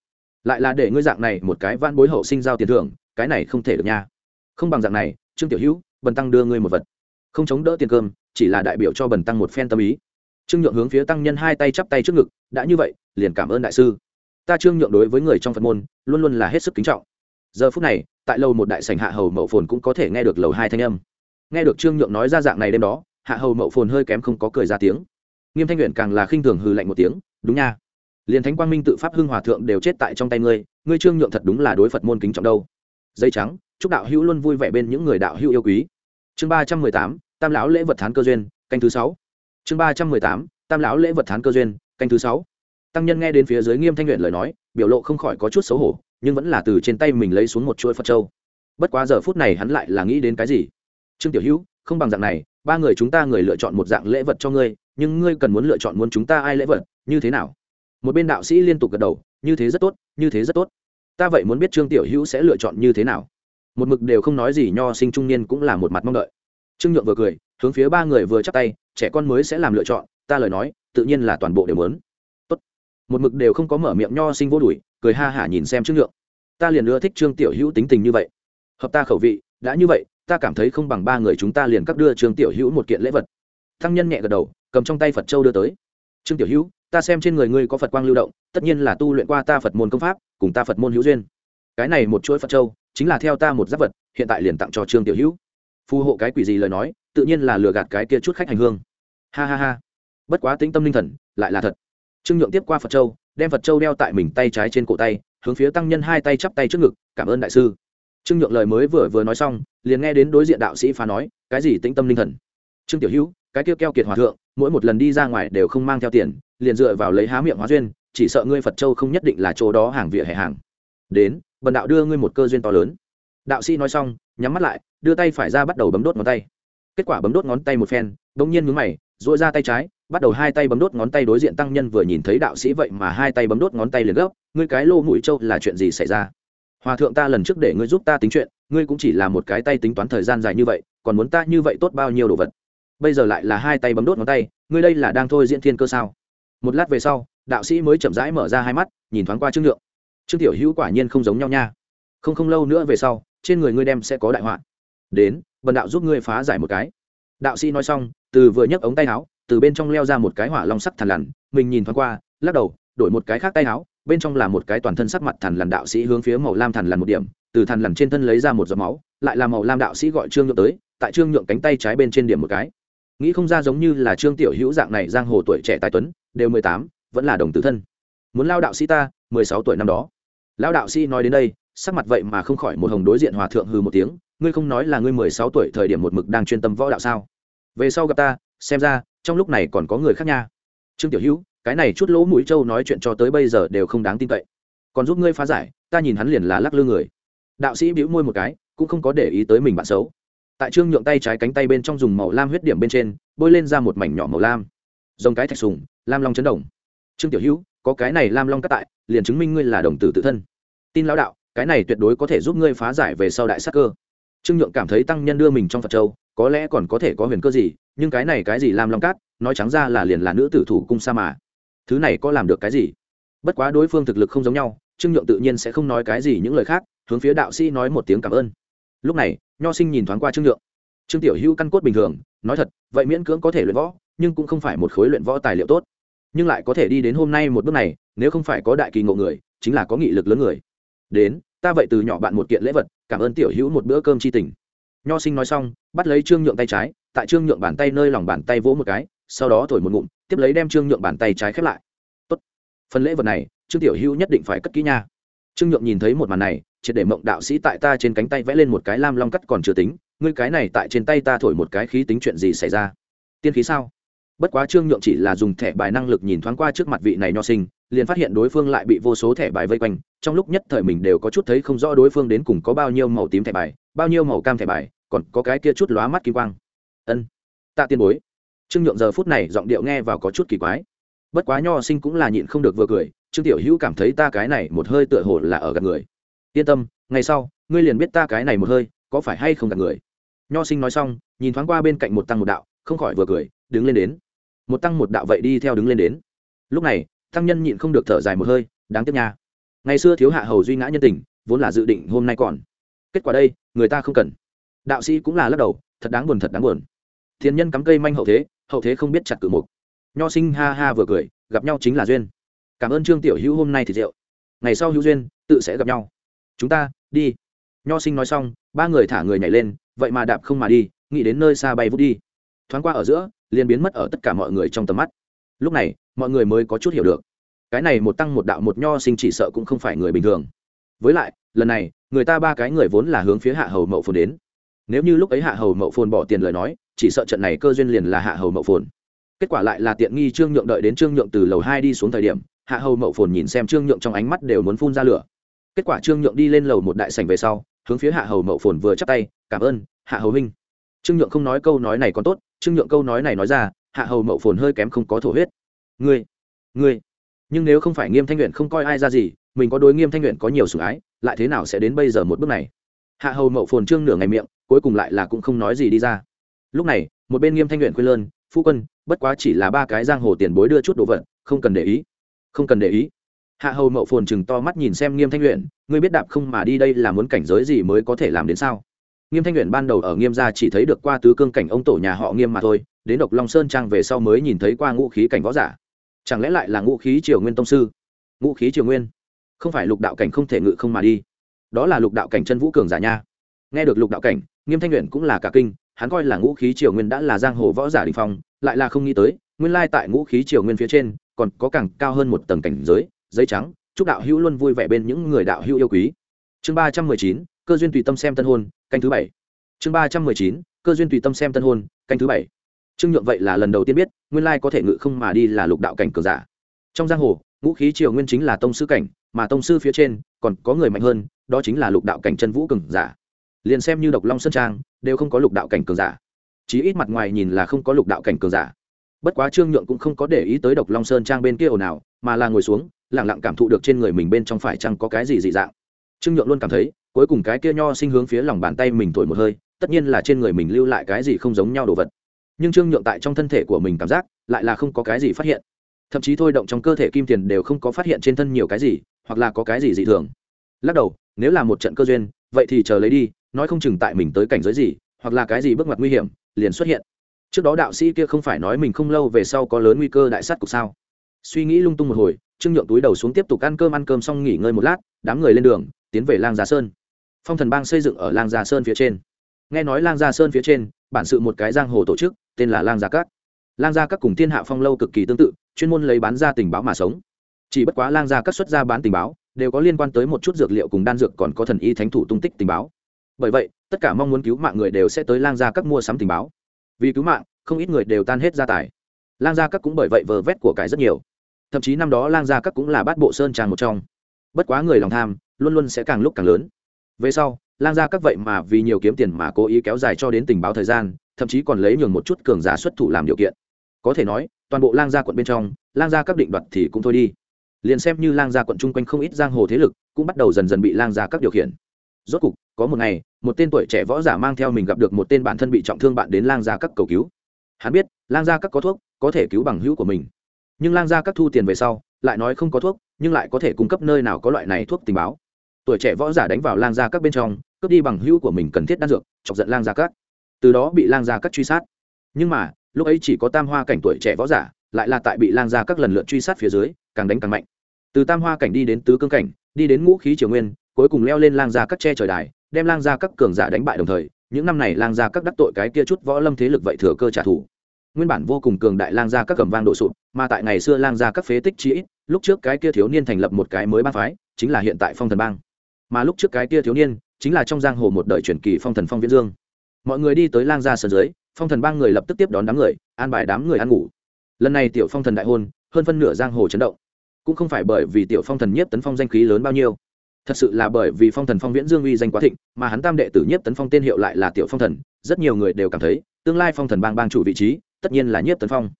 Lại là để ngươi dạng này một cái van bối hậu sinh giao tiền thưởng, cái này không thể được nha. Không bằng dạng này, trương tiểu hữu, bần tăng đưa ngươi một vật không chống đỡ tiền cơm, chỉ là đại biểu cho bần tăng một phen tâm ý. Trương nhượng hướng phía tăng nhân hai tay chắp tay trước ngực, đã như vậy, liền cảm ơn đại sư. Ta trương nhượng đối với người trong phật môn, luôn luôn là hết sức kính trọng. Giờ phút này, tại lầu một đại sảnh hạ hầu mậu phồn cũng có thể nghe được lầu hai thanh âm. Nghe được trương nhượng nói ra dạng này đêm đó, hạ hầu mậu phồn hơi kém không có cười ra tiếng. Nghiêm thanh nguyện càng là khinh thường hư lạnh một tiếng, đúng nha. Liền thánh quang minh tự pháp hưng hòa thượng đều chết tại trong tay ngươi ngươi trương nhượng thật đúng là đối phật môn kính trọng đâu. Dây trắng, chúc đạo hữu luôn vui vẻ bên những người đạo hữu yêu quý. Chương ba trăm mười tám tam lão lễ vật thán cơ duyên, canh thứ sáu. Chương ba trăm mười tám, tam lão lễ vật thán cơ duyên, canh thứ sáu. Tăng nhân nghe đến phía dưới nghiêm thanh nguyện lời nói, biểu lộ không khỏi có chút xấu hổ, nhưng vẫn là từ trên tay mình lấy xuống một chuỗi phật trâu bất quá giờ phút này hắn lại là nghĩ đến cái gì? Trương tiểu hữu, không bằng dạng này, ba người chúng ta người lựa chọn một dạng lễ vật cho ngươi, nhưng ngươi cần muốn lựa chọn muốn chúng ta ai lễ vật, như thế nào? Một bên đạo sĩ liên tục gật đầu, như thế rất tốt, như thế rất tốt. Ta vậy muốn biết trương tiểu hữu sẽ lựa chọn như thế nào? Một mực đều không nói gì, nho sinh trung niên cũng là một mặt mong đợi trương nhượng vừa cười, hướng phía ba người vừa chắp tay, trẻ con mới sẽ làm lựa chọn, ta lời nói, tự nhiên là toàn bộ đều muốn. Tốt. Một mực đều không có mở miệng nho sinh vô đuổi, cười ha hả nhìn xem trương nhượng. Ta liền ưa thích trương tiểu hữu tính tình như vậy. Hợp ta khẩu vị, đã như vậy, ta cảm thấy không bằng ba người chúng ta liền cắt đưa trương tiểu hữu một kiện lễ vật. Thăng nhân nhẹ gật đầu, cầm trong tay phật châu đưa tới. Trương tiểu hữu, ta xem trên người ngươi có phật quang lưu động, tất nhiên là tu luyện qua ta phật môn công pháp, cùng ta phật môn hữu duyên. Cái này một chuỗi phật châu, chính là theo ta một giáp vật, hiện tại liền tặng cho trương tiểu hữu phù hộ cái quỷ gì lời nói, tự nhiên là lừa gạt cái kia chút khách hành hương. Ha ha ha. Bất quá tĩnh tâm linh thần, lại là thật. Trương nhượng tiếp qua phật châu, đem phật châu đeo tại mình tay trái trên cổ tay, hướng phía tăng nhân hai tay chắp tay trước ngực, cảm ơn đại sư. Trương nhượng lời mới vừa vừa nói xong, liền nghe đến đối diện đạo sĩ phá nói, cái gì tĩnh tâm linh thần? Trương tiểu hữu, cái kia keo kiệt hòa thượng, mỗi một lần đi ra ngoài đều không mang theo tiền, liền dựa vào lấy há miệng hóa duyên, chỉ sợ ngươi phật châu không nhất định là chỗ đó hàng vỉa hè hàng. Đến, bần đạo đưa ngươi một cơ duyên to lớn đạo sĩ nói xong, nhắm mắt lại, đưa tay phải ra bắt đầu bấm đốt ngón tay. Kết quả bấm đốt ngón tay một phen đ ỗ n g nhiên mướn mày dội ra tay trái, bắt đầu hai tay bấm đốt ngón tay đối diện tăng nhân vừa nhìn thấy đạo sĩ vậy mà hai tay bấm đốt ngón tay liền gấp, ngươi cái lô mũi trâu là chuyện gì xảy ra? Hòa thượng ta lần trước để ngươi giúp ta tính chuyện, ngươi cũng chỉ là một cái tay tính toán thời gian dài như vậy, còn muốn ta như vậy tốt bao nhiêu đồ vật? Bây giờ lại là hai tay bấm đốt ngón tay, ngươi đây là đang thôi diễn thiên cơ sao? Một lát về sau, đạo sĩ mới chậm rãi mở ra hai mắt, nhìn thoáng qua trương nhượng. Trương tiểu hữu quả nhiên không giống nhau nha. Không không lâu nữa về sau trên người ngươi đem sẽ có đại họa. Đến, bần đạo giúp ngươi phá giải một cái. Đạo sĩ nói xong, từ vừa nhấc ống tay áo, từ bên trong leo ra một cái hỏa long sắc thằn lằn, mình nhìn thoáng qua, lắc đầu, đổi một cái khác tay áo, bên trong là một cái toàn thân sắc mặt thằn lằn đạo sĩ hướng phía màu lam thằn lằn một điểm, từ thằn lằn trên thân lấy ra một giọt máu, lại là màu lam đạo sĩ gọi trương nhượng tới, tại trương nhượng cánh tay trái bên trên điểm một cái. Nghĩ không ra giống như là trương tiểu hữu dạng này giang hồ tuổi trẻ tài tuấn, đều mười tám, vẫn là đồng tử thân. Muốn lao đạo sĩ ta, mười sáu tuổi năm đó. Lao đạo sĩ nói đến đây sắc mặt vậy mà không khỏi một hồng đối diện hòa thượng hư một tiếng, ngươi không nói là ngươi mười sáu tuổi thời điểm một mực đang chuyên tâm võ đạo sao? Về sau gặp ta, xem ra, trong lúc này còn có người khác nha. Trương tiểu hữu, cái này chút lỗ mũi trâu nói chuyện cho tới bây giờ đều không đáng tin cậy. Còn giúp ngươi phá giải, ta nhìn hắn liền là lắc lư người. Đạo sĩ bĩu môi một cái, cũng không có để ý tới mình bạn xấu. Tại trương nhượng tay trái cánh tay bên trong dùng màu lam huyết điểm bên trên, bôi lên ra một mảnh nhỏ màu lam. Dòng cái thạch sùng, lam long chấn động. Trương tiểu hữu, có cái này lam long cắt tại, liền chứng minh ngươi là đồng tử tự thân. Tin lão đạo cái này tuyệt đối có thể giúp ngươi phá giải về sau đại sắc cơ. Trương nhượng cảm thấy tăng nhân đưa mình trong phật châu, có lẽ còn có thể có huyền cơ gì, nhưng cái này cái gì làm long cát, nói trắng ra là liền là nữ tử thủ cung sa mà. Thứ này có làm được cái gì? Bất quá đối phương thực lực không giống nhau, trương nhượng tự nhiên sẽ không nói cái gì những lời khác, hướng phía đạo sĩ nói một tiếng cảm ơn. Lúc này, nho sinh nhìn thoáng qua trương nhượng. Trương tiểu hữu căn cốt bình thường, nói thật, vậy miễn cưỡng có thể luyện võ, nhưng cũng không phải một khối luyện võ tài liệu tốt. Nhưng lại có thể đi đến hôm nay một bước này, nếu không phải có đại kỳ ngộ người, chính là có nghị lực lớn người. Đến ta vậy từ nhỏ bạn một kiện lễ vật, cảm ơn tiểu hữu một bữa cơm tri tình. Nho sinh nói xong, bắt lấy trương nhượng tay trái, tại trương nhượng bàn tay nơi lòng bàn tay vỗ một cái, sau đó thổi một ngụm, tiếp lấy đem trương nhượng bàn tay trái khép lại. Tốt. phần lễ vật này, trương tiểu hữu nhất định phải cất kỹ nha. Trương nhượng nhìn thấy một màn này, triệt để mộng đạo sĩ tại ta trên cánh tay vẽ lên một cái lam long cắt còn chưa tính, ngươi cái này tại trên tay ta thổi một cái khí tính chuyện gì xảy ra? Tiên khí sao? Bất quá trương nhượng chỉ là dùng thẻ bài năng lực nhìn thoáng qua trước mặt vị này nho sinh liền phát hiện đối phương lại bị vô số thẻ bài vây quanh, trong lúc nhất thời mình đều có chút thấy không rõ đối phương đến cùng có bao nhiêu màu tím thẻ bài, bao nhiêu màu cam thẻ bài, còn có cái kia chút lóa mắt kỳ quang. Ân, tạ tiên bối. Trương nhượng giờ phút này giọng điệu nghe vào có chút kỳ quái. Bất quá nho sinh cũng là nhịn không được vừa cười, trương tiểu hữu cảm thấy ta cái này một hơi tựa hồ là ở gần người. Yên tâm, ngày sau, ngươi liền biết ta cái này một hơi, có phải hay không gặp người. Nho sinh nói xong, nhìn thoáng qua bên cạnh một tăng một đạo, không khỏi vừa cười, đứng lên đến. Một tăng một đạo vậy đi theo đứng lên đến. Lúc này tăng nhân nhịn không được thở dài một hơi, đáng tiếc nha. Ngày xưa thiếu hạ hầu duy ngã nhân tình, vốn là dự định hôm nay còn. Kết quả đây, người ta không cần. Đạo sĩ cũng là lắc đầu, thật đáng buồn, thật đáng buồn. Thiên nhân cắm cây manh hậu thế hậu thế không biết chặt cự mục. Nho sinh ha ha vừa cười, gặp nhau chính là duyên. Cảm ơn trương tiểu hữu hôm nay thì rượu. Ngày sau hữu duyên, tự sẽ gặp nhau. Chúng ta, đi. Nho sinh nói xong, ba người thả người nhảy lên, vậy mà đạp không mà đi, nghĩ đến nơi xa bay vút đi. Thoáng qua ở giữa, liền biến mất ở tất cả mọi người trong tầm mắt. Lúc này mọi người mới có chút hiểu được. Cái này một tăng một đạo một nho sinh chỉ sợ cũng không phải người bình thường. Với lại, lần này, người ta ba cái người vốn là hướng phía hạ hầu mậu phồn đến. Nếu như lúc ấy hạ hầu mậu phồn bỏ tiền lời nói, chỉ sợ trận này cơ duyên liền là hạ hầu mậu phồn. Kết quả lại là tiện nghi trương nhượng đợi đến trương nhượng từ lầu hai đi xuống thời điểm, hạ hầu mậu phồn nhìn xem trương nhượng trong ánh mắt đều muốn phun ra lửa. Kết quả trương nhượng đi lên lầu một đại sảnh về sau, hướng phía hạ hầu mậu phồn vừa chắp tay, cảm ơn, hạ hầu huynh. Trương nhượng không nói câu nói này còn tốt, trương nhượng câu nói này nói ra, hạ hầu mậu phồn hơi kém không có thổ huyết ngươi ngươi. Nhưng nếu không phải nghiêm thanh luyện không coi ai ra gì, mình có đối nghiêm thanh luyện có nhiều sủng ái, lại thế nào sẽ đến bây giờ một bước này? Hạ hầu mậu phồn trương nửa ngày miệng, cuối cùng lại là cũng không nói gì đi ra. Lúc này, một bên nghiêm thanh luyện khuyên lơn, phu quân, bất quá chỉ là ba cái giang hồ tiền bối đưa chút đồ vật, không cần để ý, không cần để ý. Hạ hầu mậu phồn chừng to mắt nhìn xem nghiêm thanh luyện ngươi biết đạp không mà đi đây là muốn cảnh giới gì mới có thể làm đến sao? Nghiêm thanh luyện ban đầu ở nghiêm gia chỉ thấy được qua tứ cương cảnh ông tổ nhà họ nghiêm mà thôi, đến độc long sơn trang về sau mới nhìn thấy qua ngũ khí cảnh võ giả chẳng lẽ lại là ngũ khí triều nguyên tông sư? Ngũ khí triều nguyên? Không phải lục đạo cảnh không thể ngự không mà đi. Đó là lục đạo cảnh chân vũ cường giả nha. Nghe được lục đạo cảnh, nghiêm thanh luyện cũng là cả kinh, hắn coi là ngũ khí triều nguyên đã là giang hồ võ giả đình phong, lại là không nghĩ tới, nguyên lai tại ngũ khí triều nguyên phía trên, còn có càng cao hơn một tầng cảnh giới, giấy trắng, chúc đạo hữu luôn vui vẻ bên những người đạo hữu yêu quý. Chương ba trăm mười chín, cơ duyên tùy tâm xem tân hôn, canh thứ bảy. Chương ba trăm mười chín, cơ duyên tùy tâm xem tân hôn, canh thứ bảy trương nhượng vậy là lần đầu tiên biết, nguyên lai có thể ngự không mà đi là lục đạo cảnh cường giả. Trong giang hồ, ngũ khí triều nguyên chính là tông sư cảnh, mà tông sư phía trên còn có người mạnh hơn, đó chính là lục đạo cảnh chân vũ cường giả. Liền xem như độc long sơn trang, đều không có lục đạo cảnh cường giả. Chí ít mặt ngoài nhìn là không có lục đạo cảnh cường giả. Bất quá trương nhượng cũng không có để ý tới độc long sơn trang bên kia ồn ào, mà là ngồi xuống lẳng lặng cảm thụ được trên người mình bên trong phải chăng có cái gì dị dạng. Trương nhượng luôn cảm thấy, cuối cùng cái kia nho sinh hướng phía lòng bàn tay mình thổi một hơi, tất nhiên là trên người mình lưu lại cái gì không giống nhau đồ vật nhưng trương nhượng tại trong thân thể của mình cảm giác lại là không có cái gì phát hiện. Thậm chí thôi động trong cơ thể kim tiền đều không có phát hiện trên thân nhiều cái gì, hoặc là có cái gì dị thường. Lắc đầu, nếu là một trận cơ duyên, vậy thì chờ lấy đi, nói không chừng tại mình tới cảnh giới gì, hoặc là cái gì bước ngoặt nguy hiểm, liền xuất hiện. Trước đó đạo sĩ kia không phải nói mình không lâu về sau có lớn nguy cơ đại sát cục sao? Suy nghĩ lung tung một hồi, trương nhượng túi đầu xuống tiếp tục ăn cơm ăn cơm xong nghỉ ngơi một lát, đám người lên đường, tiến về lang gia sơn. Phong thần bang xây dựng ở lang gia sơn phía trên. Nghe nói lang gia sơn phía trên, bản sự một cái giang hồ tổ chức tên là lang gia cát lang gia các cùng thiên hạ phong lâu cực kỳ tương tự, chuyên môn lấy bán ra tình báo mà sống. Chỉ bất quá lang gia các xuất gia bán tình báo, đều có liên quan tới một chút dược liệu cùng đan dược còn có thần y thánh thủ tung tích tình báo. Bởi vậy, tất cả mong muốn cứu mạng người đều sẽ tới lang gia các mua sắm tình báo. Vì cứu mạng, không ít người đều tan hết gia tài. Lang gia các cũng bởi vậy vờ vét của cải rất nhiều. Thậm chí năm đó lang gia các cũng là bát bộ sơn tràng một trong. Bất quá người lòng tham, luôn luôn sẽ càng lúc càng lớn. Về sau, lang gia các vậy mà vì nhiều kiếm tiền mà cố ý kéo dài cho đến tình báo thời gian thậm chí còn lấy nhường một chút cường giả xuất thủ làm điều kiện. Có thể nói, toàn bộ lang gia quận bên trong, lang gia các định đoạt thì cũng thôi đi. Liền xem như lang gia quận chung quanh không ít giang hồ thế lực, cũng bắt đầu dần dần bị lang gia các điều khiển. Rốt cục, có một ngày, một tên tuổi trẻ võ giả mang theo mình gặp được một tên bản thân bị trọng thương bạn đến lang gia các cầu cứu. Hắn biết, lang gia các có thuốc, có thể cứu bằng hữu của mình. Nhưng lang gia các thu tiền về sau, lại nói không có thuốc, nhưng lại có thể cung cấp nơi nào có loại này thuốc tình báo. Tuổi trẻ võ giả đánh vào lang gia các bên trong, cướp đi bằng hữu của mình cần thiết đan dược, chọc giận lang gia các từ đó bị lang gia các truy sát. Nhưng mà, lúc ấy chỉ có tam hoa cảnh tuổi trẻ võ giả, lại là tại bị lang gia các lần lượt truy sát phía dưới, càng đánh càng mạnh. Từ tam hoa cảnh đi đến tứ cương cảnh, đi đến ngũ khí triều nguyên, cuối cùng leo lên lang gia các che trời đài, đem lang gia các cường giả đánh bại đồng thời, những năm này lang gia các đắc tội cái kia chút võ lâm thế lực vậy thừa cơ trả thù. Nguyên bản vô cùng cường đại lang gia các cầm vang đổ sụp, mà tại ngày xưa lang gia các phế tích chỉ lúc trước cái kia thiếu niên thành lập một cái mới bang phái, chính là hiện tại phong thần bang. Mà lúc trước cái kia thiếu niên, chính là trong giang hồ một đời truyền kỳ phong thần phong viễn dương mọi người đi tới lang gia sân dưới, phong thần bang người lập tức tiếp đón đám người, an bài đám người ăn ngủ. Lần này tiểu phong thần đại hôn, hơn phân nửa giang hồ chấn động. Cũng không phải bởi vì tiểu phong thần nhiếp tấn phong danh khí lớn bao nhiêu. Thật sự là bởi vì phong thần phong viễn dương uy danh quá thịnh, mà hắn tam đệ tử nhiếp tấn phong tên hiệu lại là tiểu phong thần, rất nhiều người đều cảm thấy, tương lai phong thần bang bang chủ vị trí, tất nhiên là nhiếp tấn phong.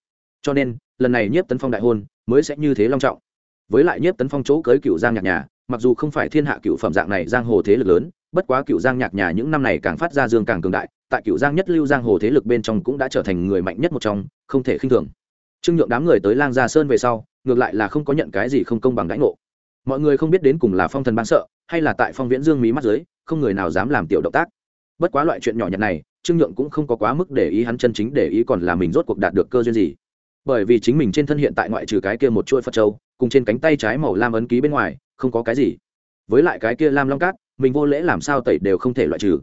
Cho nên, lần này nhiếp tấn phong đại hôn, mới sẽ như thế long trọng. Với lại nhiếp tấn phong chỗ cưới cựu giang nhạc nhà, mặc dù không phải thiên hạ cựu phẩm dạng này giang hồ thế lực lớn bất quá cựu giang nhạc nhà những năm này càng phát ra dương càng cường đại, tại cựu giang nhất lưu giang hồ thế lực bên trong cũng đã trở thành người mạnh nhất một trong, không thể khinh thường. Trương nhượng đám người tới lang gia sơn về sau, ngược lại là không có nhận cái gì không công bằng đãi ngộ. Mọi người không biết đến cùng là phong thần ban sợ, hay là tại phong viễn dương mí mắt dưới, không người nào dám làm tiểu động tác. Bất quá loại chuyện nhỏ nhặt này, trương nhượng cũng không có quá mức để ý hắn chân chính để ý còn là mình rốt cuộc đạt được cơ duyên gì. Bởi vì chính mình trên thân hiện tại ngoại trừ cái kia một chuỗi phật châu, cùng trên cánh tay trái màu lam ấn ký bên ngoài, không có cái gì. Với lại cái kia lam long cát mình vô lễ làm sao tẩy đều không thể loại trừ.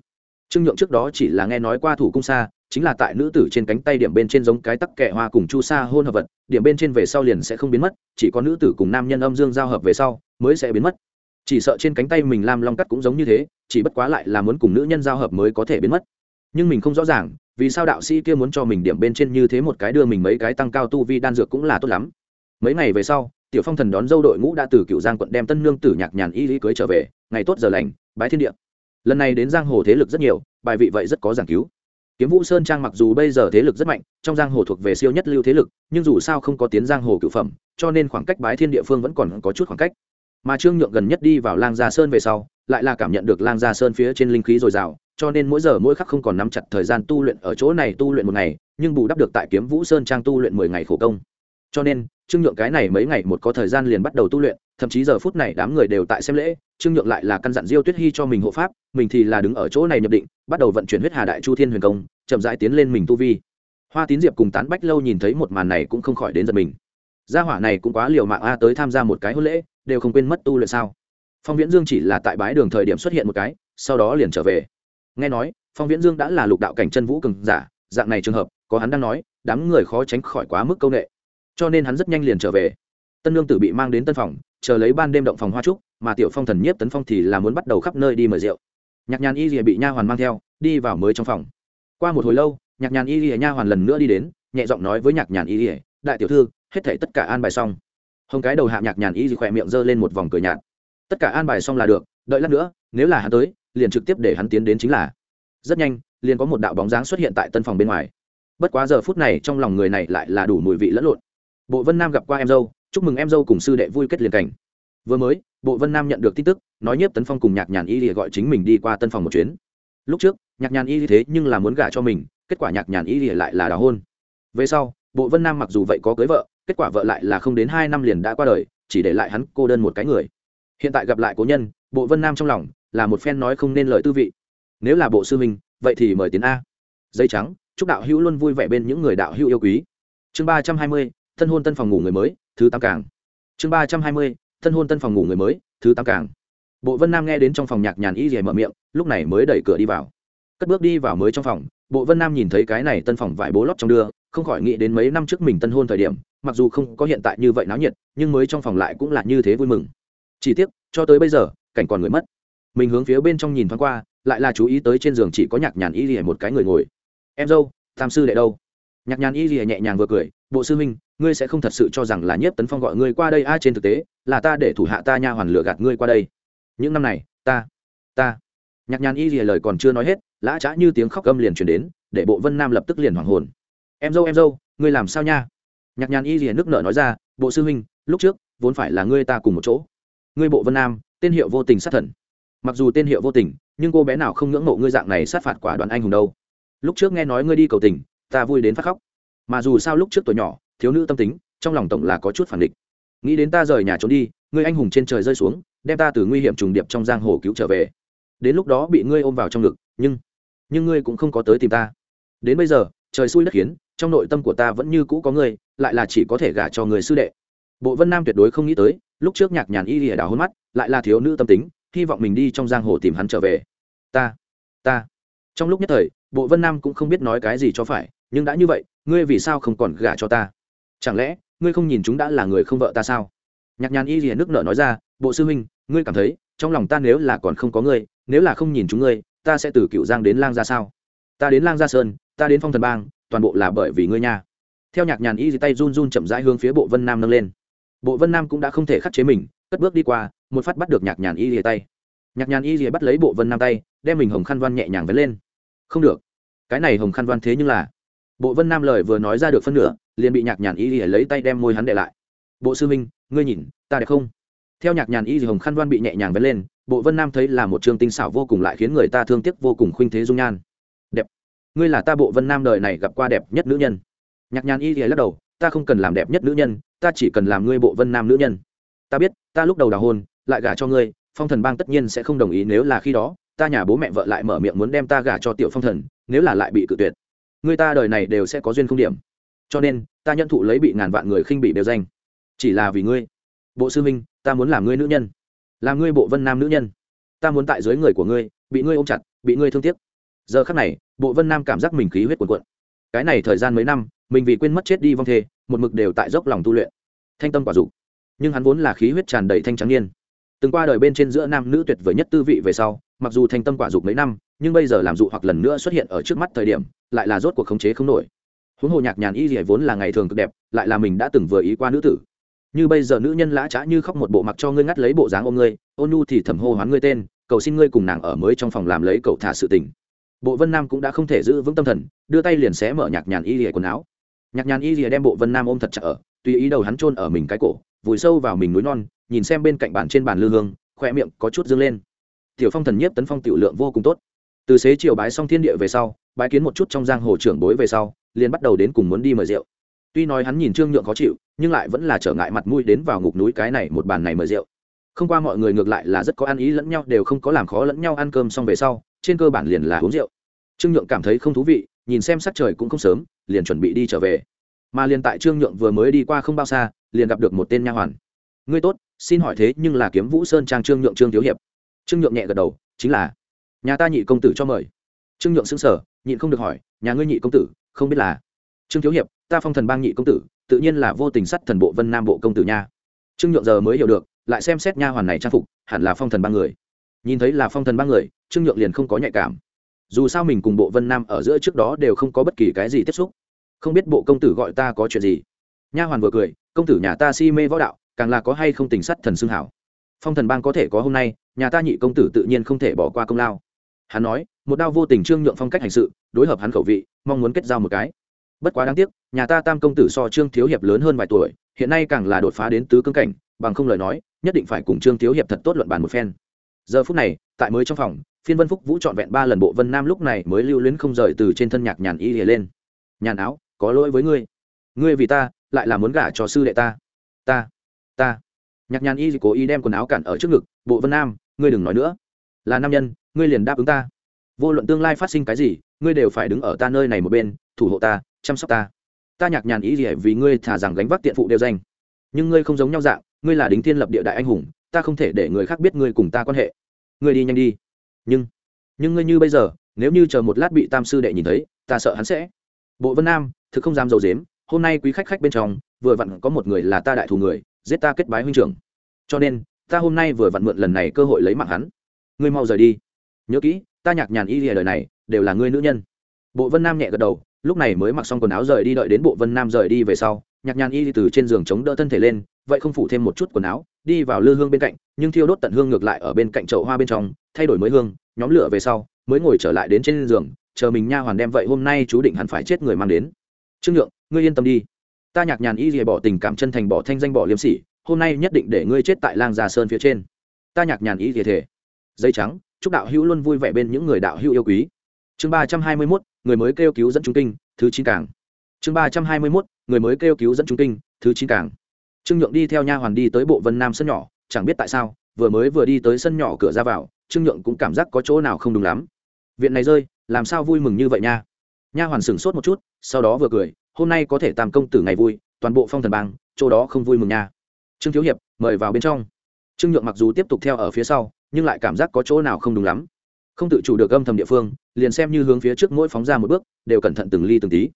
Trương nhượng trước đó chỉ là nghe nói qua thủ cung xa, chính là tại nữ tử trên cánh tay điểm bên trên giống cái tắc kẹ hoa cùng chu sa hôn hợp vật, điểm bên trên về sau liền sẽ không biến mất, chỉ có nữ tử cùng nam nhân âm dương giao hợp về sau mới sẽ biến mất. Chỉ sợ trên cánh tay mình lam long cắt cũng giống như thế, chỉ bất quá lại là muốn cùng nữ nhân giao hợp mới có thể biến mất. Nhưng mình không rõ ràng, vì sao đạo sĩ kia muốn cho mình điểm bên trên như thế một cái đưa mình mấy cái tăng cao tu vi đan dược cũng là tốt lắm. Mấy ngày về sau, tiểu phong thần đón dâu đội ngũ đã từ cựu giang quận đem tân nương tử nhạc nhàn y lý cưới trở về, ngày tốt giờ lành bái thiên địa. Lần này đến giang hồ thế lực rất nhiều, bài vị vậy rất có giảng cứu. Kiếm vũ sơn trang mặc dù bây giờ thế lực rất mạnh, trong giang hồ thuộc về siêu nhất lưu thế lực, nhưng dù sao không có tiến giang hồ cựu phẩm, cho nên khoảng cách bái thiên địa phương vẫn còn có chút khoảng cách. Mà trương nhượng gần nhất đi vào lang gia sơn về sau, lại là cảm nhận được lang gia sơn phía trên linh khí dồi dào, cho nên mỗi giờ mỗi khắc không còn nắm chặt thời gian tu luyện ở chỗ này tu luyện một ngày, nhưng bù đắp được tại kiếm vũ sơn trang tu luyện mười ngày khổ công cho nên, trương nhượng cái này mấy ngày một có thời gian liền bắt đầu tu luyện, thậm chí giờ phút này đám người đều tại xem lễ, trương nhượng lại là căn dặn diêu tuyết hy cho mình hộ pháp, mình thì là đứng ở chỗ này nhập định, bắt đầu vận chuyển huyết hà đại chu thiên huyền công, chậm rãi tiến lên mình tu vi. Hoa tín diệp cùng tán bách lâu nhìn thấy một màn này cũng không khỏi đến giật mình. Gia hỏa này cũng quá liều mạng a, tới tham gia một cái hôn lễ, đều không quên mất tu luyện sao? Phong viễn dương chỉ là tại bái đường thời điểm xuất hiện một cái, sau đó liền trở về. Nghe nói, phong viễn dương đã là lục đạo cảnh chân vũ cường giả, dạng này trường hợp, có hắn đang nói, đám người khó tránh khỏi quá mức câu nệ cho nên hắn rất nhanh liền trở về. Tân lương tử bị mang đến tân phòng, chờ lấy ban đêm động phòng hoa trúc, mà tiểu phong thần nhiếp tấn phong thì là muốn bắt đầu khắp nơi đi mời rượu. Nhạc nhàn y rìa bị nha hoàn mang theo, đi vào mới trong phòng. Qua một hồi lâu, nhạc nhàn y rìa nha hoàn lần nữa đi đến, nhẹ giọng nói với nhạc nhàn y rìa đại tiểu thư, hết thể tất cả an bài xong. Hồng cái đầu hạ nhạc nhàn y rìa khỏe miệng giơ lên một vòng cười nhạt. Tất cả an bài xong là được, đợi lát nữa, nếu là hắn tới, liền trực tiếp để hắn tiến đến chính là. Rất nhanh, liền có một đạo bóng dáng xuất hiện tại tân phòng bên ngoài. Bất quá giờ phút này trong lòng người này lại là đủ mùi vị lẫn lộn bộ vân nam gặp qua em dâu, chúc mừng em dâu cùng sư đệ vui kết liền cảnh. Vừa mới, bộ vân nam nhận được tin tức, nói nhiếp tấn phong cùng nhạc nhàn y lìa gọi chính mình đi qua tân phòng một chuyến. Lúc trước, nhạc nhàn y thế nhưng là muốn gả cho mình, kết quả nhạc nhàn y lìa lại là đào hôn. Về sau, bộ vân nam mặc dù vậy có cưới vợ, kết quả vợ lại là không đến hai năm liền đã qua đời, chỉ để lại hắn cô đơn một cái người. Hiện tại gặp lại cố nhân, bộ vân nam trong lòng là một phen nói không nên lời tư vị. Nếu là bộ sư minh, vậy thì mời tiến a. Dây trắng, chúc đạo hữu luôn vui vẻ bên những người đạo hữu yêu quý. Chương ba trăm hai mươi thân hôn tân phòng ngủ người mới, thứ tám càng. Chương ba trăm hai mươi, thân hôn tân phòng ngủ người mới, thứ tám càng. Bộ vân nam nghe đến trong phòng nhạc nhàn y rìa mở miệng, lúc này mới đẩy cửa đi vào. Cất bước đi vào mới trong phòng, bộ vân nam nhìn thấy cái này tân phòng vải bố lót trong đưa, không khỏi nghĩ đến mấy năm trước mình tân hôn thời điểm, mặc dù không có hiện tại như vậy náo nhiệt, nhưng mới trong phòng lại cũng là như thế vui mừng. Chỉ tiếc, cho tới bây giờ, cảnh còn người mất. Mình hướng phía bên trong nhìn thoáng qua, lại là chú ý tới trên giường chỉ có nhạc nhàn y rìa một cái người ngồi. Em dâu, tam sư đệ đâu? Nhạc nhàn y rìa nhẹ nhàng vừa cười, bộ sư minh ngươi sẽ không thật sự cho rằng là nhiếp tấn phong gọi ngươi qua đây, a, trên thực tế, là ta để thủ hạ ta nha hoàn lựa gạt ngươi qua đây. Những năm này, ta ta, nhạc nhàn y rìa lời còn chưa nói hết, lã trá như tiếng khóc gâm liền chuyển đến, để bộ vân nam lập tức liền hoàng hồn. Em dâu em dâu, ngươi làm sao nha? Nhạc nhàn y rìa nước nở nói ra, bộ sư huynh, lúc trước, vốn phải là ngươi ta cùng một chỗ. Ngươi bộ vân nam, tên hiệu vô tình sát thần. Mặc dù tên hiệu vô tình, nhưng cô bé nào không ngưỡng mộ ngươi dạng này sát phạt quả đoàn anh hùng đâu. Lúc trước nghe nói ngươi đi cầu tình, ta vui đến phát khóc. Mà dù sao lúc trước tuổi nhỏ thiếu nữ tâm tính, trong lòng tổng là có chút phản địch. Nghĩ đến ta rời nhà trốn đi, ngươi anh hùng trên trời rơi xuống, đem ta từ nguy hiểm trùng điệp trong giang hồ cứu trở về. Đến lúc đó bị ngươi ôm vào trong ngực, nhưng nhưng ngươi cũng không có tới tìm ta. Đến bây giờ, trời xui đất khiến, trong nội tâm của ta vẫn như cũ có ngươi, lại là chỉ có thể gả cho người sư đệ. Bộ vân nam tuyệt đối không nghĩ tới, lúc trước nhạc nhàn y lìa đào hôn mắt, lại là thiếu nữ tâm tính, hy vọng mình đi trong giang hồ tìm hắn trở về. Ta ta. Trong lúc nhất thời, bộ vân nam cũng không biết nói cái gì cho phải, nhưng đã như vậy, ngươi vì sao không còn gả cho ta? Chẳng lẽ, ngươi không nhìn chúng đã là người không vợ ta sao? Nhạc nhàn y liền nước nợ nói ra, bộ sư huynh, ngươi cảm thấy, trong lòng ta nếu là còn không có ngươi, nếu là không nhìn chúng ngươi, ta sẽ từ cựu giang đến lang Gia sao? Ta đến lang gia sơn, ta đến phong thần bang, toàn bộ là bởi vì ngươi nha. Theo nhạc nhàn y thì tay run run chậm rãi hướng phía bộ vân nam nâng lên. Bộ vân nam cũng đã không thể khắc chế mình, cất bước đi qua, một phát bắt được nhạc nhàn y lìa tay. Nhạc nhàn y lìa bắt lấy bộ vân nam tay, đem mình hồng khăn văn nhẹ nhàng vén lên. Không được. Cái này hồng khăn văn thế nhưng là bộ vân nam lời vừa nói ra được phân nửa, liền bị nhạc nhàn y lìa lấy tay đem môi hắn để lại. Bộ sư minh, ngươi nhìn, ta đẹp không? Theo nhạc nhàn y hồng khăn đoan bị nhẹ nhàng vén lên, bộ vân nam thấy là một trường tinh xảo vô cùng lại khiến người ta thương tiếc vô cùng khuynh thế dung nhan. Đẹp, ngươi là ta bộ vân nam đời này gặp qua đẹp nhất nữ nhân. Nhạc nhàn y lìa lắc đầu, ta không cần làm đẹp nhất nữ nhân, ta chỉ cần làm ngươi bộ vân nam nữ nhân. Ta biết, ta lúc đầu đào hôn, lại gả cho ngươi, phong thần bang tất nhiên sẽ không đồng ý nếu là khi đó, ta nhà bố mẹ vợ lại mở miệng muốn đem ta gả cho tiểu phong thần, nếu là lại bị cự tuyệt người ta đời này đều sẽ có duyên không điểm. Cho nên, ta nhận thụ lấy bị ngàn vạn người khinh bị đều danh. Chỉ là vì ngươi. Bộ sư minh ta muốn làm ngươi nữ nhân. Làm ngươi bộ vân nam nữ nhân. Ta muốn tại dưới người của ngươi, bị ngươi ôm chặt, bị ngươi thương tiếc. Giờ khắc này, bộ vân nam cảm giác mình khí huyết cuồn cuộn. Cái này thời gian mấy năm, mình vì quên mất chết đi vong thê, một mực đều tại dốc lòng tu luyện. Thanh tâm quả dục. Nhưng hắn vốn là khí huyết tràn đầy thanh trắng niên. Từng qua đời bên trên giữa nam nữ tuyệt vời nhất tư vị về sau mặc dù thanh tâm quả dục mấy năm, nhưng bây giờ làm dụ hoặc lần nữa xuất hiện ở trước mắt thời điểm, lại là rốt cuộc khống chế không nổi. Huống hồ nhạc nhàn y gì vốn là ngày thường cực đẹp, lại là mình đã từng vừa ý qua nữ tử. Như bây giờ nữ nhân lã trá như khóc một bộ mặc cho ngươi ngắt lấy bộ dáng ôm ngươi, ôn nhu thì thầm hô hoán ngươi tên, cầu xin ngươi cùng nàng ở mới trong phòng làm lấy cậu thả sự tình. Bộ vân nam cũng đã không thể giữ vững tâm thần, đưa tay liền xé mở nhạc nhàn y lìa quần áo. Nhạc nhàn y lìa đem bộ vân nam ôm thật chặt ở, tùy ý đầu hắn chôn ở mình cái cổ, vùi sâu vào mình núi non, nhìn xem bên cạnh bàn trên bàn lư hương khoe miệng có chút dâng lên tiểu phong thần nhiếp tấn phong tiểu lượng vô cùng tốt. Từ xế chiều bái xong thiên địa về sau, bái kiến một chút trong giang hồ trưởng bối về sau, liền bắt đầu đến cùng muốn đi mời rượu. Tuy nói hắn nhìn trương nhượng khó chịu, nhưng lại vẫn là trở ngại mặt mũi đến vào ngục núi cái này một bàn này mời rượu. Không qua mọi người ngược lại là rất có ăn ý lẫn nhau, đều không có làm khó lẫn nhau ăn cơm xong về sau, trên cơ bản liền là uống rượu. Trương nhượng cảm thấy không thú vị, nhìn xem sắc trời cũng không sớm, liền chuẩn bị đi trở về. Mà liền tại trương nhượng vừa mới đi qua không bao xa, liền gặp được một tên nha hoàn. Ngươi tốt, xin hỏi thế nhưng là kiếm vũ sơn trang trương nhượng trương thiếu hiệp trương nhượng nhẹ gật đầu, chính là, nhà ta nhị công tử cho mời. Trương nhượng xứng sở nhịn không được hỏi, nhà ngươi nhị công tử, không biết là trương thiếu hiệp, ta phong thần bang nhị công tử, tự nhiên là vô tình sắt thần bộ vân nam bộ công tử nha. Trương nhượng giờ mới hiểu được, lại xem xét nha hoàn này trang phục, hẳn là phong thần ba người. Nhìn thấy là phong thần ba người, trương nhượng liền không có nhạy cảm. Dù sao mình cùng bộ vân nam ở giữa trước đó đều không có bất kỳ cái gì tiếp xúc. Không biết bộ công tử gọi ta có chuyện gì. Nha hoàn vừa cười, công tử nhà ta si mê võ đạo, càng là có hay không tình sắt thần xương hảo phong thần bang có thể có hôm nay, nhà ta nhị công tử tự nhiên không thể bỏ qua công lao. Hắn nói, một đao vô tình trương nhượng phong cách hành sự, đối hợp hắn khẩu vị, mong muốn kết giao một cái. Bất quá đáng tiếc, nhà ta tam công tử so trương thiếu hiệp lớn hơn vài tuổi, hiện nay càng là đột phá đến tứ cương cảnh, bằng không lời nói, nhất định phải cùng trương thiếu hiệp thật tốt luận bàn một phen. Giờ phút này, tại mới trong phòng, phiên vân phúc vũ trọn vẹn ba lần bộ vân nam lúc này mới lưu luyến không rời từ trên thân nhạc nhàn y hề lên. Nhàn áo, có lỗi với ngươi. Ngươi vì ta, lại là muốn gả cho sư đệ ta. Ta ta nhạc nhàn y cố ý đem quần áo cản ở trước ngực, bộ vân nam, ngươi đừng nói nữa. Là nam nhân, ngươi liền đáp ứng ta. Vô luận tương lai phát sinh cái gì, ngươi đều phải đứng ở ta nơi này một bên, thủ hộ ta, chăm sóc ta. Ta nhạc nhàn ý gì vì ngươi thả rằng gánh vác tiện phụ đều danh nhưng ngươi không giống nhau dạng, ngươi là đính thiên lập địa đại anh hùng, ta không thể để người khác biết ngươi cùng ta quan hệ. Ngươi đi nhanh đi. Nhưng nhưng ngươi như bây giờ, nếu như chờ một lát bị tam sư đệ nhìn thấy, ta sợ hắn sẽ. Bộ vân nam, thực không dám dầu dếm, hôm nay quý khách khách bên trong, vừa vặn có một người là ta đại thù người giết ta kết bái huynh trưởng. Cho nên, ta hôm nay vừa vặn mượn lần này cơ hội lấy mạng hắn. Ngươi mau rời đi. Nhớ kỹ, ta nhạc nhàn y lìa đời này, đều là ngươi nữ nhân. Bộ vân nam nhẹ gật đầu, lúc này mới mặc xong quần áo rời đi đợi đến bộ vân nam rời đi về sau, nhạc nhàn y từ trên giường chống đỡ thân thể lên, vậy không phủ thêm một chút quần áo, đi vào lư hương bên cạnh, nhưng thiêu đốt tận hương ngược lại ở bên cạnh chậu hoa bên trong, thay đổi mới hương, nhóm lửa về sau, mới ngồi trở lại đến trên giường, chờ mình nha hoàn đem vậy hôm nay chú định hẳn phải chết người mang đến. Trương nhượng, ngươi yên tâm đi ta nhạc nhàn y rìa bỏ tình cảm chân thành bỏ thanh danh bỏ liêm sỉ, hôm nay nhất định để ngươi chết tại lang già sơn phía trên. Ta nhạc nhàn ý rìa thể dây trắng, chúc đạo hữu luôn vui vẻ bên những người đạo hữu yêu quý. Chương ba trăm hai mươi mốt, người mới kêu cứu dẫn trung kinh, thứ chín cảng. Chương ba trăm hai mươi mốt, người mới kêu cứu dẫn trung kinh, thứ chín cảng. Trương nhượng đi theo nha hoàn đi tới bộ vân nam sân nhỏ, chẳng biết tại sao, vừa mới vừa đi tới sân nhỏ cửa ra vào, trương nhượng cũng cảm giác có chỗ nào không đúng lắm. Viện này rơi, làm sao vui mừng như vậy nha? Nha hoàn sửng sốt một chút, sau đó vừa cười hôm nay có thể tam công tử ngày vui, toàn bộ phong thần bang, chỗ đó không vui mừng nha. Trương thiếu hiệp, mời vào bên trong. Trương nhượng mặc dù tiếp tục theo ở phía sau, nhưng lại cảm giác có chỗ nào không đúng lắm. Không tự chủ được âm thầm địa phương, liền xem như hướng phía trước mỗi phóng ra một bước, đều cẩn thận từng ly từng tí.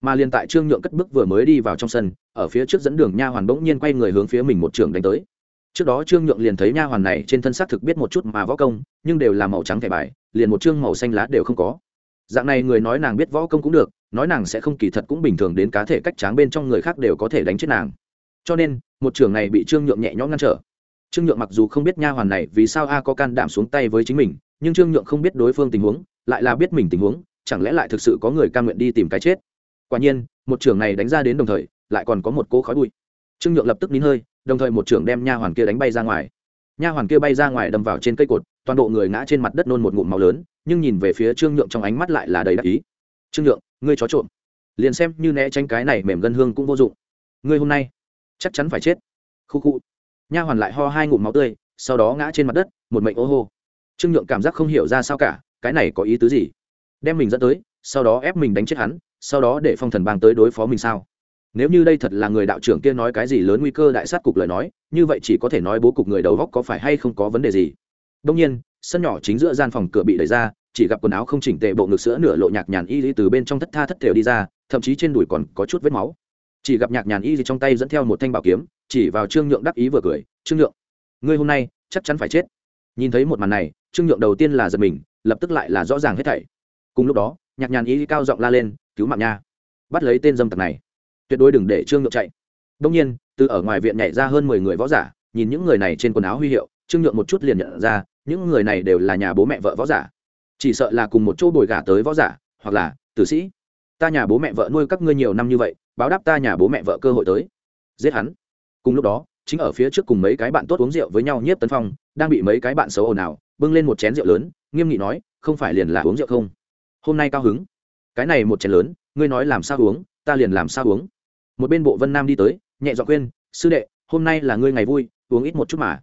Mà liền tại trương nhượng cất bước vừa mới đi vào trong sân, ở phía trước dẫn đường nha hoàn bỗng nhiên quay người hướng phía mình một trường đánh tới. Trước đó trương nhượng liền thấy nha hoàn này trên thân xác thực biết một chút mà võ công, nhưng đều là màu trắng thẻ bài, liền một chương màu xanh lá đều không có. Dạng này người nói nàng biết võ công cũng được nói nàng sẽ không kỳ thật cũng bình thường đến cá thể cách tráng bên trong người khác đều có thể đánh chết nàng. Cho nên, một trường này bị trương nhượng nhẹ nhõm ngăn trở. Trương nhượng mặc dù không biết nha hoàn này vì sao a có can đảm xuống tay với chính mình, nhưng trương nhượng không biết đối phương tình huống, lại là biết mình tình huống, chẳng lẽ lại thực sự có người cam nguyện đi tìm cái chết. Quả nhiên, một trường này đánh ra đến đồng thời, lại còn có một cỗ khói bụi. Trương nhượng lập tức nín hơi, đồng thời một trường đem nha hoàn kia đánh bay ra ngoài. Nha hoàn kia bay ra ngoài đâm vào trên cây cột, toàn bộ người ngã trên mặt đất nôn một ngụm máu lớn, nhưng nhìn về phía trương nhượng trong ánh mắt lại là đầy đắc ý. Trương nhượng ngươi chó trộm. Liền xem như né tránh cái này mềm gân hương cũng vô dụng. Ngươi hôm nay chắc chắn phải chết. Khu khu. Nha hoàn lại ho hai ngụm máu tươi, sau đó ngã trên mặt đất, một mệnh ô hô. Trương nhượng cảm giác không hiểu ra sao cả, cái này có ý tứ gì? Đem mình dẫn tới, sau đó ép mình đánh chết hắn, sau đó để phong thần bang tới đối phó mình sao? Nếu như đây thật là người đạo trưởng kia nói cái gì lớn nguy cơ đại sát cục lời nói, như vậy chỉ có thể nói bố cục người đầu góc có phải hay không có vấn đề gì? Đông nhiên, sân nhỏ chính giữa gian phòng cửa bị đẩy ra chỉ gặp quần áo không chỉnh tề bộ ngực sữa nửa lộ nhạc nhàn y từ bên trong thất tha thất thểu đi ra, thậm chí trên đùi còn có chút vết máu. Chỉ gặp nhạc nhàn y trong tay dẫn theo một thanh bảo kiếm, chỉ vào trương nhượng đắc ý vừa cười, trương nhượng, ngươi hôm nay chắc chắn phải chết. Nhìn thấy một màn này, trương nhượng đầu tiên là giật mình, lập tức lại là rõ ràng hết thảy. Cùng lúc đó, nhạc nhàn ý cao giọng la lên, cứu mạng nha, bắt lấy tên dâm tặc này, tuyệt đối đừng để trương nhượng chạy. Đông nhiên, từ ở ngoài viện nhảy ra hơn mười người võ giả, nhìn những người này trên quần áo huy hiệu, trương nhượng một chút liền nhận ra, những người này đều là nhà bố mẹ vợ võ giả chỉ sợ là cùng một chỗ bồi gả tới võ giả, hoặc là tử sĩ. Ta nhà bố mẹ vợ nuôi các ngươi nhiều năm như vậy, báo đáp ta nhà bố mẹ vợ cơ hội tới. Giết hắn. Cùng lúc đó, chính ở phía trước cùng mấy cái bạn tốt uống rượu với nhau nhiếp tấn phong, đang bị mấy cái bạn xấu ồn ào, bưng lên một chén rượu lớn, nghiêm nghị nói, không phải liền là uống rượu không? Hôm nay cao hứng. Cái này một chén lớn, ngươi nói làm sao uống, ta liền làm sao uống. Một bên bộ vân nam đi tới, nhẹ dọn khuyên, sư đệ, hôm nay là ngươi ngày vui, uống ít một chút mà.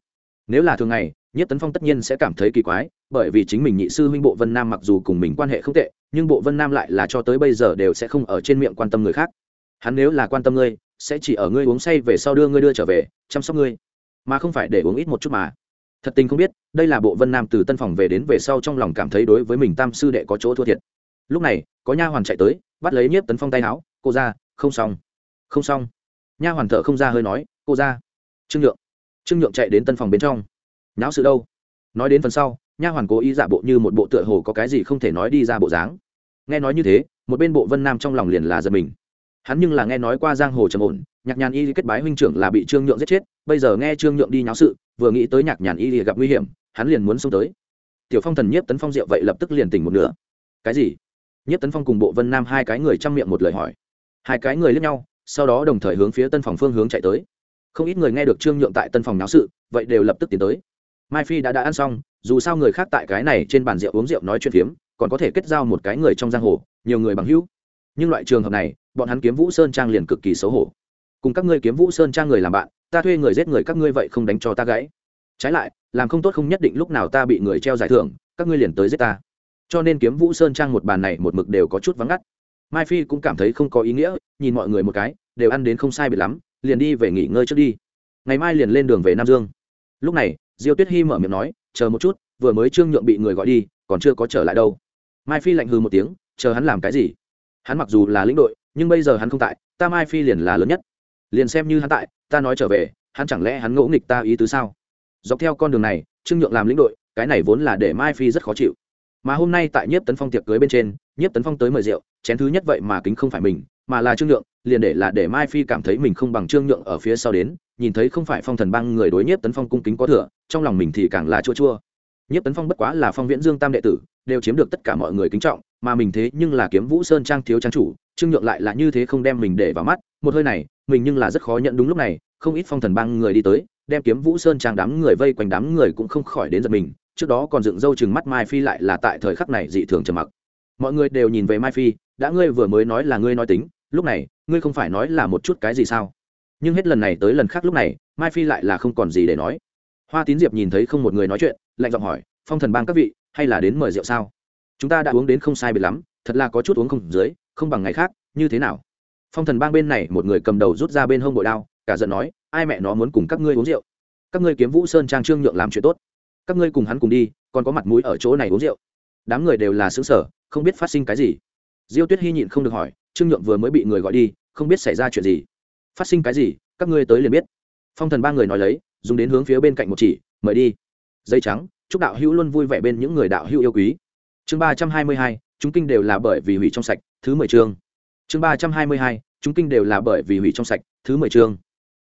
Nếu là thường ngày nhất tấn phong tất nhiên sẽ cảm thấy kỳ quái, bởi vì chính mình nhị sư huynh bộ vân nam mặc dù cùng mình quan hệ không tệ, nhưng bộ vân nam lại là cho tới bây giờ đều sẽ không ở trên miệng quan tâm người khác. Hắn nếu là quan tâm ngươi, sẽ chỉ ở ngươi uống say về sau đưa ngươi đưa trở về, chăm sóc ngươi, mà không phải để uống ít một chút mà. Thật tình không biết, đây là bộ vân nam từ tân phòng về đến về sau trong lòng cảm thấy đối với mình tam sư đệ có chỗ thua thiệt. Lúc này, có nha hoàn chạy tới, bắt lấy nhiếp tấn phong tay áo, cô ra không xong không xong. Nha hoàn thợ không ra hơi nói, cô ra trương nhượng. Trương nhượng chạy đến tân phòng bên trong nháo sự đâu? Nói đến phần sau, nha hoàn cố ý giả bộ như một bộ tựa hồ có cái gì không thể nói đi ra bộ dáng. Nghe nói như thế, một bên bộ vân nam trong lòng liền là giật mình. Hắn nhưng là nghe nói qua giang hồ trầm ổn, nhạc nhàn y kết bái huynh trưởng là bị trương nhượng giết chết, bây giờ nghe trương nhượng đi nháo sự, vừa nghĩ tới nhạc nhàn y gặp nguy hiểm, hắn liền muốn xông tới. Tiểu phong thần nhiếp tấn phong diệu vậy lập tức liền tỉnh một nửa. Cái gì? Nhiếp tấn phong cùng bộ vân nam hai cái người chăm miệng một lời hỏi. Hai cái người lướt nhau, sau đó đồng thời hướng phía tân phòng phương hướng chạy tới. Không ít người nghe được trương nhượng tại tân phòng náo sự, vậy đều lập tức tiến tới mai phi đã đã ăn xong, dù sao người khác tại cái này trên bàn rượu uống rượu nói chuyện phiếm, còn có thể kết giao một cái người trong giang hồ, nhiều người bằng hữu. Nhưng loại trường hợp này, bọn hắn kiếm vũ sơn trang liền cực kỳ xấu hổ. Cùng các ngươi kiếm vũ sơn trang người làm bạn, ta thuê người giết người các ngươi vậy không đánh cho ta gãy. Trái lại, làm không tốt không nhất định lúc nào ta bị người treo giải thưởng, các ngươi liền tới giết ta. Cho nên kiếm vũ sơn trang một bàn này một mực đều có chút vắng ngắt. Mai phi cũng cảm thấy không có ý nghĩa, nhìn mọi người một cái, đều ăn đến không sai bị lắm, liền đi về nghỉ ngơi trước đi. Ngày mai liền lên đường về nam dương. Lúc này diêu tuyết hy mở miệng nói, chờ một chút, vừa mới trương nhượng bị người gọi đi, còn chưa có trở lại đâu. Mai phi lạnh hư một tiếng, chờ hắn làm cái gì? Hắn mặc dù là lĩnh đội, nhưng bây giờ hắn không tại, ta mai phi liền là lớn nhất. Liền xem như hắn tại, ta nói trở về, hắn chẳng lẽ hắn ngỗ nghịch ta ý tứ sao? Dọc theo con đường này, trương nhượng làm lĩnh đội, cái này vốn là để mai phi rất khó chịu. Mà hôm nay tại nhiếp tấn phong tiệc cưới bên trên, nhiếp tấn phong tới mời rượu, chén thứ nhất vậy mà kính không phải mình, mà là trương nhượng, liền để là để mai phi cảm thấy mình không bằng trương nhượng ở phía sau đến nhìn thấy không phải phong thần bang người đối nhiếp tấn phong cung kính có thừa, trong lòng mình thì càng là chua chua. Nhiếp tấn phong bất quá là phong viễn dương tam đệ tử, đều chiếm được tất cả mọi người kính trọng, mà mình thế nhưng là kiếm vũ sơn trang thiếu trang chủ, trương nhượng lại là như thế không đem mình để vào mắt, một hơi này, mình nhưng là rất khó nhận đúng lúc này, không ít phong thần bang người đi tới, đem kiếm vũ sơn trang đám người vây quanh đám người cũng không khỏi đến giật mình, trước đó còn dựng râu chừng mắt mai phi lại là tại thời khắc này dị thường trầm mặc. Mọi người đều nhìn về mai phi, đã ngươi vừa mới nói là ngươi nói tính, lúc này, ngươi không phải nói là một chút cái gì sao? Nhưng hết lần này tới lần khác lúc này, mai phi lại là không còn gì để nói. Hoa tín diệp nhìn thấy không một người nói chuyện, lạnh giọng hỏi, phong thần bang các vị, hay là đến mời rượu sao? Chúng ta đã uống đến không sai biệt lắm, thật là có chút uống không dưới, không bằng ngày khác, như thế nào? Phong thần bang bên này một người cầm đầu rút ra bên hông bội đao, cả giận nói, ai mẹ nó muốn cùng các ngươi uống rượu? Các ngươi kiếm vũ sơn trang trương nhượng làm chuyện tốt. Các ngươi cùng hắn cùng đi, còn có mặt mũi ở chỗ này uống rượu. Đám người đều là xứng sở không biết phát sinh cái gì. Diêu tuyết hy nhịn không được hỏi, trương nhượng vừa mới bị người gọi đi, không biết xảy ra chuyện gì? Phát sinh cái gì, các ngươi tới liền biết. Phong thần ba người nói lấy, dùng đến hướng phía bên cạnh một chỉ, mời đi. Dây trắng, chúc đạo hữu luôn vui vẻ bên những người đạo hữu yêu quý. Chương ba trăm hai mươi hai, chúng kinh đều là bởi vì hủy trong sạch, thứ mười chương. Chương ba trăm hai mươi hai, chúng kinh đều là bởi vì hủy trong sạch, thứ mười chương.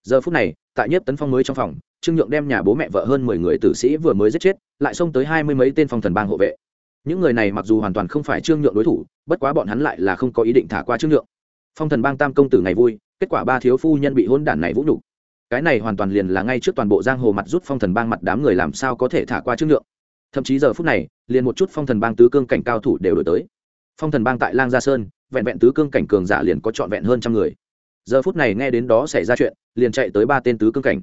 Giờ phút này, tại nhất tấn phong mới trong phòng, trương nhượng đem nhà bố mẹ vợ hơn mười người tử sĩ vừa mới giết chết, lại xông tới hai mươi mấy tên phong thần bang hộ vệ. Những người này mặc dù hoàn toàn không phải trương nhượng đối thủ, bất quá bọn hắn lại là không có ý định thả qua trương nhượng. Phong thần bang tam công tử ngày vui kết quả ba thiếu phu nhân bị hôn đản này vũ nhục. Cái này hoàn toàn liền là ngay trước toàn bộ giang hồ mặt rút phong thần bang mặt đám người làm sao có thể thả qua trương lượng? thậm chí giờ phút này, liền một chút phong thần bang tứ cương cảnh cao thủ đều đổi tới. Phong thần bang tại lang gia sơn, vẹn vẹn tứ cương cảnh cường giả liền có trọn vẹn hơn trăm người. Giờ phút này nghe đến đó xảy ra chuyện, liền chạy tới ba tên tứ cương cảnh.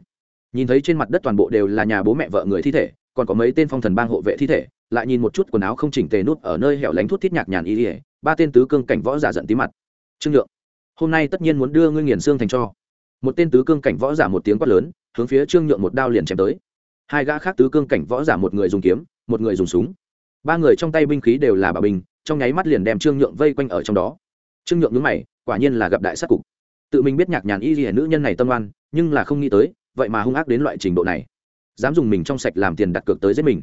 Nhìn thấy trên mặt đất toàn bộ đều là nhà bố mẹ vợ người thi thể, còn có mấy tên phong thần bang hộ vệ thi thể, lại nhìn một chút quần áo không chỉnh tề nút ở nơi hẻo lánh thuốc thiết nhạc nhàn y ỉa ba tên tứ cương cảnh võ giả giận tí mặt. Trương nhượng hôm nay tất nhiên muốn đưa ngươi nghiền xương thành cho. Một tên tứ cương cảnh võ giả một tiếng quát lớn, hướng phía trương nhượng một đao liền chém tới. Hai gã khác tứ cương cảnh võ giả một người dùng kiếm, một người dùng súng. Ba người trong tay binh khí đều là bà bình, trong nháy mắt liền đem trương nhượng vây quanh ở trong đó. Trương nhượng nhướng mày, quả nhiên là gặp đại sát cục. Tự mình biết nhạc nhàn y ghi nữ nhân này tâm oan, nhưng là không nghĩ tới, vậy mà hung ác đến loại trình độ này. Dám dùng mình trong sạch làm tiền đặt cược tới giết mình.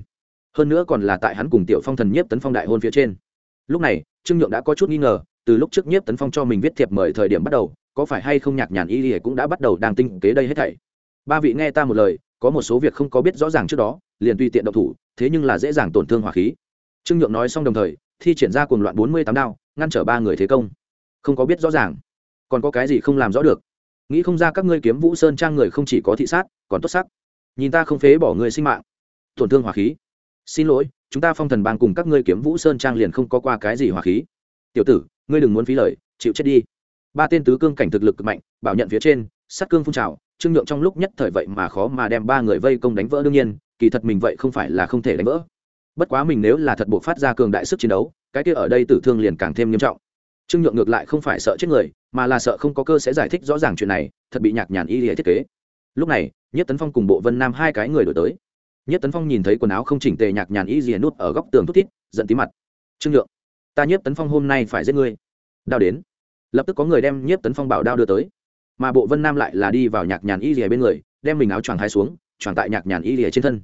Hơn nữa còn là tại hắn cùng tiểu phong thần nhiếp tấn phong đại hôn phía trên. Lúc này, trương nhượng đã có chút nghi ngờ từ lúc trước nhiếp tấn phong cho mình viết thiệp mời thời điểm bắt đầu, có phải hay không nhạc nhàn y thì cũng đã bắt đầu đang tinh kế đây hết thảy? Ba vị nghe ta một lời, có một số việc không có biết rõ ràng trước đó, liền tùy tiện độc thủ, thế nhưng là dễ dàng tổn thương hỏa khí. Trương nhượng nói xong đồng thời, thi triển ra cuồng loạn bốn mươi tám đao, ngăn trở ba người thế công. Không có biết rõ ràng, còn có cái gì không làm rõ được? Nghĩ không ra các ngươi kiếm vũ sơn trang người không chỉ có thị sát, còn tốt sắc. Nhìn ta không phế bỏ người sinh mạng, tổn thương hỏa khí. Xin lỗi, chúng ta phong thần bang cùng các ngươi kiếm vũ sơn trang liền không có qua cái gì hỏa khí. Tiểu tử ngươi đừng muốn phí lời, chịu chết đi. Ba tên tứ cương cảnh thực lực cực mạnh, bảo nhận phía trên sắt cương phun trào, trương nhượng trong lúc nhất thời vậy mà khó mà đem ba người vây công đánh vỡ đương nhiên, kỳ thật mình vậy không phải là không thể đánh vỡ. Bất quá mình nếu là thật buộc phát ra cường đại sức chiến đấu, cái kia ở đây tử thương liền càng thêm nghiêm trọng. Trương nhượng ngược lại không phải sợ chết người, mà là sợ không có cơ sẽ giải thích rõ ràng chuyện này, thật bị nhạc nhàn y lý thiết kế. Lúc này, nhất tấn phong cùng bộ vân nam hai cái người đổi tới. Nhất tấn phong nhìn thấy quần áo không chỉnh tề nhạc nhàn y rìa nút ở góc tường thút thít, giận tí mặt. Trương nhượng ta nhiếp tấn phong hôm nay phải giết ngươi. Đao đến. Lập tức có người đem nhiếp tấn phong bảo đao đưa tới. Mà bộ vân nam lại là đi vào nhạc nhàn y rìa bên người, đem mình áo choàng hai xuống, choàng tại nhạc nhàn y rìa trên thân.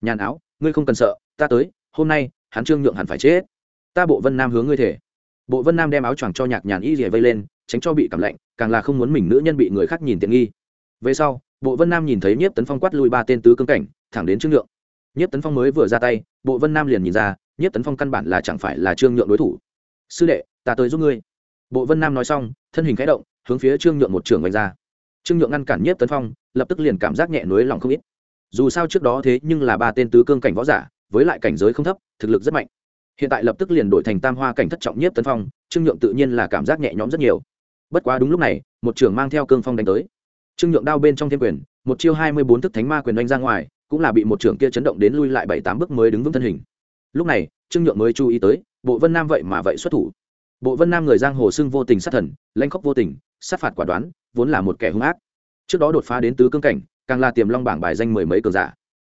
Nhàn áo, ngươi không cần sợ, ta tới, hôm nay, hắn trương nhượng hẳn phải chết. Ta bộ vân nam hướng ngươi thể. Bộ vân nam đem áo choàng cho nhạc nhàn y rìa vây lên, tránh cho bị cảm lạnh, càng là không muốn mình nữ nhân bị người khác nhìn tiện nghi. Về sau, bộ vân nam nhìn thấy nhiếp tấn phong quát lui ba tên tứ cương cảnh, thẳng đến trương nhượng nhất tấn phong mới vừa ra tay, bộ vân nam liền nhìn ra nhất tấn phong căn bản là chẳng phải là trương nhượng đối thủ. Sư đệ, ta tới giúp ngươi. Bộ vân nam nói xong, thân hình khẽ động, hướng phía trương nhượng một trường vạch ra. Trương nhượng ngăn cản nhất tấn phong, lập tức liền cảm giác nhẹ nối lòng không ít. Dù sao trước đó thế nhưng là ba tên tứ cương cảnh võ giả, với lại cảnh giới không thấp, thực lực rất mạnh. Hiện tại lập tức liền đổi thành tam hoa cảnh thất trọng nhất tấn phong, trương nhượng tự nhiên là cảm giác nhẹ nhõm rất nhiều. Bất quá đúng lúc này, một trưởng mang theo cương phong đánh tới. Trương nhượng đao bên trong thêm quyền, một chiêu hai mươi bốn thức thánh ma quyền đánh ra ngoài cũng là bị một trưởng kia chấn động đến lui lại bảy tám bước mới đứng vững thân hình. Lúc này, trương nhượng mới chú ý tới, bộ vân nam vậy mà vậy xuất thủ. Bộ vân nam người giang hồ xưng vô tình sát thần, lanh khóc vô tình, sát phạt quả đoán, vốn là một kẻ hung ác. Trước đó đột phá đến tứ cương cảnh, càng là tiềm long bảng bài danh mười mấy cường giả.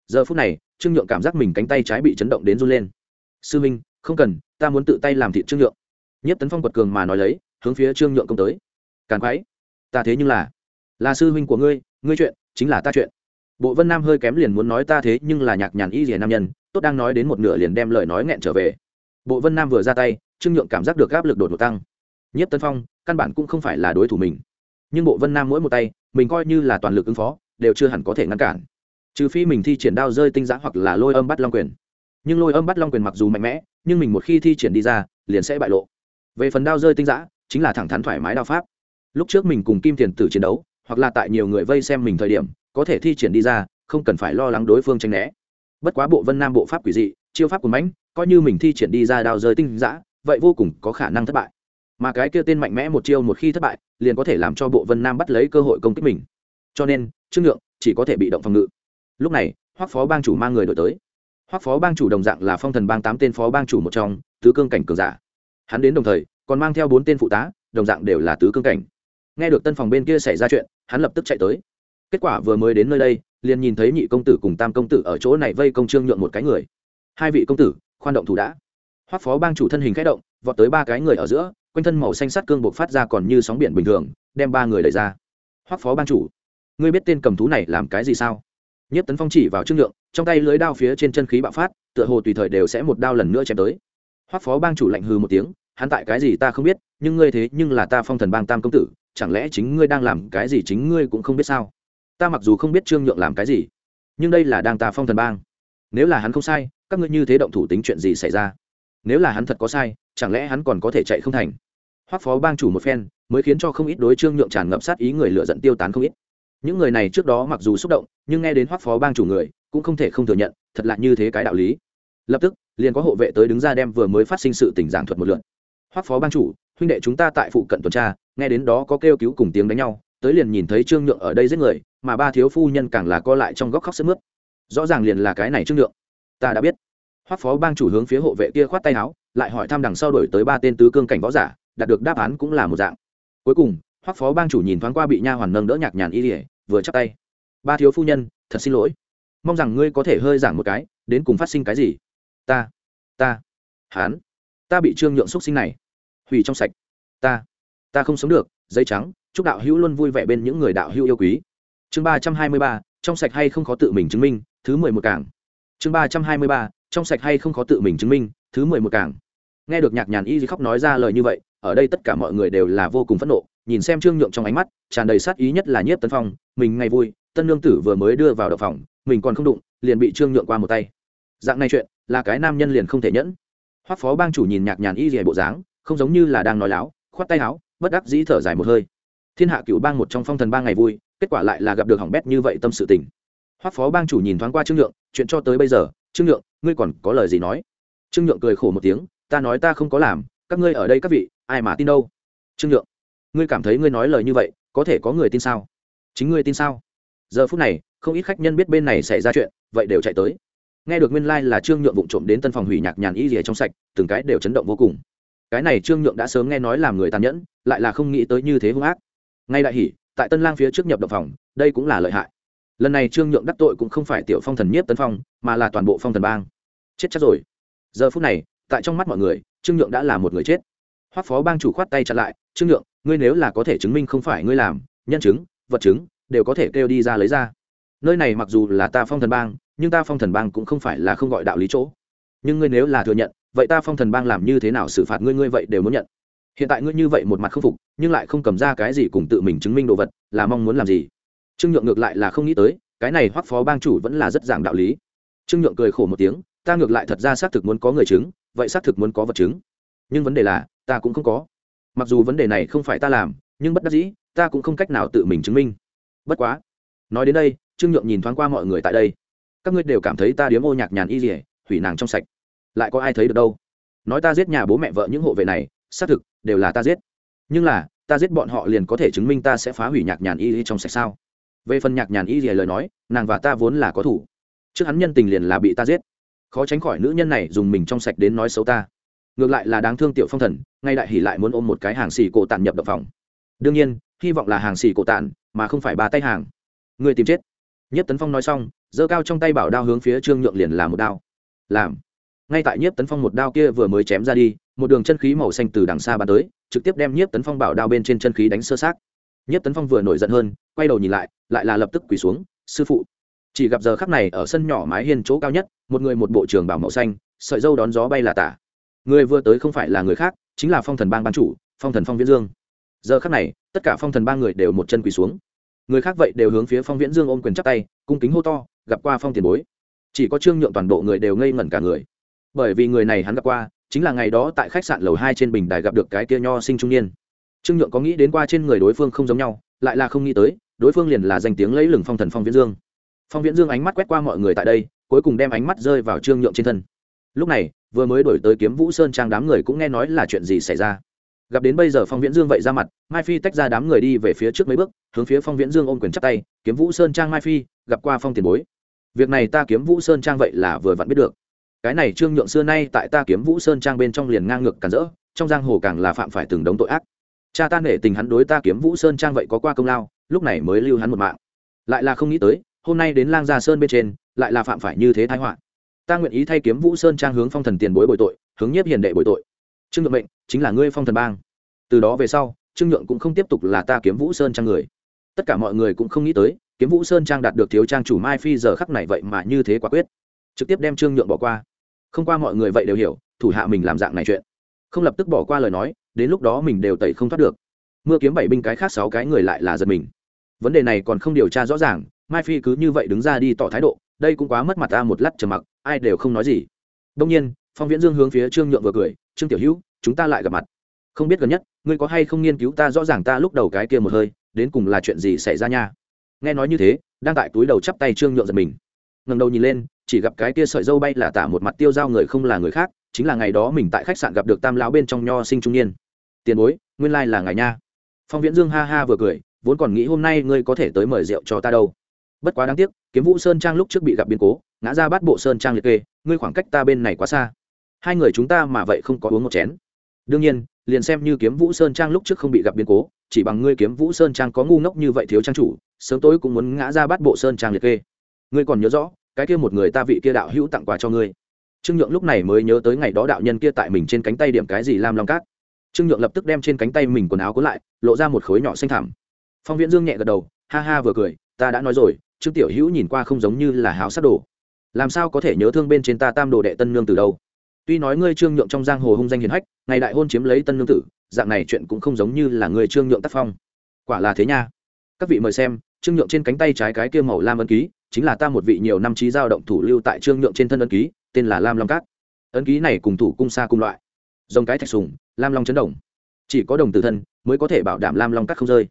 Giờ phút này, trương nhượng cảm giác mình cánh tay trái bị chấn động đến run lên. Sư minh, không cần, ta muốn tự tay làm thịt trương nhượng. Nhất tấn phong quật cường mà nói lấy, hướng phía trương nhượng công tới. Càn quái, ta thế nhưng là là sư huynh của ngươi ngươi chuyện chính là ta chuyện bộ vân nam hơi kém liền muốn nói ta thế nhưng là nhạc nhàn y rìa nam nhân, tốt đang nói đến một nửa liền đem lời nói nghẹn trở về. Bộ vân nam vừa ra tay, trương nhượng cảm giác được áp lực đột ngột tăng. Nhất tấn phong, căn bản cũng không phải là đối thủ mình. Nhưng bộ vân nam mỗi một tay, mình coi như là toàn lực ứng phó, đều chưa hẳn có thể ngăn cản. Trừ phi mình thi triển đao rơi tinh giã hoặc là lôi âm bắt long quyền. Nhưng lôi âm bắt long quyền mặc dù mạnh mẽ, nhưng mình một khi thi triển đi ra, liền sẽ bại lộ. Về phần đao rơi tinh giã, chính là thẳng thắn thoải mái đao pháp. Lúc trước mình cùng kim tiền tử chiến đấu, hoặc là tại nhiều người vây xem mình thời điểm có thể thi triển đi ra, không cần phải lo lắng đối phương tranh né. Bất quá bộ vân nam bộ pháp quỷ dị, chiêu pháp của mãnh, coi như mình thi triển đi ra đao rơi tinh giã vậy vô cùng có khả năng thất bại. Mà cái kia tên mạnh mẽ một chiêu một khi thất bại, liền có thể làm cho bộ vân nam bắt lấy cơ hội công kích mình. Cho nên, trương nhượng chỉ có thể bị động phòng ngự. Lúc này, hoắc phó bang chủ mang người đổi tới. Hoắc phó bang chủ đồng dạng là phong thần bang tám tên phó bang chủ một trong, tứ cương cảnh cường giả. Hắn đến đồng thời, còn mang theo bốn tên phụ tá, đồng dạng đều là tứ cương cảnh. Nghe được tân phòng bên kia xảy ra chuyện, hắn lập tức chạy tới kết quả vừa mới đến nơi đây, liền nhìn thấy nhị công tử cùng tam công tử ở chỗ này vây công trương nhượng một cái người. Hai vị công tử, khoan động thủ đã. Hoắc phó bang chủ thân hình khẽ động, vọt tới ba cái người ở giữa, quanh thân màu xanh sắt cương buộc phát ra còn như sóng biển bình thường, đem ba người đẩy ra. Hoắc phó bang chủ, ngươi biết tên cầm thú này làm cái gì sao? Nhất tấn phong chỉ vào trương nhượng, trong tay lưới đao phía trên chân khí bạo phát, tựa hồ tùy thời đều sẽ một đao lần nữa chém tới. Hoắc phó bang chủ lạnh hừ một tiếng, hắn tại cái gì ta không biết, nhưng ngươi thế nhưng là ta phong thần bang tam công tử, chẳng lẽ chính ngươi đang làm cái gì chính ngươi cũng không biết sao? Ta mặc dù không biết trương nhượng làm cái gì, nhưng đây là đang ta phong thần bang. Nếu là hắn không sai, các ngươi như thế động thủ tính chuyện gì xảy ra? Nếu là hắn thật có sai, chẳng lẽ hắn còn có thể chạy không thành? Hoắc phó bang chủ một phen, mới khiến cho không ít đối trương nhượng tràn ngập sát ý người lựa giận tiêu tán không ít. Những người này trước đó mặc dù xúc động, nhưng nghe đến hoắc phó bang chủ người, cũng không thể không thừa nhận, thật là như thế cái đạo lý. Lập tức, liền có hộ vệ tới đứng ra đem vừa mới phát sinh sự tình giảng thuật một lượt. Hoắc phó bang chủ, huynh đệ chúng ta tại phụ cận tuần tra, nghe đến đó có kêu cứu cùng tiếng đánh nhau, tới liền nhìn thấy trương nhượng ở đây giết người mà ba thiếu phu nhân càng là co lại trong góc khóc sức mướt. Rõ ràng liền là cái này trương lượng. Ta đã biết. Hoắc phó bang chủ hướng phía hộ vệ kia khoát tay áo, lại hỏi thăm đằng sau đổi tới ba tên tứ cương cảnh võ giả, đạt được đáp án cũng là một dạng. Cuối cùng, hoắc phó bang chủ nhìn thoáng qua bị nha hoàn nâng đỡ nhạc nhàn y ỉa vừa chắp tay. Ba thiếu phu nhân, thật xin lỗi. Mong rằng ngươi có thể hơi giảng một cái, đến cùng phát sinh cái gì? Ta ta, hán, ta bị trương nhượng xúc sinh này. Hủy trong sạch. Ta ta không sống được giấy trắng, chúc đạo hữu luôn vui vẻ bên những người đạo hữu yêu quý chương ba trăm hai mươi ba, trong sạch hay không khó tự mình chứng minh, thứ mười một cảng. Chương ba trăm hai mươi ba, trong sạch hay không khó tự mình chứng minh, thứ mười một cảng. Nghe được nhạc nhàn y khóc nói ra lời như vậy, ở đây tất cả mọi người đều là vô cùng phẫn nộ, nhìn xem trương nhượng trong ánh mắt, tràn đầy sát ý nhất là nhiếp tấn phong, mình ngay vui, tân lương tử vừa mới đưa vào đậu phòng mình còn không đụng, liền bị trương nhượng qua một tay. Dạng này chuyện, là cái nam nhân liền không thể nhẫn. Hoắc phó bang chủ nhìn nhạc nhàn y dày bộ dáng, không giống như là đang nói láo, khoát tay áo, bất đắc dĩ thở dài một hơi. Thiên hạ cựu bang một trong phong thần ba ngày vui kết quả lại là gặp được hỏng bét như vậy tâm sự tình. Hoắc phó bang chủ nhìn thoáng qua trương nhượng, chuyện cho tới bây giờ, trương nhượng, ngươi còn có lời gì nói? Trương nhượng cười khổ một tiếng, ta nói ta không có làm, các ngươi ở đây các vị, ai mà tin đâu? Trương nhượng, ngươi cảm thấy ngươi nói lời như vậy, có thể có người tin sao? Chính ngươi tin sao? Giờ phút này, không ít khách nhân biết bên này xảy ra chuyện, vậy đều chạy tới. Nghe được nguyên lai、like、là trương nhượng vụ trộm đến tân phòng hủy nhạc nhàn y rìa trong sạch, từng cái đều chấn động vô cùng. Cái này trương nhượng đã sớm nghe nói làm người tàn nhẫn, lại là không nghĩ tới như thế hung ác. Ngay đại hỉ tại tân lang phía trước nhập động phòng, đây cũng là lợi hại. Lần này trương nhượng đắc tội cũng không phải tiểu phong thần nhiếp tấn phong, mà là toàn bộ phong thần bang. Chết chắc rồi. Giờ phút này, tại trong mắt mọi người, trương nhượng đã là một người chết. Hoắc phó bang chủ khoát tay chặn lại, trương nhượng, ngươi nếu là có thể chứng minh không phải ngươi làm, nhân chứng, vật chứng, đều có thể kêu đi ra lấy ra. Nơi này mặc dù là ta phong thần bang, nhưng ta phong thần bang cũng không phải là không gọi đạo lý chỗ. Nhưng ngươi nếu là thừa nhận, vậy ta phong thần bang làm như thế nào xử phạt ngươi ngươi vậy đều muốn nhận hiện tại ngươi như vậy một mặt khâm phục, nhưng lại không cầm ra cái gì cùng tự mình chứng minh đồ vật, là mong muốn làm gì? Trương nhượng ngược lại là không nghĩ tới, cái này hoắc phó bang chủ vẫn là rất giảng đạo lý. Trương nhượng cười khổ một tiếng, ta ngược lại thật ra xác thực muốn có người chứng, vậy xác thực muốn có vật chứng. Nhưng vấn đề là, ta cũng không có. Mặc dù vấn đề này không phải ta làm, nhưng bất đắc dĩ, ta cũng không cách nào tự mình chứng minh. Bất quá, nói đến đây, trương nhượng nhìn thoáng qua mọi người tại đây. Các ngươi đều cảm thấy ta điếm ô nhạc nhàn y dỉa hủy nàng trong sạch. Lại có ai thấy được đâu? Nói ta giết nhà bố mẹ vợ những hộ vệ này xác thực, đều là ta giết. Nhưng là, ta giết bọn họ liền có thể chứng minh ta sẽ phá hủy nhạc nhàn y trong sạch sao? Về phần nhạc nhàn y dỉa lời nói, nàng và ta vốn là có thủ. Trước hắn nhân tình liền là bị ta giết. Khó tránh khỏi nữ nhân này dùng mình trong sạch đến nói xấu ta. Ngược lại là đáng thương tiểu phong thần, ngay đại hỉ lại muốn ôm một cái hàng xì cổ tàn nhập động phòng. Đương nhiên, hy vọng là hàng xì cổ tàn mà không phải ba tay hàng. Người tìm chết. Nhất tấn phong nói xong, giơ cao trong tay bảo đao hướng phía trương nhượng liền là một đao. Làm ngay tại nhiếp tấn phong một đao kia vừa mới chém ra đi, một đường chân khí màu xanh từ đằng xa bắn tới, trực tiếp đem nhiếp tấn phong bảo đao bên trên chân khí đánh sơ sát nhiếp tấn phong vừa nổi giận hơn, quay đầu nhìn lại lại là lập tức quỳ xuống, sư phụ, chỉ gặp giờ khắc này ở sân nhỏ mái hiên chỗ cao nhất, một người một bộ trường bảo màu xanh, sợi dâu đón gió bay là tả. Người vừa tới không phải là người khác, chính là phong thần bang ban chủ, phong thần phong viễn dương. Giờ khắc này, tất cả phong thần ba người đều một chân quỳ xuống. Người khác vậy đều hướng phía phong viễn dương ôm quyền chắp tay, cung kính hô to, gặp qua phong tiền bối. Chỉ có trương nhượng toàn bộ người đều ngây ngẩn cả người bởi vì người này hắn gặp qua, chính là ngày đó tại khách sạn lầu hai trên bình đài gặp được cái kia nho sinh trung niên. Trương nhượng có nghĩ đến qua trên người đối phương không giống nhau, lại là không nghĩ tới, đối phương liền là danh tiếng lấy lừng phong thần phong viễn dương. Phong viễn dương ánh mắt quét qua mọi người tại đây, cuối cùng đem ánh mắt rơi vào trương nhượng trên thân. Lúc này, vừa mới đổi tới kiếm vũ sơn trang đám người cũng nghe nói là chuyện gì xảy ra. Gặp đến bây giờ phong viễn dương vậy ra mặt, mai phi tách ra đám người đi về phía trước mấy bước, hướng phía phong viễn dương ôm quyền chắp tay, kiếm vũ sơn trang, mai phi, gặp qua phong tiền bối. Việc này ta kiếm vũ sơn trang vậy là vừa vặn biết được cái này trương nhượng xưa nay tại ta kiếm vũ sơn trang bên trong liền ngang ngược cản rỡ, trong giang hồ càng là phạm phải từng đống tội ác. Cha ta nể tình hắn đối ta kiếm vũ sơn trang vậy có qua công lao, lúc này mới lưu hắn một mạng. Lại là không nghĩ tới, hôm nay đến lang gia sơn bên trên, lại là phạm phải như thế thái họa. Ta nguyện ý thay kiếm vũ sơn trang hướng phong thần tiền bối bồi tội, hướng nhiếp hiền đệ bồi tội. Trương nhượng mệnh, chính là ngươi phong thần bang. Từ đó về sau, trương nhượng cũng không tiếp tục là ta kiếm vũ sơn trang người. Tất cả mọi người cũng không nghĩ tới, kiếm vũ sơn trang đạt được thiếu trang chủ mai phi giờ khắc này vậy mà như thế quả quyết. Trực tiếp đem trương nhượng bỏ qua không qua mọi người vậy đều hiểu, thủ hạ mình làm dạng này chuyện. Không lập tức bỏ qua lời nói, đến lúc đó mình đều tẩy không thoát được. Mưa kiếm bảy binh cái khác sáu cái người lại là giật mình. Vấn đề này còn không điều tra rõ ràng, mai phi cứ như vậy đứng ra đi tỏ thái độ, đây cũng quá mất mặt ta một lát trầm mặc, ai đều không nói gì. Đông nhiên, phong viễn dương hướng phía trương nhượng vừa cười, trương tiểu hữu, chúng ta lại gặp mặt. Không biết gần nhất, ngươi có hay không nghiên cứu ta rõ ràng ta lúc đầu cái kia một hơi, đến cùng là chuyện gì xảy ra nha? Nghe nói như thế, đang tại túi đầu chắp tay trương nhượng giật mình ngẩng đầu nhìn lên, chỉ gặp cái kia sợi dâu bay là tả một mặt tiêu dao người không là người khác, chính là ngày đó mình tại khách sạn gặp được tam lão bên trong nho sinh trung niên. Tiền bối, nguyên lai là ngài nha. Phong viễn dương ha ha vừa cười, vốn còn nghĩ hôm nay ngươi có thể tới mời rượu cho ta đâu. Bất quá đáng tiếc, kiếm vũ sơn trang lúc trước bị gặp biến cố, ngã ra bắt bộ sơn trang liệt kê, ngươi khoảng cách ta bên này quá xa. Hai người chúng ta mà vậy không có uống một chén. Đương nhiên, liền xem như kiếm vũ sơn trang lúc trước không bị gặp biến cố, chỉ bằng ngươi kiếm vũ sơn trang có ngu ngốc như vậy thiếu trang chủ, sớm tối cũng muốn ngã ra bắt bộ sơn trang liệt kê. Ngươi còn nhớ rõ cái kia một người ta vị kia đạo hữu tặng quà cho ngươi. Trương nhượng lúc này mới nhớ tới ngày đó đạo nhân kia tại mình trên cánh tay điểm cái gì lam long cát. Trương nhượng lập tức đem trên cánh tay mình quần áo cuốn lại, lộ ra một khối nhỏ xanh thẳm. Phong viễn dương nhẹ gật đầu, ha ha vừa cười, ta đã nói rồi, trương tiểu hữu nhìn qua không giống như là háo sát đồ. Làm sao có thể nhớ thương bên trên ta tam đồ đệ tân nương từ đâu? Tuy nói ngươi trương nhượng trong giang hồ hung danh hiền hách, ngày đại hôn chiếm lấy tân nương tử, dạng này chuyện cũng không giống như là người trương nhượng tác phong. Quả là thế nha. Các vị mời xem, trương nhượng trên cánh tay trái cái kia màu lam ấn ký chính là ta một vị nhiều năm trí giao động thủ lưu tại trương nhượng trên thân ấn ký, tên là lam long cát. Ấn ký này cùng thủ cung xa cùng loại dòng cái thạch sùng, lam long chấn đồng. Chỉ có đồng tử thân mới có thể bảo đảm lam long cát không rơi.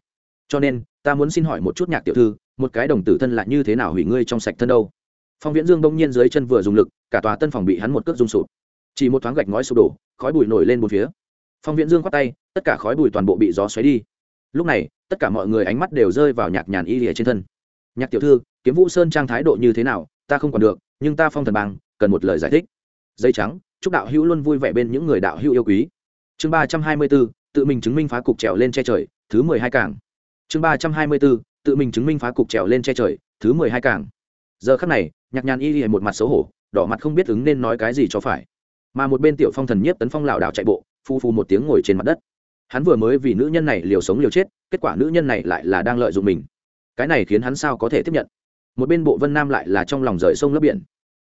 Cho nên, ta muốn xin hỏi một chút nhạc tiểu thư, một cái đồng tử thân lại như thế nào hủy ngươi trong sạch thân đâu? Phong viễn dương bỗng nhiên dưới chân vừa dùng lực, cả tòa tân phòng bị hắn một cước rung sụp. Chỉ một thoáng gạch ngói sụp đổ, khói bụi nổi lên một phía. Phong viễn dương khoát tay, tất cả khói bụi toàn bộ bị gió xoáy đi. Lúc này, tất cả mọi người ánh mắt đều rơi vào nhạc nhàn y lìa trên thân. Nhạc tiểu thư kiếm vũ sơn trang thái độ như thế nào, ta không còn được, nhưng ta phong thần bang cần một lời giải thích. Dây trắng, chúc đạo hữu luôn vui vẻ bên những người đạo hữu yêu quý. Chương ba trăm hai mươi bốn, tự mình chứng minh phá cục trèo lên che trời, thứ mười hai cảng. Chương ba trăm hai mươi bốn, tự mình chứng minh phá cục trèo lên che trời, thứ mười hai cảng. Giờ khắc này, nhạc nhàn y một mặt xấu hổ, đỏ mặt không biết ứng nên nói cái gì cho phải. Mà một bên tiểu phong thần nhiếp tấn phong lảo đảo chạy bộ, phu phu một tiếng ngồi trên mặt đất. Hắn vừa mới vì nữ nhân này liều sống liều chết, kết quả nữ nhân này lại là đang lợi dụng mình. Cái này khiến hắn sao có thể tiếp nhận? Một bên bộ vân nam lại là trong lòng rời sông lấp biển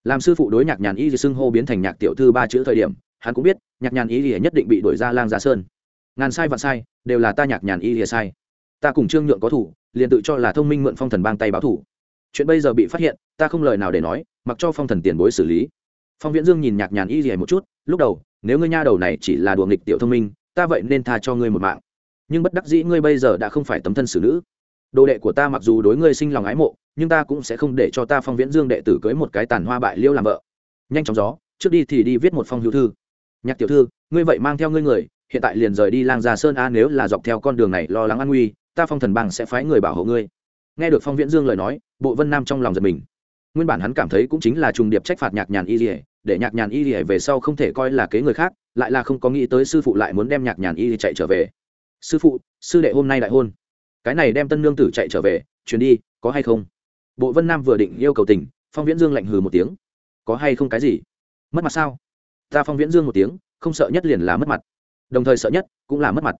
làm sư phụ đối nhạc nhàn y thì xưng hô biến thành nhạc tiểu thư ba chữ thời điểm hắn cũng biết nhạc nhàn y thì nhất định bị đuổi ra lang gia sơn ngàn sai vạn sai đều là ta nhạc nhàn y thì sai ta cùng trương nhượng có thủ liền tự cho là thông minh mượn phong thần bang tay báo thủ chuyện bây giờ bị phát hiện ta không lời nào để nói mặc cho phong thần tiền bối xử lý phong viễn dương nhìn nhạc nhàn y gì một chút lúc đầu nếu ngươi nha đầu này chỉ là đùa nghịch tiểu thông minh ta vậy nên tha cho ngươi một mạng nhưng bất đắc dĩ ngươi bây giờ đã không phải tấm thân xử nữ đồ đệ của ta mặc dù đối ngươi sinh lòng ái mộ nhưng ta cũng sẽ không để cho ta phong viễn dương đệ tử cưới một cái tàn hoa bại liêu làm vợ. Nhanh chóng gió, trước đi thì đi viết một phong hữu thư. Nhạc tiểu thư, ngươi vậy mang theo ngươi người, hiện tại liền rời đi lang già sơn a, nếu là dọc theo con đường này lo lắng an nguy, ta phong thần bang sẽ phái người bảo hộ ngươi. Nghe được phong viễn dương lời nói, bộ vân nam trong lòng giật mình. Nguyên bản hắn cảm thấy cũng chính là trùng điệp trách phạt nhạc nhàn y rỉa để nhạc nhàn y rỉa về sau không thể coi là kế người khác, lại là không có nghĩ tới sư phụ lại muốn đem nhạc nhàn y chạy trở về. Sư phụ, sư đệ hôm nay đại hôn. Cái này đem tân nương tử chạy trở về chuyến đi, có hay không? Bộ vân nam vừa định yêu cầu tình, phong viễn dương lạnh hừ một tiếng. Có hay không cái gì? Mất mặt sao? Ta phong viễn dương một tiếng, không sợ nhất liền là mất mặt. Đồng thời sợ nhất cũng là mất mặt.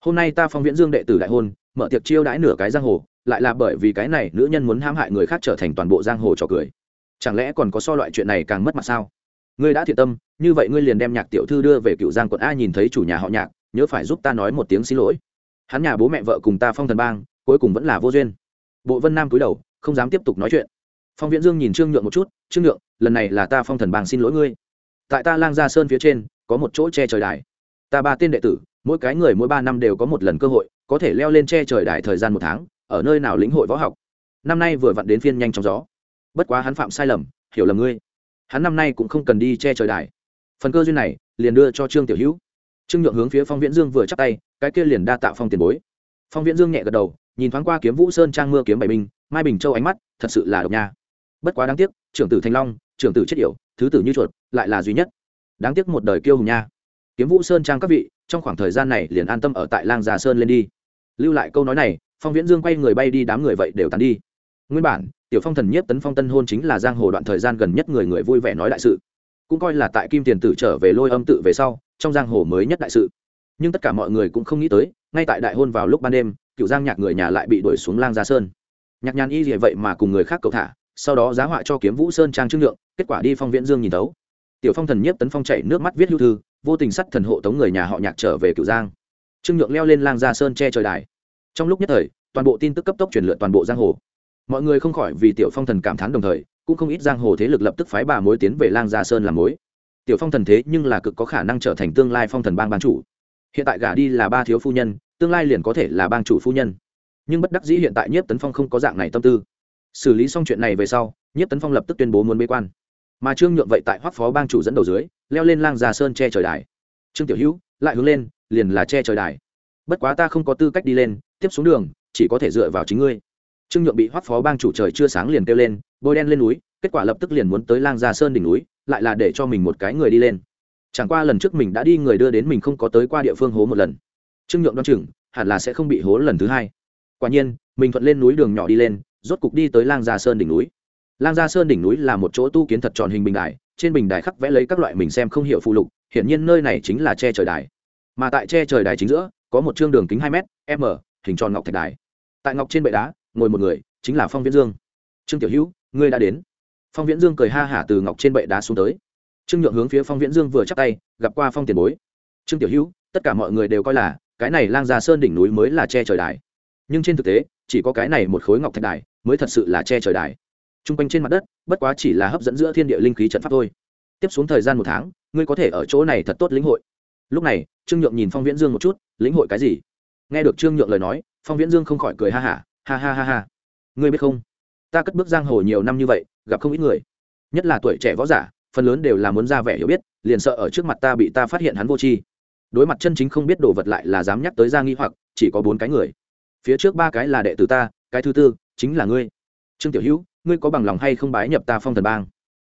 Hôm nay ta phong viễn dương đệ tử đại hôn, mở tiệc chiêu đãi nửa cái giang hồ, lại là bởi vì cái này nữ nhân muốn hãm hại người khác trở thành toàn bộ giang hồ trò cười. Chẳng lẽ còn có so loại chuyện này càng mất mặt sao? Ngươi đã thiện tâm, như vậy ngươi liền đem nhạc tiểu thư đưa về cựu giang quận a nhìn thấy chủ nhà họ nhạc, nhớ phải giúp ta nói một tiếng xin lỗi. Hắn nhà bố mẹ vợ cùng ta phong thần bang, cuối cùng vẫn là vô duyên. Bộ vân nam cúi đầu không dám tiếp tục nói chuyện. Phong viễn dương nhìn trương nhượng một chút, trương nhượng, lần này là ta phong thần bang xin lỗi ngươi. Tại ta lang gia sơn phía trên, có một chỗ che trời đài. Ta ba tên đệ tử, mỗi cái người mỗi ba năm đều có một lần cơ hội, có thể leo lên che trời đài thời gian một tháng, ở nơi nào lĩnh hội võ học. Năm nay vừa vặn đến phiên nhanh trong gió. Bất quá hắn phạm sai lầm, hiểu lầm ngươi. Hắn năm nay cũng không cần đi che trời đài. Phần cơ duyên này, liền đưa cho trương tiểu hữu. Trương nhượng hướng phía phong viễn dương vừa chắc tay, cái kia liền đa tạo phong tiền bối. Phong viễn dương nhẹ gật đầu, nhìn thoáng qua kiếm vũ sơn trang mưa kiếm bảy binh mai bình châu ánh mắt thật sự là độc nha. Bất quá đáng tiếc, trưởng tử thanh long, trưởng tử chết yểu, thứ tử như chuột, lại là duy nhất. Đáng tiếc một đời kiêu hùng nha. Kiếm vũ sơn trang các vị, trong khoảng thời gian này liền an tâm ở tại lang già sơn lên đi. Lưu lại câu nói này, phong viễn dương quay người bay đi đám người vậy đều tàn đi. Nguyên bản, tiểu phong thần nhiếp tấn phong tân hôn chính là giang hồ đoạn thời gian gần nhất người người vui vẻ nói đại sự. Cũng coi là tại kim tiền tử trở về lôi âm tự về sau, trong giang hồ mới nhất đại sự. Nhưng tất cả mọi người cũng không nghĩ tới, ngay tại đại hôn vào lúc ban đêm cựu giang nhạc người nhà lại bị đuổi xuống lang gia sơn nhạc nhàn y gì vậy mà cùng người khác cầu thả, sau đó giá họa cho kiếm vũ sơn trang trương lượng, kết quả đi phong viễn dương nhìn tấu tiểu phong thần nhiếp tấn phong chạy nước mắt viết hưu thư, vô tình sắt thần hộ tống người nhà họ nhạc trở về cựu giang. Trương nhượng leo lên lang gia sơn che trời đài. Trong lúc nhất thời, toàn bộ tin tức cấp tốc truyền lượn toàn bộ giang hồ. Mọi người không khỏi vì tiểu phong thần cảm thán đồng thời, cũng không ít giang hồ thế lực lập tức phái bà mối tiến về lang gia sơn làm mối. Tiểu phong thần thế nhưng là cực có khả năng trở thành tương lai phong thần bang ban chủ. Hiện tại gả đi là ba thiếu phu nhân, tương lai liền có thể là bang chủ phu nhân nhưng bất đắc dĩ hiện tại nhiếp tấn phong không có dạng này tâm tư. Xử lý xong chuyện này về sau, nhiếp tấn phong lập tức tuyên bố muốn bế quan. Mà trương nhượng vậy tại hoác phó bang chủ dẫn đầu dưới, leo lên lang già sơn che trời đài. Trương tiểu hữu lại hướng lên, liền là che trời đài. Bất quá ta không có tư cách đi lên, tiếp xuống đường, chỉ có thể dựa vào chính ngươi. Trương nhượng bị hoác phó bang chủ trời chưa sáng liền kêu lên, bôi đen lên núi, kết quả lập tức liền muốn tới lang già sơn đỉnh núi, lại là để cho mình một cái người đi lên. Chẳng qua lần trước mình đã đi người đưa đến mình không có tới qua địa phương hố một lần. Trương nhượng đoan chừng, hẳn là sẽ không bị hố lần thứ hai quả nhiên, mình thuận lên núi đường nhỏ đi lên, rốt cục đi tới lang gia sơn đỉnh núi. Lang gia sơn đỉnh núi là một chỗ tu kiến thật tròn hình bình đài, trên bình đài khắc vẽ lấy các loại mình xem không hiểu phụ lục, hiển nhiên nơi này chính là che trời đài. Mà tại che trời đài chính giữa, có một chương đường kính hai m m hình tròn ngọc thạch đài. Tại ngọc trên bệ đá, ngồi một người, chính là phong viễn dương. Trương tiểu hữu, ngươi đã đến. Phong viễn dương cười ha hả từ ngọc trên bệ đá xuống tới. Trương nhượng hướng phía phong viễn dương vừa chắc tay, gặp qua phong tiền bối. Trương tiểu hữu, tất cả mọi người đều coi là, cái này lang gia sơn đỉnh núi mới là che trời đài nhưng trên thực tế chỉ có cái này một khối ngọc thạch đài mới thật sự là che trời đài. T r u n g quanh trên mặt đất bất quá chỉ là hấp dẫn giữa thiên địa linh khí trận pháp thôi. Tiếp xuống thời gian một tháng ngươi có thể ở chỗ này thật tốt lĩnh hội. Lúc này trương nhượng nhìn phong viễn dương một chút lĩnh hội cái gì? Nghe được trương nhượng lời nói phong viễn dương không khỏi cười ha hả ha, ha ha ha. Ha ngươi biết không? Ta cất bước giang hồ nhiều năm như vậy gặp không ít người. Nhất là tuổi trẻ võ giả phần lớn đều là muốn ra vẻ hiểu biết liền sợ ở trước mặt ta bị ta phát hiện hắn vô tri. Đối mặt chân chính không biết đồ vật lại là dám nhắc tới ra nghi hoặc chỉ có bốn cái người phía trước ba cái là đệ tử ta, cái thứ tư chính là ngươi. Trương tiểu hữu, ngươi có bằng lòng hay không bái nhập ta phong thần bang?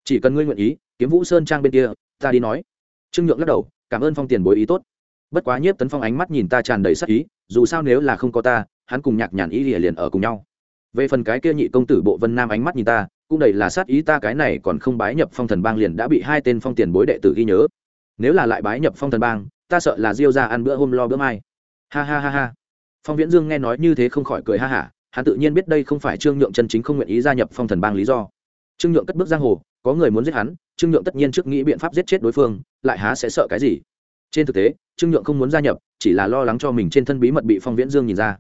Chỉ cần ngươi nguyện ý, kiếm vũ sơn trang bên kia, ta đi nói. Trương nhượng lắc đầu, cảm ơn phong tiền bối ý tốt. Bất quá nhiếp tấn phong ánh mắt nhìn ta tràn đầy sắc ý, dù sao nếu là không có ta, hắn cùng nhạc nhàn ý lìa liền ở cùng nhau. Về phần cái kia nhị công tử bộ vân nam ánh mắt nhìn ta, cũng đầy là sát ý ta cái này còn không bái nhập phong thần bang liền đã bị hai tên phong tiền bối đệ tử ghi nhớ. Nếu là lại bái nhập phong thần bang, ta sợ là diêu ra ăn bữa hôm lo bữa mai. Ha ha ha ha phong viễn dương nghe nói như thế không khỏi cười ha hả, hắn tự nhiên biết đây không phải trương nhượng chân chính không nguyện ý gia nhập phong thần bang lý do. Trương nhượng cất bước giang hồ, có người muốn giết hắn, trương nhượng tất nhiên trước nghĩ biện pháp giết chết đối phương, lại há sẽ sợ cái gì? Trên thực tế, trương nhượng không muốn gia nhập, chỉ là lo lắng cho mình trên thân bí mật bị phong viễn dương nhìn ra.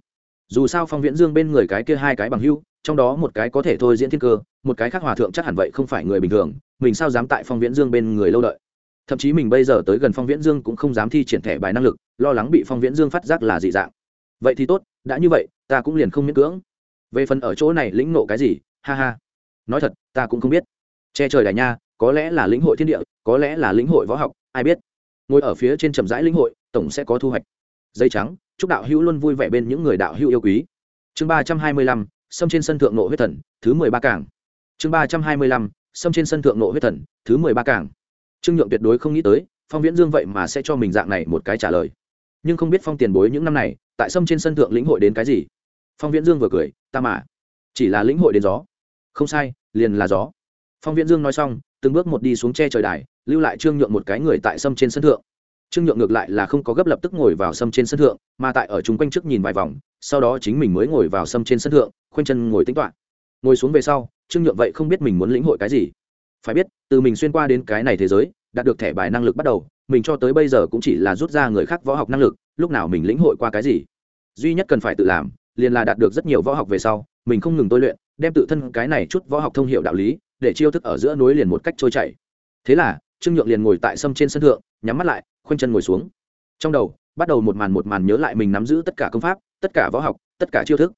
Dù sao phong viễn dương bên người cái kia hai cái bằng hưu trong đó một cái có thể thôi diễn thiên cơ, một cái khác hòa thượng chắc hẳn vậy không phải người bình thường, mình sao dám tại phong viễn dương bên người lâu đợi? Thậm chí mình bây giờ tới gần phong viễn dương cũng không dám thi triển thẻ bài năng lực, lo lắng bị phong viễn dương phát giác là dị dạng vậy thì tốt, đã như vậy, ta cũng liền không miễn cưỡng. Về phần ở chỗ này lĩnh nộ cái gì, ha ha. Nói thật, ta cũng không biết. Che trời đài nha, có lẽ là lĩnh hội thiên địa, có lẽ là lĩnh hội võ học, ai biết. Ngồi ở phía trên trầm rãi lĩnh hội, tổng sẽ có thu hoạch. Dây trắng, chúc đạo hữu luôn vui vẻ bên những người đạo hữu yêu quý. Chương ba trăm hai mươi lăm xâm trên sân thượng nộ huyết thần, thứ mười ba cảng. Chương ba trăm hai mươi lăm xâm trên sân thượng nộ huyết thần, thứ mười ba cảng. Trương nhượng tuyệt đối không nghĩ tới, phong viễn dương vậy mà sẽ cho mình dạng này một cái trả lời nhưng không biết phong tiền bối những năm này tại sâm trên sân thượng lĩnh hội đến cái gì. Phong viễn dương vừa cười, ta mà, chỉ là lĩnh hội đến gió. Không sai, liền là gió. Phong viễn dương nói xong, từng bước một đi xuống che trời đài, lưu lại trương nhượng một cái người tại sâm trên sân thượng. Trương nhượng ngược lại là không có gấp lập tức ngồi vào sâm trên sân thượng, mà tại ở chung quanh trước nhìn vài vòng, sau đó chính mình mới ngồi vào sâm trên sân thượng, khoanh chân ngồi tính toán ngồi xuống về sau, trương nhượng vậy không biết mình muốn lĩnh hội cái gì. Phải biết, từ mình xuyên qua đến cái này thế giới, đạt được thẻ bài năng lực bắt đầu mình cho tới bây giờ cũng chỉ là rút ra người khác võ học năng lực, lúc nào mình lĩnh hội qua cái gì. Duy nhất cần phải tự làm, liền là đạt được rất nhiều võ học về sau, mình không ngừng tôi luyện, đem tự thân cái này chút võ học thông hiệu đạo lý, để chiêu thức ở giữa núi liền một cách trôi chảy. Thế là, trương nhượng liền ngồi tại sâm trên sân thượng, nhắm mắt lại, khoanh chân ngồi xuống. Trong đầu, bắt đầu một màn một màn nhớ lại mình nắm giữ tất cả công pháp, tất cả võ học, tất cả chiêu thức.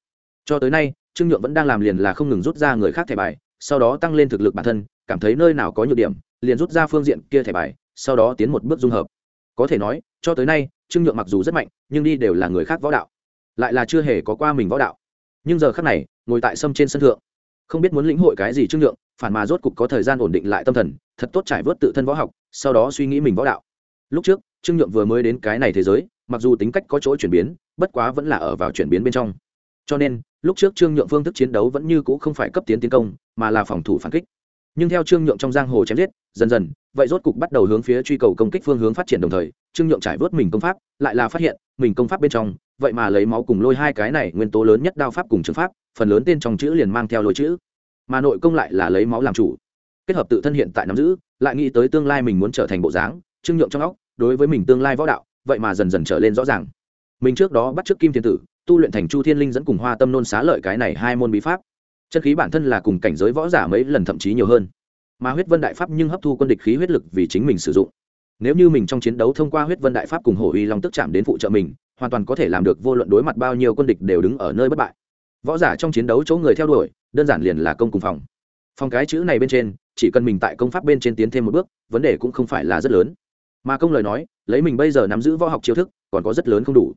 Cho tới nay, trương nhượng vẫn đang làm liền là không ngừng rút ra người khác thẻ bài, sau đó tăng lên thực lực bản thân, cảm thấy nơi nào có nhược điểm, liền rút ra phương diện kia thẻ bài sau đó tiến một bước dung hợp. Có thể nói, cho tới nay, trương nhượng mặc dù rất mạnh, nhưng đi đều là người khác võ đạo. Lại là chưa hề có qua mình võ đạo. Nhưng giờ khác này, ngồi tại sâm trên sân thượng, không biết muốn lĩnh hội cái gì trương nhượng, phản mà rốt cục có thời gian ổn định lại tâm thần, thật tốt trải vớt tự thân võ học, sau đó suy nghĩ mình võ đạo. Lúc trước, trương nhượng vừa mới đến cái này thế giới, mặc dù tính cách có chỗ chuyển biến, bất quá vẫn là ở vào chuyển biến bên trong. Cho nên, lúc trước trương nhượng phương thức chiến đấu vẫn như c ũ không phải cấp tiến tiến công, mà là phòng thủ phản kích nhưng theo trương nhượng trong giang hồ chém giết, dần dần, vậy rốt cục bắt đầu hướng phía truy cầu công kích phương hướng phát triển đồng thời, trương nhượng trải vớt mình công pháp, lại là phát hiện, mình công pháp bên trong, vậy mà lấy máu cùng lôi hai cái này nguyên tố lớn nhất đao pháp cùng trường pháp, phần lớn tên trong chữ liền mang theo lôi chữ. Mà nội công lại là lấy máu làm chủ. Kết hợp tự thân hiện tại nắm giữ, lại nghĩ tới tương lai mình muốn trở thành bộ dáng, trương nhượng trong óc, đối với mình tương lai võ đạo, vậy mà dần dần trở lên rõ ràng. Mình trước đó bắt t kim thiên tử, tu luyện thành chu thiên linh dẫn cùng hoa tâm nôn xá lợi cái này hai môn bí pháp chân khí bản thân là cùng cảnh giới võ giả mấy lần thậm chí nhiều hơn. Mà huyết vân đại pháp nhưng hấp thu quân địch khí huyết lực vì chính mình sử dụng. Nếu như mình trong chiến đấu thông qua huyết vân đại pháp cùng hổ uy long tức chạm đến phụ trợ mình, hoàn toàn có thể làm được vô luận đối mặt bao nhiêu quân địch đều đứng ở nơi bất bại. Võ giả trong chiến đấu chỗ người theo đuổi, đơn giản liền là công cùng phòng. Phòng cái chữ này bên trên, chỉ cần mình tại công pháp bên trên tiến thêm một bước, vấn đề cũng không phải là rất lớn. Mà công lời nói, lấy mình bây giờ nắm giữ võ học chiêu thức, còn có rất lớn không đủ.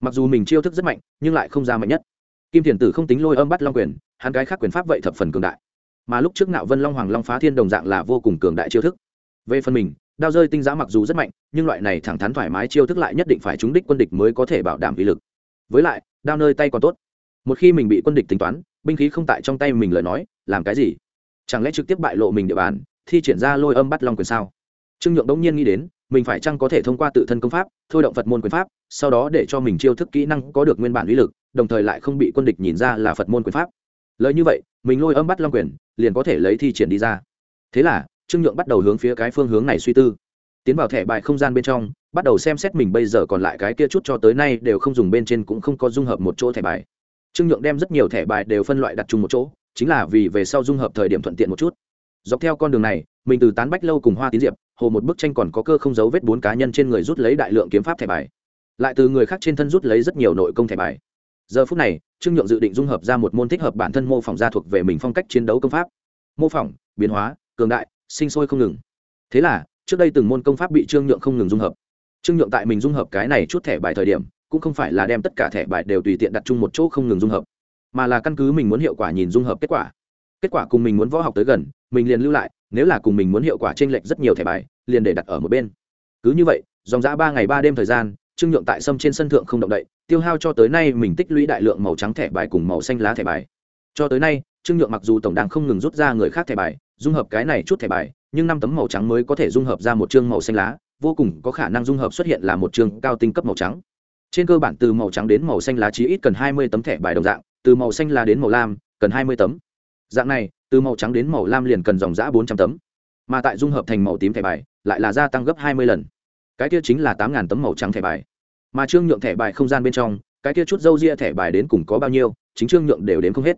Mặc dù mình chiêu thức rất mạnh, nhưng lại không ra mạnh nhất kim thiền tử không tính lôi âm bắt long quyền, hắn cái khác quyền pháp vậy thập phần cường đại. Mà lúc trước nạo vân long hoàng long phá thiên đồng dạng là vô cùng cường đại chiêu thức. Về phần mình, đao rơi tinh giá mặc dù rất mạnh, nhưng loại này thẳng thắn thoải mái chiêu thức lại nhất định phải trúng đích quân địch mới có thể bảo đảm uy lực. Với lại, đao nơi tay còn tốt. Một khi mình bị quân địch tính toán, binh khí không tại trong tay mình lời nói, làm cái gì? Chẳng lẽ trực tiếp bại lộ mình địa bàn, thi triển ra lôi âm bắt long quyền sao? Trương nhượng đống nhiên nghĩ đến mình phải chăng có thể thông qua tự thân công pháp, thôi động phật môn quyền pháp, sau đó để cho mình chiêu thức kỹ năng có được nguyên bản uy lực, đồng thời lại không bị quân địch nhìn ra là phật môn quyền pháp. Lời như vậy, mình lôi âm bắt long quyền, liền có thể lấy thi triển đi ra. Thế là, trương nhượng bắt đầu hướng phía cái phương hướng này suy tư. Tiến vào thẻ bài không gian bên trong, bắt đầu xem xét mình bây giờ còn lại cái kia chút cho tới nay đều không dùng bên trên cũng không có dung hợp một chỗ thẻ bài. Trương nhượng đem rất nhiều thẻ bài đều phân loại đặt chung một chỗ, chính là vì về sau dung hợp thời điểm thuận tiện một chút. Dọc theo con đường này, mình từ tán bách lâu cùng hoa tín diệp hồ một bức tranh còn có cơ không giấu vết bốn cá nhân trên người rút lấy đại lượng kiếm pháp thẻ bài. Lại từ người khác trên thân rút lấy rất nhiều nội công thẻ bài. Giờ phút này, trương nhượng dự định dung hợp ra một môn thích hợp bản thân mô phỏng gia thuộc về mình phong cách chiến đấu công pháp. Mô phỏng, biến hóa, cường đại, sinh sôi không ngừng. Thế là, trước đây từng môn công pháp bị trương nhượng không ngừng dung hợp. Trương nhượng tại mình dung hợp cái này chút thẻ bài thời điểm, cũng không phải là đem tất cả thẻ bài đều tùy tiện đặt chung một chỗ không ngừng dung hợp, mà là căn cứ mình muốn hiệu quả nhìn dung hợp kết quả. Kết quả cùng mình muốn võ học tới gần, mình liền lưu lại nếu là cùng mình muốn hiệu quả t lệch rất nhiều thẻ bài, liền để đặt ở một bên. Cứ như vậy, dòng giã ba ngày ba đêm thời gian, trương nhượng tại sâm trên sân thượng không động đậy, tiêu hao cho tới nay mình tích lũy đại lượng màu trắng thẻ bài cùng màu xanh lá thẻ bài. Cho tới nay, trương nhượng mặc dù tổng đảng không ngừng rút ra người khác thẻ bài, dung hợp cái này chút thẻ bài, nhưng năm tấm màu trắng mới có thể dung hợp ra một chương màu xanh lá, vô cùng có khả năng dung hợp xuất hiện là một chương cao tinh cấp màu trắng. Trên cơ bản từ màu trắng đến màu xanh lá chí ít cần hai mươi tấm thẻ bài đồng dạng, từ màu xanh lá đến màu lam, cần hai mươi tấm. Dạng này từ màu trắng đến màu lam liền cần dòng giã bốn trăm tấm. Mà tại dung hợp thành màu tím thẻ bài, lại là gia tăng gấp hai mươi lần. Cái kia chính là tám tấm màu trắng thẻ bài. Mà trương nhượng thẻ bài không gian bên trong, cái kia chút dâu ria thẻ bài đến cùng có bao nhiêu, chính trương nhượng đều đến không hết.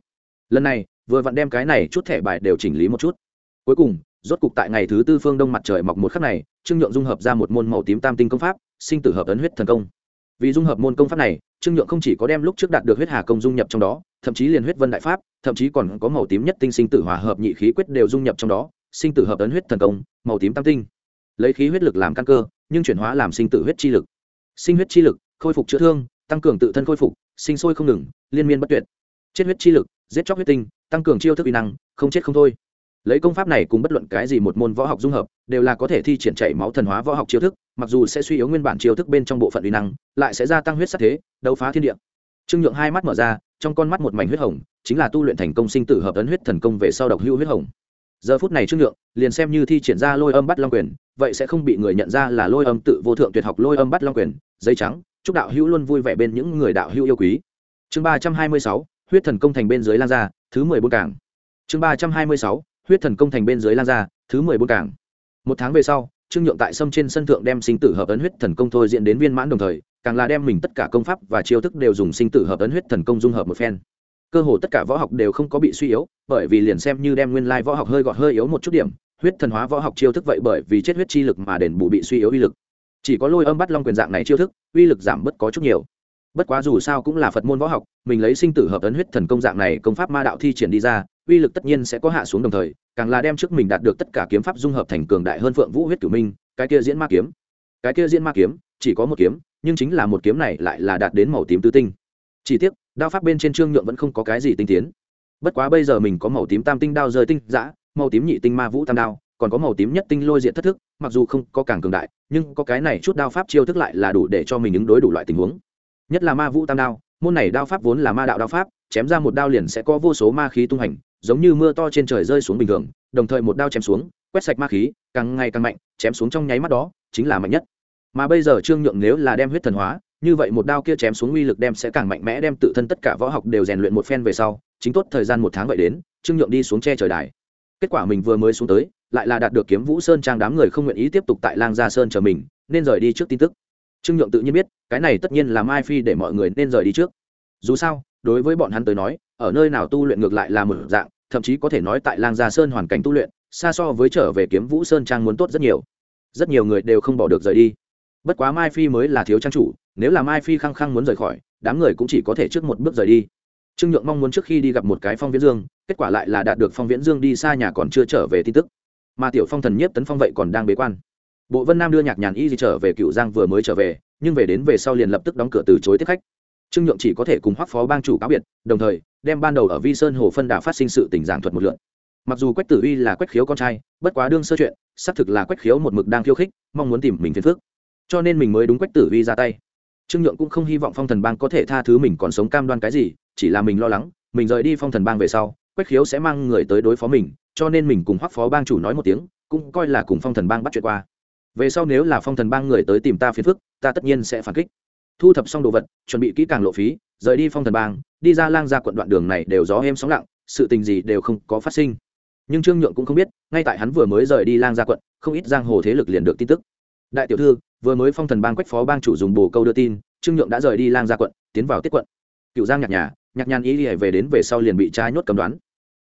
Lần này, vừa vặn đem cái này chút thẻ bài đều chỉnh lý một chút. Cuối cùng, rốt cục tại ngày thứ tư phương đông mặt trời mọc một khắc này, trương nhượng dung hợp ra một môn màu tím tam tinh công pháp, sinh tử hợp ấn huyết thần công vì dung hợp môn công pháp này, trương nhượng không chỉ có đem lúc trước đạt được huyết hà công dung nhập trong đó, thậm chí liền huyết vân đại pháp, thậm chí còn có màu tím nhất tinh sinh tử hòa hợp nhị khí quyết đều dung nhập trong đó, sinh tử hợp ấn huyết thần công, màu tím tam tinh. Lấy khí huyết lực làm căn cơ, nhưng chuyển hóa làm sinh tử huyết chi lực. Sinh huyết chi lực, khôi phục chữa thương, tăng cường tự thân khôi phục, sinh sôi không ngừng, liên miên bất tuyệt. Chết huyết chi lực, giết chóc huyết tinh, tăng cường chiêu thức uy năng, không chết không thôi lấy công pháp này cùng bất luận cái gì một môn võ học dung hợp, đều là có thể thi triển chảy máu thần hóa võ học chiêu thức, mặc dù sẽ suy yếu nguyên bản chiêu thức bên trong bộ phận uy năng, lại sẽ gia tăng huyết sắc thế, đấu phá thiên địa. Trương nhượng hai mắt mở ra, trong con mắt một mảnh huyết hồng, chính là tu luyện thành công sinh tử hợp ấn huyết thần công về sau độc hưu huyết hồng. Giờ phút này trương nhượng liền xem như thi triển ra lôi âm bắt long quyền, vậy sẽ không bị người nhận ra là lôi âm tự vô thượng tuyệt học lôi âm bắt long quyền dây trắng, chúc đạo hữu luôn vui vẻ bên những người đạo hữu yêu quý. Chương ba trăm hai mươi sáu, huyết thần công thành bên dưới lan ra, thứ mười bốn cảng chương ba trăm hai mươi sáu huyết thần công thành bên dưới lan ra, thứ mười bốn cảng. Một tháng về sau, trương nhượng tại sâm trên sân thượng đem sinh tử hợp ấn huyết thần công thôi diễn đến viên mãn đồng thời, càng là đem mình tất cả công pháp và chiêu thức đều dùng sinh tử hợp ấn huyết thần công dung hợp một phen. Cơ hồ tất cả võ học đều không có bị suy yếu, bởi vì liền xem như đem nguyên lai võ học hơi gọt hơi yếu một chút điểm, huyết thần hóa võ học chiêu thức vậy bởi vì chết huyết chi lực mà đền bù bị suy yếu uy lực. Chỉ có lôi âm bắt long quyền dạng này chiêu thức, uy lực giảm bớt có chút nhiều. Bất quá dù sao cũng là phật môn võ học, mình lấy sinh tử hợp ấn huyết thần công dạng này công pháp ma đạo thi triển đi ra uy lực tất nhiên sẽ có hạ xuống đồng thời, càng là đem trước mình đạt được tất cả kiếm pháp dung hợp thành cường đại hơn phượng vũ huyết cửu minh, cái kia diễn ma kiếm. Cái kia diễn ma kiếm, chỉ có một kiếm, nhưng chính là một kiếm này lại là đạt đến màu tím tứ tinh. Chỉ tiếc, đao pháp bên trên trương nhượng vẫn không có cái gì tinh tiến. Bất quá bây giờ mình có màu tím tam tinh đao rơi tinh giã màu tím nhị tinh ma vũ tam đao, còn có màu tím nhất tinh lôi diện thất thức, mặc dù không có càng cường đại, nhưng có cái này chút đao pháp chiêu thức lại là đủ để cho mình ứng đối đủ loại tình huống. Nhất là ma vũ tam đao, môn này đao pháp vốn là ma đạo đao pháp, chém ra một đao liền sẽ có vô số ma khí tung hành giống như mưa to trên trời rơi xuống bình thường, đồng thời một đao chém xuống, quét sạch ma khí, càng ngày càng mạnh, chém xuống trong nháy mắt đó, chính là mạnh nhất. Mà bây giờ trương nhượng nếu là đem huyết thần hóa, như vậy một đao kia chém xuống uy lực đem sẽ càng mạnh mẽ đem tự thân tất cả võ học đều rèn luyện một phen về sau, chính tốt thời gian một tháng vậy đến, trương nhượng đi xuống che trời đài. Kết quả mình vừa mới xuống tới, lại là đạt được kiếm vũ sơn trang đám người không nguyện ý tiếp tục tại lang gia sơn chờ mình, nên rời đi trước tin tức. Trương nhượng tự nhiên biết, cái này tất nhiên là mai phi để mọi người nên rời đi trước. Dù sao đối với bọn hắn tới nói, ở nơi nào tu luyện ngược lại là một dạng, thậm chí có thể nói tại lang gia sơn hoàn cảnh tu luyện, xa so với trở về kiếm vũ sơn trang muốn tốt rất nhiều. Rất nhiều người đều không bỏ được rời đi. Bất quá mai phi mới là thiếu trang chủ, nếu là mai phi khăng khăng muốn rời khỏi, đám người cũng chỉ có thể trước một bước rời đi. Trương nhượng mong muốn trước khi đi gặp một cái phong viễn dương, kết quả lại là đạt được phong viễn dương đi xa nhà còn chưa trở về tin tức. Mà tiểu phong thần nhiếp tấn phong vậy còn đang bế quan. Bộ vân nam đưa nhạc nhàn y gì trở về cựu giang vừa mới trở về, nhưng về đến về sau liền lập tức đóng cửa từ chối tiếp khách trương nhượng chỉ có thể cùng hoắc phó bang chủ cáo biệt, đồng thời, đem ban đầu ở vi sơn hồ phân đà phát sinh sự tình giảng thuật một lượn mặc dù quách tử uy là quách khiếu con trai, bất quá đương sơ chuyện, xác thực là quách khiếu một mực đang khiêu khích, mong muốn tìm mình phiền phước cho nên mình mới đúng quách tử uy ra tay. Trương nhượng cũng không hy vọng phong thần bang có thể tha thứ mình còn sống cam đoan cái gì, chỉ là mình lo lắng, mình rời đi phong thần bang về sau, quách khiếu sẽ mang người tới đối phó mình, cho nên mình cùng hoắc phó bang chủ nói một tiếng, cũng coi là cùng phong thần bang bắt chuyện qua. Về sau nếu là phong thần bang người tới tìm ta phiền phức, ta tất nhiên sẽ phản kích thu thập xong đồ vật, chuẩn bị kỹ càng lộ phí, rời đi phong thần bang, đi ra lang ra quận đoạn đường này đều gió êm sóng lặng, sự tình gì đều không có phát sinh. Nhưng trương nhượng cũng không biết, ngay tại hắn vừa mới rời đi lang ra quận, không ít giang hồ thế lực liền được tin tức. Đại tiểu thư, vừa mới phong thần bang quách phó bang chủ dùng bồ câu đưa tin, trương nhượng đã rời đi lang ra quận, tiến vào tiết quận. Cựu giang nhạc nhà, nhạc nhàn ý đi về đến về sau liền bị trai nhốt cầm đoán.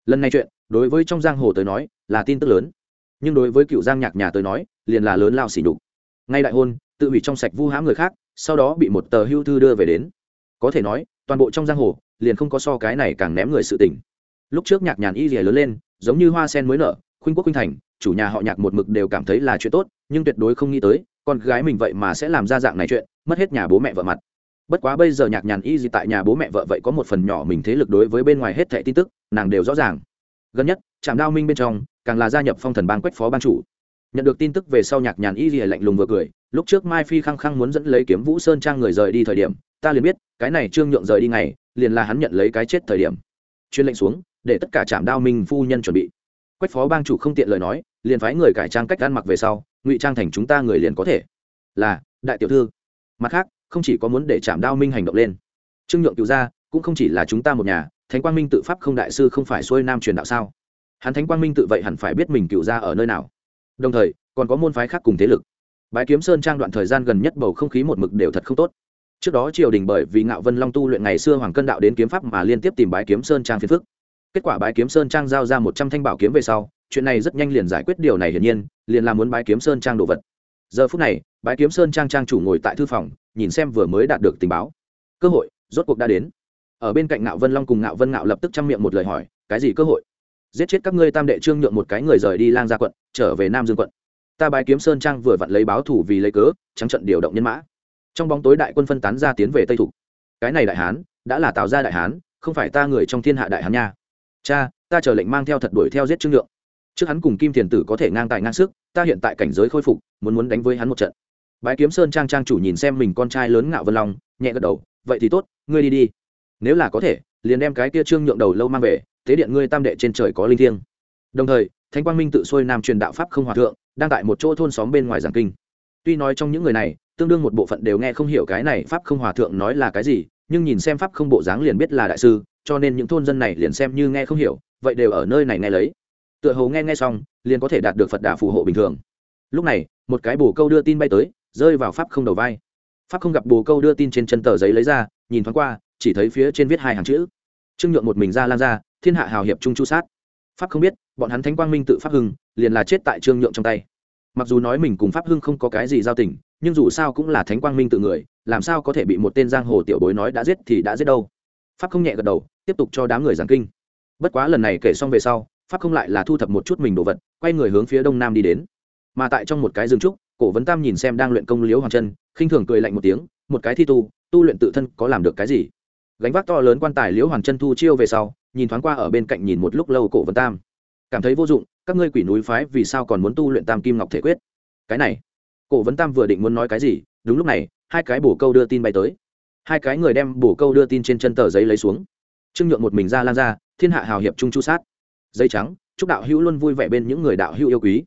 Lần này chuyện, đối với trong giang hồ tới nói, là tin tức lớn. Nhưng đối với cựu giang nhạc nhà tới nói, liền là lớn lao xỉ đục ngay đại hôn, tự hủy trong sạch vu hãm người khác sau đó bị một tờ hưu thư đưa về đến. Có thể nói, toàn bộ trong giang hồ, liền không có so cái này càng ném người sự tình. Lúc trước nhạc nhàn y rìa lớn lên, giống như hoa sen mới nở, khuynh quốc khuynh thành, chủ nhà họ nhạc một mực đều cảm thấy là chuyện tốt, nhưng tuyệt đối không nghĩ tới, con gái mình vậy mà sẽ làm ra dạng này chuyện, mất hết nhà bố mẹ vợ mặt. Bất quá bây giờ nhạc nhàn y gì tại nhà bố mẹ vợ vậy có một phần nhỏ mình thế lực đối với bên ngoài hết thẻ tin tức, nàng đều rõ ràng. Gần nhất, trạm đao minh bên trong, càng là gia nhập phong thần bang quách phó ban chủ nhận được tin tức về sau nhạc nhàn y rìa lạnh lùng vừa cười, lúc trước mai phi khăng khăng muốn dẫn lấy kiếm vũ sơn trang người rời đi thời điểm, ta liền biết, cái này trương nhượng rời đi ngày, liền là hắn nhận lấy cái chết thời điểm. Chuyên lệnh xuống, để tất cả trạm đao minh phu nhân chuẩn bị. Quách phó bang chủ không tiện lời nói, liền phái người cải trang cách ăn mặc về sau, ngụy trang thành chúng ta người liền có thể. Là, đại tiểu thư. Mặt khác, không chỉ có muốn để trạm đao minh hành động lên. Trương nhượng cựu gia, cũng không chỉ là chúng ta một nhà, thánh quang minh tự pháp không đại sư không phải xuôi nam truyền đạo sao? Hắn thánh quang minh tự vậy hẳn phải biết mình cựu gia ở nơi nào đồng thời, còn có môn phái khác cùng thế lực. Bái kiếm sơn trang đoạn thời gian gần nhất bầu không khí một mực đều thật không tốt. Trước đó triều đình bởi vì ngạo vân long tu luyện ngày xưa hoàng cân đạo đến kiếm pháp mà liên tiếp tìm bái kiếm sơn trang phiền phức. Kết quả bái kiếm sơn trang giao ra một trăm thanh bảo kiếm về sau, chuyện này rất nhanh liền giải quyết điều này hiển nhiên, liền là muốn bái kiếm sơn trang đồ vật. Giờ phút này, bái kiếm sơn trang trang chủ ngồi tại thư phòng, nhìn xem vừa mới đạt được tình báo. Cơ hội, rốt cuộc đã đến. Ở bên cạnh ngạo vân long cùng ngạo vân ngạo lập tức chăm miệng một lời hỏi, cái gì cơ hội? Giết chết các ngươi tam đệ trương nhượng một cái người rời đi lang gia quận, trở về nam dương quận. Ta bái kiếm sơn trang vừa vặn lấy báo thủ vì lấy cớ, trắng trận điều động nhân mã. Trong bóng tối đại quân phân tán ra tiến về tây thủ. cái này đại hán, đã là tạo ra đại hán, không phải ta người trong thiên hạ đại hán nha. Cha, ta chờ lệnh mang theo thật đuổi theo giết trương nhượng. Trước hắn cùng kim thiền tử có thể ngang tài ngang sức, ta hiện tại cảnh giới khôi phục, muốn muốn đánh với hắn một trận. Bái kiếm sơn trang trang chủ nhìn xem mình con trai lớn ngạo vân long, nhẹ gật đầu, vậy thì tốt, ngươi đi đi. Nếu là có thể, liền đem cái kia trương nhượng đầu lâu mang về tế điện ngươi tam đệ trên trời có linh thiêng. Đồng thời, thánh quang minh tự xuôi nam truyền đạo pháp không hòa thượng, đang tại một chỗ thôn xóm bên ngoài giảng kinh. Tuy nói trong những người này, tương đương một bộ phận đều nghe không hiểu cái này pháp không hòa thượng nói là cái gì, nhưng nhìn xem pháp không bộ dáng liền biết là đại sư, cho nên những thôn dân này liền xem như nghe không hiểu, vậy đều ở nơi này nghe lấy. Tựa hồ nghe nghe xong, liền có thể đạt được phật đà phù hộ bình thường. Lúc này, một cái bồ câu đưa tin bay tới, rơi vào pháp không đầu vai. Pháp không gặp bồ câu đưa tin trên chân tờ giấy lấy ra, nhìn thoáng qua, chỉ thấy phía trên viết hai hàng chữ. Trương nhượng một mình ra lan ra thiên hạ hào hiệp trung chu sát. Pháp không biết, bọn hắn thánh quang minh tự pháp hưng, liền là chết tại trương nhượng trong tay. Mặc dù nói mình cùng pháp hưng không có cái gì giao tình, nhưng dù sao cũng là thánh quang minh tự người, làm sao có thể bị một tên giang hồ tiểu bối nói đã giết thì đã giết đâu. Pháp không nhẹ gật đầu, tiếp tục cho đám người giảng kinh. Bất quá lần này kể xong về sau, pháp không lại là thu thập một chút mình đồ vật, quay người hướng phía đông nam đi đến. Mà tại trong một cái rừng trúc, cổ vấn tam nhìn xem đang luyện công liếu hoàng chân, khinh thường cười lạnh một tiếng, một cái thi tu tu luyện tự thân có làm được cái gì? Gánh vác to lớn quan tài liễu hoàng chân thu chiêu về sau nhìn thoáng qua ở bên cạnh nhìn một lúc lâu cổ vấn tam. Cảm thấy vô dụng, các ngươi quỷ núi phái vì sao còn muốn tu luyện tam kim ngọc thể quyết? Cái này, cổ vấn tam vừa định muốn nói cái gì, đúng lúc này, hai cái bổ câu đưa tin bay tới. Hai cái người đem bổ câu đưa tin trên chân tờ giấy lấy xuống. Trưng nhượng một mình ra lan ra, thiên hạ hào hiệp trung chu sát. Giấy trắng, chúc đạo hữu luôn vui vẻ bên những người đạo hữu yêu quý.